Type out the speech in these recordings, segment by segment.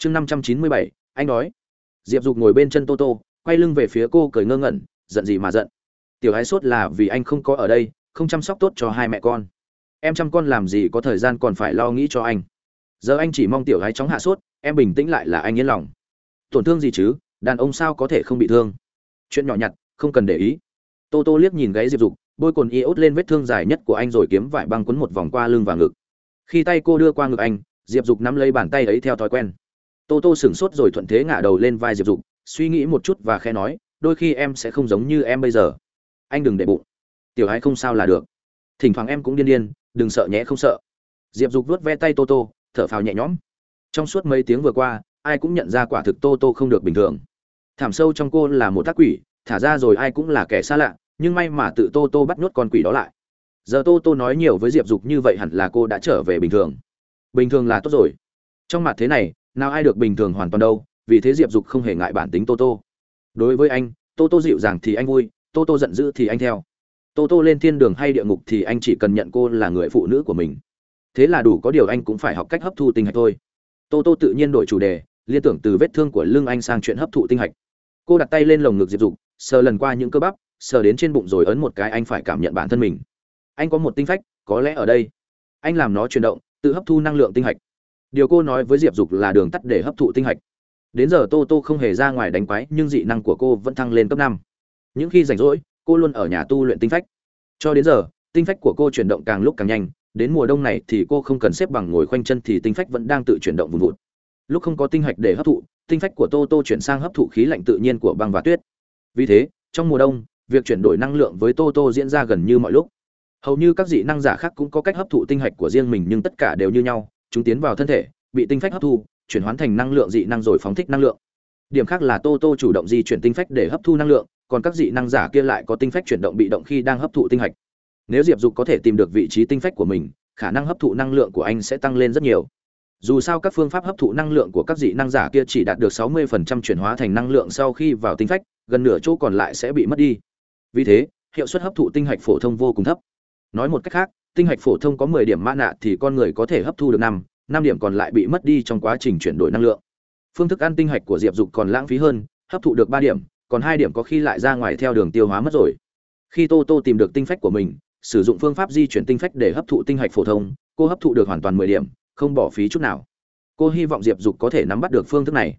chương năm trăm chín mươi bảy, anh đói. Diệp dục ngồi bên chân tô tô, quay lưng về phía cô cười ngơ ngẩn, giận gì mà giận. Tiểu ái sốt là vì anh không có ở đây, không chăm sóc tốt cho hai mẹ con. Em chăm con làm gì có thời gian còn phải lo nghĩ cho anh. Giờ anh chỉ mong tiểu gái chóng hạ sốt, em bình tĩnh lại là anh yên lòng. Tổn thương gì chứ, đàn ông sao có thể không bị thương? Chuyện nhỏ nhặt, không cần để ý. Tô tô liếc nhìn gáy diệp dục, bôi cồn iốt lên vết thương dài nhất của anh rồi kiếm vải băng quấn một vòng qua lưng và ngực. Khi tay cô đưa qua ngực anh, diệp dục nắm lấy bàn tay ấy theo thói quen tô tô sửng sốt rồi thuận thế ngả đầu lên vai diệp dục, suy nghĩ một chút và khẽ nói, đôi khi em sẽ không giống như em bây giờ. Anh đừng để bụng. Tiểu hãy không sao là được. Thỉnh thoảng em cũng điên điên, đừng sợ nhé, không sợ. Diệp dục vuốt ve tay tô tô, thở phào nhẹ nhõm. Trong suốt mấy tiếng vừa qua, ai cũng nhận ra quả thực tô tô không được bình thường. Thảm sâu trong cô là một tác quỷ, thả ra rồi ai cũng là kẻ xa lạ, nhưng may mà tự tô tô bắt nhốt con quỷ đó lại. Giờ tô tô nói nhiều với diệp dục như vậy hẳn là cô đã trở về bình thường. Bình thường là tốt rồi. Trong mặt thế này nào ai được bình thường hoàn toàn đâu, vì thế diệp dục không hề ngại bản tính tô tô. Đối với anh, tô tô dịu dàng thì anh vui, tô tô giận dữ thì anh theo. Tô tô lên thiên đường hay địa ngục thì anh chỉ cần nhận cô là người phụ nữ của mình. Thế là đủ có điều anh cũng phải học cách hấp thu tinh hạch thôi. Tô tô tự nhiên đổi chủ đề, liên tưởng từ vết thương của lưng anh sang chuyện hấp thụ tinh hạch. Cô đặt tay lên lồng ngực diệp dục, sờ lần qua những cơ bắp, sờ đến trên bụng rồi ấn một cái anh phải cảm nhận bản thân mình. Anh có một tinh phách, có lẽ ở đây. Anh làm nó chuyển động, tự hấp thu năng lượng tinh hạch điều cô nói với diệp dục là đường tắt để hấp thụ tinh hạch. Đến giờ tô tô không hề ra ngoài đánh quái, nhưng dị năng của cô vẫn thăng lên cấp năm. Những khi rảnh rỗi, cô luôn ở nhà tu luyện tinh phách. Cho đến giờ, tinh phách của cô chuyển động càng lúc càng nhanh. Đến mùa đông này thì cô không cần xếp bằng ngồi khoanh chân thì tinh phách vẫn đang tự chuyển động vùn vụt. Lúc không có tinh hạch để hấp thụ, tinh phách của tô tô chuyển sang hấp thụ khí lạnh tự nhiên của băng và tuyết. Vì thế, trong mùa đông, việc chuyển đổi năng lượng với tô tô diễn ra gần như mọi lúc. Hầu như các dị năng giả khác cũng có cách hấp thụ tinh hạch của riêng mình nhưng tất cả đều như nhau chúng tiến vào thân thể, bị tinh phách hấp thu, chuyển hóa thành năng lượng dị năng rồi phóng thích năng lượng. Điểm khác là tô tô chủ động di chuyển tinh phách để hấp thu năng lượng, còn các dị năng giả kia lại có tinh phách chuyển động bị động khi đang hấp thụ tinh hạch. Nếu diệp dục có thể tìm được vị trí tinh phách của mình, khả năng hấp thụ năng lượng của anh sẽ tăng lên rất nhiều. Dù sao các phương pháp hấp thụ năng lượng của các dị năng giả kia chỉ đạt được 60% chuyển hóa thành năng lượng sau khi vào tinh phách, gần nửa chỗ còn lại sẽ bị mất đi. Vì thế, hiệu suất hấp thụ tinh hạch phổ thông vô cùng thấp. Nói một cách khác tinh hạch phổ thông có 10 điểm mã nạ thì con người có thể hấp thu được năm năm điểm còn lại bị mất đi trong quá trình chuyển đổi năng lượng. Phương thức ăn tinh hạch của diệp dục còn lãng phí hơn, hấp thụ được ba điểm, còn hai điểm có khi lại ra ngoài theo đường tiêu hóa mất rồi. Khi tô tô tìm được tinh phách của mình, sử dụng phương pháp di chuyển tinh phách để hấp thụ tinh hạch phổ thông, cô hấp thụ được hoàn toàn mười điểm, không bỏ phí chút nào. Cô hy vọng diệp dục có thể nắm bắt được phương thức này.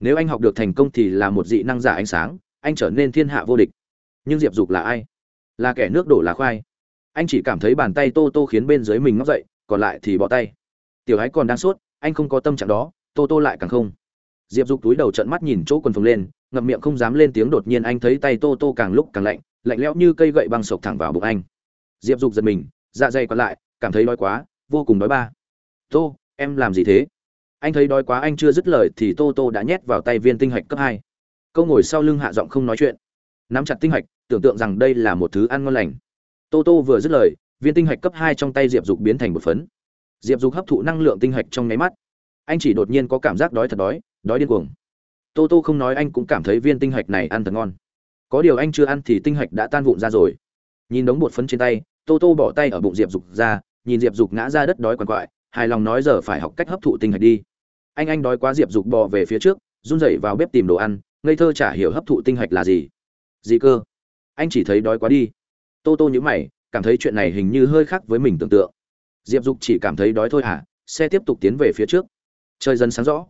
Nếu anh học được thành công thì là một dị năng giả ánh sáng, anh trở nên thiên hạ vô địch. Nhưng diệp dục là ai? Là kẻ nước đổ lá khoai anh chỉ cảm thấy bàn tay tô tô khiến bên dưới mình ngóc dậy, còn lại thì bỏ tay. Tiểu ái còn đang sốt, anh không có tâm trạng đó, tô tô lại càng không. Diệp dục túi đầu trận mắt nhìn chỗ quần phồng lên, ngậm miệng không dám lên tiếng đột nhiên anh thấy tay tô tô càng lúc càng lạnh lạnh lẽo như cây gậy băng sộc thẳng vào bụng anh. Diệp dục giật mình dạ dày còn lại, cảm thấy đói quá, vô cùng đói ba. Tô, em làm gì thế? Anh thấy đói quá anh chưa dứt lời thì tô tô đã nhét vào tay viên tinh hạch cấp hai. Câu ngồi sau lưng hạ giọng không nói chuyện. Nắm chặt tinh hạch, tưởng tượng rằng đây là một thứ ăn ngon lành tô tô vừa dứt lời, viên tinh hạch cấp hai trong tay diệp dục biến thành một phấn. Diệp dục hấp thụ năng lượng tinh hạch trong nháy mắt. Anh chỉ đột nhiên có cảm giác đói thật đói đói điên cuồng. Tô tô không nói anh cũng cảm thấy viên tinh hạch này ăn thật ngon. Có điều anh chưa ăn thì tinh hạch đã tan vụn ra rồi. Nhìn đống bột phấn trên tay, tô tô bỏ tay ở bụng diệp dục ra, nhìn diệp dục ngã ra đất đói quằn quại, hài lòng nói giờ phải học cách hấp thụ tinh hạch đi. Anh anh đói quá diệp dục bò về phía trước, run rẩy vào bếp tìm đồ ăn, ngây thơ chả hiểu hấp thụ tinh hạch là gì. Gì cơ? Anh chỉ thấy đói quá đi tô tô nhữ mày, cảm thấy chuyện này hình như hơi khác với mình tưởng tượng. Diệp dục chỉ cảm thấy đói thôi hả? Xe tiếp tục tiến về phía trước. Trời dần sáng rõ.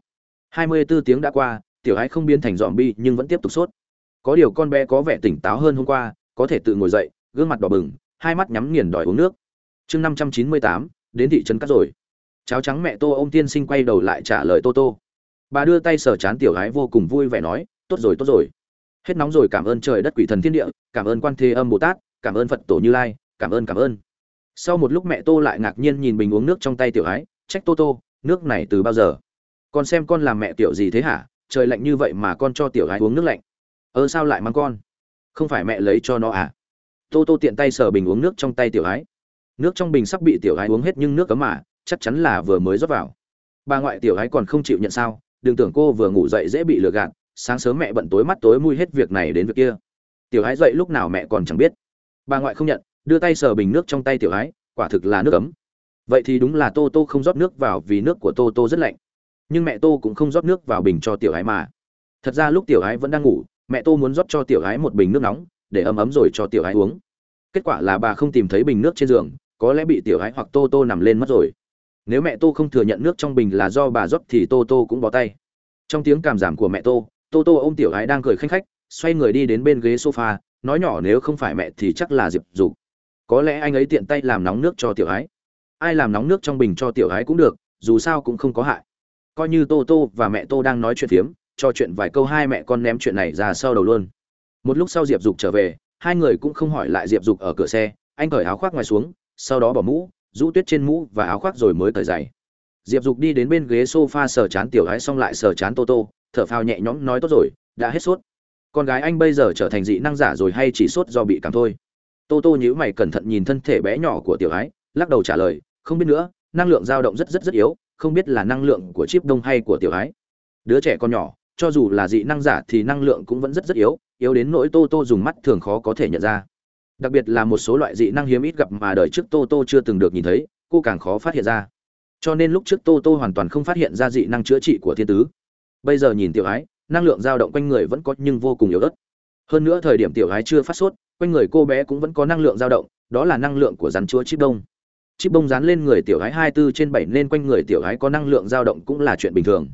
Hai mươi 24 tiếng đã qua, tiểu ái không biến thành dòm bi nhưng vẫn tiếp tục sốt. Có điều con bé có vẻ tỉnh táo hơn hôm qua, có thể tự ngồi dậy, gương mặt đỏ bừng, hai mắt nhắm nghiền đòi uống nước. Chương năm trăm chín mươi tám, đến thị trấn cắt rồi. Cháo trắng mẹ tô ô m tiên sinh quay đầu lại trả lời tô tô. Bà đưa tay sờ chán tiểu gái vô cùng vui vẻ nói, tốt rồi tốt rồi. Hết nóng rồi, cảm ơn trời đất quỷ thần thiên địa, cảm ơn quan thế âm bồ tát cảm ơn phật tổ như lai, cảm ơn cảm ơn. Sau một lúc mẹ tô lại ngạc nhiên nhìn bình uống nước trong tay tiểu ái, trách tô tô, nước này từ bao giờ? Con xem con làm mẹ tiểu gì thế hả? Trời lạnh như vậy mà con cho tiểu ái uống nước lạnh. Ơ, sao lại mang con? Không phải mẹ lấy cho nó à? Tô tô tiện tay sờ bình uống nước trong tay tiểu ái. Nước trong bình sắp bị tiểu ái uống hết nhưng nước cấm mà, chắc chắn là vừa mới rót vào. Bà ngoại tiểu ái còn không chịu nhận sao, đừng tưởng cô vừa ngủ dậy dễ bị lừa gạt, sáng sớm mẹ bận tối mắt tối mui hết việc này đến việc kia. Tiểu ái dậy lúc nào mẹ còn chẳng biết bà ngoại không nhận, đưa tay sờ bình nước trong tay tiểu gái quả thực là nước ấm. Vậy thì đúng là tô tô không rót nước vào vì nước của tô tô rất lạnh. Nhưng mẹ tô cũng không rót nước vào bình cho tiểu ái mà. Thật ra lúc tiểu ái vẫn đang ngủ, mẹ tô muốn rót cho tiểu ái một bình nước nóng, để ấm ấm rồi cho tiểu ái uống. Kết quả là bà không tìm thấy bình nước trên giường, có lẽ bị tiểu ái hoặc tô tô nằm lên mất rồi. Nếu mẹ tô không thừa nhận nước trong bình là do bà rót thì tô tô cũng bó tay. Trong tiếng cảm giảm của mẹ tô tô tô ô m tiểu ái đang cười khanh khách, xoay người đi đến bên ghế sofa nói nhỏ nếu không phải mẹ thì chắc là diệp dục. Có lẽ anh ấy tiện tay làm nóng nước cho tiểu ái. Ai làm nóng nước trong bình cho tiểu ái cũng được, dù sao cũng không có hại. Coi như tô tô và mẹ tô đang nói chuyện phiếm trò chuyện vài câu hai mẹ con ném chuyện này ra sau đầu luôn. Một lúc sau diệp dục trở về, hai người cũng không hỏi lại diệp dục ở cửa xe, anh cởi áo khoác ngoài xuống, sau đó bỏ mũ, rũ tuyết trên mũ và áo khoác rồi mới cởi giày. Diệp dục đi đến bên ghế s o f a sờ chán tiểu Ái xong lại sờ chán tô tô, thở phào nhẹ nhõm nói tốt rồi, đã hết sốt con gái anh bây giờ trở thành dị năng giả rồi hay chỉ sốt do bị cảm thôi? Tô tô nhíu mày cẩn thận nhìn thân thể bé nhỏ của tiểu Ái, lắc đầu trả lời không biết nữa năng lượng dao động rất rất rất yếu không biết là năng lượng của chip đông hay của tiểu Ái. đứa trẻ con nhỏ cho dù là dị năng giả thì năng lượng cũng vẫn rất rất yếu yếu đến nỗi tô tô dùng mắt thường khó có thể nhận ra. Đặc biệt là một số loại dị năng hiếm ít gặp mà đời trước tô tô chưa từng được nhìn thấy cô càng khó phát hiện ra. Cho nên lúc trước tô tô hoàn toàn không phát hiện ra dị năng chữa trị của thiên tứ. Bây giờ nhìn tiểu ái năng lượng dao động quanh người vẫn có nhưng vô cùng yếu ớt. Hơn nữa thời điểm tiểu gái chưa phát sốt quanh người cô bé cũng vẫn có năng lượng dao động đó là năng lượng của rắn chúa chip đông. Chip đông dán lên người tiểu gái hai tư trên bảy nên quanh người tiểu gái có năng lượng dao động cũng là chuyện bình thường.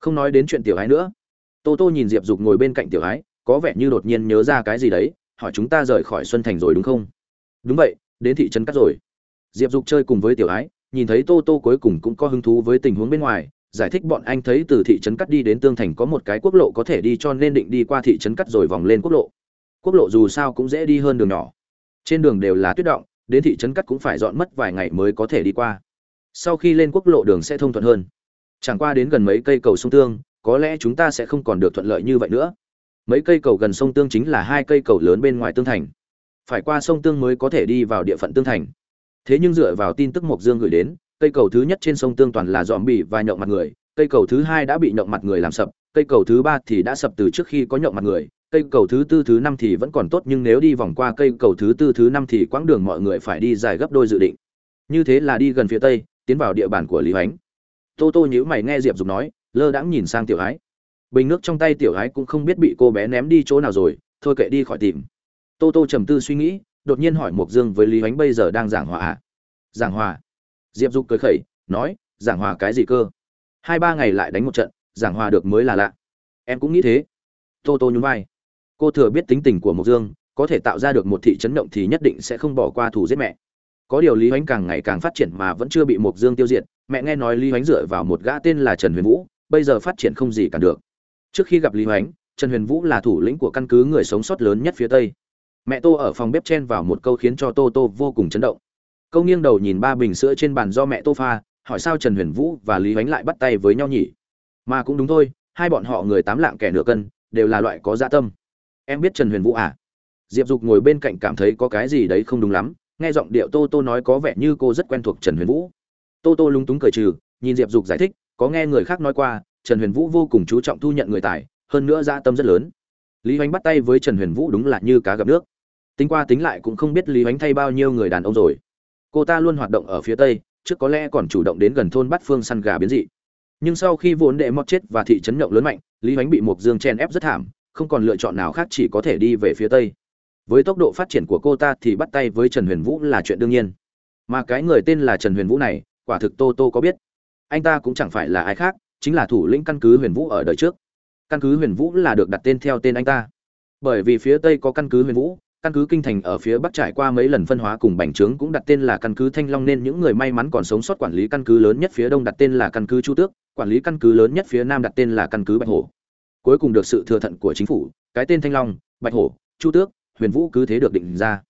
Không nói đến chuyện tiểu gái nữa. Tô tô nhìn diệp dục ngồi bên cạnh tiểu gái, có vẻ như đột nhiên nhớ ra cái gì đấy hỏi chúng ta rời khỏi xuân thành rồi đúng không? Đúng vậy đến thị trấn cắt rồi. Diệp dục chơi cùng với tiểu ái nhìn thấy tô tô cuối cùng cũng có hứng thú với tình huống bên ngoài giải thích bọn anh thấy từ thị trấn cắt đi đến tương thành có một cái quốc lộ có thể đi cho nên định đi qua thị trấn cắt rồi vòng lên quốc lộ. Quốc lộ dù sao cũng dễ đi hơn đường nhỏ. Trên đường đều là tuyết động, đến thị trấn cắt cũng phải dọn mất vài ngày mới có thể đi qua. Sau khi lên quốc lộ đường sẽ thông thuận hơn. Chẳng qua đến gần mấy cây cầu sông tương, có lẽ chúng ta sẽ không còn được thuận lợi như vậy nữa. Mấy cây cầu gần sông tương chính là hai cây cầu lớn bên ngoài tương thành. Phải qua sông tương mới có thể đi vào địa phận tương thành. Thế nhưng dựa vào tin tức mộc dương gửi đến cây cầu thứ nhất trên sông tương toàn là dòm bỉ và nhậu mặt người, cây cầu thứ hai đã bị nhậu mặt người làm sập, cây cầu thứ ba thì đã sập từ trước khi có nhậu mặt người, cây cầu thứ tư, thứ năm thì vẫn còn tốt nhưng nếu đi vòng qua cây cầu thứ tư, thứ năm thì quãng đường mọi người phải đi dài gấp đôi dự định. Như thế là đi gần phía tây, tiến vào địa bàn của lý hoánh. Tô tô nhữ mày nghe diệp dục nói, lơ đãng nhìn sang tiểu ái. Bình nước trong tay tiểu ái cũng không biết bị cô bé ném đi chỗ nào rồi, thôi kệ đi khỏi tìm. Tô tô trầm tư suy nghĩ, đột nhiên hỏi mộc dương với lý hoánh bây giờ đang giảng hòa à? giảng hòa diệp dục cười khẩy, nói, giảng hòa cái gì cơ? Hai ba ngày lại đánh một trận, giảng hòa được mới là lạ. Em cũng nghĩ thế. Tô tô nhún vai. Cô thừa biết tính tình của mộc dương, có thể tạo ra được một thị trấn động thì nhất định sẽ không bỏ qua thủ giết mẹ. Có điều lý hoánh càng ngày càng phát triển mà vẫn chưa bị mộc dương tiêu diệt, mẹ nghe nói lý hoánh dựa vào một gã tên là trần huyền vũ, bây giờ phát triển không gì cả được. Trước khi gặp lý hoánh, trần huyền vũ là thủ lĩnh của căn cứ người sống sót lớn nhất phía tây. Mẹ tô ở phòng bếp chen vào một câu khiến cho tô tô vô cùng chấn động câu nghiêng đầu nhìn ba bình sữa trên bàn do mẹ tô pha, hỏi sao trần huyền vũ và lý Ánh lại bắt tay với nhau nhỉ? Mà cũng đúng thôi, hai bọn họ người tám lạng kẻ nửa cân, đều là loại có dạ tâm. Em biết trần huyền vũ à? Diệp dục ngồi bên cạnh cảm thấy có cái gì đấy không đúng lắm, nghe giọng điệu tô tô nói có vẻ như cô rất quen thuộc trần huyền vũ. Tô tô lúng túng cười trừ, nhìn diệp dục giải thích, có nghe người khác nói qua, trần huyền vũ vô cùng chú trọng thu nhận người tài, hơn nữa dạ tâm rất lớn. Lý Ánh bắt tay với trần huyền vũ đúng là như cá gặp nước. Tính qua tính lại cũng không biết lý Ánh thay bao nhiêu người đàn ông rồi cô ta luôn hoạt động ở phía tây, trước có lẽ còn chủ động đến gần thôn bát phương săn gà biến dị. Nhưng sau khi vốn đệ mọt chết và thị trấn nhộng lớn mạnh, lý ánh bị mộc dương chen ép rất thảm, không còn lựa chọn nào khác chỉ có thể đi về phía tây. Với tốc độ phát triển của cô ta thì bắt tay với trần huyền vũ là chuyện đương nhiên. Mà cái người tên là trần huyền vũ này, quả thực tô tô có biết. Anh ta cũng chẳng phải là ai khác, chính là thủ lĩnh căn cứ huyền vũ ở đời trước. Căn cứ huyền vũ là được đặt tên theo tên anh ta. Bởi vì phía tây có căn cứ huyền vũ căn cứ kinh thành ở phía bắc trải qua mấy lần phân hóa cùng bành trướng cũng đặt tên là căn cứ thanh long, nên những người may mắn còn sống sót quản lý căn cứ lớn nhất phía đông đặt tên là căn cứ chu tước, quản lý căn cứ lớn nhất phía nam đặt tên là căn cứ bạch hổ. Cuối cùng được sự thừa thận của chính phủ, cái tên thanh long, bạch hổ, chu tước, huyền vũ cứ thế được định ra.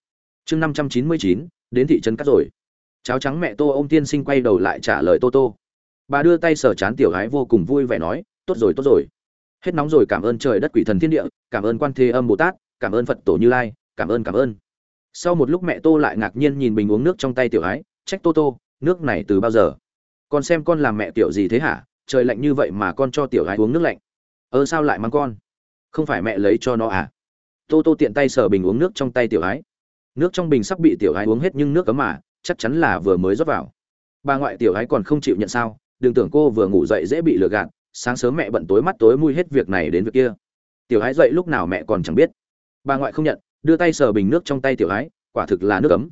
Chương năm trăm chín mươi chín, đến thị trấn cắt rồi. Cháo trắng mẹ tô ông tiên sinh quay đầu lại trả lời tô tô. Bà đưa tay sờ chán tiểu gái vô cùng vui vẻ nói, tốt rồi tốt rồi. Hết nóng rồi, cảm ơn trời đất quỷ thần thiên địa, cảm ơn quan thế âm bồ tát, cảm ơn phật tổ như lai cảm ơn cảm ơn. Sau một lúc mẹ tô lại ngạc nhiên nhìn bình uống nước trong tay tiểu ái, trách tô tô, nước này từ bao giờ? Con xem con làm mẹ tiểu gì thế hả? Trời lạnh như vậy mà con cho tiểu ái uống nước lạnh. Ơ, sao lại mang con? Không phải mẹ lấy cho nó à? Tô tô tiện tay sờ bình uống nước trong tay tiểu ái. Nước trong bình sắp bị tiểu ái uống hết nhưng nước cấm mà, chắc chắn là vừa mới rót vào. Bà ngoại tiểu ái còn không chịu nhận sao, đừng tưởng cô vừa ngủ dậy dễ bị lừa gạt, sáng sớm mẹ bận tối mắt tối mui hết việc này đến việc kia. Tiểu ái dậy lúc nào mẹ còn chẳng biết. Bà ngoại không nhận đưa tay sờ bình nước trong tay tiểu ái, quả thực là nước ấm.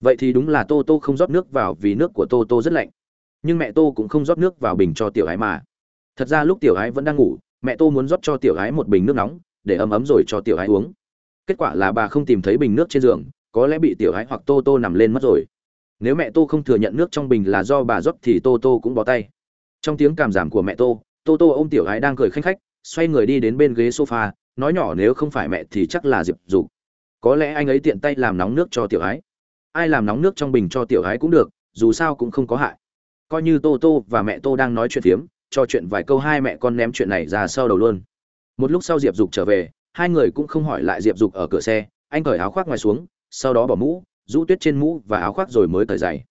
Vậy thì đúng là tô tô không rót nước vào vì nước của tô tô rất lạnh. Nhưng mẹ tô cũng không rót nước vào bình cho tiểu ái mà. Thật ra lúc tiểu ái vẫn đang ngủ, mẹ tô muốn rót cho tiểu ái một bình nước nóng, để ấm ấm rồi cho tiểu ái uống. Kết quả là bà không tìm thấy bình nước trên giường, có lẽ bị tiểu ái hoặc tô tô nằm lên mất rồi. Nếu mẹ tô không thừa nhận nước trong bình là do bà rót thì tô tô cũng bó tay. Trong tiếng cảm giảm của mẹ tô tô tô ôm tiểu ái đang cười khanh khách, xoay người đi đến bên ghế sofa, nói nhỏ nếu không phải mẹ thì chắc là diệp dục có lẽ anh ấy tiện tay làm nóng nước cho tiểu ái. Ai làm nóng nước trong bình cho tiểu ái cũng được, dù sao cũng không có hại. Coi như tô tô và mẹ tô đang nói chuyện phiếm, cho chuyện vài câu hai mẹ con ném chuyện này ra sau đầu luôn. Một lúc sau diệp dục trở về, hai người cũng không hỏi lại diệp dục ở cửa xe, anh cởi áo khoác ngoài xuống, sau đó bỏ mũ, rũ tuyết trên mũ và áo khoác rồi mới cởi giày.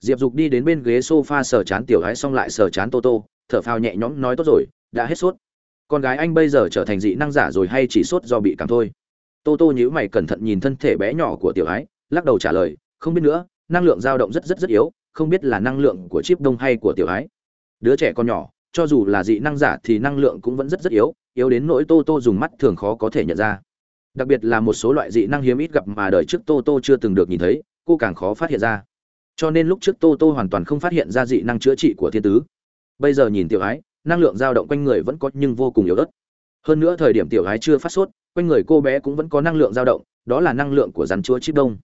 Diệp dục đi đến bên ghế sofa sờ chán tiểu gái xong lại sờ chán tô tô, thở phào nhẹ nhõm nói tốt rồi, đã hết sốt. Con gái anh bây giờ trở thành dị năng giả rồi hay chỉ sốt do bị cảm thôi? Tô tô nhíu mày cẩn thận nhìn thân thể bé nhỏ của tiểu Ái, lắc đầu trả lời không biết nữa năng lượng dao động rất rất rất yếu không biết là năng lượng của chip đông hay của tiểu Ái. đứa trẻ con nhỏ cho dù là dị năng giả thì năng lượng cũng vẫn rất rất yếu yếu đến nỗi tô tô dùng mắt thường khó có thể nhận ra. Đặc biệt là một số loại dị năng hiếm ít gặp mà đời trước tô tô chưa từng được nhìn thấy cô càng khó phát hiện ra. Cho nên lúc trước tô tô hoàn toàn không phát hiện ra dị năng chữa trị của thiên tứ. Bây giờ nhìn tiểu ái năng lượng dao động quanh người vẫn có nhưng vô cùng yếu ớt. Hơn nữa thời điểm tiểu ái chưa phát sốt quanh người cô bé cũng vẫn có năng lượng dao động, đó là năng lượng của rắn chúa chip đông.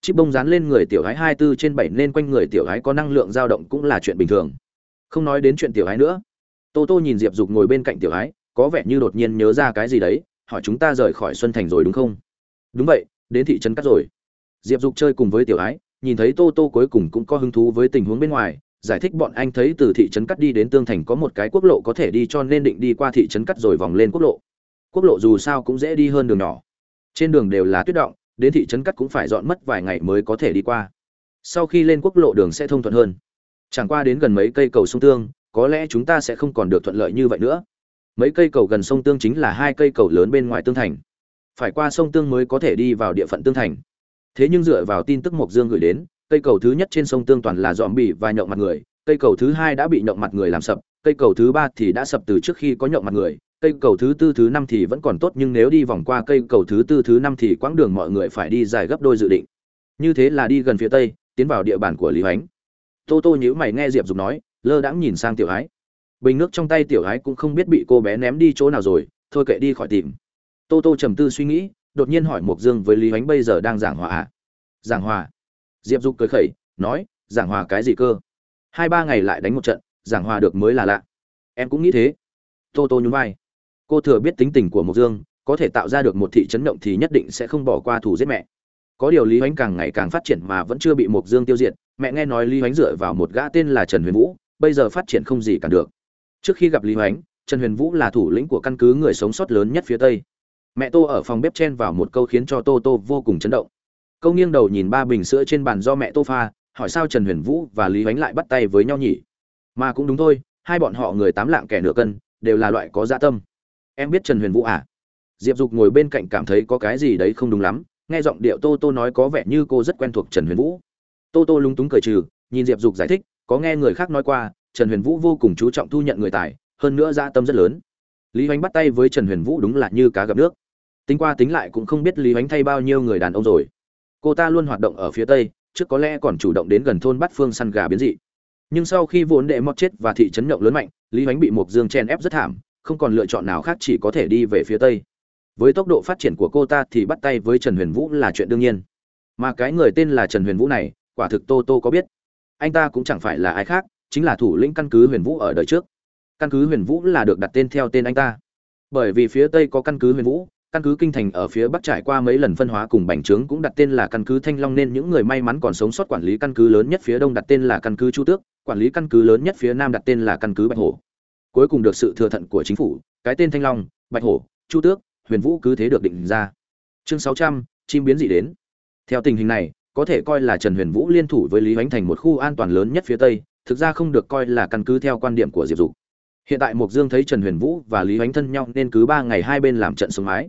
Chip đông dán lên người tiểu ái hai tư trên bảy nên quanh người tiểu ái có năng lượng dao động cũng là chuyện bình thường. Không nói đến chuyện tiểu ái nữa. Tô tô nhìn diệp dục ngồi bên cạnh tiểu ái có vẻ như đột nhiên nhớ ra cái gì đấy, hỏi chúng ta rời khỏi xuân thành rồi đúng không? Đúng vậy, đến thị trấn cắt rồi. Diệp dục chơi cùng với tiểu ái nhìn thấy tô tô cuối cùng cũng có hứng thú với tình huống bên ngoài, giải thích bọn anh thấy từ thị trấn cắt đi đến tương thành có một cái quốc lộ có thể đi cho nên định đi qua thị trấn cắt rồi vòng lên quốc lộ quốc lộ dù sao cũng dễ đi hơn đường nhỏ. Trên đường đều là tuyết động, đến thị trấn cắt cũng phải dọn mất vài ngày mới có thể đi qua. Sau khi lên quốc lộ đường sẽ thông thuận hơn. Chẳng qua đến gần mấy cây cầu sông tương, có lẽ chúng ta sẽ không còn được thuận lợi như vậy nữa. Mấy cây cầu gần sông tương chính là hai cây cầu lớn bên ngoài tương thành. Phải qua sông tương mới có thể đi vào địa phận tương thành. Thế nhưng dựa vào tin tức mộc dương gửi đến, cây cầu thứ nhất trên sông tương toàn là dòm bì và nhậu mặt người, cây cầu thứ hai đã bị nhậu mặt người làm sập, cây cầu thứ ba thì đã sập từ trước khi có nhậu mặt người cây cầu thứ tư thứ năm thì vẫn còn tốt nhưng nếu đi vòng qua cây cầu thứ tư thứ năm thì quãng đường mọi người phải đi dài gấp đôi dự định. Như thế là đi gần phía tây, tiến vào địa bàn của lý hoánh. Tô tô nhữ mày nghe diệp dục nói, lơ đãng nhìn sang tiểu ái. Bình nước trong tay tiểu ái cũng không biết bị cô bé ném đi chỗ nào rồi, thôi kệ đi khỏi tìm. Tô tô trầm tư suy nghĩ, đột nhiên hỏi mộc dương với lý hoánh bây giờ đang giảng hòa à? giảng hòa. Diệp dục cười khẩy, nói, giảng hòa cái gì cơ? Hai ba ngày lại đánh một trận, giảng hòa được mới là lạ. Em cũng nghĩ thế. Tô tô nhún vai cô thừa biết tính tình của mộc dương, có thể tạo ra được một thị trấn động thì nhất định sẽ không bỏ qua thủ giết mẹ. Có điều lý hoánh càng ngày càng phát triển mà vẫn chưa bị mộc dương tiêu diệt, mẹ nghe nói lý hoánh dựa vào một gã tên là trần huyền vũ, bây giờ phát triển không gì cản được. Trước khi gặp lý hoánh, trần huyền vũ là thủ lĩnh của căn cứ người sống sót lớn nhất phía tây. Mẹ tô ở phòng bếp chen vào một câu khiến cho tô tô vô cùng chấn động. Câu nghiêng đầu nhìn ba bình sữa trên bàn do mẹ tô pha, hỏi sao trần huyền vũ và lý hoánh lại bắt tay với nhau nhỉ? Mà cũng đúng thôi, hai bọn họ người tám lạng kẻ nửa cân, đều là loại có dạ tâm em biết trần huyền vũ à? Diệp dục ngồi bên cạnh cảm thấy có cái gì đấy không đúng lắm, nghe giọng điệu tô tô nói có vẻ như cô rất quen thuộc trần huyền vũ. Tô tô lúng túng cười trừ, nhìn diệp dục giải thích, có nghe người khác nói qua, trần huyền vũ vô cùng chú trọng thu nhận người tài, hơn nữa dạ tâm rất lớn. Lý hoánh bắt tay với trần huyền vũ đúng là như cá gặp nước. Tính qua tính lại cũng không biết lý hoánh thay bao nhiêu người đàn ông rồi. Cô ta luôn hoạt động ở phía tây, trước có lẽ còn chủ động đến gần thôn bát phương săn gà biến dị. Nhưng sau khi vốn đệ mọt chết và thị trấn nhộng lớn mạnh, lý hoánh bị mộc dương chen ép rất thảm không còn lựa chọn nào khác chỉ có thể đi về phía tây. Với tốc độ phát triển của cô ta thì bắt tay với trần huyền vũ là chuyện đương nhiên. Mà cái người tên là trần huyền vũ này, quả thực tô tô có biết. Anh ta cũng chẳng phải là ai khác, chính là thủ lĩnh căn cứ huyền vũ ở đời trước. Căn cứ huyền vũ là được đặt tên theo tên anh ta. Bởi vì phía tây có căn cứ huyền vũ, căn cứ kinh thành ở phía bắc trải qua mấy lần phân hóa cùng bành trướng cũng đặt tên là căn cứ thanh long nên những người may mắn còn sống sót quản lý căn cứ lớn nhất phía đông đặt tên là căn cứ chu tước, quản lý căn cứ lớn nhất phía nam đặt tên là căn cứ bạch hổ cuối cùng được sự thừa thận của chính phủ, cái tên thanh long, bạch hổ, chu tước, huyền vũ cứ thế được định ra. Chương sáu trăm, chim biến dị đến. Theo tình hình này, có thể coi là trần huyền vũ liên thủ với lý hoánh thành một khu an toàn lớn nhất phía tây, thực ra không được coi là căn cứ theo quan điểm của diệp dục. Hiện tại mục dương thấy trần huyền vũ và lý hoánh thân nhau nên cứ ba ngày hai bên làm trận sống mái.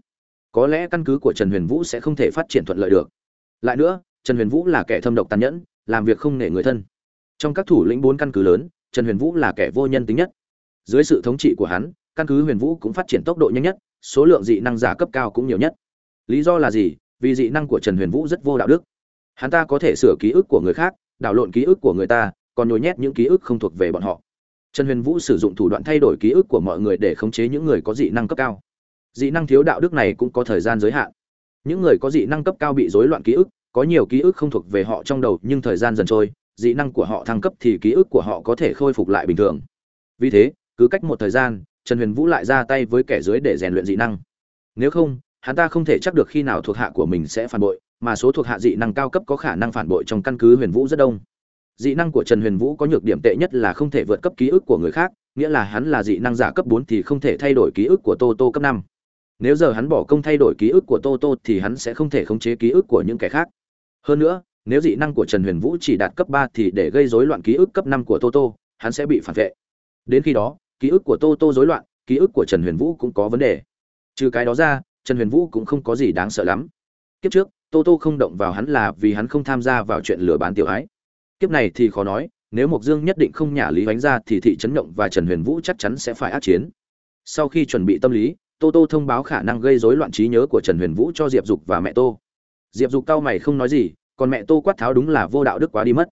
Có lẽ căn cứ của trần huyền vũ sẽ không thể phát triển thuận lợi được. Lại nữa, trần huyền vũ là kẻ thâm độc tàn nhẫn, làm việc không nể người thân. Trong các thủ lĩnh bốn căn cứ lớn, trần huyền vũ là kẻ vô nhân tính nhất dưới sự thống trị của hắn, căn cứ huyền vũ cũng phát triển tốc độ nhanh nhất, số lượng dị năng giả cấp cao cũng nhiều nhất. Lý do là gì? Vì dị năng của trần huyền vũ rất vô đạo đức. Hắn ta có thể sửa ký ức của người khác, đảo lộn ký ức của người ta, còn nhồi nhét những ký ức không thuộc về bọn họ. Trần huyền vũ sử dụng thủ đoạn thay đổi ký ức của mọi người để khống chế những người có dị năng cấp cao. Dị năng thiếu đạo đức này cũng có thời gian giới hạn. Những người có dị năng cấp cao bị rối loạn ký ức, có nhiều ký ức không thuộc về họ trong đầu, nhưng thời gian dần trôi, dị năng của họ thăng cấp thì ký ức của họ có thể khôi phục lại bình thường. Vì thế cứ cách một thời gian, trần huyền vũ lại ra tay với kẻ dưới để rèn luyện dị năng. Nếu không, hắn ta không thể chắc được khi nào thuộc hạ của mình sẽ phản bội, mà số thuộc hạ dị năng cao cấp có khả năng phản bội trong căn cứ huyền vũ rất đông. Dị năng của trần huyền vũ có nhược điểm tệ nhất là không thể vượt cấp ký ức của người khác, nghĩa là hắn là dị năng giả cấp bốn thì không thể thay đổi ký ức của tô tô cấp năm. Nếu giờ hắn bỏ công thay đổi ký ức của tô tô thì hắn sẽ không thể khống chế ký ức của những kẻ khác. Hơn nữa, nếu dị năng của trần huyền vũ chỉ đạt cấp ba thì để gây rối loạn ký ức cấp năm của tô tô, hắn sẽ bị phản vệ. Đến khi đó ký ức của tô tô rối loạn, ký ức của trần huyền vũ cũng có vấn đề. Trừ cái đó ra, trần huyền vũ cũng không có gì đáng sợ lắm. Kiếp trước, tô tô không động vào hắn là vì hắn không tham gia vào chuyện lừa bán tiểu ái kiếp này thì khó nói, nếu mộc dương nhất định không nhả lý bánh ra thì thị trấn động và trần huyền vũ chắc chắn sẽ phải át chiến. Sau khi chuẩn bị tâm lý, tô tô thông báo khả năng gây rối loạn trí nhớ của trần huyền vũ cho diệp dục và mẹ tô. Diệp dục cao mày không nói gì, còn mẹ tô quát tháo đúng là vô đạo đức quá đi mất.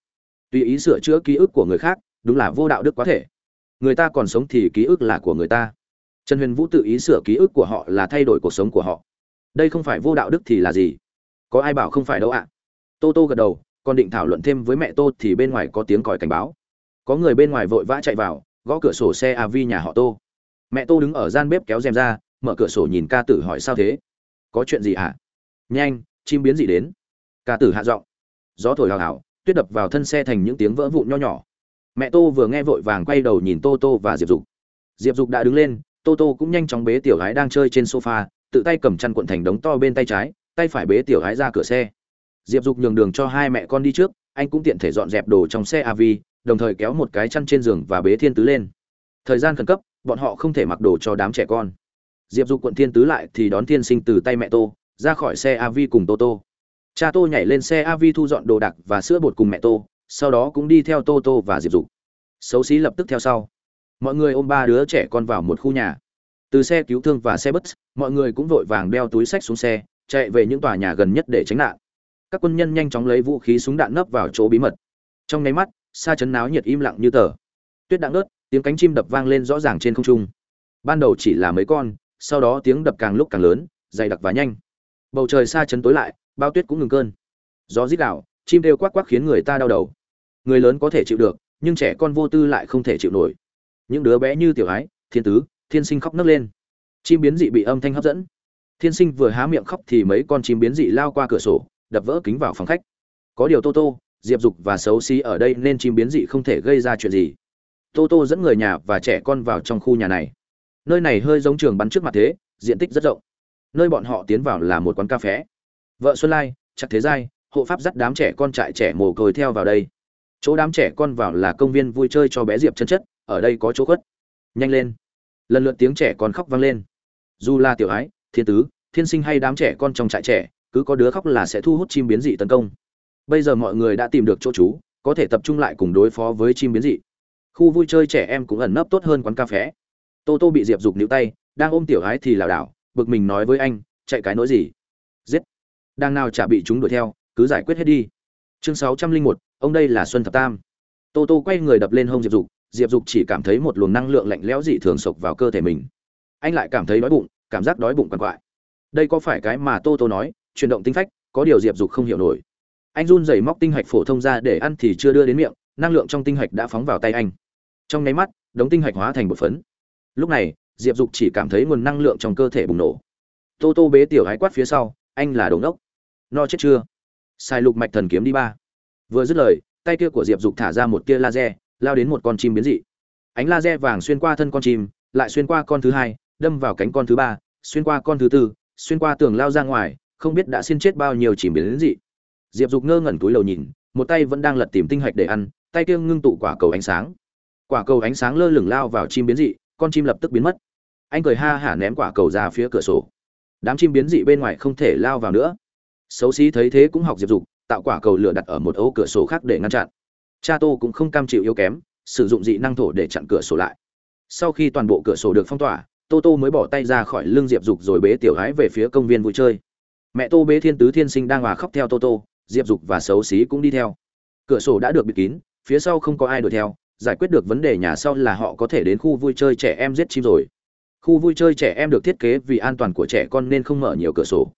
Tùy ý sửa chữa ký ức của người khác, đúng là vô đạo đức quá thể người ta còn sống thì ký ức là của người ta. Trần huyền vũ tự ý sửa ký ức của họ là thay đổi cuộc sống của họ. Đây không phải vô đạo đức thì là gì? Có ai bảo không phải đâu ạ? Tô tô gật đầu, còn định thảo luận thêm với mẹ tô thì bên ngoài có tiếng còi cảnh báo. Có người bên ngoài vội vã chạy vào, gõ cửa sổ xe av nhà họ tô. Mẹ tô đứng ở gian bếp kéo rèm ra, mở cửa sổ nhìn ca tử hỏi sao thế? Có chuyện gì hả nhanh, chim biến gì đến. Ca tử hạ giọng. Gió thổi hào hào, tuyết đập vào thân xe thành những tiếng vỡ vụn nho nhỏ mẹ tô vừa nghe vội vàng quay đầu nhìn tô tô và diệp dục. Diệp dục đã đứng lên, tô tô cũng nhanh chóng bế tiểu gái đang chơi trên sofa, tự tay cầm chăn cuộn thành đống to bên tay trái, tay phải bế tiểu gái ra cửa xe. Diệp dục nhường đường cho hai mẹ con đi trước, anh cũng tiện thể dọn dẹp đồ trong xe av đồng thời kéo một cái chăn trên giường và bế thiên tứ lên. Thời gian khẩn cấp, bọn họ không thể mặc đồ cho đám trẻ con. Diệp dục quận thiên tứ lại thì đón thiên sinh từ tay mẹ tô, ra khỏi xe av cùng tô tô. Cha tô nhảy lên xe av thu dọn đồ đạc và sữa bột cùng mẹ tô, sau đó cũng đi theo tô tô và diệp dục xấu xí lập tức theo sau. Mọi người ôm ba đứa trẻ con vào một khu nhà. Từ xe cứu thương và xe bus, mọi người cũng vội vàng đeo túi sách xuống xe, chạy về những tòa nhà gần nhất để tránh nạn. Các quân nhân nhanh chóng lấy vũ khí súng đạn nấp vào chỗ bí mật. Trong nháy mắt, xa chấn náo nhiệt im lặng như tờ. Tuyết đặng ớt tiếng cánh chim đập vang lên rõ ràng trên không trung. Ban đầu chỉ là mấy con, sau đó tiếng đập càng lúc càng lớn, dày đặc và nhanh. Bầu trời xa chấn tối lại, bao tuyết cũng ngừng cơn. Gió rít đảo chim đều quắc quắc khiến người ta đau đầu. Người lớn có thể chịu được nhưng trẻ con vô tư lại không thể chịu nổi. Những đứa bé như tiểu ái, thiên tứ, thiên sinh khóc nấc lên. Chim biến dị bị âm thanh hấp dẫn. Thiên sinh vừa há miệng khóc thì mấy con chim biến dị lao qua cửa sổ, đập vỡ kính vào phòng khách. Có điều tô tô, diệp dục và xấu xí ở đây nên chim biến dị không thể gây ra chuyện gì. Tô tô dẫn người nhà và trẻ con vào trong khu nhà này. Nơi này hơi giống trường bắn trước mặt thế, diện tích rất rộng. Nơi bọn họ tiến vào là một quán cà phé vợ xuân lai chắc thế giai, hộ pháp dắt đám trẻ con trại trẻ mồ côi theo vào đây chỗ đám trẻ con vào là công viên vui chơi cho bé diệp chân chất, ở đây có chỗ khuất. Nhanh lên. Lần lượt tiếng trẻ con khóc vang lên. Dù là tiểu ái, thiên tứ, thiên sinh hay đám trẻ con trong trại trẻ, cứ có đứa khóc là sẽ thu hút chim biến dị tấn công. Bây giờ mọi người đã tìm được chỗ trú, có thể tập trung lại cùng đối phó với chim biến dị. Khu vui chơi trẻ em cũng ẩn nấp tốt hơn quán cà phé tô tô bị diệp dục níu tay, đang ôm tiểu ái thì lảo đảo, bực mình nói với anh, chạy cái nỗi gì? Giết. Đang nào chả bị chúng đuổi theo, cứ giải quyết hết đi. Chương sáu trăm linh một ông đây là xuân thập tam. Tô tô quay người đập lên hông diệp dục diệp dục chỉ cảm thấy một luồng năng lượng lạnh lẽo dị thường sộc vào cơ thể mình. Anh lại cảm thấy đói bụng, cảm giác đói bụng quằn quại. Đây có phải cái mà tô tô nói, chuyển động tinh phách, có điều diệp dục không hiểu nổi. Anh run rẩy móc tinh hạch phổ thông ra để ăn thì chưa đưa đến miệng, năng lượng trong tinh hạch đã phóng vào tay anh. Trong nháy mắt, đống tinh hạch hóa thành một phấn. Lúc này, diệp dục chỉ cảm thấy nguồn năng lượng trong cơ thể bùng nổ. Tô tô bế tiểu hái quát phía sau, anh là đống ốc no chết chưa? Sai lục mạch thần kiếm đi ba vừa dứt lời, tay kia của diệp dục thả ra một tia laser, lao đến một con chim biến dị. Ánh laser vàng xuyên qua thân con chim, lại xuyên qua con thứ hai, đâm vào cánh con thứ ba, xuyên qua con thứ tư, xuyên qua tường lao ra ngoài, không biết đã xin chết bao nhiêu chỉ biến dị. Diệp dục ngơ ngẩn túi lầu nhìn, một tay vẫn đang lật tìm tinh hạch để ăn, tay kia ngưng tụ quả cầu ánh sáng. Quả cầu ánh sáng lơ lửng lao vào chim biến dị, con chim lập tức biến mất. Anh cười ha hả ném quả cầu ra phía cửa sổ. Đám chim biến dị bên ngoài không thể lao vào nữa. Xấu xí thấy thế cũng học diệp dục tạo quả cầu lửa đặt ở một ô cửa sổ khác để ngăn chặn. Cha tô cũng không cam chịu yếu kém, sử dụng dị năng thổ để chặn cửa sổ lại. Sau khi toàn bộ cửa sổ được phong tỏa, tô tô mới bỏ tay ra khỏi lưng diệp dục rồi bế tiểu gái về phía công viên vui chơi. Mẹ tô bế thiên tứ thiên sinh đang hòa khóc theo tô tô, diệp dục và xấu xí cũng đi theo. Cửa sổ đã được bịt kín, phía sau không có ai đuổi theo, giải quyết được vấn đề nhà sau là họ có thể đến khu vui chơi trẻ em giết chim rồi. Khu vui chơi trẻ em được thiết kế vì an toàn của trẻ con nên không mở nhiều cửa sổ.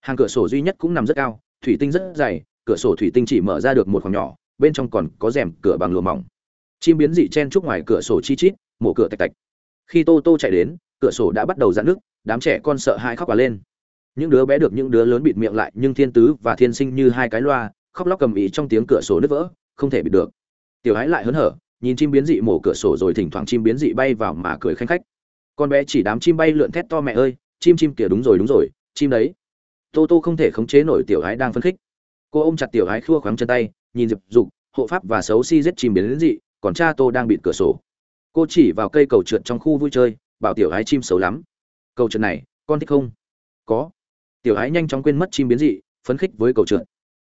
Hàng cửa sổ duy nhất cũng nằm rất cao, thủy tinh rất dày cửa sổ thủy tinh chỉ mở ra được một khoảng nhỏ, bên trong còn có rèm cửa bằng lụa mỏng. Chim biến dị chen chúc ngoài cửa sổ chi chít, mổ cửa tạch tạch. Khi tô tô chạy đến, cửa sổ đã bắt đầu dạn nước đám trẻ con sợ hãi khóc và lên. Những đứa bé được những đứa lớn bịt miệng lại, nhưng thiên tứ và thiên sinh như hai cái loa, khóc lóc cầm ý trong tiếng cửa sổ nứt vỡ, không thể bịt được. Tiểu hãi lại hớn hở, nhìn chim biến dị mổ cửa sổ rồi thỉnh thoảng chim biến dị bay vào mà cười khanh khách. Con bé chỉ đám chim bay lượn thét to mẹ ơi, chim chim kìa, đúng rồi đúng rồi, chim đấy. Tô tô không thể khống chế nổi tiểu hãi đang phấn khích cô ôm chặt tiểu hái khua khoáng chân tay, nhìn diệp dục, hộ pháp và xấu si giết chìm biến dị, còn cha tô đang bịt cửa sổ. Cô chỉ vào cây cầu trượt trong khu vui chơi, bảo tiểu hái chim xấu lắm. Cầu trượt này, con thích không? Có. Tiểu hái nhanh chóng quên mất chim biến dị, phấn khích với cầu trượt.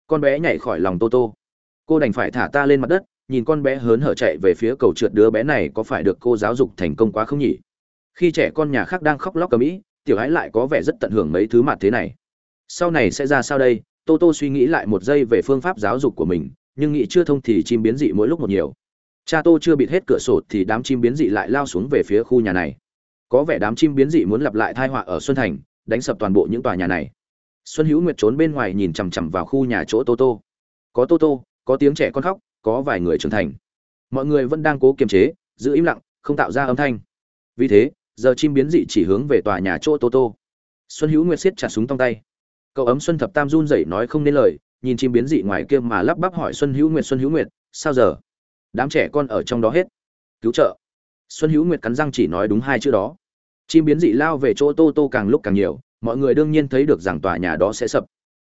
Con bé nhảy khỏi lòng tô tô. Cô đành phải thả ta lên mặt đất, nhìn con bé hớn hở chạy về phía cầu trượt đứa bé này có phải được cô giáo dục thành công quá không nhỉ? Khi trẻ con nhà khác đang khóc lóc cầm ĩ tiểu hái lại có vẻ rất tận hưởng mấy thứ mặt thế này. Sau này sẽ ra sao đây? Tô tô suy nghĩ lại một giây về phương pháp giáo dục của mình, nhưng nghĩ chưa thông thì chim biến dị mỗi lúc một nhiều. Cha tô chưa bịt hết cửa sổ thì đám chim biến dị lại lao xuống về phía khu nhà này. Có vẻ đám chim biến dị muốn lặp lại thai họa ở xuân thành, đánh sập toàn bộ những tòa nhà này. Xuân hữu nguyệt trốn bên ngoài nhìn chằm chằm vào khu nhà chỗ tô tô. Có tô tô, có tiếng trẻ con khóc, có vài người trưởng thành. Mọi người vẫn đang cố kiềm chế, giữ im lặng, không tạo ra âm thanh. Vì thế, giờ chim biến dị chỉ hướng về tòa nhà chỗ tô tô. Xuân hữu nguyệt siết chặt súng trong tay cậu ấm xuân thập tam run rẩy nói không nên lời, nhìn chim biến dị ngoài kia mà lắp bắp hỏi xuân hữu nguyệt, xuân hữu nguyệt, sao giờ? Đám trẻ con ở trong đó hết. Cứu trợ. Xuân hữu nguyệt cắn răng chỉ nói đúng hai chữ đó. Chim biến dị lao về chỗ tô tô càng lúc càng nhiều, mọi người đương nhiên thấy được rằng tòa nhà đó sẽ sập.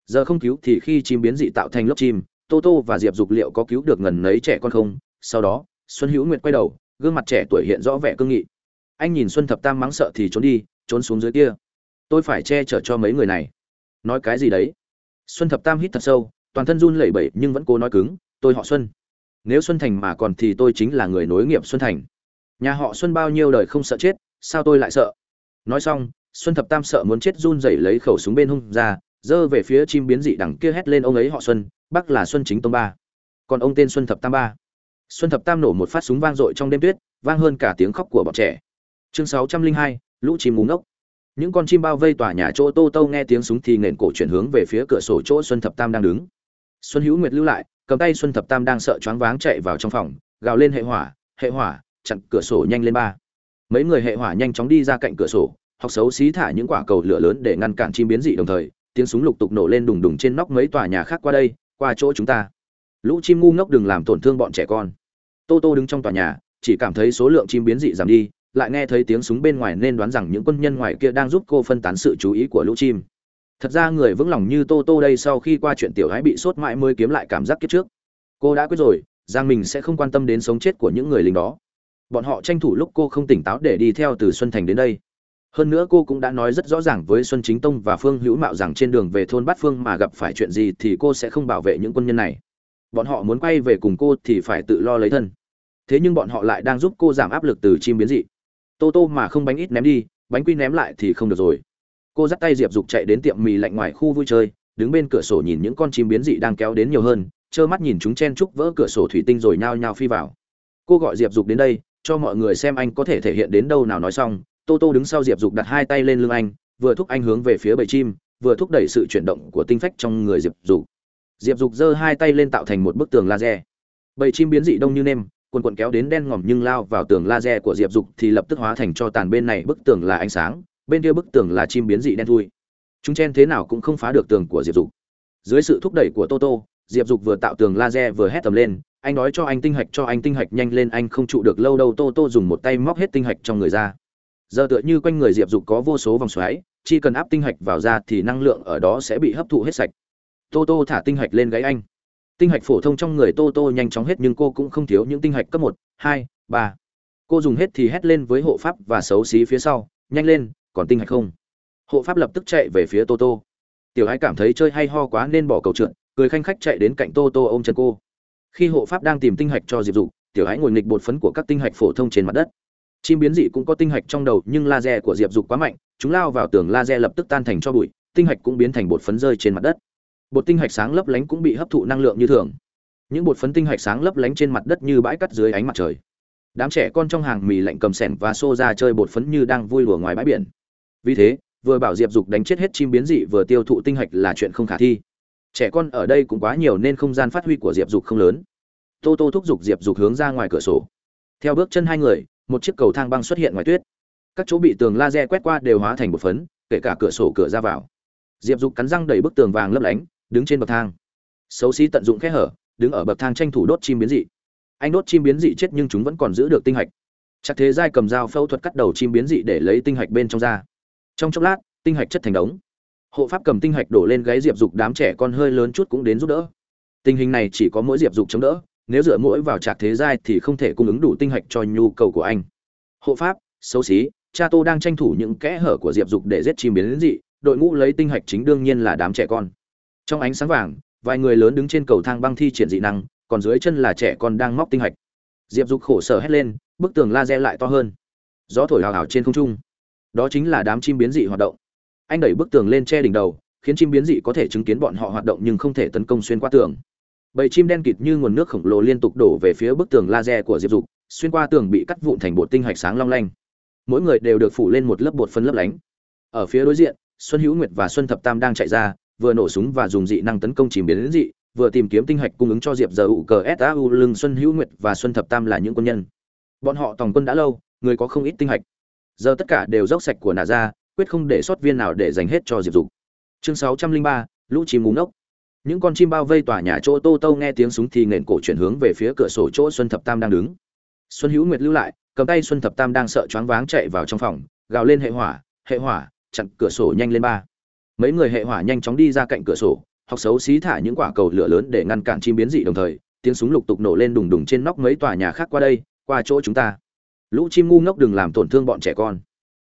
Giờ không cứu thì khi chim biến dị tạo thành lốc chim, tô tô và diệp dục liệu có cứu được ngần nấy trẻ con không? Sau đó, xuân hữu nguyệt quay đầu, gương mặt trẻ tuổi hiện rõ vẻ cương nghị. Anh nhìn xuân thập tam mắng sợ thì trốn đi, trốn xuống dưới kia. Tôi phải che chở cho mấy người này nói cái gì đấy? Xuân thập tam hít thật sâu, toàn thân run lẩy bẩy nhưng vẫn cố nói cứng, tôi họ xuân. Nếu xuân thành mà còn thì tôi chính là người nối nghiệp xuân thành. Nhà họ xuân bao nhiêu đời không sợ chết, sao tôi lại sợ? Nói xong, xuân thập tam sợ muốn chết run rẩy lấy khẩu súng bên hông ra, giơ về phía chim biến dị đằng kia hét lên, ông ấy họ xuân bắc là xuân chính tông ba. Còn ông tên xuân thập tam ba. Xuân thập tam nổ một phát súng vang dội trong đêm tuyết, vang hơn cả tiếng khóc của bọn trẻ. Chương sáu trăm linh hai, lũ chim mù ốc những con chim bao vây tòa nhà chỗ tô tô nghe tiếng súng thì nền cổ chuyển hướng về phía cửa sổ chỗ xuân thập tam đang đứng. Xuân hữu nguyệt lưu lại, cầm tay xuân thập tam đang sợ choáng váng chạy vào trong phòng, gào lên hệ hỏa hệ hỏa, chặn cửa sổ nhanh lên ba. Mấy người hệ hỏa nhanh chóng đi ra cạnh cửa sổ, học xấu xí thả những quả cầu lửa lớn để ngăn cản chim biến dị đồng thời, tiếng súng lục tục nổ lên đùng đùng trên nóc mấy tòa nhà khác qua đây, qua chỗ chúng ta. Lũ chim ngu ngốc đừng làm tổn thương bọn trẻ con. Tô tô đứng trong tòa nhà, chỉ cảm thấy số lượng chim biến dị giảm đi lại nghe thấy tiếng súng bên ngoài nên đoán rằng những quân nhân ngoài kia đang giúp cô phân tán sự chú ý của lũ chim. Thật ra người vững lòng như tô tô đây sau khi qua chuyện tiểu gái bị sốt mãi mới kiếm lại cảm giác kiếp trước. Cô đã quyết rồi, rằng mình sẽ không quan tâm đến sống chết của những người lính đó. Bọn họ tranh thủ lúc cô không tỉnh táo để đi theo từ xuân thành đến đây. Hơn nữa cô cũng đã nói rất rõ ràng với xuân chính tông và phương hữu mạo rằng trên đường về thôn bát phương mà gặp phải chuyện gì thì cô sẽ không bảo vệ những quân nhân này. Bọn họ muốn quay về cùng cô thì phải tự lo lấy thân. Thế nhưng bọn họ lại đang giúp cô giảm áp lực từ chim biến dị tô tô mà không bánh ít ném đi, bánh quy ném lại thì không được rồi. Cô dắt tay diệp dục chạy đến tiệm mì lạnh ngoài khu vui chơi, đứng bên cửa sổ nhìn những con chim biến dị đang kéo đến nhiều hơn, trơ mắt nhìn chúng chen chúc vỡ cửa sổ thủy tinh rồi nhao nhao phi vào. Cô gọi diệp dục đến đây, cho mọi người xem anh có thể thể hiện đến đâu nào nói xong. Tô tô đứng sau diệp dục đặt hai tay lên lưng anh, vừa thúc anh hướng về phía bầy chim, vừa thúc đẩy sự chuyển động của tinh phách trong người diệp dục. Diệp dục giơ hai tay lên tạo thành một bức tường laser. Bầy chim biến dị đông như nêm quần quần kéo đến đen ngòm nhưng lao vào tường laser của diệp dục thì lập tức hóa thành cho tàn bên này bức tường là ánh sáng, bên kia bức tường là chim biến dị đen thui. Chúng chen thế nào cũng không phá được tường của diệp dục. Dưới sự thúc đẩy của toto diệp dục vừa tạo tường laser vừa hét tầm lên, anh nói cho anh tinh hạch, cho anh tinh hạch, nhanh lên, anh không trụ được lâu đâu. Tô tô dùng một tay móc hết tinh hạch trong người ra. Giờ tựa như quanh người diệp dục có vô số vòng xoáy, chỉ cần áp tinh hạch vào ra thì năng lượng ở đó sẽ bị hấp thụ hết sạch. Tô tô thả tinh hạch lên gáy anh tinh hạch phổ thông trong người tô tô nhanh chóng hết nhưng cô cũng không thiếu những tinh hạch cấp một, hai, ba. Cô dùng hết thì hét lên với hộ pháp và xấu xí phía sau, nhanh lên, còn tinh hạch không? Hộ pháp lập tức chạy về phía tô tô. Tiểu ái cảm thấy chơi hay ho quá nên bỏ cầu trượt, cười khanh khách chạy đến cạnh tô tô ôm chân cô. Khi hộ pháp đang tìm tinh hạch cho diệp dục, tiểu Ái ngồi nghịch bột phấn của các tinh hạch phổ thông trên mặt đất. Chim biến dị cũng có tinh hạch trong đầu, nhưng laser của diệp dục quá mạnh, chúng lao vào tường laser lập tức tan thành cho bụi, tinh hạch cũng biến thành bột phấn rơi trên mặt đất bột tinh hạch sáng lấp lánh cũng bị hấp thụ năng lượng như thường. Những bột phấn tinh hạch sáng lấp lánh trên mặt đất như bãi cắt dưới ánh mặt trời. Đám trẻ con trong hàng mì lạnh cầm sẻn và xô ra chơi bột phấn như đang vui lùa ngoài bãi biển. Vì thế, vừa bảo diệp dục đánh chết hết chim biến dị vừa tiêu thụ tinh hạch là chuyện không khả thi. Trẻ con ở đây cũng quá nhiều nên không gian phát huy của diệp dục không lớn. Tô tô thúc giục diệp dục hướng ra ngoài cửa sổ. Theo bước chân hai người, một chiếc cầu thang băng xuất hiện ngoài tuyết. Các chỗ bị tường laser quét qua đều hóa thành một phấn, kể cả cửa sổ cửa ra vào. Diệp dục cắn răng đẩy bức tường vàng lấp lánh đứng trên bậc thang. Xấu xí tận dụng kẽ hở, đứng ở bậc thang tranh thủ đốt chim biến dị. Anh đốt chim biến dị chết nhưng chúng vẫn còn giữ được tinh hạch. Chắc thế giai cầm dao phẫu thuật cắt đầu chim biến dị để lấy tinh hạch bên trong da trong chốc lát, tinh hạch chất thành đống. Hộ pháp cầm tinh hạch đổ lên gáy diệp dục đám trẻ con hơi lớn chút cũng đến giúp đỡ. Tình hình này chỉ có mỗi diệp dục chống đỡ, nếu dựa mỗi vào trạc thế giai thì không thể cung ứng đủ tinh hạch cho nhu cầu của anh. Hộ pháp, xấu xí, cha tô đang tranh thủ những kẽ hở của diệp dục để giết chim biến dị, đội ngũ lấy tinh hạch chính đương nhiên là đám trẻ con trong ánh sáng vàng, vài người lớn đứng trên cầu thang băng thi triển dị năng, còn dưới chân là trẻ con đang móc tinh hạch. Diệp dục khổ sở hét lên, bức tường laser lại to hơn. Gió thổi hào hào trên không trung. Đó chính là đám chim biến dị hoạt động. Anh đẩy bức tường lên che đỉnh đầu, khiến chim biến dị có thể chứng kiến bọn họ hoạt động nhưng không thể tấn công xuyên qua tường. Bầy chim đen kịt như nguồn nước khổng lồ liên tục đổ về phía bức tường laser của diệp dục, xuyên qua tường bị cắt vụn thành bột tinh hạch sáng long lanh. Mỗi người đều được phủ lên một lớp bột phân lấp lánh. Ở phía đối diện, xuân hữu nguyệt và xuân thập tam đang chạy ra vừa nổ súng và dùng dị năng tấn công chìm biến dị, vừa tìm kiếm tinh hạch cung ứng cho diệp giờ ụ cờ sau lưng xuân hữu nguyệt và xuân thập tam là những quân nhân. Bọn họ tòng quân đã lâu, người có không ít tinh hạch. Giờ tất cả đều dốc sạch của nà ra, quyết không để sót viên nào để dành hết cho diệp dục. Chương sáu trăm linh ba, lũ chim ngúng ốc những con chim bao vây tòa nhà chỗ tô tô nghe tiếng súng thì nền cổ chuyển hướng về phía cửa sổ chỗ xuân thập tam đang đứng. Xuân hữu nguyệt lưu lại, cầm tay xuân thập tam đang sợ choáng váng chạy vào trong phòng, gào lên hệ hỏa hệ hỏa, chặn cửa sổ nhanh lên ba mấy người hệ hỏa nhanh chóng đi ra cạnh cửa sổ, học xấu xí thả những quả cầu lửa lớn để ngăn cản chim biến dị đồng thời, tiếng súng lục tục nổ lên đùng đùng trên nóc mấy tòa nhà khác qua đây, qua chỗ chúng ta. Lũ chim ngu ngốc đừng làm tổn thương bọn trẻ con.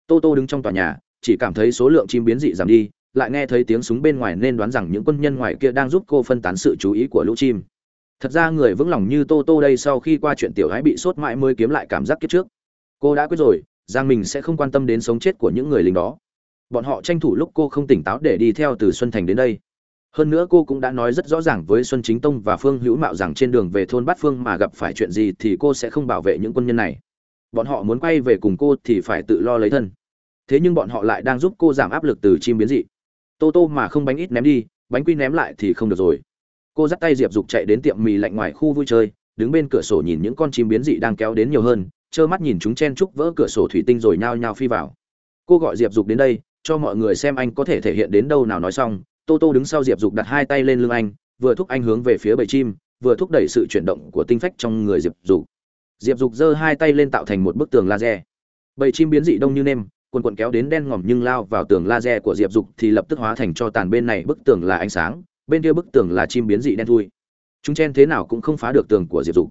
Tô tô đứng trong tòa nhà, chỉ cảm thấy số lượng chim biến dị giảm đi, lại nghe thấy tiếng súng bên ngoài nên đoán rằng những quân nhân ngoài kia đang giúp cô phân tán sự chú ý của lũ chim. Thật ra người vững lòng như tô tô đây sau khi qua chuyện tiểu gái bị sốt mãi mới kiếm lại cảm giác kiếp trước. Cô đã quyết rồi rằng mình sẽ không quan tâm đến sống chết của những người lính đó bọn họ tranh thủ lúc cô không tỉnh táo để đi theo từ xuân thành đến đây. Hơn nữa cô cũng đã nói rất rõ ràng với xuân chính tông và phương hữu mạo rằng trên đường về thôn bát phương mà gặp phải chuyện gì thì cô sẽ không bảo vệ những quân nhân này. Bọn họ muốn quay về cùng cô thì phải tự lo lấy thân. Thế nhưng bọn họ lại đang giúp cô giảm áp lực từ chim biến dị. Tô tô mà không bánh ít ném đi, bánh quy ném lại thì không được rồi. Cô dắt tay diệp dục chạy đến tiệm mì lạnh ngoài khu vui chơi, đứng bên cửa sổ nhìn những con chim biến dị đang kéo đến nhiều hơn, trơ mắt nhìn chúng chen chúc vỡ cửa sổ thủy tinh rồi nhao nhao phi vào. Cô gọi diệp dục đến đây cho mọi người xem anh có thể thể hiện đến đâu nào nói xong, tô tô đứng sau diệp dục đặt hai tay lên lưng anh, vừa thúc anh hướng về phía bầy chim, vừa thúc đẩy sự chuyển động của tinh phách trong người diệp dục. Diệp dục giơ hai tay lên tạo thành một bức tường laser. Bầy chim biến dị đông như nêm quần quần kéo đến đen ngòm nhưng lao vào tường laser của diệp dục thì lập tức hóa thành cho tàn bên này bức tường là ánh sáng, bên kia bức tường là chim biến dị đen thui. Chúng chen thế nào cũng không phá được tường của diệp dục.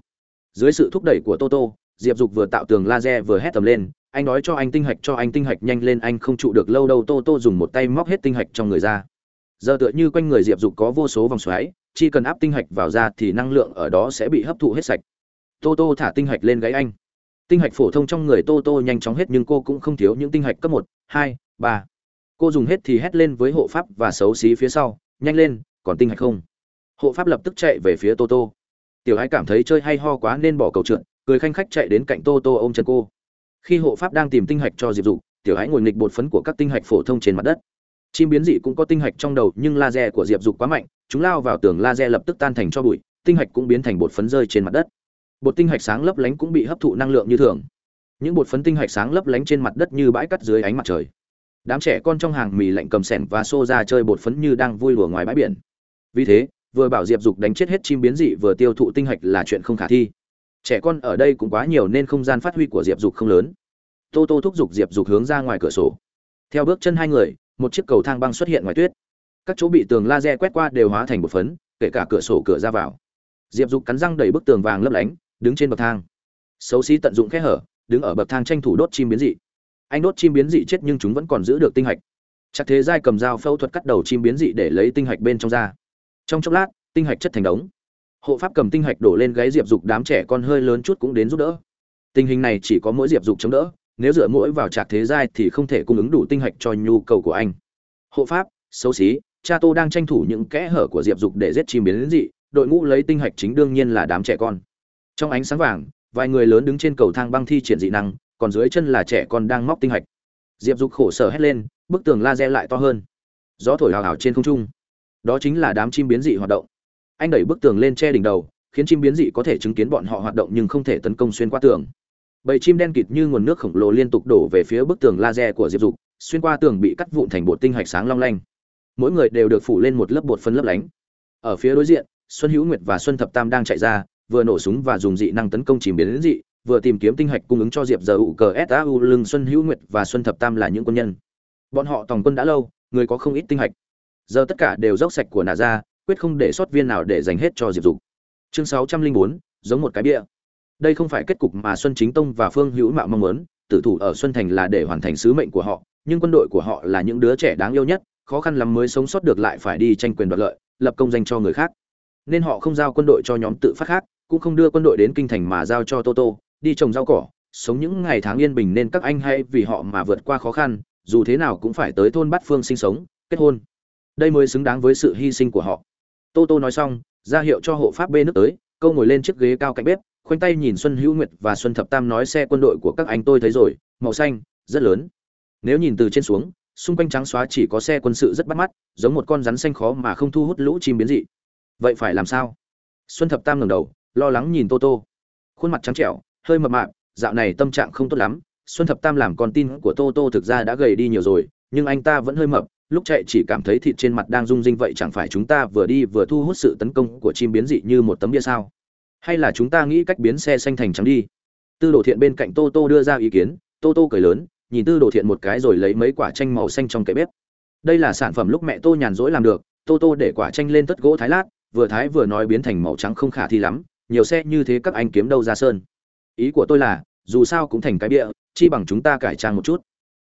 Dưới sự thúc đẩy của toto diệp dục vừa tạo tường laser vừa hét tầm lên anh nói cho anh tinh hạch, cho anh tinh hạch nhanh lên, anh không trụ được lâu đâu, tô tô dùng một tay móc hết tinh hạch trong người ra. Giờ tựa như quanh người diệp dục có vô số vòng xoáy, chỉ cần áp tinh hạch vào ra thì năng lượng ở đó sẽ bị hấp thụ hết sạch. Tô tô thả tinh hạch lên gáy anh. Tinh hạch phổ thông trong người tô tô nhanh chóng hết, nhưng cô cũng không thiếu những tinh hạch cấp một, hai, ba. Cô dùng hết thì hét lên với hộ pháp và xấu xí phía sau, nhanh lên, còn tinh hạch không? Hộ pháp lập tức chạy về phía tô tô. Tiểu ái cảm thấy chơi hay ho quá nên bỏ cầu trượt. Cười khanh khách chạy đến cạnh tô tô ôm chân cô khi hộ pháp đang tìm tinh hạch cho diệp dục, tiểu hãy ngồi nghịch bột phấn của các tinh hạch phổ thông trên mặt đất. Chim biến dị cũng có tinh hạch trong đầu, nhưng laser của diệp dục quá mạnh, chúng lao vào tường laser lập tức tan thành cho bụi, tinh hạch cũng biến thành bột phấn rơi trên mặt đất. Bột tinh hạch sáng lấp lánh cũng bị hấp thụ năng lượng như thường. Những bột phấn tinh hạch sáng lấp lánh trên mặt đất như bãi cắt dưới ánh mặt trời. Đám trẻ con trong hàng mì lạnh cầm sẻn và xô ra chơi bột phấn như đang vui lùa ngoài bãi biển. Vì thế, vừa bảo diệp dục đánh chết hết chim biến dị vừa tiêu thụ tinh hạch là chuyện không khả thi trẻ con ở đây cũng quá nhiều nên không gian phát huy của diệp dục không lớn. Tô tô thúc giục diệp dục hướng ra ngoài cửa sổ. Theo bước chân hai người, một chiếc cầu thang băng xuất hiện ngoài tuyết. Các chỗ bị tường laser quét qua đều hóa thành một phấn, kể cả cửa sổ cửa ra vào. Diệp dục cắn răng đẩy bức tường vàng lấp lánh, đứng trên bậc thang. Xấu xí tận dụng kẽ hở, đứng ở bậc thang tranh thủ đốt chim biến dị. Anh đốt chim biến dị chết nhưng chúng vẫn còn giữ được tinh hạch. Chắc thế giai cầm dao phẫu thuật cắt đầu chim biến dị để lấy tinh hạch bên trong da trong chốc lát, tinh hạch chất thành đống hộ pháp cầm tinh hạch đổ lên gáy diệp dục đám trẻ con hơi lớn chút cũng đến giúp đỡ. Tình hình này chỉ có mỗi diệp dục chống đỡ, nếu dựa mỗi vào trạc thế giai thì không thể cung ứng đủ tinh hạch cho nhu cầu của anh. Hộ pháp, xấu xí, cha tô đang tranh thủ những kẽ hở của diệp dục để giết chim biến dị, đội ngũ lấy tinh hạch chính đương nhiên là đám trẻ con. Trong ánh sáng vàng, vài người lớn đứng trên cầu thang băng thi triển dị năng, còn dưới chân là trẻ con đang móc tinh hạch. Diệp dục khổ sở hét lên, bức tường laser lại to hơn. Gió thổi hào hào trên không trung. Đó chính là đám chim biến dị hoạt động anh đẩy bức tường lên che đỉnh đầu, khiến chim biến dị có thể chứng kiến bọn họ hoạt động nhưng không thể tấn công xuyên qua tường. Bầy chim đen kịt như nguồn nước khổng lồ liên tục đổ về phía bức tường laser của diệp dục, xuyên qua tường bị cắt vụn thành bột tinh hạch sáng long lanh. Mỗi người đều được phủ lên một lớp bột phân lấp lánh. Ở phía đối diện, xuân hữu nguyệt và xuân thập tam đang chạy ra, vừa nổ súng và dùng dị năng tấn công chìm biến đến dị, vừa tìm kiếm tinh hạch cung ứng cho diệp giờ ụ cờ sau lưng xuân hữu nguyệt và xuân thập tam là những quân nhân. Bọn họ tòng quân đã lâu, người có không ít tinh hạch. Giờ tất cả đều dốc sạch của nà ra quyết không để sót viên nào để dành hết cho diệp dục. Chương sáu trăm linh bốn giống một cái bia. Đây không phải kết cục mà xuân chính tông và phương hữu mạo mong muốn tử thủ ở xuân thành là để hoàn thành sứ mệnh của họ nhưng quân đội của họ là những đứa trẻ đáng yêu nhất khó khăn lắm mới sống sót được lại phải đi tranh quyền đoạt lợi lập công danh cho người khác. Nên họ không giao quân đội cho nhóm tự phát khác cũng không đưa quân đội đến kinh thành mà giao cho Tô Tô, đi trồng rau cỏ sống những ngày tháng yên bình nên các anh hay vì họ mà vượt qua khó khăn dù thế nào cũng phải tới thôn bát phương sinh sống kết hôn. Đây mới xứng đáng với sự hy sinh của họ. Tô Tô nói xong, ra hiệu cho hộ pháp bê nước tới, câu ngồi lên chiếc ghế cao cạnh bếp, khoanh tay nhìn xuân hữu nguyệt và xuân thập tam nói xe quân đội của các anh tôi thấy rồi, màu xanh, rất lớn. Nếu nhìn từ trên xuống, xung quanh trắng xóa chỉ có xe quân sự rất bắt mắt, giống một con rắn xanh khó mà không thu hút lũ chim biến dị. Vậy phải làm sao? Xuân thập tam ngẩng đầu, lo lắng nhìn tô tô. Khuôn mặt trắng trẻo, hơi mập mạp, dạo này tâm trạng không tốt lắm. Xuân thập tam làm con tin của tô tô thực ra đã gầy đi nhiều rồi, nhưng anh ta vẫn hơi mập lúc chạy chỉ cảm thấy thịt trên mặt đang rung rinh vậy chẳng phải chúng ta vừa đi vừa thu hút sự tấn công của chim biến dị như một tấm bia sao? Hay là chúng ta nghĩ cách biến xe xanh thành trắng đi? Tư đồ thiện bên cạnh tô tô đưa ra ý kiến, tô tô cười lớn, nhìn tư đồ thiện một cái rồi lấy mấy quả chanh màu xanh trong cái bếp. Đây là sản phẩm lúc mẹ tô nhàn rỗi làm được, tô tô để quả chanh lên tất gỗ thái lát, vừa thái vừa nói biến thành màu trắng không khả thi lắm, nhiều xe như thế các anh kiếm đâu ra sơn. Ý của tôi là, dù sao cũng thành cái bịa chi bằng chúng ta cải trang một chút.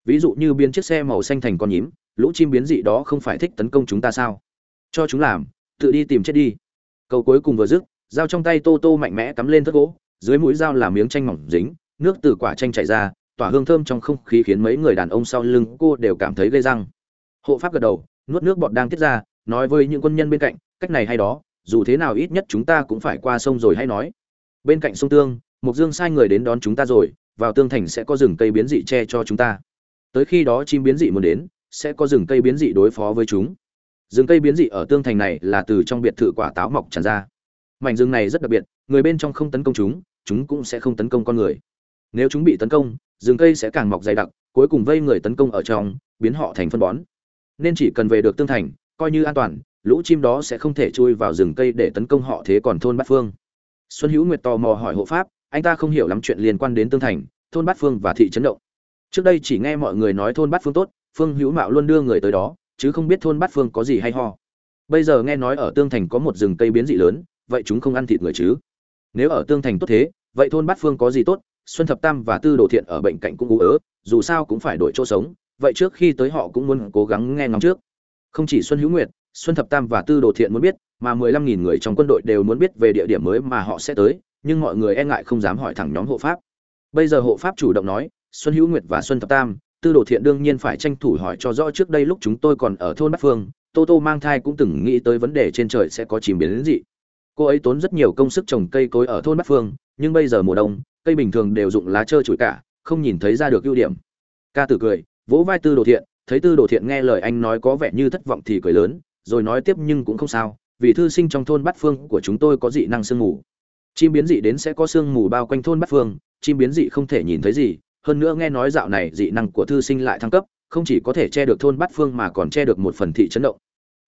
Ví dụ như biến chiếc xe màu xanh thành con nhím lũ chim biến dị đó không phải thích tấn công chúng ta sao? Cho chúng làm, tự đi tìm chết đi. Câu cuối cùng vừa dứt, dao trong tay tô tô mạnh mẽ cắm lên thất gỗ, dưới mũi dao là miếng chanh mỏng dính, nước từ quả chanh chảy ra, tỏa hương thơm trong không khí khiến mấy người đàn ông sau lưng cô đều cảm thấy gây răng. Hộ pháp gật đầu, nuốt nước bọt đang tiết ra, nói với những quân nhân bên cạnh, cách này hay đó, dù thế nào ít nhất chúng ta cũng phải qua sông rồi hay nói. Bên cạnh sông tương mục dương sai người đến đón chúng ta rồi, vào tương thành sẽ có rừng cây biến dị che cho chúng ta. Tới khi đó chim biến dị muốn đến sẽ có rừng cây biến dị đối phó với chúng. Rừng cây biến dị ở tương thành này là từ trong biệt thự quả táo mọc tràn ra. Mảnh rừng này rất đặc biệt, người bên trong không tấn công chúng chúng cũng sẽ không tấn công con người. Nếu chúng bị tấn công, rừng cây sẽ càng mọc dày đặc, cuối cùng vây người tấn công ở trong, biến họ thành phân bón. Nên chỉ cần về được tương thành, coi như an toàn, lũ chim đó sẽ không thể chui vào rừng cây để tấn công họ thế còn thôn bát phương. Xuân hữu nguyệt tò mò hỏi hộ pháp, anh ta không hiểu lắm chuyện liên quan đến tương thành, thôn bát phương và thị trấn động. Trước đây chỉ nghe mọi người nói thôn bát phương tốt phương hữu mạo luôn đưa người tới đó, chứ không biết thôn bát phương có gì hay ho. Bây giờ nghe nói ở tương thành có một rừng cây biến dị lớn, vậy chúng không ăn thịt người chứ? Nếu ở tương thành tốt thế, vậy thôn bát phương có gì tốt? Xuân thập tam và tư đồ thiện ở bệnh cạnh cũng ú ớ, dù sao cũng phải đổi chỗ sống, vậy trước khi tới họ cũng muốn cố gắng nghe ngóng trước. Không chỉ xuân hữu nguyệt, xuân thập tam và tư đồ thiện muốn biết, mà mười lăm nghìn người trong quân đội đều muốn biết về địa điểm mới mà họ sẽ tới, nhưng mọi người e ngại không dám hỏi thẳng nhóm hộ pháp. Bây giờ hộ pháp chủ động nói, xuân hữu nguyệt và xuân thập tam tư đồ thiện đương nhiên phải tranh thủ hỏi cho rõ trước đây lúc chúng tôi còn ở thôn bắc phương, tô tô mang thai cũng từng nghĩ tới vấn đề trên trời sẽ có chìm biến đến cô ấy tốn rất nhiều công sức trồng cây cối ở thôn bắc phương, nhưng bây giờ mùa đông, cây bình thường đều dụng lá trơ trụi cả, không nhìn thấy ra được ưu điểm. Ca tử cười, vỗ vai tư đồ thiện, thấy tư đồ thiện nghe lời anh nói có vẻ như thất vọng thì cười lớn, rồi nói tiếp nhưng cũng không sao, vì thư sinh trong thôn bát phương của chúng tôi có dị năng sương mù. Chim biến dị đến sẽ có sương mù bao quanh thôn bát phương, chim biến dị không thể nhìn thấy gì hơn nữa nghe nói dạo này dị năng của thư sinh lại thăng cấp, không chỉ có thể che được thôn bát phương mà còn che được một phần thị chấn động.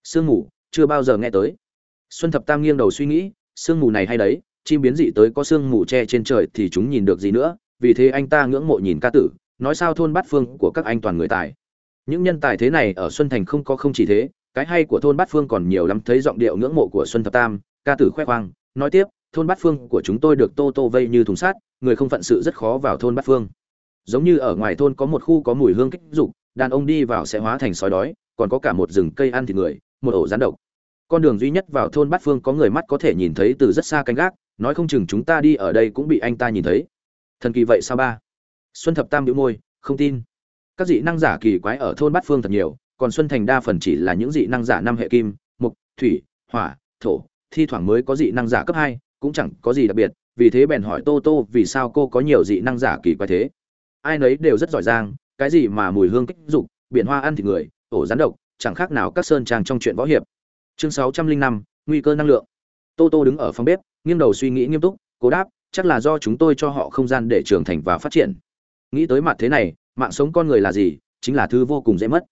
Sương mù, chưa bao giờ nghe tới. Xuân thập tam nghiêng đầu suy nghĩ, sương mù này hay đấy, chim biến dị tới có sương mù che trên trời thì chúng nhìn được gì nữa, vì thế anh ta ngưỡng mộ nhìn ca tử, nói sao thôn bát phương của các anh toàn người tài. Những nhân tài thế này ở xuân thành không có không chỉ thế, cái hay của thôn bát phương còn nhiều lắm, thấy giọng điệu ngưỡng mộ của xuân thập tam, ca tử khoe khoang, nói tiếp, thôn bát phương của chúng tôi được tô tô vây như thùng sát người không phận sự rất khó vào thôn bát phương giống như ở ngoài thôn có một khu có mùi hương kích dục, đàn ông đi vào sẽ hóa thành sói đói, còn có cả một rừng cây ăn thịt người, một ổ rắn độc. Con đường duy nhất vào thôn bát phương có người mắt có thể nhìn thấy từ rất xa canh gác, nói không chừng chúng ta đi ở đây cũng bị anh ta nhìn thấy. Thần kỳ vậy sao ba? Xuân thập tam đĩu môi, không tin. Các dị năng giả kỳ quái ở thôn bát phương thật nhiều, còn xuân thành đa phần chỉ là những dị năng giả năm hệ kim, mục, thủy, hỏa, thổ, thi thoảng mới có dị năng giả cấp hai, cũng chẳng có gì đặc biệt, vì thế bèn hỏi tô tô vì sao cô có nhiều dị năng giả kỳ quái thế? Ai nấy đều rất giỏi giang, cái gì mà mùi hương kích dục, biển hoa ăn thịt người, ổ rắn độc, chẳng khác nào các sơn trang trong chuyện võ hiệp. Chương sáu trăm linh năm, nguy cơ năng lượng. Tô tô đứng ở phòng bếp, nghiêng đầu suy nghĩ nghiêm túc, cố đáp, chắc là do chúng tôi cho họ không gian để trưởng thành và phát triển. Nghĩ tới mặt thế này, mạng sống con người là gì, chính là thứ vô cùng dễ mất.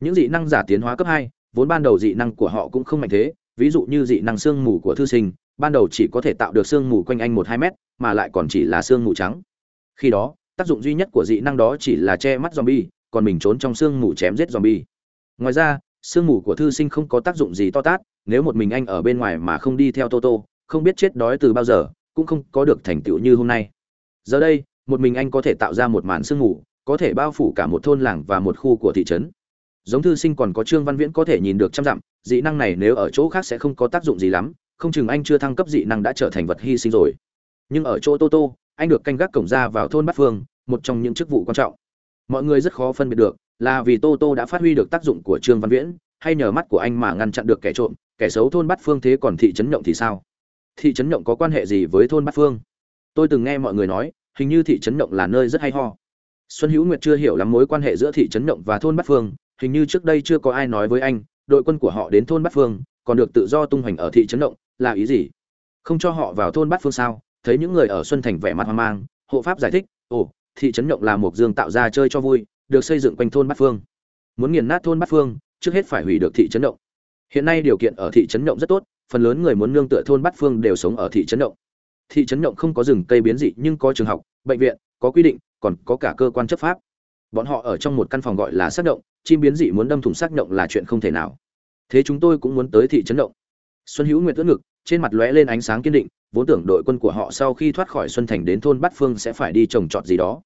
Những dị năng giả tiến hóa cấp hai, vốn ban đầu dị năng của họ cũng không mạnh thế, ví dụ như dị năng xương mù của thư sinh, ban đầu chỉ có thể tạo được xương mù quanh anh một hai mét, mà lại còn chỉ là xương mù trắng. Khi đó tác dụng duy nhất của dị năng đó chỉ là che mắt zombie, còn mình trốn trong xương mù chém giết zombie. Ngoài ra xương mù của thư sinh không có tác dụng gì to tát, nếu một mình anh ở bên ngoài mà không đi theo toto, không biết chết đói từ bao giờ, cũng không có được thành tựu như hôm nay. Giờ đây, một mình anh có thể tạo ra một màn sương mù, có thể bao phủ cả một thôn làng và một khu của thị trấn. Giống thư sinh còn có trương văn viễn có thể nhìn được trăm dặm, dị năng này nếu ở chỗ khác sẽ không có tác dụng gì lắm, không chừng anh chưa thăng cấp dị năng đã trở thành vật hy sinh rồi. Nhưng ở chỗ Toto anh được canh gác cổng ra vào thôn bát phương một trong những chức vụ quan trọng. Mọi người rất khó phân biệt được là vì tô tô đã phát huy được tác dụng của trương văn viễn hay nhờ mắt của anh mà ngăn chặn được kẻ trộm kẻ xấu thôn bát phương thế còn thị trấn nhộng thì sao? Thị trấn nhộng có quan hệ gì với thôn bát phương? Tôi từng nghe mọi người nói hình như thị trấn nhộng là nơi rất hay ho. Xuân hữu nguyệt chưa hiểu lắm mối quan hệ giữa thị trấn nhộng và thôn bát phương hình như trước đây chưa có ai nói với anh đội quân của họ đến thôn bát phương còn được tự do tung hoành ở thị trấn động, là ý gì? Không cho họ vào thôn bát phương sao? Thấy những người ở xuân thành vẻ mặt hoang mang, hộ pháp giải thích, ồ, thị trấn nhộng là một dương tạo ra chơi cho vui, được xây dựng quanh thôn bát phương. Muốn nghiền nát thôn bát phương, trước hết phải hủy được thị trấn nhộng. Hiện nay điều kiện ở thị trấn nhộng rất tốt, phần lớn người muốn nương tựa thôn bát phương đều sống ở thị trấn nhộng. Thị trấn nhộng không có rừng cây biến dị nhưng có trường học, bệnh viện, có quy định, còn có cả cơ quan chấp pháp. Bọn họ ở trong một căn phòng gọi là xác động chim biến dị muốn đâm thủng xác động là chuyện không thể nào. Thế chúng tôi cũng muốn tới thị trấn động xuân hữu nguyệt ưỡn ngực trên mặt lóe lên ánh sáng kiên định, vốn tưởng đội quân của họ sau khi thoát khỏi xuân thành đến thôn bát phương sẽ phải đi trồng trọt gì đó.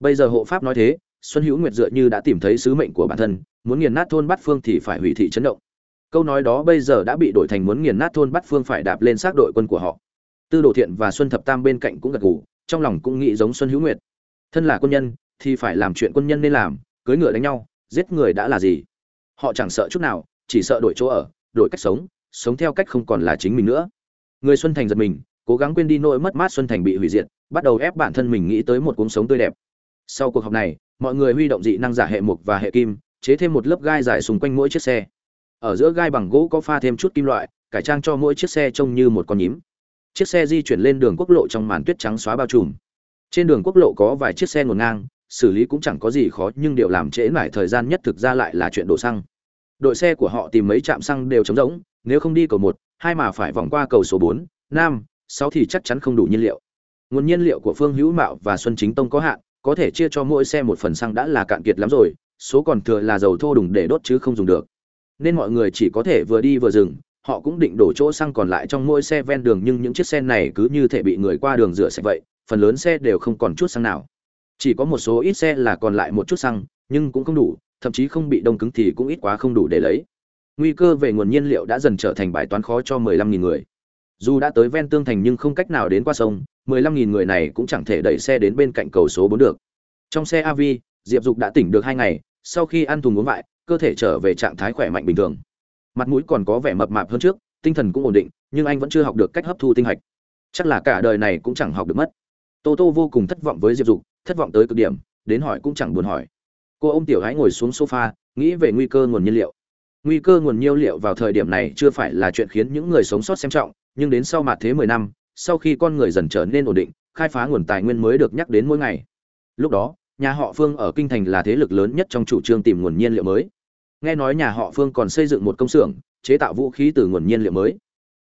Bây giờ hộ pháp nói thế, xuân hữu nguyệt dựa như đã tìm thấy sứ mệnh của bản thân, muốn nghiền nát thôn bát phương thì phải hủy thị trấn động. Câu nói đó bây giờ đã bị đổi thành muốn nghiền nát thôn bát phương phải đạp lên xác đội quân của họ. Tư đồ thiện và xuân thập tam bên cạnh cũng gật gù, trong lòng cũng nghĩ giống xuân hữu nguyệt. Thân là quân nhân, thì phải làm chuyện quân nhân nên làm cưới ngựa đánh nhau, giết người đã là gì? Họ chẳng sợ chút nào, chỉ sợ đổi chỗ ở, đổi cách sống sống theo cách không còn là chính mình nữa. Người xuân thành giật mình, cố gắng quên đi nỗi mất mát xuân thành bị hủy diệt, bắt đầu ép bản thân mình nghĩ tới một cuộc sống tươi đẹp. Sau cuộc họp này, mọi người huy động dị năng giả hệ mục và hệ kim, chế thêm một lớp gai dài xung quanh mỗi chiếc xe. Ở giữa gai bằng gỗ có pha thêm chút kim loại, cải trang cho mỗi chiếc xe trông như một con nhím. Chiếc xe di chuyển lên đường quốc lộ trong màn tuyết trắng xóa bao trùm. Trên đường quốc lộ có vài chiếc xe ngổn ngang, xử lý cũng chẳng có gì khó, nhưng điều làm trễ mãi thời gian nhất thực ra lại là chuyện đổ xăng đội xe của họ tìm mấy trạm xăng đều trống rỗng, nếu không đi cầu một, hai mà phải vòng qua cầu số bốn, năm, sáu thì chắc chắn không đủ nhiên liệu. Nguồn nhiên liệu của phương hữu mạo và xuân chính tông có hạn, có thể chia cho mỗi xe một phần xăng đã là cạn kiệt lắm rồi, số còn thừa là dầu thô đùng để đốt chứ không dùng được. Nên mọi người chỉ có thể vừa đi vừa dừng, họ cũng định đổ chỗ xăng còn lại trong mỗi xe ven đường nhưng những chiếc xe này cứ như thể bị người qua đường rửa sạch vậy, phần lớn xe đều không còn chút xăng nào. Chỉ có một số ít xe là còn lại một chút xăng, nhưng cũng không đủ thậm chí không bị đông cứng thì cũng ít quá không đủ để lấy. Nguy cơ về nguồn nhiên liệu đã dần trở thành bài toán khó cho 15.000 người. Dù đã tới ven tương thành nhưng không cách nào đến qua sông 15.000 người này cũng chẳng thể đẩy xe đến bên cạnh cầu số 4 được. Trong xe av diệp dục đã tỉnh được hai ngày, sau khi ăn thùng uống vại, cơ thể trở về trạng thái khỏe mạnh bình thường. Mặt mũi còn có vẻ mập mạp hơn trước, tinh thần cũng ổn định, nhưng anh vẫn chưa học được cách hấp thu tinh hạch. Chắc là cả đời này cũng chẳng học được mất. Tô tô vô cùng thất vọng với diệp dục, thất vọng tới cực điểm, đến hỏi cũng chẳng buồn hỏi cô ô m tiểu hãy ngồi xuống sofa, nghĩ về nguy cơ nguồn nhiên liệu. Nguy cơ nguồn nhiên liệu vào thời điểm này chưa phải là chuyện khiến những người sống sót xem trọng, nhưng đến sau mặt thế mười năm, sau khi con người dần trở nên ổn định, khai phá nguồn tài nguyên mới được nhắc đến mỗi ngày. Lúc đó, nhà họ phương ở kinh thành là thế lực lớn nhất trong chủ trương tìm nguồn nhiên liệu mới. Nghe nói nhà họ phương còn xây dựng một công xưởng, chế tạo vũ khí từ nguồn nhiên liệu mới.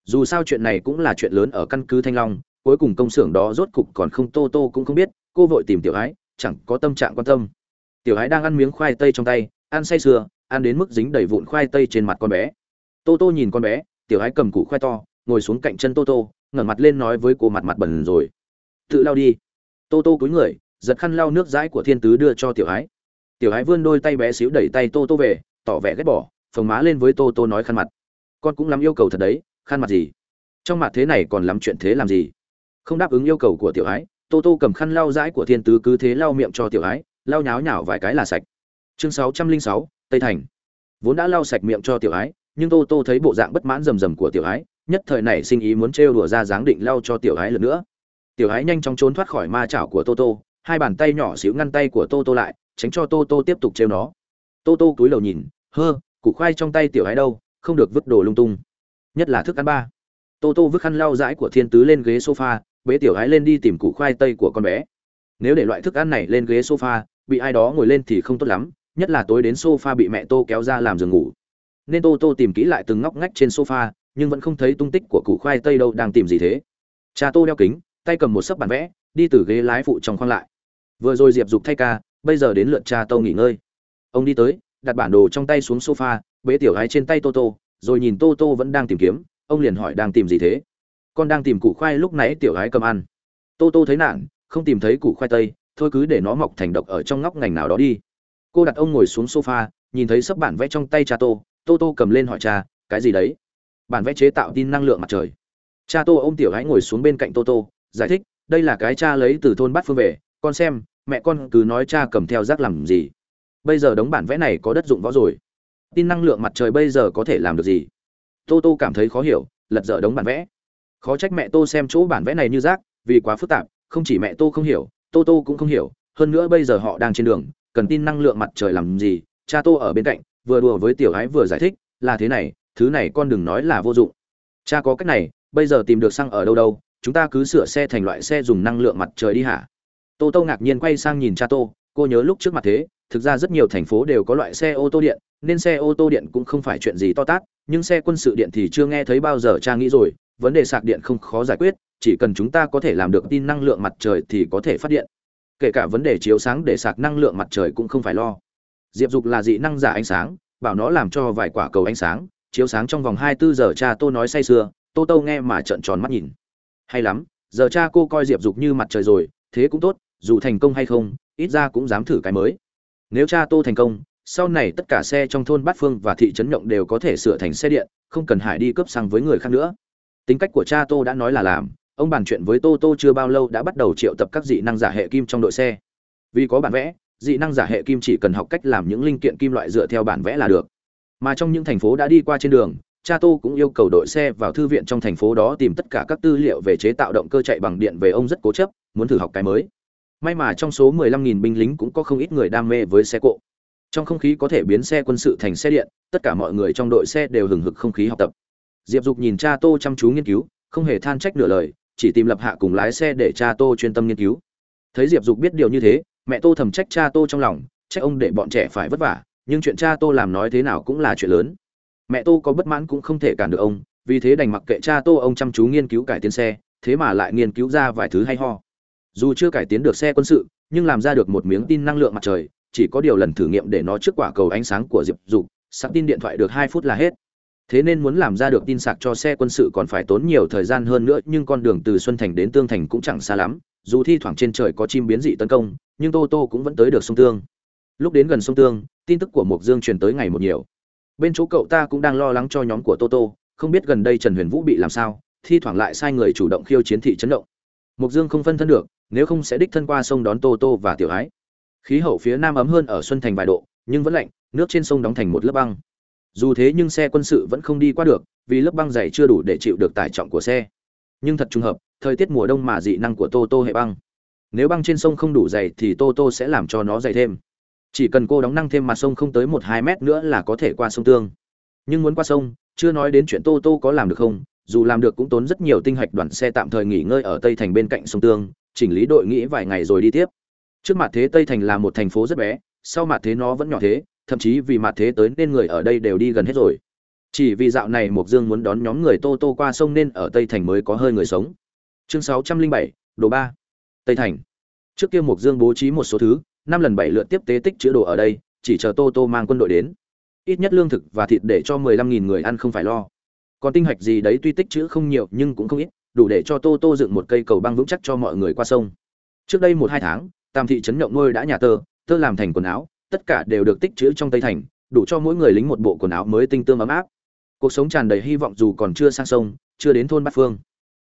Dù sao chuyện này cũng là chuyện lớn ở căn cứ thanh long, cuối cùng công xưởng đó rốt cục còn không tô tô cũng không biết, cô vội tìm tiểu ái chẳng có tâm trạng quan tâm tiểu hái đang ăn miếng khoai tây trong tay, ăn say sưa, ăn đến mức dính đầy vụn khoai tây trên mặt con bé. Tô tô nhìn con bé, tiểu hái cầm củ khoai to, ngồi xuống cạnh chân tô tô, ngẩng mặt lên nói với cô mặt mặt bẩn rồi. Tự lau đi. Tô tô cúi người, giật khăn lau nước dãi của thiên tứ đưa cho tiểu hái tiểu hái vươn đôi tay bé xíu đẩy tay tô tô về, tỏ vẻ ghét bỏ, phồng má lên với tô tô nói khăn mặt. Con cũng lắm yêu cầu thật đấy, khăn mặt gì? Trong mặt thế này còn lắm chuyện thế làm gì? Không đáp ứng yêu cầu của tiểu hái tô tô cầm khăn lau dãi của thiên tứ cứ thế lau miệng cho tiểu hái lau nháo nhảo vài cái là sạch. Chương sáu trăm linh sáu, tây thành. Vốn đã lau sạch miệng cho tiểu ái, nhưng tô tô thấy bộ dạng bất mãn rầm rầm của tiểu ái, nhất thời này sinh ý muốn trêu đùa ra dáng định lau cho tiểu ái lần nữa. Tiểu ái nhanh chóng trốn thoát khỏi ma chảo của tô tô, hai bàn tay nhỏ xíu ngăn tay của tô tô lại, tránh cho tô tô tiếp tục trêu nó. Tô tô cúi đầu nhìn, hơ, củ khoai trong tay tiểu ái đâu, không được vứt đồ lung tung. Nhất là thức ăn ba. Tô tô vứt khăn lau dãi của thiên tứ lên ghế sofa, bế tiểu ái lên đi tìm củ khoai tây của con bé nếu để loại thức ăn này lên ghế sofa, bị ai đó ngồi lên thì không tốt lắm, nhất là tối đến sofa bị mẹ tô kéo ra làm giường ngủ. Nên tô tô tìm kỹ lại từng ngóc ngách trên sofa, nhưng vẫn không thấy tung tích của củ khoai tây đâu, đang tìm gì thế? Cha tô đeo kính, tay cầm một sấp bản vẽ, đi từ ghế lái phụ trong khoang lại. Vừa rồi diệp dục thay ca, bây giờ đến lượt cha tô nghỉ ngơi. Ông đi tới, đặt bản đồ trong tay xuống sofa, bế tiểu gái trên tay tô tô, rồi nhìn tô tô vẫn đang tìm kiếm, ông liền hỏi đang tìm gì thế? Con đang tìm củ khoai lúc nãy tiểu gái cầm ăn. Tô tô thấy nản không tìm thấy củ khoai tây, thôi cứ để nó mọc thành độc ở trong ngóc ngành nào đó đi. Cô đặt ông ngồi xuống sofa, nhìn thấy sấp bản vẽ trong tay cha tô. Tô tô cầm lên hỏi cha, cái gì đấy? Bản vẽ chế tạo tin năng lượng mặt trời. Cha tô ôm tiểu gái ngồi xuống bên cạnh tô tô, giải thích, đây là cái cha lấy từ thôn bát phương về. Con xem, mẹ con cứ nói cha cầm theo rác làm gì. Bây giờ đống bản vẽ này có đất dụng võ rồi. Tin năng lượng mặt trời bây giờ có thể làm được gì? Tô tô cảm thấy khó hiểu, lật dở đống bản vẽ. Khó trách mẹ tô xem chỗ bản vẽ này như rác, vì quá phức tạp không chỉ mẹ tô không hiểu, tô tô cũng không hiểu, hơn nữa bây giờ họ đang trên đường, cần tin năng lượng mặt trời làm gì, cha tô ở bên cạnh, vừa đùa với tiểu ái vừa giải thích, là thế này, thứ này con đừng nói là vô dụng. Cha có cách này, bây giờ tìm được xăng ở đâu đâu, chúng ta cứ sửa xe thành loại xe dùng năng lượng mặt trời đi hả? Tô tô ngạc nhiên quay sang nhìn cha tô, cô nhớ lúc trước mặt thế, thực ra rất nhiều thành phố đều có loại xe ô tô điện, nên xe ô tô điện cũng không phải chuyện gì to tát, nhưng xe quân sự điện thì chưa nghe thấy bao giờ cha nghĩ rồi vấn đề sạc điện không khó giải quyết, chỉ cần chúng ta có thể làm được tin năng lượng mặt trời thì có thể phát điện. Kể cả vấn đề chiếu sáng để sạc năng lượng mặt trời cũng không phải lo. Diệp dục là dị năng giả ánh sáng, bảo nó làm cho vài quả cầu ánh sáng, chiếu sáng trong vòng hai mươi bốn giờ cha tô nói say sưa, tô tô nghe mà trợn tròn mắt nhìn. Hay lắm, giờ cha cô coi diệp dục như mặt trời rồi, thế cũng tốt, dù thành công hay không, ít ra cũng dám thử cái mới. Nếu cha tô thành công, sau này tất cả xe trong thôn bát phương và thị trấn nhộng đều có thể sửa thành xe điện, không cần hải đi cướp xăng với người khác nữa tính cách của cha tô đã nói là làm, ông bàn chuyện với tô tô chưa bao lâu đã bắt đầu triệu tập các dị năng giả hệ kim trong đội xe. Vì có bản vẽ, dị năng giả hệ kim chỉ cần học cách làm những linh kiện kim loại dựa theo bản vẽ là được. Mà trong những thành phố đã đi qua trên đường, cha tô cũng yêu cầu đội xe vào thư viện trong thành phố đó tìm tất cả các tư liệu về chế tạo động cơ chạy bằng điện về ông rất cố chấp, muốn thử học cái mới. May mà trong số 15.000 binh lính cũng có không ít người đam mê với xe cộ. Trong không khí có thể biến xe quân sự thành xe điện, tất cả mọi người trong đội xe đều hừng hực không khí học tập diệp dục nhìn cha tô chăm chú nghiên cứu, không hề than trách nửa lời, chỉ tìm lập hạ cùng lái xe để cha tô chuyên tâm nghiên cứu. Thấy diệp dục biết điều như thế, mẹ tô thầm trách cha tô trong lòng, trách ông để bọn trẻ phải vất vả, nhưng chuyện cha tô làm nói thế nào cũng là chuyện lớn. Mẹ tô có bất mãn cũng không thể cản được ông, vì thế đành mặc kệ cha tô, ông chăm chú nghiên cứu cải tiến xe, thế mà lại nghiên cứu ra vài thứ hay ho. Dù chưa cải tiến được xe quân sự, nhưng làm ra được một miếng tin năng lượng mặt trời, chỉ có điều lần thử nghiệm để nó trước quả cầu ánh sáng của diệp dục sạc tin điện thoại được hai phút là hết thế nên muốn làm ra được tin sạc cho xe quân sự còn phải tốn nhiều thời gian hơn nữa, nhưng con đường từ xuân thành đến tương thành cũng chẳng xa lắm, dù thi thoảng trên trời có chim biến dị tấn công, nhưng tô tô cũng vẫn tới được sông tương. Lúc đến gần sông tương, tin tức của mộc dương truyền tới ngày một nhiều. Bên chỗ cậu ta cũng đang lo lắng cho nhóm của tô tô, không biết gần đây trần huyền vũ bị làm sao, thi thoảng lại sai người chủ động khiêu chiến thị chấn động. Mộc dương không phân thân được, nếu không sẽ đích thân qua sông đón tô tô và tiểu ái. Khí hậu phía nam ấm hơn ở xuân thành vài độ, nhưng vẫn lạnh, nước trên sông đóng thành một lớp băng dù thế nhưng xe quân sự vẫn không đi qua được, vì lớp băng dày chưa đủ để chịu được tải trọng của xe. Nhưng thật trùng hợp, thời tiết mùa đông mà dị năng của tô tô hệ băng. Nếu băng trên sông không đủ dày thì tô tô sẽ làm cho nó dày thêm. Chỉ cần cô đóng năng thêm mặt sông không tới một hai mét nữa là có thể qua sông tương. Nhưng muốn qua sông, chưa nói đến chuyện tô tô có làm được không, dù làm được cũng tốn rất nhiều tinh hạch đoàn xe tạm thời nghỉ ngơi ở tây thành bên cạnh sông tương, chỉnh lý đội nghĩ vài ngày rồi đi tiếp. Trước mặt thế tây thành là một thành phố rất bé, sau mặt thế nó vẫn nhỏ thế thậm chí vì mặt thế tới nên người ở đây đều đi gần hết rồi. Chỉ vì dạo này mộc dương muốn đón nhóm người tô tô qua sông nên ở tây thành mới có hơi người sống. Chương sáu trăm linh bảy, đồ ba. Tây thành. Trước kia mộc dương bố trí một số thứ, năm lần bảy lượt tiếp tế tích chữa đồ ở đây, chỉ chờ tô tô mang quân đội đến. Ít nhất lương thực và thịt để cho mười lăm nghìn người ăn không phải lo. Còn tinh hạch gì đấy tuy tích chữ không nhiều nhưng cũng không ít, đủ để cho tô tô dựng một cây cầu băng vững chắc cho mọi người qua sông. Trước đây một hai tháng, tam thị trấn nhộng nuôi đã nhà tơ tơ làm thành quần áo tất cả đều được tích trữ trong tây thành, đủ cho mỗi người lính một bộ quần áo mới tinh tương ấm áp. Cuộc sống tràn đầy hy vọng dù còn chưa sang sông, chưa đến thôn bát phương.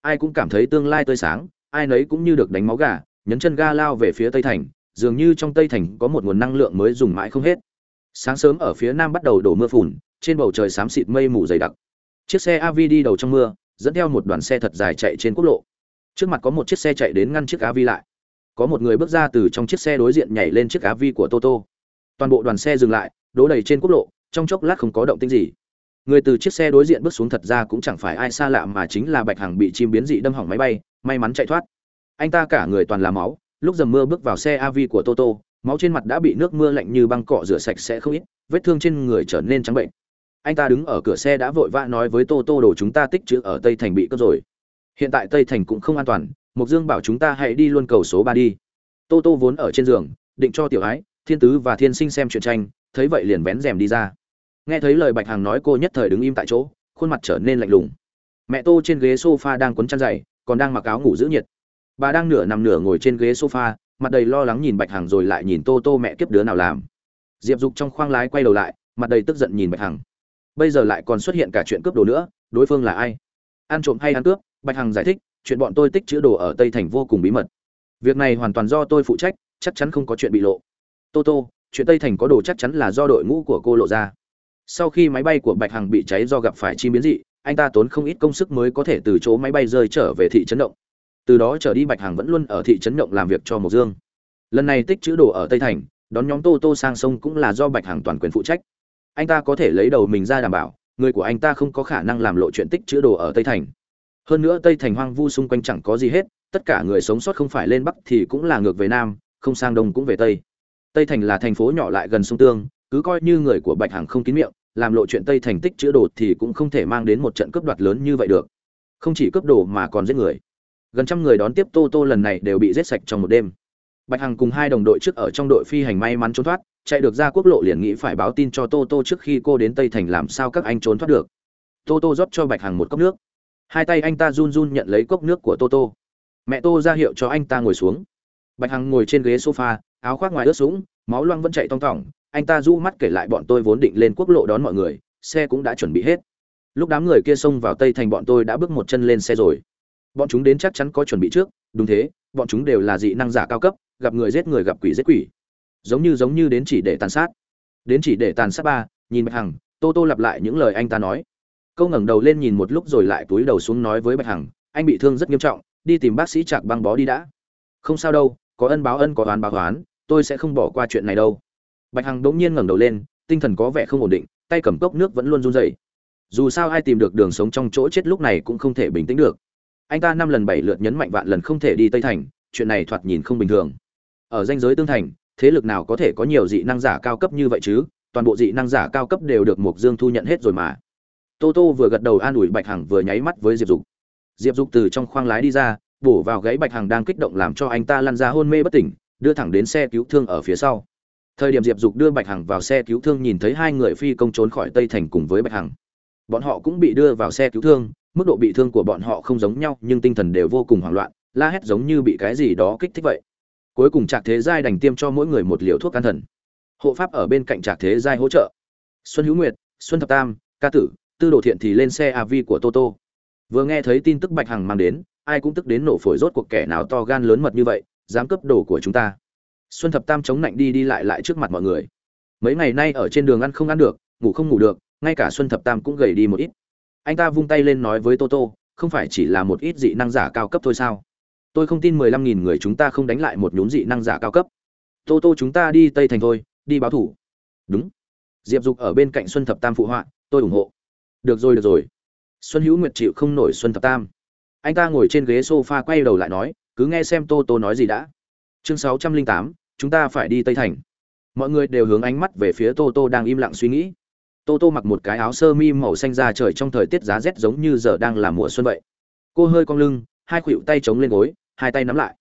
Ai cũng cảm thấy tương lai tươi sáng, ai nấy cũng như được đánh máu gà, nhấn chân ga lao về phía tây thành, dường như trong tây thành có một nguồn năng lượng mới dùng mãi không hết. Sáng sớm ở phía nam bắt đầu đổ mưa phùn, trên bầu trời xám xịt mây mù dày đặc. Chiếc xe av đi đầu trong mưa, dẫn theo một đoàn xe thật dài chạy trên quốc lộ. Trước mặt có một chiếc xe chạy đến ngăn chiếc av lại. Có một người bước ra từ trong chiếc xe đối diện nhảy lên chiếc av của toto toàn bộ đoàn xe dừng lại đỗ đầy trên quốc lộ, trong chốc lát không có động tĩnh gì. Người từ chiếc xe đối diện bước xuống thật ra cũng chẳng phải ai xa lạ mà chính là bạch hằng bị chim biến dị đâm hỏng máy bay, may mắn chạy thoát. Anh ta cả người toàn là máu, lúc dầm mưa bước vào xe av của toto, máu trên mặt đã bị nước mưa lạnh như băng cọ rửa sạch sẽ không ít, vết thương trên người trở nên trắng bệnh. Anh ta đứng ở cửa xe đã vội vã nói với tô tô đồ chúng ta tích chữ ở tây thành bị cướp rồi. Hiện tại tây thành cũng không an toàn mục dương bảo chúng ta hãy đi luôn cầu số ba đi. Tô tô vốn ở trên giường, định cho tiểu ái thiên tứ và thiên sinh xem chuyện tranh, thấy vậy liền vén rèm đi ra. Nghe thấy lời bạch hằng nói cô nhất thời đứng im tại chỗ, khuôn mặt trở nên lạnh lùng. Mẹ tô trên ghế sofa đang quấn chăn dày, còn đang mặc áo ngủ giữ nhiệt. Bà đang nửa nằm nửa ngồi trên ghế sofa, mặt đầy lo lắng nhìn bạch hằng rồi lại nhìn tô tô mẹ kiếp đứa nào làm. Diệp dục trong khoang lái quay đầu lại, mặt đầy tức giận nhìn bạch hằng. Bây giờ lại còn xuất hiện cả chuyện cướp đồ nữa, đối phương là ai? Ăn trộm hay ăn cướp? Bạch hằng giải thích, chuyện bọn tôi tích chữ đồ ở tây thành vô cùng bí mật. Việc này hoàn toàn do tôi phụ trách, chắc chắn không có chuyện bị lộ tô tô, chuyện tây thành có đồ chắc chắn là do đội ngũ của cô lộ ra. Sau khi máy bay của bạch hằng bị cháy do gặp phải chi biến dị, anh ta tốn không ít công sức mới có thể từ chỗ máy bay rơi trở về thị trấn động. Từ đó trở đi bạch hằng vẫn luôn ở thị trấn động làm việc cho mộc dương. Lần này tích chữ đồ ở tây thành, đón nhóm tô tô sang sông cũng là do bạch hằng toàn quyền phụ trách. Anh ta có thể lấy đầu mình ra đảm bảo, người của anh ta không có khả năng làm lộ chuyện tích chữ đồ ở tây thành. Hơn nữa tây thành hoang vu xung quanh chẳng có gì hết, tất cả người sống sót không phải lên bắc thì cũng là ngược về nam, không sang đông cũng về tây tây thành là thành phố nhỏ lại gần sông tương, cứ coi như người của bạch hằng không kín miệng, làm lộ chuyện tây thành tích chữa đồ thì cũng không thể mang đến một trận cướp đoạt lớn như vậy được. Không chỉ cướp đồ mà còn giết người. Gần trăm người đón tiếp tô tô lần này đều bị giết sạch trong một đêm. Bạch hằng cùng hai đồng đội trước ở trong đội phi hành may mắn trốn thoát, chạy được ra quốc lộ liền nghĩ phải báo tin cho tô tô trước khi cô đến tây thành làm sao các anh trốn thoát được. Tô tô rót cho bạch hằng một cốc nước. Hai tay anh ta run run nhận lấy cốc nước của tô tô. Mẹ tô ra hiệu cho anh ta ngồi xuống. Bạch hằng ngồi trên ghế sofa áo khoác ngoài ướt sũng, máu loang vẫn chạy tong tỏng anh ta du mắt kể lại bọn tôi vốn định lên quốc lộ đón mọi người, xe cũng đã chuẩn bị hết. Lúc đám người kia xông vào tây thành bọn tôi đã bước một chân lên xe rồi. Bọn chúng đến chắc chắn có chuẩn bị trước, đúng thế, bọn chúng đều là dị năng giả cao cấp, gặp người giết người gặp quỷ giết quỷ. Giống như giống như đến chỉ để tàn sát. Đến chỉ để tàn sát ba, nhìn bạch hằng, tô tô lặp lại những lời anh ta nói. Câu ngẩng đầu lên nhìn một lúc rồi lại túi đầu xuống nói với bạch hằng, anh bị thương rất nghiêm trọng, đi tìm bác sĩ chạc băng bó đi đã. Không sao đâu có ân báo ân có oán báo oán, tôi sẽ không bỏ qua chuyện này đâu. Bạch hằng đống nhiên ngẩng đầu lên, tinh thần có vẻ không ổn định, tay cầm cốc nước vẫn luôn run rẩy. Dù sao ai tìm được đường sống trong chỗ chết lúc này cũng không thể bình tĩnh được. Anh ta năm lần bảy lượt nhấn mạnh vạn lần không thể đi tây thành, chuyện này thoạt nhìn không bình thường. Ở danh giới tương thành, thế lực nào có thể có nhiều dị năng giả cao cấp như vậy chứ? Toàn bộ dị năng giả cao cấp đều được mục dương thu nhận hết rồi mà. Tô tô vừa gật đầu an ủi bạch hằng vừa nháy mắt với diệp dục. Diệp dục từ trong khoang lái đi ra bổ vào gáy bạch hằng đang kích động làm cho anh ta lăn ra hôn mê bất tỉnh, đưa thẳng đến xe cứu thương ở phía sau. Thời điểm diệp dục đưa bạch hằng vào xe cứu thương nhìn thấy hai người phi công trốn khỏi tây thành cùng với bạch hằng. Bọn họ cũng bị đưa vào xe cứu thương, mức độ bị thương của bọn họ không giống nhau, nhưng tinh thần đều vô cùng hoảng loạn, la hét giống như bị cái gì đó kích thích vậy. Cuối cùng trạc thế giai đành tiêm cho mỗi người một liều thuốc can thần. Hộ pháp ở bên cạnh trạc thế giai hỗ trợ. Xuân hữu nguyệt, xuân thập tam, ca tử, tư đồ thiện thì lên xe av của toto vừa nghe thấy tin tức bạch hằng mang đến ai cũng tức đến nổ phổi rốt cuộc kẻ nào to gan lớn mật như vậy, dám cướp đồ của chúng ta. Xuân thập tam chống lạnh đi đi lại lại trước mặt mọi người. Mấy ngày nay ở trên đường ăn không ăn được, ngủ không ngủ được, ngay cả xuân thập tam cũng gầy đi một ít. Anh ta vung tay lên nói với toto, không phải chỉ là một ít dị năng giả cao cấp thôi sao? Tôi không tin mười lăm nghìn người chúng ta không đánh lại một nhún dị năng giả cao cấp. Tô tô chúng ta đi tây thành thôi, đi báo thủ. Đúng. Diệp dục ở bên cạnh xuân thập tam phụ họa, tôi ủng hộ. Được rồi được rồi. Xuân hữu nguyệt chịu không nổi xuân thập tam anh ta ngồi trên ghế sofa quay đầu lại nói, cứ nghe xem tô tô nói gì đã. Chương sáu trăm linh tám, chúng ta phải đi tây thành. Mọi người đều hướng ánh mắt về phía tô tô đang im lặng suy nghĩ. Tô tô mặc một cái áo sơ mi màu xanh ra trời trong thời tiết giá rét giống như giờ đang là mùa xuân vậy. Cô hơi cong lưng, hai khuỷu tay chống lên gối, hai tay nắm lại.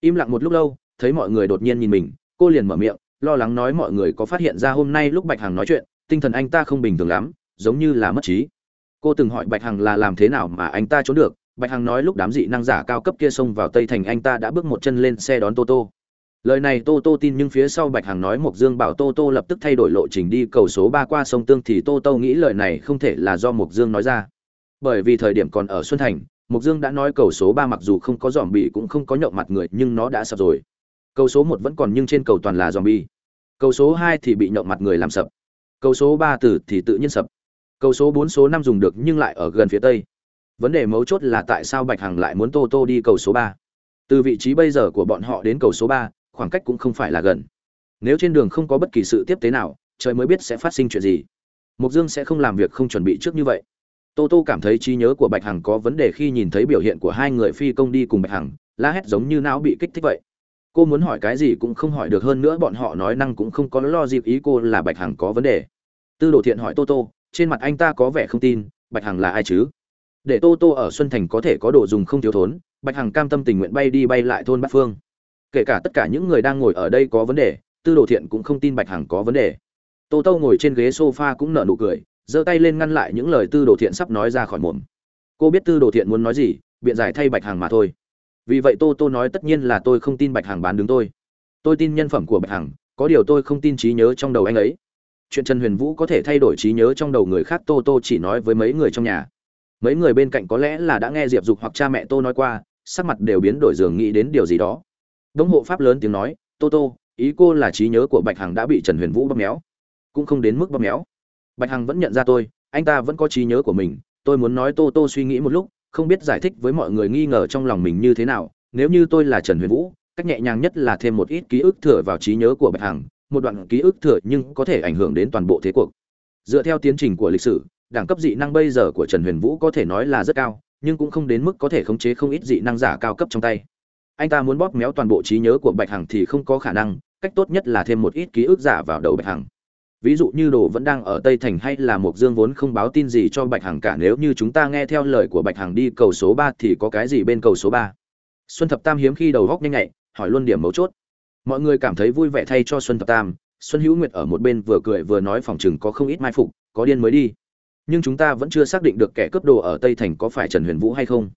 Im lặng một lúc lâu, thấy mọi người đột nhiên nhìn mình, cô liền mở miệng, lo lắng nói mọi người có phát hiện ra hôm nay lúc bạch hằng nói chuyện, tinh thần anh ta không bình thường lắm, giống như là mất trí. Cô từng hỏi bạch hằng là làm thế nào mà anh ta trốn được bạch hằng nói lúc đám dị năng giả cao cấp kia xông vào tây thành, anh ta đã bước một chân lên xe đón tô tô. Lời này tô tô tin, nhưng phía sau bạch hằng nói mộc dương bảo tô tô lập tức thay đổi lộ trình đi cầu số ba qua sông tương, thì tô tô nghĩ lời này không thể là do mộc dương nói ra. Bởi vì thời điểm còn ở xuân thành, mộc dương đã nói cầu số ba mặc dù không có dòm bị cũng không có nhậu mặt người, nhưng nó đã sập rồi. Cầu số một vẫn còn nhưng trên cầu toàn là dòm bi cầu số hai thì bị nhậu mặt người làm sập. Cầu số ba từ thì tự nhiên sập. Cầu số bốn số năm dùng được nhưng lại ở gần phía tây vấn đề mấu chốt là tại sao bạch hằng lại muốn tô tô đi cầu số ba? Từ vị trí bây giờ của bọn họ đến cầu số ba, khoảng cách cũng không phải là gần. Nếu trên đường không có bất kỳ sự tiếp tế nào, trời mới biết sẽ phát sinh chuyện gì. Mục dương sẽ không làm việc không chuẩn bị trước như vậy. Tô tô cảm thấy trí nhớ của bạch hằng có vấn đề khi nhìn thấy biểu hiện của hai người phi công đi cùng bạch hằng, la hét giống như não bị kích thích vậy. Cô muốn hỏi cái gì cũng không hỏi được, hơn nữa bọn họ nói năng cũng không có lo dịp ý cô là bạch hằng có vấn đề. Tư đồ thiện hỏi tô tô, trên mặt anh ta có vẻ không tin, bạch hằng là ai chứ? Để tô tô ở xuân thành có thể có đồ dùng không thiếu thốn, bạch hằng cam tâm tình nguyện bay đi bay lại thôn bát phương. Kể cả tất cả những người đang ngồi ở đây có vấn đề, tư đồ thiện cũng không tin bạch hằng có vấn đề. Tô tô ngồi trên ghế s o f a cũng nở nụ cười, giơ tay lên ngăn lại những lời tư đồ thiện sắp nói ra khỏi mồm. Cô biết tư đồ thiện muốn nói gì, biện giải thay bạch hằng mà thôi. Vì vậy tô tô nói tất nhiên là tôi không tin bạch hằng bán đứng tôi. Tôi tin nhân phẩm của bạch hằng, có điều tôi không tin trí nhớ trong đầu anh ấy. Chuyện trần huyền vũ có thể thay đổi trí nhớ trong đầu người khác, tô tô chỉ nói với mấy người trong nhà mấy người bên cạnh có lẽ là đã nghe diệp dục hoặc cha mẹ tô nói qua, sắc mặt đều biến đổi dường nghĩ đến điều gì đó. Đống hộ pháp lớn tiếng nói, tô tô, ý cô là trí nhớ của bạch hằng đã bị trần huyền vũ bóp méo. Cũng không đến mức bóp méo. Bạch hằng vẫn nhận ra tôi, anh ta vẫn có trí nhớ của mình. Tôi muốn nói tô tô suy nghĩ một lúc, không biết giải thích với mọi người nghi ngờ trong lòng mình như thế nào. Nếu như tôi là trần huyền vũ, cách nhẹ nhàng nhất là thêm một ít ký ức thừa vào trí nhớ của bạch hằng, một đoạn ký ức thừa nhưng có thể ảnh hưởng đến toàn bộ thế cuộc. Dựa theo tiến trình của lịch sử đẳng cấp dị năng bây giờ của trần huyền vũ có thể nói là rất cao, nhưng cũng không đến mức có thể khống chế không ít dị năng giả cao cấp trong tay. Anh ta muốn bóp méo toàn bộ trí nhớ của bạch hằng thì không có khả năng, cách tốt nhất là thêm một ít ký ức giả vào đầu bạch hằng. Ví dụ như đồ vẫn đang ở tây thành hay là mộc dương vốn không báo tin gì cho bạch hằng cả, nếu như chúng ta nghe theo lời của bạch hằng đi cầu số ba thì có cái gì bên cầu số ba? Xuân thập tam hiếm khi đầu góc nhanh nhạy, hỏi luôn điểm mấu chốt. Mọi người cảm thấy vui vẻ thay cho xuân thập tam, xuân hữu nguyệt ở một bên vừa cười vừa nói phòng chừng có không ít mai phục, có điên mới đi nhưng chúng ta vẫn chưa xác định được kẻ cướp đồ ở tây thành có phải trần huyền vũ hay không.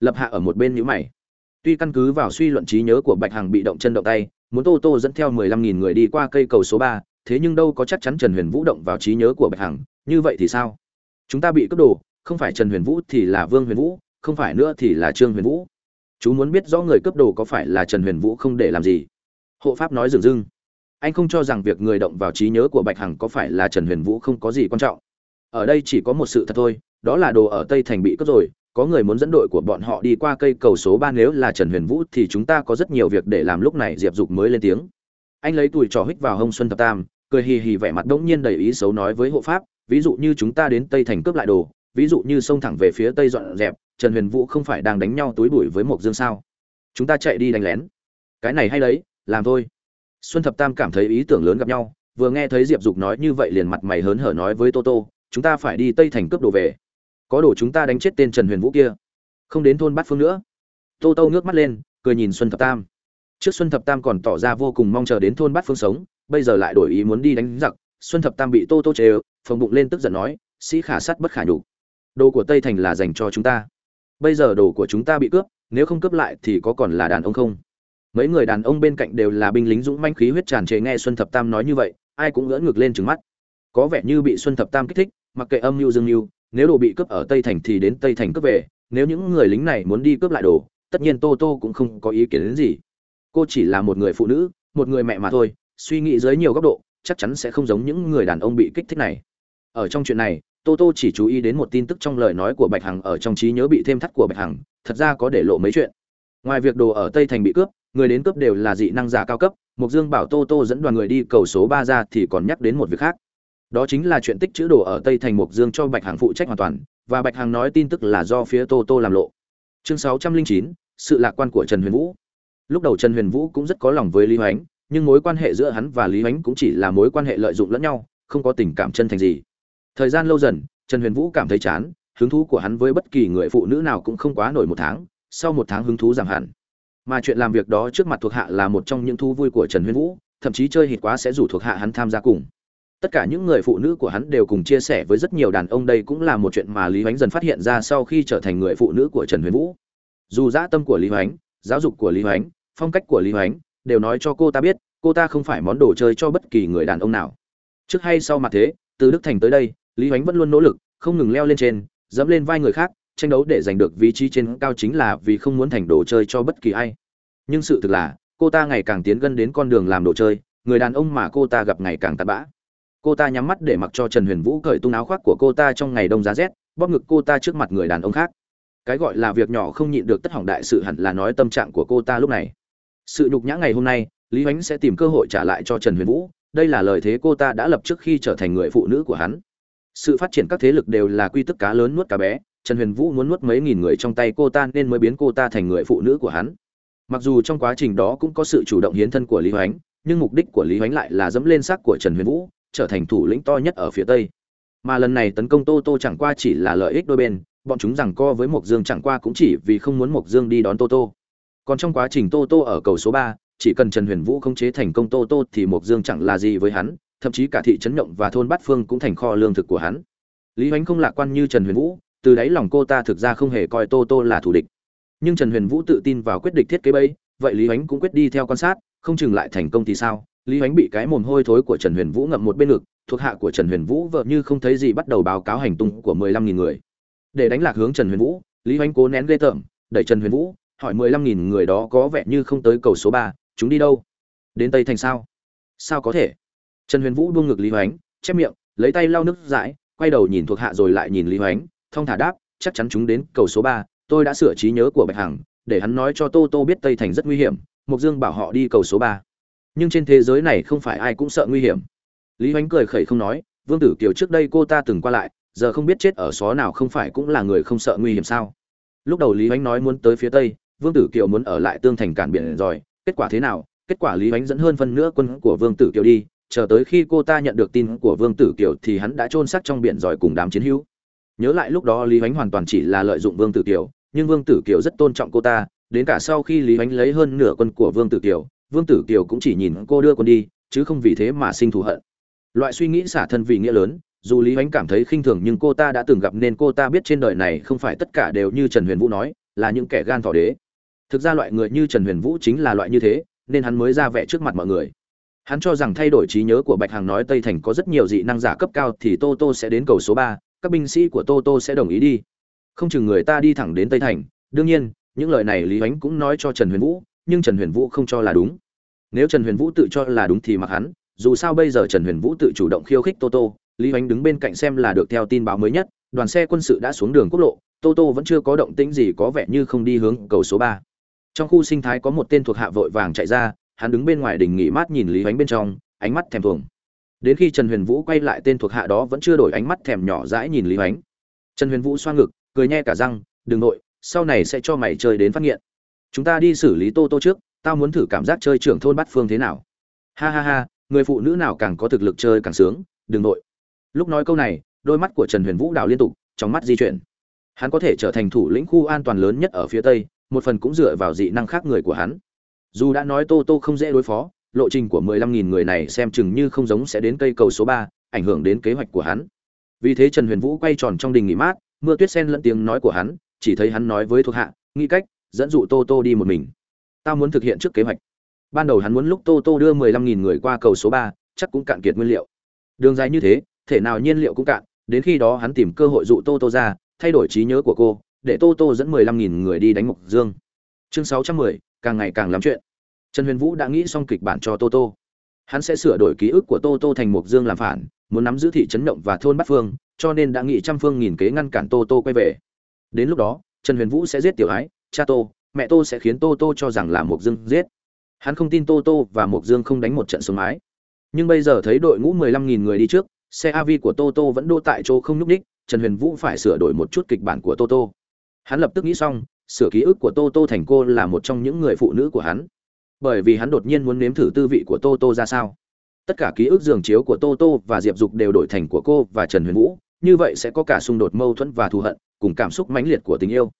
Lập hạ ở một bên nhữ mày. Tuy căn cứ vào suy luận trí nhớ của bạch hằng bị động chân động tay, muốn tô tô dẫn theo mười lăm nghìn người đi qua cây cầu số ba, thế nhưng đâu có chắc chắn trần huyền vũ động vào trí nhớ của bạch hằng, như vậy thì sao? Chúng ta bị cướp đồ, không phải trần huyền vũ thì là vương huyền vũ, không phải nữa thì là trương huyền vũ. Chú muốn biết rõ người cướp đồ có phải là trần huyền vũ không để làm gì? Hộ pháp nói dừng dưng anh không cho rằng việc người động vào trí nhớ của bạch hằng có phải là trần huyền vũ không có gì quan trọng ở đây chỉ có một sự thật thôi, đó là đồ ở tây thành bị cướp rồi, có người muốn dẫn đội của bọn họ đi qua cây cầu số ba, nếu là trần huyền vũ thì chúng ta có rất nhiều việc để làm lúc này, diệp dục mới lên tiếng. Anh lấy tuổi trò hích vào hông xuân thập tam, cười hì hì vẻ mặt đ ỗ n g nhiên đầy ý xấu nói với hộ pháp, ví dụ như chúng ta đến tây thành cướp lại đồ, ví dụ như xông thẳng về phía tây dọn dẹp, trần huyền vũ không phải đang đánh nhau túi bụi với Mộc dương sao? Chúng ta chạy đi đánh lén. Cái này hay đấy, làm thôi. Xuân thập tam cảm thấy ý tưởng lớn gặp nhau, vừa nghe thấy diệp dục nói như vậy liền mặt mày hớn hở nói với tô tô chúng ta phải đi tây thành cướp đồ về. Có đồ chúng ta đánh chết tên trần huyền vũ kia. Không đến thôn bát phương nữa. Tô tô ngước mắt lên, cười nhìn xuân thập tam. Trước xuân thập tam còn tỏ ra vô cùng mong chờ đến thôn bát phương sống, bây giờ lại đổi ý muốn đi đánh giặc. Xuân thập tam bị tô tô chê phồng bụng lên tức giận nói, sĩ khả sắt bất khả nhục. Đồ của tây thành là dành cho chúng ta. Bây giờ đồ của chúng ta bị cướp, nếu không cướp lại thì có còn là đàn ông không? Mấy người đàn ông bên cạnh đều là binh lính dũng manh khí huyết tràn trề nghe xuân thập tam nói như vậy, ai cũng ngỡ ngược lên trừng mắt có vẻ như bị xuân thập tam kích thích, mặc kệ âm mưu dương mưu, nếu đồ bị cướp ở tây thành thì đến tây thành cướp về, nếu những người lính này muốn đi cướp lại đồ, tất nhiên tô tô cũng không có ý kiến đến gì. Cô chỉ là một người phụ nữ, một người mẹ mà thôi, suy nghĩ dưới nhiều góc độ, chắc chắn sẽ không giống những người đàn ông bị kích thích này. Ở trong chuyện này, tô tô chỉ chú ý đến một tin tức trong lời nói của bạch hằng ở trong trí nhớ bị thêm thắt của bạch hằng, thật ra có để lộ mấy chuyện. Ngoài việc đồ ở tây thành bị cướp, người đến cướp đều là dị năng giả cao cấp mục dương bảo tô tô dẫn đoàn người đi cầu số ba ra thì còn nhắc đến một việc khác đó chính là chuyện tích chữ đồ ở tây thành mục dương cho bạch hằng phụ trách hoàn toàn, và bạch hằng nói tin tức là do phía tô tô làm lộ. Chương sáu trăm linh chín, sự lạc quan của trần huyền vũ. Lúc đầu trần huyền vũ cũng rất có lòng với lý hoánh, nhưng mối quan hệ giữa hắn và lý hoánh cũng chỉ là mối quan hệ lợi dụng lẫn nhau, không có tình cảm chân thành gì. Thời gian lâu dần, trần huyền vũ cảm thấy chán, hứng thú của hắn với bất kỳ người phụ nữ nào cũng không quá nổi một tháng, sau một tháng hứng thú giảm hẳn. Mà chuyện làm việc đó trước mặt thuộc hạ là một trong những thú vui của trần huyền vũ, thậm chí chơi hít quá sẽ rủ thuộc hạ hắn tham gia cùng tất cả những người phụ nữ của hắn đều cùng chia sẻ với rất nhiều đàn ông, đây cũng là một chuyện mà lý hoánh dần phát hiện ra sau khi trở thành người phụ nữ của trần huyền vũ. Dù dã tâm của lý hoánh, giáo dục của lý hoánh, phong cách của lý hoánh, đều nói cho cô ta biết, cô ta không phải món đồ chơi cho bất kỳ người đàn ông nào. Trước hay sau mặt thế, từ đức thành tới đây, lý hoánh vẫn luôn nỗ lực, không ngừng leo lên trên, dẫm lên vai người khác, tranh đấu để giành được vị trí trên cao chính là vì không muốn thành đồ chơi cho bất kỳ ai. Nhưng sự thực là, cô ta ngày càng tiến gần đến con đường làm đồ chơi, người đàn ông mà cô ta gặp ngày càng tạt bã cô ta nhắm mắt để mặc cho trần huyền vũ cởi tung áo khoác của cô ta trong ngày đông giá rét, bóp ngực cô ta trước mặt người đàn ông khác. Cái gọi là việc nhỏ không nhịn được tất hỏng đại sự hẳn là nói tâm trạng của cô ta lúc này. Sự nhục nhã ngày hôm nay, lý h sẽ tìm cơ hội trả lại cho trần huyền vũ, đây là lời thế cô ta đã lập trước khi trở thành người phụ nữ của hắn. Sự phát triển các thế lực đều là quy tức cá lớn nuốt cá bé, trần huyền vũ muốn nuốt mấy nghìn người trong tay cô ta nên mới biến cô ta thành người phụ nữ của hắn. Mặc dù trong quá trình đó cũng có sự chủ động hiến thân của lý hoánh nhưng mục đích của lý hoánh lại là dẫm lên xác của trần huyền vũ trở thành thủ lĩnh to nhất ở phía tây. Mà lần này tấn công tô tô chẳng qua chỉ là lợi ích đôi bên, bọn chúng rằng co với mộc dương chẳng qua cũng chỉ vì không muốn mộc dương đi đón tô tô. Còn trong quá trình tô tô ở cầu số ba, chỉ cần trần huyền vũ khống chế thành công tô tô thì mộc dương chẳng là gì với hắn, thậm chí cả thị trấn nhộng và thôn bát phương cũng thành kho lương thực của hắn. Lý hoánh không lạc quan như trần huyền vũ, từ đáy lòng cô ta thực ra không hề coi tô tô là thủ địch. Nhưng trần huyền vũ tự tin vào quyết định thiết kế bấy vậy lý hoánh cũng quyết đi theo quan sát, không chừng lại thành công thì sao? Lý hoánh bị cái mồm hôi thối của trần huyền vũ ngậm một bên ngực, thuộc hạ của trần huyền vũ vợ như không thấy gì bắt đầu báo cáo hành tung của mười lăm nghìn người. Để đánh lạc hướng trần huyền vũ, lý hoánh cố nén ghê tởm, đẩy trần huyền vũ, hỏi mười lăm nghìn người đó có vẻ như không tới cầu số ba, chúng đi đâu? Đến tây thành sao? Sao có thể? Trần huyền vũ buông ngực lý hoánh, chép miệng, lấy tay lau nước dãi, quay đầu nhìn thuộc hạ rồi lại nhìn lý hoánh, thong thả đáp, chắc chắn chúng đến cầu số ba, tôi đã sửa trí nhớ của bạch hằng, để hắn nói cho tô tô biết tây thành rất nguy hiểm mục dương bảo họ đi cầu số ba nhưng trên thế giới này không phải ai cũng sợ nguy hiểm. Lý hoánh cười khẩy không nói, vương tử kiều trước đây cô ta từng qua lại, giờ không biết chết ở xó nào không phải cũng là người không sợ nguy hiểm sao? Lúc đầu lý hoánh nói muốn tới phía tây, vương tử kiều muốn ở lại tương thành cản biển rồi, kết quả thế nào? Kết quả lý hoánh dẫn hơn phân nữa quân của vương tử kiều đi, chờ tới khi cô ta nhận được tin của vương tử kiều thì hắn đã chôn xác trong biển giỏi cùng đám chiến hữu. Nhớ lại lúc đó lý hoánh hoàn toàn chỉ là lợi dụng vương tử kiều, nhưng vương tử kiều rất tôn trọng cô ta, đến cả sau khi lý hoánh lấy hơn nửa quân của vương tử kiều vương tử kiều cũng chỉ nhìn cô đưa con đi, chứ không vì thế mà sinh thù hận. Loại suy nghĩ xả thân vì nghĩa lớn, dù lý ánh cảm thấy khinh thường nhưng cô ta đã từng gặp nên cô ta biết trên đời này không phải tất cả đều như trần huyền vũ nói, là những kẻ gan thỏ đế. Thực ra loại người như trần huyền vũ chính là loại như thế, nên hắn mới ra vẻ trước mặt mọi người. Hắn cho rằng thay đổi trí nhớ của bạch hằng nói tây thành có rất nhiều dị năng giả cấp cao thì tô tô sẽ đến cầu số ba, các binh sĩ của tô tô sẽ đồng ý đi. Không chừng người ta đi thẳng đến tây thành. Đương nhiên, những lời này lý ánh cũng nói cho trần huyền vũ nhưng trần huyền vũ không cho là đúng. Nếu trần huyền vũ tự cho là đúng thì mặc hắn, dù sao bây giờ trần huyền vũ tự chủ động khiêu khích tô tô, lý Hoánh đứng bên cạnh xem là được theo tin báo mới nhất, đoàn xe quân sự đã xuống đường quốc lộ, tô tô vẫn chưa có động tĩnh gì có vẻ như không đi hướng cầu số ba. Trong khu sinh thái có một tên thuộc hạ vội vàng chạy ra, hắn đứng bên ngoài đình nghỉ mát nhìn lý Hoánh bên trong, ánh mắt thèm thuồng. Đến khi trần huyền vũ quay lại tên thuộc hạ đó vẫn chưa đổi ánh mắt thèm nhỏ dãi nhìn lý Hoánh. trần huyền vũ xoa ngực, cười nhe cả răng, đừng nội, sau này sẽ cho mày chơi đến phát nghiện chúng ta đi xử lý tô tô trước, tao muốn thử cảm giác chơi trưởng thôn bát phương thế nào. Ha ha ha, người phụ nữ nào càng có thực lực chơi càng sướng, đừng nội. Lúc nói câu này, đôi mắt của trần huyền vũ đảo liên tục, trong mắt di chuyển. Hắn có thể trở thành thủ lĩnh khu an toàn lớn nhất ở phía tây, một phần cũng dựa vào dị năng khác người của hắn. Dù đã nói tô tô không dễ đối phó, lộ trình của mười lăm nghìn người này xem chừng như không giống sẽ đến cây cầu số ba, ảnh hưởng đến kế hoạch của hắn. Vì thế trần huyền vũ quay tròn trong đình nghỉ mát, mưa tuyết sen lẫn tiếng nói của hắn, chỉ thấy hắn nói với thuộc hạ, nghĩ cách dẫn dụ tô tô đi một mình. Tao muốn thực hiện trước kế hoạch. Ban đầu hắn muốn lúc tô tô đưa mười lăm nghìn người qua cầu số ba, chắc cũng cạn kiệt nguyên liệu. Đường dài như thế, thể nào nhiên liệu cũng cạn, đến khi đó hắn tìm cơ hội dụ tô tô ra, thay đổi trí nhớ của cô, để tô tô dẫn mười lăm nghìn người đi đánh mộc dương. Chương sáu trăm mười, càng ngày càng lắm chuyện. Trần huyền vũ đã nghĩ xong kịch bản cho tô tô. Hắn sẽ sửa đổi ký ức của tô tô thành mộc dương làm phản, muốn nắm giữ thị trấn động và thôn bát phương, cho nên đã nghĩ trăm phương nghìn kế ngăn cản tô tô quay về. Đến lúc đó, trần huyền vũ sẽ giết tiểu ái cha tô, mẹ tô sẽ khiến tô tô cho rằng là mộc dương giết. Hắn không tin tô tô và mộc dương không đánh một trận sống mái. Nhưng bây giờ thấy đội ngũ mười lăm nghìn người đi trước, xe av của tô tô vẫn đỗ tại chỗ không nhúc ních trần huyền vũ phải sửa đổi một chút kịch bản của tô tô. Hắn lập tức nghĩ xong, sửa ký ức của tô tô thành cô là một trong những người phụ nữ của hắn. Bởi vì hắn đột nhiên muốn nếm thử tư vị của tô tô ra sao. Tất cả ký ức giường chiếu của tô tô và diệp dục đều đổi thành của cô và trần huyền vũ, như vậy sẽ có cả xung đột mâu thuẫn và thù hận, cùng cảm xúc mãnh liệt của tình yêu.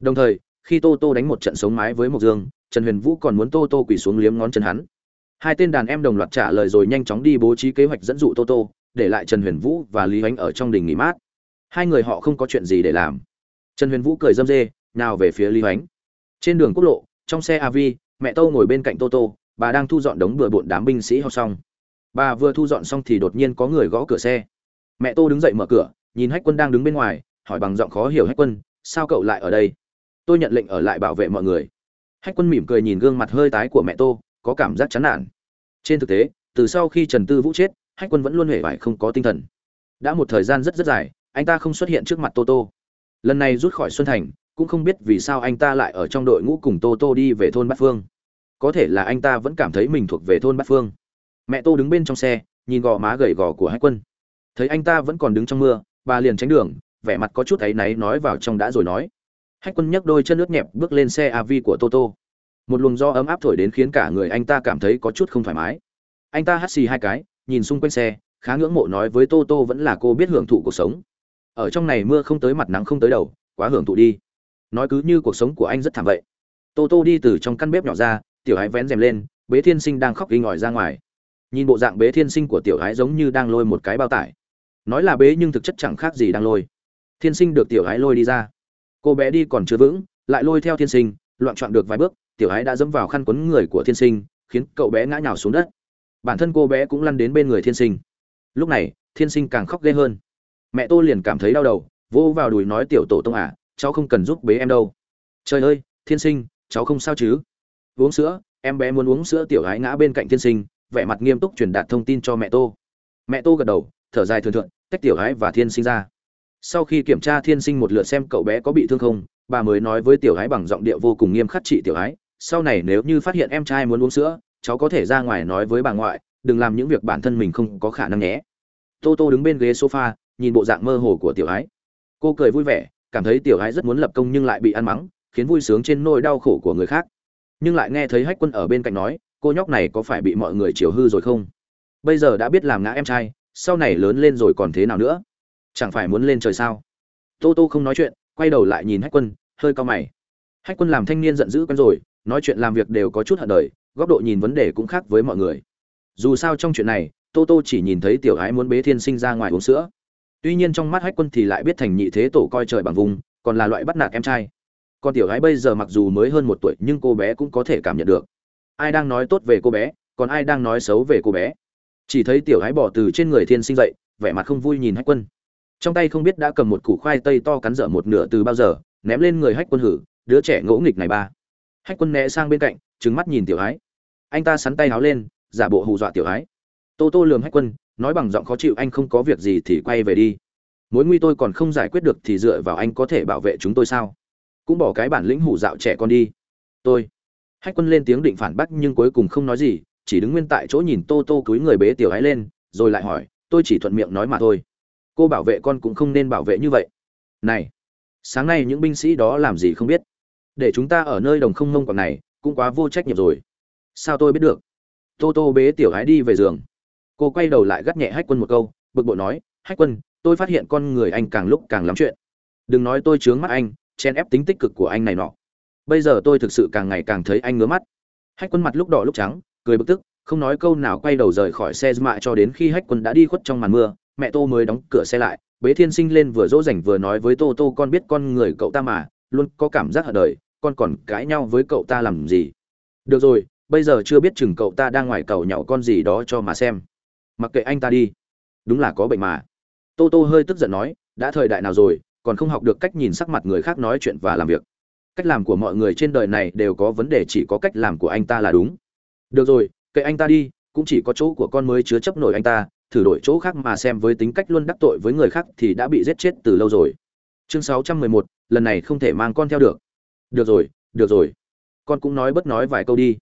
Đồng thời khi tô tô đánh một trận sống mái với mộc dương, trần huyền vũ còn muốn tô tô quỳ xuống liếm ngón chân hắn. Hai tên đàn em đồng loạt trả lời rồi nhanh chóng đi bố trí kế hoạch dẫn dụ tô tô, để lại trần huyền vũ và lý ánh ở trong đình nghỉ mát. Hai người họ không có chuyện gì để làm. Trần huyền vũ cười dâm dê nào về phía lý ánh trên đường quốc lộ, trong xe av mẹ tô ngồi bên cạnh tô tô, bà đang thu dọn đống bừa bộn đám binh sĩ học xong. Bà vừa thu dọn xong thì đột nhiên có người gõ cửa xe. Mẹ tô đứng dậy mở cửa, nhìn hách quân đang đứng bên ngoài, hỏi bằng giọng khó hiểu hách quân, sao cậu lại ở đây? Tôi nhận lệnh ở lại bảo vệ mọi người. Hách quân mỉm cười nhìn gương mặt hơi tái của mẹ tô có cảm giác chán nản. Trên thực tế, từ sau khi trần tư vũ chết, hách quân vẫn luôn hề vải không có tinh thần. Đã một thời gian rất rất dài, anh ta không xuất hiện trước mặt tô tô. Lần này rút khỏi xuân thành, cũng không biết vì sao anh ta lại ở trong đội ngũ cùng tô tô đi về thôn bát phương. Có thể là anh ta vẫn cảm thấy mình thuộc về thôn bát phương. Mẹ tô đứng bên trong xe, nhìn gò má gầy gò của hách quân. Thấy anh ta vẫn còn đứng trong mưa, bà liền tránh đường, vẻ mặt có chút áy náy nói vào trong đã rồi nói hách quân nhấc đôi chân nước nhẹp bước lên xe av của toto một luồng gió ấm áp thổi đến khiến cả người anh ta cảm thấy có chút không thoải mái. Anh ta hắt xì hai cái, nhìn xung quanh xe, khá ngưỡng mộ nói với toto vẫn là cô biết hưởng thụ cuộc sống. Ở trong này mưa không tới mặt nắng không tới đầu, quá hưởng thụ đi. Nói cứ như cuộc sống của anh rất thảm vậy. Toto đi từ trong căn bếp nhỏ ra, tiểu hái vén rèm lên, bế thiên sinh đang khóc ghi ngỏi ra ngoài. Nhìn bộ dạng bế thiên sinh của tiểu hái giống như đang lôi một cái bao tải. Nói là bế nhưng thực chất chẳng khác gì đang lôi. Thiên sinh được tiểu hái lôi đi ra cô bé đi còn chưa vững, lại lôi theo thiên sinh, loạn trọn được vài bước, tiểu Ái đã dẫm vào khăn quấn người của thiên sinh, khiến cậu bé ngã nhào xuống đất. Bản thân cô bé cũng lăn đến bên người thiên sinh. Lúc này, thiên sinh càng khóc ghê hơn. Mẹ tô liền cảm thấy đau đầu, vỗ vào đùi nói, tiểu tổ tông à cháu không cần giúp bế em đâu. Trời ơi, thiên sinh, cháu không sao chứ? Uống sữa, em bé muốn uống sữa, tiểu Ái ngã bên cạnh thiên sinh, vẻ mặt nghiêm túc truyền đạt thông tin cho mẹ tô. Mẹ tô gật đầu, thở dài thường thượng tách tiểu Ái và thiên sinh ra sau khi kiểm tra thiên sinh một lượt xem cậu bé có bị thương không, bà mới nói với tiểu ái bằng giọng điệu vô cùng nghiêm khắc chị tiểu ái sau này nếu như phát hiện em trai muốn uống sữa, cháu có thể ra ngoài nói với bà ngoại, đừng làm những việc bản thân mình không có khả năng nhé. Tô tô đứng bên ghế sofa, nhìn bộ dạng mơ hồ của tiểu ái cô cười vui vẻ, cảm thấy tiểu ái rất muốn lập công nhưng lại bị ăn mắng, khiến vui sướng trên nỗi đau khổ của người khác. Nhưng lại nghe thấy hách quân ở bên cạnh nói, cô nhóc này có phải bị mọi người chiều hư rồi không? Bây giờ đã biết làm ngã em trai, sau này lớn lên rồi còn thế nào nữa? Chẳng phải muốn lên trời sao? Tô tô không nói chuyện, quay đầu lại nhìn hách quân, hơi cao mày. Hách quân làm thanh niên giận dữ quen rồi, nói chuyện làm việc đều có chút hận đời, góc độ nhìn vấn đề cũng khác với mọi người. Dù sao trong chuyện này, tô tô chỉ nhìn thấy tiểu ái muốn bế thiên sinh ra ngoài uống sữa. Tuy nhiên trong mắt hách quân thì lại biết thành nhị thế tổ coi trời bằng vùng, còn là loại bắt nạt em trai. Con tiểu gái bây giờ mặc dù mới hơn một tuổi nhưng cô bé cũng có thể cảm nhận được. Ai đang nói tốt về cô bé, còn ai đang nói xấu về cô bé. Chỉ thấy tiểu gái bỏ từ trên người thiên sinh dậy, vẻ mặt không vui nhìn hách quân trong tay không biết đã cầm một củ khoai tây to cắn dở một nửa từ bao giờ, ném lên người hách quân hử, đứa trẻ ngỗ nghịch này ba. Hách quân né sang bên cạnh trứng mắt nhìn tiểu Ái anh ta sắn tay háo lên, giả bộ hù dọa tiểu Ái tô tô lườm hách quân, nói bằng giọng khó chịu, anh không có việc gì thì quay về đi. Mối nguy tôi còn không giải quyết được thì dựa vào anh có thể bảo vệ chúng tôi sao? Cũng bỏ cái bản lĩnh hủ dạo trẻ con đi. Tôi. Hách quân lên tiếng định phản bác nhưng cuối cùng không nói gì, chỉ đứng nguyên tại chỗ nhìn tô tô cúi người bế tiểu Ái lên, rồi lại hỏi, tôi chỉ thuận miệng nói mà thôi cô bảo vệ con cũng không nên bảo vệ như vậy. Này, sáng nay những binh sĩ đó làm gì không biết? Để chúng ta ở nơi đồng không mông quảng này, cũng quá vô trách nhiệm rồi. Sao tôi biết được? Tô tô bế tiểu hái đi về giường. Cô quay đầu lại gắt nhẹ hách quân một câu, bực bội nói, hách quân, tôi phát hiện con người anh càng lúc càng lắm chuyện. Đừng nói tôi chướng mắt anh chen ép tính tích cực của anh này nọ. Bây giờ tôi thực sự càng ngày càng thấy anh ngứa mắt. Hách quân mặt lúc đỏ lúc trắng, cười bực tức, không nói câu nào quay đầu rời khỏi xe mạ cho đến khi hách quân đã đi khuất trong màn mưa mẹ tô mới đóng cửa xe lại, bế thiên sinh lên vừa dỗ dành vừa nói với tô tô, con biết con người cậu ta mà, luôn có cảm giác ở đời, con còn cãi nhau với cậu ta làm gì? Được rồi, bây giờ chưa biết chừng cậu ta đang ngoài cầu nhậu con gì đó cho mà xem. Mặc kệ anh ta đi. Đúng là có bệnh mà. Tô tô hơi tức giận nói, đã thời đại nào rồi, còn không học được cách nhìn sắc mặt người khác nói chuyện và làm việc. Cách làm của mọi người trên đời này đều có vấn đề, chỉ có cách làm của anh ta là đúng. Được rồi, kệ anh ta đi, cũng chỉ có chỗ của con mới chứa chấp nổi anh ta thử đổi chỗ khác mà xem với tính cách luôn đắc tội với người khác thì đã bị giết chết từ lâu rồi. Chương 611, lần này không thể mang con theo được. Được rồi được rồi. Con cũng nói bất nói vài câu đi.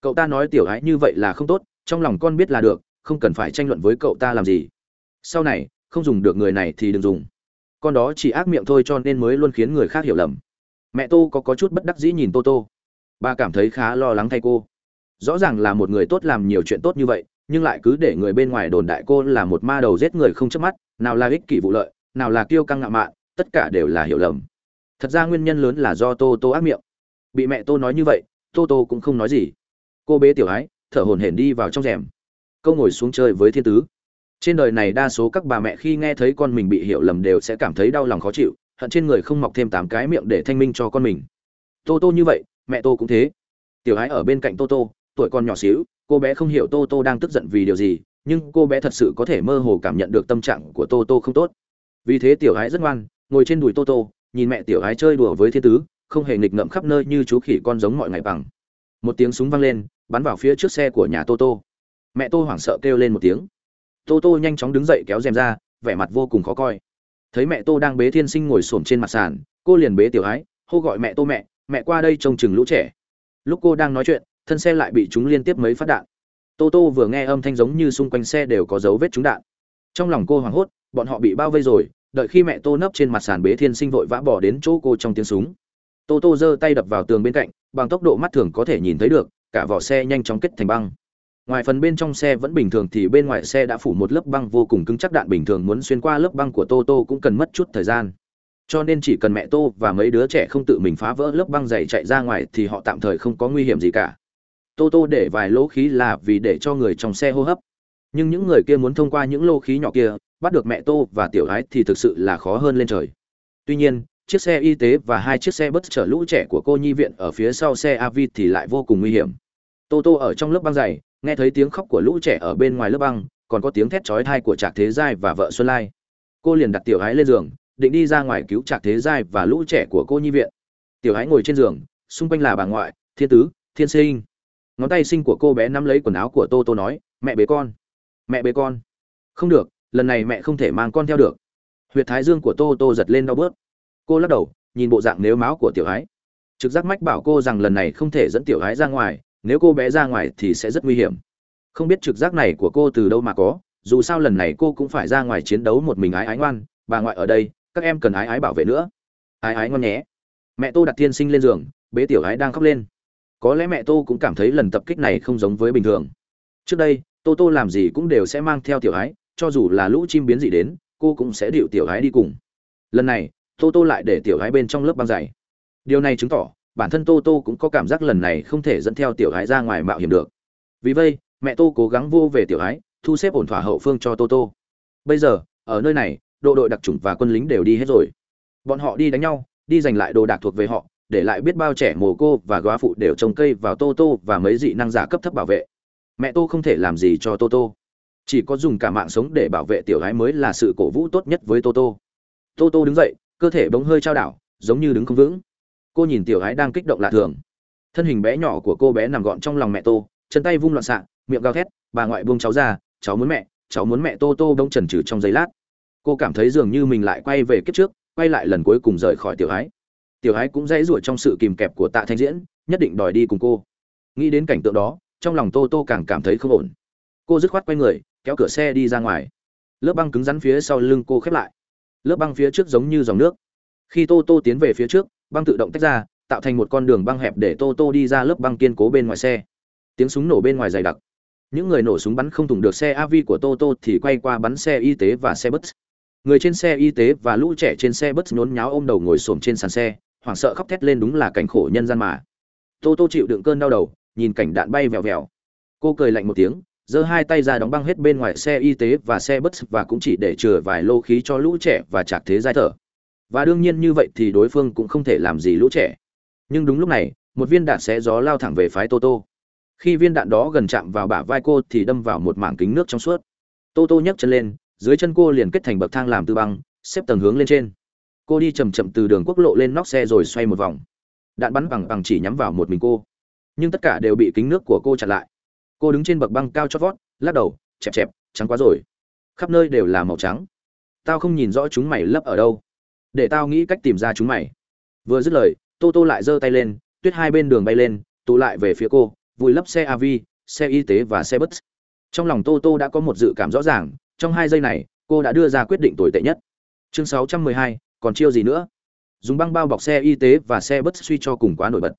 Cậu ta nói tiểu ái như vậy là không tốt trong lòng con biết là được không cần phải tranh luận với cậu ta làm gì. Sau này không dùng được người này thì đừng dùng. Con đó chỉ ác miệng thôi cho nên mới luôn khiến người khác hiểu lầm. Mẹ tô có có chút bất đắc dĩ nhìn tô tô. Bà cảm thấy khá lo lắng thay cô. Rõ ràng là một người tốt làm nhiều chuyện tốt như vậy nhưng lại cứ để người bên ngoài đồn đại cô là một ma đầu giết người không chớp mắt, nào là ích kỷ vụ lợi, nào là kiêu căng ngạo mạn, tất cả đều là hiểu lầm. Thật ra nguyên nhân lớn là do tô tô ác miệng. Bị mẹ tô nói như vậy, tô tô cũng không nói gì. Cô bế tiểu ái, thở hổn hển đi vào trong rèm. Câu ngồi xuống chơi với thiên tứ. Trên đời này đa số các bà mẹ khi nghe thấy con mình bị hiểu lầm đều sẽ cảm thấy đau lòng khó chịu, hận trên người không mọc thêm tám cái miệng để thanh minh cho con mình. Tô tô như vậy, mẹ tô cũng thế. Tiểu ái ở bên cạnh tô tô, tuổi còn nhỏ xíu cô bé không hiểu tô tô đang tức giận vì điều gì, nhưng cô bé thật sự có thể mơ hồ cảm nhận được tâm trạng của tô tô không tốt. Vì thế tiểu ái rất ngoan, ngồi trên đùi tô tô, nhìn mẹ tiểu ái chơi đùa với thiên tứ, không hề nghịch ngợm khắp nơi như chú khỉ con giống mọi ngày bằng. Một tiếng súng vang lên, bắn vào phía trước xe của nhà tô tô. Mẹ tô hoảng sợ kêu lên một tiếng. Tô tô nhanh chóng đứng dậy kéo rèm ra, vẻ mặt vô cùng khó coi. Thấy mẹ tô đang bế thiên sinh ngồi xổm trên mặt sàn, cô liền bế tiểu ái hô gọi mẹ tô mẹ mẹ qua đây trông chừng lũ trẻ. Lúc cô đang nói chuyện thân xe lại bị chúng liên tiếp mấy phát đạn. Tô tô vừa nghe âm thanh giống như xung quanh xe đều có dấu vết trúng đạn. Trong lòng cô hoảng hốt, bọn họ bị bao vây rồi, đợi khi mẹ tô nấp trên mặt sàn bế thiên sinh vội vã bỏ đến chỗ cô trong tiếng súng. Tô tô giơ tay đập vào tường bên cạnh, bằng tốc độ mắt thường có thể nhìn thấy được, cả vỏ xe nhanh chóng kết thành băng. Ngoài phần bên trong xe vẫn bình thường thì bên ngoài xe đã phủ một lớp băng vô cùng cứng chắc đạn bình thường muốn xuyên qua lớp băng của tô tô cũng cần mất chút thời gian. Cho nên chỉ cần mẹ tô và mấy đứa trẻ không tự mình phá vỡ lớp băng dày chạy ra ngoài thì họ tạm thời không có nguy hiểm gì cả tô tô để vài lỗ khí là vì để cho người trong xe hô hấp. Nhưng những người kia muốn thông qua những lô khí nhỏ kia, bắt được mẹ tô và tiểu ái thì thực sự là khó hơn lên trời. Tuy nhiên, chiếc xe y tế và hai chiếc xe bất chở lũ trẻ của cô nhi viện ở phía sau xe av thì lại vô cùng nguy hiểm. Tô tô ở trong lớp băng dày, nghe thấy tiếng khóc của lũ trẻ ở bên ngoài lớp băng, còn có tiếng thét chói thai của trạc thế giai và vợ xuân lai. Cô liền đặt tiểu ái lên giường, định đi ra ngoài cứu trạc thế giai và lũ trẻ của cô nhi viện. Tiểu ái ngồi trên giường, xung quanh là bà ngoại, thiên tứ, thiên sinh ngón tay sinh của cô bé nắm lấy quần áo của tô tô nói, mẹ bế con. Mẹ bế con. Không được, lần này mẹ không thể mang con theo được. Huyệt thái dương của tô tô giật lên đau bớt. Cô lắc đầu, nhìn bộ dạng nếu máu của tiểu ái trực giác mách bảo cô rằng lần này không thể dẫn tiểu ái ra ngoài, nếu cô bé ra ngoài thì sẽ rất nguy hiểm. Không biết trực giác này của cô từ đâu mà có, dù sao lần này cô cũng phải ra ngoài chiến đấu một mình ái ái ngoan, bà ngoại ở đây, các em cần ái ái bảo vệ nữa. Ái ái ngoan nhé. Mẹ tô đặt thiên sinh lên giường, bế tiểu ái đang khóc lên có lẽ mẹ tô cũng cảm thấy lần tập kích này không giống với bình thường. Trước đây, tô tô làm gì cũng đều sẽ mang theo tiểu ái cho dù là lũ chim biến dị đến, cô cũng sẽ điệu tiểu ái đi cùng. Lần này, tô tô lại để tiểu ái bên trong lớp băng dày. Điều này chứng tỏ, bản thân tô tô cũng có cảm giác lần này không thể dẫn theo tiểu ái ra ngoài mạo hiểm được. Vì vậy, mẹ tô cố gắng vô về tiểu ái thu xếp ổn thỏa hậu phương cho tô tô. Bây giờ, ở nơi này, độ đội đặc trùng và quân lính đều đi hết rồi. Bọn họ đi đánh nhau, đi giành lại đồ đạc thuộc về họ để lại biết bao trẻ mồ cô và góa phụ đều trồng cây vào tô tô và mấy dị năng giả cấp thấp bảo vệ. Mẹ tô không thể làm gì cho tô tô. Chỉ có dùng cả mạng sống để bảo vệ tiểu gái mới là sự cổ vũ tốt nhất với tô tô. Tô tô đứng dậy, cơ thể bỗng hơi trao đảo, giống như đứng không vững. Cô nhìn tiểu gái đang kích động lạ thường. Thân hình bé nhỏ của cô bé nằm gọn trong lòng mẹ tô, chân tay vung loạn xạ, miệng gào thét, bà ngoại buông cháu ra, cháu muốn mẹ, cháu muốn mẹ tô tô bỗng trần trừ trong giây lát. Cô cảm thấy dường như mình lại quay về kiếp trước, quay lại lần cuối cùng rời khỏi tiểu ái tiểu ái cũng dãy rủa trong sự kìm kẹp của tạ thanh diễn, nhất định đòi đi cùng cô. Nghĩ đến cảnh tượng đó, trong lòng tô tô càng cảm thấy không ổn. Cô dứt khoát quay người, kéo cửa xe đi ra ngoài. Lớp băng cứng rắn phía sau lưng cô khép lại. Lớp băng phía trước giống như dòng nước. Khi tô tô tiến về phía trước, băng tự động tách ra, tạo thành một con đường băng hẹp để tô tô đi ra lớp băng kiên cố bên ngoài xe. Tiếng súng nổ bên ngoài dày đặc. Những người nổ súng bắn không thủng được xe av của tô tô thì quay qua bắn xe y tế và xe bus. Người trên xe y tế và lũ trẻ trên xe bus nhốn nháo ôm đầu ngồi xổm trên sàn xe hoảng sợ khóc thét lên đúng là cảnh khổ nhân gian mà. Tô tô chịu đựng cơn đau đầu, nhìn cảnh đạn bay vèo vèo. Cô cười lạnh một tiếng, giơ hai tay ra đóng băng hết bên ngoài xe y tế và xe bus và cũng chỉ để chừa vài lô khí cho lũ trẻ và chạc thế giai thở. Và đương nhiên như vậy thì đối phương cũng không thể làm gì lũ trẻ. Nhưng đúng lúc này, một viên đạn xé gió lao thẳng về phái tô tô. Khi viên đạn đó gần chạm vào bả vai cô thì đâm vào một mảng kính nước trong suốt. Tô tô nhấc chân lên, dưới chân cô liền kết thành bậc thang làm từ băng, xếp tầng hướng lên trên cô đi chầm chậm từ đường quốc lộ lên nóc xe rồi xoay một vòng. Đạn bắn bằng bằng chỉ nhắm vào một mình cô. Nhưng tất cả đều bị kính nước của cô chặn lại. Cô đứng trên bậc băng cao chót vót lắc đầu chẹp chẹp trắng quá rồi. Khắp nơi đều là màu trắng. Tao không nhìn rõ chúng mày lấp ở đâu. Để tao nghĩ cách tìm ra chúng mày. Vừa dứt lời tô tô lại giơ tay lên tuyết hai bên đường bay lên tụ lại về phía cô vùi lấp xe av xe y tế và xe bus. Trong lòng tô tô đã có một dự cảm rõ ràng trong hai giây này cô đã đưa ra quyết định tồi tệ nhất. Chương 612, còn chiêu gì nữa? Dùng băng bao bọc xe y tế và xe bất suy cho cùng quá nổi bật.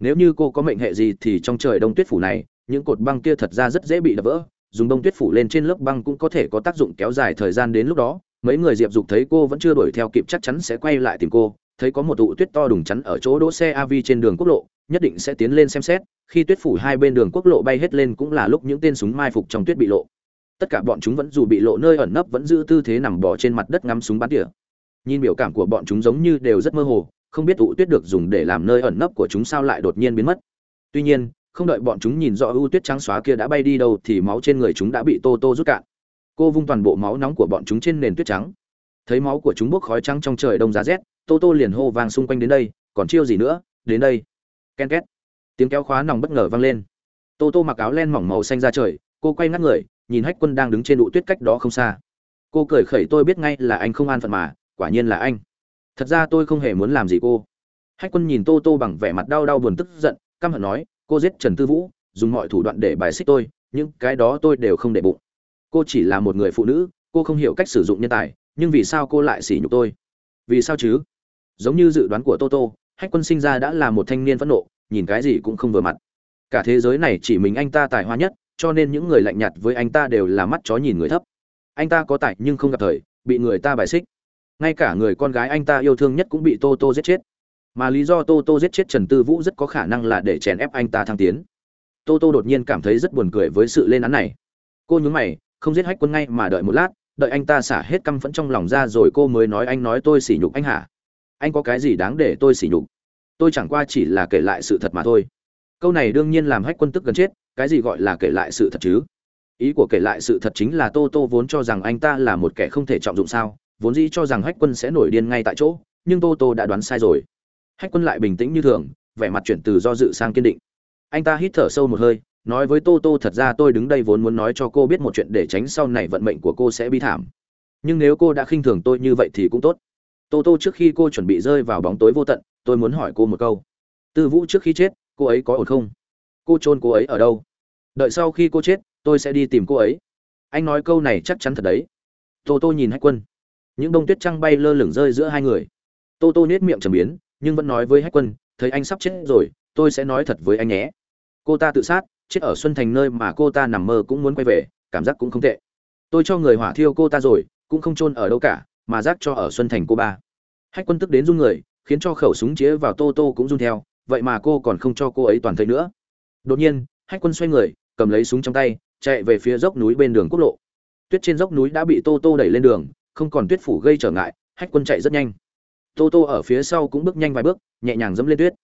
Nếu như cô có mệnh hệ gì thì trong trời đông tuyết phủ này, những cột băng kia thật ra rất dễ bị đập vỡ. Dùng bông tuyết phủ lên trên lớp băng cũng có thể có tác dụng kéo dài thời gian đến lúc đó. Mấy người diệp dục thấy cô vẫn chưa đuổi theo kịp chắc chắn sẽ quay lại tìm cô. Thấy có một tụ tuyết to đùng chắn ở chỗ đỗ xe av trên đường quốc lộ, nhất định sẽ tiến lên xem xét. Khi tuyết phủ hai bên đường quốc lộ bay hết lên cũng là lúc những tên súng mai phục trong tuyết bị lộ. Tất cả bọn chúng vẫn dù bị lộ nơi ẩn nấp vẫn giữ tư thế nằm bò trên mặt đất ngắm súng bắn tỉa nhìn biểu cảm của bọn chúng giống như đều rất mơ hồ, không biết ụ tuyết được dùng để làm nơi ẩn nấp của chúng sao lại đột nhiên biến mất. Tuy nhiên, không đợi bọn chúng nhìn rõ ưu tuyết trắng xóa kia đã bay đi đâu thì máu trên người chúng đã bị tô tô rút cạn. Cô vung toàn bộ máu nóng của bọn chúng trên nền tuyết trắng. Thấy máu của chúng bốc khói trắng trong trời đông giá rét, tô tô liền hô vang xung quanh đến đây, còn chiêu gì nữa? Đến đây! Ken két. Tiếng kéo khóa nòng bất ngờ vang lên. Tô tô mặc áo len mỏng màu xanh ra trời, cô quay ngắt người, nhìn hách quân đang đứng trên đụ tuyết cách đó không xa. Cô cười khẩy, tôi biết ngay là anh không an phận mà quả nhiên là anh. Thật ra tôi không hề muốn làm gì cô. Hách quân nhìn tô tô bằng vẻ mặt đau đau buồn tức giận căm hận nói cô giết trần tư vũ dùng mọi thủ đoạn để bài xích tôi nhưng cái đó tôi đều không để bụng. Cô chỉ là một người phụ nữ cô không hiểu cách sử dụng nhân tài nhưng vì sao cô lại sỉ nhục tôi? Vì sao chứ? Giống như dự đoán của Tô Tô, hách quân sinh ra đã là một thanh niên phẫn nộ nhìn cái gì cũng không vừa mặt. Cả thế giới này chỉ mình anh ta tài hoa nhất cho nên những người lạnh nhạt với anh ta đều là mắt chó nhìn người thấp. Anh ta có tài nhưng không gặp thời bị người ta bài xích ngay cả người con gái anh ta yêu thương nhất cũng bị tô tô giết chết. Mà lý do tô tô giết chết trần tư vũ rất có khả năng là để chèn ép anh ta thăng tiến. Tô tô đột nhiên cảm thấy rất buồn cười với sự lên án này. Cô nhúng mày, không giết hách quân ngay mà đợi một lát, đợi anh ta xả hết căm phẫn trong lòng ra rồi cô mới nói anh nói tôi sỉ nhục anh hả? Anh có cái gì đáng để tôi sỉ nhục? Tôi chẳng qua chỉ là kể lại sự thật mà thôi. Câu này đương nhiên làm hách quân tức gần chết, cái gì gọi là kể lại sự thật chứ? Ý của kể lại sự thật chính là tô tô vốn cho rằng anh ta là một kẻ không thể trọng dụng sao? Vốn dĩ cho rằng hách quân sẽ nổi điên ngay tại chỗ, nhưng tô tô đã đoán sai rồi. Hách quân lại bình tĩnh như thường, vẻ mặt chuyển từ do dự sang kiên định. Anh ta hít thở sâu một hơi, nói với tô tô, thật ra tôi đứng đây vốn muốn nói cho cô biết một chuyện để tránh sau này vận mệnh của cô sẽ bi thảm. Nhưng nếu cô đã khinh thường tôi như vậy thì cũng tốt. Tô tô trước khi cô chuẩn bị rơi vào bóng tối vô tận, tôi muốn hỏi cô một câu. Tư vũ trước khi chết, cô ấy có ổn không? Cô chôn cô ấy ở đâu? Đợi sau khi cô chết, tôi sẽ đi tìm cô ấy. Anh nói câu này chắc chắn thật đấy. Tô tô nhìn hách quân những bông tuyết trăng bay lơ lửng rơi giữa hai người. Tô tô nết miệng trầm biến, nhưng vẫn nói với hách quân, thấy anh sắp chết rồi, tôi sẽ nói thật với anh nhé. Cô ta tự sát, chết ở xuân thành nơi mà cô ta nằm mơ cũng muốn quay về, cảm giác cũng không tệ. Tôi cho người hỏa thiêu cô ta rồi, cũng không chôn ở đâu cả, mà rác cho ở xuân thành cô ba. Hách quân tức đến run người, khiến cho khẩu súng chĩa vào tô tô cũng run theo, vậy mà cô còn không cho cô ấy toàn thấy nữa. Đột nhiên, hách quân xoay người, cầm lấy súng trong tay, chạy về phía dốc núi bên đường quốc lộ. Tuyết trên dốc núi đã bị tô tô đẩy lên đường không còn tuyết phủ gây trở ngại, hách quân chạy rất nhanh. Tô tô ở phía sau cũng bước nhanh vài bước, nhẹ nhàng dẫm lên tuyết.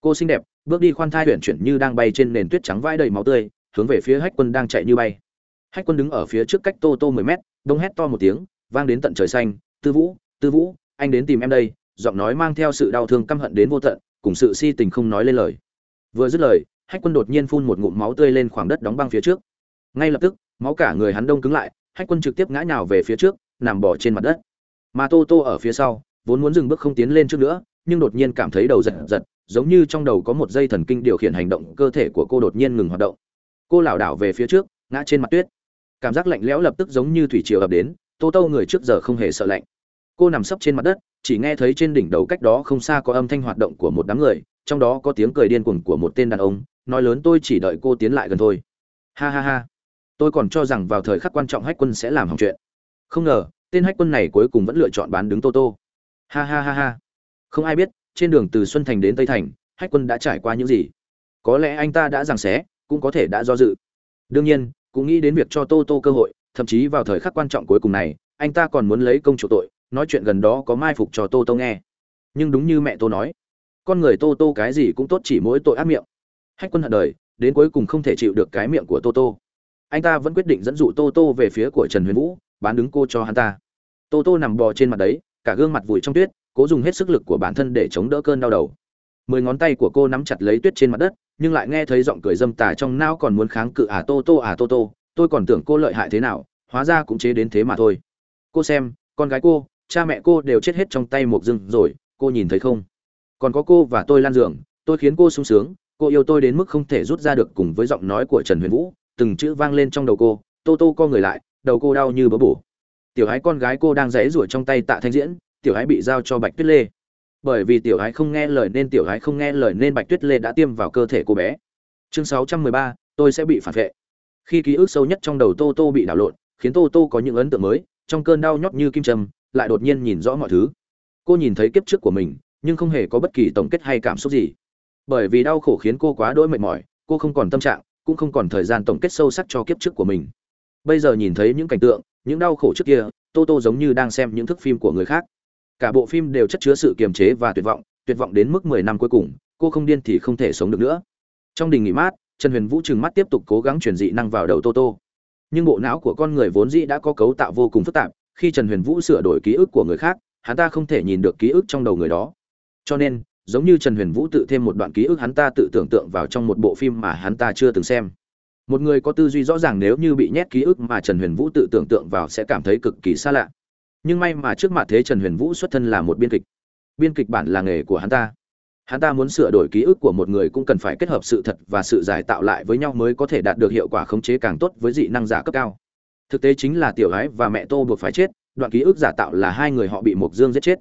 Cô xinh đẹp, bước đi khoan thai huyện chuyển như đang bay trên nền tuyết trắng vãi đầy máu tươi, hướng về phía hách quân đang chạy như bay. Hách quân đứng ở phía trước cách tô tô mười mét, đông hét to một tiếng, vang đến tận trời xanh, tư vũ tư vũ, anh đến tìm em đây. Giọng nói mang theo sự đau thương căm hận đến vô tận, cùng sự si tình không nói lên lời. Vừa dứt lời, hách quân đột nhiên phun một ngụm máu tươi lên khoảng đất đóng băng phía trước. Ngay lập tức, máu cả người hắn đông cứng lại, hách quân trực tiếp ngã nhào về phía trước nằm bỏ trên mặt đất. Mà tô tô ở phía sau, vốn muốn dừng bước không tiến lên trước nữa, nhưng đột nhiên cảm thấy đầu giật giật, giống như trong đầu có một dây thần kinh điều khiển hành động cơ thể của cô đột nhiên ngừng hoạt động. Cô lảo đảo về phía trước, ngã trên mặt tuyết. Cảm giác lạnh lẽo lập tức giống như thủy triều ập đến, tô tô người trước giờ không hề sợ lạnh. Cô nằm sấp trên mặt đất, chỉ nghe thấy trên đỉnh đầu cách đó không xa có âm thanh hoạt động của một đám người, trong đó có tiếng cười điên cuồng của một tên đàn ông, nói lớn tôi chỉ đợi cô tiến lại gần thôi. Ha ha ha. Tôi còn cho rằng vào thời khắc quan trọng hách quân sẽ làm hỏng chuyện không ngờ, tên hách quân này cuối cùng vẫn lựa chọn bán đứng tô tô. Ha ha ha ha. Không ai biết, trên đường từ xuân thành đến tây thành, hách quân đã trải qua những gì. Có lẽ anh ta đã giằng xé, cũng có thể đã do dự. Đương nhiên, cũng nghĩ đến việc cho tô tô cơ hội, thậm chí vào thời khắc quan trọng cuối cùng này, anh ta còn muốn lấy công chủ tội, nói chuyện gần đó có mai phục cho tô tô nghe. Nhưng đúng như mẹ tô nói, con người tô tô cái gì cũng tốt chỉ mỗi tội ác miệng. Hách quân hận đời, đến cuối cùng không thể chịu được cái miệng của tô tô. Anh ta vẫn quyết định dẫn dụ tô tô về phía của trần huyền vũ bán đứng cô cho hắn ta. Tô tô nằm bò trên mặt đấy, cả gương mặt vùi trong tuyết, cố dùng hết sức lực của bản thân để chống đỡ cơn đau đầu. Mười ngón tay của cô nắm chặt lấy tuyết trên mặt đất, nhưng lại nghe thấy giọng cười dâm tà trong não còn muốn kháng cự à tô tô à tô tô, tôi còn tưởng cô lợi hại thế nào, hóa ra cũng chế đến thế mà thôi. Cô xem, con gái cô, cha mẹ cô đều chết hết trong tay một rừng rồi, cô nhìn thấy không? Còn có cô và tôi lan giường tôi khiến cô sung sướng, cô yêu tôi đến mức không thể rút ra được cùng với giọng nói của trần huyền vũ, từng chữ vang lên trong đầu cô, tô tô, co người lại đầu cô đau như bớ bổ. Tiểu hái con gái cô đang rẽ rủa trong tay tạ thanh diễn, tiểu hái bị giao cho bạch tuyết lê. Bởi vì tiểu hái không nghe lời nên tiểu hái không nghe lời nên bạch tuyết lê đã tiêm vào cơ thể cô bé. Chương sáu trăm mười ba, tôi sẽ bị phản vệ. Khi ký ức sâu nhất trong đầu tô tô bị đảo lộn, khiến tô tô có những ấn tượng mới, trong cơn đau nhót như kim châm, lại đột nhiên nhìn rõ mọi thứ. Cô nhìn thấy kiếp trước của mình, nhưng không hề có bất kỳ tổng kết hay cảm xúc gì. Bởi vì đau khổ khiến cô quá đỗi mệt mỏi, cô không còn tâm trạng, cũng không còn thời gian tổng kết sâu sắc cho kiếp trước của mình bây giờ nhìn thấy những cảnh tượng, những đau khổ trước kia, tô tô giống như đang xem những thức phim của người khác. Cả bộ phim đều chất chứa sự kiềm chế và tuyệt vọng tuyệt vọng đến mức mười năm cuối cùng, cô không điên thì không thể sống được nữa. Trong đình nghỉ mát, trần huyền vũ trừng mắt tiếp tục cố gắng truyền dị năng vào đầu tô tô. Nhưng bộ não của con người vốn dĩ đã có cấu tạo vô cùng phức tạp, khi trần huyền vũ sửa đổi ký ức của người khác, hắn ta không thể nhìn được ký ức trong đầu người đó. Cho nên, giống như trần huyền vũ tự thêm một đoạn ký ức hắn ta tự tưởng tượng vào trong một bộ phim mà hắn ta chưa từng xem một người có tư duy rõ ràng nếu như bị nhét ký ức mà trần huyền vũ tự tưởng tượng vào sẽ cảm thấy cực kỳ xa lạ. Nhưng may mà trước mặt thế trần huyền vũ xuất thân là một biên kịch. Biên kịch bản là nghề của hắn ta. Hắn ta muốn sửa đổi ký ức của một người cũng cần phải kết hợp sự thật và sự giải tạo lại với nhau mới có thể đạt được hiệu quả khống chế càng tốt với dị năng giả cấp cao. Thực tế chính là tiểu gái và mẹ tô buộc phải chết, đoạn ký ức giả tạo là hai người họ bị mộc dương giết chết.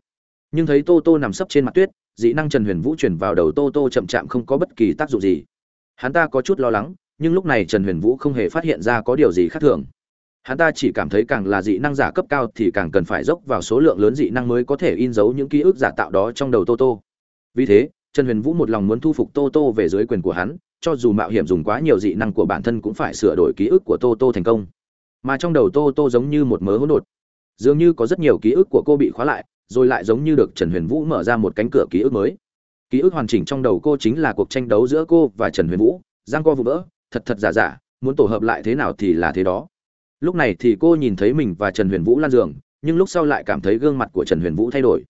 Nhưng thấy tô tô nằm sấp trên mặt tuyết, dị năng trần huyền vũ chuyển vào đầu tô tô chậm chạm không có bất kỳ tác dụng gì. Hắn ta có chút lo lắng nhưng lúc này trần huyền vũ không hề phát hiện ra có điều gì khác thường. Hắn ta chỉ cảm thấy càng là dị năng giả cấp cao thì càng cần phải dốc vào số lượng lớn dị năng mới có thể in dấu những ký ức giả tạo đó trong đầu tô tô. Vì thế, trần huyền vũ một lòng muốn thu phục tô tô về dưới quyền của hắn, cho dù mạo hiểm dùng quá nhiều dị năng của bản thân cũng phải sửa đổi ký ức của tô tô thành công. Mà trong đầu tô tô giống như một mớ hỗn độn. Dường như có rất nhiều ký ức của cô bị khóa lại, rồi lại giống như được trần huyền vũ mở ra một cánh cửa ký ức mới. Ký ức hoàn chỉnh trong đầu cô chính là cuộc tranh đấu giữa cô và trần huyền vũ, giang co vụ vỡ thật thật giả giả, muốn tổ hợp lại thế nào thì là thế đó. Lúc này thì cô nhìn thấy mình và trần huyền vũ lan giường, nhưng lúc sau lại cảm thấy gương mặt của trần huyền vũ thay đổi.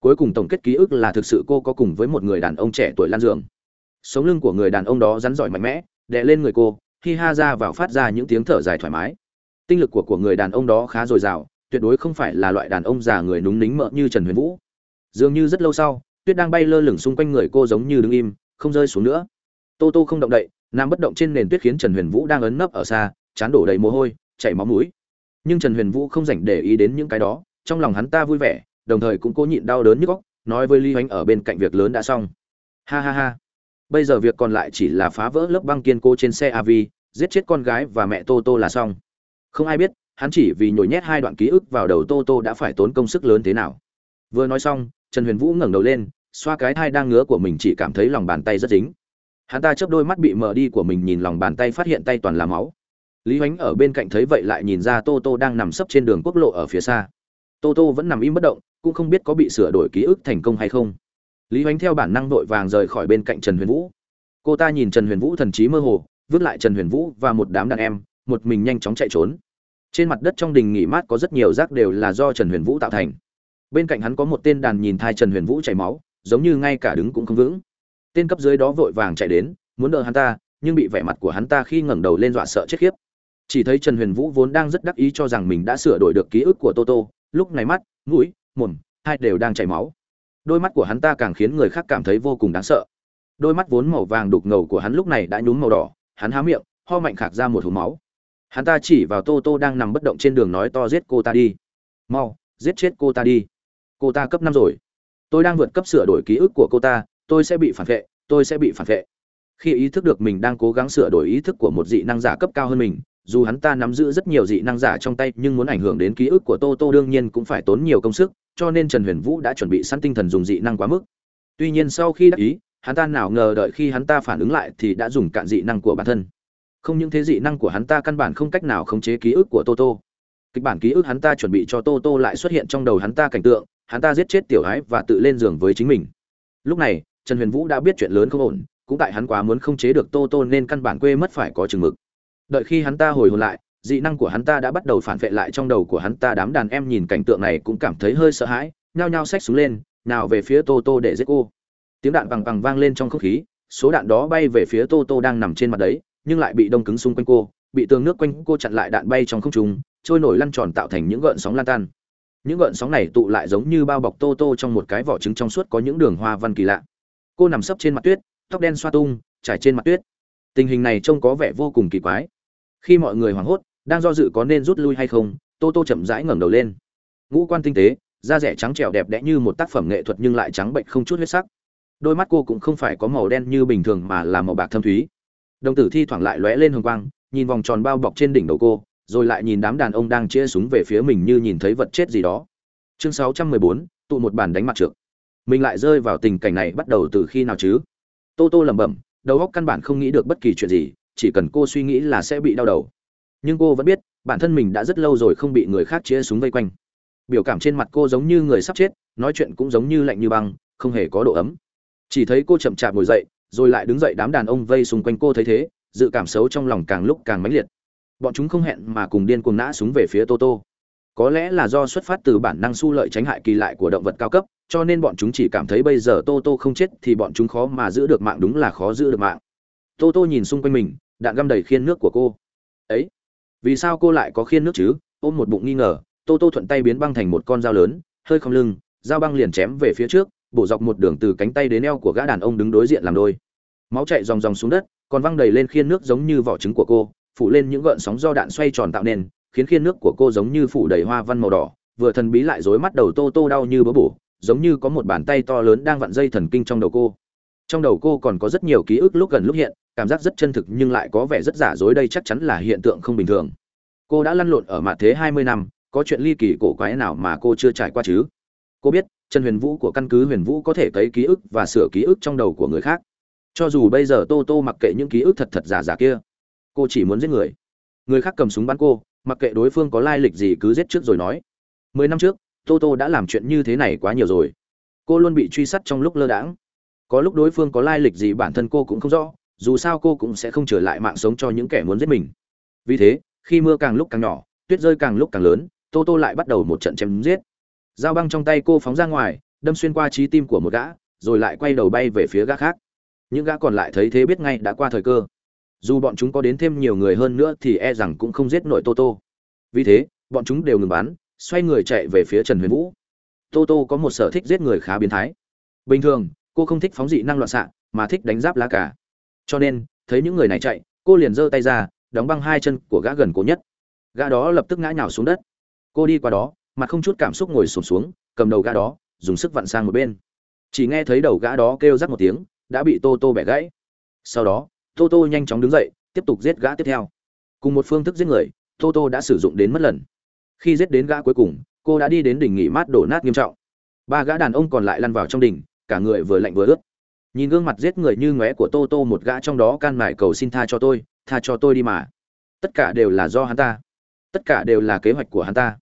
Cuối cùng tổng kết ký ức là thực sự cô có cùng với một người đàn ông trẻ tuổi lan giường. Sống lưng của người đàn ông đó rắn giỏi mạnh mẽ, đè lên người cô khi ha ra vào phát ra những tiếng thở dài thoải mái. Tinh lực của của người đàn ông đó khá dồi dào, tuyệt đối không phải là loại đàn ông già người núng nính mợ như trần huyền vũ. Dường như rất lâu sau, tuyết đang bay lơ lửng xung quanh người cô giống như đứng im, không rơi xuống nữa. Tô tô không động đậy nằm bất động trên nền tuyết khiến trần huyền vũ đang ấn nấp ở xa, chán đổ đầy mồ hôi, chảy máu mũi. Nhưng trần huyền vũ không dành để ý đến những cái đó, trong lòng hắn ta vui vẻ, đồng thời cũng cố nhịn đau đớn như góc nói với lý hoánh ở bên cạnh việc lớn đã xong. Ha ha ha. Bây giờ việc còn lại chỉ là phá vỡ lớp băng kiên cố trên xe av giết chết con gái và mẹ tô tô là xong. Không ai biết, hắn chỉ vì nhồi nhét hai đoạn ký ức vào đầu tô tô đã phải tốn công sức lớn thế nào. Vừa nói xong, trần huyền vũ ngẩng đầu lên, xoa cái thai đang ngứa của mình chỉ cảm thấy lòng bàn tay rất dính hắn ta chớp đôi mắt bị mờ đi của mình nhìn lòng bàn tay phát hiện tay toàn là máu. Lý h ở bên cạnh thấy vậy lại nhìn ra tô tô đang nằm sấp trên đường quốc lộ ở phía xa. Tô tô vẫn nằm im bất động, cũng không biết có bị sửa đổi ký ức thành công hay không. Lý h theo bản năng vội vàng rời khỏi bên cạnh trần huyền vũ. Cô ta nhìn trần huyền vũ thần trí mơ hồ, vứt lại trần huyền vũ và một đám đàn em, một mình nhanh chóng chạy trốn. Trên mặt đất trong đình nghỉ mát có rất nhiều rác đều là do trần huyền vũ tạo thành. Bên cạnh hắn có một tên đàn nhìn thai trần huyền vũ chảy máu, giống như ngay cả đứng cũng không vững tên cấp dưới đó vội vàng chạy đến, muốn đỡ hắn ta, nhưng bị vẻ mặt của hắn ta khi ngẩng đầu lên dọa sợ chết khiếp. Chỉ thấy trần huyền vũ vốn đang rất đắc ý cho rằng mình đã sửa đổi được ký ức của toto lúc này mắt, mũi, mồm, hai đều đang chảy máu. Đôi mắt của hắn ta càng khiến người khác cảm thấy vô cùng đáng sợ. Đôi mắt vốn màu vàng đục ngầu của hắn lúc này đã nhúm màu đỏ, hắn há miệng, ho mạnh khạc ra một hố máu. Hắn ta chỉ vào tô tô đang nằm bất động trên đường nói to giết cô ta đi. Mau, giết chết cô ta đi. Cô ta cấp năm rồi. Tôi đang vượt cấp sửa đổi ký ức của cô ta tôi sẽ bị phản vệ, tôi sẽ bị phản vệ. Khi ý thức được mình đang cố gắng sửa đổi ý thức của một dị năng giả cấp cao hơn mình, dù hắn ta nắm giữ rất nhiều dị năng giả trong tay, nhưng muốn ảnh hưởng đến ký ức của tô tô đương nhiên cũng phải tốn nhiều công sức, cho nên trần huyền vũ đã chuẩn bị sẵn tinh thần dùng dị năng quá mức. Tuy nhiên sau khi đắc ý, hắn ta nào ngờ đợi khi hắn ta phản ứng lại thì đã dùng cạn dị năng của bản thân. Không những thế, dị năng của hắn ta căn bản không cách nào khống chế ký ức của toto kịch bản ký ức hắn ta chuẩn bị cho toto lại xuất hiện trong đầu hắn ta cảnh tượng, hắn ta giết chết tiểu ái và tự lên giường với chính mình. Lúc này trần huyền vũ đã biết chuyện lớn không ổn, cũng tại hắn quá muốn không chế được toto nên căn bản quê mất phải có chừng mực. Đợi khi hắn ta hồi hồn lại, dị năng của hắn ta đã bắt đầu phản vệ lại trong đầu của hắn ta, đám đàn em nhìn cảnh tượng này cũng cảm thấy hơi sợ hãi, nhao nhao xách xuống lên, nào về phía tô tô để giết cô. Tiếng đạn bằng bằng vang lên trong không khí, số đạn đó bay về phía tô tô đang nằm trên mặt đấy, nhưng lại bị đông cứng xung quanh cô, bị tường nước quanh cô chặn lại đạn bay trong không trung, trôi nổi lăn tròn tạo thành những gợn sóng lan tan. Những gợn sóng này tụ lại giống như bao bọc tô tô trong một cái vỏ trứng trong suốt có những đường hoa văn kỳ lạ cô nằm sấp trên mặt tuyết tóc đen xoa tung trải trên mặt tuyết. Tình hình này trông có vẻ vô cùng kỳ quái. Khi mọi người hoảng hốt đang do dự có nên rút lui hay không tô tô chậm rãi ngẩng đầu lên. Ngũ quan tinh tế da rẻ trắng trẻo đẹp đẽ như một tác phẩm nghệ thuật nhưng lại trắng bệnh không chút huyết sắc. Đôi mắt cô cũng không phải có màu đen như bình thường mà là màu bạc thâm thúy. Đồng tử thi thoảng lại lóe lên hồng quang nhìn vòng tròn bao bọc trên đỉnh đầu cô rồi lại nhìn đám đàn ông đang chia súng về phía mình như nhìn thấy vật chết gì đó. Chương 614, tụ một bàn đánh mặt trượt mình lại rơi vào tình cảnh này bắt đầu từ khi nào chứ? Tô tô lẩm bẩm, đầu óc căn bản không nghĩ được bất kỳ chuyện gì, chỉ cần cô suy nghĩ là sẽ bị đau đầu. Nhưng cô vẫn biết, bản thân mình đã rất lâu rồi không bị người khác chia súng vây quanh. Biểu cảm trên mặt cô giống như người sắp chết, nói chuyện cũng giống như lạnh như băng, không hề có độ ấm. Chỉ thấy cô chậm chạp ngồi dậy, rồi lại đứng dậy đám đàn ông vây xung quanh cô thấy thế, dự cảm xấu trong lòng càng lúc càng mãnh liệt. Bọn chúng không hẹn mà cùng điên cuồng nã súng về phía Tô Tô. có lẽ là do xuất phát từ bản năng su lợi tránh hại kỳ lại của động vật cao cấp cho nên bọn chúng chỉ cảm thấy bây giờ toto không chết thì bọn chúng khó mà giữ được mạng, đúng là khó giữ được mạng. Toto nhìn xung quanh mình, đạn găm đầy khiên nước của cô. Ấy, vì sao cô lại có khiên nước chứ? Ôm một bụng nghi ngờ toto thuận tay biến băng thành một con dao lớn, hơi không lưng, dao băng liền chém về phía trước, bổ dọc một đường từ cánh tay đến eo của gã đàn ông đứng đối diện làm đôi. Máu chạy ròng ròng xuống đất, còn văng đầy lên khiên nước giống như vỏ trứng của cô, phủ lên những gợn sóng do đạn xoay tròn tạo nên, khiến khiên nước của cô giống như phủ đầy hoa văn màu đỏ, vừa thần bí lại rối mắt đầu tô tô đau như bớ bổ giống như có một bàn tay to lớn đang vặn dây thần kinh trong đầu cô. Trong đầu cô còn có rất nhiều ký ức lúc gần lúc hiện, cảm giác rất chân thực nhưng lại có vẻ rất giả dối đây chắc chắn là hiện tượng không bình thường. Cô đã lăn lộn ở mặt thế hai mươi năm, có chuyện ly kỳ cổ quái nào mà cô chưa trải qua chứ? Cô biết, trần huyền vũ của căn cứ huyền vũ có thể cấy ký ức và sửa ký ức trong đầu của người khác. Cho dù bây giờ tô tô mặc kệ những ký ức thật thật giả giả kia, cô chỉ muốn giết người. Người khác cầm súng bắn cô, mặc kệ đối phương có lai lịch gì cứ giết trước rồi nói. Mười năm trước tô tô đã làm chuyện như thế này quá nhiều rồi. Cô luôn bị truy sát trong lúc lơ đãng. Có lúc đối phương có lai lịch gì bản thân cô cũng không rõ, dù sao cô cũng sẽ không trở lại mạng sống cho những kẻ muốn giết mình. Vì thế, khi mưa càng lúc càng nhỏ, tuyết rơi càng lúc càng lớn, tô tô lại bắt đầu một trận chém giết. Dao băng trong tay cô phóng ra ngoài, đâm xuyên qua trí tim của một gã, rồi lại quay đầu bay về phía gã khác. Những gã còn lại thấy thế biết ngay đã qua thời cơ. Dù bọn chúng có đến thêm nhiều người hơn nữa thì e rằng cũng không giết nổi tô tô. Vì thế, bọn chúng đều ngừng bắn xoay người chạy về phía trần huyền vũ. Tô tô có một sở thích giết người khá biến thái. Bình thường cô không thích phóng dị năng loạn xạ mà thích đánh giáp lá cả cho nên thấy những người này chạy cô liền giơ tay ra đóng băng hai chân của gã gần cố nhất. Gã đó lập tức ngã nhào xuống đất. Cô đi qua đó mặt không chút cảm xúc ngồi sụp xuống, xuống cầm đầu gã đó dùng sức vặn sang một bên. Chỉ nghe thấy đầu gã đó kêu rắc một tiếng đã bị tô tô bẻ gãy. Sau đó tô tô nhanh chóng đứng dậy tiếp tục giết gã tiếp theo. Cùng một phương thức giết người tô tô đã sử dụng đến mất lần khi giết đến gã cuối cùng, cô đã đi đến đỉnh nghỉ mát đổ nát nghiêm trọng. Ba gã đàn ông còn lại lăn vào trong đỉnh, cả người vừa lạnh vừa ướt. Nhìn gương mặt giết người như ngóe của tô tô một gã trong đó can mải cầu xin tha cho tôi, tha cho tôi đi mà. Tất cả đều là do hắn ta. Tất cả đều là kế hoạch của hắn ta.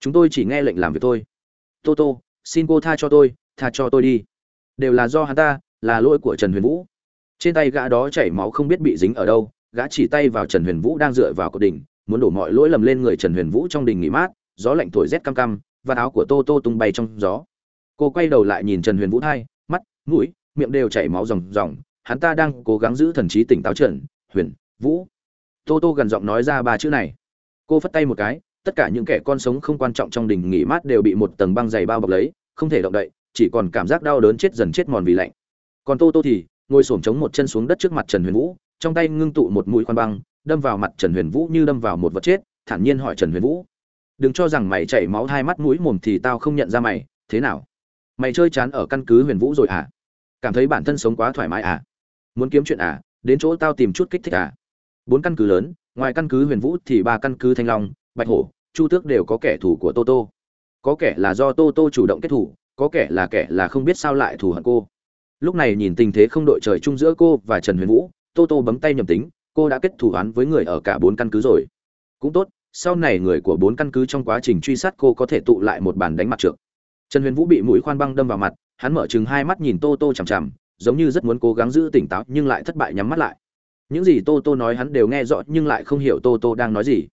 Chúng tôi chỉ nghe lệnh làm việc thôi. Tô tô, xin cô tha cho tôi, tha cho tôi đi. Đều là do hắn ta, là lỗi của trần huyền vũ. Trên tay gã đó chảy máu không biết bị dính ở đâu, gã chỉ tay vào trần huyền vũ đang dựa vào cột đỉnh muốn đổ mọi lỗi lầm lên người trần huyền vũ trong đình nghỉ mát, gió lạnh thổi rét cam cam, và áo của tô tô tung bay trong gió. Cô quay đầu lại nhìn trần huyền vũ thai, mắt, mũi, miệng đều chảy máu ròng ròng, hắn ta đang cố gắng giữ thần trí tỉnh táo trần huyền vũ. Tô tô gần giọng nói ra ba chữ này. Cô phất tay một cái, tất cả những kẻ con sống không quan trọng trong đình nghỉ mát đều bị một tầng băng dày bao bọc lấy, không thể động đậy, chỉ còn cảm giác đau đớn chết dần chết mòn vì lạnh. Còn tô tô thì ngồi xổm chống một chân xuống đất trước mặt trần huyền vũ, trong tay ngưng tụ một mũi khoan băng đâm vào mặt trần huyền vũ như đâm vào một vật chết, thản nhiên hỏi trần huyền vũ. Đừng cho rằng mày chảy máu hai mắt mũi mồm thì tao không nhận ra mày, thế nào? Mày chơi chán ở căn cứ huyền vũ rồi à? Cảm thấy bản thân sống quá thoải mái à? Muốn kiếm chuyện à? Đến chỗ tao tìm chút kích thích à? Bốn căn cứ lớn, ngoài căn cứ huyền vũ thì ba căn cứ thanh long, bạch hổ, chu tước đều có kẻ thù của tô tô. Có kẻ là do tô tô chủ động kết thủ, có kẻ là kẻ là không biết sao lại thù hận cô. Lúc này nhìn tình thế không đội trời chung giữa cô và trần huyền vũ, tô tô bấm tay nhầm tính cô đã kết thủ án với người ở cả bốn căn cứ rồi. Cũng tốt, sau này người của bốn căn cứ trong quá trình truy sát cô có thể tụ lại một bàn đánh mặt trượt. Trần huyền vũ bị mũi khoan băng đâm vào mặt, hắn mở chừng hai mắt nhìn tô tô chằm chằm, giống như rất muốn cố gắng giữ tỉnh táo nhưng lại thất bại nhắm mắt lại. Những gì tô tô nói hắn đều nghe rõ nhưng lại không hiểu tô tô đang nói gì.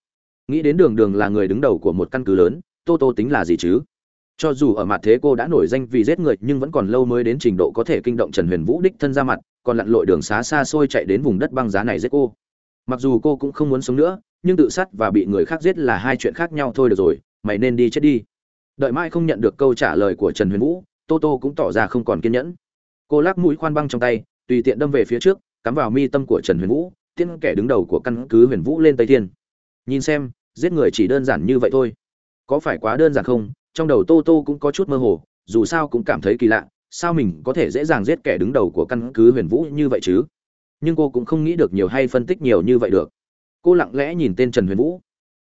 Nghĩ đến đường đường là người đứng đầu của một căn cứ lớn, tô tô tính là gì chứ? Cho dù ở mặt thế cô đã nổi danh vì giết người nhưng vẫn còn lâu mới đến trình độ có thể kinh động trần huyền vũ đích thân ra mặt còn lặn lội đường xá xa xôi chạy đến vùng đất băng giá này giết cô. Mặc dù cô cũng không muốn sống nữa, nhưng tự sát và bị người khác giết là hai chuyện khác nhau thôi được rồi, mày nên đi chết đi. Đợi mai không nhận được câu trả lời của trần huyền vũ, tô tô cũng tỏ ra không còn kiên nhẫn. Cô lắc mũi khoan băng trong tay, tùy tiện đâm về phía trước, cắm vào mi tâm của trần huyền vũ tiên kẻ đứng đầu của căn cứ huyền vũ lên tây thiên. Nhìn xem, giết người chỉ đơn giản như vậy thôi. Có phải quá đơn giản không? Trong đầu tô tô cũng có chút mơ hồ, dù sao cũng cảm thấy kỳ lạ sao mình có thể dễ dàng giết kẻ đứng đầu của căn cứ huyền vũ như vậy chứ? Nhưng cô cũng không nghĩ được nhiều hay phân tích nhiều như vậy được. Cô lặng lẽ nhìn tên trần huyền vũ.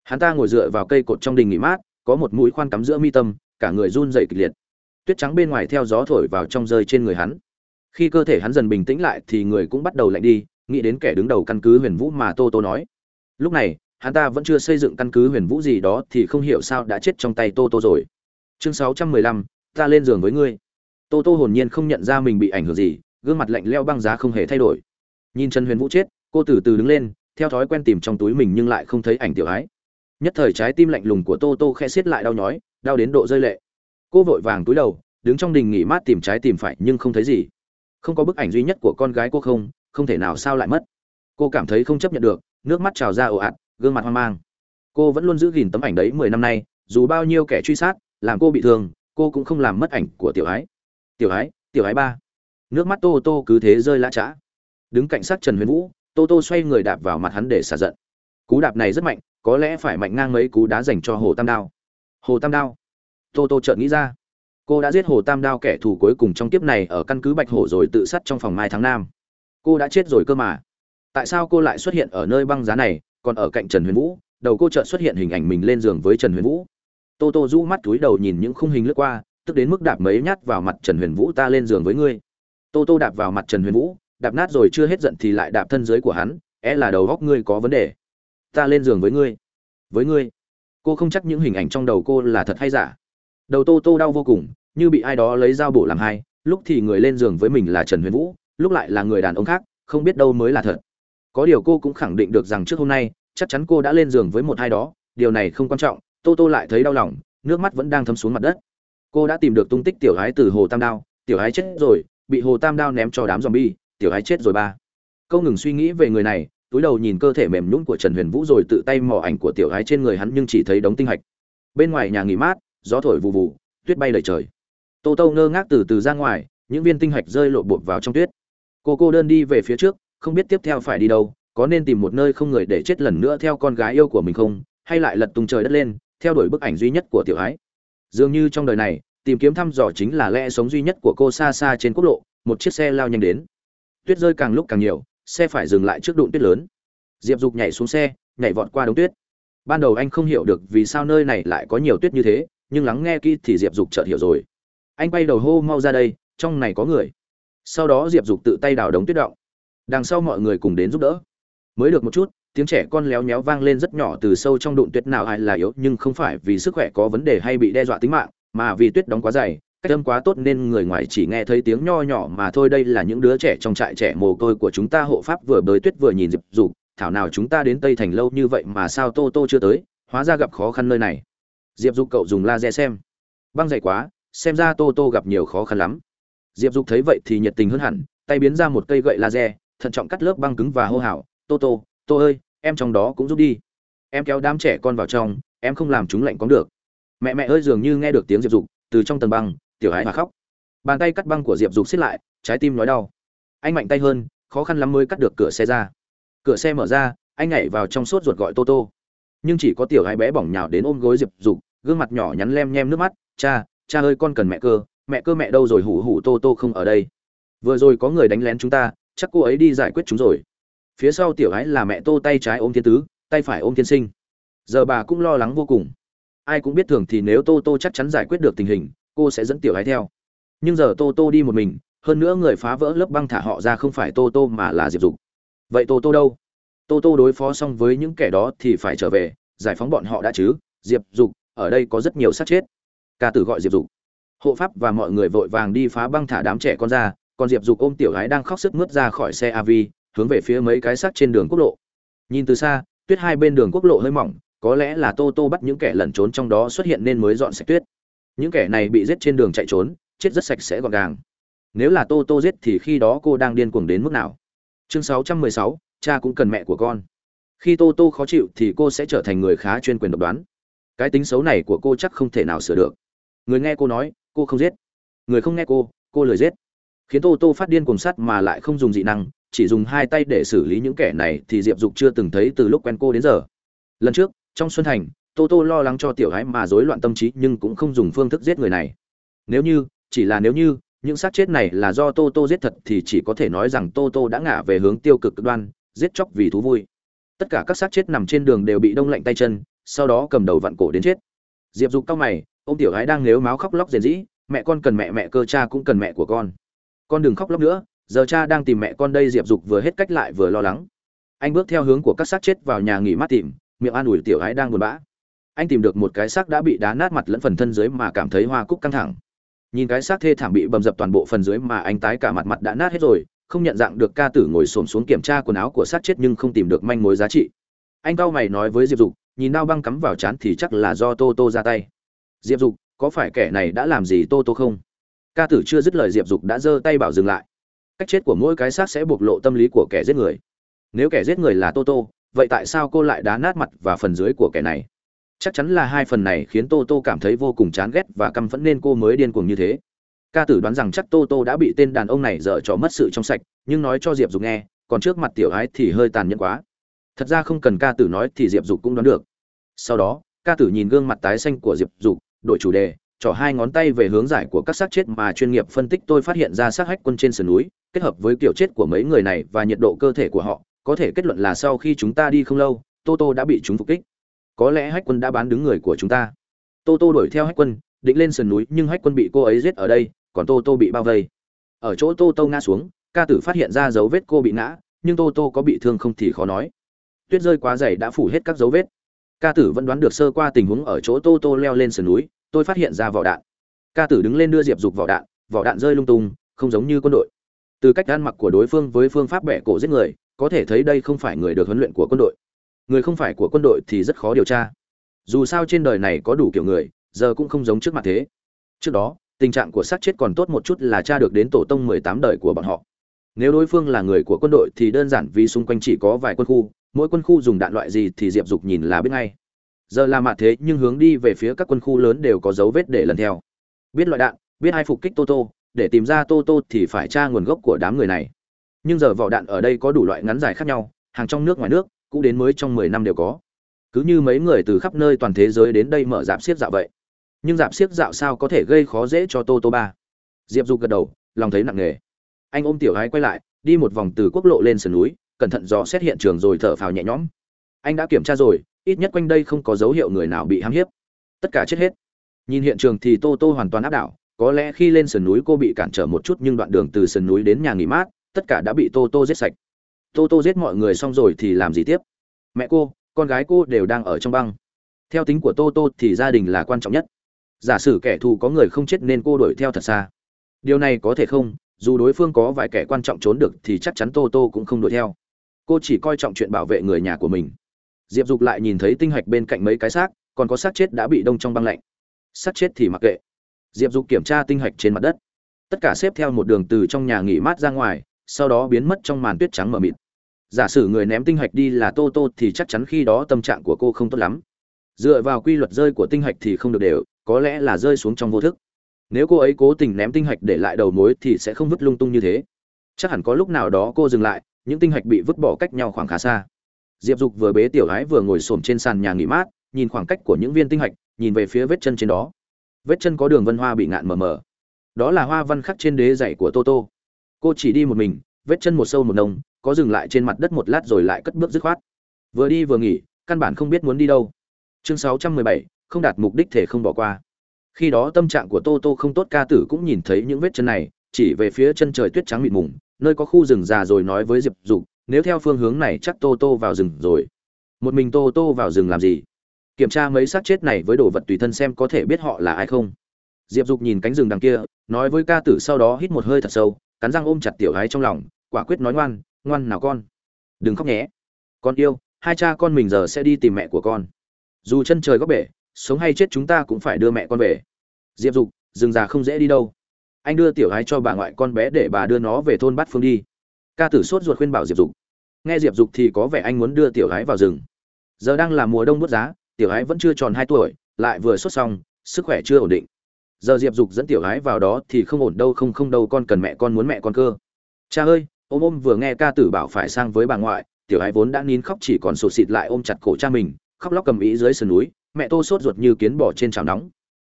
Hắn ta ngồi dựa vào cây cột trong đình nghỉ mát, có một mũi khoan cắm giữa mi tâm, cả người run dậy kịch liệt. Tuyết trắng bên ngoài theo gió thổi vào trong rơi trên người hắn. Khi cơ thể hắn dần bình tĩnh lại thì người cũng bắt đầu lạnh đi, nghĩ đến kẻ đứng đầu căn cứ huyền vũ mà tô tô nói. Lúc này, hắn ta vẫn chưa xây dựng căn cứ huyền vũ gì đó thì không hiểu sao đã chết trong tay tô tô rồi. Chương sáu trăm mười lăm, ta lên giường với ngươi tô tô hồn nhiên không nhận ra mình bị ảnh hưởng gì, gương mặt lạnh leo băng giá không hề thay đổi. Nhìn trần huyền vũ chết, cô từ từ đứng lên, theo thói quen tìm trong túi mình nhưng lại không thấy ảnh tiểu ái nhất thời trái tim lạnh lùng của tô tô khe xiết lại đau nhói, đau đến độ rơi lệ. Cô vội vàng túi đầu, đứng trong đình nghỉ mát tìm trái tìm phải nhưng không thấy gì. Không có bức ảnh duy nhất của con gái cô không không thể nào sao lại mất. Cô cảm thấy không chấp nhận được, nước mắt trào ra ồ ạt, gương mặt hoang mang. Cô vẫn luôn giữ gìn tấm ảnh đấy mười năm nay, dù bao nhiêu kẻ truy sát, làm cô bị thương, cô cũng không làm mất ảnh của tiểu ái tiểu ái tiểu ái ba. Nước mắt tô tô cứ thế rơi lã chã đứng cạnh sát trần huyền vũ, tô tô xoay người đạp vào mặt hắn để xả giận. Cú đạp này rất mạnh, có lẽ phải mạnh ngang mấy cú đá dành cho hồ tam đao. Hồ tam đao. Tô tô chợt nghĩ ra. Cô đã giết hồ tam đao kẻ thù cuối cùng trong kiếp này ở căn cứ bạch hổ rồi tự sát trong phòng mai tháng nam. Cô đã chết rồi cơ mà. Tại sao cô lại xuất hiện ở nơi băng giá này, còn ở cạnh trần huyền vũ? Đầu cô chợt xuất hiện hình ảnh mình lên giường với trần huyền vũ. Tô tô rũ mắt túi đầu nhìn những khung hình lướt qua tức đến mức đạp mấy nhát vào mặt trần huyền vũ ta lên giường với ngươi. Tô tô đạp vào mặt trần huyền vũ, đạp nát rồi chưa hết giận thì lại đạp thân dưới của hắn, é là đầu góc ngươi có vấn đề. Ta lên giường với ngươi. Với ngươi. Cô không chắc những hình ảnh trong đầu cô là thật hay giả. Đầu tô tô đau vô cùng, như bị ai đó lấy dao bổ làm hai, lúc thì người lên giường với mình là trần huyền vũ, lúc lại là người đàn ông khác, không biết đâu mới là thật. Có điều cô cũng khẳng định được rằng trước hôm nay, chắc chắn cô đã lên giường với một ai đó, điều này không quan trọng, tô tô lại thấy đau lòng, nước mắt vẫn đang thấm xuống mặt đất cô đã tìm được tung tích tiểu hái từ hồ tam đao tiểu hái chết rồi bị hồ tam đao ném cho đám z bi tiểu hái chết rồi ba. Câu ngừng suy nghĩ về người này túi đầu nhìn cơ thể mềm nhũn của trần huyền vũ rồi tự tay mò ảnh của tiểu hái trên người hắn nhưng chỉ thấy đống tinh hạch. Bên ngoài nhà nghỉ mát gió thổi vụ vụ, tuyết bay đầy trời. Tô tô ngơ ngác từ từ ra ngoài những viên tinh hạch rơi lộn bột vào trong tuyết. Cô cô đơn đi về phía trước không biết tiếp theo phải đi đâu có nên tìm một nơi không người để chết lần nữa theo con gái yêu của mình không hay lại lật tung trời đất lên theo đuổi bức ảnh duy nhất của tiểu ái dường như trong đời này, tìm kiếm thăm dò chính là lẽ sống duy nhất của cô xa xa trên quốc lộ, một chiếc xe lao nhanh đến. Tuyết rơi càng lúc càng nhiều, xe phải dừng lại trước đụng tuyết lớn. Diệp dục nhảy xuống xe, nhảy vọt qua đống tuyết. Ban đầu anh không hiểu được vì sao nơi này lại có nhiều tuyết như thế, nhưng lắng nghe kỹ thì diệp dục chợt hiểu rồi. Anh quay đầu hô mau ra đây, trong này có người. Sau đó diệp dục tự tay đào đống tuyết động. Đằng sau mọi người cùng đến giúp đỡ. Mới được một chút tiếng trẻ con léo nhéo vang lên rất nhỏ từ sâu trong đụn tuyết nào ai là yếu, nhưng không phải vì sức khỏe có vấn đề hay bị đe dọa tính mạng, mà vì tuyết đóng quá dày, cách âm quá tốt nên người ngoài chỉ nghe thấy tiếng nho nhỏ mà thôi. Đây là những đứa trẻ trong trại trẻ mồ côi của chúng ta. Hộ pháp vừa bới tuyết vừa nhìn diệp dục, thảo nào chúng ta đến tây thành lâu như vậy mà sao tô tô chưa tới? Hóa ra gặp khó khăn nơi này. Diệp dục cậu dùng laser xem. Băng dày quá, xem ra tô tô gặp nhiều khó khăn lắm. Diệp dục thấy vậy thì nhiệt tình hơn hẳn, tay biến ra một cây gậy laser, thận trọng cắt lớp băng cứng và hô hào, tô tô tô ơi, em trong đó cũng giúp đi. Em kéo đám trẻ con vào trong, em không làm chúng lạnh có được. Mẹ mẹ ơi, dường như nghe được tiếng diệp dục từ trong tầng băng, tiểu hải mà khóc. Bàn tay cắt băng của diệp dục xiết lại, trái tim nói đau. Anh mạnh tay hơn, khó khăn lắm mới cắt được cửa xe ra. Cửa xe mở ra, anh nhảy vào trong sốt ruột gọi tô tô. Nhưng chỉ có tiểu hai bé bỏng nhào đến ôm gối diệp dục, gương mặt nhỏ nhắn lem nhem nước mắt. Cha cha ơi, con cần mẹ cơ. Mẹ cơ mẹ đâu rồi? Hủ hủ tô tô không ở đây. Vừa rồi có người đánh lén chúng ta, chắc cô ấy đi giải quyết chúng rồi phía sau tiểu ái là mẹ tô tay trái ôm thiên tứ, tay phải ôm thiên sinh. Giờ bà cũng lo lắng vô cùng. Ai cũng biết thường thì nếu tô tô chắc chắn giải quyết được tình hình, cô sẽ dẫn tiểu ái theo. Nhưng giờ tô tô đi một mình, hơn nữa người phá vỡ lớp băng thả họ ra không phải tô tô mà là diệp dục. Vậy tô tô đâu? Tô tô đối phó xong với những kẻ đó thì phải trở về, giải phóng bọn họ đã chứ? Diệp dục, ở đây có rất nhiều sát chết. Ca tử gọi diệp dục. Hộ pháp và mọi người vội vàng đi phá băng thả đám trẻ con ra, còn diệp dục ôm tiểu gái đang khóc sức mướt ra khỏi xe av hướng về phía mấy cái xác trên đường quốc lộ. Nhìn từ xa tuyết hai bên đường quốc lộ hơi mỏng có lẽ là tô tô bắt những kẻ lẩn trốn trong đó xuất hiện nên mới dọn sạch tuyết. Những kẻ này bị giết trên đường chạy trốn chết rất sạch sẽ gọn gàng. Nếu là tô tô giết thì khi đó cô đang điên cuồng đến mức nào? Chương 616, cha cũng cần mẹ của con. Khi tô tô khó chịu thì cô sẽ trở thành người khá chuyên quyền độc đoán. Cái tính xấu này của cô chắc không thể nào sửa được. Người nghe cô nói cô không giết. Người không nghe cô cô lười giết. Khiến tô tô phát điên cuồng sắt mà lại không dùng dị năng chỉ dùng hai tay để xử lý những kẻ này thì diệp dục chưa từng thấy từ lúc quen cô đến giờ. Lần trước, trong xuân thành, tô tô lo lắng cho tiểu gái mà rối loạn tâm trí nhưng cũng không dùng phương thức giết người này. Nếu như, chỉ là nếu như, những xác chết này là do tô tô giết thật thì chỉ có thể nói rằng tô tô đã ngả về hướng tiêu cực cực đoan, giết chóc vì thú vui. Tất cả các xác chết nằm trên đường đều bị đông lạnh tay chân, sau đó cầm đầu vặn cổ đến chết. Diệp dục cao mày ô m tiểu gái đang nếu máu khóc lóc rền rĩ, mẹ con cần mẹ mẹ cơ cha cũng cần mẹ của con. Con đừng khóc lóc nữa giờ cha đang tìm mẹ con đây, diệp dục vừa hết cách lại vừa lo lắng. Anh bước theo hướng của các xác chết vào nhà nghỉ mát tìm, miệng an ủi tiểu ái đang buồn bã. Anh tìm được một cái xác đã bị đá nát mặt lẫn phần thân dưới mà cảm thấy hoa cúc căng thẳng. Nhìn cái xác thê thảm bị bầm dập toàn bộ phần dưới mà anh tái cả mặt mặt đã nát hết rồi, không nhận dạng được ca tử ngồi xổm xuống kiểm tra quần áo của xác chết nhưng không tìm được manh mối giá trị. Anh cao mày nói với diệp dục, nhìn đao băng cắm vào chán thì chắc là do tô tô ra tay. Diệp dục, có phải kẻ này đã làm gì tô tô không? Ca tử chưa dứt lời, diệp dục đã giơ tay bảo dừng lại cách chết của mỗi cái xác sẽ bộc lộ tâm lý của kẻ giết người. Nếu kẻ giết người là tô tô vậy tại sao cô lại đá nát mặt và phần dưới của kẻ này? Chắc chắn là hai phần này khiến tô tô cảm thấy vô cùng chán ghét và căm phẫn nên cô mới điên cuồng như thế. Ca tử đoán rằng chắc tô tô đã bị tên đàn ông này dở trò mất sự trong sạch, nhưng nói cho diệp dục nghe, còn trước mặt tiểu ái thì hơi tàn nhẫn quá. Thật ra không cần ca tử nói thì diệp dục cũng đoán được. Sau đó, ca tử nhìn gương mặt tái xanh của diệp dục, đổi chủ đề trỏ hai ngón tay về hướng giải của các xác chết mà chuyên nghiệp phân tích tôi phát hiện ra xác hách quân trên sườn núi, kết hợp với kiểu chết của mấy người này và nhiệt độ cơ thể của họ, có thể kết luận là sau khi chúng ta đi không lâu, tô tô đã bị chúng phục kích. Có lẽ hách quân đã bán đứng người của chúng ta. Tô tô đuổi theo hách quân, định lên sườn núi nhưng hách quân bị cô ấy giết ở đây, còn tô tô bị bao vây. Ở chỗ tô tô ngã xuống, ca tử phát hiện ra dấu vết cô bị ngã, nhưng tô tô có bị thương không thì khó nói. Tuyết rơi quá dày đã phủ hết các dấu vết. Ca tử vẫn đoán được sơ qua tình huống ở chỗ tô tô leo lên sườn núi tôi phát hiện ra vỏ đạn. Ca tử đứng lên đưa diệp dục vỏ đạn vỏ đạn rơi lung tung, không giống như quân đội. Từ cách ăn mặc của đối phương với phương pháp bẻ cổ giết người, có thể thấy đây không phải người được huấn luyện của quân đội. Người không phải của quân đội thì rất khó điều tra. Dù sao trên đời này có đủ kiểu người, giờ cũng không giống trước mặt thế. Trước đó, tình trạng của xác chết còn tốt một chút là cha được đến tổ tông mười tám đời của bọn họ. Nếu đối phương là người của quân đội thì đơn giản vì xung quanh chỉ có vài quân khu, mỗi quân khu dùng đạn loại gì thì diệp dục nhìn là biết ngay giờ là mặt thế nhưng hướng đi về phía các quân khu lớn đều có dấu vết để lần theo. Biết loại đạn, biết hai phục kích tô tô, để tìm ra tô tô thì phải tra nguồn gốc của đám người này. Nhưng giờ vỏ đạn ở đây có đủ loại ngắn dài khác nhau, hàng trong nước, ngoài nước, cũng đến mới trong mười năm đều có. Cứ như mấy người từ khắp nơi toàn thế giới đến đây mở dạp xiếc dạo vậy. Nhưng dạp xiếc dạo sao có thể gây khó dễ cho tô tô ba? Diệp dục gật đầu, lòng thấy nặng nề. Anh ôm tiểu gái quay lại, đi một vòng từ quốc lộ lên sườn núi, cẩn thận dò xét hiện trường rồi thở phào nhẹ nhõm. Anh đã kiểm tra rồi ít nhất quanh đây không có dấu hiệu người nào bị hãm hiếp. Tất cả chết hết. Nhìn hiện trường thì tô tô hoàn toàn áp đảo, có lẽ khi lên sườn núi cô bị cản trở một chút nhưng đoạn đường từ sườn núi đến nhà nghỉ mát, tất cả đã bị tô tô giết sạch. Tô tô giết mọi người xong rồi thì làm gì tiếp? Mẹ cô, con gái cô đều đang ở trong băng. Theo tính của tô tô thì gia đình là quan trọng nhất. Giả sử kẻ thù có người không chết nên cô đuổi theo thật xa. Điều này có thể không, dù đối phương có vài kẻ quan trọng trốn được thì chắc chắn tô tô cũng không đuổi theo. Cô chỉ coi trọng chuyện bảo vệ người nhà của mình diệp dục lại nhìn thấy tinh hạch bên cạnh mấy cái xác, còn có xác chết đã bị đông trong băng lạnh. Xác chết thì mặc kệ. Diệp dục kiểm tra tinh hạch trên mặt đất. Tất cả xếp theo một đường từ trong nhà nghỉ mát ra ngoài, sau đó biến mất trong màn tuyết trắng mờ mịt. Giả sử người ném tinh hạch đi là tô tô thì chắc chắn khi đó tâm trạng của cô không tốt lắm. Dựa vào quy luật rơi của tinh hạch thì không được đều, có lẽ là rơi xuống trong vô thức. Nếu cô ấy cố tình ném tinh hạch để lại đầu mối thì sẽ không vứt lung tung như thế. Chắc hẳn có lúc nào đó cô dừng lại, những tinh hạch bị vứt bỏ cách nhau khoảng khá xa diệp dục vừa bế tiểu gái vừa ngồi xổm trên sàn nhà nghỉ mát nhìn khoảng cách của những viên tinh hạch nhìn về phía vết chân trên đó. Vết chân có đường vân hoa bị ngạn mờ mờ. Đó là hoa văn khắc trên đế dày của toto cô chỉ đi một mình vết chân một sâu một nông có dừng lại trên mặt đất một lát rồi lại cất bước dứt khoát. Vừa đi vừa nghỉ căn bản không biết muốn đi đâu. Chương 617, không đạt mục đích thể không bỏ qua. Khi đó tâm trạng của tô tô không tốt ca tử cũng nhìn thấy những vết chân này chỉ về phía chân trời tuyết trắng mịt mùng nơi có khu rừng già rồi nói với diệp dục nếu theo phương hướng này chắc tô tô vào rừng rồi. Một mình tô tô vào rừng làm gì? Kiểm tra mấy xác chết này với đồ vật tùy thân xem có thể biết họ là ai không. Diệp dục nhìn cánh rừng đằng kia, nói với ca tử sau đó hít một hơi thật sâu, cắn răng ôm chặt tiểu gái trong lòng, quả quyết nói ngoan ngoan nào con. Đừng khóc nhé. Con yêu, hai cha con mình giờ sẽ đi tìm mẹ của con. Dù chân trời góc bể, sống hay chết chúng ta cũng phải đưa mẹ con về. Diệp dục, rừng già không dễ đi đâu. Anh đưa tiểu gái cho bà ngoại con bé để bà đưa nó về thôn bát phương đi. Ca tử sốt ruột khuyên bảo diệp dục nghe diệp dục thì có vẻ anh muốn đưa tiểu gái vào rừng. Giờ đang là mùa đông bút giá, tiểu gái vẫn chưa tròn hai tuổi, lại vừa xuất xong, sức khỏe chưa ổn định. Giờ diệp dục dẫn tiểu gái vào đó thì không ổn đâu, không không đâu, con cần mẹ, con muốn mẹ, con cơ. Cha ơi, ôm ôm vừa nghe ca tử bảo phải sang với bà ngoại, tiểu gái vốn đã nín khóc chỉ còn sụt xịt lại ôm chặt cổ cha mình, khóc lóc cầm ý dưới sườn núi, mẹ tô sốt ruột như kiến bỏ trên chảo nóng.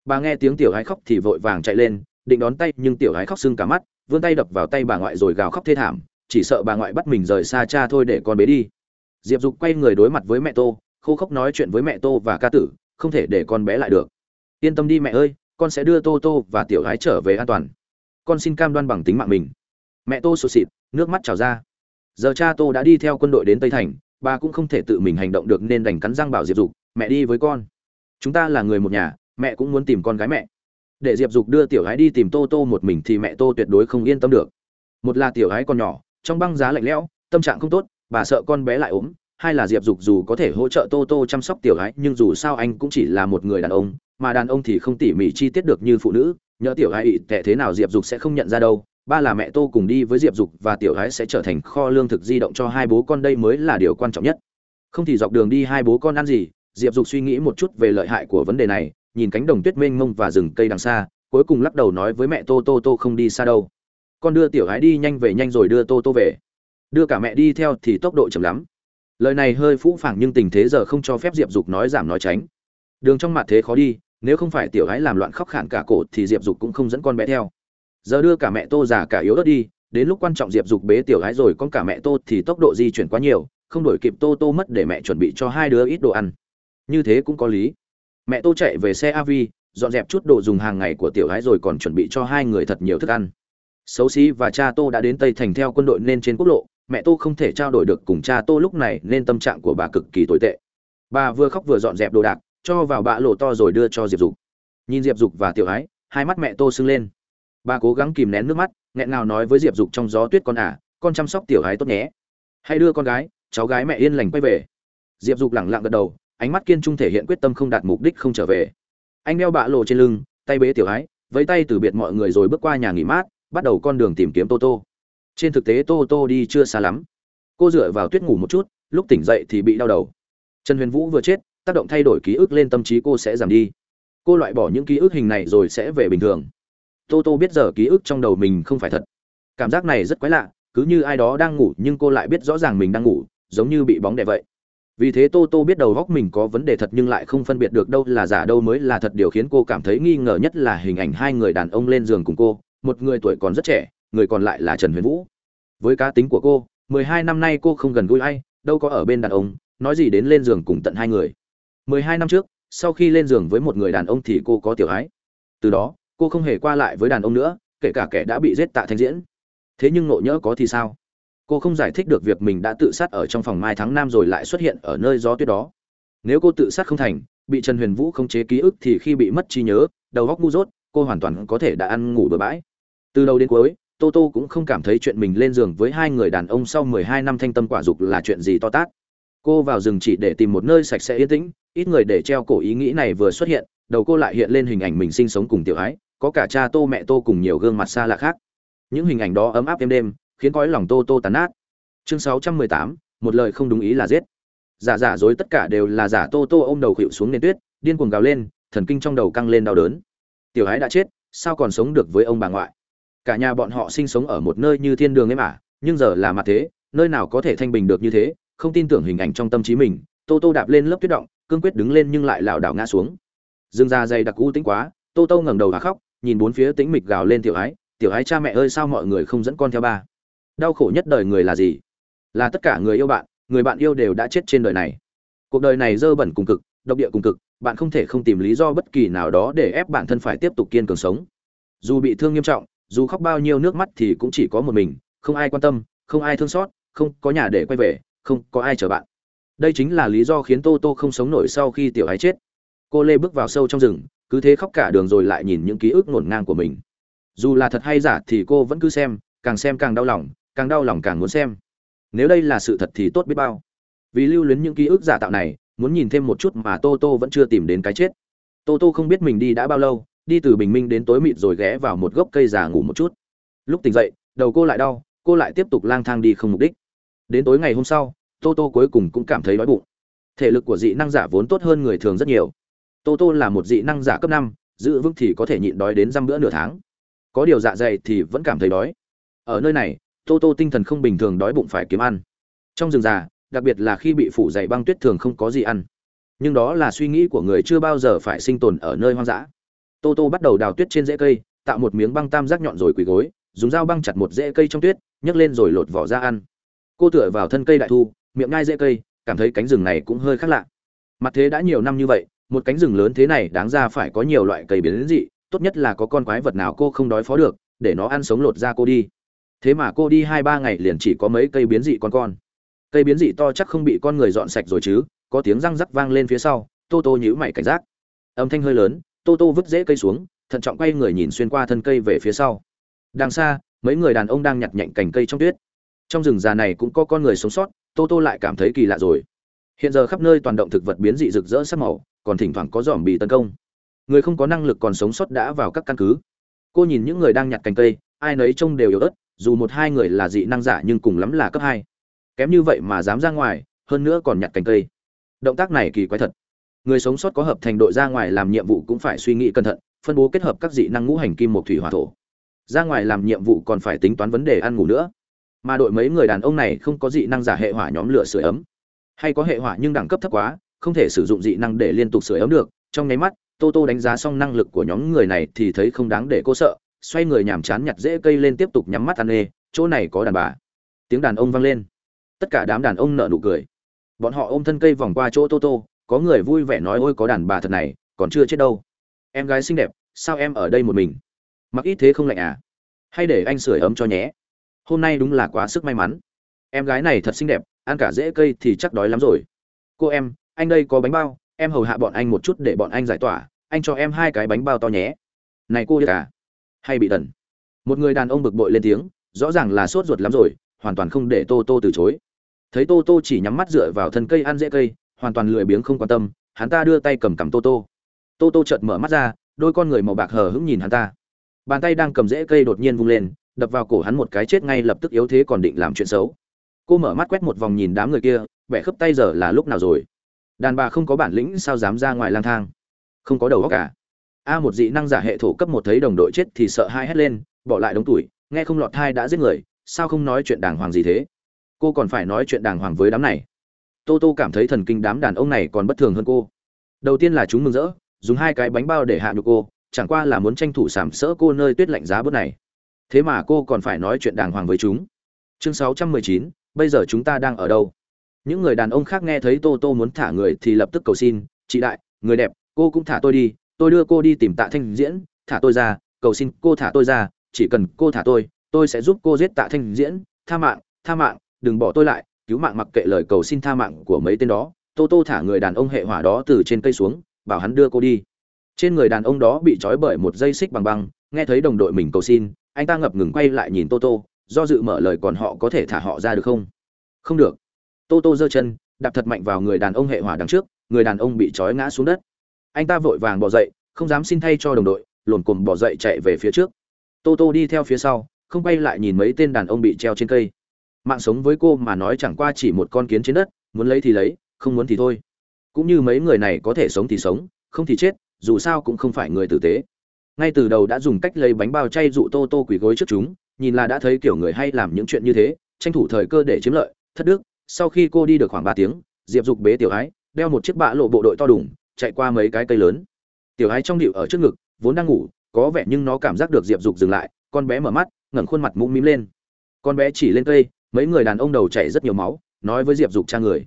Bà nghe tiếng tiểu gái khóc thì vội vàng chạy lên, định đón tay, nhưng tiểu gái khóc sưng cả mắt, vươn tay đập vào tay bà ngoại rồi gào khóc thê thảm chỉ sợ bà ngoại bắt mình rời xa cha thôi để con bé đi. Diệp dục quay người đối mặt với mẹ tô khô khóc nói chuyện với mẹ tô và ca tử không thể để con bé lại được. Yên tâm đi mẹ ơi con sẽ đưa tô tô và tiểu gái trở về an toàn. Con xin cam đoan bằng tính mạng mình. Mẹ tô sụt sịt, nước mắt trào ra. Giờ cha tô đã đi theo quân đội đến tây thành bà cũng không thể tự mình hành động được nên đành cắn răng bảo diệp dục mẹ đi với con. Chúng ta là người một nhà mẹ cũng muốn tìm con gái mẹ. Để diệp dục đưa tiểu gái đi tìm tô tô một mình thì mẹ tô tuyệt đối không yên tâm được. Một là tiểu gái còn nhỏ trong băng giá lạnh lẽo, tâm trạng không tốt, bà sợ con bé lại ốm hai là diệp dục dù có thể hỗ trợ tô tô chăm sóc tiểu gái, nhưng dù sao anh cũng chỉ là một người đàn ông, mà đàn ông thì không tỉ mỉ chi tiết được như phụ nữ, nhỡ tiểu gái ị tệ thế nào diệp dục sẽ không nhận ra đâu. Ba là mẹ tô cùng đi với diệp dục và tiểu gái sẽ trở thành kho lương thực di động cho hai bố con, đây mới là điều quan trọng nhất. Không thì dọc đường đi hai bố con ăn gì, diệp dục suy nghĩ một chút về lợi hại của vấn đề này, nhìn cánh đồng tuyết mênh mông và rừng cây đằng xa, cuối cùng lắc đầu nói với mẹ tô tô tô không đi xa đâu con đưa tiểu gái đi nhanh về nhanh rồi đưa tô tô về. Đưa cả mẹ đi theo thì tốc độ chậm lắm. Lời này hơi phũ phàng nhưng tình thế giờ không cho phép diệp dục nói giảm nói tránh. Đường trong mặt thế khó đi, nếu không phải tiểu gái làm loạn khóc khản cả cổ thì diệp dục cũng không dẫn con bé theo. Giờ đưa cả mẹ tô già cả yếu đất đi, đến lúc quan trọng diệp dục bế tiểu gái rồi con cả mẹ tô thì tốc độ di chuyển quá nhiều, không đổi kịp tô tô mất để mẹ chuẩn bị cho hai đứa ít đồ ăn. Như thế cũng có lý. Mẹ tô chạy về xe avi dọn dẹp chút đồ dùng hàng ngày của tiểu gái rồi còn chuẩn bị cho hai người thật nhiều thức ăn xấu xí và cha tô đã đến tây thành theo quân đội nên trên quốc lộ, mẹ tô không thể trao đổi được cùng cha tô lúc này nên tâm trạng của bà cực kỳ tồi tệ. Bà vừa khóc vừa dọn dẹp đồ đạc, cho vào bã lộ to rồi đưa cho diệp dục. Nhìn diệp dục và tiểu ái, hai mắt mẹ tô sưng lên. Bà cố gắng kìm nén nước mắt, nghẹn ngào nói với diệp dục trong gió tuyết con ả con chăm sóc tiểu ái tốt nhé. Hãy đưa con gái, cháu gái mẹ yên lành quay về. Diệp dục lẳng lặng gật đầu, ánh mắt kiên trung thể hiện quyết tâm không đạt mục đích không trở về. Anh đeo bạ lộ trên lưng, tay bế tiểu ái, vẫy tay từ biệt mọi người rồi bước qua nhà nghỉ mát bắt đầu con đường tìm kiếm tô tô. Trên thực tế tô tô đi chưa xa lắm. Cô dựa vào tuyết ngủ một chút, lúc tỉnh dậy thì bị đau đầu. Trần huyền vũ vừa chết, tác động thay đổi ký ức lên tâm trí cô sẽ giảm đi. Cô loại bỏ những ký ức hình này rồi sẽ về bình thường. Tô tô biết giờ ký ức trong đầu mình không phải thật. Cảm giác này rất quái lạ, cứ như ai đó đang ngủ nhưng cô lại biết rõ ràng mình đang ngủ, giống như bị bóng đè vậy. Vì thế tô tô biết đầu góc mình có vấn đề thật nhưng lại không phân biệt được đâu là giả đâu mới là thật, điều khiến cô cảm thấy nghi ngờ nhất là hình ảnh hai người đàn ông lên giường cùng cô một người tuổi còn rất trẻ, người còn lại là trần huyền vũ. Với cá tính của cô, mười hai năm nay cô không gần gũi ai, đâu có ở bên đàn ông, nói gì đến lên giường cùng tận hai người. mười hai năm trước, sau khi lên giường với một người đàn ông thì cô có tiểu ái. Từ đó, cô không hề qua lại với đàn ông nữa, kể cả kẻ đã bị giết tạ thanh diễn. Thế nhưng nộ nhỡ có thì sao? Cô không giải thích được việc mình đã tự sát ở trong phòng mai tháng năm rồi lại xuất hiện ở nơi gió tuyết đó. Nếu cô tự sát không thành, bị trần huyền vũ không chế ký ức thì khi bị mất trí nhớ, đầu góc ngu dốt, cô hoàn toàn có thể đã ăn ngủ bừa bãi từ đầu đến cuối, tô tô cũng không cảm thấy chuyện mình lên giường với hai người đàn ông sau mười hai năm thanh tâm quả dục là chuyện gì to tát. Cô vào rừng chỉ để tìm một nơi sạch sẽ yên tĩnh, ít người để treo cổ ý nghĩ này vừa xuất hiện, đầu cô lại hiện lên hình ảnh mình sinh sống cùng tiểu ái, có cả cha tô mẹ tô cùng nhiều gương mặt xa lạ khác. Những hình ảnh đó ấm áp êm đêm, khiến cõi lòng tô tô tàn nát. Chương sáu trăm mười tám, một lời không đúng ý là giết. Giả giả dối tất cả đều là giả tô tô ôm đầu khịu xuống nền tuyết, điên cuồng gào lên, thần kinh trong đầu căng lên đau đớn. Tiểu ái đã chết, sao còn sống được với ông bà ngoại? Cả nhà bọn họ sinh sống ở một nơi như thiên đường ấy mà, nhưng giờ là mặt thế, nơi nào có thể thanh bình được như thế, không tin tưởng hình ảnh trong tâm trí mình, tô tô đạp lên lớp tuyết động, cương quyết đứng lên nhưng lại lảo đảo ngã xuống. Dương ra dày đặc u tính quá, tô tô ngẩng đầu và khóc, nhìn bốn phía tĩnh mịch gào lên tiểu ái tiểu ái cha mẹ ơi, sao mọi người không dẫn con theo ba? Đau khổ nhất đời người là gì? Là tất cả người yêu bạn, người bạn yêu đều đã chết trên đời này. Cuộc đời này dơ bẩn cùng cực, độc địa cùng cực, bạn không thể không tìm lý do bất kỳ nào đó để ép bản thân phải tiếp tục kiên cường sống. Dù bị thương nghiêm trọng dù khóc bao nhiêu nước mắt thì cũng chỉ có một mình, không ai quan tâm, không ai thương xót, không có nhà để quay về, không có ai chờ bạn. Đây chính là lý do khiến tô tô không sống nổi sau khi tiểu ái chết. Cô lê bước vào sâu trong rừng, cứ thế khóc cả đường rồi lại nhìn những ký ức ngổn ngang của mình. Dù là thật hay giả thì cô vẫn cứ xem, càng xem càng đau lòng, càng đau lòng càng muốn xem. Nếu đây là sự thật thì tốt biết bao. Vì lưu luyến những ký ức giả tạo này, muốn nhìn thêm một chút mà tô tô vẫn chưa tìm đến cái chết. Tô tô không biết mình đi đã bao lâu đi từ bình minh đến tối mịt rồi ghé vào một gốc cây già ngủ một chút. Lúc tỉnh dậy, đầu cô lại đau, cô lại tiếp tục lang thang đi không mục đích. Đến tối ngày hôm sau tô tô cuối cùng cũng cảm thấy đói bụng. Thể lực của dị năng giả vốn tốt hơn người thường rất nhiều. Tô tô là một dị năng giả cấp năm, giữ vững thì có thể nhịn đói đến dăm bữa nửa tháng. Có điều dạ dày thì vẫn cảm thấy đói. Ở nơi này tô tô tinh thần không bình thường đói bụng phải kiếm ăn. Trong rừng già, đặc biệt là khi bị phủ dày băng tuyết thường không có gì ăn. Nhưng đó là suy nghĩ của người chưa bao giờ phải sinh tồn ở nơi hoang dã tô tô bắt đầu đào tuyết trên rễ cây, tạo một miếng băng tam giác nhọn rồi quỳ gối, dùng dao băng chặt một rễ cây trong tuyết, nhấc lên rồi lột vỏ ra ăn. Cô tựa vào thân cây đại thu, miệng ngai rễ cây, cảm thấy cánh rừng này cũng hơi khác lạ. Mặt thế đã nhiều năm như vậy, một cánh rừng lớn thế này đáng ra phải có nhiều loại cây biến dị, tốt nhất là có con quái vật nào cô không đói phó được, để nó ăn sống lột ra cô đi. Thế mà cô đi hai ba ngày liền chỉ có mấy cây biến dị con con. Cây biến dị to chắc không bị con người dọn sạch rồi chứ, có tiếng răng rắc vang lên phía sau, tô tô nhíu mày cảnh giác. Âm thanh hơi lớn tô tô vứt rễ cây xuống, thận trọng quay người nhìn xuyên qua thân cây về phía sau. Đằng xa, mấy người đàn ông đang nhặt nhạnh cành cây trong tuyết. Trong rừng già này cũng có con người sống sót, tô tô lại cảm thấy kỳ lạ rồi. Hiện giờ khắp nơi toàn động thực vật biến dị rực rỡ sắc màu, còn thỉnh thoảng có dòm bị tấn công. Người không có năng lực còn sống sót đã vào các căn cứ. Cô nhìn những người đang nhặt cành cây, ai nấy trông đều yếu ớt, dù một hai người là dị năng giả nhưng cùng lắm là cấp hai. Kém như vậy mà dám ra ngoài, hơn nữa còn nhặt cành cây. Động tác này kỳ quái thật người sống sót có hợp thành đội ra ngoài làm nhiệm vụ cũng phải suy nghĩ cẩn thận, phân bố kết hợp các dị năng ngũ hành kim một thủy hỏa thổ. Ra ngoài làm nhiệm vụ còn phải tính toán vấn đề ăn ngủ nữa. Mà đội mấy người đàn ông này không có dị năng giả hệ hỏa nhóm lửa sưởi ấm. Hay có hệ hỏa nhưng đẳng cấp thấp quá, không thể sử dụng dị năng để liên tục sưởi ấm được. Trong nháy mắt, tô tô đánh giá xong năng lực của nhóm người này thì thấy không đáng để cô sợ, xoay người nhàm chán nhặt rễ cây lên tiếp tục nhắm mắt ăn ê, chỗ này có đàn bà. Tiếng đàn ông vang lên. Tất cả đám đàn ông nở nụ cười. Bọn họ ôm thân cây vòng qua chỗ tô tô có người vui vẻ nói, ôi, có đàn bà thật này, còn chưa chết đâu. Em gái xinh đẹp, sao em ở đây một mình? Mặc ít thế không lạnh à? Hay để anh sửa ấm cho nhé. Hôm nay đúng là quá sức may mắn. Em gái này thật xinh đẹp, ăn cả rễ cây thì chắc đói lắm rồi. Cô em, anh đây có bánh bao, em hầu hạ bọn anh một chút để bọn anh giải tỏa, anh cho em hai cái bánh bao to nhé. Này cô đi cả hay bị đần. Một người đàn ông bực bội lên tiếng, rõ ràng là sốt ruột lắm rồi, hoàn toàn không để tô tô từ chối. Thấy tô tô chỉ nhắm mắt dựa vào thân cây ăn rễ cây hoàn toàn lười biếng không quan tâm, hắn ta đưa tay cầm cầm tô tô. Tô tô chợt mở mắt ra, đôi con người màu bạc hờ hững nhìn hắn ta. Bàn tay đang cầm rễ cây đột nhiên vung lên, đập vào cổ hắn một cái chết ngay lập tức yếu thế còn định làm chuyện xấu. Cô mở mắt quét một vòng nhìn đám người kia, vẻ khớp tay giờ là lúc nào rồi? Đàn bà không có bản lĩnh sao dám ra ngoài lang thang? Không có đầu óc cả a một dị năng giả hệ thổ cấp một thấy đồng đội chết thì sợ hai hét lên, bỏ lại đống tuổi, nghe không lọt thai đã giết người, sao không nói chuyện đàng hoàng gì thế? Cô còn phải nói chuyện đàng hoàng với đám này tô tô cảm thấy thần kinh đám đàn ông này còn bất thường hơn cô. Đầu tiên là chúng mừng rỡ dùng hai cái bánh bao để hạ nhục cô chẳng qua là muốn tranh thủ sảm sỡ cô nơi tuyết lạnh giá bớt này. Thế mà cô còn phải nói chuyện đàng hoàng với chúng. Chương 619, bây giờ chúng ta đang ở đâu? Những người đàn ông khác nghe thấy tô tô muốn thả người thì lập tức cầu xin chị đại người đẹp cô cũng thả tôi đi tôi đưa cô đi tìm tạ thanh diễn thả tôi ra cầu xin cô thả tôi ra chỉ cần cô thả tôi tôi sẽ giúp cô giết tạ thanh diễn tha mạng tha mạng đừng bỏ tôi lại cứu mạng mặc kệ lời cầu xin tha mạng của mấy tên đó, tô tô thả người đàn ông hệ hỏa đó từ trên cây xuống, bảo hắn đưa cô đi. Trên người đàn ông đó bị trói bởi một dây xích bằng băng, nghe thấy đồng đội mình cầu xin, anh ta ngập ngừng quay lại nhìn tô tô, do dự mở lời còn họ có thể thả họ ra được không? Không được. Tô tô giơ chân, đạp thật mạnh vào người đàn ông hệ hỏa đằng trước, người đàn ông bị trói ngã xuống đất. Anh ta vội vàng bỏ dậy, không dám xin thay cho đồng đội lồn cồn bỏ dậy chạy về phía trước. Tô tô đi theo phía sau, không quay lại nhìn mấy tên đàn ông bị treo trên cây mạng sống với cô mà nói chẳng qua chỉ một con kiến trên đất, muốn lấy thì lấy, không muốn thì thôi. Cũng như mấy người này có thể sống thì sống, không thì chết, dù sao cũng không phải người tử tế. Ngay từ đầu đã dùng cách lấy bánh bao chay dụ tô tô quỳ gối trước chúng, nhìn là đã thấy kiểu người hay làm những chuyện như thế, tranh thủ thời cơ để chiếm lợi, thất đức. Sau khi cô đi được khoảng ba tiếng, diệp dục bế tiểu ái, đeo một chiếc bạ lộ bộ đội to đủng chạy qua mấy cái cây lớn. Tiểu ái trong điệu ở trước ngực, vốn đang ngủ, có vẻ nhưng nó cảm giác được diệp dục dừng lại, con bé mở mắt, ngẩng khuôn mặt mũm mím lên. Con bé chỉ lên cây mấy người đàn ông đầu chảy rất nhiều máu, nói với diệp dục cha người.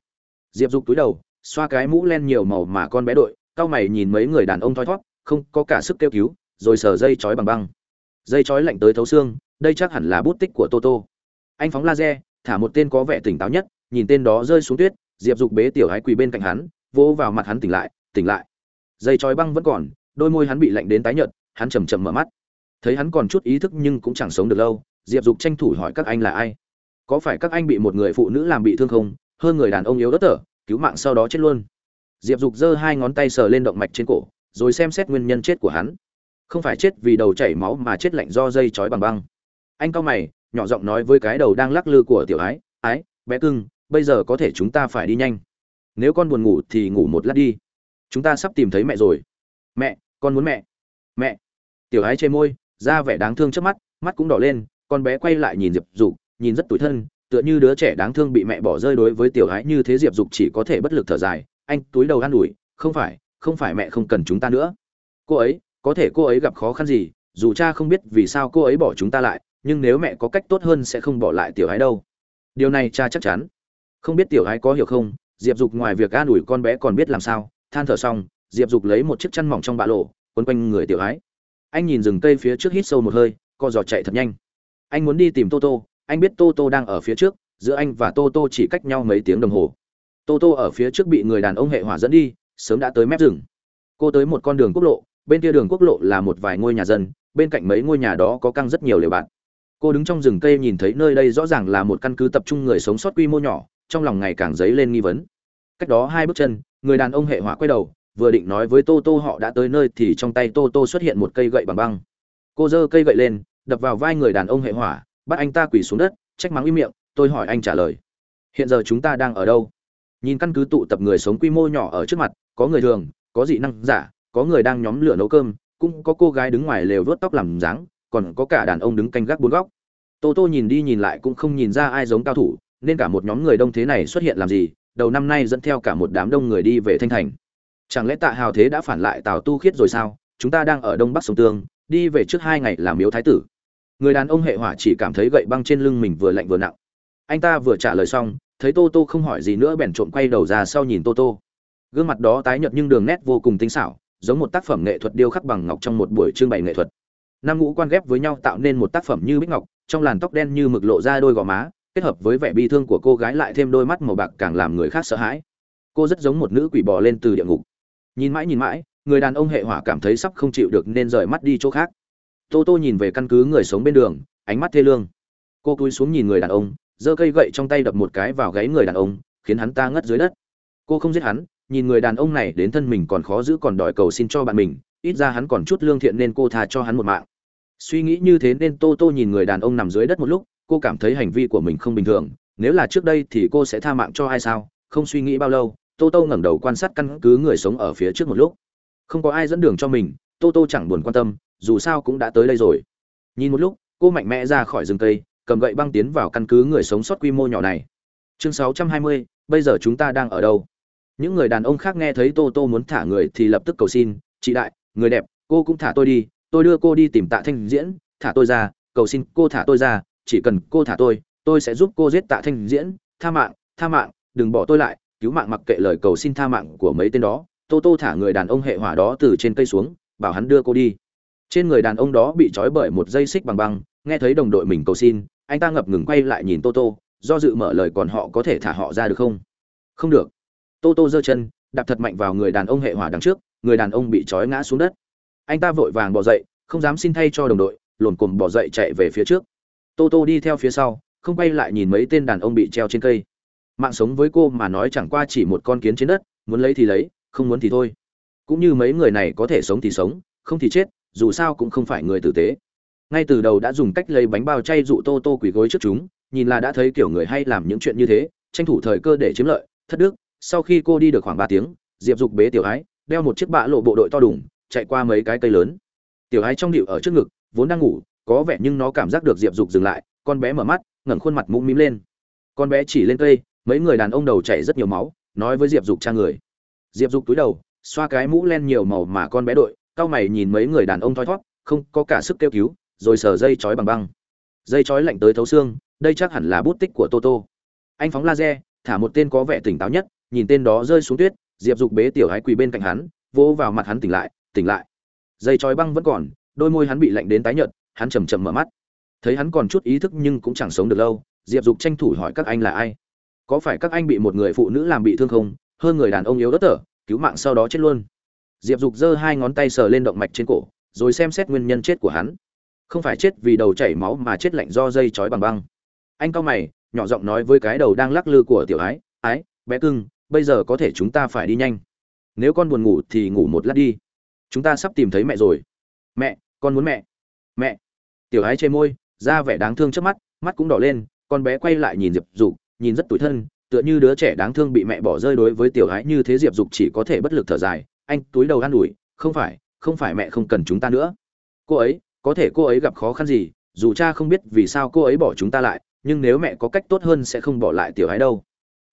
Diệp dục túi đầu, xoa cái mũ len nhiều màu mà con bé đội, cau mày nhìn mấy người đàn ông thoi thót không có cả sức kêu cứu, rồi sờ dây chói bằng băng. Dây chói lạnh tới thấu xương, đây chắc hẳn là bút tích của toto anh phóng laser, thả một tên có vẻ tỉnh táo nhất, nhìn tên đó rơi xuống tuyết, diệp dục bế tiểu hái quỳ bên cạnh hắn, vỗ vào mặt hắn tỉnh lại tỉnh lại. Dây chói băng vẫn còn, đôi môi hắn bị lạnh đến tái nhợt, hắn chầm chậm mở mắt. Thấy hắn còn chút ý thức nhưng cũng chẳng sống được lâu, diệp dục tranh thủ hỏi các anh là ai có phải các anh bị một người phụ nữ làm bị thương không? Hơn người đàn ông yếu đất tở cứu mạng sau đó chết luôn. Diệp dục giơ hai ngón tay sờ lên động mạch trên cổ, rồi xem xét nguyên nhân chết của hắn. Không phải chết vì đầu chảy máu mà chết lạnh do dây chói bằng băng. Anh cao mày, nhỏ giọng nói với cái đầu đang lắc lư của tiểu ái ái, bé cưng, bây giờ có thể chúng ta phải đi nhanh. Nếu con buồn ngủ thì ngủ một lát đi. Chúng ta sắp tìm thấy mẹ rồi. Mẹ, con muốn mẹ. Mẹ. Tiểu ái chê môi, ra vẻ đáng thương trước mắt mắt cũng đỏ lên, con bé quay lại nhìn diệp dục nhìn rất tủi thân, tựa như đứa trẻ đáng thương bị mẹ bỏ rơi đối với tiểu gái như thế diệp dục chỉ có thể bất lực thở dài, anh, túi đầu an ủi, không phải không phải mẹ không cần chúng ta nữa. Cô ấy, có thể cô ấy gặp khó khăn gì, dù cha không biết vì sao cô ấy bỏ chúng ta lại, nhưng nếu mẹ có cách tốt hơn sẽ không bỏ lại tiểu gái đâu. Điều này cha chắc chắn. Không biết tiểu gái có hiểu không, diệp dục ngoài việc an ủi con bé còn biết làm sao, than thở xong, diệp dục lấy một chiếc chăn mỏng trong bạ lộ quấn quanh người tiểu gái anh nhìn rừng cây phía trước hít sâu một hơi, co giò chạy thật nhanh. Anh muốn đi tìm tô tô anh biết tô tô đang ở phía trước, giữa anh và tô tô chỉ cách nhau mấy tiếng đồng hồ. Tô tô ở phía trước bị người đàn ông hệ hỏa dẫn đi, sớm đã tới mép rừng. Cô tới một con đường quốc lộ, bên kia đường quốc lộ là một vài ngôi nhà dân, bên cạnh mấy ngôi nhà đó có căng rất nhiều lều bạn cô đứng trong rừng cây nhìn thấy nơi đây rõ ràng là một căn cứ tập trung người sống sót quy mô nhỏ, trong lòng ngày càng dấy lên nghi vấn. Cách đó hai bước chân, người đàn ông hệ hỏa quay đầu, vừa định nói với tô tô họ đã tới nơi thì trong tay tô tô xuất hiện một cây gậy bằng băng. Cô giơ cây gậy lên, đập vào vai người đàn ông hệ hỏa bắt anh ta quỳ xuống đất, trách mắng im miệng, tôi hỏi anh trả lời. Hiện giờ chúng ta đang ở đâu? Nhìn căn cứ tụ tập người sống quy mô nhỏ ở trước mặt, có người thường, có dị năng giả, có người đang nhóm lửa nấu cơm, cũng có cô gái đứng ngoài lều vớt tóc làm dáng, còn có cả đàn ông đứng canh gác bốn góc. Tô tô nhìn đi nhìn lại cũng không nhìn ra ai giống cao thủ, nên cả một nhóm người đông thế này xuất hiện làm gì, đầu năm nay dẫn theo cả một đám đông người đi về thanh thành. Chẳng lẽ tạ hào thế đã phản lại tào tu khiết rồi sao? Chúng ta đang ở đông bắc sông tương, đi về trước hai ngày làm miếu thái tử người đàn ông hệ hỏa chỉ cảm thấy gậy băng trên lưng mình vừa lạnh vừa nặng. Anh ta vừa trả lời xong, thấy tô tô không hỏi gì nữa bèn trộm quay đầu ra sau nhìn tô tô. Gương mặt đó tái nhợt nhưng đường nét vô cùng tinh xảo, giống một tác phẩm nghệ thuật điêu khắc bằng ngọc trong một buổi trưng bày nghệ thuật. Năm ngũ quan ghép với nhau tạo nên một tác phẩm như bích ngọc, trong làn tóc đen như mực lộ ra đôi gò má, kết hợp với vẻ bi thương của cô gái lại thêm đôi mắt màu bạc càng làm người khác sợ hãi. Cô rất giống một nữ quỷ bò lên từ địa ngục. Nhìn mãi nhìn mãi, người đàn ông hệ hỏa cảm thấy sắp không chịu được nên rời mắt đi chỗ khác tô tô nhìn về căn cứ người sống bên đường, ánh mắt thê lương. Cô cúi xuống nhìn người đàn ông, giơ cây gậy trong tay đập một cái vào gáy người đàn ông, khiến hắn ta ngất dưới đất. Cô không giết hắn, nhìn người đàn ông này đến thân mình còn khó giữ còn đòi cầu xin cho bạn mình, ít ra hắn còn chút lương thiện nên cô tha cho hắn một mạng. Suy nghĩ như thế nên tô tô nhìn người đàn ông nằm dưới đất một lúc, cô cảm thấy hành vi của mình không bình thường, nếu là trước đây thì cô sẽ tha mạng cho ai sao? Không suy nghĩ bao lâu, tô tô ngẩng đầu quan sát căn cứ người sống ở phía trước một lúc. Không có ai dẫn đường cho mình tô tô chẳng buồn quan tâm dù sao cũng đã tới đây rồi. Nhìn một lúc cô mạnh mẽ ra khỏi rừng cây cầm gậy băng tiến vào căn cứ người sống sót quy mô nhỏ này. Chương 620, bây giờ chúng ta đang ở đâu? Những người đàn ông khác nghe thấy tô tô muốn thả người thì lập tức cầu xin chị đại người đẹp cô cũng thả tôi đi tôi đưa cô đi tìm tạ thanh diễn thả tôi ra cầu xin cô thả tôi ra chỉ cần cô thả tôi tôi sẽ giúp cô giết tạ thanh diễn tha mạng tha mạng đừng bỏ tôi lại cứu mạng mặc kệ lời cầu xin tha mạng của mấy tên đó. Tô tô thả người đàn ông hệ hỏa đó từ trên cây xuống bảo hắn đưa cô đi. Trên người đàn ông đó bị trói bởi một dây xích bằng băng, nghe thấy đồng đội mình cầu xin, anh ta ngập ngừng quay lại nhìn tô tô, do dự mở lời còn họ có thể thả họ ra được không? Không được. Tô tô giơ chân, đạp thật mạnh vào người đàn ông hệ hỏa đằng trước, người đàn ông bị trói ngã xuống đất. Anh ta vội vàng bỏ dậy, không dám xin thay cho đồng đội lồn cồn bỏ dậy chạy về phía trước. Tô tô đi theo phía sau, không quay lại nhìn mấy tên đàn ông bị treo trên cây. Mạng sống với cô mà nói chẳng qua chỉ một con kiến trên đất, muốn lấy thì lấy, không muốn thì thôi cũng như mấy người này có thể sống thì sống, không thì chết, dù sao cũng không phải người tử tế. Ngay từ đầu đã dùng cách lấy bánh bao chay dụ tô tô quỳ gối trước chúng, nhìn là đã thấy kiểu người hay làm những chuyện như thế, tranh thủ thời cơ để chiếm lợi, thất đức. Sau khi cô đi được khoảng ba tiếng, diệp dục bế tiểu ái, đeo một chiếc bạ lộ bộ đội to đủng chạy qua mấy cái cây lớn. Tiểu ái trong điệu ở trước ngực, vốn đang ngủ, có vẻ nhưng nó cảm giác được diệp dục dừng lại, con bé mở mắt, ngẩng khuôn mặt mũm mím lên. Con bé chỉ lên cây, mấy người đàn ông đầu chảy rất nhiều máu, nói với diệp dục cha người. Diệp dục túi đầu xoa cái mũ len nhiều màu mà con bé đội, cau mày nhìn mấy người đàn ông thoi thót không có cả sức kêu cứu, rồi sờ dây chói bằng băng. Dây chói lạnh tới thấu xương, đây chắc hẳn là bút tích của toto anh phóng laser, thả một tên có vẻ tỉnh táo nhất, nhìn tên đó rơi xuống tuyết, diệp dục bế tiểu hái quỳ bên cạnh hắn, vỗ vào mặt hắn tỉnh lại tỉnh lại. Dây chói băng vẫn còn, đôi môi hắn bị lạnh đến tái nhợt, hắn chầm chậm mở mắt. Thấy hắn còn chút ý thức nhưng cũng chẳng sống được lâu, diệp dục tranh thủ hỏi các anh là ai? Có phải các anh bị một người phụ nữ làm bị thương không? Hơn người đàn ông yếu đất tở cứu mạng sau đó chết luôn. Diệp dục giơ hai ngón tay sờ lên động mạch trên cổ, rồi xem xét nguyên nhân chết của hắn. Không phải chết vì đầu chảy máu mà chết lạnh do dây chói bằng băng. Anh cao mày, nhỏ giọng nói với cái đầu đang lắc lư của tiểu ái ái, bé cưng, bây giờ có thể chúng ta phải đi nhanh. Nếu con buồn ngủ thì ngủ một lát đi. Chúng ta sắp tìm thấy mẹ rồi. Mẹ, con muốn mẹ. Mẹ. Tiểu ái chê môi, ra vẻ đáng thương trước mắt mắt cũng đỏ lên, con bé quay lại nhìn diệp dục, nhìn rất tủi thân tựa như đứa trẻ đáng thương bị mẹ bỏ rơi đối với tiểu gái như thế diệp dục chỉ có thể bất lực thở dài, anh túi đầu an ủi, không phải không phải mẹ không cần chúng ta nữa. Cô ấy, có thể cô ấy gặp khó khăn gì, dù cha không biết vì sao cô ấy bỏ chúng ta lại, nhưng nếu mẹ có cách tốt hơn sẽ không bỏ lại tiểu gái đâu.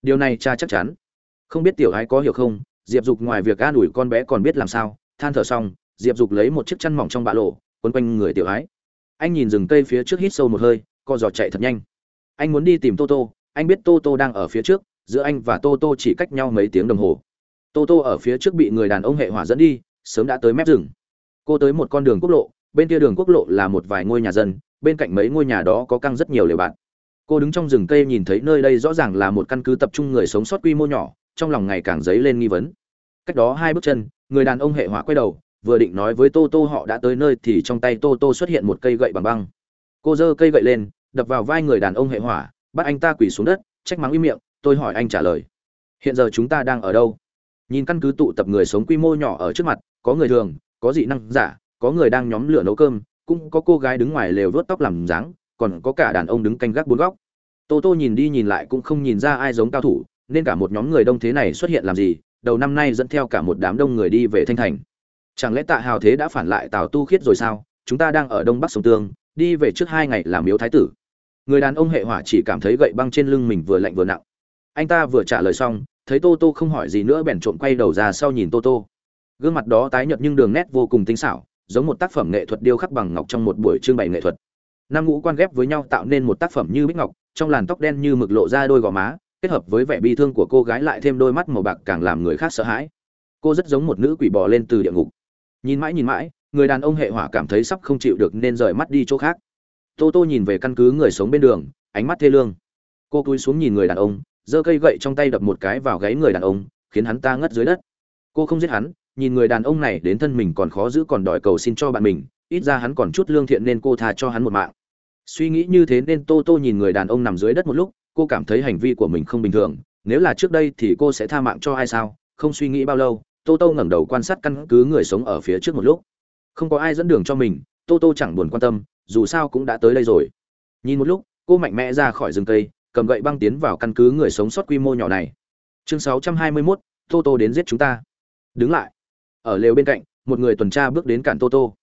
Điều này cha chắc chắn. Không biết tiểu gái có hiểu không, diệp dục ngoài việc an ủi con bé còn biết làm sao, than thở xong, diệp dục lấy một chiếc chăn mỏng trong bạ lộ quấn quanh người tiểu gái anh nhìn rừng cây phía trước hít sâu một hơi, co giò chạy thật nhanh. Anh muốn đi tìm tô tô anh biết tô tô đang ở phía trước, giữa anh và tô tô chỉ cách nhau mấy tiếng đồng hồ. Tô tô ở phía trước bị người đàn ông hệ hỏa dẫn đi, sớm đã tới mép rừng. Cô tới một con đường quốc lộ, bên kia đường quốc lộ là một vài ngôi nhà dân, bên cạnh mấy ngôi nhà đó có căng rất nhiều lều bạn cô đứng trong rừng cây nhìn thấy nơi đây rõ ràng là một căn cứ tập trung người sống sót quy mô nhỏ, trong lòng ngày càng dấy lên nghi vấn. Cách đó hai bước chân, người đàn ông hệ hỏa quay đầu, vừa định nói với tô tô họ đã tới nơi thì trong tay tô tô xuất hiện một cây gậy bằng băng. Cô giơ cây gậy lên, đập vào vai người đàn ông hệ hỏa bắt anh ta quỳ xuống đất, trách mắng im miệng, tôi hỏi anh trả lời. Hiện giờ chúng ta đang ở đâu? Nhìn căn cứ tụ tập người sống quy mô nhỏ ở trước mặt, có người thường, có dị năng giả, có người đang nhóm lửa nấu cơm, cũng có cô gái đứng ngoài lều vớt tóc làm dáng, còn có cả đàn ông đứng canh gác bốn góc. Tô tô nhìn đi nhìn lại cũng không nhìn ra ai giống cao thủ, nên cả một nhóm người đông thế này xuất hiện làm gì, đầu năm nay dẫn theo cả một đám đông người đi về thanh thành. Chẳng lẽ tạ hào thế đã phản lại tào tu khiết rồi sao? Chúng ta đang ở đông bắc sông tương, đi về trước hai ngày làm miếu thái tử người đàn ông hệ hỏa chỉ cảm thấy gậy băng trên lưng mình vừa lạnh vừa nặng. Anh ta vừa trả lời xong, thấy tô tô không hỏi gì nữa bèn trộm quay đầu ra sau nhìn tô tô. Gương mặt đó tái nhợt nhưng đường nét vô cùng tinh xảo, giống một tác phẩm nghệ thuật điêu khắc bằng ngọc trong một buổi trưng bày nghệ thuật. Năm ngũ quan ghép với nhau tạo nên một tác phẩm như bích ngọc, trong làn tóc đen như mực lộ ra đôi gò má, kết hợp với vẻ bi thương của cô gái lại thêm đôi mắt màu bạc càng làm người khác sợ hãi. Cô rất giống một nữ quỷ bò lên từ địa ngục. Nhìn mãi nhìn mãi, người đàn ông hệ hỏa cảm thấy sắp không chịu được nên rời mắt đi chỗ khác tô tô nhìn về căn cứ người sống bên đường, ánh mắt thê lương. Cô cúi xuống nhìn người đàn ông, giơ cây gậy trong tay đập một cái vào gáy người đàn ông, khiến hắn ta ngất dưới đất. Cô không giết hắn, nhìn người đàn ông này đến thân mình còn khó giữ còn đòi cầu xin cho bạn mình, ít ra hắn còn chút lương thiện nên cô tha cho hắn một mạng. Suy nghĩ như thế nên tô tô nhìn người đàn ông nằm dưới đất một lúc, cô cảm thấy hành vi của mình không bình thường, nếu là trước đây thì cô sẽ tha mạng cho ai sao? Không suy nghĩ bao lâu, tô tô ngẩng đầu quan sát căn cứ người sống ở phía trước một lúc. Không có ai dẫn đường cho mình tô tô chẳng buồn quan tâm dù sao cũng đã tới đây rồi. Nhìn một lúc cô mạnh mẽ ra khỏi rừng cây cầm gậy băng tiến vào căn cứ người sống sót quy mô nhỏ này. Chương 621, tô tô đến giết chúng ta. Đứng lại. Ở lều bên cạnh một người tuần tra bước đến cản tô tô.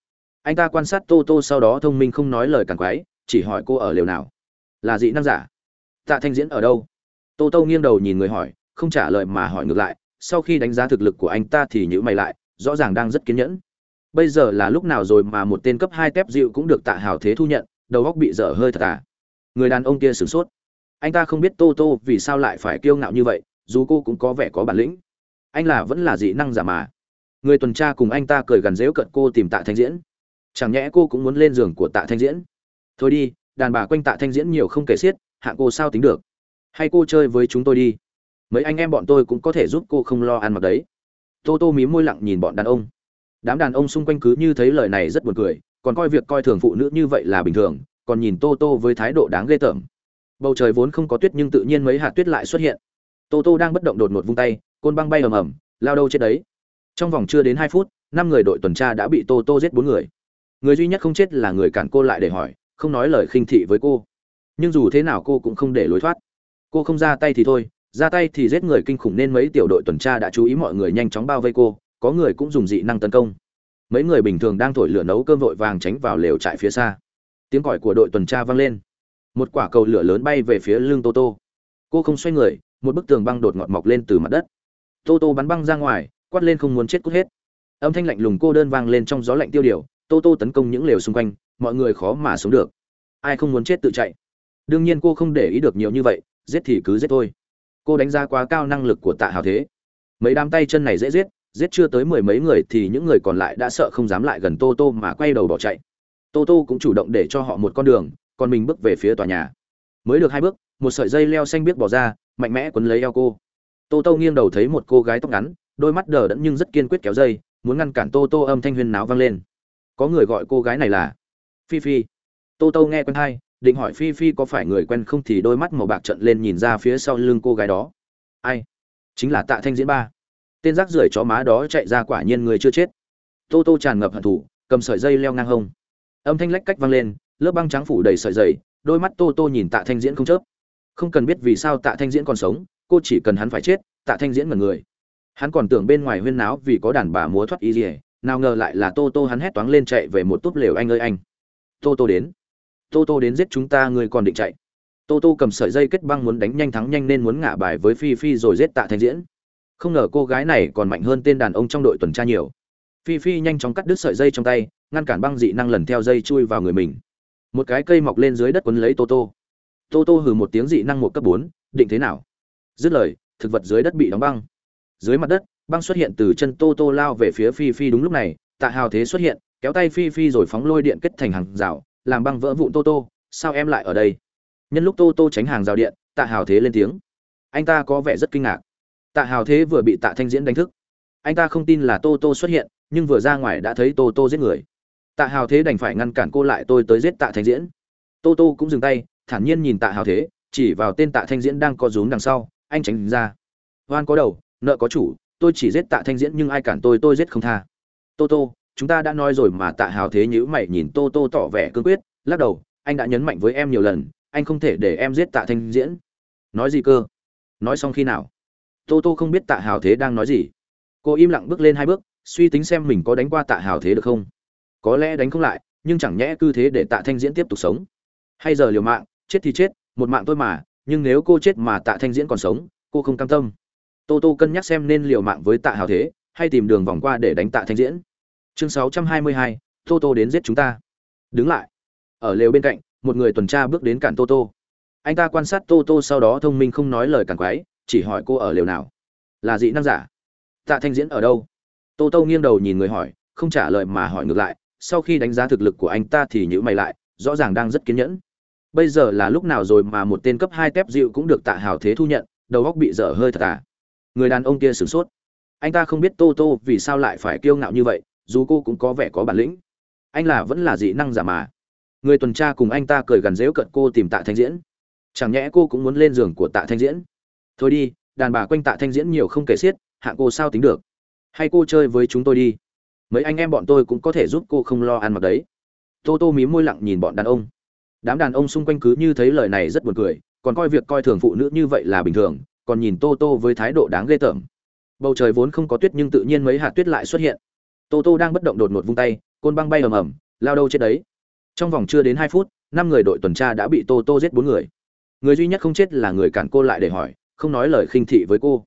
Anh ta quan sát tô tô sau đó thông minh không nói lời cản quái chỉ hỏi cô ở lều nào. Là dị năng giả. Tạ thanh diễn ở đâu? Tô tô nghiêng đầu nhìn người hỏi không trả lời mà hỏi ngược lại sau khi đánh giá thực lực của anh ta thì nhữ mày lại rõ ràng đang rất kiên nhẫn bây giờ là lúc nào rồi mà một tên cấp hai tép dịu cũng được tạ hào thế thu nhận, đầu góc bị dở hơi thật à? Người đàn ông kia sửng sốt. Anh ta không biết tô tô vì sao lại phải kiêu ngạo như vậy, dù cô cũng có vẻ có bản lĩnh. Anh là vẫn là dị năng giả mà. Người tuần tra cùng anh ta cười gần dếu cận cô tìm tạ thanh diễn. Chẳng nhẽ cô cũng muốn lên giường của tạ thanh diễn? Thôi đi, đàn bà quanh tạ thanh diễn nhiều không kể xiết hạ cô sao tính được? Hay cô chơi với chúng tôi đi? Mấy anh em bọn tôi cũng có thể giúp cô không lo ăn mặc đấy. Tô tô mí môi lặng nhìn bọn đàn ông đám đàn ông xung quanh cứ như thấy lời này rất buồn cười, còn coi việc coi thường phụ nữ như vậy là bình thường, còn nhìn tô tô với thái độ đáng ghê tởm. Bầu trời vốn không có tuyết nhưng tự nhiên mấy hạt tuyết lại xuất hiện. Tô tô đang bất động đột ngột vung tay, côn băng bay ầm ầm, lao đâu chết đấy. Trong vòng chưa đến hai phút, năm người đội tuần tra đã bị tô tô giết bốn người. Người duy nhất không chết là người cản cô lại để hỏi, không nói lời khinh thị với cô. Nhưng dù thế nào cô cũng không để lối thoát. Cô không ra tay thì thôi, ra tay thì giết người kinh khủng nên mấy tiểu đội tuần tra đã chú ý mọi người nhanh chóng bao vây cô có người cũng dùng dị năng tấn công. Mấy người bình thường đang thổi lửa nấu cơm vội vàng tránh vào lều trại phía xa. Tiếng còi của đội tuần tra vang lên. Một quả cầu lửa lớn bay về phía lưng tô tô. Cô không xoay người, một bức tường băng đột ngọt mọc lên từ mặt đất. Tô tô bắn băng ra ngoài, quát lên không muốn chết cút hết. Âm thanh lạnh lùng cô đơn vang lên trong gió lạnh tiêu điều, tô tô tấn công những lều xung quanh, mọi người khó mà sống được. Ai không muốn chết tự chạy. Đương nhiên cô không để ý được nhiều như vậy, giết thì cứ giết thôi. Cô đánh giá quá cao năng lực của tạ hào thế. Mấy đám tay chân này dễ giết giết chưa tới mười mấy người thì những người còn lại đã sợ không dám lại gần tô tô mà quay đầu bỏ chạy. Tô tô cũng chủ động để cho họ một con đường, còn mình bước về phía tòa nhà. Mới được hai bước, một sợi dây leo xanh biếc bỏ ra, mạnh mẽ quấn lấy eo cô. Tô tô nghiêng đầu thấy một cô gái tóc ngắn, đôi mắt đờ đẫn nhưng rất kiên quyết kéo dây, muốn ngăn cản tô tô âm thanh huyên náo vang lên. Có người gọi cô gái này là phi phi. Tô tô nghe quen hai định hỏi phi phi có phải người quen không thì đôi mắt màu bạc trận lên nhìn ra phía sau lưng cô gái đó. Ai? Chính là tạ thanh diễn ba tên rác rưởi chó má đó chạy ra quả nhiên người chưa chết. Tô tô tràn ngập hận thủ cầm sợi dây leo ngang hông. Âm thanh lách cách vang lên, lớp băng trắng phủ đầy sợi dày đôi mắt tô tô nhìn tạ thanh diễn không chớp. Không cần biết vì sao tạ thanh diễn còn sống, cô chỉ cần hắn phải chết, tạ thanh diễn mật người. Hắn còn tưởng bên ngoài huyên náo vì có đàn bà múa thoát y dỉa nào ngờ lại là tô tô hắn hét toáng lên chạy về một túp lều anh ơi anh. Tô tô đến. Tô tô đến giết chúng ta, người còn định chạy. Tô tô cầm sợi dây kết băng muốn đánh nhanh thắng nhanh nên muốn ngả bài với phi phi rồi giết tạ thanh diễn không ngờ cô gái này còn mạnh hơn tên đàn ông trong đội tuần tra nhiều. Phi phi nhanh chóng cắt đứt sợi dây trong tay, ngăn cản băng dị năng lần theo dây chui vào người mình. Một cái cây mọc lên dưới đất quấn lấy tô tô. Tô tô hừ một tiếng dị năng một cấp bốn, định thế nào? Dứt lời, thực vật dưới đất bị đóng băng. Dưới mặt đất, băng xuất hiện từ chân tô tô lao về phía phi phi đúng lúc này, tạ hào thế xuất hiện, kéo tay phi phi rồi phóng lôi điện kết thành hàng rào, làm băng vỡ vụn tô tô. Sao em lại ở đây? Nhân lúc tô tô tránh hàng rào điện, tạ hào thế lên tiếng. Anh ta có vẻ rất kinh ngạc tạ hào thế vừa bị tạ thanh diễn đánh thức. Anh ta không tin là tô tô xuất hiện, nhưng vừa ra ngoài đã thấy tô tô giết người. Tạ hào thế đành phải ngăn cản cô lại tôi tới giết tạ thanh diễn. Tô tô cũng dừng tay, thản nhiên nhìn tạ hào thế, chỉ vào tên tạ thanh diễn đang có rúm đằng sau, anh tránh ra. Hoan có đầu, nợ có chủ, tôi chỉ giết tạ thanh diễn nhưng ai cản tôi tôi giết không tha. Tô tô, chúng ta đã nói rồi mà tạ hào thế nhữ mày nhìn tô tô tỏ vẻ cương quyết, lắc đầu, anh đã nhấn mạnh với em nhiều lần, anh không thể để em giết tạ thanh diễn. Nói gì cơ? Nói xong khi nào? Tô tô không biết tạ hào thế đang nói gì. Cô im lặng bước lên hai bước suy tính xem mình có đánh qua tạ hào thế được không. Có lẽ đánh không lại nhưng chẳng nhẽ cứ thế để tạ thanh diễn tiếp tục sống. Hay giờ liều mạng chết thì chết một mạng thôi mà nhưng nếu cô chết mà tạ thanh diễn còn sống cô không cam tâm. Tô tô cân nhắc xem nên liều mạng với tạ hào thế hay tìm đường vòng qua để đánh tạ thanh diễn. Chương 622, tô tô đến giết chúng ta. Đứng lại. Ở lều bên cạnh một người tuần tra bước đến cản tô tô. Anh ta quan sát tô tô sau đó thông minh không nói lời cản quái chỉ hỏi cô ở lều nào? Là dị năng giả. Tạ thanh diễn ở đâu? Tô tô nghiêng đầu nhìn người hỏi, không trả lời mà hỏi ngược lại, sau khi đánh giá thực lực của anh ta thì nhữ mày lại, rõ ràng đang rất kiên nhẫn. Bây giờ là lúc nào rồi mà một tên cấp hai tép dịu cũng được tạ hào thế thu nhận, đầu góc bị dở hơi thật à? Người đàn ông kia sửng sốt. Anh ta không biết tô tô vì sao lại phải kiêu ngạo như vậy, dù cô cũng có vẻ có bản lĩnh. Anh là vẫn là dị năng giả mà. Người tuần tra cùng anh ta cười gần dễu cận cô tìm tạ thanh diễn. Chẳng nhẽ cô cũng muốn lên giường của tạ thanh diễn? Thôi đi, đàn bà quanh tạ thanh diễn nhiều không kể xiết, hạng cô sao tính được? Hay cô chơi với chúng tôi đi? Mấy anh em bọn tôi cũng có thể giúp cô không lo ăn mặc đấy. Tô tô mí môi lặng nhìn bọn đàn ông. Đám đàn ông xung quanh cứ như thấy lời này rất buồn cười, còn coi việc coi thường phụ nữ như vậy là bình thường, còn nhìn tô tô với thái độ đáng ghê tởm. Bầu trời vốn không có tuyết nhưng tự nhiên mấy hạt tuyết lại xuất hiện. Tô tô đang bất động đột ngột vung tay, côn băng bay ầm ầm, lao đâu chết đấy. Trong vòng chưa đến hai phút, năm người đội tuần tra đã bị tô tô giết bốn người. Người duy nhất không chết là người cản cô lại để hỏi không nói lời khinh thị với cô.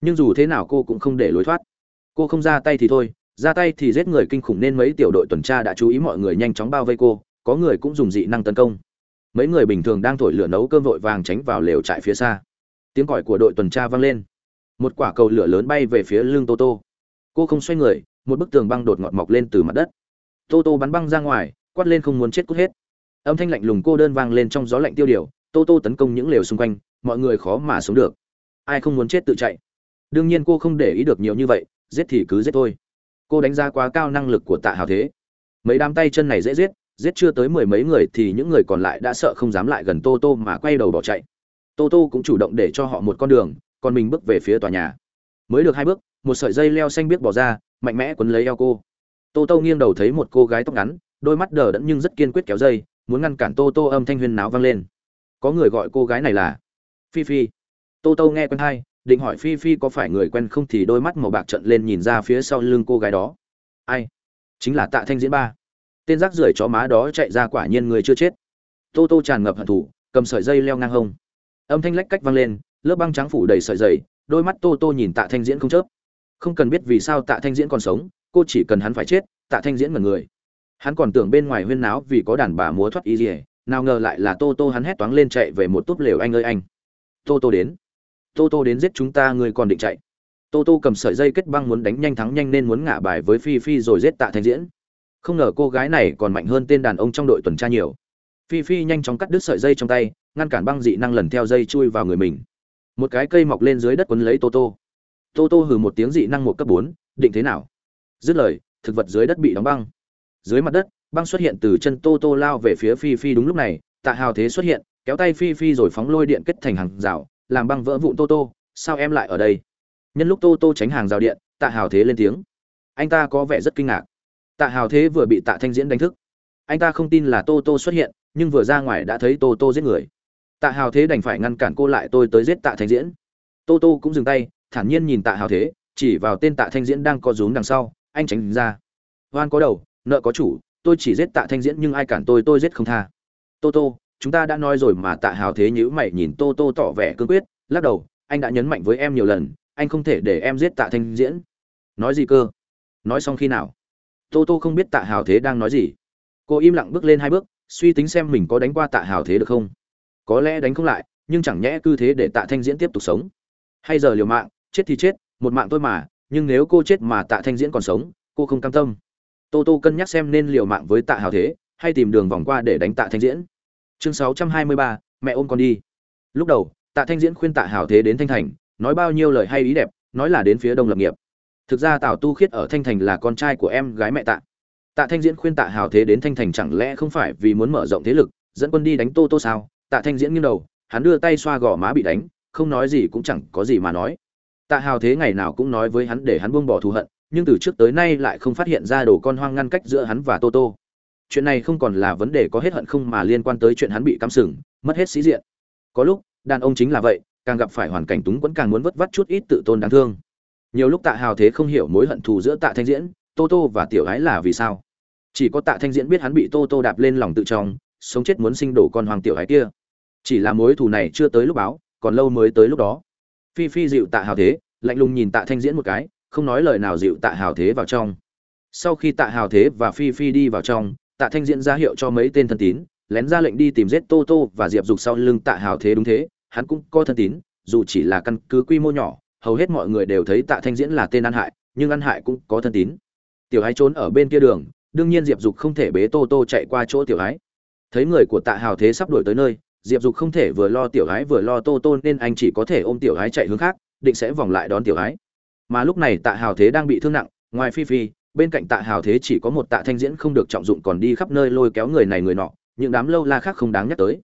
Nhưng dù thế nào cô cũng không để lối thoát. Cô không ra tay thì thôi, ra tay thì giết người kinh khủng nên mấy tiểu đội tuần tra đã chú ý mọi người nhanh chóng bao vây cô, có người cũng dùng dị năng tấn công. Mấy người bình thường đang thổi lửa nấu cơm vội vàng tránh vào lều trại phía xa. Tiếng còi của đội tuần tra vang lên. Một quả cầu lửa lớn bay về phía lưng tô tô. Cô không xoay người, một bức tường băng đột ngọt mọc lên từ mặt đất. Tô tô bắn băng ra ngoài, quát lên không muốn chết cút hết. Âm thanh lạnh lùng cô đơn vang lên trong gió lạnh tiêu điều, tô tô tấn công những lều xung quanh mọi người khó mà sống được. Ai không muốn chết tự chạy? Đương nhiên cô không để ý được nhiều như vậy, giết thì cứ giết thôi. Cô đánh giá quá cao năng lực của tạ hào thế. Mấy đám tay chân này dễ giết giết chưa tới mười mấy người thì những người còn lại đã sợ không dám lại gần tô tô mà quay đầu bỏ chạy. Tô tô cũng chủ động để cho họ một con đường, còn mình bước về phía tòa nhà. Mới được hai bước, một sợi dây leo xanh biếc bỏ ra, mạnh mẽ quấn lấy eo cô. Tô tô nghiêng đầu thấy một cô gái tóc ngắn, đôi mắt đờ đẫn nhưng rất kiên quyết kéo dây, muốn ngăn cản tô tô âm thanh huyên náo vang lên. Có người gọi cô gái này là phi phi. Tô tô nghe quen hai định hỏi phi phi có phải người quen không thì đôi mắt màu bạc trận lên nhìn ra phía sau lưng cô gái đó. Ai? Chính là tạ thanh diễn ba. Tên rác rưởi chó má đó chạy ra quả nhiên người chưa chết. Tô tô tràn ngập hận thủ cầm sợi dây leo ngang hông. Âm thanh lách cách vang lên, lớp băng trắng phủ đầy sợi dày đôi mắt tô tô nhìn tạ thanh diễn không chớp. Không cần biết vì sao tạ thanh diễn còn sống, cô chỉ cần hắn phải chết, tạ thanh diễn mật người. Hắn còn tưởng bên ngoài huyên náo vì có đàn bà múa thoát y dỉa nào ngờ lại là tô tô hắn hét toáng lên chạy về một túp lều anh ơi anh tô tô đến. Tô tô đến giết chúng ta người còn định chạy. Tô tô cầm sợi dây kết băng muốn đánh nhanh thắng nhanh nên muốn ngả bài với phi phi rồi giết tạ thanh diễn. Không ngờ cô gái này còn mạnh hơn tên đàn ông trong đội tuần tra nhiều. Phi phi nhanh chóng cắt đứt sợi dây trong tay, ngăn cản băng dị năng lần theo dây chui vào người mình. Một cái cây mọc lên dưới đất quấn lấy tô tô. Tô tô hừ một tiếng dị năng một cấp bốn, định thế nào? Dứt lời, thực vật dưới đất bị đóng băng. Dưới mặt đất, băng xuất hiện từ chân tô tô lao về phía phi phi đúng lúc này, tạ hào thế xuất hiện kéo tay phi phi rồi phóng lôi điện kết thành hàng rào, làm băng vỡ vụn tô tô, sao em lại ở đây? Nhân lúc tô tô tránh hàng rào điện, tạ hào thế lên tiếng. Anh ta có vẻ rất kinh ngạc. Tạ hào thế vừa bị tạ thanh diễn đánh thức. Anh ta không tin là tô tô xuất hiện, nhưng vừa ra ngoài đã thấy tô tô giết người. Tạ hào thế đành phải ngăn cản cô lại tôi tới giết tạ thanh diễn. Tô tô cũng dừng tay, thản nhiên nhìn tạ hào thế, chỉ vào tên tạ thanh diễn đang có rúm đằng sau, anh tránh ra. Hoan có đầu, nợ có chủ, tôi chỉ giết tạ thanh diễn nhưng ai cản tôi tôi giết không tha. Tô tô chúng ta đã nói rồi mà tạ hào thế nhữ mày nhìn tô tô tỏ vẻ cương quyết, lắc đầu, anh đã nhấn mạnh với em nhiều lần, anh không thể để em giết tạ thanh diễn. Nói gì cơ? Nói xong khi nào? Tô tô không biết tạ hào thế đang nói gì. Cô im lặng bước lên hai bước, suy tính xem mình có đánh qua tạ hào thế được không. Có lẽ đánh không lại, nhưng chẳng nhẽ cứ thế để tạ thanh diễn tiếp tục sống. Hay giờ liều mạng, chết thì chết, một mạng thôi mà, nhưng nếu cô chết mà tạ thanh diễn còn sống, cô không cam tâm. Tô tô cân nhắc xem nên liều mạng với tạ hào thế, hay tìm đường vòng qua để đánh tạ thanh diễn chương sáu trăm hai mươi ba, mẹ ôm con đi. Lúc đầu, tạ thanh diễn khuyên tạ hào thế đến thanh thành, nói bao nhiêu lời hay ý đẹp, nói là đến phía đông lập nghiệp. Thực ra tào tu khiết ở thanh thành là con trai của em gái mẹ tạ. Tạ thanh diễn khuyên tạ hào thế đến thanh thành chẳng lẽ không phải vì muốn mở rộng thế lực, dẫn quân đi đánh tô tô sao? Tạ thanh diễn nghiêng đầu, hắn đưa tay xoa gò má bị đánh, không nói gì cũng chẳng có gì mà nói. Tạ hào thế ngày nào cũng nói với hắn để hắn buông bỏ thù hận, nhưng từ trước tới nay lại không phát hiện ra đồ con hoang ngăn cách giữa hắn và tô tô chuyện này không còn là vấn đề có hết hận không mà liên quan tới chuyện hắn bị cắm sừng, mất hết sĩ diện. Có lúc, đàn ông chính là vậy, càng gặp phải hoàn cảnh túng vẫn càng muốn vất vắt chút ít tự tôn đáng thương. Nhiều lúc tạ hào thế không hiểu mối hận thù giữa tạ thanh diễn, tô tô và tiểu ái là vì sao? Chỉ có tạ thanh diễn biết hắn bị tô tô đạp lên lòng tự trọng, sống chết muốn sinh đổ con hoàng tiểu ái kia. Chỉ là mối thù này chưa tới lúc báo, còn lâu mới tới lúc đó. Phi phi dịu tạ hào thế, lạnh lùng nhìn tạ thanh diễn một cái, không nói lời nào dịu tạ hào thế vào trong. Sau khi tạ hào thế và phi phi đi vào trong tạ thanh diễn ra hiệu cho mấy tên thân tín, lén ra lệnh đi tìm giết tô tô và diệp dục sau lưng tạ hào thế đúng thế, hắn cũng có thân tín, dù chỉ là căn cứ quy mô nhỏ, hầu hết mọi người đều thấy tạ thanh diễn là tên ăn hại, nhưng ăn hại cũng có thân tín. Tiểu ái trốn ở bên kia đường, đương nhiên diệp dục không thể bế tô tô chạy qua chỗ tiểu ái thấy người của tạ hào thế sắp đuổi tới nơi, diệp dục không thể vừa lo tiểu ái vừa lo tô tô nên anh chỉ có thể ôm tiểu ái chạy hướng khác, định sẽ vòng lại đón tiểu ái mà lúc này tạ hào thế đang bị thương nặng, ngoài phi phi bên cạnh tạ hào thế chỉ có một tạ thanh diễn không được trọng dụng còn đi khắp nơi lôi kéo người này người nọ, những đám lâu la khác không đáng nhắc tới.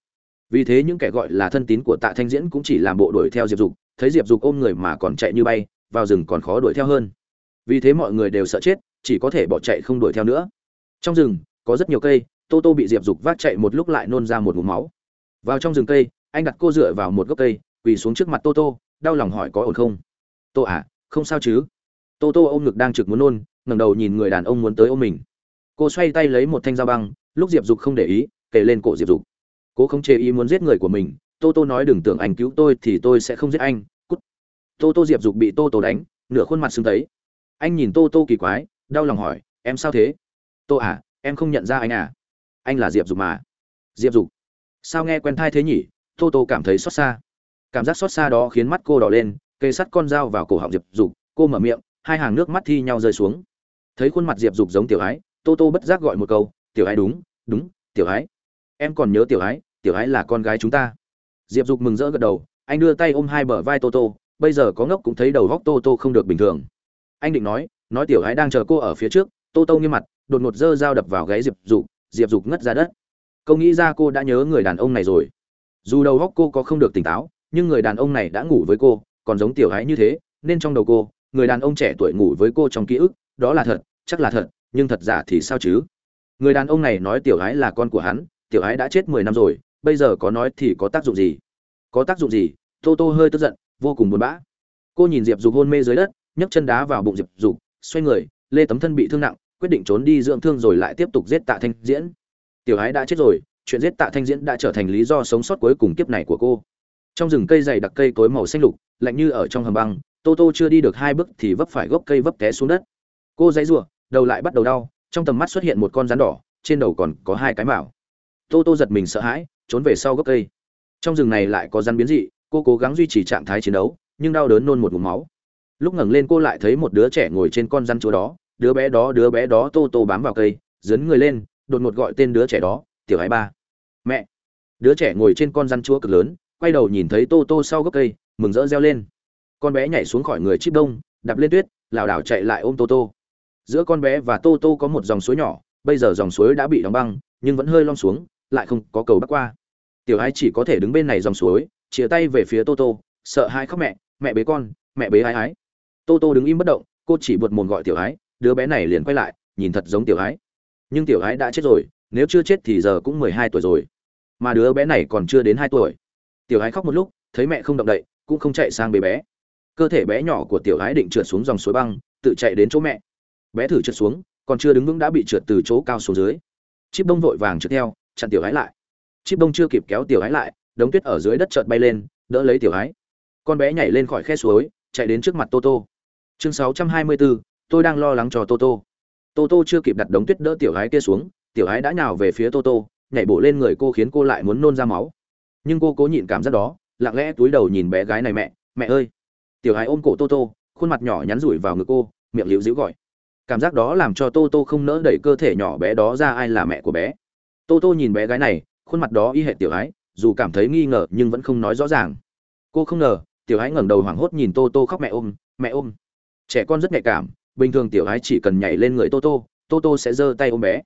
Vì thế những kẻ gọi là thân tín của tạ thanh diễn cũng chỉ làm bộ đuổi theo diệp dục, thấy diệp dục ôm người mà còn chạy như bay, vào rừng còn khó đuổi theo hơn. Vì thế mọi người đều sợ chết, chỉ có thể bỏ chạy không đuổi theo nữa. Trong rừng, có rất nhiều cây, tô tô bị diệp dục vác chạy một lúc lại nôn ra một ngụm máu. Vào trong rừng cây, anh đặt cô dựa vào một gốc cây, quỳ xuống trước mặt tô tô, đau lòng hỏi có ổn không? Tô à không sao chứ. Tô tô ôm ngực đang trực muốn nôn ngẩng đầu nhìn người đàn ông muốn tới ôm mình. Cô xoay tay lấy một thanh dao băng, lúc diệp dục không để ý, kể lên cổ diệp dục. Cố không chê ý muốn giết người của mình, tô tô nói đừng tưởng anh cứu tôi thì tôi sẽ không giết anh, cút. Tô tô diệp dục bị tô tô đánh, nửa khuôn mặt sưng tấy anh nhìn tô tô kỳ quái, đau lòng hỏi, em sao thế? Tô à em không nhận ra anh à? Anh là diệp dục mà. Diệp dục? Sao nghe quen thai thế nhỉ? Tô tô cảm thấy xót xa. Cảm giác xót xa đó khiến mắt cô đỏ lên cây sắt con dao vào cổ họng diệp dục, cô mở miệng, hai hàng nước mắt thi nhau rơi xuống thấy khuôn mặt diệp dục giống tiểu ái tô tô bất giác gọi một câu, tiểu ái đúng đúng, tiểu ái em còn nhớ tiểu ái tiểu ái là con gái chúng ta. Diệp dục mừng rỡ gật đầu, anh đưa tay ôm hai bờ vai tô tô, bây giờ có ngốc cũng thấy đầu góc tô tô không được bình thường. Anh định nói nói tiểu ái đang chờ cô ở phía trước, tô tô nghiêm mặt, đột ngột dơ dao đập vào gáy diệp dục diệp dục ngất ra đất. Câu nghĩ ra cô đã nhớ người đàn ông này rồi. Dù đầu góc cô có không được tỉnh táo, nhưng người đàn ông này đã ngủ với cô, còn giống tiểu ái như thế, nên trong đầu cô, người đàn ông trẻ tuổi ngủ với cô trong ký ức, đó là thật chắc là thật, nhưng thật giả thì sao chứ? Người đàn ông này nói tiểu ái là con của hắn, tiểu ái đã chết mười năm rồi, bây giờ có nói thì có tác dụng gì? Có tác dụng gì? Tô tô hơi tức giận, vô cùng buồn bã. Cô nhìn diệp dục hôn mê dưới đất, nhấc chân đá vào bụng diệp dục, xoay người, lê tấm thân bị thương nặng, quyết định trốn đi dưỡng thương rồi lại tiếp tục giết tạ thanh diễn. Tiểu ái đã chết rồi, chuyện giết tạ thanh diễn đã trở thành lý do sống sót cuối cùng kiếp này của cô. Trong rừng cây dày đặc cây cối màu xanh lục, lạnh như ở trong hầm băng, tô tô chưa đi được hai bước thì vấp phải gốc cây vấp té xuống đất. Cô dãy rủa đầu lại bắt đầu đau, trong tầm mắt xuất hiện một con rắn đỏ, trên đầu còn có hai cái mạo tô tô giật mình sợ hãi, trốn về sau gốc cây. Trong rừng này lại có rắn biến dị, cô cố gắng duy trì trạng thái chiến đấu, nhưng đau đớn nôn một ngụm máu. Lúc ngẩng lên cô lại thấy một đứa trẻ ngồi trên con rắn chúa đó, đứa bé đó, đứa bé đó, tô tô bám vào cây, dấn người lên, đột ngột gọi tên đứa trẻ đó, tiểu hai ba. Mẹ. Đứa trẻ ngồi trên con rắn chúa cực lớn, quay đầu nhìn thấy tô tô sau gốc cây, mừng rỡ reo lên. Con bé nhảy xuống khỏi người chip đông, đạp lên tuyết, lảo đảo chạy lại ôm tô tô giữa con bé và tô tô có một dòng suối nhỏ, bây giờ dòng suối đã bị đóng băng, nhưng vẫn hơi lom xuống, lại không có cầu bắc qua. Tiểu ái chỉ có thể đứng bên này dòng suối chia tay về phía tô tô, sợ hai khóc mẹ mẹ bế con, mẹ bế ái ái tô tô đứng im bất động, cô chỉ buột mồm gọi tiểu ái đứa bé này liền quay lại, nhìn thật giống tiểu ái nhưng tiểu ái đã chết rồi, nếu chưa chết thì giờ cũng mười hai tuổi rồi. Mà đứa bé này còn chưa đến hai tuổi. Tiểu ái khóc một lúc, thấy mẹ không động đậy, cũng không chạy sang bế bé. Cơ thể bé nhỏ của tiểu ái định trượt xuống dòng suối băng, tự chạy đến chỗ mẹ bé thử trượt xuống còn chưa đứng vững đã bị trượt từ chỗ cao xuống dưới. Chip đông vội vàng trượt theo chặn tiểu hái lại. Chip đông chưa kịp kéo tiểu hái lại đống tuyết ở dưới đất chợt bay lên đỡ lấy tiểu hái. Con bé nhảy lên khỏi khe suối chạy đến trước mặt toto. Chương 624, tôi đang lo lắng cho toto. Toto chưa kịp đặt đống tuyết đỡ tiểu hái kia xuống tiểu hái đã nhào về phía toto nhảy bổ lên người cô khiến cô lại muốn nôn ra máu. Nhưng cô cố nhịn cảm giác đó lặng lẽ túi đầu nhìn bé gái này mẹ mẹ ơi. Tiểu hái ôm cổ toto khuôn mặt nhỏ nhắn rủi vào ngực cô miệng liễu dĩu gọi cảm giác đó làm cho tô tô không nỡ đẩy cơ thể nhỏ bé đó ra ai là mẹ của bé. Tô tô nhìn bé gái này, khuôn mặt đó y hệ tiểu ái, dù cảm thấy nghi ngờ nhưng vẫn không nói rõ ràng. Cô không ngờ, tiểu ái ngẩng đầu hoảng hốt nhìn tô tô khóc mẹ ôm mẹ ôm. Trẻ con rất nhạy cảm, bình thường tiểu ái chỉ cần nhảy lên người tô tô tô tô sẽ giơ tay ôm bé.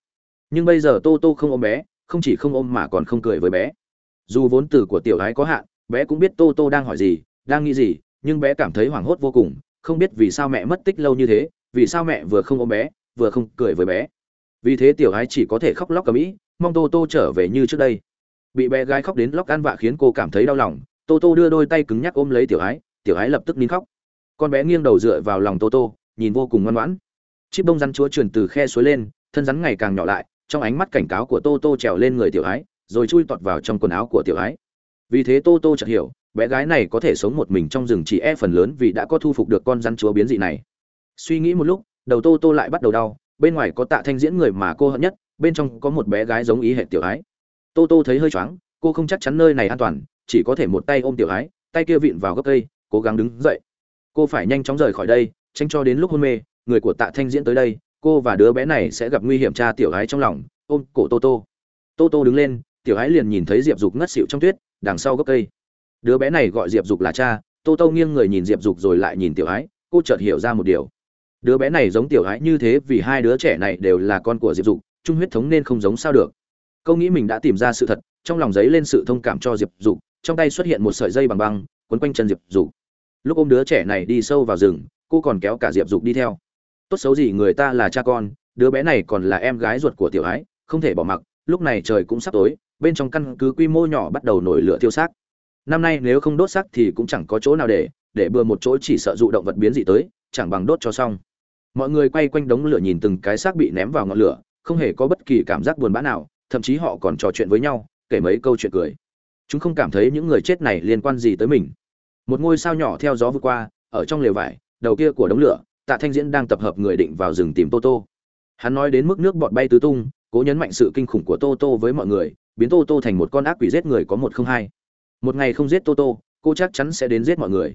Nhưng bây giờ tô tô không ôm bé, không chỉ không ôm mà còn không cười với bé. Dù vốn từ của tiểu ái có hạn, bé cũng biết tô tô đang hỏi gì, đang nghĩ gì, nhưng bé cảm thấy hoảng hốt vô cùng, không biết vì sao mẹ mất tích lâu như thế vì sao mẹ vừa không ôm bé vừa không cười với bé. Vì thế tiểu gái chỉ có thể khóc lóc cầm ĩ mong tô tô trở về như trước đây. Bị bé gái khóc đến lóc ăn vạ khiến cô cảm thấy đau lòng tô tô đưa đôi tay cứng nhắc ôm lấy tiểu gái, tiểu gái lập tức nín khóc. Con bé nghiêng đầu dựa vào lòng tô tô nhìn vô cùng ngoan ngoãn. Chiếc bông rắn chúa truyền từ khe suối lên thân rắn ngày càng nhỏ lại trong ánh mắt cảnh cáo của tô tô trèo lên người tiểu gái, rồi chui tọt vào trong quần áo của tiểu gái. vì thế tô tô chợt hiểu bé gái này có thể sống một mình trong rừng chỉ e phần lớn vì đã có thu phục được con rắn chúa biến dị này suy nghĩ một lúc, đầu tô tô lại bắt đầu đau, bên ngoài có tạ thanh diễn người mà cô hận nhất, bên trong có một bé gái giống ý hệ tiểu ái. Tô tô thấy hơi choáng, cô không chắc chắn nơi này an toàn, chỉ có thể một tay ôm tiểu ái, tay kia vịn vào gốc cây, cố gắng đứng dậy. Cô phải nhanh chóng rời khỏi đây, tránh cho đến lúc hôn mê, người của tạ thanh diễn tới đây, cô và đứa bé này sẽ gặp nguy hiểm cha tiểu ái trong lòng, ôm cổ tô tô. Tô tô đứng lên, tiểu ái liền nhìn thấy diệp dục ngất xịu trong tuyết, đằng sau gốc cây. Đứa bé này gọi diệp dục là cha, tô tô nghiêng người nhìn diệp dục rồi lại nhìn tiểu ái, cô chợt hiểu ra một điều đứa bé này giống tiểu ái như thế vì hai đứa trẻ này đều là con của diệp dục, chung huyết thống nên không giống sao được. Câu nghĩ mình đã tìm ra sự thật, trong lòng giấy lên sự thông cảm cho diệp dục, trong tay xuất hiện một sợi dây bằng băng, quấn quanh chân diệp dục. Lúc ôm đứa trẻ này đi sâu vào rừng, cô còn kéo cả diệp dục đi theo. Tốt xấu gì người ta là cha con, đứa bé này còn là em gái ruột của tiểu ái không thể bỏ mặc, lúc này trời cũng sắp tối, bên trong căn cứ quy mô nhỏ bắt đầu nổi lửa tiêu xác. Năm nay nếu không đốt xác thì cũng chẳng có chỗ nào để để bừa một chỗ chỉ sợ dụ động vật biến dị tới, chẳng bằng đốt cho xong mọi người quay quanh đống lửa nhìn từng cái xác bị ném vào ngọn lửa, không hề có bất kỳ cảm giác buồn bã nào, thậm chí họ còn trò chuyện với nhau, kể mấy câu chuyện cười. Chúng không cảm thấy những người chết này liên quan gì tới mình. Một ngôi sao nhỏ theo gió vượt qua, ở trong lều vải, đầu kia của đống lửa, tạ thanh diễn đang tập hợp người định vào rừng tìm tô tô. Hắn nói đến mức nước bọt bay tứ tung, cố nhấn mạnh sự kinh khủng của tô tô với mọi người, biến tô tô thành một con ác quỷ giết người có một không hai. Một ngày không giết tô tô, cô chắc chắn sẽ đến giết mọi người.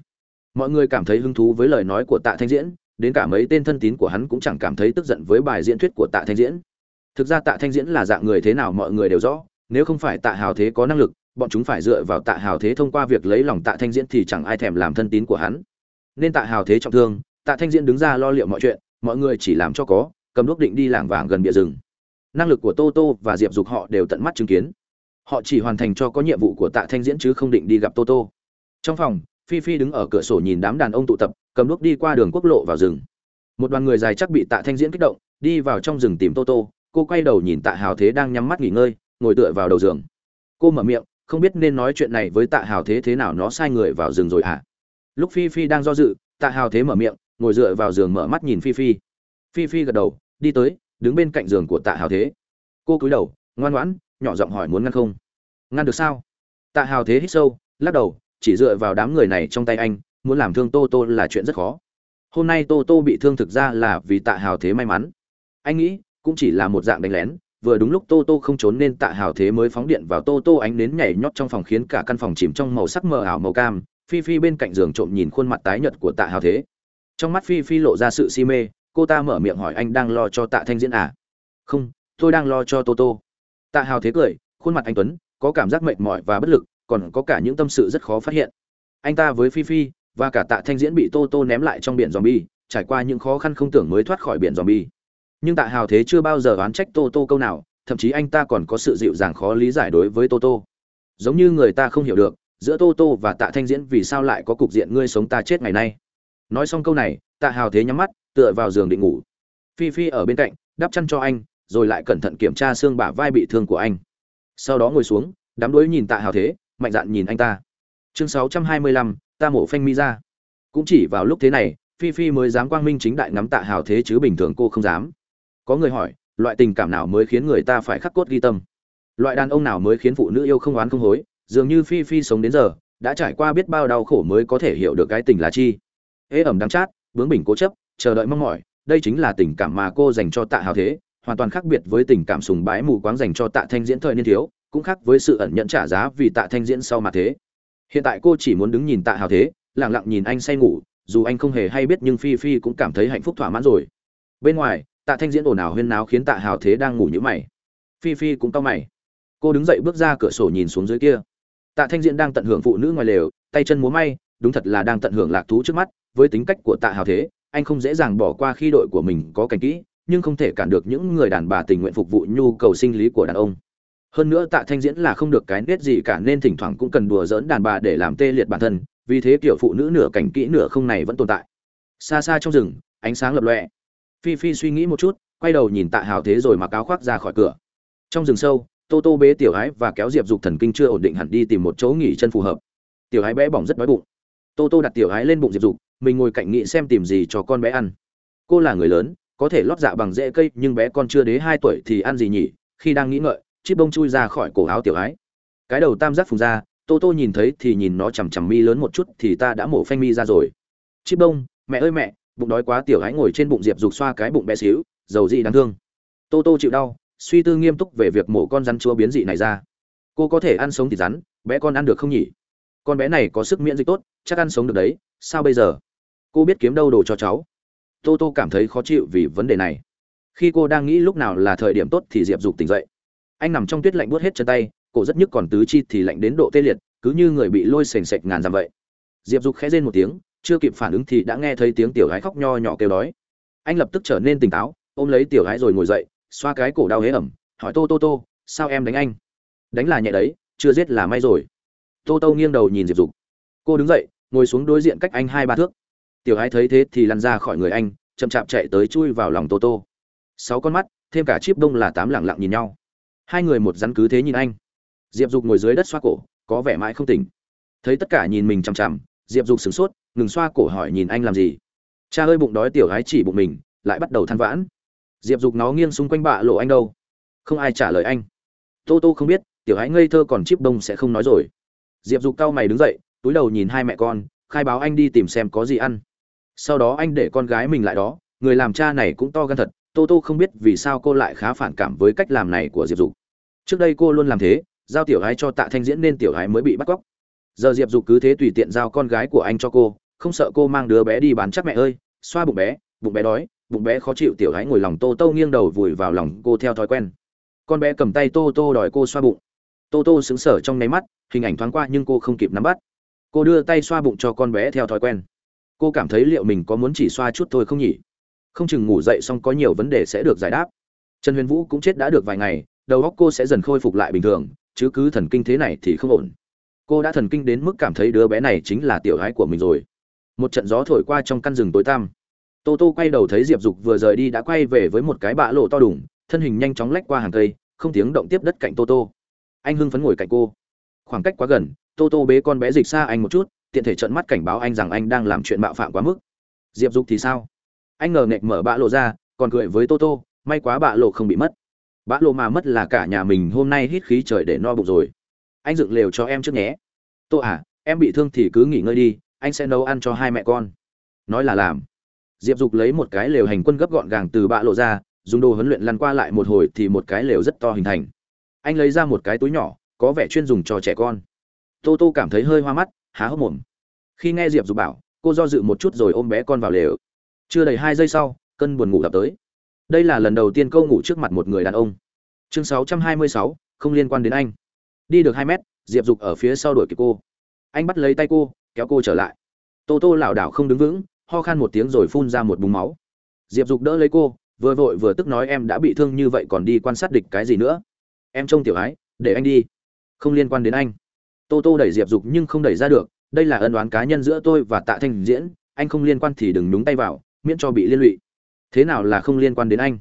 Mọi người cảm thấy hứng thú với lời nói của tạ thanh diễn đến cả mấy tên thân tín của hắn cũng chẳng cảm thấy tức giận với bài diễn thuyết của tạ thanh diễn. Thực ra tạ thanh diễn là dạng người thế nào mọi người đều rõ, nếu không phải tạ hào thế có năng lực, bọn chúng phải dựa vào tạ hào thế thông qua việc lấy lòng tạ thanh diễn thì chẳng ai thèm làm thân tín của hắn. Nên tạ hào thế trọng thương, tạ thanh diễn đứng ra lo liệu mọi chuyện, mọi người chỉ làm cho có, cầm đuốc định đi lảng vàng gần bìa rừng. Năng lực của tô tô và diệp dục họ đều tận mắt chứng kiến. Họ chỉ hoàn thành cho có nhiệm vụ của tạ thanh diễn chứ không định đi gặp tô tô. Trong phòng, phi phi đứng ở cửa sổ nhìn đám đàn ông tụ tập cầm đuốc đi qua đường quốc lộ vào rừng. Một đoàn người dài chắc bị tạ thanh diễn kích động, đi vào trong rừng tìm tô tô. Cô quay đầu nhìn tạ hào thế đang nhắm mắt nghỉ ngơi, ngồi tựa vào đầu giường. Cô mở miệng, không biết nên nói chuyện này với tạ hào thế thế nào, nó sai người vào rừng rồi hả? Lúc phi phi đang do dự, tạ hào thế mở miệng, ngồi dựa vào giường mở mắt nhìn phi phi. Phi phi gật đầu, đi tới, đứng bên cạnh giường của tạ hào thế. Cô cúi đầu, ngoan ngoãn, nhỏ giọng hỏi muốn ngăn không. Ngăn được sao? Tạ hào thế hít sâu, lắc đầu, chỉ dựa vào đám người này trong tay anh muốn làm thương tô tô là chuyện rất khó. Hôm nay tô tô bị thương thực ra là vì tạ hào thế may mắn. Anh nghĩ, cũng chỉ là một dạng đánh lén, vừa đúng lúc tô tô không trốn nên tạ hào thế mới phóng điện vào tô tô ánh nến nhảy nhót trong phòng khiến cả căn phòng chìm trong màu sắc mờ ảo màu cam, phi phi bên cạnh giường trộm nhìn khuôn mặt tái nhợt của tạ hào thế. Trong mắt phi phi lộ ra sự si mê, cô ta mở miệng hỏi anh đang lo cho tạ thanh diễn à? Không, tôi đang lo cho tô tô. Tạ hào thế cười, khuôn mặt anh tuấn, có cảm giác mệt mỏi và bất lực, còn có cả những tâm sự rất khó phát hiện. Anh ta với phi phi và cả Tạ Thanh Diễn bị Tô Tô ném lại trong biển zombie, trải qua những khó khăn không tưởng mới thoát khỏi biển zombie. Nhưng Tạ Hào Thế chưa bao giờ oán trách Tô Tô câu nào, thậm chí anh ta còn có sự dịu dàng khó lý giải đối với Tô Tô. Giống như người ta không hiểu được, giữa Tô Tô và Tạ Thanh Diễn vì sao lại có cục diện ngươi sống ta chết ngày nay. Nói xong câu này, Tạ Hào Thế nhắm mắt, tựa vào giường định ngủ. Phi Phi ở bên cạnh, đắp chăn cho anh, rồi lại cẩn thận kiểm tra xương bả vai bị thương của anh. Sau đó ngồi xuống, đám đối nhìn Tạ Hào Thế, mạnh dạn nhìn anh ta. Chương 625, ta mổ phanh mi ra. Cũng chỉ vào lúc thế này, phi phi mới dám quang minh chính đại ngắm tạ hào thế chứ bình thường cô không dám. Có người hỏi, loại tình cảm nào mới khiến người ta phải khắc cốt ghi tâm? Loại đàn ông nào mới khiến phụ nữ yêu không oán không hối? Dường như phi phi sống đến giờ, đã trải qua biết bao đau khổ mới có thể hiểu được cái tình là chi. Ế ẩm đắng chát, bướng bỉnh cố chấp, chờ đợi mong mỏi, đây chính là tình cảm mà cô dành cho tạ hào thế, hoàn toàn khác biệt với tình cảm sùng bái mù quáng dành cho tạ thanh diễn thời niên thiếu, cũng khác với sự ẩn nhẫn trả giá vì tạ thanh diễn sau mà thế hiện tại cô chỉ muốn đứng nhìn tạ hào thế, lặng lặng nhìn anh say ngủ, dù anh không hề hay biết nhưng phi phi cũng cảm thấy hạnh phúc thỏa mãn rồi. Bên ngoài, tạ thanh diễn ồn ào huyên náo khiến tạ hào thế đang ngủ như mày. Phi phi cũng cau mày. Cô đứng dậy bước ra cửa sổ nhìn xuống dưới kia. Tạ thanh diễn đang tận hưởng phụ nữ ngoài lều, tay chân múa may, đúng thật là đang tận hưởng lạc thú trước mắt, với tính cách của tạ hào thế, anh không dễ dàng bỏ qua khi đội của mình có cảnh kỹ, nhưng không thể cản được những người đàn bà tình nguyện phục vụ nhu cầu sinh lý của đàn ông hơn nữa tạ thanh diễn là không được cái nết gì cả nên thỉnh thoảng cũng cần đùa dỡn đàn bà để làm tê liệt bản thân, vì thế kiểu phụ nữ nửa cảnh kỹ nửa không này vẫn tồn tại. Xa xa trong rừng, ánh sáng lập lọe phi phi suy nghĩ một chút, quay đầu nhìn tạ hào thế rồi mặc áo khoác ra khỏi cửa. Trong rừng sâu, tô tô bế tiểu ái và kéo diệp dục thần kinh chưa ổn định hẳn đi tìm một chỗ nghỉ chân phù hợp. Tiểu ái bé bỏng rất đói bụng. Tô tô đặt tiểu ái lên bụng diệp dục, mình ngồi cạnh nghĩ xem tìm gì cho con bé ăn. Cô là người lớn, có thể lót dạ bằng rễ cây, nhưng bé con chưa đến hai tuổi thì ăn gì nhỉ, khi đang nghĩ ngợi chiếc bông chui ra khỏi cổ áo tiểu ái. Cái đầu tam giác phùng ra, tô tô nhìn thấy thì nhìn nó chằm chằm mi lớn một chút thì ta đã mổ phanh mi ra rồi. Chiếc bông, mẹ ơi mẹ, bụng đói quá tiểu ái ngồi trên bụng diệp dục xoa cái bụng bé xíu, dầu dị đáng thương. Tô tô chịu đau, suy tư nghiêm túc về việc mổ con rắn chúa biến dị này ra. Cô có thể ăn sống thịt rắn, bé con ăn được không nhỉ? Con bé này có sức miễn dịch tốt, chắc ăn sống được đấy, sao bây giờ? Cô biết kiếm đâu đồ cho cháu. Tô tô cảm thấy khó chịu vì vấn đề này. Khi cô đang nghĩ lúc nào là thời điểm tốt thì diệp dục tỉnh dậy anh nằm trong tuyết lạnh buốt hết chân tay, cổ rất nhức còn tứ chi thì lạnh đến độ tê liệt, cứ như người bị lôi sền sệt ngàn dặm vậy. Diệp dục khẽ rên một tiếng, chưa kịp phản ứng thì đã nghe thấy tiếng tiểu gái khóc nho nhỏ kêu đói. Anh lập tức trở nên tỉnh táo, ôm lấy tiểu gái rồi ngồi dậy, xoa cái cổ đau hế ẩm, hỏi tô tô tô, sao em đánh anh? Đánh là nhẹ đấy, chưa giết là may rồi. Tô tô nghiêng đầu nhìn diệp dục. Cô đứng dậy, ngồi xuống đối diện cách anh hai ba thước. Tiểu gái thấy thế thì lăn ra khỏi người anh, chậm chạp chạy tới chui vào lòng tô tô. Sáu con mắt, thêm cả chip đông là tám lẳng lặng nhìn nhau hai người một rắn cứ thế nhìn anh. Diệp dục ngồi dưới đất xoa cổ, có vẻ mãi không tỉnh. Thấy tất cả nhìn mình chằm chằm, diệp dục sửng sốt, ngừng xoa cổ hỏi nhìn anh làm gì. Cha ơi bụng đói, tiểu gái chỉ bụng mình, lại bắt đầu than vãn. Diệp dục nó nghiêng xung quanh bạ lộ anh đâu? Không ai trả lời anh. Tô tô không biết, tiểu gái ngây thơ còn chip đông sẽ không nói rồi. Diệp dục cau mày đứng dậy, túi đầu nhìn hai mẹ con, khai báo anh đi tìm xem có gì ăn. Sau đó anh để con gái mình lại đó, người làm cha này cũng to gan thật tô tô không biết vì sao cô lại khá phản cảm với cách làm này của diệp dục. Trước đây cô luôn làm thế, giao tiểu gái cho tạ thanh diễn nên tiểu gái mới bị bắt cóc. Giờ diệp dục cứ thế tùy tiện giao con gái của anh cho cô, không sợ cô mang đứa bé đi bán chắc mẹ ơi, xoa bụng bé bụng bé đói, bụng bé khó chịu, tiểu gái ngồi lòng tô tô nghiêng đầu vùi vào lòng cô theo thói quen. Con bé cầm tay tô tô đòi cô xoa bụng. Tô tô xứng sở trong nháy mắt, hình ảnh thoáng qua nhưng cô không kịp nắm bắt. Cô đưa tay xoa bụng cho con bé theo thói quen. Cô cảm thấy liệu mình có muốn chỉ xoa chút thôi không nhỉ? Không chừng ngủ dậy xong có nhiều vấn đề sẽ được giải đáp. Trần huyền vũ cũng chết đã được vài ngày, đầu óc cô sẽ dần khôi phục lại bình thường, chứ cứ thần kinh thế này thì không ổn. Cô đã thần kinh đến mức cảm thấy đứa bé này chính là tiểu gái của mình rồi. Một trận gió thổi qua trong căn rừng tối tăm. Tô tô quay đầu thấy diệp dục vừa rời đi đã quay về với một cái bạ lộ to đùng, thân hình nhanh chóng lách qua hàng cây, không tiếng động tiếp đất cạnh tô tô. Anh hưng phấn ngồi cạnh cô. Khoảng cách quá gần, tô tô bế con bé dịch xa anh một chút, tiện thể trận mắt cảnh báo anh rằng anh đang làm chuyện bạo phạm quá mức. Diệp dục thì sao? Anh ngờ nghệch mở bạ lộ ra, còn cười với tô tô, may quá bạ lộ không bị mất. Bạ lộ mà mất là cả nhà mình hôm nay hít khí trời để no bụng rồi. Anh dựng lều cho em trước nhé. Tô à em bị thương thì cứ nghỉ ngơi đi, anh sẽ nấu ăn cho hai mẹ con. Nói là làm. Diệp dục lấy một cái lều hành quân gấp gọn gàng từ bạ lộ ra, dùng đồ huấn luyện lăn qua lại một hồi thì một cái lều rất to hình thành. Anh lấy ra một cái túi nhỏ, có vẻ chuyên dùng cho trẻ con. Tô tô cảm thấy hơi hoa mắt, há hốc mồm. Khi nghe diệp dục bảo, cô do dự một chút rồi ôm bé con vào lều chưa đầy hai giây sau cơn buồn ngủ gặp tới. Đây là lần đầu tiên câu ngủ trước mặt một người đàn ông. Chương 626, không liên quan đến anh. Đi được hai mét diệp dục ở phía sau đuổi kịp cô. Anh bắt lấy tay cô kéo cô trở lại. Tô tô lảo đảo không đứng vững ho khan một tiếng rồi phun ra một búng máu. Diệp dục đỡ lấy cô vừa vội vừa tức nói em đã bị thương như vậy còn đi quan sát địch cái gì nữa? Em trông tiểu ái để anh đi. Không liên quan đến anh. Tô tô đẩy diệp dục nhưng không đẩy ra được đây là ân đoán cá nhân giữa tôi và tạ thanh diễn anh không liên quan thì đừng nhúng tay vào miễn cho bị liên lụy. Thế nào là không liên quan đến anh?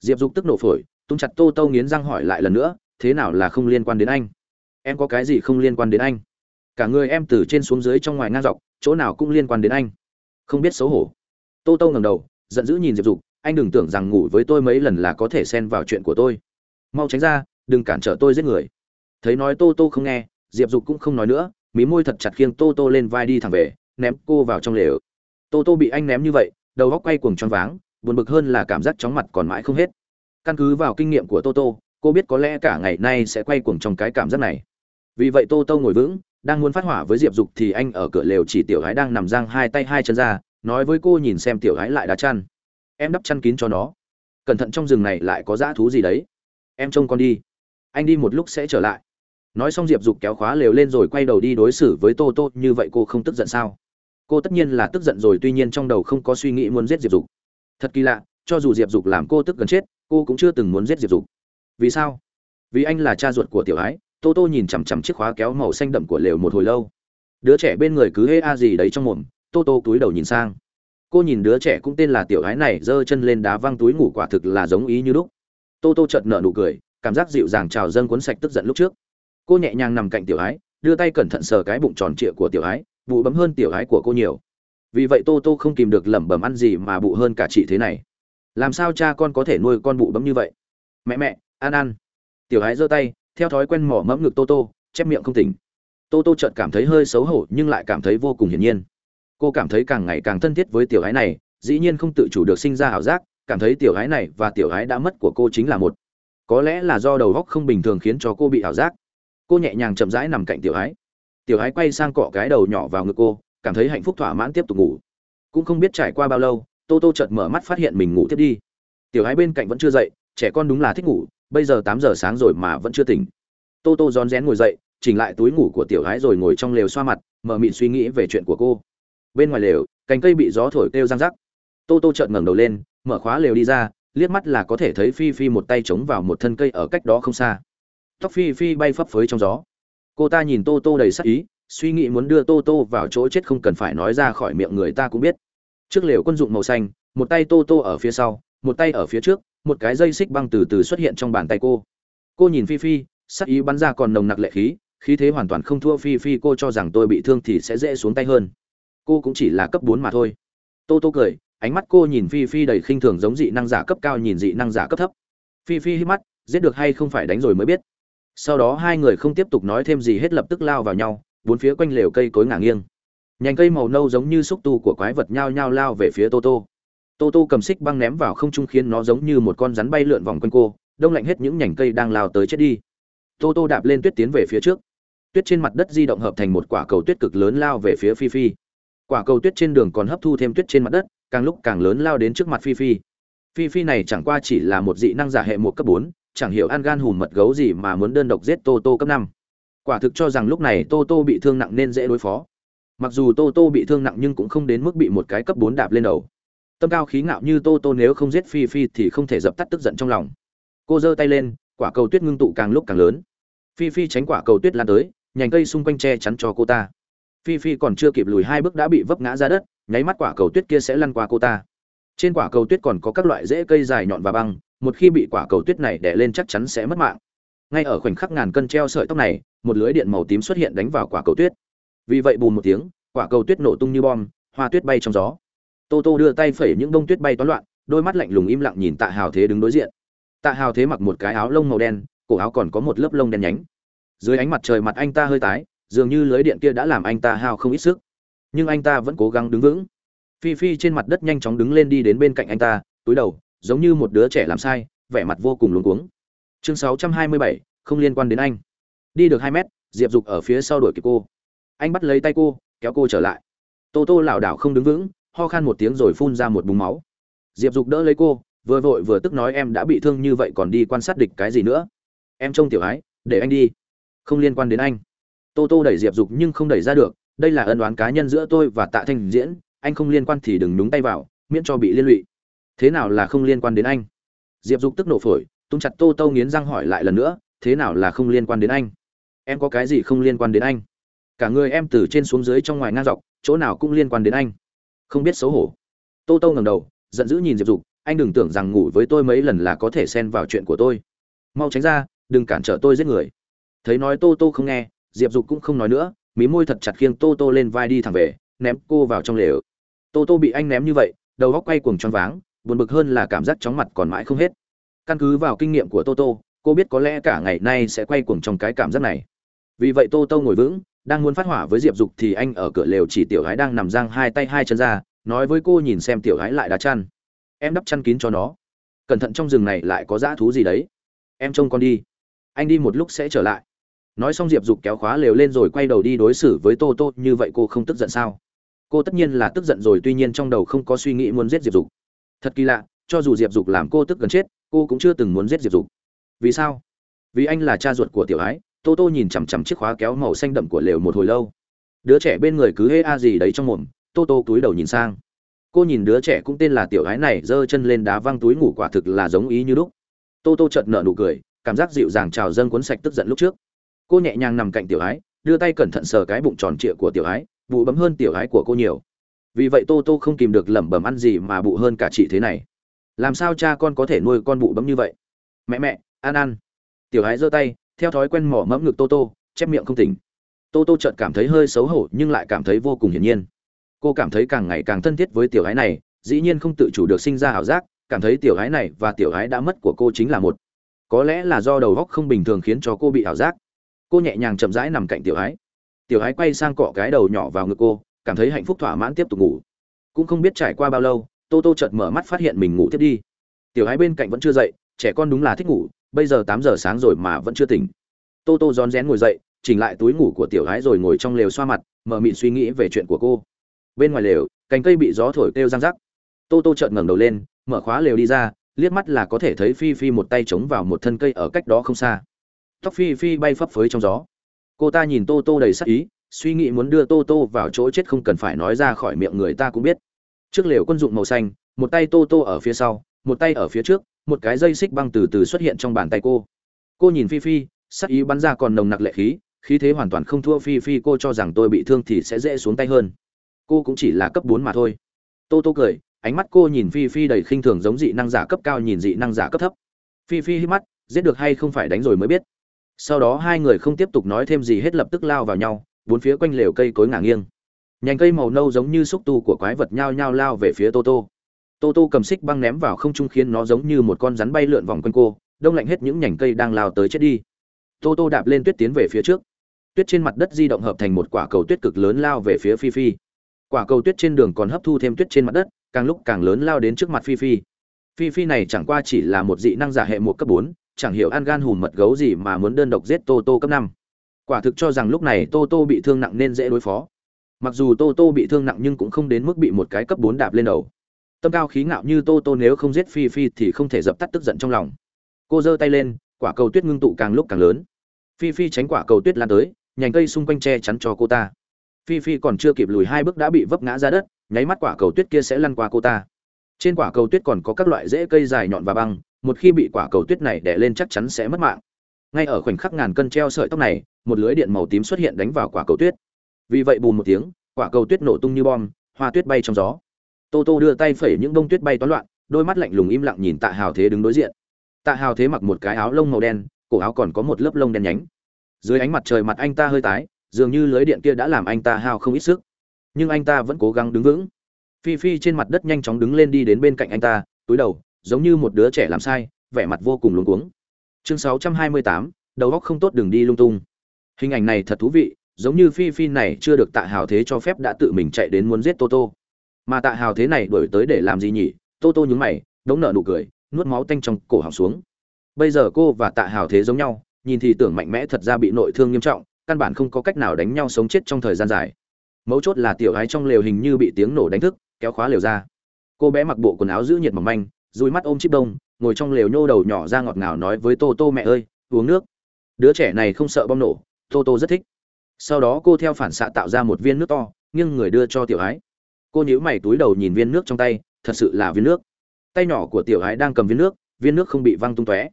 Diệp dục tức nổ phổi, tung chặt tô tô nghiến răng hỏi lại lần nữa, thế nào là không liên quan đến anh? Em có cái gì không liên quan đến anh? Cả người em từ trên xuống dưới trong ngoài ngang dọc, chỗ nào cũng liên quan đến anh. Không biết xấu hổ. Tô tô ngầm đầu, giận dữ nhìn diệp dục, anh đừng tưởng rằng ngủ với tôi mấy lần là có thể xen vào chuyện của tôi. Mau tránh ra, đừng cản trở tôi giết người. Thấy nói tô tô không nghe, diệp dục cũng không nói nữa, mí môi thật chặt khiêng tô tô lên vai đi thẳng về, ném cô vào trong lều. Tô tô bị anh ném như vậy đầu góc quay cuồng choáng váng, buồn bực hơn là cảm giác chóng mặt còn mãi không hết. Căn cứ vào kinh nghiệm của tô tô cô biết có lẽ cả ngày nay sẽ quay cuồng trong cái cảm giác này. Vì vậy tô tô ngồi vững, đang muốn phát hỏa với diệp dục thì anh ở cửa lều chỉ tiểu gái đang nằm giang hai tay hai chân ra, nói với cô nhìn xem tiểu gái lại đá chăn. Em đắp chăn kín cho nó. Cẩn thận trong rừng này lại có dã thú gì đấy. Em trông con đi. Anh đi một lúc sẽ trở lại. Nói xong diệp dục kéo khóa lều lên rồi quay đầu đi đối xử với tô tô như vậy cô không tức giận sao? Cô tất nhiên là tức giận rồi, tuy nhiên trong đầu không có suy nghĩ muốn giết diệp dục. Thật kỳ lạ, cho dù diệp dục làm cô tức gần chết, cô cũng chưa từng muốn giết diệp dục. Vì sao? Vì anh là cha ruột của tiểu ái, tô tô nhìn chằm chằm chiếc khóa kéo màu xanh đậm của lều một hồi lâu. Đứa trẻ bên người cứ hê a gì đấy trong mồm, tô tô túi đầu nhìn sang. Cô nhìn đứa trẻ cũng tên là tiểu ái này, giơ chân lên đá văng túi ngủ quả thực là giống ý như lúc tô tô chợt nở nụ cười, cảm giác dịu dàng trào dâng cuốn sạch tức giận lúc trước. Cô nhẹ nhàng nằm cạnh tiểu ái, đưa tay cẩn thận sờ cái bụng tròn trịa của tiểu ái bụ bấm hơn tiểu ái của cô nhiều. Vì vậy tô tô không kìm được lẩm bẩm ăn gì mà bụ hơn cả chị thế này. Làm sao cha con có thể nuôi con bụ bấm như vậy? Mẹ mẹ, ăn ăn. Tiểu ái giơ tay, theo thói quen mỏ mẫm ngực tô tô, chép miệng không tỉnh. Tô tô chợt cảm thấy hơi xấu hổ nhưng lại cảm thấy vô cùng hiển nhiên. Cô cảm thấy càng ngày càng thân thiết với tiểu ái này, dĩ nhiên không tự chủ được sinh ra ảo giác, cảm thấy tiểu ái này và tiểu ái đã mất của cô chính là một. Có lẽ là do đầu góc không bình thường khiến cho cô bị ảo giác. Cô nhẹ nhàng chậm rãi nằm cạnh tiểu ái tiểu ái quay sang cọ cái đầu nhỏ vào ngực cô, cảm thấy hạnh phúc thỏa mãn tiếp tục ngủ. Cũng không biết trải qua bao lâu, tô tô chợt mở mắt phát hiện mình ngủ tiếp đi. Tiểu ái bên cạnh vẫn chưa dậy, trẻ con đúng là thích ngủ, bây giờ tám giờ sáng rồi mà vẫn chưa tỉnh. Tô tô rón rén ngồi dậy, chỉnh lại túi ngủ của tiểu ái rồi ngồi trong lều xoa mặt, mở mịn suy nghĩ về chuyện của cô. Bên ngoài lều, cành cây bị gió thổi kêu răng rắc. Tô tô chợt ngẩng đầu lên, mở khóa lều đi ra, liếc mắt là có thể thấy phi phi một tay chống vào một thân cây ở cách đó không xa. Tóc phi phi bay phấp phới trong gió cô ta nhìn tô tô đầy sắc ý, suy nghĩ muốn đưa tô tô vào chỗ chết không cần phải nói ra khỏi miệng người ta cũng biết. Trước lều quân dụng màu xanh, một tay tô tô ở phía sau, một tay ở phía trước, một cái dây xích băng từ từ xuất hiện trong bàn tay cô. Cô nhìn phi phi, sắc ý bắn ra còn nồng nặc lệ khí khí thế hoàn toàn không thua phi phi, cô cho rằng tôi bị thương thì sẽ dễ xuống tay hơn. Cô cũng chỉ là cấp bốn mà thôi. Tô tô cười, ánh mắt cô nhìn phi phi đầy khinh thường giống dị năng giả cấp cao nhìn dị năng giả cấp thấp. Phi phi hít mắt, giết được hay không phải đánh rồi mới biết sau đó hai người không tiếp tục nói thêm gì hết lập tức lao vào nhau, bốn phía quanh lều cây cối ngả nghiêng. Nhành cây màu nâu giống như xúc tu của quái vật nhao nhao lao về phía tô tô. Tô tô cầm xích băng ném vào không trung khiến nó giống như một con rắn bay lượn vòng quanh cô, đông lạnh hết những nhành cây đang lao tới chết đi. Tô tô đạp lên tuyết tiến về phía trước. Tuyết trên mặt đất di động hợp thành một quả cầu tuyết cực lớn lao về phía phi phi. Quả cầu tuyết trên đường còn hấp thu thêm tuyết trên mặt đất, càng lúc càng lớn lao đến trước mặt phi phi. Phi phi này chẳng qua chỉ là một dị năng giả hệ một cấp bốn chẳng hiểu ăn gan hùm mật gấu gì mà muốn đơn độc giết tô tô cấp năm. Quả thực cho rằng lúc này tô tô bị thương nặng nên dễ đối phó. Mặc dù tô tô bị thương nặng nhưng cũng không đến mức bị một cái cấp bốn đạp lên đầu. Tâm cao khí ngạo như tô tô nếu không giết phi phi thì không thể dập tắt tức giận trong lòng. Cô giơ tay lên, quả cầu tuyết ngưng tụ càng lúc càng lớn. Phi phi tránh quả cầu tuyết lan tới, nhành cây xung quanh che chắn cho cô ta. Phi phi còn chưa kịp lùi hai bước đã bị vấp ngã ra đất, nháy mắt quả cầu tuyết kia sẽ lăn qua cô ta. Trên quả cầu tuyết còn có các loại rễ cây dài nhọn và băng một khi bị quả cầu tuyết này đè lên chắc chắn sẽ mất mạng. Ngay ở khoảnh khắc ngàn cân treo sợi tóc này, một lưới điện màu tím xuất hiện đánh vào quả cầu tuyết. Vì vậy bùm một tiếng, quả cầu tuyết nổ tung như bom, hoa tuyết bay trong gió. Tô tô đưa tay phẩy những bông tuyết bay toán loạn, đôi mắt lạnh lùng im lặng nhìn tạ hào thế đứng đối diện. Tạ hào thế mặc một cái áo lông màu đen, cổ áo còn có một lớp lông đen nhánh. Dưới ánh mặt trời mặt anh ta hơi tái, dường như lưới điện kia đã làm anh ta hao không ít sức. Nhưng anh ta vẫn cố gắng đứng vững. Phi phi trên mặt đất nhanh chóng đứng lên đi đến bên cạnh anh ta, túi đầu giống như một đứa trẻ làm sai vẻ mặt vô cùng luống cuống. Chương 627, không liên quan đến anh. Đi được hai mét diệp dục ở phía sau đuổi kịp cô. Anh bắt lấy tay cô kéo cô trở lại. Tô tô lảo đảo không đứng vững ho khan một tiếng rồi phun ra một búng máu. Diệp dục đỡ lấy cô vừa vội vừa tức nói em đã bị thương như vậy còn đi quan sát địch cái gì nữa? Em trông tiểu ái để anh đi. Không liên quan đến anh. Tô tô đẩy diệp dục nhưng không đẩy ra được đây là ân đoán cá nhân giữa tôi và tạ thanh diễn anh không liên quan thì đừng nhúng tay vào miễn cho bị liên lụy thế nào là không liên quan đến anh? Diệp dục tức nổ phổi, tung chặt tô tô nghiến răng hỏi lại lần nữa, thế nào là không liên quan đến anh? Em có cái gì không liên quan đến anh? Cả người em từ trên xuống dưới trong ngoài ngang dọc, chỗ nào cũng liên quan đến anh. Không biết xấu hổ. Tô tô ngầm đầu, giận dữ nhìn diệp dục, anh đừng tưởng rằng ngủ với tôi mấy lần là có thể xen vào chuyện của tôi. Mau tránh ra, đừng cản trở tôi giết người. Thấy nói tô tô không nghe, diệp dục cũng không nói nữa, mí môi thật chặt khiêng tô tô lên vai đi thẳng về, ném cô vào trong lều. Tô tô bị anh ném như vậy, đầu góc quay cuồng choáng váng buồn bực hơn là cảm giác chóng mặt còn mãi không hết. Căn cứ vào kinh nghiệm của tô tô cô biết có lẽ cả ngày nay sẽ quay cuồng trong cái cảm giác này. Vì vậy tô tô ngồi vững, đang muốn phát hỏa với diệp dục thì anh ở cửa lều chỉ tiểu gái đang nằm giang hai tay hai chân ra, nói với cô nhìn xem tiểu gái lại đá chăn. Em đắp chăn kín cho nó. Cẩn thận trong rừng này lại có dã thú gì đấy. Em trông con đi. Anh đi một lúc sẽ trở lại. Nói xong diệp dục kéo khóa lều lên rồi quay đầu đi đối xử với tô tô như vậy cô không tức giận sao? Cô tất nhiên là tức giận rồi, tuy nhiên trong đầu không có suy nghĩ muốn giết diệp dục thật kỳ lạ, cho dù diệp dục làm cô tức gần chết, cô cũng chưa từng muốn giết diệp dục. Vì sao? Vì anh là cha ruột của tiểu ái, tô tô nhìn chằm chằm chiếc khóa kéo màu xanh đậm của lều một hồi lâu. Đứa trẻ bên người cứ hê a gì đấy trong mồm, tô tô túi đầu nhìn sang. Cô nhìn đứa trẻ cũng tên là tiểu ái này giơ chân lên đá văng túi ngủ quả thực là giống ý như lúc. Tô tô chợt nở nụ cười, cảm giác dịu dàng trào dâng cuốn sạch tức giận lúc trước. Cô nhẹ nhàng nằm cạnh tiểu ái, đưa tay cẩn thận sờ cái bụng tròn trịa của tiểu ái vụ bấm hơn tiểu ái của cô nhiều vì vậy tô tô không kìm được lẩm bẩm ăn gì mà bụ hơn cả chị thế này. Làm sao cha con có thể nuôi con bụ bấm như vậy? Mẹ mẹ, ăn ăn. Tiểu hái giơ tay, theo thói quen mỏ mẫm ngực tô tô, chép miệng không tỉnh. Tô tô chợt cảm thấy hơi xấu hổ nhưng lại cảm thấy vô cùng hiển nhiên. Cô cảm thấy càng ngày càng thân thiết với tiểu hái này, dĩ nhiên không tự chủ được sinh ra ảo giác, cảm thấy tiểu hái này và tiểu hái đã mất của cô chính là một. Có lẽ là do đầu góc không bình thường khiến cho cô bị ảo giác. Cô nhẹ nhàng chậm rãi nằm cạnh tiểu hái. Tiểu hái quay sang cọ cái đầu nhỏ vào ngực cô cảm thấy hạnh phúc thỏa mãn tiếp tục ngủ. Cũng không biết trải qua bao lâu, tô tô chợt mở mắt phát hiện mình ngủ tiếp đi. Tiểu hai bên cạnh vẫn chưa dậy, trẻ con đúng là thích ngủ, bây giờ tám giờ sáng rồi mà vẫn chưa tỉnh. Tô tô rón rén ngồi dậy, chỉnh lại túi ngủ của tiểu ái rồi ngồi trong lều xoa mặt, mở mịn suy nghĩ về chuyện của cô. Bên ngoài lều, cành cây bị gió thổi kêu răng rắc. Tô tô chợt ngẩng đầu lên, mở khóa lều đi ra, liếc mắt là có thể thấy phi phi một tay chống vào một thân cây ở cách đó không xa. Tóc phi phi bay phấp phới trong gió. Cô ta nhìn tô tô đầy sắc ý suy nghĩ muốn đưa tô tô vào chỗ chết không cần phải nói ra khỏi miệng người ta cũng biết. Trước lều quân dụng màu xanh, một tay tô tô ở phía sau, một tay ở phía trước, một cái dây xích băng từ từ xuất hiện trong bàn tay cô. Cô nhìn phi phi, sắc ý bắn ra còn nồng nặc lệ khí khí thế hoàn toàn không thua phi phi, cô cho rằng tôi bị thương thì sẽ dễ xuống tay hơn. Cô cũng chỉ là cấp bốn mà thôi. Tô tô cười, ánh mắt cô nhìn phi phi đầy khinh thường giống dị năng giả cấp cao nhìn dị năng giả cấp thấp. Phi phi hít mắt, giết được hay không phải đánh rồi mới biết. Sau đó hai người không tiếp tục nói thêm gì hết lập tức lao vào nhau bốn phía quanh lều cây cối ngả nghiêng. Nhành cây màu nâu giống như xúc tu của quái vật nhao nhao lao về phía tô tô. Tô tô cầm xích băng ném vào không trung khiến nó giống như một con rắn bay lượn vòng quanh cô, đông lạnh hết những nhành cây đang lao tới chết đi. Tô tô đạp lên tuyết tiến về phía trước. Tuyết trên mặt đất di động hợp thành một quả cầu tuyết cực lớn lao về phía phi phi. Quả cầu tuyết trên đường còn hấp thu thêm tuyết trên mặt đất, càng lúc càng lớn lao đến trước mặt phi phi. Phi phi này chẳng qua chỉ là một dị năng giả hệ một cấp bốn, chẳng hiểu ăn gan hùm mật gấu gì mà muốn đơn độc giết tô tô cấp năm quả thực cho rằng lúc này tô tô bị thương nặng nên dễ đối phó. Mặc dù tô tô bị thương nặng nhưng cũng không đến mức bị một cái cấp bốn đạp lên đầu. Tâm cao khí ngạo như tô tô nếu không giết phi phi thì không thể dập tắt tức giận trong lòng. Cô giơ tay lên, quả cầu tuyết ngưng tụ càng lúc càng lớn. Phi phi tránh quả cầu tuyết lan tới, nhành cây xung quanh che chắn cho cô ta. Phi phi còn chưa kịp lùi hai bước đã bị vấp ngã ra đất, nháy mắt quả cầu tuyết kia sẽ lăn qua cô ta. Trên quả cầu tuyết còn có các loại rễ cây dài nhọn và băng, một khi bị quả cầu tuyết này đè lên chắc chắn sẽ mất mạng. Ngay ở khoảnh khắc ngàn cân treo sợi tóc này một lưới điện màu tím xuất hiện đánh vào quả cầu tuyết. Vì vậy bùm một tiếng quả cầu tuyết nổ tung như bom hoa tuyết bay trong gió. Tô tô đưa tay phẩy những bông tuyết bay toán loạn đôi mắt lạnh lùng im lặng nhìn tạ hào thế đứng đối diện. Tạ hào thế mặc một cái áo lông màu đen cổ áo còn có một lớp lông đen nhánh. Dưới ánh mặt trời mặt anh ta hơi tái dường như lưới điện kia đã làm anh ta hao không ít sức. Nhưng anh ta vẫn cố gắng đứng vững. Phi phi trên mặt đất nhanh chóng đứng lên đi đến bên cạnh anh ta túi đầu giống như một đứa trẻ làm sai vẻ mặt vô cùng luống cuống. Chương 628, đầu óc không tốt đừng đi lung tung hình ảnh này thật thú vị, giống như phi phi này chưa được tạ hào thế cho phép đã tự mình chạy đến muốn giết tô tô. Mà tạ hào thế này đổi tới để làm gì nhỉ? Tô tô nhúng mày, đống nợ nụ cười, nuốt máu tanh trong cổ họng xuống. Bây giờ cô và tạ hào thế giống nhau, nhìn thì tưởng mạnh mẽ thật ra bị nội thương nghiêm trọng, căn bản không có cách nào đánh nhau sống chết trong thời gian dài. Mấu chốt là tiểu ái trong lều hình như bị tiếng nổ đánh thức, kéo khóa lều ra. Cô bé mặc bộ quần áo giữ nhiệt mỏng manh, dùi mắt ôm chip đông, ngồi trong lều nhô đầu nhỏ ra ngọt ngào nói với tô tô mẹ ơi, uống nước. Đứa trẻ này không sợ bom nổ tô tô rất thích. Sau đó cô theo phản xạ tạo ra một viên nước to, nghiêng người đưa cho tiểu ái. Cô nhíu mày túi đầu nhìn viên nước trong tay, thật sự là viên nước. Tay nhỏ của tiểu ái đang cầm viên nước viên nước không bị văng tung tóe.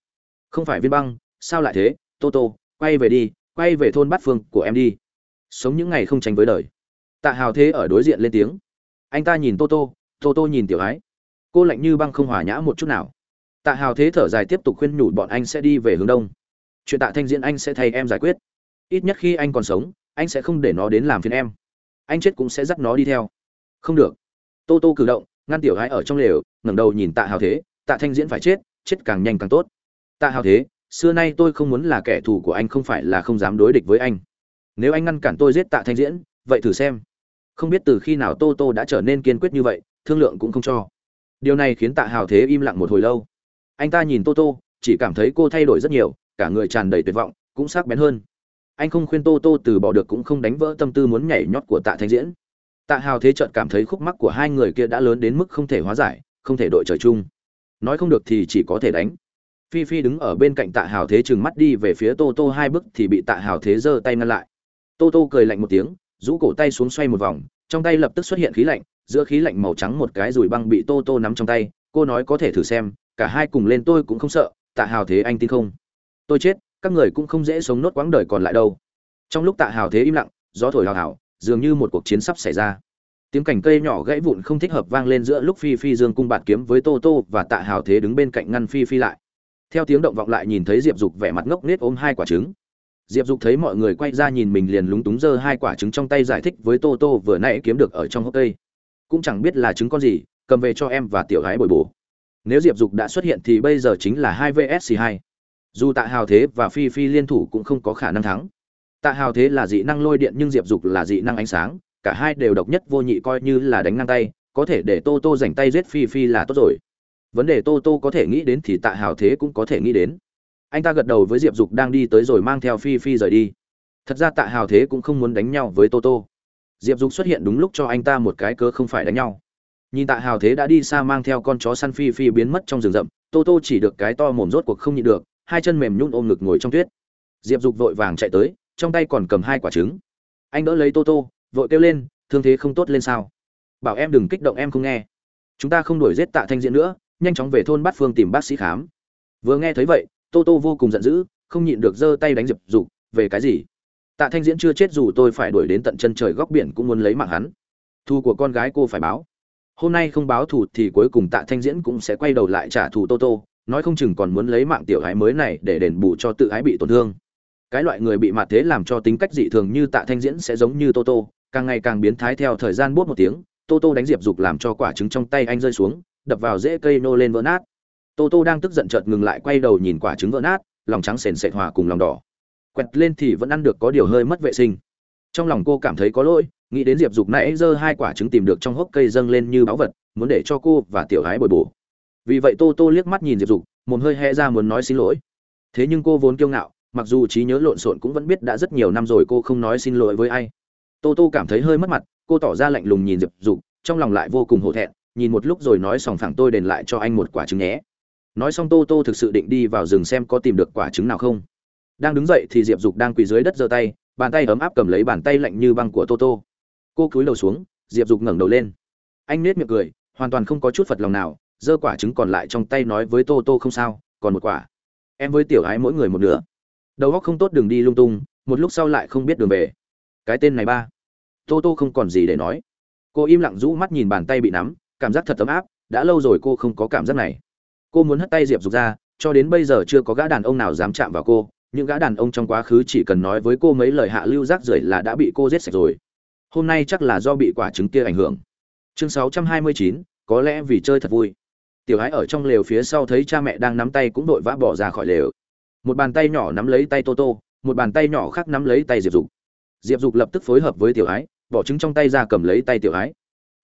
Không phải viên băng, sao lại thế? Tô tô, quay về đi, quay về thôn bát phương của em đi. Sống những ngày không tránh với đời. Tạ hào thế ở đối diện lên tiếng. Anh ta nhìn tô tô tô tô nhìn tiểu ái. Cô lạnh như băng không hòa nhã một chút nào. Tạ hào thế thở dài tiếp tục khuyên nhủ bọn anh sẽ đi về hướng đông. Chuyện tạ thanh diễn anh sẽ thay em giải quyết ít nhất khi anh còn sống, anh sẽ không để nó đến làm phiền em. Anh chết cũng sẽ dắt nó đi theo. Không được. Tô tô cử động, ngăn tiểu gái ở trong lều, ngẩng đầu nhìn tạ hào thế, tạ thanh diễn phải chết chết càng nhanh càng tốt. Tạ hào thế, xưa nay tôi không muốn là kẻ thù của anh không phải là không dám đối địch với anh. Nếu anh ngăn cản tôi giết tạ thanh diễn, vậy thử xem. Không biết từ khi nào tô tô đã trở nên kiên quyết như vậy, thương lượng cũng không cho. Điều này khiến tạ hào thế im lặng một hồi lâu. Anh ta nhìn tô tô, chỉ cảm thấy cô thay đổi rất nhiều, cả người tràn đầy tuyệt vọng, cũng sắc bén hơn anh không khuyên tô tô từ bỏ được cũng không đánh vỡ tâm tư muốn nhảy nhót của tạ thanh diễn. Tạ hào thế Trận cảm thấy khúc mắc của hai người kia đã lớn đến mức không thể hóa giải, không thể đội trời chung. Nói không được thì chỉ có thể đánh. Phi phi đứng ở bên cạnh tạ hào thế chừng mắt đi về phía tô tô hai bước thì bị tạ hào thế giơ tay ngăn lại. Tô tô cười lạnh một tiếng, rũ cổ tay xuống xoay một vòng, trong tay lập tức xuất hiện khí lạnh, giữa khí lạnh màu trắng một cái rùi băng bị tô tô nắm trong tay, cô nói có thể thử xem, cả hai cùng lên tôi cũng không sợ, tạ hào thế anh tin không? Tôi chết các người cũng không dễ sống nốt quãng đời còn lại đâu. Trong lúc tạ hào thế im lặng, gió thổi hào hào, dường như một cuộc chiến sắp xảy ra. Tiếng cảnh cây nhỏ gãy vụn không thích hợp vang lên giữa lúc phi phi dương cung bạt kiếm với tô tô và tạ hào thế đứng bên cạnh ngăn phi phi lại. Theo tiếng động vọng lại nhìn thấy diệp dục vẻ mặt ngốc nghếch ôm hai quả trứng. Diệp dục thấy mọi người quay ra nhìn mình liền lúng túng giơ hai quả trứng trong tay giải thích với tô tô vừa nãy kiếm được ở trong hốc cây. Cũng chẳng biết là trứng con gì, cầm về cho em và tiểu gái bồi bổ. Nếu diệp dục đã xuất hiện thì bây giờ chính là hai vsc hai dù tạ hào thế và phi phi liên thủ cũng không có khả năng thắng. Tạ hào thế là dị năng lôi điện nhưng diệp dục là dị năng ánh sáng, cả hai đều độc nhất vô nhị coi như là đánh ngang tay, có thể để tô tô dành tay giết phi phi là tốt rồi. Vấn đề tô tô có thể nghĩ đến thì tạ hào thế cũng có thể nghĩ đến. Anh ta gật đầu với diệp dục đang đi tới rồi mang theo phi phi rời đi. Thật ra tạ hào thế cũng không muốn đánh nhau với tô tô. Diệp dục xuất hiện đúng lúc cho anh ta một cái cớ không phải đánh nhau. Nhìn tạ hào thế đã đi xa mang theo con chó săn phi phi biến mất trong rừng rậm, tô tô chỉ được cái to mồm rốt cuộc không nhịn được hai chân mềm nhún ôm ngực ngồi trong tuyết. Diệp dục vội vàng chạy tới, trong tay còn cầm hai quả trứng. Anh đỡ lấy tô tô, vội kêu lên, thương thế không tốt lên sao? Bảo em đừng kích động em không nghe. Chúng ta không đuổi giết tạ thanh diễn nữa, nhanh chóng về thôn bát phương tìm bác sĩ khám. Vừa nghe thấy vậy, tô tô vô cùng giận dữ, không nhịn được giơ tay đánh diệp dục, về cái gì? Tạ thanh diễn chưa chết dù tôi phải đuổi đến tận chân trời góc biển cũng muốn lấy mạng hắn. Thu của con gái cô phải báo. Hôm nay không báo thù thì cuối cùng tạ thanh diễn cũng sẽ quay đầu lại trả thù tô tô nói không chừng còn muốn lấy mạng tiểu ái mới này để đền bù cho tự ái bị tổn thương. Cái loại người bị mạt thế làm cho tính cách dị thường như tạ thanh diễn sẽ giống như tô tô, càng ngày càng biến thái theo thời gian buốt một tiếng, tô tô đánh diệp dục làm cho quả trứng trong tay anh rơi xuống, đập vào rễ cây nô lên vỡ nát. Tô tô đang tức giận chợt ngừng lại quay đầu nhìn quả trứng vỡ nát, lòng trắng sền sệt hòa cùng lòng đỏ. Quẹt lên thì vẫn ăn được có điều hơi mất vệ sinh. Trong lòng cô cảm thấy có lỗi, nghĩ đến diệp dục nãy giơ hai quả trứng tìm được trong hốc cây dâng lên như báu vật, muốn để cho cô và tiểu gái bồi bổ vì vậy tô tô liếc mắt nhìn diệp dục một hơi hẹ ra muốn nói xin lỗi. Thế nhưng cô vốn kiêu ngạo, mặc dù trí nhớ lộn xộn cũng vẫn biết đã rất nhiều năm rồi cô không nói xin lỗi với ai. Tô tô cảm thấy hơi mất mặt, cô tỏ ra lạnh lùng nhìn diệp dục, trong lòng lại vô cùng hổ thẹn, nhìn một lúc rồi nói sòng phẳng tôi đền lại cho anh một quả trứng nhé. Nói xong tô tô thực sự định đi vào rừng xem có tìm được quả trứng nào không. Đang đứng dậy thì diệp dục đang quỳ dưới đất giơ tay, bàn tay ấm áp cầm lấy bàn tay lạnh như băng của tô tô. Cô cúi đầu xuống, diệp dục ngẩng đầu lên. Anh nết miệng cười, hoàn toàn không có chút phật lòng nào giơ quả trứng còn lại trong tay nói với tô tô không sao còn một quả. Em với tiểu ái mỗi người một nửa. Đầu óc không tốt đừng đi lung tung một lúc sau lại không biết đường về. Cái tên này ba. Tô tô không còn gì để nói. Cô im lặng rũ mắt nhìn bàn tay bị nắm cảm giác thật ấm áp đã lâu rồi cô không có cảm giác này. Cô muốn hất tay diệp dục ra cho đến bây giờ chưa có gã đàn ông nào dám chạm vào cô những gã đàn ông trong quá khứ chỉ cần nói với cô mấy lời hạ lưu rác rưởi là đã bị cô giết sạch rồi. Hôm nay chắc là do bị quả trứng kia ảnh hưởng. Chương 629, có lẽ vì chơi thật vui tiểu ái ở trong lều phía sau thấy cha mẹ đang nắm tay cũng đội vã bỏ ra khỏi lều. Một bàn tay nhỏ nắm lấy tay tô tô một bàn tay nhỏ khác nắm lấy tay diệp dục. Diệp dục lập tức phối hợp với tiểu ái bỏ trứng trong tay ra cầm lấy tay tiểu ái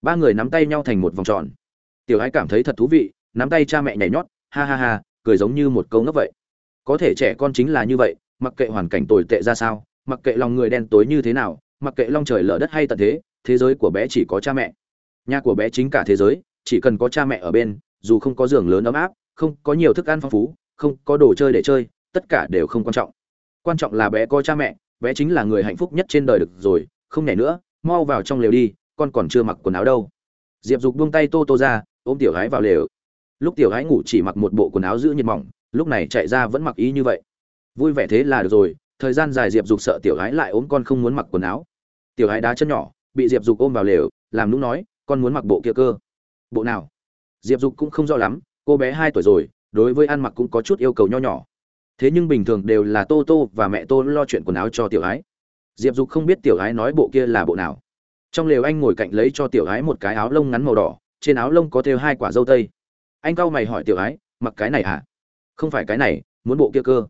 ba người nắm tay nhau thành một vòng tròn. Tiểu ái cảm thấy thật thú vị, nắm tay cha mẹ nhảy nhót, ha ha ha, cười giống như một câu ngốc vậy. Có thể trẻ con chính là như vậy, mặc kệ hoàn cảnh tồi tệ ra sao, mặc kệ lòng người đen tối như thế nào, mặc kệ long trời lở đất hay tận thế thế giới của bé chỉ có cha mẹ. Nhà của bé chính cả thế giới, chỉ cần có cha mẹ ở bên dù không có giường lớn ấm áp, không có nhiều thức ăn phong phú, không có đồ chơi để chơi, tất cả đều không quan trọng. Quan trọng là bé có cha mẹ, bé chính là người hạnh phúc nhất trên đời được rồi, không nhảy nữa, mau vào trong lều đi, con còn chưa mặc quần áo đâu. Diệp dục buông tay tô tô ra, ôm tiểu gái vào lều. Lúc tiểu gái ngủ chỉ mặc một bộ quần áo giữ nhiệt mỏng, lúc này chạy ra vẫn mặc ý như vậy. Vui vẻ thế là được rồi, thời gian dài diệp dục sợ tiểu gái lại ốm con không muốn mặc quần áo. Tiểu gái đá chân nhỏ, bị diệp dục ôm vào lều, làm lúc nói, con muốn mặc bộ kia cơ. Bộ nào? Diệp dục cũng không rõ lắm, cô bé hai tuổi rồi, đối với ăn mặc cũng có chút yêu cầu nho nhỏ. Thế nhưng bình thường đều là tô tô và mẹ tô lo chuyện quần áo cho tiểu ái. Diệp dục không biết tiểu ái nói bộ kia là bộ nào. Trong lều anh ngồi cạnh lấy cho tiểu ái một cái áo lông ngắn màu đỏ, trên áo lông có thêu hai quả dâu tây. Anh cau mày hỏi tiểu ái, mặc cái này à? không phải cái này, muốn bộ kia cơ.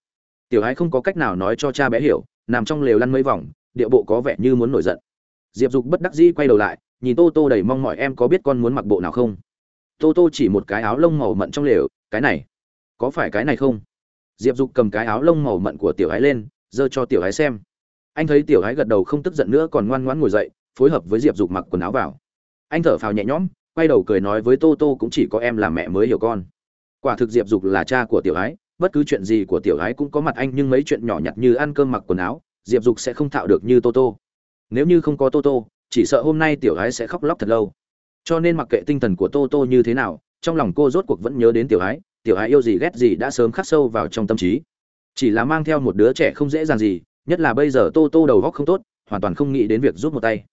Tiểu ái không có cách nào nói cho cha bé hiểu, nằm trong lều lăn mấy vòng, địa bộ có vẻ như muốn nổi giận. Diệp dục bất đắc dĩ quay đầu lại, nhìn tô tô đầy mong mọi em có biết con muốn mặc bộ nào không? Tô tô chỉ một cái áo lông màu mận trong lều, cái này, có phải cái này không? Diệp dục cầm cái áo lông màu mận của tiểu ái lên, giơ cho tiểu ái xem. Anh thấy tiểu ái gật đầu không tức giận nữa còn ngoan ngoãn ngồi dậy, phối hợp với diệp dục mặc quần áo vào. Anh thở phào nhẹ nhõm, quay đầu cười nói với tô tô cũng chỉ có em là mẹ mới hiểu con. Quả thực diệp dục là cha của tiểu ái bất cứ chuyện gì của tiểu ái cũng có mặt anh, nhưng mấy chuyện nhỏ nhặt như ăn cơm mặc quần áo, diệp dục sẽ không thạo được như tô tô. Nếu như không có tô tô, chỉ sợ hôm nay tiểu ái sẽ khóc lóc thật lâu cho nên mặc kệ tinh thần của tô tô như thế nào, trong lòng cô rốt cuộc vẫn nhớ đến tiểu ái tiểu ái yêu gì ghét gì đã sớm khắc sâu vào trong tâm trí. Chỉ là mang theo một đứa trẻ không dễ dàng gì, nhất là bây giờ tô tô đầu góc không tốt, hoàn toàn không nghĩ đến việc rút một tay.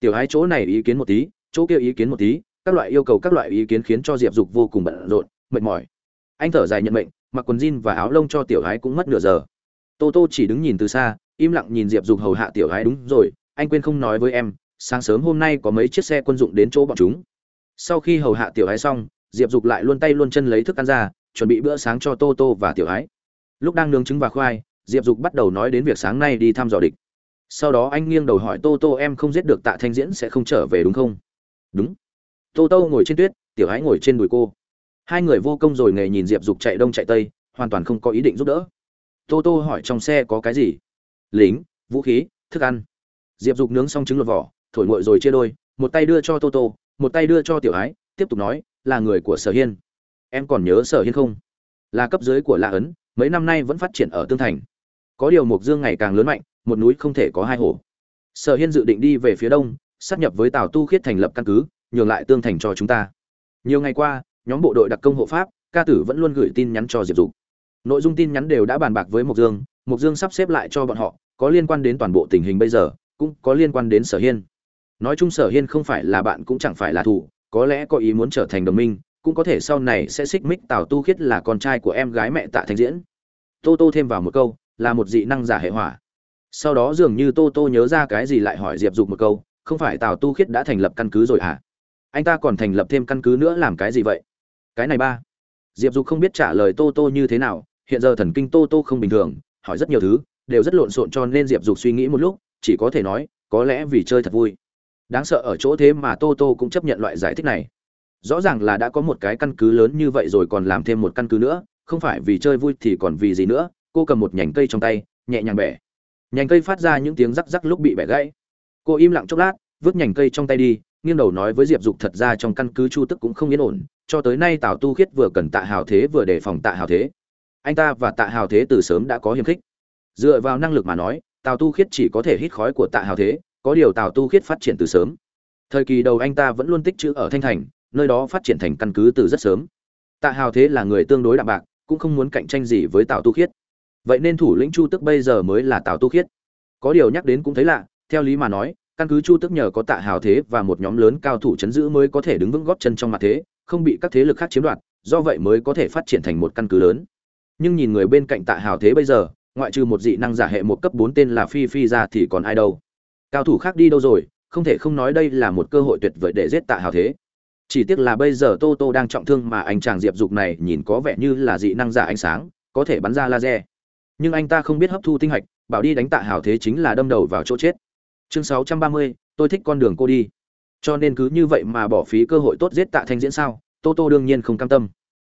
Tiểu ái chỗ này ý kiến một tí, chỗ kia ý kiến một tí, các loại yêu cầu các loại ý kiến khiến cho diệp dục vô cùng bận rộn, mệt mỏi. Anh thở dài nhận mệnh, mặc quần jean và áo lông cho tiểu ái cũng mất nửa giờ. Tô tô chỉ đứng nhìn từ xa, im lặng nhìn diệp dục hầu hạ tiểu ái, đúng rồi, anh quên không nói với em sáng sớm hôm nay có mấy chiếc xe quân dụng đến chỗ bọn chúng. Sau khi hầu hạ tiểu hái xong, diệp dục lại luôn tay luôn chân lấy thức ăn ra, chuẩn bị bữa sáng cho tô tô và tiểu hái lúc đang nướng trứng và khoai, diệp dục bắt đầu nói đến việc sáng nay đi thăm dò địch. Sau đó anh nghiêng đầu hỏi tô tô em không giết được tạ thanh diễn sẽ không trở về đúng không? Đúng. Tô tô ngồi trên tuyết, tiểu hái ngồi trên đùi cô. Hai người vô công rồi nghề nhìn diệp dục chạy đông chạy tây, hoàn toàn không có ý định giúp đỡ. Tô tô hỏi trong xe có cái gì? Lính, vũ khí, thức ăn. Diệp dục nướng xong trứng lột vỏ thổi nguội rồi chia đôi, một tay đưa cho tô tô, một tay đưa cho tiểu ái, tiếp tục nói, là người của sở hiên. Em còn nhớ sở hiên không? Là cấp dưới của la ấn, mấy năm nay vẫn phát triển ở tương thành. Có điều mộc dương ngày càng lớn mạnh, một núi không thể có hai hổ. Sở hiên dự định đi về phía đông sát nhập với tào tu khiết thành lập căn cứ, nhường lại tương thành cho chúng ta. Nhiều ngày qua, nhóm bộ đội đặc công hộ pháp, ca tử vẫn luôn gửi tin nhắn cho diệp dục. Nội dung tin nhắn đều đã bàn bạc với mộc dương mộc dương sắp xếp lại cho bọn họ, có liên quan đến toàn bộ tình hình bây giờ, cũng có liên quan đến sở hiên nói chung sở hiên không phải là bạn cũng chẳng phải là thủ có lẽ có ý muốn trở thành đồng minh, cũng có thể sau này sẽ xích mích tào tu khiết là con trai của em gái mẹ tạ thanh diễn. Tô tô thêm vào một câu, là một dị năng giả hệ hỏa. Sau đó dường như tô tô nhớ ra cái gì lại hỏi diệp dục một câu, không phải tào tu khiết đã thành lập căn cứ rồi à anh ta còn thành lập thêm căn cứ nữa làm cái gì vậy? Cái này ba. Diệp dục không biết trả lời tô tô như thế nào, hiện giờ thần kinh tô tô không bình thường, hỏi rất nhiều thứ, đều rất lộn xộn cho nên diệp dục suy nghĩ một lúc, chỉ có thể nói, có lẽ vì chơi thật vui đáng sợ ở chỗ thế mà tô tô cũng chấp nhận loại giải thích này. Rõ ràng là đã có một cái căn cứ lớn như vậy rồi còn làm thêm một căn cứ nữa, không phải vì chơi vui thì còn vì gì nữa, cô cầm một nhành cây trong tay, nhẹ nhàng bẻ. Nhành cây phát ra những tiếng rắc rắc lúc bị bẻ gãy. Cô im lặng chốc lát, vứt nhành cây trong tay đi, nghiêng đầu nói với diệp dục thật ra trong căn cứ chu tức cũng không yên ổn, cho tới nay tào tu khiết vừa cần tạ hào thế vừa đề phòng tạ hào thế. Anh ta và tạ hào thế từ sớm đã có hiềm khích. Dựa vào năng lực mà nói, tào tu khiết chỉ có thể hít khói của tạ hào thế có điều tào tu khiết phát triển từ sớm. Thời kỳ đầu anh ta vẫn luôn tích chữ ở thanh thành, nơi đó phát triển thành căn cứ từ rất sớm. Tạ hào thế là người tương đối đạm bạc, cũng không muốn cạnh tranh gì với tào tu khiết. Vậy nên thủ lĩnh chu tức bây giờ mới là tào tu khiết. Có điều nhắc đến cũng thấy lạ, theo lý mà nói, căn cứ chu tức nhờ có tạ hào thế và một nhóm lớn cao thủ chấn giữ mới có thể đứng vững góp chân trong mặt thế, không bị các thế lực khác chiếm đoạt, do vậy mới có thể phát triển thành một căn cứ lớn. Nhưng nhìn người bên cạnh tạ hào thế bây giờ, ngoại trừ một dị năng giả hệ một cấp bốn tên là phi phi ra thì còn ai đâu cao thủ khác đi đâu rồi, không thể không nói đây là một cơ hội tuyệt vời để giết tạ hào thế. Chỉ tiếc là bây giờ tô tô đang trọng thương mà anh chàng diệp dục này nhìn có vẻ như là dị năng giả ánh sáng, có thể bắn ra laser. Nhưng anh ta không biết hấp thu tinh hạch, bảo đi đánh tạ hào thế chính là đâm đầu vào chỗ chết. Chương sáu trăm ba mươi, tôi thích con đường cô đi. Cho nên cứ như vậy mà bỏ phí cơ hội tốt giết tạ thanh diễn sao? Tô tô đương nhiên không cam tâm.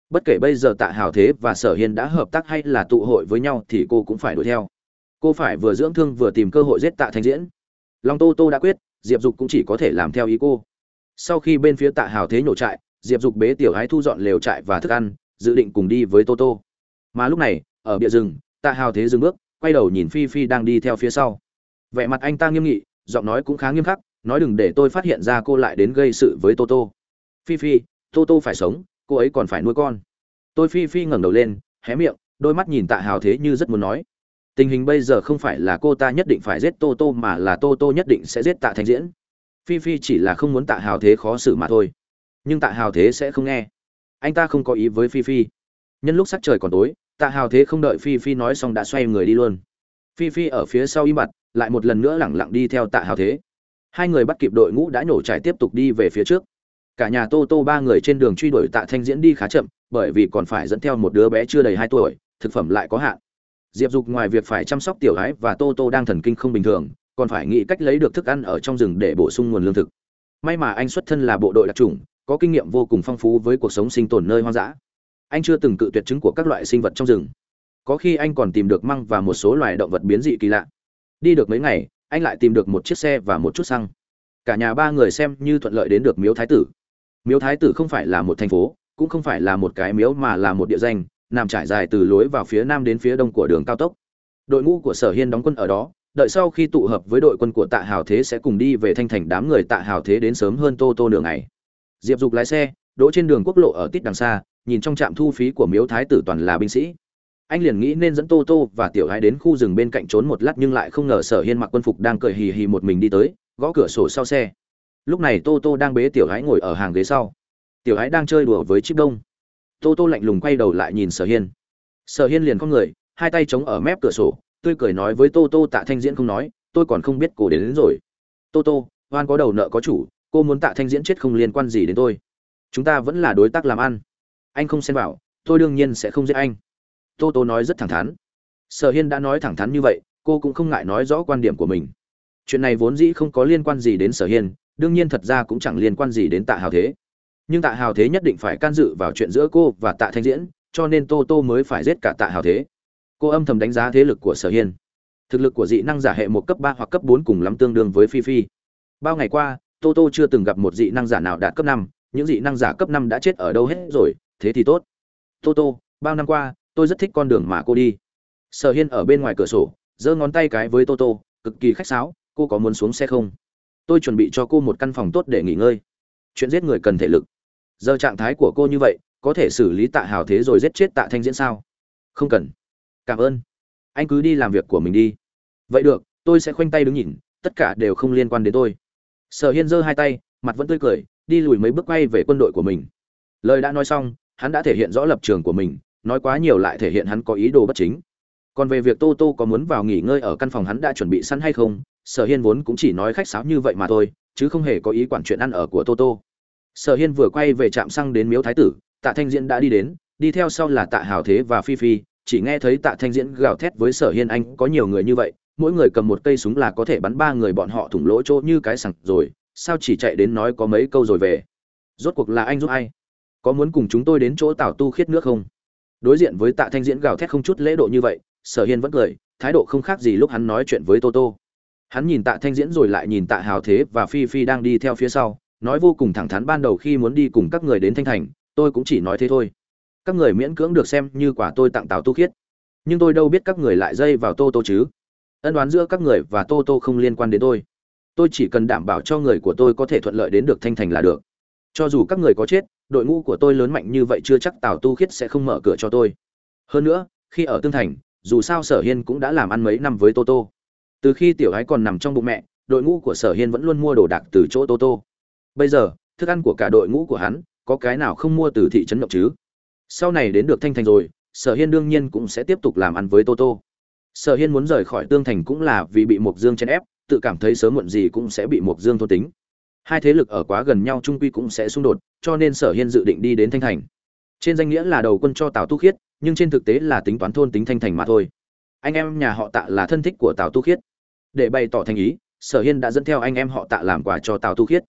Bất kể bây giờ tạ hào thế và sở hiên đã hợp tác hay là tụ hội với nhau thì cô cũng phải đuổi theo. Cô phải vừa dưỡng thương vừa tìm cơ hội giết tạ thanh diễn lòng tô tô đã quyết, diệp dục cũng chỉ có thể làm theo ý cô. Sau khi bên phía tạ hào thế nhổ trại, diệp dục bế tiểu hái thu dọn lều trại và thức ăn, dự định cùng đi với tô tô. Mà lúc này, ở bìa rừng, tạ hào thế dừng bước, quay đầu nhìn phi phi đang đi theo phía sau. Vẻ mặt anh ta nghiêm nghị, giọng nói cũng khá nghiêm khắc, nói đừng để tôi phát hiện ra cô lại đến gây sự với tô tô. Phi phi, tô tô phải sống, cô ấy còn phải nuôi con. Tôi phi phi ngẩng đầu lên, hé miệng, đôi mắt nhìn tạ hào thế như rất muốn nói tình hình bây giờ không phải là cô ta nhất định phải giết tô tô mà là tô tô nhất định sẽ giết tạ thanh diễn. Phi phi chỉ là không muốn tạ hào thế khó xử mà thôi. Nhưng tạ hào thế sẽ không nghe. Anh ta không có ý với phi phi. Nhân lúc sắc trời còn tối, tạ hào thế không đợi phi phi nói xong đã xoay người đi luôn. Phi phi ở phía sau im mặt lại một lần nữa lẳng lặng đi theo tạ hào thế. Hai người bắt kịp đội ngũ đã nhổ trải tiếp tục đi về phía trước. Cả nhà tô tô ba người trên đường truy đuổi tạ thanh diễn đi khá chậm, bởi vì còn phải dẫn theo một đứa bé chưa đầy hai tuổi, thực phẩm lại có hạn diệp dục ngoài việc phải chăm sóc tiểu gái và tô tô đang thần kinh không bình thường, còn phải nghĩ cách lấy được thức ăn ở trong rừng để bổ sung nguồn lương thực. May mà anh xuất thân là bộ đội đặc trùng có kinh nghiệm vô cùng phong phú với cuộc sống sinh tồn nơi hoang dã. Anh chưa từng cự tuyệt chứng của các loại sinh vật trong rừng. Có khi anh còn tìm được măng và một số loài động vật biến dị kỳ lạ. Đi được mấy ngày, anh lại tìm được một chiếc xe và một chút xăng. Cả nhà ba người xem như thuận lợi đến được miếu thái tử. Miếu thái tử không phải là một thành phố, cũng không phải là một cái miếu mà là một địa danh nằm trải dài từ lối vào phía nam đến phía đông của đường cao tốc. Đội ngũ của sở hiên đóng quân ở đó, đợi sau khi tụ hợp với đội quân của tạ hào thế sẽ cùng đi về thanh thành đám người tạ hào thế đến sớm hơn tô tô nửa ngày. Diệp dục lái xe, đỗ trên đường quốc lộ ở tít đằng xa, nhìn trong trạm thu phí của miếu thái tử toàn là binh sĩ. Anh liền nghĩ nên dẫn tô tô và tiểu Hải đến khu rừng bên cạnh trốn một lát nhưng lại không ngờ sở hiên mặc quân phục đang cười hì hì một mình đi tới, gõ cửa sổ sau xe. Lúc này tô tô đang bế tiểu Hải ngồi ở hàng ghế sau. Tiểu Hải đang chơi đùa với chip đông tô tô lạnh lùng quay đầu lại nhìn sở hiên. Sở hiên liền con người hai tay chống ở mép cửa sổ tươi cười nói với tô tô tạ thanh diễn không nói tôi còn không biết cô đến, đến rồi. Tô tô oan có đầu nợ có chủ cô muốn tạ thanh diễn chết không liên quan gì đến tôi. Chúng ta vẫn là đối tác làm ăn. Anh không xen vào tôi đương nhiên sẽ không giết anh. Tô tô nói rất thẳng thắn. Sở hiên đã nói thẳng thắn như vậy cô cũng không ngại nói rõ quan điểm của mình. Chuyện này vốn dĩ không có liên quan gì đến sở hiên đương nhiên thật ra cũng chẳng liên quan gì đến tạ hào thế nhưng tạ hào thế nhất định phải can dự vào chuyện giữa cô và tạ thanh diễn, cho nên tô tô mới phải giết cả tạ hào thế. Cô âm thầm đánh giá thế lực của sở hiên. Thực lực của dị năng giả hệ một cấp ba hoặc cấp bốn cùng lắm tương đương với phi phi. Bao ngày qua, tô tô chưa từng gặp một dị năng giả nào đạt cấp năm. Những dị năng giả cấp năm đã chết ở đâu hết rồi, thế thì tốt. Tô tô, bao năm qua, tôi rất thích con đường mà cô đi. Sở hiên ở bên ngoài cửa sổ, giơ ngón tay cái với tô tô, cực kỳ khách sáo, cô có muốn xuống xe không? Tôi chuẩn bị cho cô một căn phòng tốt để nghỉ ngơi. Chuyện giết người cần thể lực giờ trạng thái của cô như vậy, có thể xử lý tạ hào thế rồi giết chết tạ thanh diễn sao? Không cần. Cảm ơn. Anh cứ đi làm việc của mình đi. Vậy được, tôi sẽ khoanh tay đứng nhìn, tất cả đều không liên quan đến tôi. Sở hiên giơ hai tay, mặt vẫn tươi cười, đi lùi mấy bước quay về quân đội của mình. Lời đã nói xong, hắn đã thể hiện rõ lập trường của mình, nói quá nhiều lại thể hiện hắn có ý đồ bất chính. Còn về việc tô tô có muốn vào nghỉ ngơi ở căn phòng hắn đã chuẩn bị sẵn hay không, sở hiên vốn cũng chỉ nói khách sáo như vậy mà thôi, chứ không hề có ý quản chuyện ăn ở của tô tô sở hiên vừa quay về trạm xăng đến miếu thái tử, tạ thanh diễn đã đi đến, đi theo sau là tạ hào thế và phi phi, chỉ nghe thấy tạ thanh diễn gào thét với sở hiên anh, có nhiều người như vậy, mỗi người cầm một cây súng là có thể bắn ba người bọn họ thủng lỗ chỗ như cái sẳng rồi, sao chỉ chạy đến nói có mấy câu rồi về? Rốt cuộc là anh giúp ai? Có muốn cùng chúng tôi đến chỗ tảo tu khiết nước không? Đối diện với tạ thanh diễn gào thét không chút lễ độ như vậy, sở hiên vẫn cười, thái độ không khác gì lúc hắn nói chuyện với tô tô. Hắn nhìn tạ thanh diễn rồi lại nhìn tạ hào thế và phi phi đang đi theo phía sau nói vô cùng thẳng thắn ban đầu khi muốn đi cùng các người đến thanh thành, tôi cũng chỉ nói thế thôi. Các người miễn cưỡng được xem như quả tôi tặng tào tu khiết. Nhưng tôi đâu biết các người lại dây vào tô tô chứ. Ân đoán giữa các người và tô tô không liên quan đến tôi. Tôi chỉ cần đảm bảo cho người của tôi có thể thuận lợi đến được thanh thành là được. Cho dù các người có chết, đội ngũ của tôi lớn mạnh như vậy chưa chắc tào tu khiết sẽ không mở cửa cho tôi. Hơn nữa, khi ở tương thành, dù sao sở hiên cũng đã làm ăn mấy năm với tô tô. Từ khi tiểu gái còn nằm trong bụng mẹ, đội ngũ của sở hiên vẫn luôn mua đồ đạc từ chỗ tô tô bây giờ, thức ăn của cả đội ngũ của hắn, có cái nào không mua từ thị trấn động chứ? Sau này đến được thanh thành rồi, sở hiên đương nhiên cũng sẽ tiếp tục làm ăn với tô tô. Sở hiên muốn rời khỏi tương thành cũng là vì bị mộc dương chèn ép, tự cảm thấy sớm muộn gì cũng sẽ bị mộc dương thôn tính. Hai thế lực ở quá gần nhau trung quy cũng sẽ xung đột, cho nên sở hiên dự định đi đến thanh thành. Trên danh nghĩa là đầu quân cho tào tu khiết, nhưng trên thực tế là tính toán thôn tính thanh thành mà thôi. Anh em nhà họ tạ là thân thích của tào tu khiết. Để bày tỏ thành ý, sở hiên đã dẫn theo anh em họ tạ làm quà cho tào tu khiết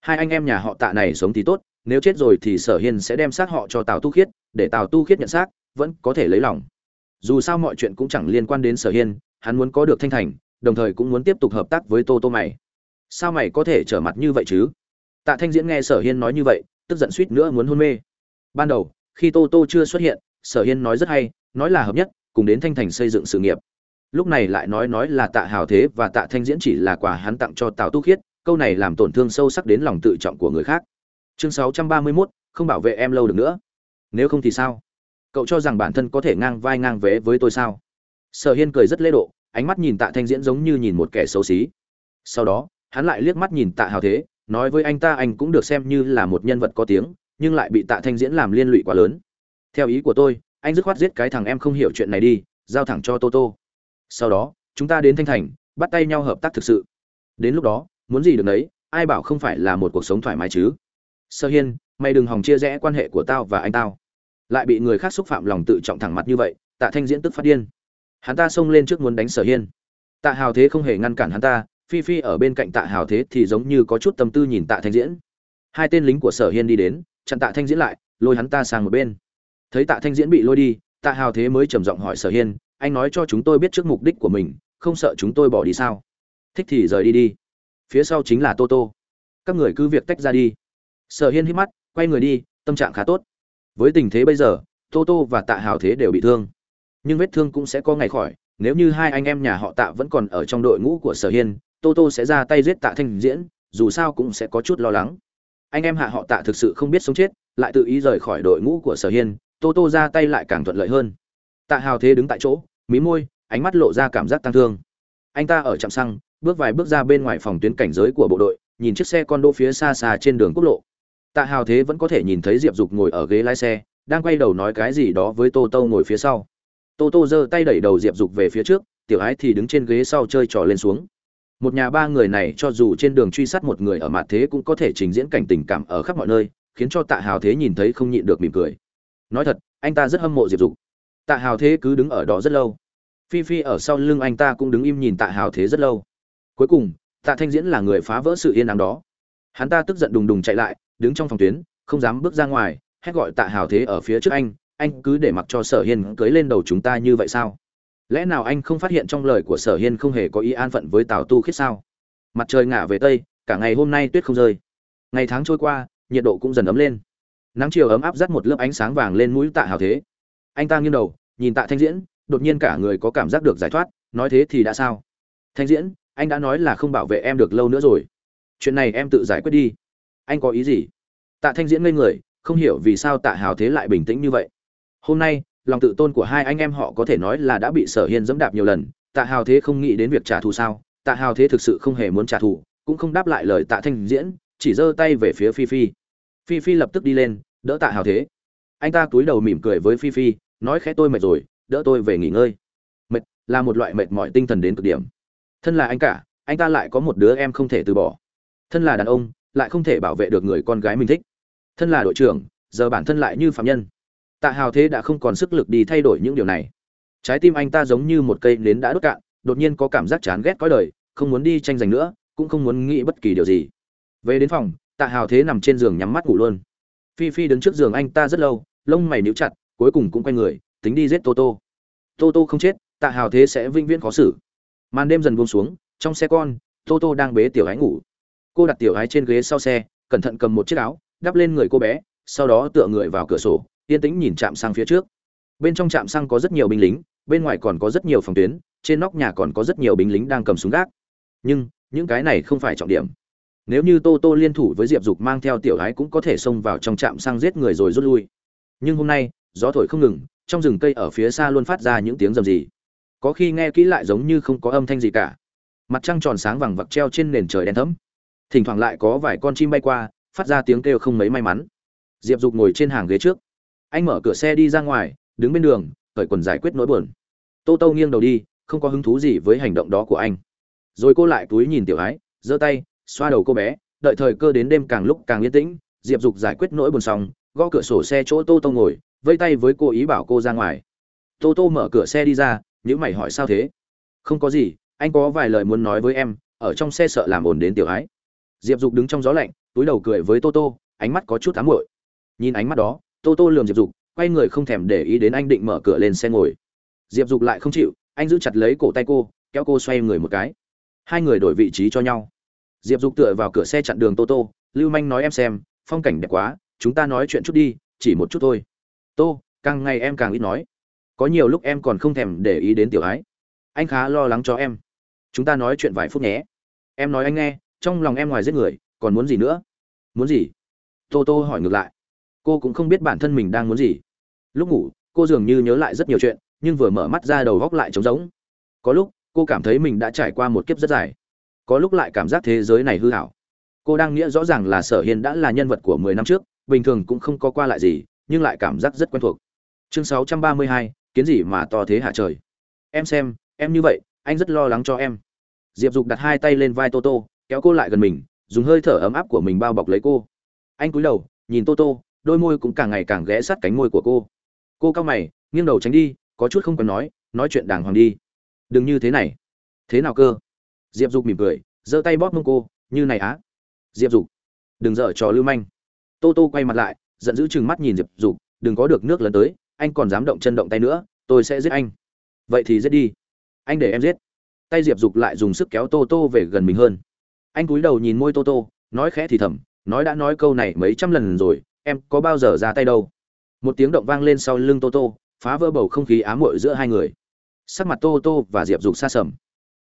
hai anh em nhà họ tạ này sống thì tốt, nếu chết rồi thì sở hiên sẽ đem xác họ cho tào tu khiết, để tào tu khiết nhận xác, vẫn có thể lấy lòng. Dù sao mọi chuyện cũng chẳng liên quan đến sở hiên, hắn muốn có được thanh thành, đồng thời cũng muốn tiếp tục hợp tác với tô tô mày. Sao mày có thể trở mặt như vậy chứ? Tạ thanh diễn nghe sở hiên nói như vậy, tức giận suýt nữa muốn hôn mê. Ban đầu, khi tô tô chưa xuất hiện, sở hiên nói rất hay, nói là hợp nhất, cùng đến thanh thành xây dựng sự nghiệp. Lúc này lại nói nói là tạ hào thế và tạ thanh diễn chỉ là quà hắn tặng cho tào tu khiết câu này làm tổn thương sâu sắc đến lòng tự trọng của người khác. Chương 631, không bảo vệ em lâu được nữa. Nếu không thì sao? Cậu cho rằng bản thân có thể ngang vai ngang vế với tôi sao? Sở hiên cười rất lễ độ ánh mắt nhìn tạ thanh diễn giống như nhìn một kẻ xấu xí. Sau đó hắn lại liếc mắt nhìn tạ hào thế nói với anh ta anh cũng được xem như là một nhân vật có tiếng nhưng lại bị tạ thanh diễn làm liên lụy quá lớn. Theo ý của tôi anh dứt khoát giết cái thằng em không hiểu chuyện này đi giao thẳng cho toto sau đó chúng ta đến thanh thành bắt tay nhau hợp tác thực sự. Đến lúc đó muốn gì được đấy ai bảo không phải là một cuộc sống thoải mái chứ? Sơ hiên, mày đừng hòng chia rẽ quan hệ của tao và anh tao. Lại bị người khác xúc phạm lòng tự trọng thẳng mặt như vậy, tạ thanh diễn tức phát điên. Hắn ta xông lên trước muốn đánh sở hiên. Tạ hào thế không hề ngăn cản hắn ta, phi phi ở bên cạnh tạ hào thế thì giống như có chút tâm tư nhìn tạ thanh diễn. Hai tên lính của sở hiên đi đến, chặn tạ thanh diễn lại, lôi hắn ta sang một bên. Thấy tạ thanh diễn bị lôi đi, tạ hào thế mới trầm giọng hỏi sở hiên, anh nói cho chúng tôi biết trước mục đích của mình, không sợ chúng tôi bỏ đi sao? Thích thì rời đi đi phía sau chính là tô tô. Các người cứ việc tách ra đi. Sở hiên hít mắt, quay người đi, tâm trạng khá tốt. Với tình thế bây giờ, tô tô và tạ hào thế đều bị thương. Nhưng vết thương cũng sẽ có ngày khỏi, nếu như hai anh em nhà họ tạ vẫn còn ở trong đội ngũ của sở hiên, tô tô sẽ ra tay giết tạ thanh diễn, dù sao cũng sẽ có chút lo lắng. Anh em hạ họ tạ thực sự không biết sống chết, lại tự ý rời khỏi đội ngũ của sở hiên, tô tô ra tay lại càng thuận lợi hơn. Tạ hào thế đứng tại chỗ, mí môi, ánh mắt lộ ra cảm giác tăng thương. Anh ta ở trạm xăng bước vài bước ra bên ngoài phòng tuyến cảnh giới của bộ đội, nhìn chiếc xe con đỗ phía xa xa trên đường quốc lộ. Tạ hào thế vẫn có thể nhìn thấy diệp dục ngồi ở ghế lái xe, đang quay đầu nói cái gì đó với tô tô ngồi phía sau. Tô tô giơ tay đẩy đầu diệp dục về phía trước, tiểu ái thì đứng trên ghế sau chơi trò lên xuống. Một nhà ba người này cho dù trên đường truy sát một người ở mặt thế cũng có thể trình diễn cảnh tình cảm ở khắp mọi nơi, khiến cho tạ hào thế nhìn thấy không nhịn được mỉm cười. Nói thật, anh ta rất hâm mộ diệp dục. Tạ hào thế cứ đứng ở đó rất lâu. Phi phi ở sau lưng anh ta cũng đứng im nhìn tạ hào thế rất lâu cuối cùng, tạ thanh diễn là người phá vỡ sự yên ắng đó. Hắn ta tức giận đùng đùng chạy lại, đứng trong phòng tuyến, không dám bước ra ngoài, hét gọi tạ hào thế ở phía trước anh anh cứ để mặc cho sở hiên cưới lên đầu chúng ta như vậy sao? Lẽ nào anh không phát hiện trong lời của sở hiên không hề có ý an phận với tào tu khiết sao? Mặt trời ngả về tây, cả ngày hôm nay tuyết không rơi. Ngày tháng trôi qua, nhiệt độ cũng dần ấm lên. Nắng chiều ấm áp dắt một lớp ánh sáng vàng lên mũi tạ hào thế. Anh ta nghiêng đầu, nhìn tạ thanh diễn, đột nhiên cả người có cảm giác được giải thoát, nói thế thì đã sao? Thanh diễn anh đã nói là không bảo vệ em được lâu nữa rồi. Chuyện này em tự giải quyết đi. Anh có ý gì? Tạ thanh diễn ngây người, không hiểu vì sao tạ hào thế lại bình tĩnh như vậy. Hôm nay, lòng tự tôn của hai anh em họ có thể nói là đã bị sở hiên dẫm đạp nhiều lần. Tạ hào thế không nghĩ đến việc trả thù sao? Tạ hào thế thực sự không hề muốn trả thù, cũng không đáp lại lời tạ thanh diễn, chỉ giơ tay về phía phi phi. Phi phi lập tức đi lên, đỡ tạ hào thế. Anh ta cúi đầu mỉm cười với phi phi, nói khẽ tôi mệt rồi, đỡ tôi về nghỉ ngơi. Mệt là một loại mệt mỏi tinh thần đến cực điểm thân là anh cả, anh ta lại có một đứa em không thể từ bỏ. Thân là đàn ông, lại không thể bảo vệ được người con gái mình thích. Thân là đội trưởng, giờ bản thân lại như phạm nhân. Tạ hào thế đã không còn sức lực đi thay đổi những điều này. Trái tim anh ta giống như một cây nến đã đốt cạn, đột nhiên có cảm giác chán ghét cõi đời, không muốn đi tranh giành nữa, cũng không muốn nghĩ bất kỳ điều gì. Về đến phòng, tạ hào thế nằm trên giường nhắm mắt ngủ luôn. Phi phi đứng trước giường anh ta rất lâu, lông mày níu chặt, cuối cùng cũng quay người, tính đi giết tô tô. Tô tô không chết, tạ hào thế sẽ vĩnh viễn khó xử màn đêm dần buông xuống, trong xe con, tô tô đang bế tiểu ái ngủ. Cô đặt tiểu ái trên ghế sau xe, cẩn thận cầm một chiếc áo, đắp lên người cô bé, sau đó tựa người vào cửa sổ, yên tĩnh nhìn chạm sang phía trước. Bên trong trạm xăng có rất nhiều binh lính, bên ngoài còn có rất nhiều phòng tuyến, trên nóc nhà còn có rất nhiều binh lính đang cầm súng gác. Nhưng, những cái này không phải trọng điểm. Nếu như tô tô liên thủ với diệp dục mang theo tiểu ái cũng có thể xông vào trong trạm xăng giết người rồi rút lui. Nhưng hôm nay, gió thổi không ngừng, trong rừng cây ở phía xa luôn phát ra những tiếng rầm rì có khi nghe kỹ lại giống như không có âm thanh gì cả. Mặt trăng tròn sáng vằng vặc treo trên nền trời đen thẫm. Thỉnh thoảng lại có vài con chim bay qua, phát ra tiếng kêu không mấy may mắn. Diệp dục ngồi trên hàng ghế trước. Anh mở cửa xe đi ra ngoài, đứng bên đường khởi quần giải quyết nỗi buồn. Tô tô nghiêng đầu đi, không có hứng thú gì với hành động đó của anh. Rồi cô lại túi nhìn tiểu ái, giơ tay, xoa đầu cô bé, đợi thời cơ đến đêm càng lúc càng yên tĩnh, diệp dục giải quyết nỗi buồn xong, gõ cửa sổ xe chỗ tô tô ngồi vây tay với cô ý bảo cô ra ngoài. Tô tô mở cửa xe đi ra nhữ mày hỏi sao thế? Không có gì, anh có vài lời muốn nói với em, ở trong xe sợ làm ồn đến tiểu ái. Diệp dục đứng trong gió lạnh, túi đầu cười với tô tô, ánh mắt có chút ám muội. Nhìn ánh mắt đó, tô tô lườm diệp dục, quay người không thèm để ý đến anh định mở cửa lên xe ngồi. Diệp dục lại không chịu, anh giữ chặt lấy cổ tay cô, kéo cô xoay người một cái. Hai người đổi vị trí cho nhau. Diệp dục tựa vào cửa xe chặn đường tô tô, lưu manh nói em xem, phong cảnh đẹp quá, chúng ta nói chuyện chút đi, chỉ một chút thôi. Tô, càng ngày em càng ít nói có nhiều lúc em còn không thèm để ý đến tiểu ái. Anh khá lo lắng cho em. Chúng ta nói chuyện vài phút nhé. Em nói anh nghe trong lòng em ngoài giết người còn muốn gì nữa? Muốn gì? Tô tô hỏi ngược lại. Cô cũng không biết bản thân mình đang muốn gì. Lúc ngủ cô dường như nhớ lại rất nhiều chuyện nhưng vừa mở mắt ra đầu góc lại trống rỗng. Có lúc cô cảm thấy mình đã trải qua một kiếp rất dài. Có lúc lại cảm giác thế giới này hư hảo. Cô đang nghĩa rõ ràng là sở hiên đã là nhân vật của mười năm trước bình thường cũng không có qua lại gì nhưng lại cảm giác rất quen thuộc. Chương 632, kiến gì mà to thế hạ trời? Em xem, em như vậy, anh rất lo lắng cho em. Diệp dục đặt hai tay lên vai tô tô, kéo cô lại gần mình, dùng hơi thở ấm áp của mình bao bọc lấy cô. Anh cúi đầu, nhìn tô tô, đôi môi cũng càng ngày càng ghé sát cánh môi của cô. Cô cao mày, nghiêng đầu tránh đi, có chút không cần nói nói chuyện đàng hoàng đi. Đừng như thế này. Thế nào cơ? Diệp dục mỉm cười, giơ tay bóp mông cô, như này á. Diệp dục, đừng dở trò lưu manh. Tô tô quay mặt lại, giận dữ chừng mắt nhìn diệp dục, đừng có được nước lần tới anh còn dám động chân động tay nữa, tôi sẽ giết anh. Vậy thì giết đi. Anh để em giết. Tay diệp dục lại dùng sức kéo tô tô về gần mình hơn. Anh cúi đầu nhìn môi tô tô, nói khẽ thì thầm, nói đã nói câu này mấy trăm lần rồi, em có bao giờ ra tay đâu. Một tiếng động vang lên sau lưng tô tô, phá vỡ bầu không khí ám muội giữa hai người. Sắc mặt tô tô và diệp dục xa sầm.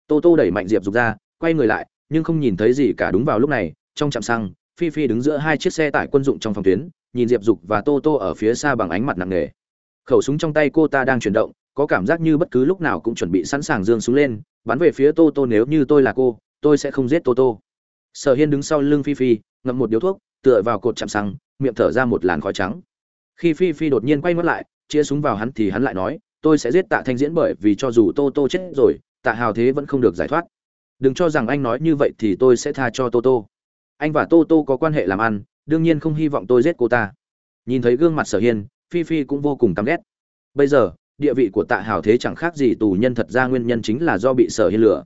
Tô tô đẩy mạnh diệp dục ra, quay người lại, nhưng không nhìn thấy gì cả đúng vào lúc này, trong trạm xăng, phi phi đứng giữa hai chiếc xe tải quân dụng trong phòng tuyến, nhìn diệp dục và tô tô ở phía xa bằng ánh mặt nặng nề khẩu súng trong tay cô ta đang chuyển động, có cảm giác như bất cứ lúc nào cũng chuẩn bị sẵn sàng dương súng lên, bắn về phía tô tô nếu như tôi là cô, tôi sẽ không giết tô tô. Sở hiên đứng sau lưng phi phi, ngậm một điếu thuốc, tựa vào cột chạm xăng, miệng thở ra một làn khói trắng. Khi phi phi đột nhiên quay ngoắt lại chia súng vào hắn thì hắn lại nói, tôi sẽ giết tạ thanh diễn bởi vì cho dù tô tô chết rồi, tạ hào thế vẫn không được giải thoát. Đừng cho rằng anh nói như vậy thì tôi sẽ tha cho tô tô. Anh và tô tô có quan hệ làm ăn, đương nhiên không hy vọng tôi giết cô ta. Nhìn thấy gương mặt sở hiên phi phi cũng vô cùng căm ghét. Bây giờ, địa vị của tạ hào thế chẳng khác gì tù nhân thật ra nguyên nhân chính là do bị sở hiên lừa.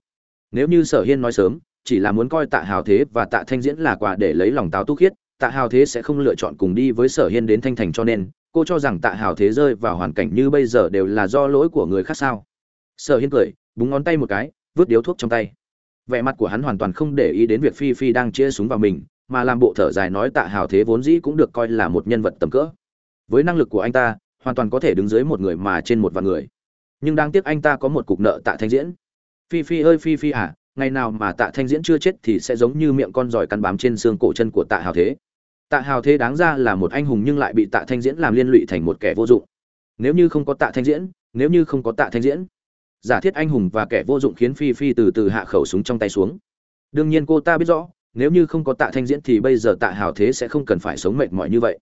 Nếu như sở hiên nói sớm, chỉ là muốn coi tạ hào thế và tạ thanh diễn là quà để lấy lòng táo tu khiết, tạ hào thế sẽ không lựa chọn cùng đi với sở hiên đến thanh thành cho nên, cô cho rằng tạ hào thế rơi vào hoàn cảnh như bây giờ đều là do lỗi của người khác sao? Sở hiên cười, búng ngón tay một cái, vứt điếu thuốc trong tay. Vẻ mặt của hắn hoàn toàn không để ý đến việc phi phi đang chia súng vào mình, mà làm bộ thở dài nói tạ hào thế vốn dĩ cũng được coi là một nhân vật tầm cỡ với năng lực của anh ta, hoàn toàn có thể đứng dưới một người mà trên một vạn người. Nhưng đáng tiếc anh ta có một cục nợ tạ thanh diễn. Phi phi ơi, phi phi à ngày nào mà tạ thanh diễn chưa chết thì sẽ giống như miệng con giỏi cắn bám trên xương cổ chân của tạ hào thế. Tạ hào thế đáng ra là một anh hùng nhưng lại bị tạ thanh diễn làm liên lụy thành một kẻ vô dụng. Nếu như không có tạ thanh diễn, nếu như không có tạ thanh diễn, giả thiết anh hùng và kẻ vô dụng khiến phi phi từ từ hạ khẩu súng trong tay xuống. Đương nhiên cô ta biết rõ, nếu như không có tạ thanh diễn thì bây giờ tạ hào thế sẽ không cần phải sống mệt mỏi như vậy